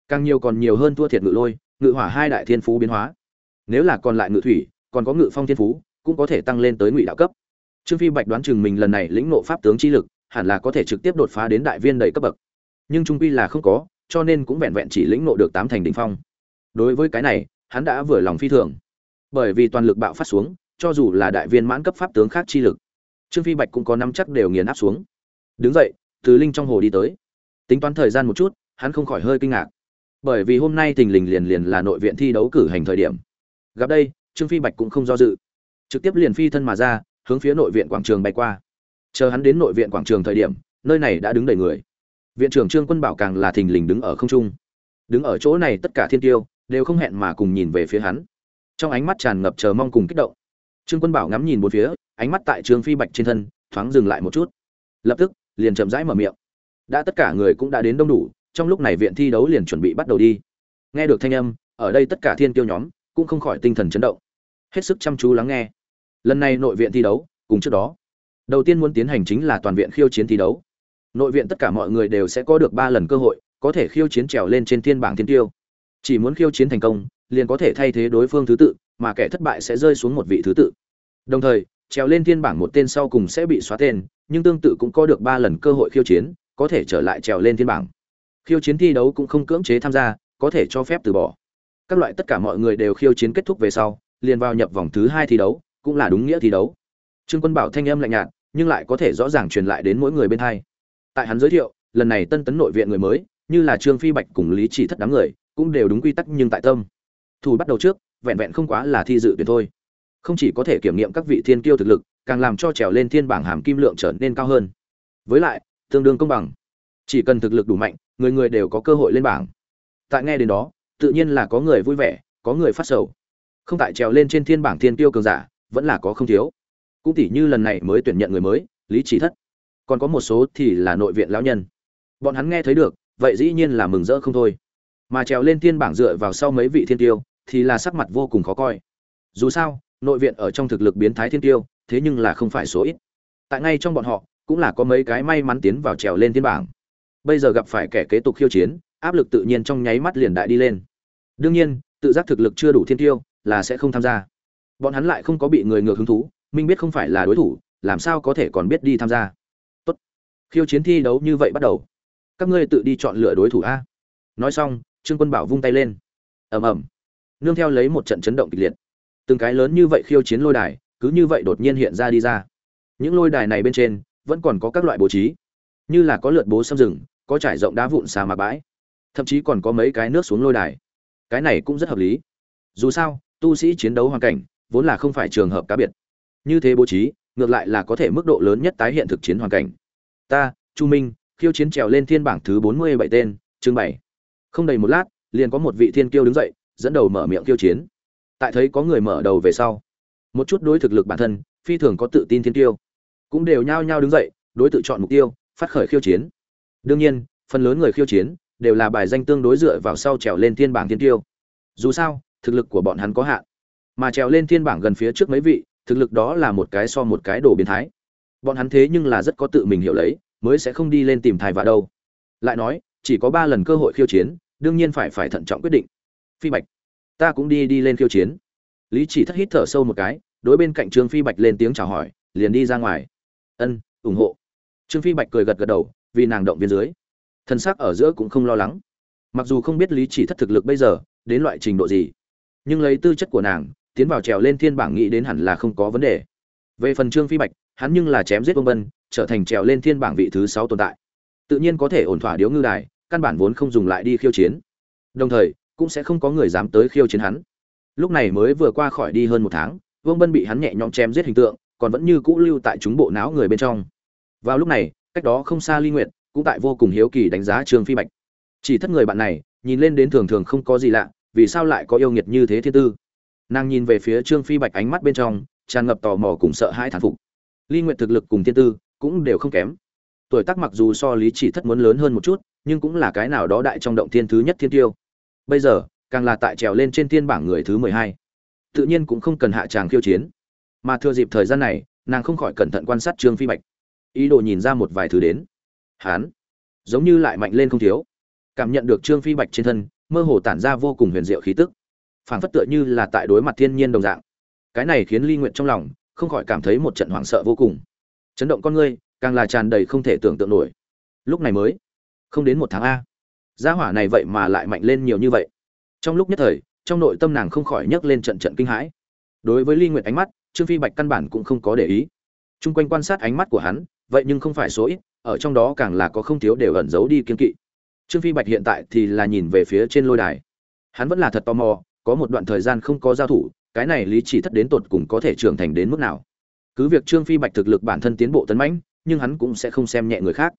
Càng nhiều còn nhiều hơn thua thiệt ngự lôi, ngự hỏa hai đại thiên phú biến hóa. Nếu là còn lại ngự thủy, còn có ngự phong thiên phú, cũng có thể tăng lên tới ngụy đạo cấp. Trương phi bạch đoán chừng mình lần này lĩnh nộ pháp tướng chi lực, hẳn là có thể trực tiếp đột phá đến đại viên đầy cấp bậc nhưng trung quy là không có, cho nên cũng vẹn vẹn chỉ lĩnh ngộ được tám thành đỉnh phong. Đối với cái này, hắn đã vừa lòng phi thường. Bởi vì toàn lực bạo phát xuống, cho dù là đại viên mãn cấp pháp tướng khác chi lực, trương phi bạch cũng có năm chắc đều nghiền áp xuống. Đứng dậy, từ linh trong hồ đi tới. Tính toán thời gian một chút, hắn không khỏi hơi kinh ngạc. Bởi vì hôm nay tình lình liền liền là nội viện thi đấu cử hành thời điểm. Gặp đây, trương phi bạch cũng không do dự. Trực tiếp liền phi thân mà ra, hướng phía nội viện quảng trường bay qua. Chờ hắn đến nội viện quảng trường thời điểm, nơi này đã đứng đầy người viện trưởng trương quân bảo càng là thình lình đứng ở không trung. Đứng ở chỗ này tất cả thiên tiêu đều không hẹn mà cùng nhìn về phía hắn. Trong ánh mắt tràn ngập chờ mong cùng kích động. Trương quân bảo ngắm nhìn bốn phía, ánh mắt tại trương phi bạch trên thân, thoáng dừng lại một chút. Lập tức, liền chậm rãi mở miệng. Đã tất cả người cũng đã đến đông đủ, trong lúc này viện thi đấu liền chuẩn bị bắt đầu đi. Nghe được thanh âm, ở đây tất cả thiên tiêu nhóm cũng không khỏi tinh thần chấn động. Hết sức chăm chú lắng nghe. Lần này nội viện thi đấu, cùng trước đó, đầu tiên muốn tiến hành chính là toàn viện khiêu chiến thi đấu nội viện tất cả mọi người đều sẽ có được ba lần cơ hội, có thể khiêu chiến trèo lên trên thiên bảng thiên tiêu. Chỉ muốn khiêu chiến thành công, liền có thể thay thế đối phương thứ tự, mà kẻ thất bại sẽ rơi xuống một vị thứ tự. Đồng thời, trèo lên thiên bảng một tên sau cùng sẽ bị xóa tên, nhưng tương tự cũng có được ba lần cơ hội khiêu chiến, có thể trở lại trèo lên thiên bảng. Khiêu chiến thi đấu cũng không cưỡng chế tham gia, có thể cho phép từ bỏ. Các loại tất cả mọi người đều khiêu chiến kết thúc về sau, liền vào nhập vòng thứ hai thi đấu, cũng là đúng nghĩa thi đấu. Trương quân bảo thanh âm lạnh nhạt, nhưng lại có thể rõ ràng truyền lại đến mỗi người bên hai tại hắn giới thiệu, lần này tân tấn nội viện người mới, như là trương phi bạch cùng lý chỉ thất đám người, cũng đều đúng quy tắc nhưng tại tâm. Thủ bắt đầu trước, vẹn vẹn không quá là thi dự tuyển thôi. Không chỉ có thể kiểm nghiệm các vị thiên kiêu thực lực, càng làm cho trèo lên thiên bảng hàm kim lượng trở nên cao hơn. Với lại, tương đương công bằng. Chỉ cần thực lực đủ mạnh, người người đều có cơ hội lên bảng. Tại nghe đến đó, tự nhiên là có người vui vẻ, có người phát sầu. Không tại trèo lên trên thiên bảng thiên tiêu cường giả, vẫn là có không thiếu. Cũng tỉ như lần này mới tuyển nhận người mới, lý chỉ thất còn có một số thì là nội viện lão nhân. Bọn hắn nghe thấy được, vậy dĩ nhiên là mừng rỡ không thôi. Mà trèo lên thiên bảng dựa vào sau mấy vị thiên tiêu, thì là sắc mặt vô cùng khó coi. Dù sao, nội viện ở trong thực lực biến thái thiên tiêu, thế nhưng là không phải số ít. Tại ngay trong bọn họ, cũng là có mấy cái may mắn tiến vào trèo lên thiên bảng. Bây giờ gặp phải kẻ kế tục khiêu chiến, áp lực tự nhiên trong nháy mắt liền đại đi lên. Đương nhiên, tự giác thực lực chưa đủ thiên tiêu, là sẽ không tham gia. Bọn hắn lại không có bị người ngược hứng thú minh biết không phải là đối thủ, làm sao có thể còn biết đi tham gia khiêu chiến thi đấu như vậy bắt đầu. Các ngươi tự đi chọn lựa đối thủ a. Nói xong, trương quân bảo vung tay lên. Ầm ầm. Nương theo lấy một trận chấn động kịch liệt. Từng cái lớn như vậy khiêu chiến lôi đài, cứ như vậy đột nhiên hiện ra đi ra. Những lôi đài này bên trên, vẫn còn có các loại bố trí. Như là có lượt bố xâm rừng, có trải rộng đá vụn xà mà bãi. Thậm chí còn có mấy cái nước xuống lôi đài. Cái này cũng rất hợp lý. Dù sao, tu sĩ chiến đấu hoàn cảnh, vốn là không phải trường hợp cá biệt. Như thế bố trí, ngược lại là có thể mức độ lớn nhất tái hiện thực chiến hoàn cảnh ta, chu minh, khiêu chiến trèo lên thiên bảng thứ bốn mươi bảy tên trưng bày không đầy một lát, liền có một vị thiên kiêu đứng dậy, dẫn đầu mở miệng khiêu chiến. Tại thấy có người mở đầu về sau, một chút đối thực lực bản thân, phi thường có tự tin thiên kiêu. Cũng đều nhao nhao đứng dậy, đối tự chọn mục tiêu, phát khởi khiêu chiến. Đương nhiên, phần lớn người khiêu chiến, đều là bài danh tương đối dựa vào sau trèo lên thiên bảng thiên tiêu dù sao, thực lực của bọn hắn có hạn. Mà trèo lên thiên bảng gần phía trước mấy vị, thực lực đó là một cái so một cái đồ biến thái bọn hắn thế nhưng là rất có tự mình hiểu lấy, mới sẽ không đi lên tìm thai vạ đâu. Lại nói, chỉ có ba lần cơ hội khiêu chiến, đương nhiên phải phải thận trọng quyết định. Phi bạch, ta cũng đi đi lên khiêu chiến. Lý chỉ thất hít thở sâu một cái, đối bên cạnh trương phi bạch lên tiếng chào hỏi, liền đi ra ngoài. Ân, ủng hộ. Trương phi bạch cười gật gật đầu, vì nàng động viên dưới. Thân xác ở giữa cũng không lo lắng. Mặc dù không biết lý chỉ thất thực lực bây giờ, đến loại trình độ gì, nhưng lấy tư chất của nàng, tiến vào trèo lên thiên bảng nghĩ đến hẳn là không có vấn đề. Về phần trương phi bạch hắn nhưng là chém giết vương bân, trở thành trèo lên thiên bảng vị thứ sáu tồn tại. Tự nhiên có thể ổn thỏa điếu ngư đài, căn bản vốn không dùng lại đi khiêu chiến. Đồng thời, cũng sẽ không có người dám tới khiêu chiến hắn. Lúc này mới vừa qua khỏi đi hơn một tháng, vương bân bị hắn nhẹ nhõm chém giết hình tượng, còn vẫn như cũ lưu tại chúng bộ não người bên trong. Vào lúc này, cách đó không xa ly nguyệt, cũng tại vô cùng hiếu kỳ đánh giá trương phi bạch. Chỉ thất người bạn này, nhìn lên đến thường thường không có gì lạ, vì sao lại có yêu nghiệt như thế thiên tư? Nàng nhìn về phía trương phi bạch ánh mắt bên trong, tràn ngập tò mò cùng sợ hãi thán phục ly nguyệt thực lực cùng thiên tư cũng đều không kém. Tuổi tác mặc dù so lý chỉ thất muốn lớn hơn một chút, nhưng cũng là cái nào đó đại trong động thiên thứ nhất thiên tiêu. Bây giờ, càng là tại trèo lên trên thiên bảng người thứ mười hai. Tự nhiên cũng không cần hạ tràng khiêu chiến. Mà thừa dịp thời gian này, nàng không khỏi cẩn thận quan sát trương phi bạch. Ý đồ nhìn ra một vài thứ đến. Hán, giống như lại mạnh lên không thiếu. Cảm nhận được trương phi bạch trên thân, mơ hồ tản ra vô cùng huyền diệu khí tức. Phảng phất tựa như là tại đối mặt thiên nhiên đồng dạng. Cái này khiến ly nguyện trong lòng không khỏi cảm thấy một trận hoảng sợ vô cùng. Chấn động con ngươi, càng là tràn đầy không thể tưởng tượng nổi. Lúc này mới, không đến một tháng a. Gia hỏa này vậy mà lại mạnh lên nhiều như vậy. Trong lúc nhất thời, trong nội tâm nàng không khỏi nhấc lên trận trận kinh hãi. Đối với ly nguyệt ánh mắt, trương phi bạch căn bản cũng không có để ý. Chung quanh quan sát ánh mắt của hắn, vậy nhưng không phải số ít, ở trong đó càng là có không thiếu đều ẩn giấu đi kiên kỵ. Trương phi bạch hiện tại thì là nhìn về phía trên lôi đài. Hắn vẫn là thật tò mò, có một đoạn thời gian không có giao thủ cái này lý chỉ thất đến tột cùng có thể trưởng thành đến mức nào? Cứ việc trương phi bạch thực lực bản thân tiến bộ tấn mãnh, nhưng hắn cũng sẽ không xem nhẹ người khác.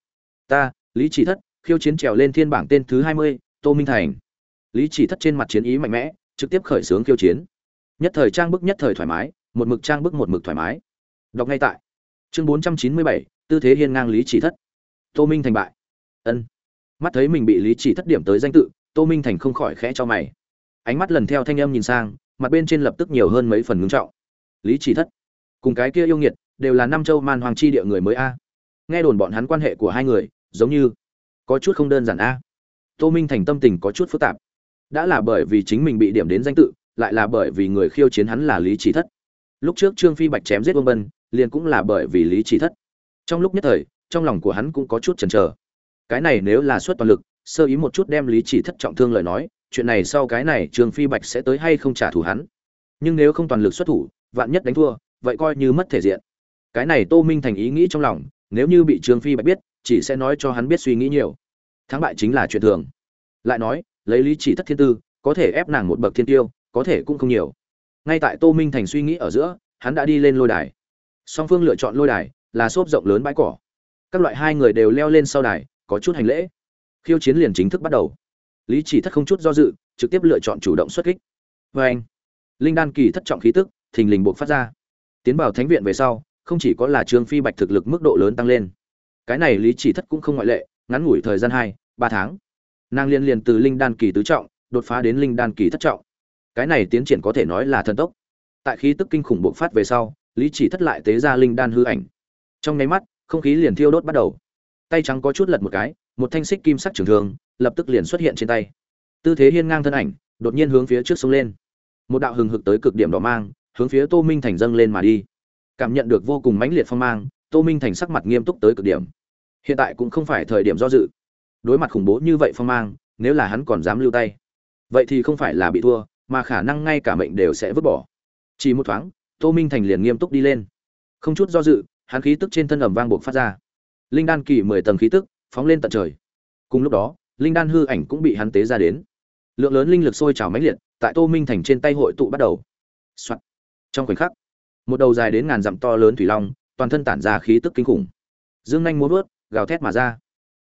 Ta, lý chỉ thất, khiêu chiến trèo lên thiên bảng tên thứ hai mươi, tô minh thành. Lý chỉ thất trên mặt chiến ý mạnh mẽ, trực tiếp khởi xướng khiêu chiến. Nhất thời trang bức nhất thời thoải mái, một mực trang bức một mực thoải mái. Đọc ngay tại. Chương bốn trăm chín mươi bảy, tư thế hiên ngang lý chỉ thất. Tô minh thành bại. Ân. Mắt thấy mình bị lý chỉ thất điểm tới danh tự, tô minh thành không khỏi khẽ cho mày. Ánh mắt lần theo thanh âm nhìn sang mặt bên trên lập tức nhiều hơn mấy phần ngưng trọng. Lý chỉ thất, cùng cái kia yêu nghiệt, đều là Nam châu man hoàng chi địa người mới a. Nghe đồn bọn hắn quan hệ của hai người, giống như có chút không đơn giản a. Tô minh thành tâm tình có chút phức tạp. Đã là bởi vì chính mình bị điểm đến danh tự, lại là bởi vì người khiêu chiến hắn là lý chỉ thất. Lúc trước trương phi bạch chém giết vương bân, liền cũng là bởi vì lý chỉ thất. Trong lúc nhất thời, trong lòng của hắn cũng có chút chần chờ. Cái này nếu là suất toàn lực, sơ ý một chút đem lý chỉ thất trọng thương lời nói chuyện này sau cái này trương phi bạch sẽ tới hay không trả thù hắn. Nhưng nếu không toàn lực xuất thủ, vạn nhất đánh thua, vậy coi như mất thể diện. Cái này tô minh thành ý nghĩ trong lòng, nếu như bị trương phi bạch biết, chỉ sẽ nói cho hắn biết suy nghĩ nhiều. Thắng bại chính là chuyện thường. Lại nói, lấy lý chỉ thất thiên tư, có thể ép nàng một bậc thiên tiêu, có thể cũng không nhiều. Ngay tại tô minh thành suy nghĩ ở giữa, hắn đã đi lên lôi đài. Song phương lựa chọn lôi đài là xốp rộng lớn bãi cỏ. Các loại hai người đều leo lên sau đài, có chút hành lễ. Khiêu chiến liền chính thức bắt đầu lý chỉ thất không chút do dự, trực tiếp lựa chọn chủ động xuất kích. Vê anh, linh đan kỳ thất trọng khí tức, thình lình buộc phát ra. Tiến vào thánh viện về sau, không chỉ có là trương phi bạch thực lực mức độ lớn tăng lên, cái này lý chỉ thất cũng không ngoại lệ, ngắn ngủi thời gian hai, ba tháng. Nàng liên liền từ linh đan kỳ tứ trọng, đột phá đến linh đan kỳ thất trọng. Cái này tiến triển có thể nói là thần tốc. Tại khí tức kinh khủng bộc phát về sau, lý chỉ thất lại tế ra linh đan hư ảnh. Trong nháy mắt, không khí liền thiêu đốt bắt đầu. Tay trắng có chút lật một cái một thanh xích kim sắc trường thường lập tức liền xuất hiện trên tay. Tư thế hiên ngang thân ảnh, đột nhiên hướng phía trước sông lên. Một đạo hừng hực tới cực điểm đỏ mang, hướng phía tô minh thành dâng lên mà đi. Cảm nhận được vô cùng mãnh liệt phong mang, tô minh thành sắc mặt nghiêm túc tới cực điểm. Hiện tại cũng không phải thời điểm do dự. Đối mặt khủng bố như vậy phong mang, nếu là hắn còn dám lưu tay, vậy thì không phải là bị thua, mà khả năng ngay cả mệnh đều sẽ vứt bỏ. Chỉ một thoáng, tô minh thành liền nghiêm túc đi lên. Không chút do dự, hắn khí tức trên thân ẩm vang buộc phát ra. Linh đan kỳ mười tầng khí tức phóng lên tận trời. Cùng lúc đó, linh đan hư ảnh cũng bị hắn tế ra đến. Lượng lớn linh lực sôi trào mãnh liệt, tại tô minh thành trên tay hội tụ bắt đầu、Soạn. trong khoảnh khắc, một đầu dài đến ngàn dặm to lớn thủy long, toàn thân tản ra khí tức kinh khủng. Dương nhanh muốn vớt, gào thét mà ra.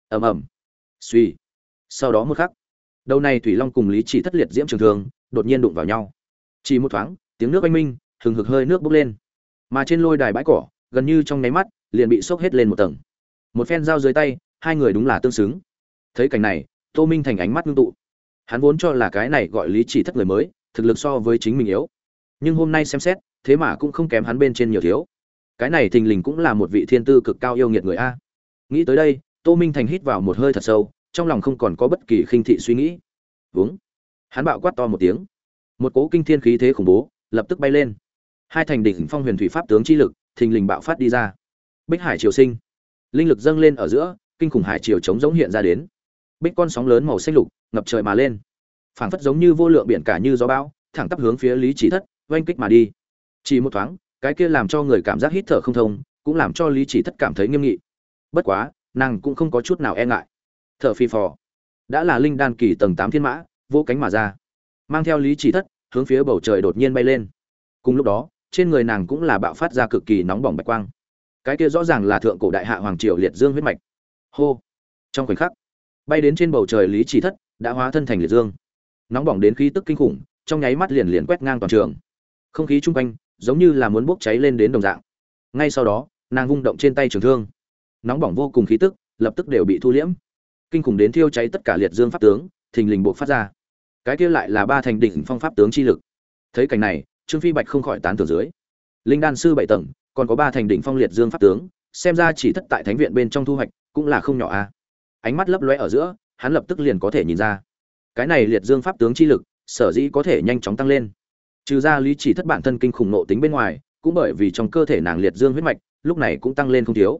Ầm ầm. Suy sau đó một khắc, đầu này thủy long cùng lý chỉ thất liệt diễm trường thường đột nhiên đụng vào nhau. Chỉ một thoáng, tiếng nước oanh minh, hừng hực hơi nước bốc lên. Mà trên lôi đài bãi cỏ, gần như trong nháy mắt, liền bị sốc hết lên một tầng. Một phen dao dưới tay hai người đúng là tương xứng. Thấy cảnh này, tô minh thành ánh mắt ngưng tụ. Hắn vốn cho là cái này gọi lý chỉ thất người mới, thực lực so với chính mình yếu. Nhưng hôm nay xem xét, thế mà cũng không kém hắn bên trên nhiều thiếu. Cái này thình lình cũng là một vị thiên tư cực cao yêu nghiệt người a. Nghĩ tới đây, tô minh thành hít vào một hơi thật sâu, trong lòng không còn có bất kỳ khinh thị suy nghĩ. Uống hắn bạo quát to một tiếng. Một cố kinh thiên khí thế khủng bố, lập tức bay lên. Hai thành đỉnh phong huyền thủy pháp tướng chi lực, thình lình bạo phát đi ra. Bích hải triều sinh. Linh lực dâng lên ở giữa kinh khủng hải triều chống rỗng hiện ra đến. Bích con sóng lớn màu xanh lục, ngập trời mà lên. Phảng phất giống như vô lượng biển cả như gió bão, thẳng tắp hướng phía lý chỉ thất, oanh kích mà đi. Chỉ một thoáng, cái kia làm cho người cảm giác hít thở không thông, cũng làm cho lý chỉ thất cảm thấy nghiêm nghị. Bất quá, nàng cũng không có chút nào e ngại. Thở phi phò. Đã là linh đan kỳ tầng tám thiên mã, vô cánh mà ra. Mang theo lý chỉ thất, hướng phía bầu trời đột nhiên bay lên. Cùng lúc đó, trên người nàng cũng là bạo phát ra cực kỳ nóng bỏng bạch quang. Cái kia rõ ràng là thượng cổ đại hạ hoàng triều liệt dương huyết mạch hô. Trong khoảnh khắc, bay đến trên bầu trời lý chỉ thất, đã hóa thân thành liệt dương. Nóng bỏng đến khí tức kinh khủng, trong nháy mắt liền liền quét ngang toàn trường. Không khí chung quanh, giống như là muốn bốc cháy lên đến đồng dạng. Ngay sau đó, nàng vung động trên tay trường thương. Nóng bỏng vô cùng khí tức, lập tức đều bị thu liễm. Kinh khủng đến thiêu cháy tất cả liệt dương pháp tướng, thình lình buộc phát ra. Cái kia lại là ba thành đỉnh phong pháp tướng chi lực. Thấy cảnh này, trương phi bạch không khỏi tán thưởng dưới. Linh đan sư bảy tầng, còn có ba thành đỉnh phong liệt dương pháp tướng, xem ra chỉ thất tại thánh viện bên trong thu hoạch cũng là không nhỏ a ánh mắt lấp lóe ở giữa, hắn lập tức liền có thể nhìn ra. Cái này liệt dương pháp tướng chi lực, sở dĩ có thể nhanh chóng tăng lên. Trừ ra lý chỉ thất bản thân kinh khủng nộ tính bên ngoài, cũng bởi vì trong cơ thể nàng liệt dương huyết mạch, lúc này cũng tăng lên không thiếu.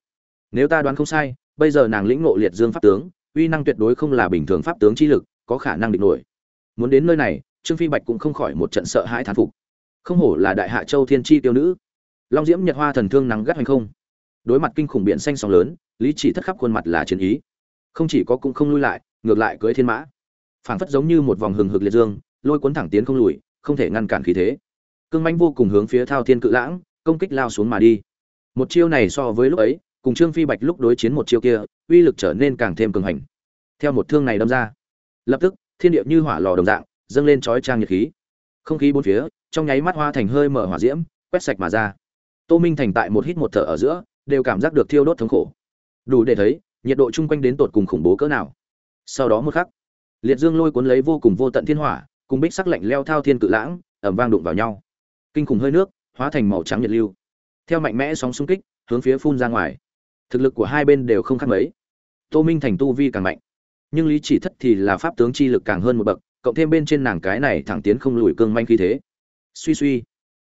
Nếu ta đoán không sai, bây giờ nàng lĩnh ngộ liệt dương pháp tướng, uy năng tuyệt đối không là bình thường pháp tướng chi lực, có khả năng địch nổi. Muốn đến nơi này, trương phi bạch cũng không khỏi một trận sợ hãi thán phục. Không hổ là đại hạ châu thiên tri tiêu nữ. Long diễm nhật hoa thần thương nắng gắt hành không đối mặt kinh khủng biển xanh sóng lớn, lý chỉ thất khắp khuôn mặt là chiến ý. Không chỉ có cũng không lui lại, ngược lại cưới thiên mã. Phảng phất giống như một vòng hừng hực liệt dương, lôi cuốn thẳng tiến không lùi, không thể ngăn cản khí thế. Cương mãnh vô cùng hướng phía thao thiên cự lãng, công kích lao xuống mà đi. Một chiêu này so với lúc ấy, cùng trương phi bạch lúc đối chiến một chiêu kia, uy lực trở nên càng thêm cường hành. Theo một thương này đâm ra, lập tức, thiên địa như hỏa lò đồng dạng, dâng lên chói trang nhiệt khí. Không khí bốn phía, trong nháy mắt hoa thành hơi mở hỏa diễm, quét sạch mà ra. Tô minh thành tại một hít một thở ở giữa đều cảm giác được thiêu đốt thống khổ. Đủ để thấy, nhiệt độ chung quanh đến tột cùng khủng bố cỡ nào. Sau đó một khắc, liệt dương lôi cuốn lấy vô cùng vô tận thiên hỏa, cùng bích sắc lạnh leo thao thiên cự lãng ẩm vang đụng vào nhau. Kinh khủng hơi nước, hóa thành màu trắng nhiệt lưu. Theo mạnh mẽ sóng xung kích, hướng phía phun ra ngoài. Thực lực của hai bên đều không khác mấy. Tô minh thành tu vi càng mạnh, nhưng lý chỉ thất thì là pháp tướng chi lực càng hơn một bậc, cộng thêm bên trên nàng cái này thẳng tiến không lùi cương manh khí thế. Suy suy.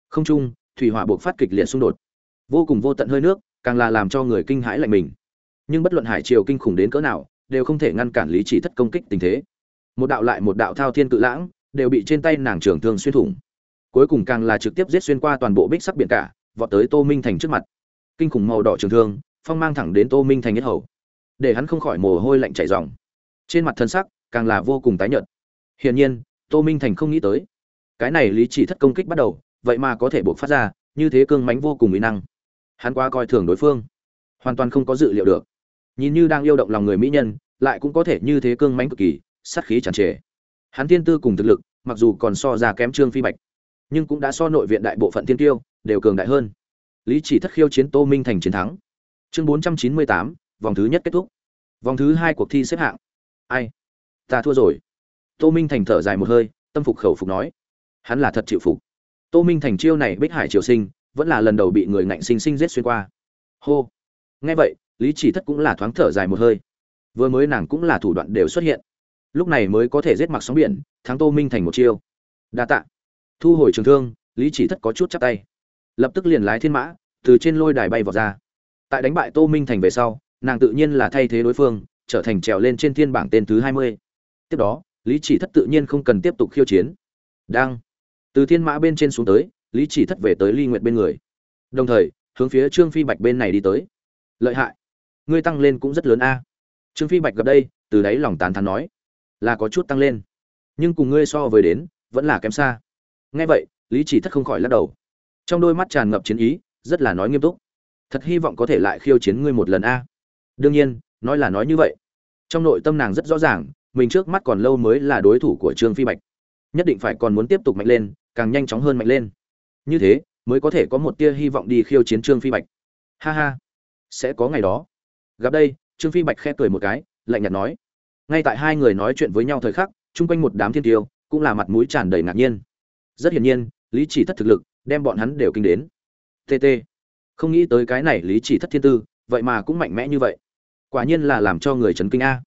Không trung, thủy hỏa buộc phát kịch liệt xung đột. Vô cùng vô tận hơi nước càng là làm cho người kinh hãi lạnh mình. Nhưng bất luận hải triều kinh khủng đến cỡ nào, đều không thể ngăn cản lý chỉ thất công kích tình thế. Một đạo lại một đạo thao thiên cự lãng, đều bị trên tay nàng trưởng thương xuyên thủng. Cuối cùng càng là trực tiếp giết xuyên qua toàn bộ bích sắc biển cả, vọt tới tô minh thành trước mặt. Kinh khủng màu đỏ trường thương, phong mang thẳng đến tô minh thành nhất hầu. Để hắn không khỏi mồ hôi lạnh chảy ròng. Trên mặt thân sắc, càng là vô cùng tái nhợt. Hiển nhiên, tô minh thành không nghĩ tới. Cái này lý chỉ thất công kích bắt đầu, vậy mà có thể buộc phát ra, như thế cương mánh vô cùng mỹ năng hắn qua coi thường đối phương. Hoàn toàn không có dự liệu được. Nhìn như đang yêu động lòng người mỹ nhân, lại cũng có thể như thế cương mánh cực kỳ, sát khí tràn trề. Hắn thiên tư cùng thực lực, mặc dù còn so ra kém trương phi bạch, nhưng cũng đã so nội viện đại bộ phận thiên tiêu, đều cường đại hơn. Lý chỉ thất khiêu chiến tô minh thành chiến thắng. Chương bốn trăm chín mươi tám, vòng thứ nhất kết thúc. Vòng thứ hai cuộc thi xếp hạng. Ai? Ta thua rồi. Tô minh thành thở dài một hơi, tâm phục khẩu phục nói. Hắn là thật chịu phục. Tô minh thành chiêu này bích hải triều sinh vẫn là lần đầu bị người ngạnh sinh sinh giết xuyên qua. Hô. Nghe vậy, lý chỉ thất cũng là thoáng thở dài một hơi. Vừa mới nàng cũng là thủ đoạn đều xuất hiện. Lúc này mới có thể giết mặc sóng biển, thắng tô minh thành một chiêu. Đa tạ. Thu hồi trường thương, lý chỉ thất có chút chắp tay. Lập tức liền lái thiên mã, từ trên lôi đài bay vào ra. Tại đánh bại tô minh thành về sau, nàng tự nhiên là thay thế đối phương, trở thành trèo lên trên thiên bảng tên thứ hai mươi. Tiếp đó, lý chỉ thất tự nhiên không cần tiếp tục khiêu chiến. Đang từ thiên mã bên trên xuống tới lý chỉ thất về tới ly nguyệt bên người. Đồng thời, hướng phía trương phi bạch bên này đi tới. Lợi hại. Ngươi tăng lên cũng rất lớn a. Trương phi bạch gặp đây, từ đáy lòng tán thán nói, là có chút tăng lên. Nhưng cùng ngươi so với đến, vẫn là kém xa. Nghe vậy, lý chỉ thất không khỏi lắc đầu. Trong đôi mắt tràn ngập chiến ý, rất là nói nghiêm túc. Thật hy vọng có thể lại khiêu chiến ngươi một lần a. Đương nhiên, nói là nói như vậy. Trong nội tâm nàng rất rõ ràng, mình trước mắt còn lâu mới là đối thủ của trương phi bạch. Nhất định phải còn muốn tiếp tục mạnh lên, càng nhanh chóng hơn mạnh lên như thế, mới có thể có một tia hy vọng đi khiêu chiến trương phi bạch. Ha ha, sẽ có ngày đó. Gặp đây, trương phi bạch khẽ cười một cái, lạnh nhạt nói. Ngay tại hai người nói chuyện với nhau thời khắc, chung quanh một đám thiên tiêu, cũng là mặt mũi tràn đầy ngạc nhiên. Rất hiển nhiên, lý chỉ thất thực lực, đem bọn hắn đều kinh đến. Tt không nghĩ tới cái này lý chỉ thất thiên tư, vậy mà cũng mạnh mẽ như vậy. Quả nhiên là làm cho người chấn kinh a.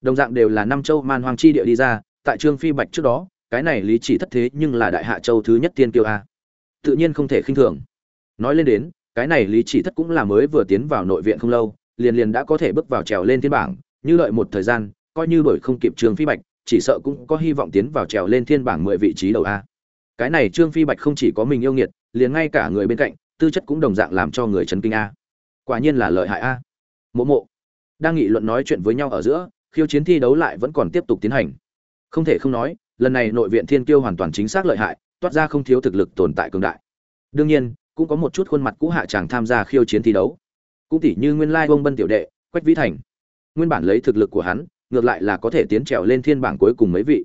Đồng dạng đều là năm châu man hoang chi địa đi ra, tại trương phi bạch trước đó, cái này lý chỉ thất thế nhưng là đại hạ châu thứ nhất tiên kiêu a tự nhiên không thể khinh thường. Nói lên đến, cái này lý chỉ thất cũng là mới vừa tiến vào nội viện không lâu, liền liền đã có thể bước vào trèo lên thiên bảng, như đợi một thời gian, coi như đổi không kịp trương phi bạch, chỉ sợ cũng có hy vọng tiến vào trèo lên thiên bảng mười vị trí đầu a. Cái này trương phi bạch không chỉ có mình yêu nghiệt, liền ngay cả người bên cạnh, tư chất cũng đồng dạng làm cho người chấn kinh a. Quả nhiên là lợi hại a. Mộ mộ. Đang nghị luận nói chuyện với nhau ở giữa, khiêu chiến thi đấu lại vẫn còn tiếp tục tiến hành. Không thể không nói, lần này nội viện thiên kiêu hoàn toàn chính xác lợi hại toát ra không thiếu thực lực tồn tại cường đại. Đương nhiên, cũng có một chút khuôn mặt cũ hạ chàng tham gia khiêu chiến thi đấu. Cũng tỷ như nguyên lai Vương bân tiểu đệ, quách vĩ thành. Nguyên bản lấy thực lực của hắn, ngược lại là có thể tiến trèo lên thiên bảng cuối cùng mấy vị.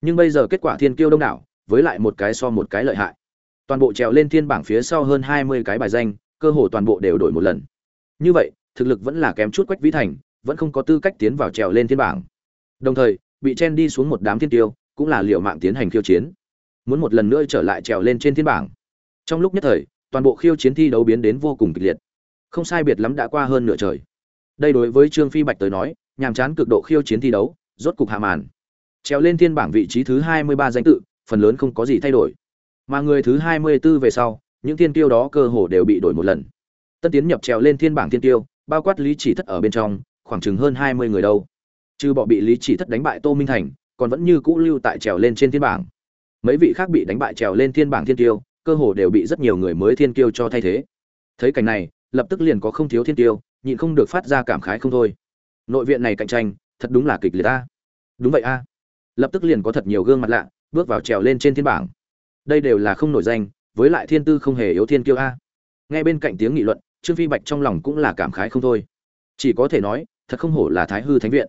Nhưng bây giờ kết quả thiên kiêu đông đảo, với lại một cái so một cái lợi hại. Toàn bộ trèo lên thiên bảng phía sau hơn hai mươi cái bài danh, cơ hồ toàn bộ đều đổi một lần. Như vậy, thực lực vẫn là kém chút quách vĩ thành, vẫn không có tư cách tiến vào trèo lên thiên bảng. Đồng thời, bị chen đi xuống một đám thiên tiêu cũng là liệu mạng tiến hành khiêu chiến muốn một lần nữa trở lại trèo lên trên thiên bảng. Trong lúc nhất thời, toàn bộ khiêu chiến thi đấu biến đến vô cùng kịch liệt. Không sai biệt lắm đã qua hơn nửa trời. Đây đối với trương phi bạch tới nói, nhàm chán cực độ khiêu chiến thi đấu, rốt cục hạ màn. Trèo lên thiên bảng vị trí thứ hai mươi ba danh tự, phần lớn không có gì thay đổi. Mà người thứ hai mươi 24 về sau, những thiên tiêu đó cơ hồ đều bị đổi một lần. Tân tiến nhập trèo lên thiên bảng thiên tiêu, bao quát lý chỉ thất ở bên trong, khoảng chừng hơn hai mươi người đâu. Trừ bỏ bị lý chỉ thất đánh bại tô minh thành, còn vẫn như cũ lưu tại trèo lên trên thiên bảng mấy vị khác bị đánh bại trèo lên thiên bảng thiên tiêu, cơ hồ đều bị rất nhiều người mới thiên tiêu cho thay thế. Thấy cảnh này, lập tức liền có không thiếu thiên tiêu nhịn không được phát ra cảm khái không thôi. Nội viện này cạnh tranh, thật đúng là kịch liệt ta đúng vậy a. Lập tức liền có thật nhiều gương mặt lạ, bước vào trèo lên trên thiên bảng. Đây đều là không nổi danh, với lại thiên tư không hề yếu thiên kiêu a. Nghe bên cạnh tiếng nghị luận, trương phi bạch trong lòng cũng là cảm khái không thôi. Chỉ có thể nói, thật không hổ là thái hư thánh viện.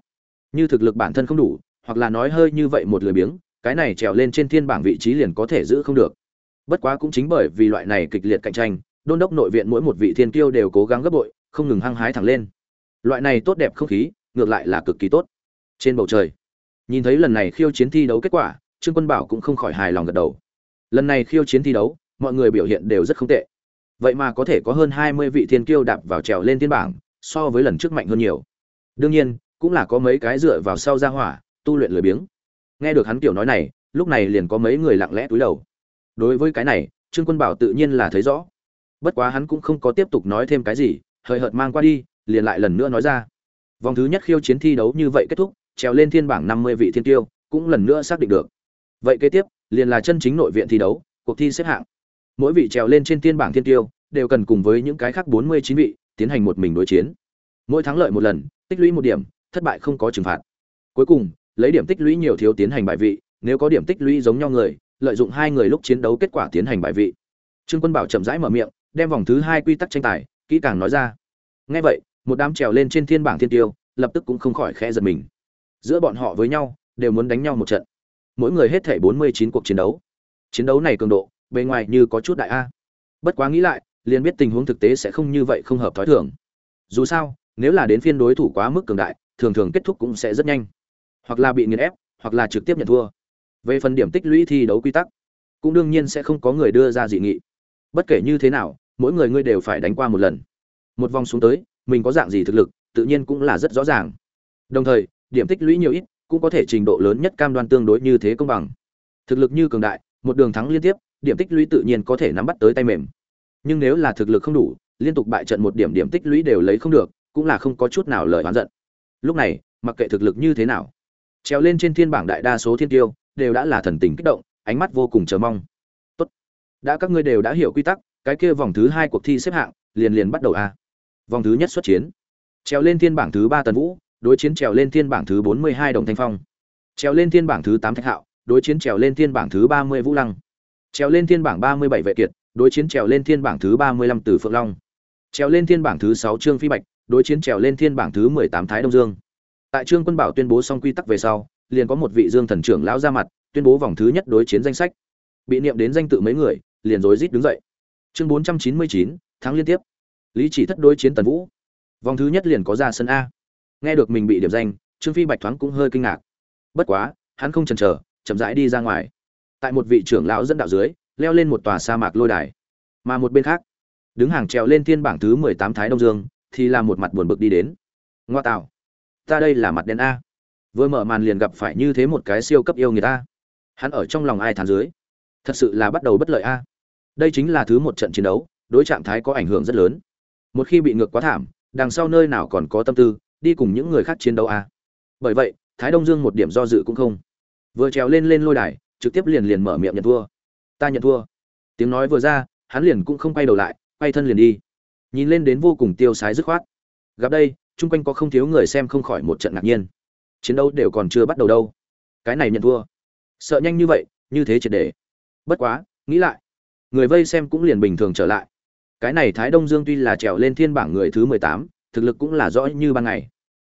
Như thực lực bản thân không đủ, hoặc là nói hơi như vậy một lười biếng cái này trèo lên trên thiên bảng vị trí liền có thể giữ không được. Bất quá cũng chính bởi vì loại này kịch liệt cạnh tranh, đôn đốc nội viện mỗi một vị thiên kiêu đều cố gắng gấp bội, không ngừng hăng hái thẳng lên. Loại này tốt đẹp không khí, ngược lại là cực kỳ tốt. Trên bầu trời, nhìn thấy lần này khiêu chiến thi đấu kết quả, trương quân bảo cũng không khỏi hài lòng gật đầu. Lần này khiêu chiến thi đấu, mọi người biểu hiện đều rất không tệ. Vậy mà có thể có hơn hai mươi vị thiên kiêu đạp vào trèo lên thiên bảng, so với lần trước mạnh hơn nhiều. Đương nhiên, cũng là có mấy cái dựa vào sau ra hỏa, tu luyện lười biếng nghe được hắn kiểu nói này, lúc này liền có mấy người lặng lẽ túi đầu. Đối với cái này, trương quân bảo tự nhiên là thấy rõ. Bất quá hắn cũng không có tiếp tục nói thêm cái gì, hời hợt mang qua đi, liền lại lần nữa nói ra. Vòng thứ nhất khiêu chiến thi đấu như vậy kết thúc, trèo lên thiên bảng năm mươi vị thiên tiêu, cũng lần nữa xác định được. Vậy kế tiếp, liền là chân chính nội viện thi đấu, cuộc thi xếp hạng. Mỗi vị trèo lên trên thiên bảng thiên tiêu, đều cần cùng với những cái khác bốn mươi chín vị, tiến hành một mình đối chiến. Mỗi thắng lợi một lần, tích lũy một điểm, thất bại không có trừng phạt. Cuối cùng lấy điểm tích lũy nhiều thiếu tiến hành bài vị, nếu có điểm tích lũy giống nhau người, lợi dụng hai người lúc chiến đấu kết quả tiến hành bài vị. Trương quân bảo chậm rãi mở miệng, đem vòng thứ hai quy tắc tranh tài, kỹ càng nói ra. Ngay vậy, một đám trèo lên trên thiên bảng thiên tiêu, lập tức cũng không khỏi khẽ giật mình. Giữa bọn họ với nhau, đều muốn đánh nhau một trận. Mỗi người hết thể bốn mươi chín cuộc chiến đấu. Chiến đấu này cường độ, bề ngoài như có chút đại a. Bất quá nghĩ lại, liền biết tình huống thực tế sẽ không như vậy không hợp thói thường. Dù sao, nếu là đến phiên đối thủ quá mức cường đại, thường thường kết thúc cũng sẽ rất nhanh hoặc là bị nghiền ép, hoặc là trực tiếp nhận thua. Về phần điểm tích lũy thi đấu quy tắc, cũng đương nhiên sẽ không có người đưa ra dị nghị. Bất kể như thế nào, mỗi người ngươi đều phải đánh qua một lần. Một vòng xuống tới, mình có dạng gì thực lực, tự nhiên cũng là rất rõ ràng. Đồng thời, điểm tích lũy nhiều ít, cũng có thể trình độ lớn nhất cam đoan tương đối như thế công bằng. Thực lực như cường đại, một đường thắng liên tiếp, điểm tích lũy tự nhiên có thể nắm bắt tới tay mềm. Nhưng nếu là thực lực không đủ, liên tục bại trận một điểm điểm tích lũy đều lấy không được, cũng là không có chút nào lời oán giận. Lúc này, mặc kệ thực lực như thế nào trèo lên trên thiên bảng đại đa số thiên tiêu, đều đã là thần tình kích động, ánh mắt vô cùng chờ mong. Tốt. Đã các ngươi đều đã hiểu quy tắc, cái kia vòng thứ hai cuộc thi xếp hạng, liền liền bắt đầu a vòng thứ nhất xuất chiến. Trèo lên thiên bảng thứ ba tần vũ, đối chiến trèo lên thiên bảng thứ bốn mươi hai đồng thanh phong. Trèo lên thiên bảng thứ tám thạch hạo, đối chiến trèo lên thiên bảng thứ ba mươi vũ lăng. Trèo lên thiên bảng ba mươi bảy vệ kiệt, đối chiến trèo lên thiên bảng thứ ba mươi lăm từ phượng long. Trèo lên thiên bảng thứ sáu trương phi bạch, đối chiến trèo lên thiên bảng thứ mười tám thái đông dương tại trương quân bảo tuyên bố xong quy tắc về sau, liền có một vị dương thần trưởng lão ra mặt, tuyên bố vòng thứ nhất đối chiến danh sách. Bị niệm đến danh tự mấy người, liền rối rít đứng dậy. Chương bốn trăm chín mươi chín tháng liên tiếp. Lý chỉ thất đối chiến tần vũ. Vòng thứ nhất liền có ra sân a. Nghe được mình bị điểm danh, trương phi bạch thoáng cũng hơi kinh ngạc. Bất quá, hắn không chần chờ, chậm rãi đi ra ngoài. Tại một vị trưởng lão dẫn đạo dưới, leo lên một tòa sa mạc lôi đài. Mà một bên khác, đứng hàng trèo lên thiên bảng thứ mười tám thái đông dương, thì là một mặt buồn bực đi đến. Ngoa tạo ta đây là mặt đen a. Vừa mở màn liền gặp phải như thế một cái siêu cấp yêu người ta hắn ở trong lòng ai thán dưới? Thật sự là bắt đầu bất lợi a. Đây chính là thứ một trận chiến đấu, đối trạng thái có ảnh hưởng rất lớn. Một khi bị ngược quá thảm, đằng sau nơi nào còn có tâm tư, đi cùng những người khác chiến đấu a. Bởi vậy, thái đông dương một điểm do dự cũng không. Vừa trèo lên lên lôi đài, trực tiếp liền liền mở miệng nhận thua. Ta nhận thua. Tiếng nói vừa ra, hắn liền cũng không quay đầu lại, quay thân liền đi. Nhìn lên đến vô cùng tiêu sái dứt khoát. Gặp đây chung quanh có không thiếu người xem không khỏi một trận ngạc nhiên. Chiến đấu đều còn chưa bắt đầu đâu. Cái này nhận thua. Sợ nhanh như vậy, như thế triệt để. Bất quá, nghĩ lại, người vây xem cũng liền bình thường trở lại. Cái này thái đông dương tuy là trèo lên thiên bảng người thứ mười tám, thực lực cũng là rõ như ban ngày.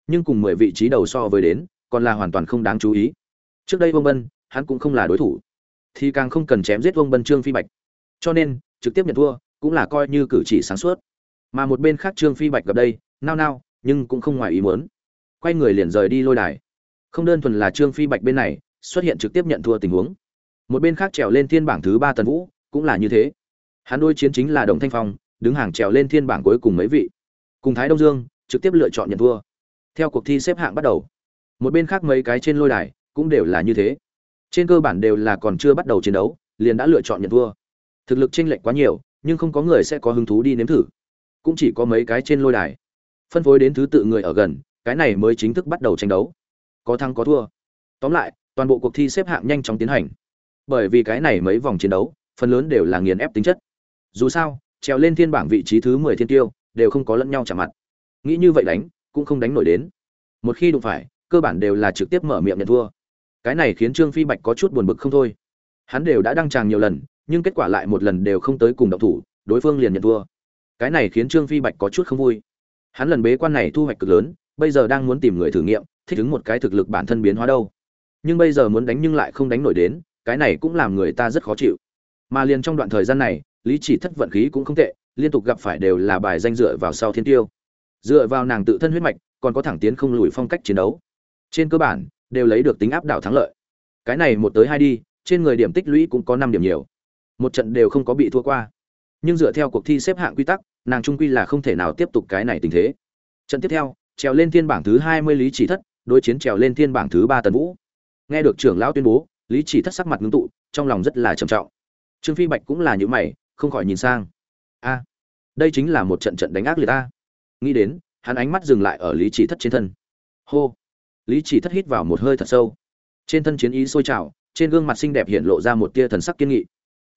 Nhưng cùng mười vị trí đầu so với đến, còn là hoàn toàn không đáng chú ý. Trước đây vương bân, hắn cũng không là đối thủ. Thì càng không cần chém giết vương bân trương phi bạch. Cho nên, trực tiếp nhận thua, cũng là coi như cử chỉ sáng suốt. Mà một bên khác trương phi bạch gặp đây, nao nao nhưng cũng không ngoài ý muốn. Quay người liền rời đi lôi đài. Không đơn thuần là trương phi bạch bên này, xuất hiện trực tiếp nhận thua tình huống. Một bên khác trèo lên thiên bảng thứ ba tần vũ, cũng là như thế. Hắn đôi chiến chính là đồng thanh phong, đứng hàng trèo lên thiên bảng cuối cùng mấy vị. Cùng thái đông dương, trực tiếp lựa chọn nhận thua. Theo cuộc thi xếp hạng bắt đầu, một bên khác mấy cái trên lôi đài cũng đều là như thế. Trên cơ bản đều là còn chưa bắt đầu chiến đấu, liền đã lựa chọn nhận thua. Thực lực chênh lệch quá nhiều, nhưng không có người sẽ có hứng thú đi nếm thử. Cũng chỉ có mấy cái trên lôi đài phân phối đến thứ tự người ở gần, cái này mới chính thức bắt đầu tranh đấu. Có thắng có thua. Tóm lại, toàn bộ cuộc thi xếp hạng nhanh chóng tiến hành. Bởi vì cái này mấy vòng chiến đấu, phần lớn đều là nghiền ép tính chất. Dù sao, trèo lên thiên bảng vị trí thứ mười thiên tiêu, đều không có lẫn nhau chạm mặt. Nghĩ như vậy đánh, cũng không đánh nổi đến. Một khi đụng phải, cơ bản đều là trực tiếp mở miệng nhận thua. Cái này khiến trương phi bạch có chút buồn bực không thôi. Hắn đều đã đăng tràng nhiều lần, nhưng kết quả lại một lần đều không tới cùng độc thủ, đối phương liền nhận thua. Cái này khiến trương phi bạch có chút không vui hắn lần bế quan này thu hoạch cực lớn, bây giờ đang muốn tìm người thử nghiệm, thích ứng một cái thực lực bản thân biến hóa đâu. Nhưng bây giờ muốn đánh nhưng lại không đánh nổi đến, cái này cũng làm người ta rất khó chịu. Mà liền trong đoạn thời gian này, lý chỉ thất vận khí cũng không tệ, liên tục gặp phải đều là bài danh dựa vào sau thiên tiêu. Dựa vào nàng tự thân huyết mạch, còn có thẳng tiến không lùi phong cách chiến đấu. Trên cơ bản, đều lấy được tính áp đảo thắng lợi. Cái này một tới hai đi, trên người điểm tích lũy cũng có năm điểm nhiều. Một trận đều không có bị thua qua. Nhưng dựa theo cuộc thi xếp hạng quy tắc nàng trung quy là không thể nào tiếp tục cái này tình thế. Trận tiếp theo, trèo lên thiên bảng thứ hai mươi lý chỉ thất, đối chiến trèo lên thiên bảng thứ ba tần vũ. Nghe được trưởng lão tuyên bố, lý chỉ thất sắc mặt ngưng tụ, trong lòng rất là trầm trọng. Trương phi bạch cũng là những mày, không khỏi nhìn sang. A, đây chính là một trận trận đánh ác liệt ta. Nghĩ đến, hắn ánh mắt dừng lại ở lý chỉ thất trên thân. Hô, lý chỉ thất hít vào một hơi thật sâu. Trên thân chiến ý sôi trào, trên gương mặt xinh đẹp hiện lộ ra một tia thần sắc kiên nghị.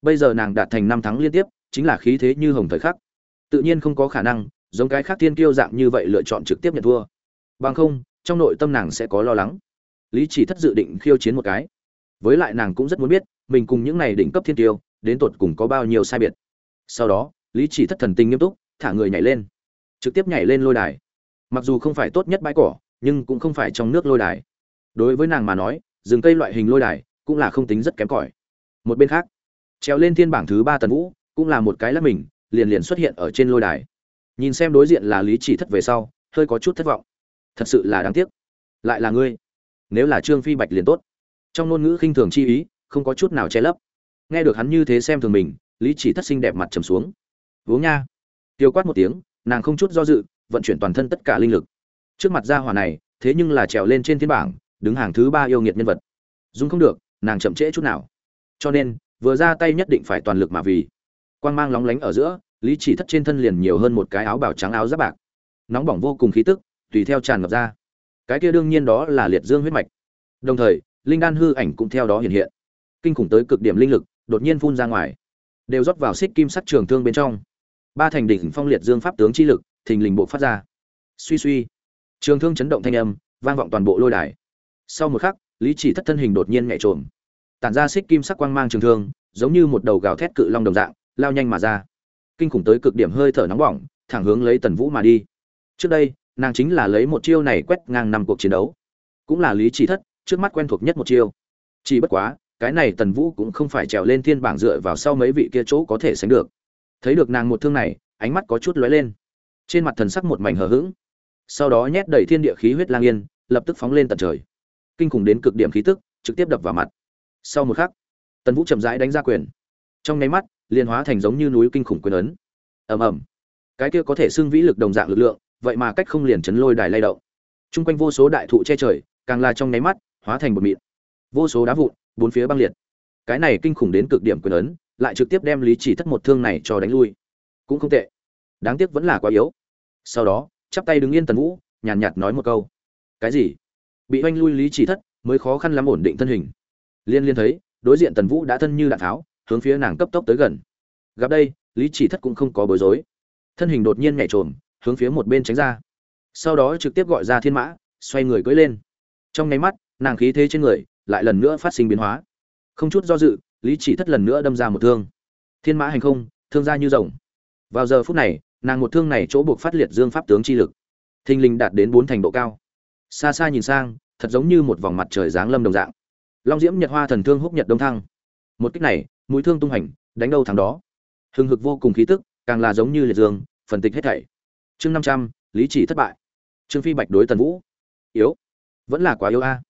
Bây giờ nàng đạt thành năm thắng liên tiếp, chính là khí thế như hồng thời khắc tự nhiên không có khả năng, giống cái khác tiên kiêu dạng như vậy lựa chọn trực tiếp nhận thua. Bằng không, trong nội tâm nàng sẽ có lo lắng. Lý chỉ thất dự định khiêu chiến một cái. Với lại nàng cũng rất muốn biết, mình cùng những này đỉnh cấp thiên tiêu đến tột cùng có bao nhiêu sai biệt. Sau đó, lý chỉ thất thần tình nghiêm túc, thả người nhảy lên. Trực tiếp nhảy lên lôi đài. Mặc dù không phải tốt nhất bãi cỏ, nhưng cũng không phải trong nước lôi đài. Đối với nàng mà nói, rừng cây loại hình lôi đài cũng là không tính rất kém cỏi. Một bên khác, trèo lên thiên bảng thứ ba tần vũ cũng là một cái lắp mình liền liền xuất hiện ở trên lôi đài. Nhìn xem đối diện là lý chỉ thất về sau, hơi có chút thất vọng. Thật sự là đáng tiếc. Lại là ngươi. Nếu là trương phi bạch liền tốt. Trong ngôn ngữ khinh thường chi ý, không có chút nào che lấp. Nghe được hắn như thế xem thường mình, lý chỉ thất sinh đẹp mặt trầm xuống. Uống nha. Tiêu quát một tiếng, nàng không chút do dự, vận chuyển toàn thân tất cả linh lực. Trước mặt gia hỏa này, thế nhưng là trèo lên trên thiên bảng, đứng hàng thứ ba yêu nghiệt nhân vật. Dung không được, nàng chậm trễ chút nào. Cho nên, vừa ra tay nhất định phải toàn lực mà vì quang mang lóng lánh ở giữa, lý chỉ thất trên thân liền nhiều hơn một cái áo bào trắng áo giáp bạc. Nóng bỏng vô cùng khí tức, tùy theo tràn ngập ra. Cái kia đương nhiên đó là liệt dương huyết mạch. Đồng thời, linh đan hư ảnh cũng theo đó hiện hiện. Kinh khủng tới cực điểm linh lực, đột nhiên phun ra ngoài, đều rót vào xích kim sắc trường thương bên trong. Ba thành đỉnh phong liệt dương pháp tướng chi lực, thình lình bộ phát ra. Suy suy, trường thương chấn động thanh âm, vang vọng toàn bộ lôi đài. Sau một khắc, lý chỉ thất thân hình đột nhiên nhảy trộm tản ra xích kim sắc quang mang trường thương, giống như một đầu gào thét cự long đồng dạng lao nhanh mà ra. Kinh khủng tới cực điểm hơi thở nóng bỏng, thẳng hướng lấy tần vũ mà đi. Trước đây, nàng chính là lấy một chiêu này quét ngang năm cuộc chiến đấu. Cũng là lý chỉ thất, trước mắt quen thuộc nhất một chiêu. Chỉ bất quá, cái này tần vũ cũng không phải trèo lên thiên bảng dựa vào sau mấy vị kia chỗ có thể sánh được. Thấy được nàng một thương này, ánh mắt có chút lóe lên. Trên mặt thần sắc một mảnh hờ hững. Sau đó nhét đầy thiên địa khí huyết lang yên, lập tức phóng lên tận trời. Kinh khủng đến cực điểm khí tức, trực tiếp đập vào mặt. Sau một khắc, tần vũ chậm rãi đánh ra quyền. Trong nháy mắt liền hóa thành giống như núi kinh khủng quyền ấn. Ầm ầm. Cái kia có thể xưng vĩ lực đồng dạng lực lượng, vậy mà cách không liền chấn lôi đài lay động. Chung quanh vô số đại thụ che trời, càng là trong nháy mắt, hóa thành một mịn. Vô số đá vụn, bốn phía băng liệt. Cái này kinh khủng đến cực điểm quyền ấn, lại trực tiếp đem lý chỉ thất một thương này cho đánh lui. Cũng không tệ. Đáng tiếc vẫn là quá yếu. Sau đó, chắp tay đứng yên tần vũ, nhàn nhạt nói một câu. Cái gì? Bị oanh lui lý chỉ thất, mới khó khăn lắm ổn định thân hình. Liên liên thấy, đối diện tần vũ đã thân như đạn tháo hướng phía nàng cấp tốc tới gần. Gặp đây, lý chỉ thất cũng không có bối rối. Thân hình đột nhiên nhảy trồm, hướng phía một bên tránh ra. Sau đó trực tiếp gọi ra thiên mã, xoay người cưỡi lên. Trong nháy mắt, nàng khí thế trên người lại lần nữa phát sinh biến hóa. Không chút do dự, lý chỉ thất lần nữa đâm ra một thương. Thiên mã hành không, thương ra như rồng. Vào giờ phút này, nàng một thương này chỗ buộc phát liệt dương pháp tướng chi lực. Thình lình đạt đến bốn thành độ cao. Xa xa nhìn sang, thật giống như một vòng mặt trời giáng lâm đồng dạng. Long diễm nhật hoa thần thương húc nhật đông thăng. Một cách này mũi thương tung hành, đánh đâu thắng đó. Hừng hực vô cùng khí tức, càng là giống như liệt dương, phần tịch hết thảy. Chương năm trăm, lý chỉ thất bại. Trương phi bạch đối tần vũ. Yếu. Vẫn là quá yếu a.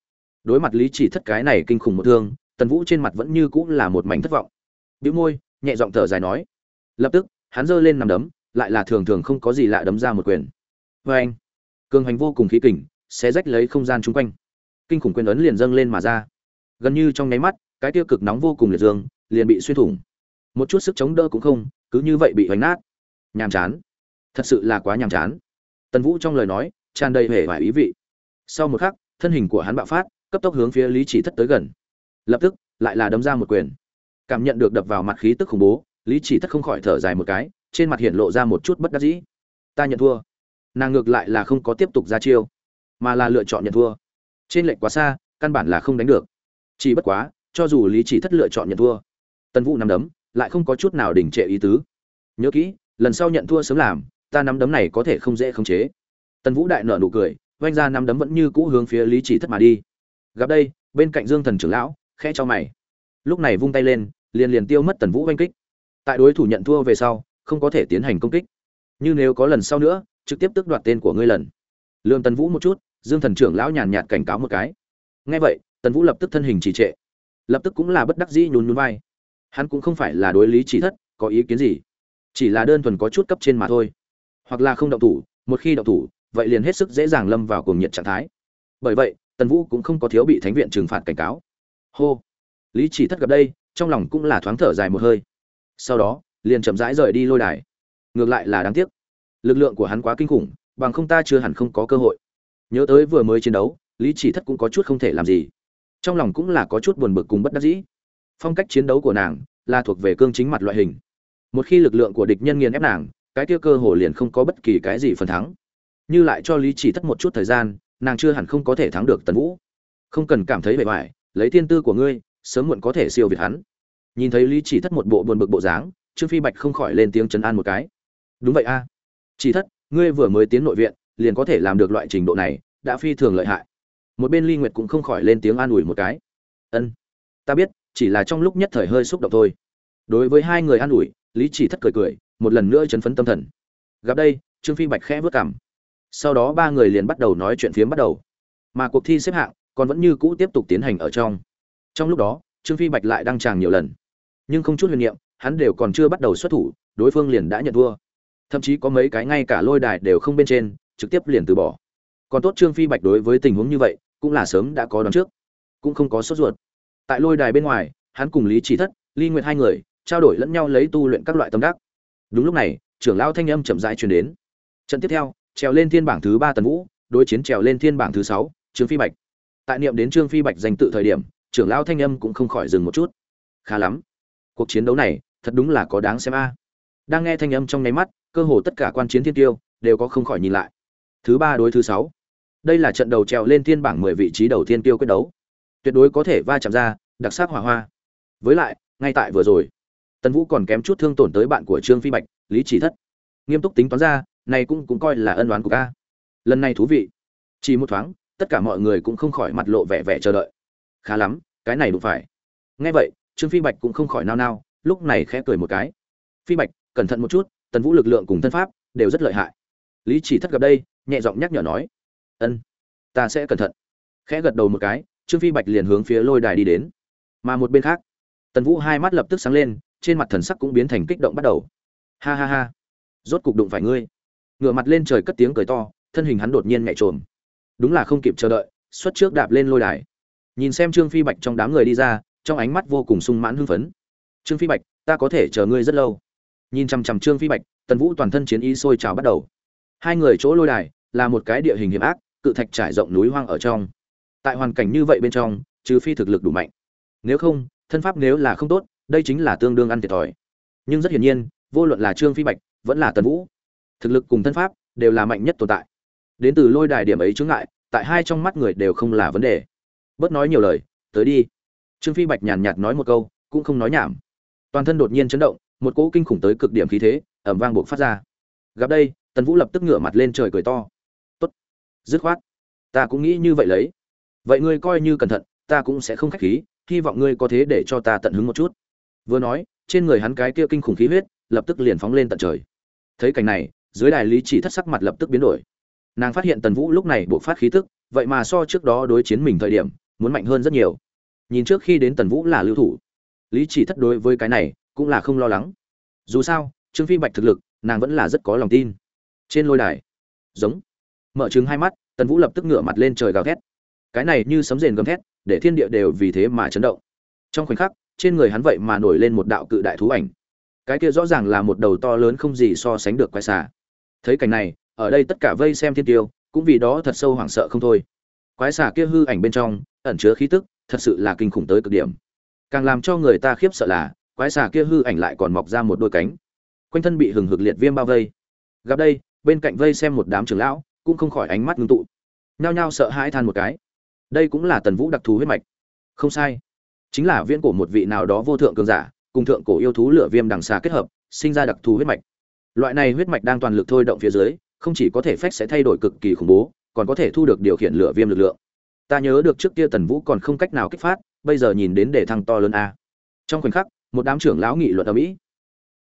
Đối mặt lý chỉ thất cái này kinh khủng một thương, tần vũ trên mặt vẫn như cũng là một mảnh thất vọng. Bĩu môi, nhẹ giọng thở dài nói. Lập tức, hắn giơ lên nằm đấm, lại là thường thường không có gì lạ đấm ra một quyền. Vê anh, cường hành vô cùng khí kình sẽ rách lấy không gian chung quanh. Kinh khủng quyền ấn liền dâng lên mà ra. Gần như trong nháy mắt, cái tiêu cực nóng vô cùng liệt dương liền bị xuyên thủng. Một chút sức chống đỡ cũng không, cứ như vậy bị hoành nát. Nhàm chán. Thật sự là quá nhàm chán. Tần vũ trong lời nói, tràn đầy hề vài ý vị. Sau một khắc, thân hình của hắn bạo phát, cấp tốc hướng phía lý chỉ thất tới gần. Lập tức, lại là đấm ra một quyền. Cảm nhận được đập vào mặt khí tức khủng bố, lý chỉ thất không khỏi thở dài một cái, trên mặt hiện lộ ra một chút bất đắc dĩ. Ta nhận thua. Nàng ngược lại là không có tiếp tục ra chiêu, mà là lựa chọn nhận thua. Trên lệnh quá xa, căn bản là không đánh được. Chỉ bất quá, cho dù lý chỉ thất lựa chọn nhận thua tần vũ nắm đấm, lại không có chút nào đình trệ ý tứ. Nhớ kỹ, lần sau nhận thua sớm làm, ta nắm đấm này có thể không dễ khống chế. Tần vũ đại nở nụ cười vanh ra nắm đấm vẫn như cũ hướng phía lý chỉ thất mà đi. Gặp đây, bên cạnh dương thần trưởng lão khe cho mày. Lúc này vung tay lên, liền liền tiêu mất tần vũ oanh kích. Tại đối thủ nhận thua về sau, không có thể tiến hành công kích. Như nếu có lần sau nữa, trực tiếp tước đoạt tên của ngươi lần. Lương tần vũ một chút, dương thần trưởng lão nhàn nhạt cảnh cáo một cái. Ngay vậy, tần vũ lập tức thân hình trì trệ. Lập tức cũng là bất đắc dĩ nhún nhún vai hắn cũng không phải là đối lý chỉ thất, có ý kiến gì. Chỉ là đơn thuần có chút cấp trên mà thôi. Hoặc là không động thủ, một khi động thủ, vậy liền hết sức dễ dàng lâm vào cuồng nhiệt trạng thái. Bởi vậy, tần vũ cũng không có thiếu bị thánh viện trừng phạt cảnh cáo. Hô. Lý chỉ thất gặp đây, trong lòng cũng là thoáng thở dài một hơi. Sau đó, liền chậm rãi rời đi lôi đài. Ngược lại là đáng tiếc. Lực lượng của hắn quá kinh khủng, bằng không ta chưa hẳn không có cơ hội. Nhớ tới vừa mới chiến đấu, lý chỉ thất cũng có chút không thể làm gì. Trong lòng cũng là có chút buồn bực cùng bất đắc dĩ phong cách chiến đấu của nàng là thuộc về cương chính mặt loại hình. Một khi lực lượng của địch nhân nghiền ép nàng, cái kia cơ hồ liền không có bất kỳ cái gì phần thắng. Như lại cho lý chỉ thất một chút thời gian, nàng chưa hẳn không có thể thắng được tần vũ. Không cần cảm thấy bề ngoài lấy thiên tư của ngươi, sớm muộn có thể siêu việt hắn. Nhìn thấy lý chỉ thất một bộ buồn bực bộ dáng, trương phi bạch không khỏi lên tiếng chấn an một cái. Đúng vậy a. Chỉ thất, ngươi vừa mới tiến nội viện, liền có thể làm được loại trình độ này, đã phi thường lợi hại. Một bên ly nguyệt cũng không khỏi lên tiếng an ủi một cái. Ân, ta biết chỉ là trong lúc nhất thời hơi xúc động thôi. Đối với hai người an ủi, lý chỉ thất cười cười, một lần nữa chấn phấn tâm thần. Gặp đây, trương phi bạch khẽ vớt cảm. Sau đó ba người liền bắt đầu nói chuyện phiếm bắt đầu. Mà cuộc thi xếp hạng còn vẫn như cũ tiếp tục tiến hành ở trong. Trong lúc đó, trương phi bạch lại đăng tràng nhiều lần. Nhưng không chút huyền niệm, hắn đều còn chưa bắt đầu xuất thủ, đối phương liền đã nhận thua. Thậm chí có mấy cái ngay cả lôi đài đều không bên trên, trực tiếp liền từ bỏ. Còn tốt trương phi bạch đối với tình huống như vậy, cũng là sớm đã có đón trước. Cũng không có sốt ruột tại lôi đài bên ngoài, hắn cùng lý chỉ thất ly nguyệt hai người, trao đổi lẫn nhau lấy tu luyện các loại tâm đắc. Đúng lúc này, trưởng lao thanh âm chậm rãi truyền đến. Trận tiếp theo, trèo lên thiên bảng thứ ba tần vũ, đối chiến trèo lên thiên bảng thứ sáu, trương phi bạch. Tại niệm đến trương phi bạch danh tự thời điểm, trưởng lao thanh âm cũng không khỏi dừng một chút. Khá lắm. Cuộc chiến đấu này, thật đúng là có đáng xem a. Đang nghe thanh âm trong nháy mắt, cơ hồ tất cả quan chiến thiên tiêu, đều có không khỏi nhìn lại. Thứ ba đối thứ sáu. Đây là trận đầu trèo lên thiên bảng mười vị trí đầu tiên tiêu quyết đấu tuyệt đối có thể va chạm ra, đặc sắc hỏa hoa. Với lại, ngay tại vừa rồi, tần vũ còn kém chút thương tổn tới bạn của trương phi bạch, lý chỉ thất. Nghiêm túc tính toán ra, này cũng cũng coi là ân oán của ca. Lần này thú vị. Chỉ một thoáng, tất cả mọi người cũng không khỏi mặt lộ vẻ vẻ chờ đợi. Khá lắm, cái này đủ phải. Nghe vậy, trương phi bạch cũng không khỏi nao nao, lúc này khẽ cười một cái. Phi bạch, cẩn thận một chút, tần vũ lực lượng cùng thân pháp đều rất lợi hại. Lý chỉ thất gặp đây, nhẹ giọng nhắc nhở nói, ân, ta sẽ cẩn thận. Khẽ gật đầu một cái trương phi bạch liền hướng phía lôi đài đi đến. Mà một bên khác, tần vũ hai mắt lập tức sáng lên, trên mặt thần sắc cũng biến thành kích động bắt đầu. Ha ha ha, rốt cục đụng phải ngươi. Ngửa mặt lên trời cất tiếng cười to, thân hình hắn đột nhiên nhẹ trồm. Đúng là không kịp chờ đợi, xuất trước đạp lên lôi đài. Nhìn xem trương phi bạch trong đám người đi ra, trong ánh mắt vô cùng sung mãn hưng phấn. Trương phi bạch, ta có thể chờ ngươi rất lâu. Nhìn chằm chằm trương phi bạch, tần vũ toàn thân chiến ý sôi trào bắt đầu. Hai người chỗ lôi đài là một cái địa hình hiểm ác, cự thạch trải rộng núi hoang ở trong tại hoàn cảnh như vậy bên trong, trừ phi thực lực đủ mạnh. Nếu không, thân pháp nếu là không tốt, đây chính là tương đương ăn thiệt thòi. Nhưng rất hiển nhiên, vô luận là trương phi bạch, vẫn là tần vũ, thực lực cùng thân pháp đều là mạnh nhất tồn tại. Đến từ lôi đài điểm ấy chướng ngại, tại hai trong mắt người đều không là vấn đề. Bớt nói nhiều lời, tới đi. Trương phi bạch nhàn nhạt nói một câu, cũng không nói nhảm. Toàn thân đột nhiên chấn động, một cỗ kinh khủng tới cực điểm khí thế ẩm vang buộc phát ra. Gặp đây, tần vũ lập tức ngửa mặt lên trời cười to. Tốt, dứt khoát. Ta cũng nghĩ như vậy lấy vậy ngươi coi như cẩn thận, ta cũng sẽ không khách khí, hy vọng ngươi có thế để cho ta tận hứng một chút. Vừa nói, trên người hắn cái kia kinh khủng khí huyết lập tức liền phóng lên tận trời. Thấy cảnh này, dưới đài lý chỉ thất sắc mặt lập tức biến đổi. Nàng phát hiện tần vũ lúc này buộc phát khí tức, vậy mà so trước đó đối chiến mình thời điểm, muốn mạnh hơn rất nhiều. Nhìn trước khi đến tần vũ là lưu thủ. Lý chỉ thất đối với cái này cũng là không lo lắng. Dù sao, trương phi bạch thực lực, nàng vẫn là rất có lòng tin. Trên lôi đài, giống, mở trứng hai mắt, tần vũ lập tức ngửa mặt lên trời gào thét cái này như sấm rền gầm thét, để thiên địa đều vì thế mà chấn động. Trong khoảnh khắc, trên người hắn vậy mà nổi lên một đạo cự đại thú ảnh. Cái kia rõ ràng là một đầu to lớn không gì so sánh được quái xà. Thấy cảnh này, ở đây tất cả vây xem thiên tiêu, cũng vì đó thật sâu hoảng sợ không thôi. Quái xà kia hư ảnh bên trong, ẩn chứa khí tức, thật sự là kinh khủng tới cực điểm. Càng làm cho người ta khiếp sợ là, quái xà kia hư ảnh lại còn mọc ra một đôi cánh. Quanh thân bị hừng hực liệt viêm bao vây. Gặp đây, bên cạnh vây xem một đám trưởng lão, cũng không khỏi ánh mắt ngưng tụ. Nhao nhao sợ hãi than một cái đây cũng là tần vũ đặc thù huyết mạch. Không sai. Chính là viễn cổ một vị nào đó vô thượng cường giả, cùng thượng cổ yêu thú lửa viêm đằng xà kết hợp, sinh ra đặc thù huyết mạch. Loại này huyết mạch đang toàn lực thôi động phía dưới, không chỉ có thể phách sẽ thay đổi cực kỳ khủng bố, còn có thể thu được điều khiển lửa viêm lực lượng. Ta nhớ được trước kia tần vũ còn không cách nào kích phát, bây giờ nhìn đến để thăng to lớn a. Trong khoảnh khắc, một đám trưởng lão nghị luận ở mỹ